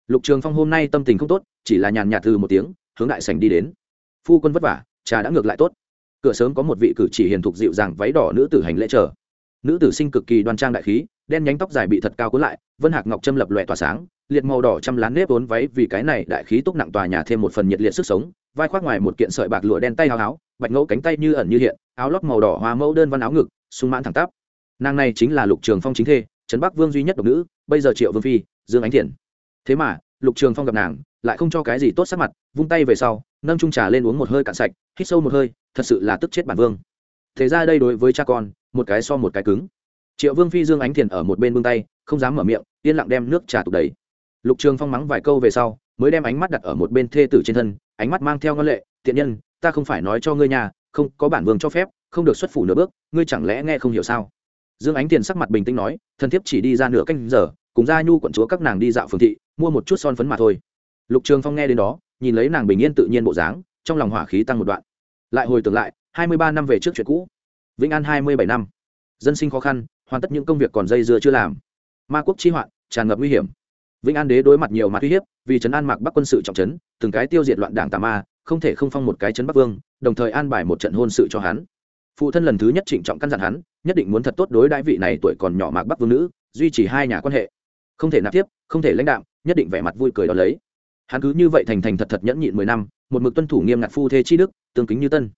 Lục trường phong hôm nay tâm tình không tốt, chỉ là nhàn nhạt từ một tiếng, hướng đại sảnh đi đến. Phu quân vất vả, trà đã ngược lại tốt. Cửa sớm có một vị cử chỉ hiền thục dịu dàng váy đỏ nữ tử hành lễ chờ. Nữ tử sinh cực kỳ đoan trang đại khí, đen nhánh tóc dài bị thật cao cuốn lại, vân hạc ngọc châm lập lòe tỏa sáng liệt màu đỏ trăm lán nếp vốn váy vì cái này đại khí túc nặng tòa nhà thêm một phần nhiệt liệt sức sống, vai khoác ngoài một kiện sợi bạc lụa đen tay áo áo, bạch ngẫu cánh tay như ẩn như hiện, áo lót màu đỏ hoa mẫu đơn văn áo ngực sung mãn thẳng tắp. Nàng này chính là lục trường phong chính thê, trấn bắc vương duy nhất độc nữ, bây giờ triệu vương phi, dương ánh thiện. Thế mà, lục trường phong gặp nàng, lại không cho cái gì tốt sắc mặt, vung tay về sau, nâng trung trà lên uống một hơi cạn sạch, hít sâu một hơi, thật sự là tức chết bản vương. Thế ra đây đối với cha con, một cái so một cái cứng. Triệu vương phi dương ánh thiền ở một bên bưng tay, không dám mở miệng, yên lặng đem nước trà tục đầy lục trường phong mắng vài câu về sau, mới đem ánh mắt đặt ở một bên thê tử trên thân, ánh mắt mang theo ngân lệ, tiện nhân, ta không phải nói cho ngươi nhà, không có bản vương cho phép, không được xuất phủ nửa bước, ngươi chẳng lẽ nghe không hiểu sao? Dương ánh tiền sắc mặt bình tĩnh nói thân thiếp chỉ đi ra nửa canh giờ, cùng gia nhu quận chúa các nàng đi dạo phường thị, mua một chút son phấn mà thôi. Lục trường phong nghe đến đó, nhìn lấy nàng bình yên tự nhiên bộ dáng, trong lòng hỏa khí tăng một đoạn. Lại hồi tưởng lại, hai mươi ba năm về trước chuyện cũ. Vĩnh an hai mươi bảy năm. Dân sinh khó khăn, hoàn tất những công việc còn dây dưa chưa làm. Ma quốc chi hoạn, tràn ngập nguy hiểm vĩnh an đế đối mặt nhiều mặt uy hiếp, vì trấn an mạc bắc quân sự trọng trấn, từng cái tiêu diệt loạn đảng tà ma, không thể không phong một cái trấn bắc vương, đồng thời an bài một trận hôn sự cho hắn. Phụ thân lần thứ nhất trịnh trọng căn dặn hắn, nhất định muốn thật tốt đối đãi vị này tuổi còn nhỏ mạc bắc vương nữ, duy trì hai nhà quan hệ. Không thể nạp tiếp, không thể lãnh đạm, nhất định vẻ mặt vui cười đón lấy. Hắn cứ như vậy thành thành thật thật nhẫn nhịn mười năm, một mực tuân thủ nghiêm ngặt phu thê chi đức, tương kính như tân.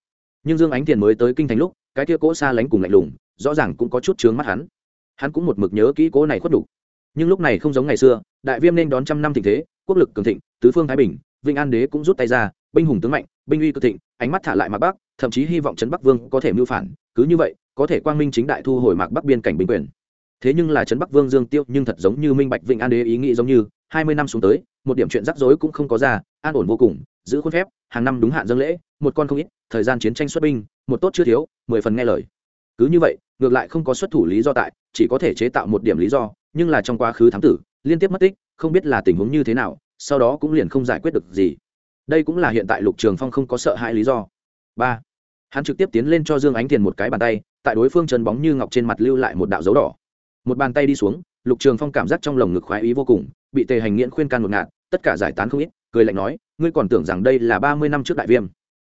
Nhưng dương ánh tiền mới tới kinh thành lúc, cái kia cỗ xa lánh cùng lạnh lùng, rõ ràng cũng có chút chướng mắt hắn. Hắn cũng một mực nhớ kỹ cỗ này khuất đủ nhưng lúc này không giống ngày xưa, đại viêm nên đón trăm năm thịnh thế, quốc lực cường thịnh, tứ phương thái bình, vinh an đế cũng rút tay ra, binh hùng tướng mạnh, binh uy cực thịnh, ánh mắt thả lại mạc bắc, thậm chí hy vọng trấn bắc vương có thể mưu phản, cứ như vậy, có thể quang minh chính đại thu hồi mạc bắc biên cảnh binh quyền. Thế nhưng là trấn bắc vương dương tiêu nhưng thật giống như minh bạch vịnh an đế ý nghĩ giống như, hai mươi năm xuống tới, một điểm chuyện rắc rối cũng không có ra, an ổn vô cùng, giữ khuôn phép, hàng năm đúng hạn dâng lễ, một con không ít, thời gian chiến tranh xuất binh, một tốt chưa thiếu, mười phần nghe lời. Cứ như vậy, ngược lại không có xuất thủ lý do tại, chỉ có thể chế tạo một điểm lý do nhưng là trong quá khứ thám tử, liên tiếp mất tích, không biết là tình huống như thế nào, sau đó cũng liền không giải quyết được gì. Đây cũng là hiện tại lục trường phong không có sợ hãi lý do. Ba, hắn trực tiếp tiến lên cho dương ánh tiền một cái bàn tay, tại đối phương chân bóng như ngọc trên mặt lưu lại một đạo dấu đỏ. Một bàn tay đi xuống, lục trường phong cảm giác trong lồng ngực khoái ý vô cùng, bị tề hành nghiễn khuyên can ngột ngạt, tất cả giải tán không ít, cười lạnh nói, ngươi còn tưởng rằng đây là ba mươi năm trước đại viêm.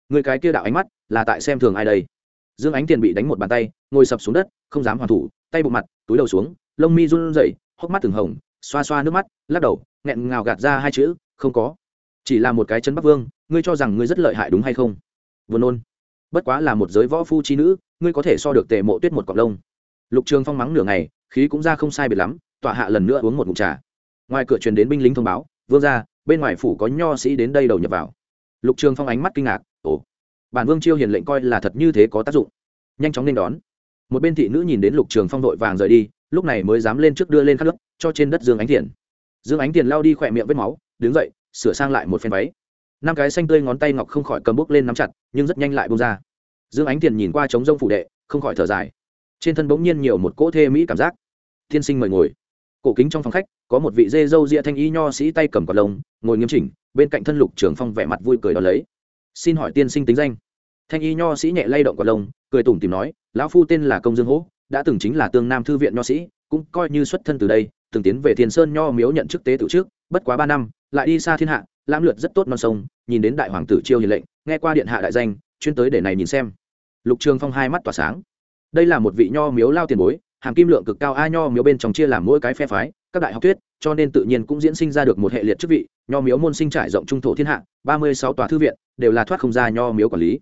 Người cái kia đạo ánh mắt, là tại xem thường ai đây? Dương ánh tiền bị đánh một bàn tay, ngồi sập xuống đất, không dám hoàn thủ, tay bộ mặt, túi đầu xuống lông mi run rẩy, hốc mắt từng hồng, xoa xoa nước mắt, lắc đầu, nghẹn ngào gạt ra hai chữ, không có. Chỉ là một cái chân bắc vương, ngươi cho rằng ngươi rất lợi hại đúng hay không? Vừa nôn. Bất quá là một giới võ phu chi nữ, ngươi có thể so được tề mộ tuyết một cọc lông. Lục trường phong mắng nửa ngày, khí cũng ra không sai biệt lắm, tọa hạ lần nữa uống một ngụm trà. Ngoài cửa truyền đến binh lính thông báo, vương ra bên ngoài phủ có nho sĩ đến đây đầu nhập vào. Lục trường phong ánh mắt kinh ngạc, ồ, bản vương chiêu hiền lệnh coi là thật như thế có tác dụng. Nhanh chóng nên đón. Một bên thị nữ nhìn đến lục trường phong vội vàng rời đi lúc này mới dám lên trước đưa lên khát nước, cho trên đất dương ánh tiền dương ánh tiền lao đi khỏe miệng vết máu, đứng dậy, sửa sang lại một phen váy. Năm cái xanh tươi ngón tay ngọc không khỏi cầm bốc lên nắm chặt, nhưng rất nhanh lại bông ra. Dương ánh tiền nhìn qua trống rông phủ đệ, không khỏi thở dài. Trên thân bỗng nhiên nhiều một cỗ thê mỹ cảm giác. Thiên sinh mời ngồi. Cổ kính trong phòng khách, có một vị dê dâu ria thanh y nho sĩ tay cầm quạt lông, ngồi nghiêm chỉnh, bên cạnh thân lục trường phong vẻ mặt vui cười đó lấy. Xin hỏi tiên sinh tính danh. Thanh y nho sĩ nhẹ lay động quạt lông, cười tủm tìm nói, lão phu tên là công dương hỗ đã từng chính là tương nam thư viện nho sĩ, cũng coi như xuất thân từ đây, từng tiến về thiên sơn nho miếu nhận chức tế tự trước, bất quá ba năm, lại đi xa thiên hạ, lãm lượt rất tốt non sông, nhìn đến đại hoàng tử chiêu hiền lệnh, nghe qua điện hạ đại danh, chuyên tới để này nhìn xem. Lục trường phong hai mắt tỏa sáng. Đây là một vị nho miếu lao tiền bối, hàm kim lượng cực cao a nho miếu bên trong chia làm mỗi cái phe phái, các đại học thuyết, cho nên tự nhiên cũng diễn sinh ra được một hệ liệt chức vị, nho miếu môn sinh trải rộng trung thổ thiên hạ, ba mươi sáu tòa thư viện, đều là thoát không ra nho miếu quản lý.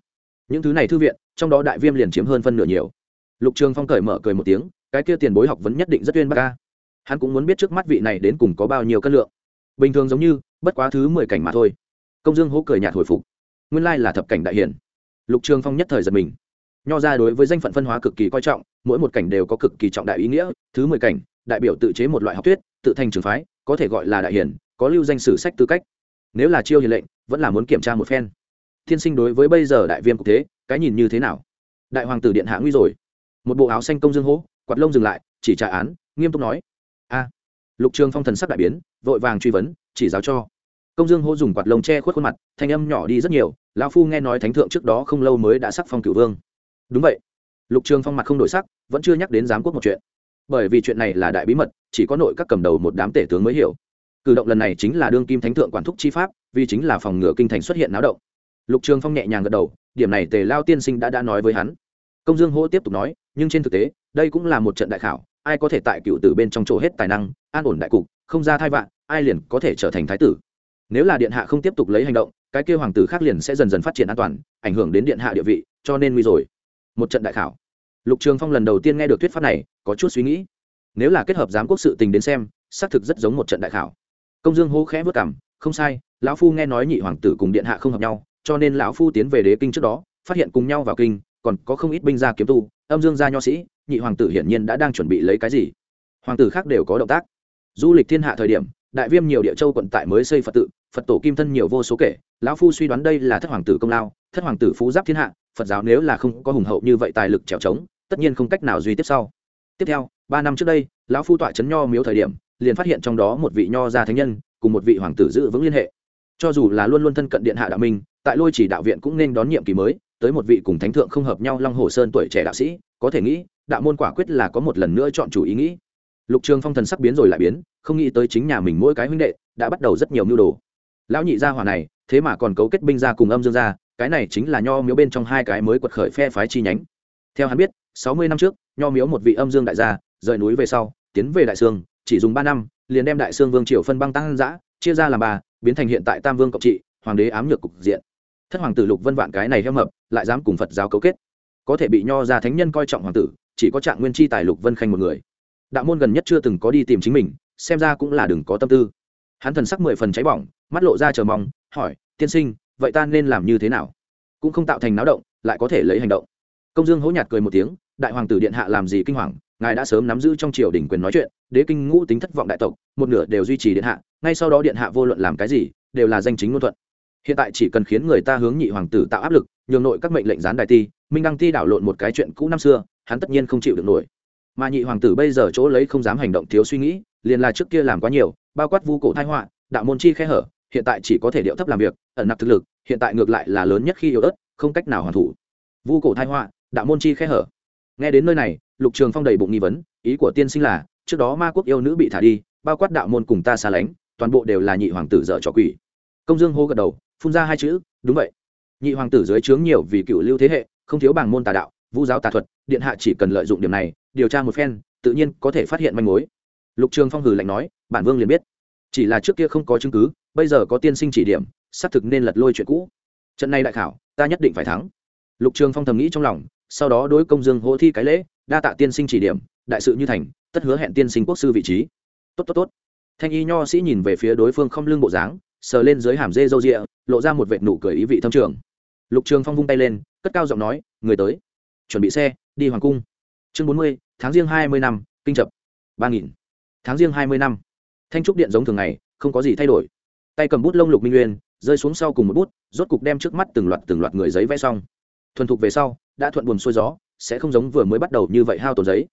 Những thứ này thư viện, trong đó đại viêm liền chiếm hơn phân nửa nhiều lục trường phong cởi mở cười một tiếng, cái kia tiền bối học vẫn nhất định rất uyên bác ca hắn cũng muốn biết trước mắt vị này đến cùng có bao nhiêu cân lượng. Bình thường giống như, bất quá thứ mười cảnh mà thôi. Công dương hố cười nhạt hồi phục. Nguyên lai là thập cảnh đại hiển. Lục trường phong nhất thời giật mình. Nho ra đối với danh phận phân hóa cực kỳ coi trọng, mỗi một cảnh đều có cực kỳ trọng đại ý nghĩa, thứ mười cảnh, đại biểu tự chế một loại học thuyết, tự thành trường phái, có thể gọi là đại hiển, có lưu danh sử sách tư cách. Nếu là chiêu hiền lệnh, vẫn là muốn kiểm tra một phen. Thiên sinh đối với bây giờ đại viêm cục thế, cái nhìn như thế nào? Đại hoàng tử điện hạ nguy rồi một bộ áo xanh công dương hô quạt lông dừng lại, chỉ trả án, nghiêm túc nói. A, lục trường phong thần sắc đại biến, vội vàng truy vấn, chỉ giáo cho. Công dương hô dùng quạt lông che khuất khuôn mặt, thanh âm nhỏ đi rất nhiều, lão phu nghe nói thánh thượng trước đó không lâu mới đã sắc phong cửu vương. Đúng vậy. Lục trường phong mặt không đổi sắc, vẫn chưa nhắc đến giám quốc một chuyện. Bởi vì chuyện này là đại bí mật, chỉ có nội các cầm đầu một đám tể tướng mới hiểu. Cử động lần này chính là đương kim thánh thượng quản thúc chi pháp, vì chính là phòng ngừa kinh thành xuất hiện náo động. Lục trường phong nhẹ nhàng gật đầu, điểm này tề lao tiên sinh đã đã nói với hắn công dương Hỗ tiếp tục nói, nhưng trên thực tế, đây cũng là một trận đại khảo, ai có thể tại cựu tử bên trong chỗ hết tài năng, an ổn đại cục, không ra thai vạn, ai liền có thể trở thành thái tử. Nếu là điện hạ không tiếp tục lấy hành động, cái kêu hoàng tử khác liền sẽ dần dần phát triển an toàn, ảnh hưởng đến điện hạ địa vị, cho nên nguy rồi. Một trận đại khảo. Lục trường phong lần đầu tiên nghe được thuyết pháp này, có chút suy nghĩ. Nếu là kết hợp giám quốc sự tình đến xem, xác thực rất giống một trận đại khảo. Công dương hô khẽ vất cảm không sai, lão phu nghe nói nhị hoàng tử cùng điện hạ không hợp nhau, cho nên lão phu tiến về đế kinh trước đó, phát hiện cùng nhau vào kinh còn có không ít binh gia kiếm tu, âm dương gia nho sĩ, nhị hoàng tử hiển nhiên đã đang chuẩn bị lấy cái gì. Hoàng tử khác đều có động tác. Du lịch thiên hạ thời điểm, đại viêm nhiều địa châu quận tại mới xây phật tự, phật tổ kim thân nhiều vô số kể, lão phu suy đoán đây là thất hoàng tử công lao, thất hoàng tử phú giáp thiên hạ, phật giáo nếu là không có hùng hậu như vậy tài lực trèo trống, tất nhiên không cách nào duy tiếp sau. Tiếp theo, ba năm trước đây, lão phu tọa trấn nho miếu thời điểm, liền phát hiện trong đó một vị nho gia thánh nhân, cùng một vị hoàng tử giữ vững liên hệ. Cho dù là luôn luôn thân cận điện hạ đạo minh, tại lôi chỉ đạo viện cũng nên đón nhiệm kỳ mới tới một vị cùng thánh thượng không hợp nhau long hồ sơn tuổi trẻ đạo sĩ, có thể nghĩ, đạo môn quả quyết là có một lần nữa chọn chủ ý nghĩ. Lục trường phong thần sắc biến rồi lại biến, không nghĩ tới chính nhà mình mỗi cái huynh đệ đã bắt đầu rất nhiều mưu đồ. Lão nhị gia hỏa này, thế mà còn cấu kết binh ra cùng âm dương gia, cái này chính là nho miếu bên trong hai cái mới quật khởi phe phái chi nhánh. Theo hắn biết, sáu mươi năm trước, nho miếu một vị âm dương đại gia, rời núi về sau, tiến về đại sương, chỉ dùng ba năm, liền đem đại sương vương triều phân băng tăng giã chia ra làm ba, biến thành hiện tại tam vương cộng trị, hoàng đế ám nhược cục diện thất hoàng tử lục vân vạn cái này heo mập, lại dám cùng phật giáo cấu kết. Có thể bị nho ra thánh nhân coi trọng hoàng tử, chỉ có trạng nguyên chi tài lục vân khanh một người. Đạo môn gần nhất chưa từng có đi tìm chính mình, xem ra cũng là đừng có tâm tư. Hắn thần sắc mười phần cháy bỏng, mắt lộ ra chờ mong, hỏi, tiên sinh, vậy ta nên làm như thế nào? Cũng không tạo thành náo động, lại có thể lấy hành động. Công dương hỗ nhạt cười một tiếng, đại hoàng tử điện hạ làm gì kinh hoàng, ngài đã sớm nắm giữ trong triều đình quyền nói chuyện, đế kinh ngũ tính thất vọng đại tộc, một nửa đều duy trì điện hạ, ngay sau đó điện hạ vô luận làm cái gì, đều là danh chính ngôn thuận hiện tại chỉ cần khiến người ta hướng nhị hoàng tử tạo áp lực, nhường nội các mệnh lệnh gián đại ti, minh đăng ti đảo lộn một cái chuyện cũ năm xưa, hắn tất nhiên không chịu được nổi. Mà nhị hoàng tử bây giờ chỗ lấy không dám hành động thiếu suy nghĩ, liền là trước kia làm quá nhiều, bao quát vu cổ thai họa, đạo môn chi khe hở, hiện tại chỉ có thể điệu thấp làm việc, ẩn nặc thực lực, hiện tại ngược lại là lớn nhất khi yếu ớt, không cách nào hoàn thủ. Vu cổ thai họa, đạo môn chi khe hở. Nghe đến nơi này, lục trường phong đầy bụng nghi vấn, ý của tiên sinh là, trước đó ma quốc yêu nữ bị thả đi, bao quát đạo môn cùng ta xa lánh, toàn bộ đều là nhị hoàng tử dở trò quỷ. Công dương hô gật đầu phun ra hai chữ, đúng vậy. Nhị hoàng tử dưới trướng nhiều vì cựu lưu thế hệ, không thiếu bảng môn tà đạo vũ giáo tà thuật, điện hạ chỉ cần lợi dụng điểm này, điều tra một phen, tự nhiên có thể phát hiện manh mối. Lục trường phong hử lạnh nói, bản vương liền biết. Chỉ là trước kia không có chứng cứ, bây giờ có tiên sinh chỉ điểm, xác thực nên lật lôi chuyện cũ. Trận này đại khảo, ta nhất định phải thắng. Lục trường phong thầm nghĩ trong lòng, sau đó đối công dương hỗ thi cái lễ, đa tạ tiên sinh chỉ điểm, đại sự như thành, tất hứa hẹn tiên sinh quốc sư vị trí. Tốt tốt tốt. Thanh y nho sĩ nhìn về phía đối phương không lương bộ dáng sờ lên dưới hàm dê râu rịa, lộ ra một vệt nụ cười ý vị thâm trường. Lục trường phong vung tay lên, cất cao giọng nói, người tới, chuẩn bị xe, đi hoàng cung. Chương bốn mươi, tháng riêng hai mươi năm, kinh chập. Ba nghìn. Tháng riêng hai mươi năm. Thanh trúc điện giống thường ngày, không có gì thay đổi. Tay cầm bút lông lục minh nguyên rơi xuống sau cùng một bút, rốt cục đem trước mắt từng loạt từng loạt người giấy vẽ xong. Thuần thục về sau, đã thuận buồn xuôi gió, sẽ không giống vừa mới bắt đầu như vậy hao tổn giấy.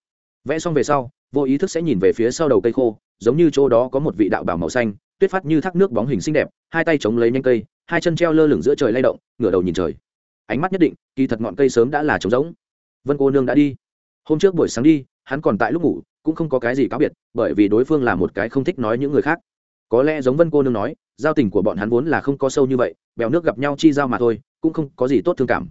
Vẽ xong về sau, vô ý thức sẽ nhìn về phía sau đầu cây khô, giống như chỗ đó có một vị đạo bảo màu xanh tuyết phát như thác nước bóng hình xinh đẹp, hai tay chống lấy nhanh cây, hai chân treo lơ lửng giữa trời lay động, ngửa đầu nhìn trời. Ánh mắt nhất định, kỳ thật ngọn cây sớm đã là trống rỗng. Vân cô nương đã đi. Hôm trước buổi sáng đi, hắn còn tại lúc ngủ, cũng không có cái gì cáo biệt, bởi vì đối phương là một cái không thích nói những người khác. Có lẽ giống vân cô nương nói, giao tình của bọn hắn vốn là không có sâu như vậy, bèo nước gặp nhau chi giao mà thôi, cũng không có gì tốt thương cảm.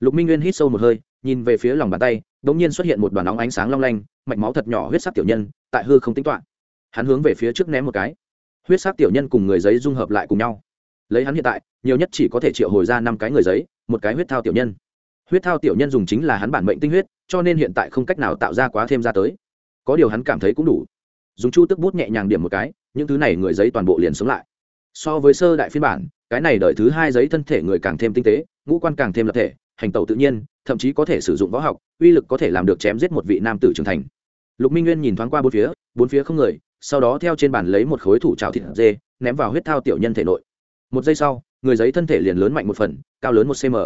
Lục minh nguyên hít sâu một hơi, nhìn về phía lòng bàn tay đ ỗ n g nhiên xuất hiện một đoàn óng ánh sáng long lanh, mạch máu thật nhỏ huyết sắc tiểu nhân, tại hư không tính toạ hắn hướng về phía trước ném một cái huyết sắc tiểu nhân cùng người giấy dung hợp lại cùng nhau. Lấy hắn hiện tại, nhiều nhất chỉ có thể triệu hồi ra năm cái người giấy, một cái huyết thao tiểu nhân. Huyết thao tiểu nhân dùng chính là hắn bản mệnh tinh huyết, cho nên hiện tại không cách nào tạo ra quá thêm ra tới. Có điều hắn cảm thấy cũng đủ. Dùng chu tức bút nhẹ nhàng điểm một cái, những thứ này người giấy toàn bộ liền sống lại. So với sơ đại phiên bản, cái này đợi thứ hai giấy thân thể người càng thêm tinh tế, ngũ quan càng thêm lập thể, hành tẩu tự nhiên, thậm chí có thể sử dụng võ học, uy lực có thể làm được chém giết một vị nam tử trưởng thành. Lục minh nguyên nhìn thoáng qua bốn phía bốn phía không người sau đó theo trên bàn lấy một khối thủ trào thịt dê, ném vào huyết thao tiểu nhân thể nội. Một giây sau, người giấy thân thể liền lớn mạnh một phần, cao lớn một cm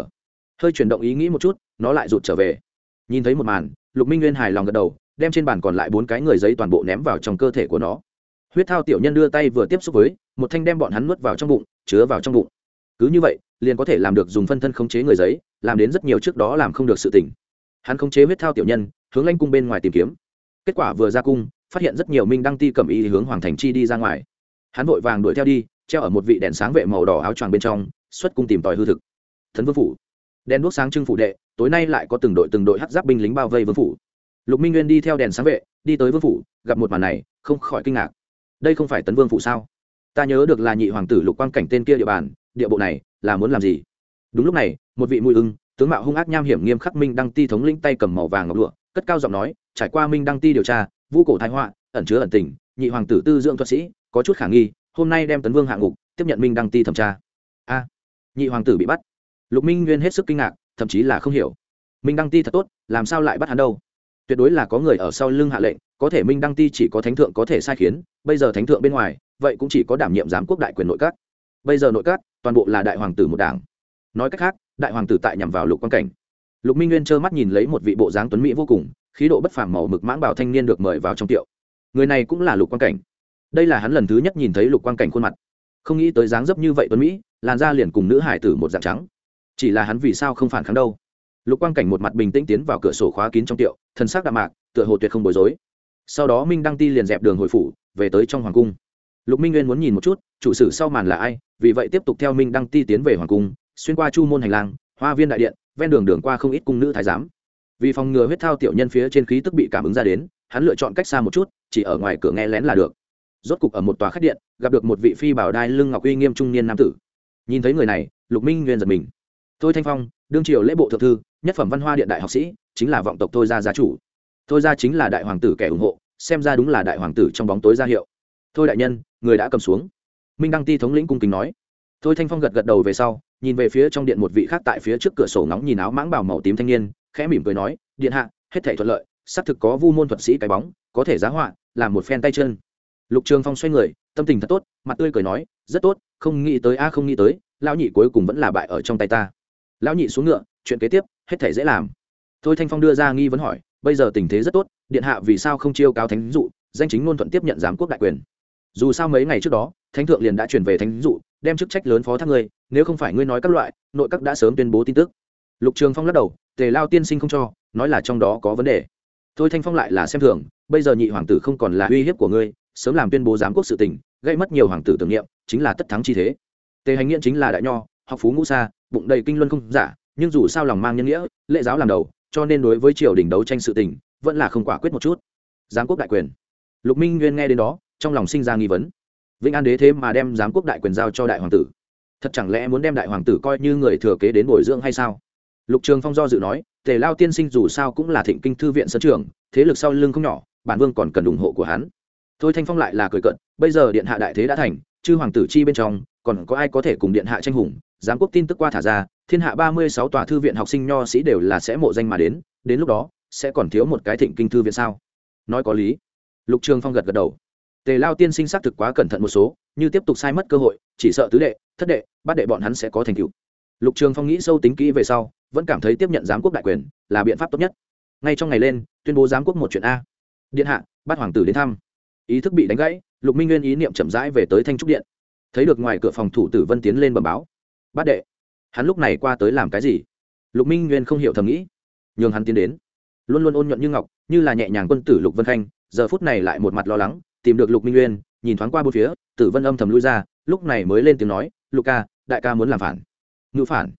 hơi chuyển động ý nghĩ một chút, nó lại rụt trở về. Nhìn thấy một màn, lục minh nguyên hài lòng gật đầu, đem trên bàn còn lại bốn cái người giấy toàn bộ ném vào trong cơ thể của nó. Huyết thao tiểu nhân đưa tay vừa tiếp xúc với, một thanh đem bọn hắn nuốt vào trong bụng, chứa vào trong bụng. Cứ như vậy, liền có thể làm được dùng phân thân khống chế người giấy, làm đến rất nhiều trước đó làm không được sự tỉnh hắn khống chế huyết thao tiểu nhân, hướng lanh cung bên ngoài tìm kiếm. Kết quả vừa ra cung phát hiện rất nhiều minh đăng ti cầm y hướng hoàng thành chi đi ra ngoài. Hắn vội vàng đuổi theo đi, treo ở một vị đèn sáng vệ màu đỏ áo choàng bên trong, xuất cung tìm tòi hư thực. Thần vương phủ. Đèn đuốc sáng trưng phủ đệ, tối nay lại có từng đội từng đội hắc giáp binh lính bao vây vương phủ. Lục minh nguyên đi theo đèn sáng vệ, đi tới vương phủ, gặp một màn này, không khỏi kinh ngạc. Đây không phải tấn vương phủ sao? Ta nhớ được là nhị hoàng tử lục quang cảnh tên kia địa bàn, địa bộ này, là muốn làm gì? Đúng lúc này, một vị mùi ưng, tướng mạo hung ác nham hiểm nghiêm khắc minh đăng ti thống lĩnh tay cầm màu vàng ngọc lụa, cất cao giọng nói, trải qua minh đăng ti điều tra vu cổ thái họa, ẩn chứa ẩn tình, nhị hoàng tử tư dưỡng thuật sĩ, có chút khả nghi, hôm nay đem tấn vương hạ ngục, tiếp nhận minh đăng ti thẩm tra. A, nhị hoàng tử bị bắt. Lục minh nguyên hết sức kinh ngạc, thậm chí là không hiểu. Minh đăng ti thật tốt, làm sao lại bắt hắn đâu? Tuyệt đối là có người ở sau lưng hạ lệnh, có thể minh đăng ti chỉ có thánh thượng có thể sai khiến, bây giờ thánh thượng bên ngoài, vậy cũng chỉ có đảm nhiệm giám quốc đại quyền nội các. Bây giờ nội các, toàn bộ là đại hoàng tử một đảng. Nói cách khác, đại hoàng tử tại nhằm vào lục quan cảnh. Lục minh nguyên trơ mắt nhìn lấy một vị bộ dáng tuấn mỹ vô cùng khí độ bất phàm màu mực mãng bảo thanh niên được mời vào trong tiệu. Người này cũng là lục quan cảnh. Đây là hắn lần thứ nhất nhìn thấy lục quan cảnh khuôn mặt. Không nghĩ tới dáng dấp như vậy tuấn mỹ, làn da liền cùng nữ hải tử một dạng trắng. Chỉ là hắn vì sao không phản kháng đâu? Lục quang cảnh một mặt bình tĩnh tiến vào cửa sổ khóa kín trong tiệu, thân xác đạm mạc, tựa hồ tuyệt không bối rối. Sau đó minh đăng ti liền dẹp đường hồi phủ, về tới trong hoàng cung. Lục minh nguyên muốn nhìn một chút, chủ sử sau màn là ai, vì vậy tiếp tục theo minh đăng ti tiến về hoàng cung, xuyên qua chu môn hành lang, hoa viên đại điện, ven đường đường qua không ít cung nữ thái giám vì phòng ngừa huyết thao tiểu nhân phía trên khí tức bị cảm ứng ra đến, hắn lựa chọn cách xa một chút, chỉ ở ngoài cửa nghe lén là được. Rốt cục ở một tòa khách điện, gặp được một vị phi bảo đai lưng ngọc uy nghiêm trung niên nam tử. Nhìn thấy người này, lục minh nguyên giật mình. Thôi thanh phong, đương triều lễ bộ thượng thư, nhất phẩm văn hoa điện đại học sĩ, chính là vọng tộc thôi gia gia chủ. Thôi gia chính là đại hoàng tử kẻ ủng hộ, xem ra đúng là đại hoàng tử trong bóng tối gia hiệu. Thôi đại nhân, người đã cầm xuống. Minh đăng ti thống lĩnh cung kính nói. Thôi thanh phong gật gật đầu về sau, nhìn về phía trong điện một vị khác tại phía trước cửa sổ ngóng nhìn áo mãng bảo màu tím thanh niên khẽ mỉm cười nói, điện hạ, hết thể thuận lợi, xác thực có vu môn thuật sĩ cái bóng, có thể giá họa, làm một phen tay chân. Lục trường phong xoay người, tâm tình thật tốt, mặt tươi cười nói, rất tốt, không nghĩ tới a à, không nghĩ tới, lão nhị cuối cùng vẫn là bại ở trong tay ta. Lão nhị xuống ngựa, chuyện kế tiếp, hết thể dễ làm. Thôi thanh phong đưa ra nghi vấn hỏi, bây giờ tình thế rất tốt, điện hạ vì sao không chiêu cáo thánh dụ, danh chính ngôn thuận tiếp nhận giám quốc đại quyền? Dù sao mấy ngày trước đó, thánh thượng liền đã chuyển về thánh dụ, đem chức trách lớn phó thác ngươi, nếu không phải ngươi nói các loại, nội các đã sớm tuyên bố tin tức. Lục trường phong lắc đầu tề lao tiên sinh không cho, nói là trong đó có vấn đề. Thôi thanh phong lại là xem thường, bây giờ nhị hoàng tử không còn là uy hiếp của ngươi, sớm làm tuyên bố giám quốc sự tình, gây mất nhiều hoàng tử tưởng niệm, chính là tất thắng chi thế. Tề hành nghiện chính là đại nho, học phú ngũ xa bụng đầy kinh luân không giả, nhưng dù sao lòng mang nhân nghĩa, lễ giáo làm đầu, cho nên đối với triều đình đấu tranh sự tình, vẫn là không quả quyết một chút. Giám quốc đại quyền. Lục minh nguyên nghe đến đó, trong lòng sinh ra nghi vấn. Vĩnh an đế thế mà đem giám quốc đại quyền giao cho đại hoàng tử. Thật chẳng lẽ muốn đem đại hoàng tử coi như người thừa kế đến bồi dưỡng hay sao? Lục trường phong do dự nói, tề lao tiên sinh dù sao cũng là thịnh kinh thư viện sân trường, thế lực sau lưng không nhỏ, bản vương còn cần ủng hộ của hắn. Thôi thanh phong lại là cười cận bây giờ điện hạ đại thế đã thành, chư hoàng tử chi bên trong, còn có ai có thể cùng điện hạ tranh hùng? Giám quốc tin tức qua thả ra, thiên hạ ba mươi sáu tòa thư viện học sinh nho sĩ đều là sẽ mộ danh mà đến đến lúc đó, sẽ còn thiếu một cái thịnh kinh thư viện sao? Nói có lý. Lục trường phong gật gật đầu. Tề lao tiên sinh xác thực quá cẩn thận một số, như tiếp tục sai mất cơ hội, chỉ sợ tứ đệ, thất đệ, bát đệ bọn hắn sẽ có thành tựu. Lục trường phong nghĩ sâu tính kỹ về sau vẫn cảm thấy tiếp nhận giám quốc đại quyền là biện pháp tốt nhất. Ngay trong ngày lên, tuyên bố giám quốc một chuyện a. Điện hạ, bắt hoàng tử đến thăm. Ý thức bị đánh gãy, lục minh nguyên ý niệm chậm rãi về tới thanh trúc điện. Thấy được ngoài cửa phòng thủ tử vân tiến lên bẩm báo. Bát đệ, hắn lúc này qua tới làm cái gì? Lục minh nguyên không hiểu thầm nghĩ. Nhường hắn tiến đến. Luôn luôn ôn nhuận như ngọc, như là nhẹ nhàng quân tử lục vân khanh, giờ phút này lại một mặt lo lắng, tìm được lục minh nguyên, nhìn thoáng qua bốn phía, tử vân âm thầm lui ra, lúc này mới lên tiếng nói, lục ca, đại ca muốn làm phản. Ngữ phản?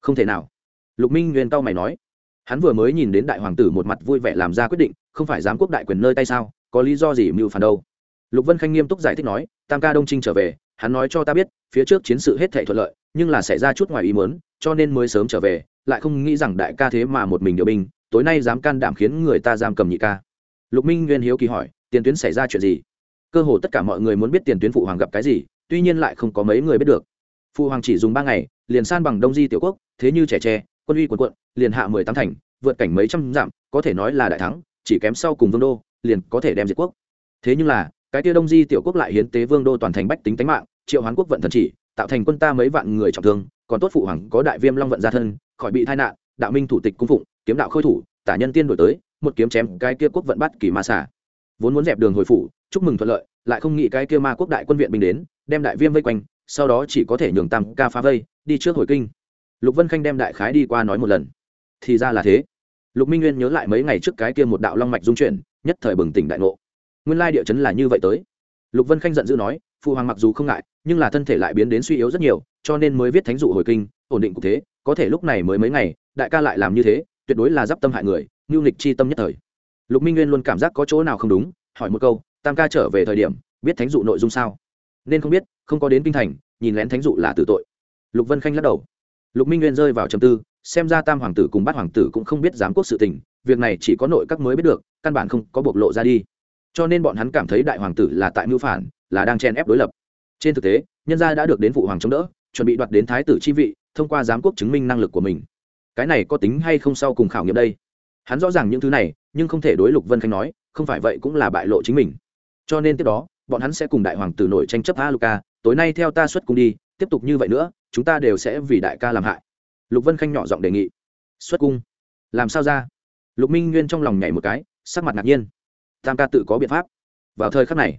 Không thể nào lục minh nguyên tao mày nói, hắn vừa mới nhìn đến đại hoàng tử một mặt vui vẻ làm ra quyết định, không phải giám quốc đại quyền nơi tay sao, có lý do gì mưu phản đâu? Lục vân khanh nghiêm túc giải thích nói, tam ca đông trinh trở về, hắn nói cho ta biết, phía trước chiến sự hết thể thuận lợi, nhưng là xảy ra chút ngoài ý muốn, cho nên mới sớm trở về, lại không nghĩ rằng đại ca thế mà một mình điều binh, tối nay dám can đảm khiến người ta giam cầm nhị ca. Lục minh nguyên hiếu kỳ hỏi, tiền tuyến xảy ra chuyện gì? Cơ hồ tất cả mọi người muốn biết tiền tuyến phụ hoàng gặp cái gì, tuy nhiên lại không có mấy người biết được. Phụ hoàng chỉ dùng ba ngày, liền san bằng đông di tiểu quốc, thế như trẻ tre quân uy quần quận, liền hạ mười tám thành, vượt cảnh mấy trăm dặm, có thể nói là đại thắng, chỉ kém sau cùng vương đô, liền có thể đem diệt quốc. Thế nhưng là, cái tia đông di tiểu quốc lại hiến tế vương đô toàn thành bách tính tánh mạng, triệu hoán quốc vận thần chỉ, tạo thành quân ta mấy vạn người trọng thương, còn tốt phụ hoàng có đại viêm long vận gia thân, khỏi bị tai nạn, đạo minh thủ tịch cung phụng, kiếm đạo khôi thủ, tả nhân tiên đổi tới, một kiếm chém cái kia quốc vận bắt kỳ ma xả vốn muốn dẹp đường hồi phủ, chúc mừng thuận lợi, lại không nghĩ cái kia ma quốc đại quân viện binh đến, đem đại viêm vây quanh, sau đó chỉ có thể nhường tam ca phá vây, đi trước hồi kinh lục vân khanh đem đại khái đi qua nói một lần. Thì ra là thế. Lục minh nguyên nhớ lại mấy ngày trước cái kia một đạo long mạch dung chuyển, nhất thời bừng tỉnh đại ngộ. Nguyên lai địa chấn là như vậy tới. Lục vân khanh giận dữ nói phụ hoàng mặc dù không ngại, nhưng là thân thể lại biến đến suy yếu rất nhiều, cho nên mới viết thánh dụ hồi kinh, ổn định cục thế, có thể lúc này mới mấy ngày, đại ca lại làm như thế, tuyệt đối là d i p tâm hại người ngưu nghịch chi tâm nhất thời. Lục minh nguyên luôn cảm giác có chỗ nào không đúng, hỏi một câu, tam ca trở về thời điểm, biết thánh dụ nội dung sao? Nên không biết, không có đến kinh thành, nhìn lén thánh dụ là tử tội. Lục vân khanh lắc đầu lục minh nguyên rơi vào trầm tư, xem ra tam hoàng tử cùng bát hoàng tử cũng không biết giám quốc sự tình, việc này chỉ có nội các mới biết được, căn bản không có bộc lộ ra đi. Cho nên bọn hắn cảm thấy đại hoàng tử là tại mưu phản, là đang chen ép đối lập. Trên thực tế, nhân gia đã được đến phụ hoàng chống đỡ, chuẩn bị đoạt đến thái tử chi vị, thông qua giám quốc chứng minh năng lực của mình. Cái này có tính hay không sau cùng khảo nghiệm đây? Hắn rõ ràng những thứ này, nhưng không thể đối lục vân khanh nói, không phải vậy cũng là bại lộ chính mình. Cho nên tiếp đó, bọn hắn sẽ cùng đại hoàng tử nổi tranh chấp a luka tối nay theo ta xuất cung đi, tiếp tục như vậy nữa chúng ta đều sẽ vì đại ca làm hại. Lục vân khanh nhỏ giọng đề nghị. Xuất cung. Làm sao ra? Lục minh nguyên trong lòng nhảy một cái, sắc mặt ngạc nhiên. Tam ca tự có biện pháp. Vào thời khắc này,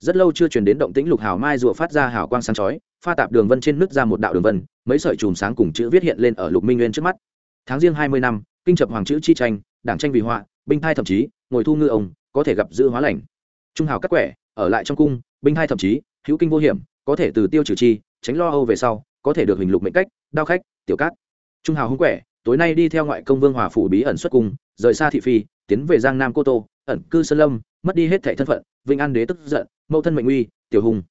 rất lâu chưa chuyển đến động tĩnh lục hào mai rùa phát ra hào quang sáng chói, pha tạp đường vân trên nước ra một đạo đường vân, mấy sợi chùm sáng cùng chữ viết hiện lên ở lục minh nguyên trước mắt. Tháng riêng hai mươi năm, kinh chập hoàng chữ chi tranh, đảng tranh vì họa, binh thai thậm chí, ngồi thu ngư ông, có thể gặp dư hóa lành. Trung hào cắt quẻ, ở lại trong cung, binh thai thậm chí, hữu kinh vô hiểm, có thể từ tiêu trừ chi, tránh lo âu về sau có thể được hình lục mệnh cách, đao khách, tiểu cát. Trung hào hung quẻ, tối nay đi theo ngoại công vương hòa phủ bí ẩn xuất cung, rời xa thị phi, tiến về giang nam cô tô, ẩn cư sơn lâm, mất đi hết thẻ thân phận, vinh an đế tức giận, mẫu thân mệnh uy, tiểu hùng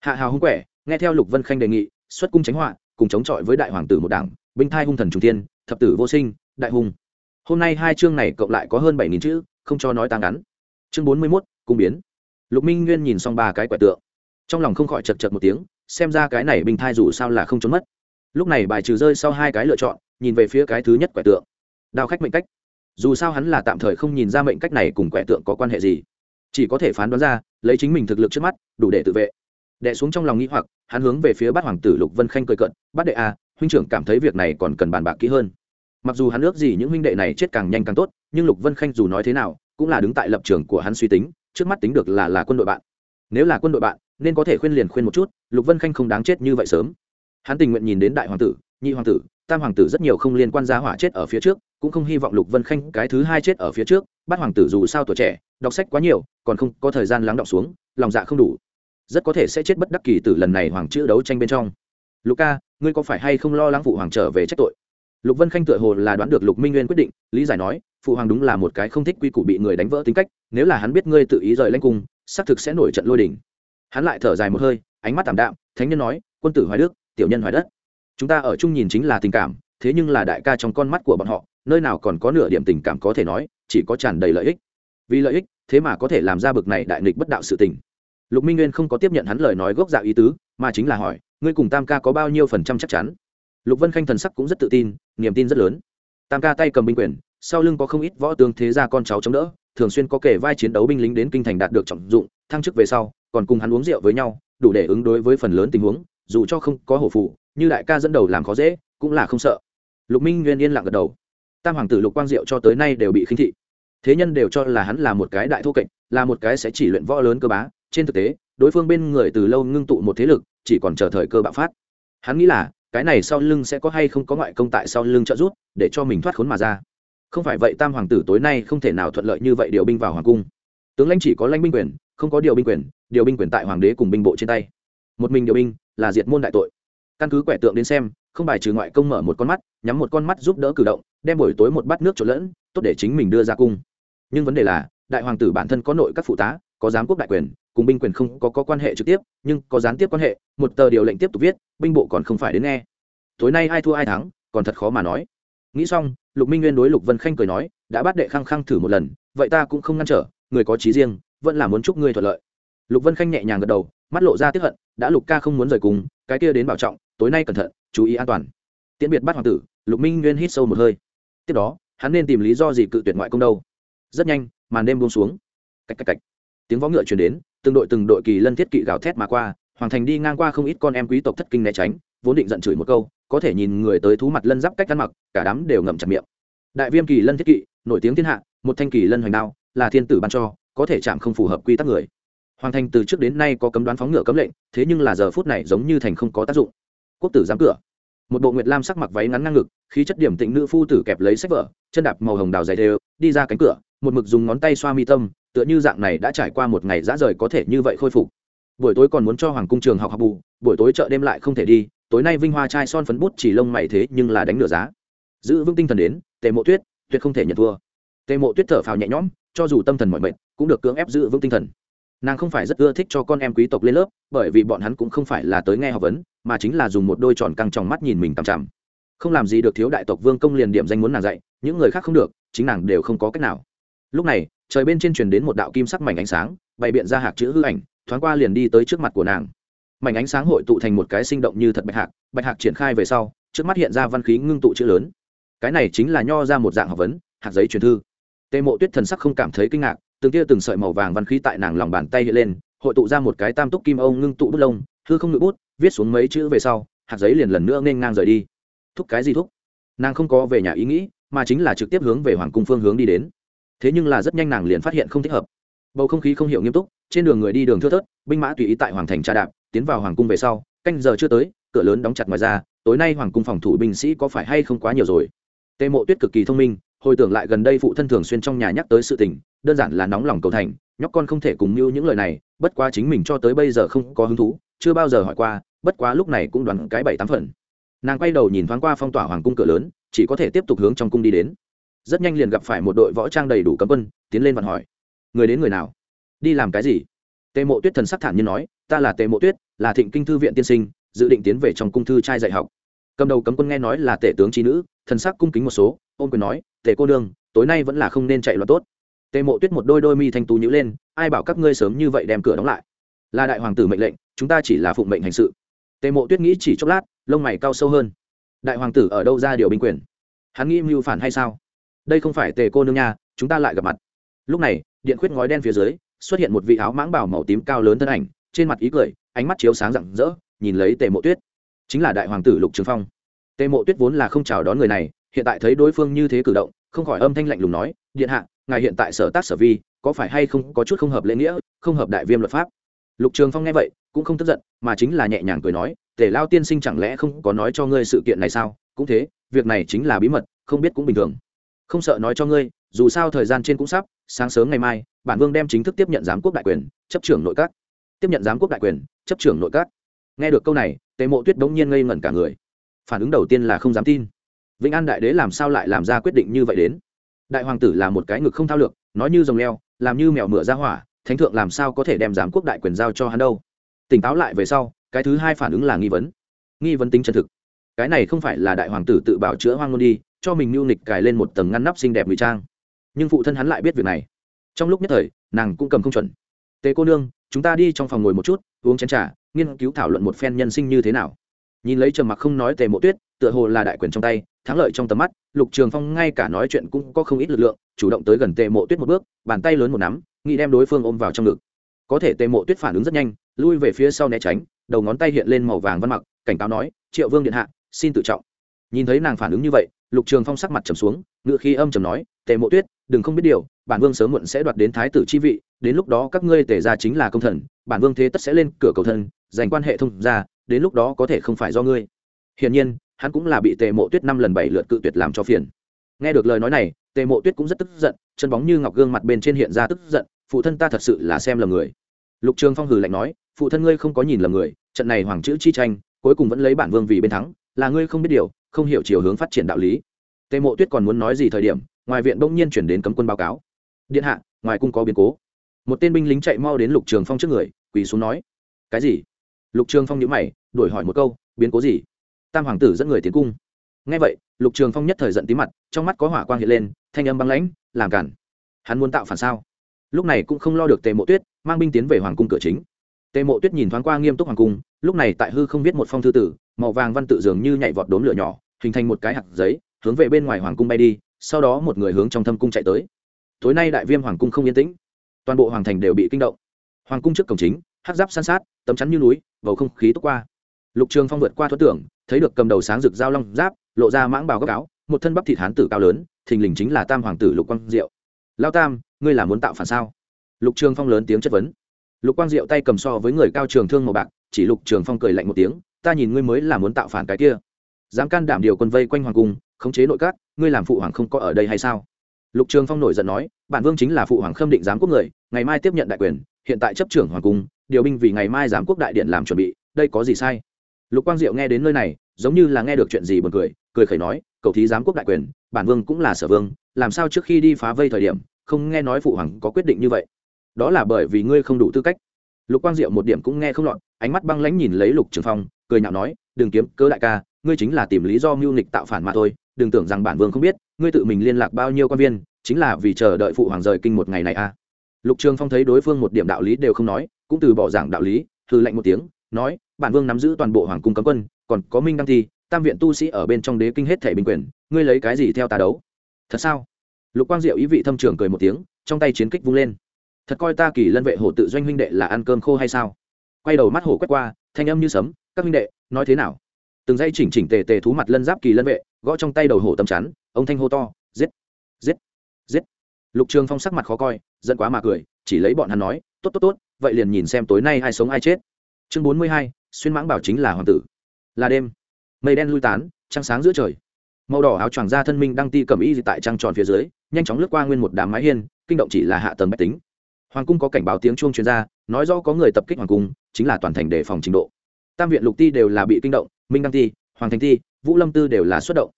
hạ hào hung quẻ, nghe theo lục vân khanh đề nghị, xuất cung tránh họa, cùng chống chọi với đại hoàng tử một đảng, binh thai hung thần trung tiên thập tử vô sinh, đại hùng hôm nay hai chương này cộng lại có hơn bảy nghìn chữ, không cho nói tăng ngắn. Chương bốn mươi mốt, cung biến. Lục minh nguyên nhìn xong ba cái quẻ tượng. Trong lòng không khỏi chật chật một tiếng xem ra cái này bình thai dù sao là không trốn mất. Lúc này bài trừ rơi sau hai cái lựa chọn, nhìn về phía cái thứ nhất quẻ tượng. Đao khách mệnh cách. Dù sao hắn là tạm thời không nhìn ra mệnh cách này cùng quẻ tượng có quan hệ gì. Chỉ có thể phán đoán ra, lấy chính mình thực lực trước mắt, đủ để tự vệ. Đệ xuống trong lòng nghĩ hoặc, hắn hướng về phía bát hoàng tử lục vân khanh cười cận bát đệ a huynh trưởng cảm thấy việc này còn cần bàn bạc kỹ hơn. Mặc dù hắn ước gì những huynh đệ này chết càng nhanh càng tốt, nhưng lục vân khanh dù nói thế nào, cũng là đứng tại lập trường của hắn suy tính, trước mắt tính được là là quân đội bạn nếu là quân đội bạn, nên có thể khuyên liền khuyên một chút, lục vân khanh không đáng chết như vậy sớm. Hắn tình nguyện nhìn đến đại hoàng tử, nhị hoàng tử, tam hoàng tử rất nhiều không liên quan giá hỏa chết ở phía trước, cũng không hy vọng lục vân khanh cái thứ hai chết ở phía trước. Bát hoàng tử dù sao tuổi trẻ, đọc sách quá nhiều, còn không có thời gian lắng đọng xuống, lòng dạ không đủ. Rất có thể sẽ chết bất đắc kỳ từ lần này hoàng chữ đấu tranh bên trong. Lục ca, ngươi có phải hay không lo lắng phụ hoàng trở về trách tội? Lục vân khanh tựa hồ là đoán được lục minh nguyên quyết định, lý giải nói, phụ hoàng đúng là một cái không thích quy củ bị người đánh vỡ tính cách, nếu là hắn biết ngươi tự ý rời lanh cung xác thực sẽ nổi trận lôi đỉnh hắn lại thở dài một hơi, ánh mắt tảm đạm, thánh nhân nói, quân tử hoài đức, tiểu nhân hoài đất, chúng ta ở chung nhìn chính là tình cảm, thế nhưng là đại ca trong con mắt của bọn họ, nơi nào còn có nửa điểm tình cảm có thể nói, chỉ có tràn đầy lợi ích. Vì lợi ích, thế mà có thể làm ra bực này đại nghịch bất đạo sự tình. Lục minh nguyên không có tiếp nhận hắn lời nói gốc dạo ý tứ, mà chính là hỏi, ngươi cùng tam ca có bao nhiêu phần trăm chắc chắn? Lục vân khanh thần sắc cũng rất tự tin, niềm tin rất lớn. Tam ca tay cầm binh quyền sau lưng có không ít võ tướng thế gia con cháu chống đỡ, thường xuyên có kể vai chiến đấu binh lính đến kinh thành đạt được trọng dụng, thăng chức về sau, còn cùng hắn uống rượu với nhau, đủ để ứng đối với phần lớn tình huống, dù cho không có hổ phụ, như đại ca dẫn đầu làm khó dễ, cũng là không sợ. Lục minh nguyên yên lặng gật đầu. Tam hoàng tử lục quang diệu cho tới nay đều bị khinh thị. Thế nhân đều cho là hắn là một cái đại thô kệch, là một cái sẽ chỉ luyện võ lớn cơ bá. Trên thực tế, đối phương bên người từ lâu ngưng tụ một thế lực, chỉ còn chờ thời cơ bạo phát. Hắn nghĩ là, cái này sau lưng sẽ có hay không có ngoại công tại sau lưng trợ giúp, để cho mình thoát khốn mà ra không phải vậy tam hoàng tử tối nay không thể nào thuận lợi như vậy điều binh vào hoàng cung. Tướng lãnh chỉ có lãnh binh quyền không có điều binh quyền điều binh quyền tại hoàng đế cùng binh bộ trên tay. Một mình điều binh là diệt môn đại tội. Căn cứ quẻ tượng đến xem không bài trừ ngoại công mở một con mắt nhắm một con mắt giúp đỡ cử động đem buổi tối một bát nước trộn lẫn tốt để chính mình đưa ra cung. Nhưng vấn đề là đại hoàng tử bản thân có nội các phụ tá có giám quốc đại quyền cùng binh quyền không có, có quan hệ trực tiếp nhưng có gián tiếp quan hệ một tờ điều lệnh tiếp tục viết binh bộ còn không phải đến nghe. Tối nay ai thua ai thắng còn thật khó mà nói nghĩ xong, lục minh nguyên đối lục vân khanh cười nói, đã bắt đệ khăng khăng thử một lần, vậy ta cũng không ngăn trở, người có trí riêng, vẫn là muốn chúc ngươi thuận lợi. Lục vân khanh nhẹ nhàng gật đầu, mắt lộ ra tiếp hận, đã lục ca không muốn rời cùng, cái kia đến bảo trọng, tối nay cẩn thận, chú ý an toàn. Tiễn biệt bắt hoàng tử, lục minh nguyên hít sâu một hơi. Tiếp đó, hắn nên tìm lý do gì cự tuyệt ngoại công đâu. Rất nhanh, màn đêm buông xuống. Cạch cách cạch. Tiếng võ ngựa chuyển đến, từng đội từng đội kỳ lân thiết kỵ gào thét mà qua, hoàng thành đi ngang qua không ít con em quý tộc thất kinh né tránh, vốn định giận chửi một câu có thể nhìn người tới thú mặt lân giáp cách ăn mặc, cả đám đều ngậm chặt miệng. Đại viêm kỳ lân thiết kỵ, nổi tiếng thiên hạ, một thanh kỳ lân hoành đao, là thiên tử ban cho, có thể chạm không phù hợp quy tắc người. Hoàng thành từ trước đến nay có cấm đoán phóng ngựa cấm lệnh, thế nhưng là giờ phút này giống như thành không có tác dụng. Quốc tử giám cửa. Một bộ nguyệt lam sắc mặc váy ngắn ngang ngực, khí chất điểm tịnh nữ phu tử kẹp lấy sách vở, chân đạp màu hồng đào dày đều, đi ra cánh cửa, một mực dùng ngón tay xoa mi tâm, tựa như dạng này đã trải qua một ngày dã rời có thể như vậy khôi phục. Buổi tối còn muốn cho hoàng cung trường học học bù, buổi tối chợ đêm lại không thể đi tối nay vinh hoa trai son phấn bút chỉ lông mày thế nhưng là đánh nửa giá. Giữ vững tinh thần đến, tề mộ tuyết tuyệt không thể nhận thua. Tề mộ tuyết thở phào nhẹ nhõm, cho dù tâm thần mọi mệnh cũng được cưỡng ép giữ vững tinh thần. Nàng không phải rất ưa thích cho con em quý tộc lên lớp, bởi vì bọn hắn cũng không phải là tới nghe học vấn, mà chính là dùng một đôi tròn căng tròng mắt nhìn mình tằm chằm. Không làm gì được thiếu đại tộc vương công liền điểm danh muốn nàng dạy, những người khác không được, chính nàng đều không có cách nào. Lúc này, trời bên trên truyền đến một đạo kim sắc mảnh ánh sáng, bày biện ra hạc chữ hư ảnh, thoáng qua liền đi tới trước mặt của nàng mảnh ánh sáng hội tụ thành một cái sinh động như thật bạch hạc bạch hạc triển khai về sau, trước mắt hiện ra văn khí ngưng tụ chữ lớn. Cái này chính là nho ra một dạng học vấn, hạt giấy truyền thư. Tề mộ tuyết thần sắc không cảm thấy kinh ngạc, từng tia từng sợi màu vàng văn khí tại nàng lòng bàn tay hiện lên, hội tụ ra một cái tam túc kim âu ngưng tụ bút lông, hư không ngự bút, viết xuống mấy chữ về sau, hạt giấy liền lần nữa nên ngang rời đi. Thúc cái gì thúc? Nàng không có về nhà ý nghĩ, mà chính là trực tiếp hướng về hoàng cung phương hướng đi đến. Thế nhưng là rất nhanh nàng liền phát hiện không thích hợp. Bầu không khí không hiểu nghiêm túc, trên đường người đi đường thưa thớt, binh mã tùy ý tại hoàng thành tra đạp tiến vào hoàng cung về sau, canh giờ chưa tới, cửa lớn đóng chặt ngoài ra, tối nay hoàng cung phòng thủ binh sĩ có phải hay không quá nhiều rồi? Tề mộ tuyết cực kỳ thông minh, hồi tưởng lại gần đây phụ thân thường xuyên trong nhà nhắc tới sự tình, đơn giản là nóng lòng cầu thành, nhóc con không thể cùng mưu những lời này, bất quá chính mình cho tới bây giờ không có hứng thú, chưa bao giờ hỏi qua, bất quá lúc này cũng đoán cái bảy tám phần. Nàng quay đầu nhìn thoáng qua phong tỏa hoàng cung cửa lớn, chỉ có thể tiếp tục hướng trong cung đi đến. Rất nhanh liền gặp phải một đội võ trang đầy đủ cấm quân, tiến lên vặn hỏi. Người đến người nào? Đi làm cái gì? Tề mộ tuyết thần sắc thản như nói, ta là tề mộ tuyết, là thịnh kinh thư viện tiên sinh, dự định tiến về trong cung thư trai dạy học. Cầm đầu cấm quân nghe nói là tể tướng trí nữ, thần sắc cung kính một số ôm quyền nói, tề cô đương tối nay vẫn là không nên chạy loạn tốt. Tề mộ tuyết một đôi đôi mi thanh tú nhữ lên, ai bảo các ngươi sớm như vậy đem cửa đóng lại? Là đại hoàng tử mệnh lệnh, chúng ta chỉ là phụng mệnh hành sự. Tề mộ tuyết nghĩ chỉ chốc lát, lông mày cao sâu hơn. Đại hoàng tử ở đâu ra điều binh quyền? Hắn nghĩ mưu phản hay sao? Đây không phải tề cô nương nha, chúng ta lại gặp mặt. Lúc này, điện khuyết ngói đen phía dưới xuất hiện một vị áo mãng bảo màu tím cao lớn thân ảnh, trên mặt ý cười, ánh mắt chiếu sáng rạng rỡ, nhìn lấy tề mộ tuyết. Chính là đại hoàng tử lục trường phong. Tề mộ tuyết vốn là không chào đón người này, hiện tại thấy đối phương như thế cử động, không khỏi âm thanh lạnh lùng nói, điện hạ, ngài hiện tại sở tác sở vi, có phải hay không có chút không hợp lễ nghĩa, không hợp đại viêm luật pháp? Lục trường phong nghe vậy, cũng không tức giận, mà chính là nhẹ nhàng cười nói, tề lao tiên sinh chẳng lẽ không có nói cho ngươi sự kiện này sao? Cũng thế, việc này chính là bí mật, không biết cũng bình thường. Không sợ nói cho ngươi, dù sao thời gian trên cũng sắp, sáng sớm ngày mai bản vương đem chính thức tiếp nhận giám quốc đại quyền, chấp trưởng nội các. Tiếp nhận giám quốc đại quyền, chấp trưởng nội các. Nghe được câu này tề mộ tuyết bỗng nhiên ngây ngẩn cả người. Phản ứng đầu tiên là không dám tin. Vĩnh an đại đế làm sao lại làm ra quyết định như vậy đến? Đại hoàng tử là một cái ngực không thao lược, nói như rồng leo, làm như mèo mửa ra hỏa, thánh thượng làm sao có thể đem giám quốc đại quyền giao cho hắn đâu? Tỉnh táo lại về sau, cái thứ hai phản ứng là nghi vấn. Nghi vấn tính chân thực. Cái này không phải là đại hoàng tử tự bảo chữa hoang ngôn đi, cho mình mưu nịch cài lên một tầng ngăn nắp xinh đẹp ngụy trang. Nhưng phụ thân hắn lại biết việc này trong lúc nhất thời, nàng cũng cầm không chuẩn. Tề cô nương, chúng ta đi trong phòng ngồi một chút, uống chén t r à nghiên cứu thảo luận một phen nhân sinh như thế nào. Nhìn lấy trầm mặc không nói tề mộ tuyết, tựa hồ là đại quyền trong tay, thắng lợi trong tầm mắt, lục trường phong ngay cả nói chuyện cũng có không ít lực lượng, chủ động tới gần tề mộ tuyết một bước, bàn tay lớn một nắm, nghĩ đem đối phương ôm vào trong ngực. Có thể tề mộ tuyết phản ứng rất nhanh, lui về phía sau né tránh, đầu ngón tay hiện lên màu vàng văn mặc, cảnh cáo nói, triệu vương điện hạ, xin tự trọng. Nhìn thấy nàng phản ứng như vậy, lục trường phong sắc mặt trầm xuống, ngựa khi âm trầm nói, tề mộ tuyết, đừng không biết điều bản vương sớm muộn sẽ đoạt đến thái tử chi vị, đến lúc đó các ngươi tề ra chính là công thần, bản vương thế tất sẽ lên cửa cầu thân, giành quan hệ thông ra đến lúc đó có thể không phải do ngươi. Hiển nhiên, hắn cũng là bị tề mộ tuyết năm lần bảy lượt cự tuyệt làm cho phiền. Nghe được lời nói này, tề mộ tuyết cũng rất tức giận, chân bóng như ngọc gương mặt bên trên hiện ra tức giận, phụ thân ta thật sự là xem lầm người. Lục trường phong hừ lạnh nói, phụ thân ngươi không có nhìn lầm người, trận này hoàng chữ chi tranh, cuối cùng vẫn lấy bản vương vì bên thắng, là ngươi không biết điều, không hiểu chiều hướng phát triển đạo lý. Tề mộ tuyết còn muốn nói gì thời điểm, ngoài viện bỗng nhiên chuyển đến cấm quân báo cáo điện hạ, ngoài cung có biến cố. Một tên binh lính chạy mau đến lục trường phong trước người, quỳ xuống nói, cái gì? Lục trường phong nhữ mày, đổi hỏi một câu, biến cố gì? Tam hoàng tử dẫn người tiến cung. Ngay vậy, lục trường phong nhất thời giận tí mặt, trong mắt có hỏa quang hiện lên, thanh âm băng lãnh, làm cản. Hắn muốn tạo phản sao? Lúc này cũng không lo được tề mộ tuyết, mang binh tiến về hoàng cung cửa chính. Tề mộ tuyết nhìn thoáng qua nghiêm túc hoàng cung, lúc này tại hư không viết một phong thư tử, màu vàng văn tự dường như nhảy vọt đốm lửa nhỏ, hình thành một cái hạt giấy, hướng về bên ngoài hoàng cung bay đi, sau đó một người hướng trong thâm cung chạy tới tối nay đại viêm hoàng cung không yên tĩnh. Toàn bộ hoàng thành đều bị kinh động. Hoàng cung trước cổng chính, hắc giáp san sát, tấm chắn như núi, bầu không khí túc qua. Lục trường phong vượt qua thoát tưởng, thấy được cầm đầu sáng rực dao long giáp, lộ ra mãng bào góc áo, một thân bắp thịt hán tử cao lớn, thình lình chính là tam hoàng tử lục quang diệu. Lao tam, ngươi là muốn tạo phản sao? Lục trường phong lớn tiếng chất vấn. Lục quang diệu tay cầm so với người cao trường thương màu bạc, chỉ lục trường phong cười lạnh một tiếng, ta nhìn ngươi mới là muốn tạo phản cái kia. Dám can đảm điều quân vây quanh hoàng cung, khống chế nội các, ngươi làm phụ hoàng không có ở đây hay sao? Lục trường phong nổi giận nói, bản vương chính là phụ hoàng khâm định giám quốc người, ngày mai tiếp nhận đại quyền, hiện tại chấp trưởng hoàng cung, điều binh vì ngày mai giám quốc đại điện làm chuẩn bị, đây có gì sai? Lục quang diệu nghe đến nơi này, giống như là nghe được chuyện gì buồn cười cười khẩy nói, cầu thí giám quốc đại quyền, bản vương cũng là sở vương, làm sao trước khi đi phá vây thời điểm, không nghe nói phụ hoàng có quyết định như vậy? Đó là bởi vì ngươi không đủ tư cách. Lục quang diệu một điểm cũng nghe không lọt, ánh mắt băng lãnh nhìn lấy lục trường phong, cười nhạo nói đừng kiếm cớ đại ca ngươi chính là tìm lý do mưu nghịch tạo phản mà thôi, đừng tưởng rằng bản vương không biết, ngươi tự mình liên lạc bao nhiêu quan viên, chính là vì chờ đợi phụ hoàng rời kinh một ngày này à. Lục trường phong thấy đối phương một điểm đạo lý đều không nói, cũng từ bỏ giảng đạo lý thư lệnh một tiếng, nói, bản vương nắm giữ toàn bộ hoàng cung cấm quân, còn có minh đăng thi, tam viện tu sĩ ở bên trong đế kinh hết thể bình quyền, ngươi lấy cái gì theo ta đấu? Thật sao? Lục quang diệu ý vị thâm trường cười một tiếng, trong tay chiến kích vung lên. Thật coi ta kỳ lân vệ hổ tự doanh huynh đệ là ăn cơm khô hay sao? Quay đầu mắt hổ quét qua, thanh âm như sấm, các huynh đệ, nói thế nào? Từng dây chỉnh chỉnh tề tề thú mặt lân giáp kỳ lân vệ, gõ trong tay đầu hổ tầm chắn, ông thanh hô to, giết giết giết. Lục trường phong sắc mặt khó coi, giận quá mà cười, chỉ lấy bọn hắn nói, tốt tốt tốt, vậy liền nhìn xem tối nay ai sống ai chết. Chương bốn mươi hai, xuyên mãng bảo chính là hoàng tử. Là đêm, mây đen lui tán, trăng sáng giữa trời. Màu đỏ áo choàng ra thân minh đang ti cầm y tại trăng tròn phía dưới, nhanh chóng lướt qua nguyên một đám mái hiên, kinh động chỉ là hạ tầng bách tính. Hoàng cung có cảnh báo tiếng chuông chuyên ra, nói rõ có người tập kích hoàng cung, chính là toàn thành đề phòng trình độ. Tam viện lục ti đều là bị kinh động minh đăng ti hoàng thành ti vũ lâm tư đều là xuất động.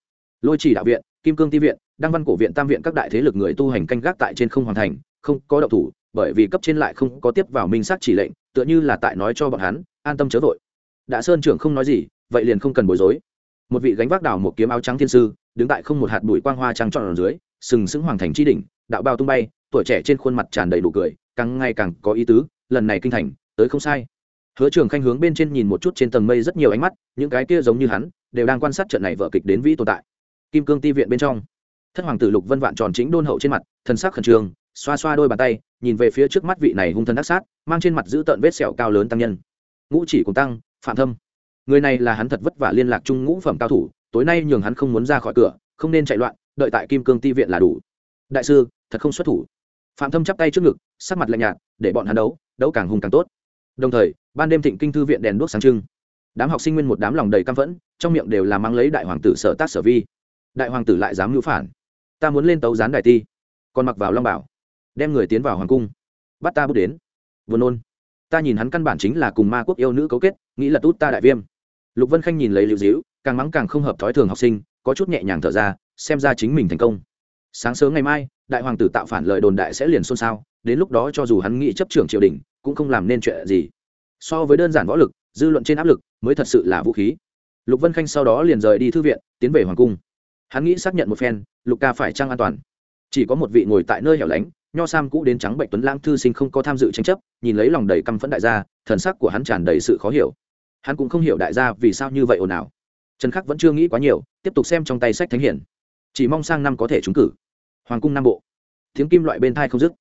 Lôi chỉ đạo viện, kim cương ti viện, đăng văn cổ viện tam viện các đại thế lực người tu hành canh gác tại trên không hoàn thành, không có đậu thủ, bởi vì cấp trên lại không có tiếp vào minh sát chỉ lệnh, tựa như là tại nói cho bọn hắn, an tâm chớ vội. Đã sơn trưởng không nói gì, vậy liền không cần bối rối. Một vị gánh vác đảo một kiếm áo trắng thiên sư, đứng tại không một hạt bụi quang hoa trắng tròn ở dưới, sừng sững hoàng thành chi đỉnh, đạo bao tung bay, tuổi trẻ trên khuôn mặt tràn đầy đủ cười, càng ngày càng có ý tứ, lần này kinh thành, tới không sai hứa trường khanh hướng bên trên nhìn một chút trên tầng mây rất nhiều ánh mắt, những cái kia giống như hắn, đều đang quan sát trận này vở kịch đến vĩ tồn tại. Kim cương ti viện bên trong, thất hoàng tử lục vân vạn tròn chính đôn hậu trên mặt, thần sắc khẩn trương, xoa xoa đôi bàn tay, nhìn về phía trước mắt vị này hung thần đắc sát, mang trên mặt giữ tợn vết sẹo cao lớn tăng nhân. Ngũ chỉ cùng tăng, phạm thâm. Người này là hắn thật vất vả liên lạc chung ngũ phẩm cao thủ, tối nay nhường hắn không muốn ra khỏi cửa, không nên chạy loạn, đợi tại kim cương ti viện là đủ. Đại sư, thật không xuất thủ. Phạm thâm chắp tay trước ngực, sắc mặt lạnh nhạt, để bọn hắn đấu đấu càng hung càng tốt đồng thời, ban đêm thịnh kinh thư viện đèn đuốc sáng trưng. Đám học sinh nguyên một đám lòng đầy căm phẫn, trong miệng đều là mang lấy đại hoàng tử sở tác sở vi. Đại hoàng tử lại dám ngữ phản. Ta muốn lên tấu gián đại ti. Còn mặc vào long bảo. Đem người tiến vào hoàng cung. Bắt ta bước đến. Vừa nôn. Ta nhìn hắn căn bản chính là cùng ma quốc yêu nữ cấu kết, nghĩ là tút ta đại viêm. Lục vân khanh nhìn lấy liệu dĩu càng mắng càng không hợp thói thường học sinh, có chút nhẹ nhàng thở ra, xem ra chính mình thành công. Sáng sớm ngày mai, đại hoàng tử tạo phản lợi đồn đại sẽ liền xôn xao, đến lúc đó cho dù hắn nghĩ chấp trưởng triều đình cũng không làm nên chuyện gì. So với đơn giản võ lực, dư luận trên áp lực mới thật sự là vũ khí. Lục vân khanh sau đó liền rời đi thư viện, tiến về hoàng cung. Hắn nghĩ xác nhận một phen, lục ca phải trăng an toàn? Chỉ có một vị ngồi tại nơi hẻo lánh, nho sam cũ đến trắng bệnh tuấn lãng thư sinh không có tham dự tranh chấp, nhìn lấy lòng đầy căm phẫn đại gia, thần sắc của hắn tràn đầy sự khó hiểu. Hắn cũng không hiểu đại gia vì sao như vậy ồn ào. Trần khắc vẫn chưa nghĩ quá nhiều, tiếp tục xem trong tay sách thánh hiển. Chỉ mong sang năm có thể trúng cử. Hoàng cung nam bộ. Tiếng kim loại bên thai không dứt.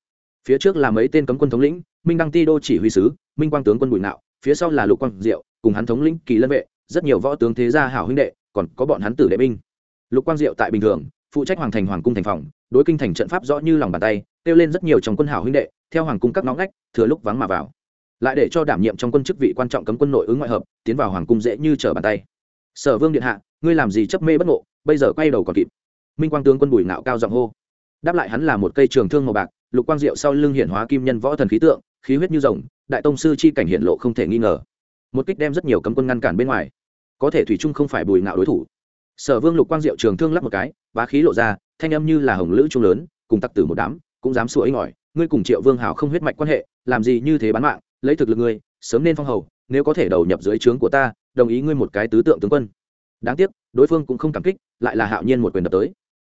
Phía trước là mấy tên cấm quân thống lĩnh minh đăng ti đô chỉ huy sứ, minh quang tướng quân bùi nạo phía sau là lục quang diệu, cùng hắn thống lĩnh kỳ lân vệ, rất nhiều võ tướng thế gia hảo huynh đệ, còn có bọn hắn tử đệ binh. Lục quang diệu tại bình thường, phụ trách hoàng thành hoàng cung thành phòng, đối kinh thành trận pháp rõ như lòng bàn tay, kêu lên rất nhiều trong quân hảo huynh đệ, theo hoàng cung các ngõ ngách, thừa lúc vắng mà vào. Lại để cho đảm nhiệm trong quân chức vị quan trọng cấm quân nội ứng ngoại hợp, tiến vào hoàng cung dễ như trở bàn tay. Sở vương điện hạ, ngươi làm gì chấp mê bất ngộ, bây giờ quay đầu còn kịp. Minh quang tướng quân bùi nạo cao giọng hô. Đáp lại hắn là một cây trường thương màu bạc, lục quang diệu sau lưng hiển hóa kim nhân võ thần khí tượng khí huyết như rồng, đại tông sư chi cảnh hiện lộ không thể nghi ngờ. Một kích đem rất nhiều cấm quân ngăn cản bên ngoài. Có thể thủy trung không phải bùi ngạo đối thủ. Sở vương lục quang diệu trường thương lắp một cái, bá khí lộ ra, thanh âm như là hồng lữ trung lớn, cùng tặc tử một đám, cũng dám sủa ấy ỏi. Ngươi cùng triệu vương hảo không huyết mạch quan hệ, làm gì như thế bán mạng, lấy thực lực ngươi, sớm nên phong hầu, nếu có thể đầu nhập dưới trướng của ta, đồng ý ngươi một cái tứ tượng tướng quân. Đáng tiếc, đối phương cũng không cảm kích, lại là hạo nhiên một quyền đập tới.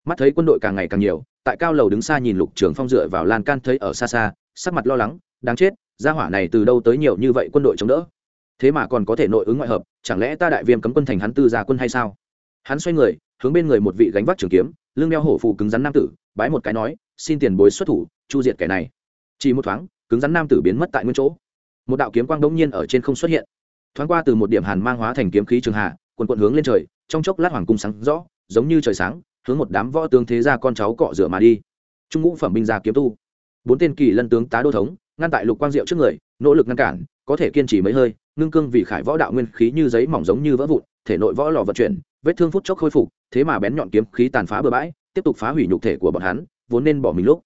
Mắt thấy quân đội càng ngày càng nhiều, tại cao lầu đứng xa nhìn lục trường phong dựa vào lan can thấy ở xa xa, sắc mặt lo lắng đáng chết, gia hỏa này từ đâu tới nhiều như vậy quân đội chống đỡ? Thế mà còn có thể nội ứng ngoại hợp, chẳng lẽ ta đại viêm cấm quân thành hắn tư gia quân hay sao? Hắn xoay người, hướng bên người một vị gánh vác trường kiếm, lưng đeo hổ phụ cứng rắn nam tử, bái một cái nói, xin tiền bối xuất thủ, chu diệt kẻ này. Chỉ một thoáng, cứng rắn nam tử biến mất tại nguyên chỗ. Một đạo kiếm quang đống nhiên ở trên không xuất hiện. Thoáng qua từ một điểm hàn mang hóa thành kiếm khí trường hạ quần quận hướng lên trời, trong chốc lát hoàng cung sáng rõ, giống như trời sáng, hướng một đám võ tướng thế gia con cháu cọ rửa mà đi. Trung ngũ phẩm binh gia kiếm tu. Bốn tên kỳ lân tướng tá đô thống ngăn tại lục quang diệu trước người, nỗ lực ngăn cản, có thể kiên trì mấy hơi, ngưng cương vì khải võ đạo nguyên khí như giấy mỏng giống như vỡ vụn, thể nội võ lò vận chuyển, vết thương phút chốc khôi phục, thế mà bén nhọn kiếm khí tàn phá bừa bãi, tiếp tục phá hủy nhục thể của bọn hắn, vốn nên bỏ mình lúc.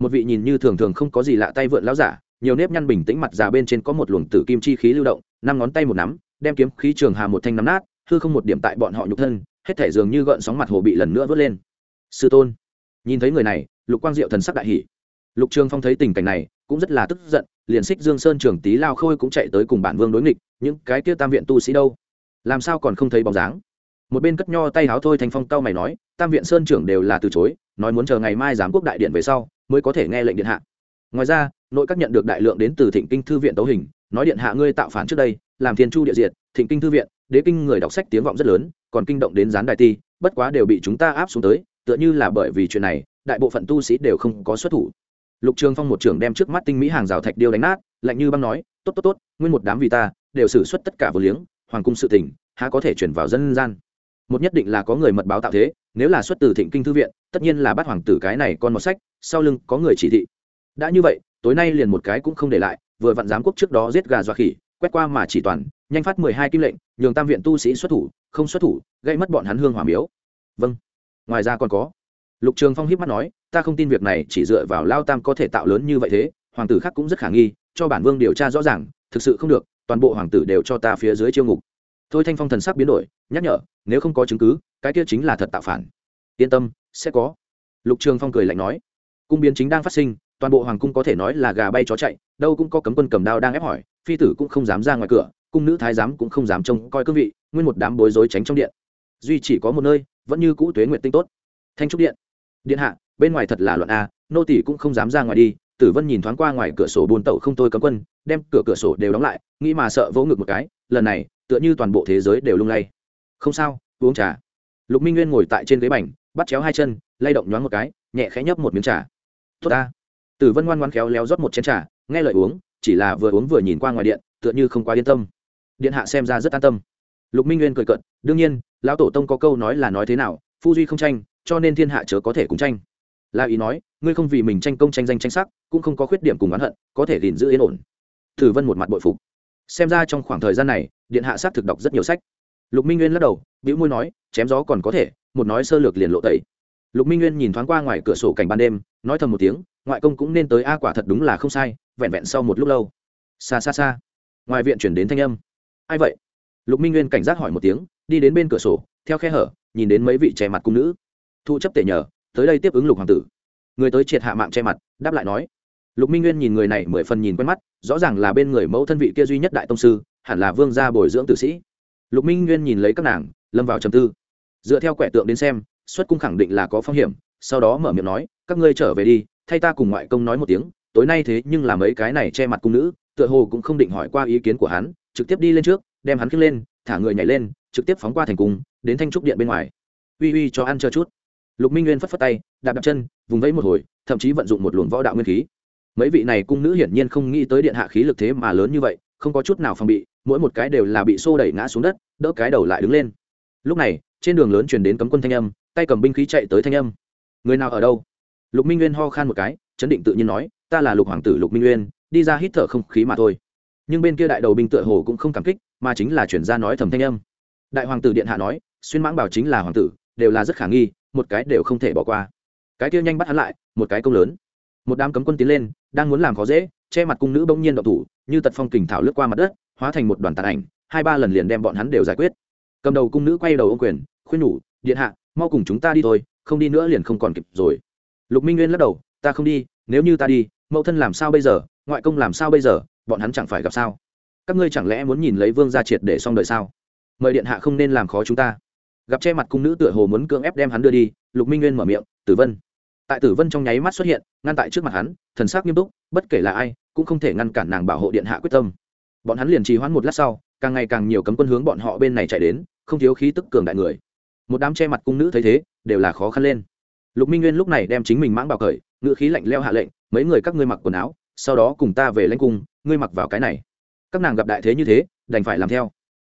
Một vị nhìn như thường thường không có gì lạ tay vượn lão giả, nhiều nếp nhăn bình tĩnh mặt già bên trên có một luồng tử kim chi khí lưu động, năm ngón tay một nắm, đem kiếm khí trường hà một thanh nắm nát, hư không một điểm tại bọn họ nhục thân, hết thể dường như gợn sóng mặt hồ bị lần nữa vớt lên. Sư tôn, nhìn thấy người này, lục quang diệu thần sắc đại hỷ lục trường phong thấy tình cảnh này, cũng rất là tức giận, liền xích dương sơn trường tý lao khôi cũng chạy tới cùng bản vương đối nghịch, những cái kia tam viện tu sĩ đâu? Làm sao còn không thấy bóng dáng? Một bên cất nho tay háo thôi thành phong cao mày nói, tam viện sơn trưởng đều là từ chối, nói muốn chờ ngày mai giám quốc đại điện về sau, mới có thể nghe lệnh điện hạ. Ngoài ra, nội các nhận được đại lượng đến từ thịnh kinh thư viện tấu hình, nói điện hạ ngươi tạo phản trước đây, làm thiên chu địa diệt, thịnh kinh thư viện, đế kinh người đọc sách tiếng vọng rất lớn, còn kinh động đến gián đại ti, bất quá đều bị chúng ta áp xuống tới, tựa như là bởi vì chuyện này, đại bộ phận tu sĩ đều không có xuất thủ lục trường phong một trưởng đem trước mắt tinh mỹ hàng rào thạch điêu đánh nát, lạnh như băng nói, tốt tốt tốt, nguyên một đám vì ta, đều xử suất tất cả vô liếng, hoàng cung sự tỉnh há có thể chuyển vào dân gian? Một nhất định là có người mật báo tạo thế, nếu là xuất từ thịnh kinh thư viện, tất nhiên là bắt hoàng tử cái này con một sách, sau lưng có người chỉ thị. Đã như vậy, tối nay liền một cái cũng không để lại, vừa vặn giám quốc trước đó giết gà dọa khỉ, quét qua mà chỉ toàn, nhanh phát mười hai kim lệnh, nhường tam viện tu sĩ xuất thủ, không xuất thủ, gây mất bọn hắn hương hỏa miếu. Vâng. Ngoài ra còn có lục trường phong hiếp mắt nói, ta không tin việc này, chỉ dựa vào lao tam có thể tạo lớn như vậy thế, hoàng tử khác cũng rất khả nghi, cho bản vương điều tra rõ ràng, thực sự không được, toàn bộ hoàng tử đều cho ta phía dưới chiêu ngục. Thôi thanh phong thần sắc biến đổi, nhắc nhở, nếu không có chứng cứ, cái kia chính là thật tạo phản. Yên tâm, sẽ có. Lục trường phong cười lạnh nói, cung biến chính đang phát sinh, toàn bộ hoàng cung có thể nói là gà bay chó chạy, đâu cũng có cấm quân cầm đao đang ép hỏi, phi tử cũng không dám ra ngoài cửa, cung nữ thái giám cũng không dám trông coi cương vị, nguyên một đám bối rối tránh trong điện. Duy chỉ có một nơi, vẫn như cũ tuế nguyện tinh tốt. Thanh trúc điện điện hạ, bên ngoài thật là loạn a, nô tỷ cũng không dám ra ngoài đi. Tử vân nhìn thoáng qua ngoài cửa sổ buôn tẩu không tôi cấm quân, đem cửa cửa sổ đều đóng lại, nghĩ mà sợ vỗ ngực một cái, lần này, tựa như toàn bộ thế giới đều lung lay. Không sao, uống trà. Lục minh nguyên ngồi tại trên ghế bành, bắt chéo hai chân, lay động nhoáng một cái, nhẹ khẽ nhấp một miếng trà. Tốt ta. Tử vân ngoan ngoan khéo léo rót một chén trà, nghe lời uống, chỉ là vừa uống vừa nhìn qua ngoài điện, tựa như không quá yên tâm. Điện hạ xem ra rất an tâm. Lục minh nguyên cười cận đương nhiên, lão tổ tông có câu nói là nói thế nào, phu duy không tranh cho nên thiên hạ chớ có thể cùng tranh. La ý nói, ngươi không vì mình tranh công tranh danh tranh sắc, cũng không có khuyết điểm cùng oán hận, có thể gìn giữ yên ổn. Thử vân một mặt bội phục. Xem ra trong khoảng thời gian này, điện hạ sát thực đọc rất nhiều sách. Lục minh nguyên lắc đầu, bĩu môi nói, chém gió còn có thể, một nói sơ lược liền lộ tẩy. Lục minh nguyên nhìn thoáng qua ngoài cửa sổ cảnh ban đêm, nói thầm một tiếng, ngoại công cũng nên tới, a, quả thật đúng là không sai, vẹn vẹn sau một lúc lâu. Xa xa xa. Ngoài viện chuyển đến thanh âm. Ai vậy? Lục minh nguyên cảnh giác hỏi một tiếng, đi đến bên cửa sổ, theo khe hở, nhìn đến mấy vị che mặt cung nữ thu chấp tể nhờ, tới đây tiếp ứng lục hoàng tử. Người tới triệt hạ mạng che mặt, đáp lại nói, lục minh nguyên nhìn người này mười phần nhìn quen mắt, rõ ràng là bên người mẫu thân vị kia duy nhất đại tông sư, hẳn là vương gia bồi dưỡng tử sĩ. Lục minh nguyên nhìn lấy các nàng, lâm vào trầm tư. Dựa theo quẻ tượng đến xem, xuất cung khẳng định là có phong hiểm, sau đó mở miệng nói, các ngươi trở về đi, thay ta cùng ngoại công nói một tiếng, tối nay thế nhưng là mấy cái này che mặt cung nữ, tựa hồ cũng không định hỏi qua ý kiến của hắn, trực tiếp đi lên trước, đem hắn khiêng lên, thả người nhảy lên, trực tiếp phóng qua thành cung, đến thanh trúc điện bên ngoài. Uy uy, cho ăn chờ chút lục minh nguyên phất phất tay, đạp đạp chân, vùng vẫy một hồi, thậm chí vận dụng một luồng võ đạo nguyên khí. Mấy vị này cung nữ hiển nhiên không nghĩ tới điện hạ khí lực thế mà lớn như vậy, không có chút nào phòng bị, mỗi một cái đều là bị xô đẩy ngã xuống đất, đỡ cái đầu lại đứng lên. Lúc này, trên đường lớn chuyển đến cấm quân thanh âm, tay cầm binh khí chạy tới thanh âm. Người nào ở đâu? Lục minh nguyên ho khan một cái, chấn định tự nhiên nói, ta là lục hoàng tử lục minh nguyên, đi ra hít thở không khí mà thôi. Nhưng bên kia đại đầu binh tựa hồ cũng không cảm kích, mà chính là chuyển ra nói thầm thanh âm. Đại hoàng tử điện hạ nói, xuyên mãng bảo chính là hoàng tử, đều là rất khả nghi một cái đều không thể bỏ qua. Cái kia nhanh bắt hắn lại, một cái công lớn. Một đám cấm quân tiến lên, đang muốn làm khó dễ, che mặt cung nữ bỗng nhiên động thủ, như tật phong kình thảo lướt qua mặt đất, hóa thành một đoàn tàn ảnh, hai ba lần liền đem bọn hắn đều giải quyết. Cầm đầu cung nữ quay đầu ô quyền, khuyên nhủ, điện hạ, mau cùng chúng ta đi thôi, không đi nữa liền không còn kịp rồi. Lục minh nguyên lắc đầu, ta không đi, nếu như ta đi, mẫu thân làm sao bây giờ, ngoại công làm sao bây giờ, bọn hắn chẳng phải gặp sao? Các ngươi chẳng lẽ muốn nhìn lấy vương gia triệt để xong đợi sao? Mời điện hạ không nên làm khó chúng ta gặp che mặt cung nữ tựa hồ muốn cưỡng ép đem hắn đưa đi, lục minh nguyên mở miệng, tử vân. Tại tử vân trong nháy mắt xuất hiện, ngăn tại trước mặt hắn, thần sắc nghiêm túc, bất kể là ai, cũng không thể ngăn cản nàng bảo hộ điện hạ quyết tâm. Bọn hắn liền trì hoãn một lát sau, càng ngày càng nhiều cấm quân hướng bọn họ bên này chạy đến, không thiếu khí tức cường đại người. Một đám che mặt cung nữ thấy thế, đều là khó khăn lên. Lục minh nguyên lúc này đem chính mình mãng bảo cởi ngữ khí lạnh leo hạ lệnh, mấy người các ngươi mặc quần áo, sau đó cùng ta về lãnh cung, ngươi mặc vào cái này. Các nàng gặp đại thế như thế, đành phải làm theo.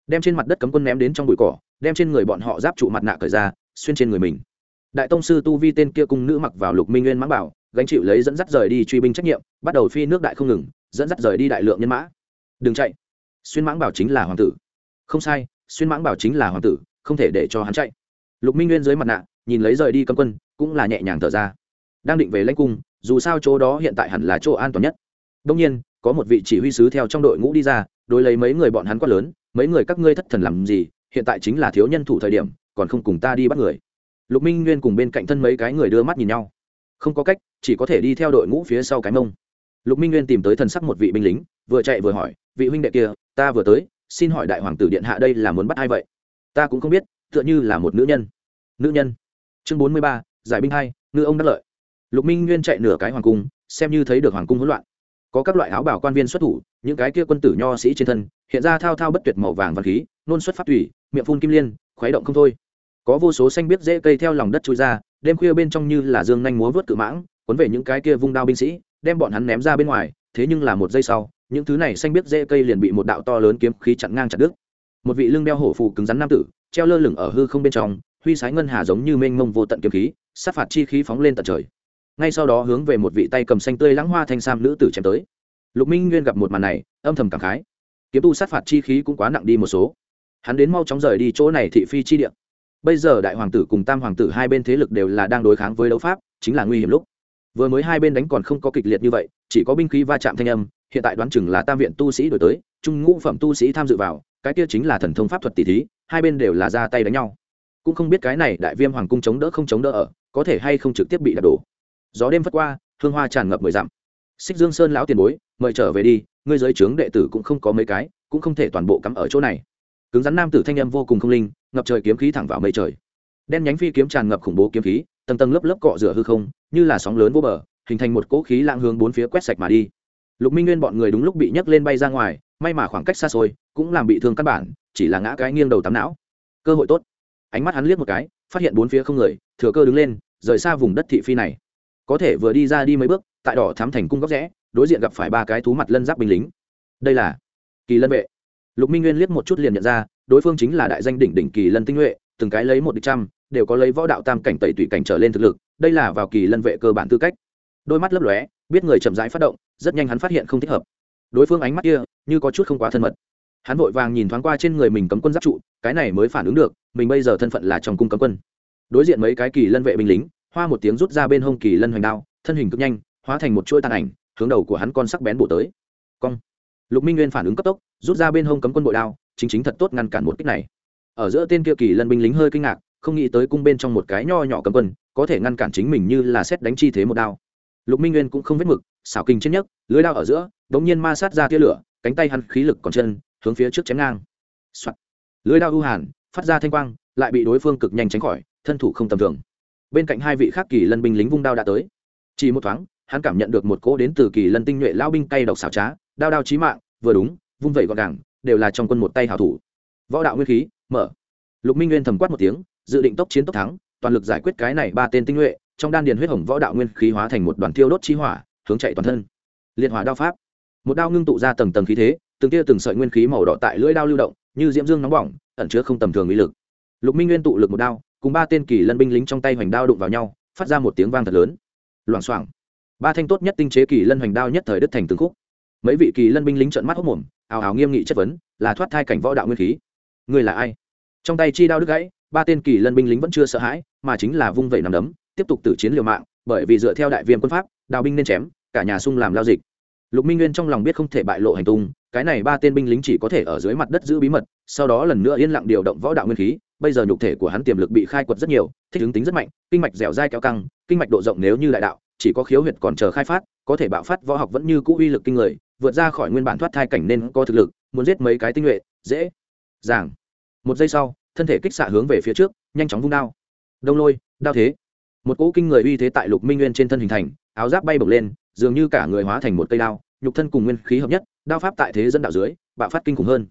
Đem trên mặt đất cấm quân ném đến trong bụi cỏ đem trên người bọn họ giáp trụ mặt nạ cởi ra, xuyên trên người mình. Đại tông sư tu vi tên kia cung nữ mặc vào lục minh nguyên mãng bảo, gánh chịu lấy dẫn dắt rời đi truy binh trách nhiệm, bắt đầu phi nước đại không ngừng, dẫn dắt rời đi đại lượng nhân mã. Đừng chạy. Xuyên mãng bảo chính là hoàng tử. Không sai, xuyên mãng bảo chính là hoàng tử, không thể để cho hắn chạy. Lục minh nguyên dưới mặt nạ, nhìn lấy rời đi cấm quân, cũng là nhẹ nhàng thở ra. Đang định về lãnh cung, dù sao chỗ đó hiện tại hẳn là chỗ an toàn nhất. Đông nhiên, có một vị chỉ huy sứ theo trong đội ngũ đi ra, đối lấy mấy người bọn hắn quát lớn, mấy người các ngươi thất thần làm gì? Hiện tại chính là thiếu nhân thủ thời điểm, còn không cùng ta đi bắt người. Lục minh nguyên cùng bên cạnh thân mấy cái người đưa mắt nhìn nhau. Không có cách, chỉ có thể đi theo đội ngũ phía sau cái mông. Lục minh nguyên tìm tới thần sắc một vị binh lính, vừa chạy vừa hỏi, vị huynh đệ kia, ta vừa tới, xin hỏi đại hoàng tử điện hạ đây là muốn bắt ai vậy? Ta cũng không biết, tựa như là một nữ nhân. Nữ nhân? Chương bốn mươi ba, giải binh hai, ngư ông đắc lợi. Lục minh nguyên chạy nửa cái hoàng cung, xem như thấy được hoàng cung hỗn loạn có các loại áo bảo quan viên xuất thủ, những cái kia quân tử nho sĩ trên thân, hiện ra thao thao bất tuyệt màu vàng và khí, nôn xuất phát thủy miệng phun kim liên, khuấy động không thôi. Có vô số xanh biết dễ cây theo lòng đất trôi ra, đêm khuya bên trong như là dương nhanh múa vớt cự mãng, cuốn về những cái kia vung đao binh sĩ, đem bọn hắn ném ra bên ngoài, thế nhưng là một giây sau, những thứ này xanh biết dễ cây liền bị một đạo to lớn kiếm khí chặn ngang chặt đứt. Một vị lưng đeo hổ phù cứng rắn nam tử, treo lơ lửng ở hư không bên trong, huy sái ngân hà giống như mênh mông vô tận kiếm khí, sát phạt chi khí phóng lên tận trời ngay sau đó hướng về một vị tay cầm xanh tươi lãng hoa thanh sam nữ tử chém tới. Lục minh nguyên gặp một màn này, âm thầm cảm khái. Kiếm tu sát phạt chi khí cũng quá nặng đi một số. Hắn đến mau chóng rời đi chỗ này thị phi chi địa. Bây giờ đại hoàng tử cùng tam hoàng tử hai bên thế lực đều là đang đối kháng với đấu pháp, chính là nguy hiểm lúc. Vừa mới hai bên đánh còn không có kịch liệt như vậy, chỉ có binh khí va chạm thanh âm, hiện tại đoán chừng là tam viện tu sĩ đổi tới, trung ngũ phẩm tu sĩ tham dự vào, cái kia chính là thần thông pháp thuật tỷ thí, hai bên đều là ra tay đánh nhau. Cũng không biết cái này đại viêm hoàng cung chống đỡ không chống đỡ ở, có thể hay không trực tiếp bị đạp đổ gió đêm phất qua, hương hoa tràn ngập mười dặm. Xích dương sơn lão tiền bối, mời trở về đi, ngươi giới trướng đệ tử cũng không có mấy cái, cũng không thể toàn bộ cắm ở chỗ này. Cứng rắn nam tử thanh âm vô cùng không linh, ngập trời kiếm khí thẳng vào mây trời. Đen nhánh phi kiếm tràn ngập khủng bố kiếm khí, tầng tầng lớp lớp cọ rửa hư không, như là sóng lớn vô bờ, hình thành một cỗ khí lạng hướng bốn phía quét sạch mà đi. Lục minh nguyên bọn người đúng lúc bị nhấc lên bay ra ngoài, may mà khoảng cách xa xôi, cũng làm bị thương căn bản, chỉ là ngã cái nghiêng đầu tắm não. Cơ hội tốt. Ánh mắt hắn liếc một cái, phát hiện bốn phía không người, thừa cơ đứng lên, rời xa vùng đất thị phi này có thể vừa đi ra đi mấy bước, tại đỏ thám thành cung góc rẽ, đối diện gặp phải ba cái thú mặt lân giáp binh lính. Đây là kỳ lân vệ. Lục minh nguyên liếc một chút liền nhận ra, đối phương chính là đại danh đỉnh đỉnh kỳ lân tinh nhuệ từng cái lấy một địch trăm, đều có lấy võ đạo tam cảnh tẩy tùy cảnh trở lên thực lực, đây là vào kỳ lân vệ cơ bản tư cách. Đôi mắt lấp lóe, biết người chậm rãi phát động, rất nhanh hắn phát hiện không thích hợp. Đối phương ánh mắt kia, như có chút không quá thân mật. Hắn vội vàng nhìn thoáng qua trên người mình cấm quân giáp trụ, cái này mới phản ứng được, mình bây giờ thân phận là trong cung cấm quân. Đối diện mấy cái kỳ lân vệ binh lính hoa một tiếng rút ra bên hông kỳ lân hoành đao, thân hình cực nhanh, hóa thành một chuỗi tàn ảnh, hướng đầu của hắn con sắc bén bổ tới. Cong. Lục minh nguyên phản ứng cấp tốc, rút ra bên hông cấm quân bội đao, chính chính thật tốt ngăn cản một kích này. Ở giữa tên kia kỳ lân binh lính hơi kinh ngạc, không nghĩ tới cung bên trong một cái nho nhỏ cấm quân, có thể ngăn cản chính mình như là xét đánh chi thế một đao. Lục minh nguyên cũng không vết mực, xảo kinh chết nhất lưới đao ở giữa, đống nhiên ma sát ra tia lửa, cánh tay hắn khí lực còn chân, hướng phía trước chém ngang、Soạn. lưới đao ưu hàn, phát ra thanh quang, lại bị đối phương cực nhanh tránh khỏi, thân thủ không tầm thường bên cạnh hai vị khác kỳ lân binh lính vung đao đã tới. Chỉ một thoáng, hắn cảm nhận được một cỗ đến từ kỳ lân tinh nhuệ lao binh cay độc xảo trá, đao đao chí mạng, vừa đúng, vung vẩy gọn gàng, đều là trong quân một tay hảo thủ. Võ đạo nguyên khí, mở. Lục minh nguyên thầm quát một tiếng, dự định tốc chiến tốc thắng, toàn lực giải quyết cái này ba tên tinh nhuệ, trong đan điền huyết hồng võ đạo nguyên khí hóa thành một đoàn thiêu đốt chi hỏa, hướng chạy toàn thân. Liệt hỏa đao pháp. Một đao ngưng tụ ra tầng tầng khí thế, từng tia từng sợi nguyên khí màu đỏ tại lưỡi đao lưu động, như diễm dương nóng bỏng, ẩn chứa không tầm thường uy lực. Lục minh nguyên tụ lực một đao cùng ba tên kỳ lân binh lính trong tay hoành đao đụng vào nhau, phát ra một tiếng vang thật lớn. Loảng xoảng. Ba thanh tốt nhất tinh chế kỳ lân hoành đao nhất thời đứt thành từng khúc. Mấy vị kỳ lân binh lính trợn mắt hốc mồm, ào ào nghiêm nghị chất vấn, là thoát thai cảnh võ đạo nguyên khí. Người là ai? Trong tay chi đao đứt gãy, ba tên kỳ lân binh lính vẫn chưa sợ hãi, mà chính là vung vẩy nằm đấm, tiếp tục tử chiến liều mạng, bởi vì dựa theo đại viêm quân pháp đào binh nên chém, cả nhà sung làm lao dịch. Lục minh nguyên trong lòng biết không thể bại lộ hành tung, cái này ba tên binh lính chỉ có thể ở dưới mặt đất giữ bí mật, sau đó lần nữa yên lặng điều động võ đạo nguyên khí bây giờ nhục thể của hắn tiềm lực bị khai quật rất nhiều, thích ứng tính rất mạnh, kinh mạch dẻo dai kéo căng, kinh mạch độ rộng nếu như đại đạo, chỉ có khiếu huyệt còn chờ khai phát, có thể bạo phát võ học vẫn như cũ uy lực kinh người, vượt ra khỏi nguyên bản thoát thai cảnh nên có thực lực, muốn giết mấy cái tinh nhuệ, dễ dàng. Một giây sau, thân thể kích xạ hướng về phía trước, nhanh chóng vung đao. Đông lôi, đao thế. Một cỗ kinh người uy thế tại lục minh nguyên trên thân hình thành, áo giáp bay bổng lên, dường như cả người hóa thành một cây đao, nhục thân cùng nguyên khí hợp nhất, đao pháp tại thế dân đạo dưới, bạo phát kinh khủng hơn.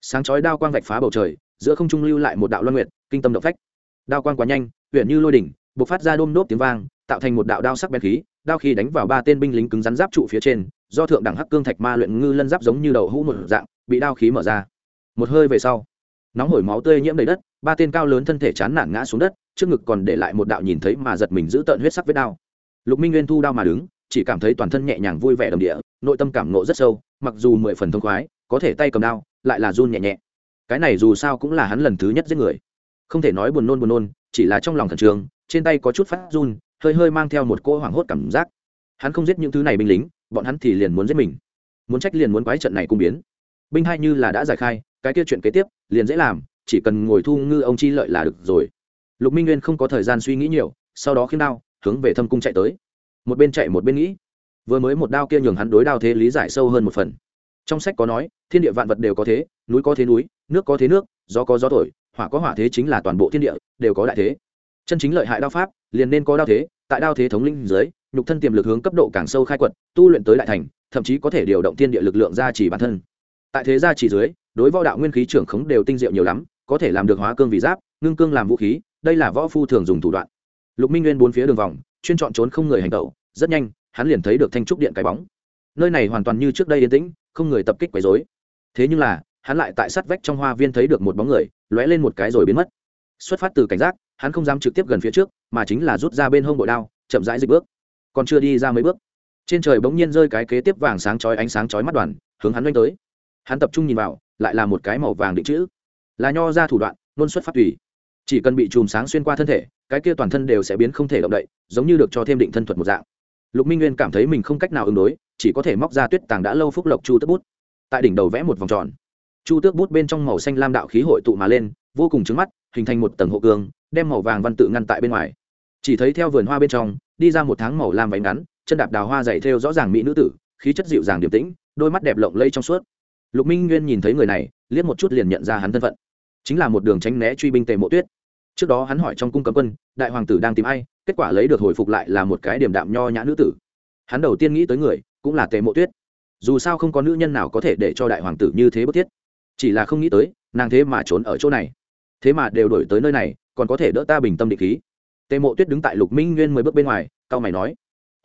Sáng chói đao quang vạch phá bầu trời giữa không trung lưu lại một đạo loan nguyệt, kinh tâm động phách. Đao quang quá nhanh huyện như lôi đỉnh, bộc phát ra đôm nốt tiếng vang, tạo thành một đạo đao sắc bén khí, đao khi đánh vào ba tên binh lính cứng rắn giáp trụ phía trên, do thượng đẳng hắc cương thạch ma luyện ngư lân giáp giống như đầu hũ một dạng, bị đao khí mở ra. Một hơi về sau, nóng hổi máu tươi nhiễm đầy đất, ba tên cao lớn thân thể chán nản ngã xuống đất, trước ngực còn để lại một đạo nhìn thấy mà giật mình giữ tợn huyết sắc vết đao. Lục minh nguyên thu đao mà đứng, chỉ cảm thấy toàn thân nhẹ nhàng vui vẻ đồng địa, nội tâm cảm nộ rất sâu, mặc dù mười phần thông khoái, có thể tay cầm đao, lại là run nhẹ nhẹ cái này dù sao cũng là hắn lần thứ nhất giết người. Không thể nói buồn nôn buồn nôn, chỉ là trong lòng thần trường trên tay có chút phát run, hơi hơi mang theo một cỗ hoảng hốt cảm giác. Hắn không giết những thứ này binh lính, bọn hắn thì liền muốn giết mình. Muốn trách liền muốn quái trận này cung biến. Binh hai như là đã giải khai, cái kia chuyện kế tiếp, liền dễ làm, chỉ cần ngồi thu ngư ông chi lợi là được rồi. Lục minh nguyên không có thời gian suy nghĩ nhiều, sau đó khiến đao, hướng về thâm cung chạy tới. Một bên chạy một bên nghĩ. Vừa mới một đao kia nhường hắn đối đao thế lý giải sâu hơn một phần trong sách có nói, thiên địa vạn vật đều có thế, núi có thế núi, nước có thế nước, gió có gió thổi, hỏa có hỏa thế chính là toàn bộ thiên địa, đều có đại thế. Chân chính lợi hại đao pháp, liền nên có đao thế, tại đao thế thống linh dưới, nhục thân tiềm lực hướng cấp độ càng sâu khai quật, tu luyện tới đại thành, thậm chí có thể điều động thiên địa lực lượng ra chỉ bản thân. Tại thế gia chỉ dưới, đối võ đạo nguyên khí trưởng khống đều tinh diệu nhiều lắm, có thể làm được hóa cương vì giáp, ngưng cương làm vũ khí, đây là võ phu thường dùng thủ đoạn. Lục minh nguyên bốn phía đường vòng, chuyên chọn trốn không người hành tẩu, rất nhanh, hắn liền thấy được thanh trúc điện cái bóng nơi này hoàn toàn như trước đây yên tĩnh, không người tập kích quấy rối. Thế nhưng là, hắn lại tại sát vách trong hoa viên thấy được một bóng người, lóe lên một cái rồi biến mất. Xuất phát từ cảnh giác, hắn không dám trực tiếp gần phía trước, mà chính là rút ra bên hông bội đao, chậm rãi dịch bước. Còn chưa đi ra mấy bước, trên trời bỗng nhiên rơi cái kế tiếp vàng sáng chói ánh sáng chói mắt đoàn, hướng hắn đánh tới. Hắn tập trung nhìn vào, lại là một cái màu vàng định chữ. Là nho ra thủ đoạn nôn xuất phát tùy. Chỉ cần bị chùm sáng xuyên qua thân thể, cái kia toàn thân đều sẽ biến không thể động đậy, giống như được cho thêm định thân thuật một dạng. Lục minh nguyên cảm thấy mình không cách nào ứng đối chỉ có thể móc ra tuyết tàng đã lâu phúc lộc chu tước bút. Tại đỉnh đầu vẽ một vòng tròn. Chu tước bút bên trong màu xanh lam đạo khí hội tụ mà lên, vô cùng trứng mắt, hình thành một tầng hộ cường đem màu vàng văn tự ngăn tại bên ngoài. Chỉ thấy theo vườn hoa bên trong, đi ra một tháng màu lam váy ngắn, chân đạp đào hoa dày theo rõ ràng mỹ nữ tử, khí chất dịu dàng điềm tĩnh, đôi mắt đẹp lộng lây trong suốt. Lục minh nguyên nhìn thấy người này, liếc một chút liền nhận ra hắn thân phận. Chính là một đường tránh né truy binh tề mộ tuyết. Trước đó hắn hỏi trong cung cấm quân, đại hoàng tử đang tìm ai, kết quả lấy được hồi phục lại là một cái điểm đạm nho nhã nữ tử. Hắn đầu tiên nghĩ tới người cũng là tề mộ tuyết. Dù sao không có nữ nhân nào có thể để cho đại hoàng tử như thế bất thiết. Chỉ là không nghĩ tới, nàng thế mà trốn ở chỗ này. Thế mà đều đổi tới nơi này, còn có thể đỡ ta bình tâm định khí. Tề mộ tuyết đứng tại lục minh nguyên mười bước bên ngoài, cao mày nói.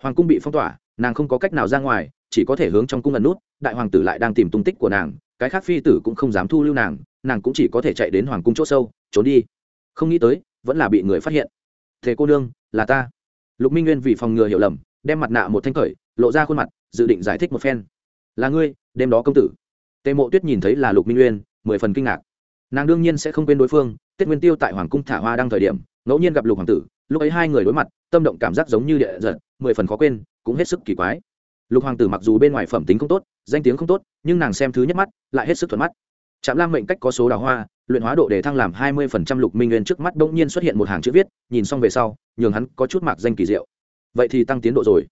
Hoàng cung bị phong tỏa, nàng không có cách nào ra ngoài, chỉ có thể hướng trong cung ẩn nút, đại hoàng tử lại đang tìm tung tích của nàng, cái khác phi tử cũng không dám thu lưu nàng nàng cũng chỉ có thể chạy đến hoàng cung c h ỗ sâu, trốn đi. Không nghĩ tới, vẫn là bị người phát hiện. Thế cô nương, là ta. Lục minh nguyên vì phòng ngừa hiểu lầm, đem mặt nạ một thanh khởi, lộ ra khuôn mặt dự định giải thích một phen. Là ngươi, đêm đó công tử. Tề mộ tuyết nhìn thấy là lục minh nguyên mười phần kinh ngạc. Nàng đương nhiên sẽ không quên đối phương, tết nguyên tiêu tại hoàng cung thả hoa đang thời điểm, ngẫu nhiên gặp lục hoàng tử, lúc ấy hai người đối mặt, tâm động cảm giác giống như địa giật, mười phần khó quên, cũng hết sức kỳ quái. Lục hoàng tử mặc dù bên ngoài phẩm tính không tốt, danh tiếng không tốt, nhưng nàng xem thứ nhất mắt, lại hết sức thuận mắt. Trạm Lang mệnh cách có số đào hoa, luyện hóa độ để thăng làm hai mươi phần trăm lục minh nguyên trước mắt bỗng nhiên xuất hiện một hàng chữ viết, nhìn xong về sau, nhường hắn có chút mạc danh kỳ diệu. Vậy thì tăng tiến độ rồi.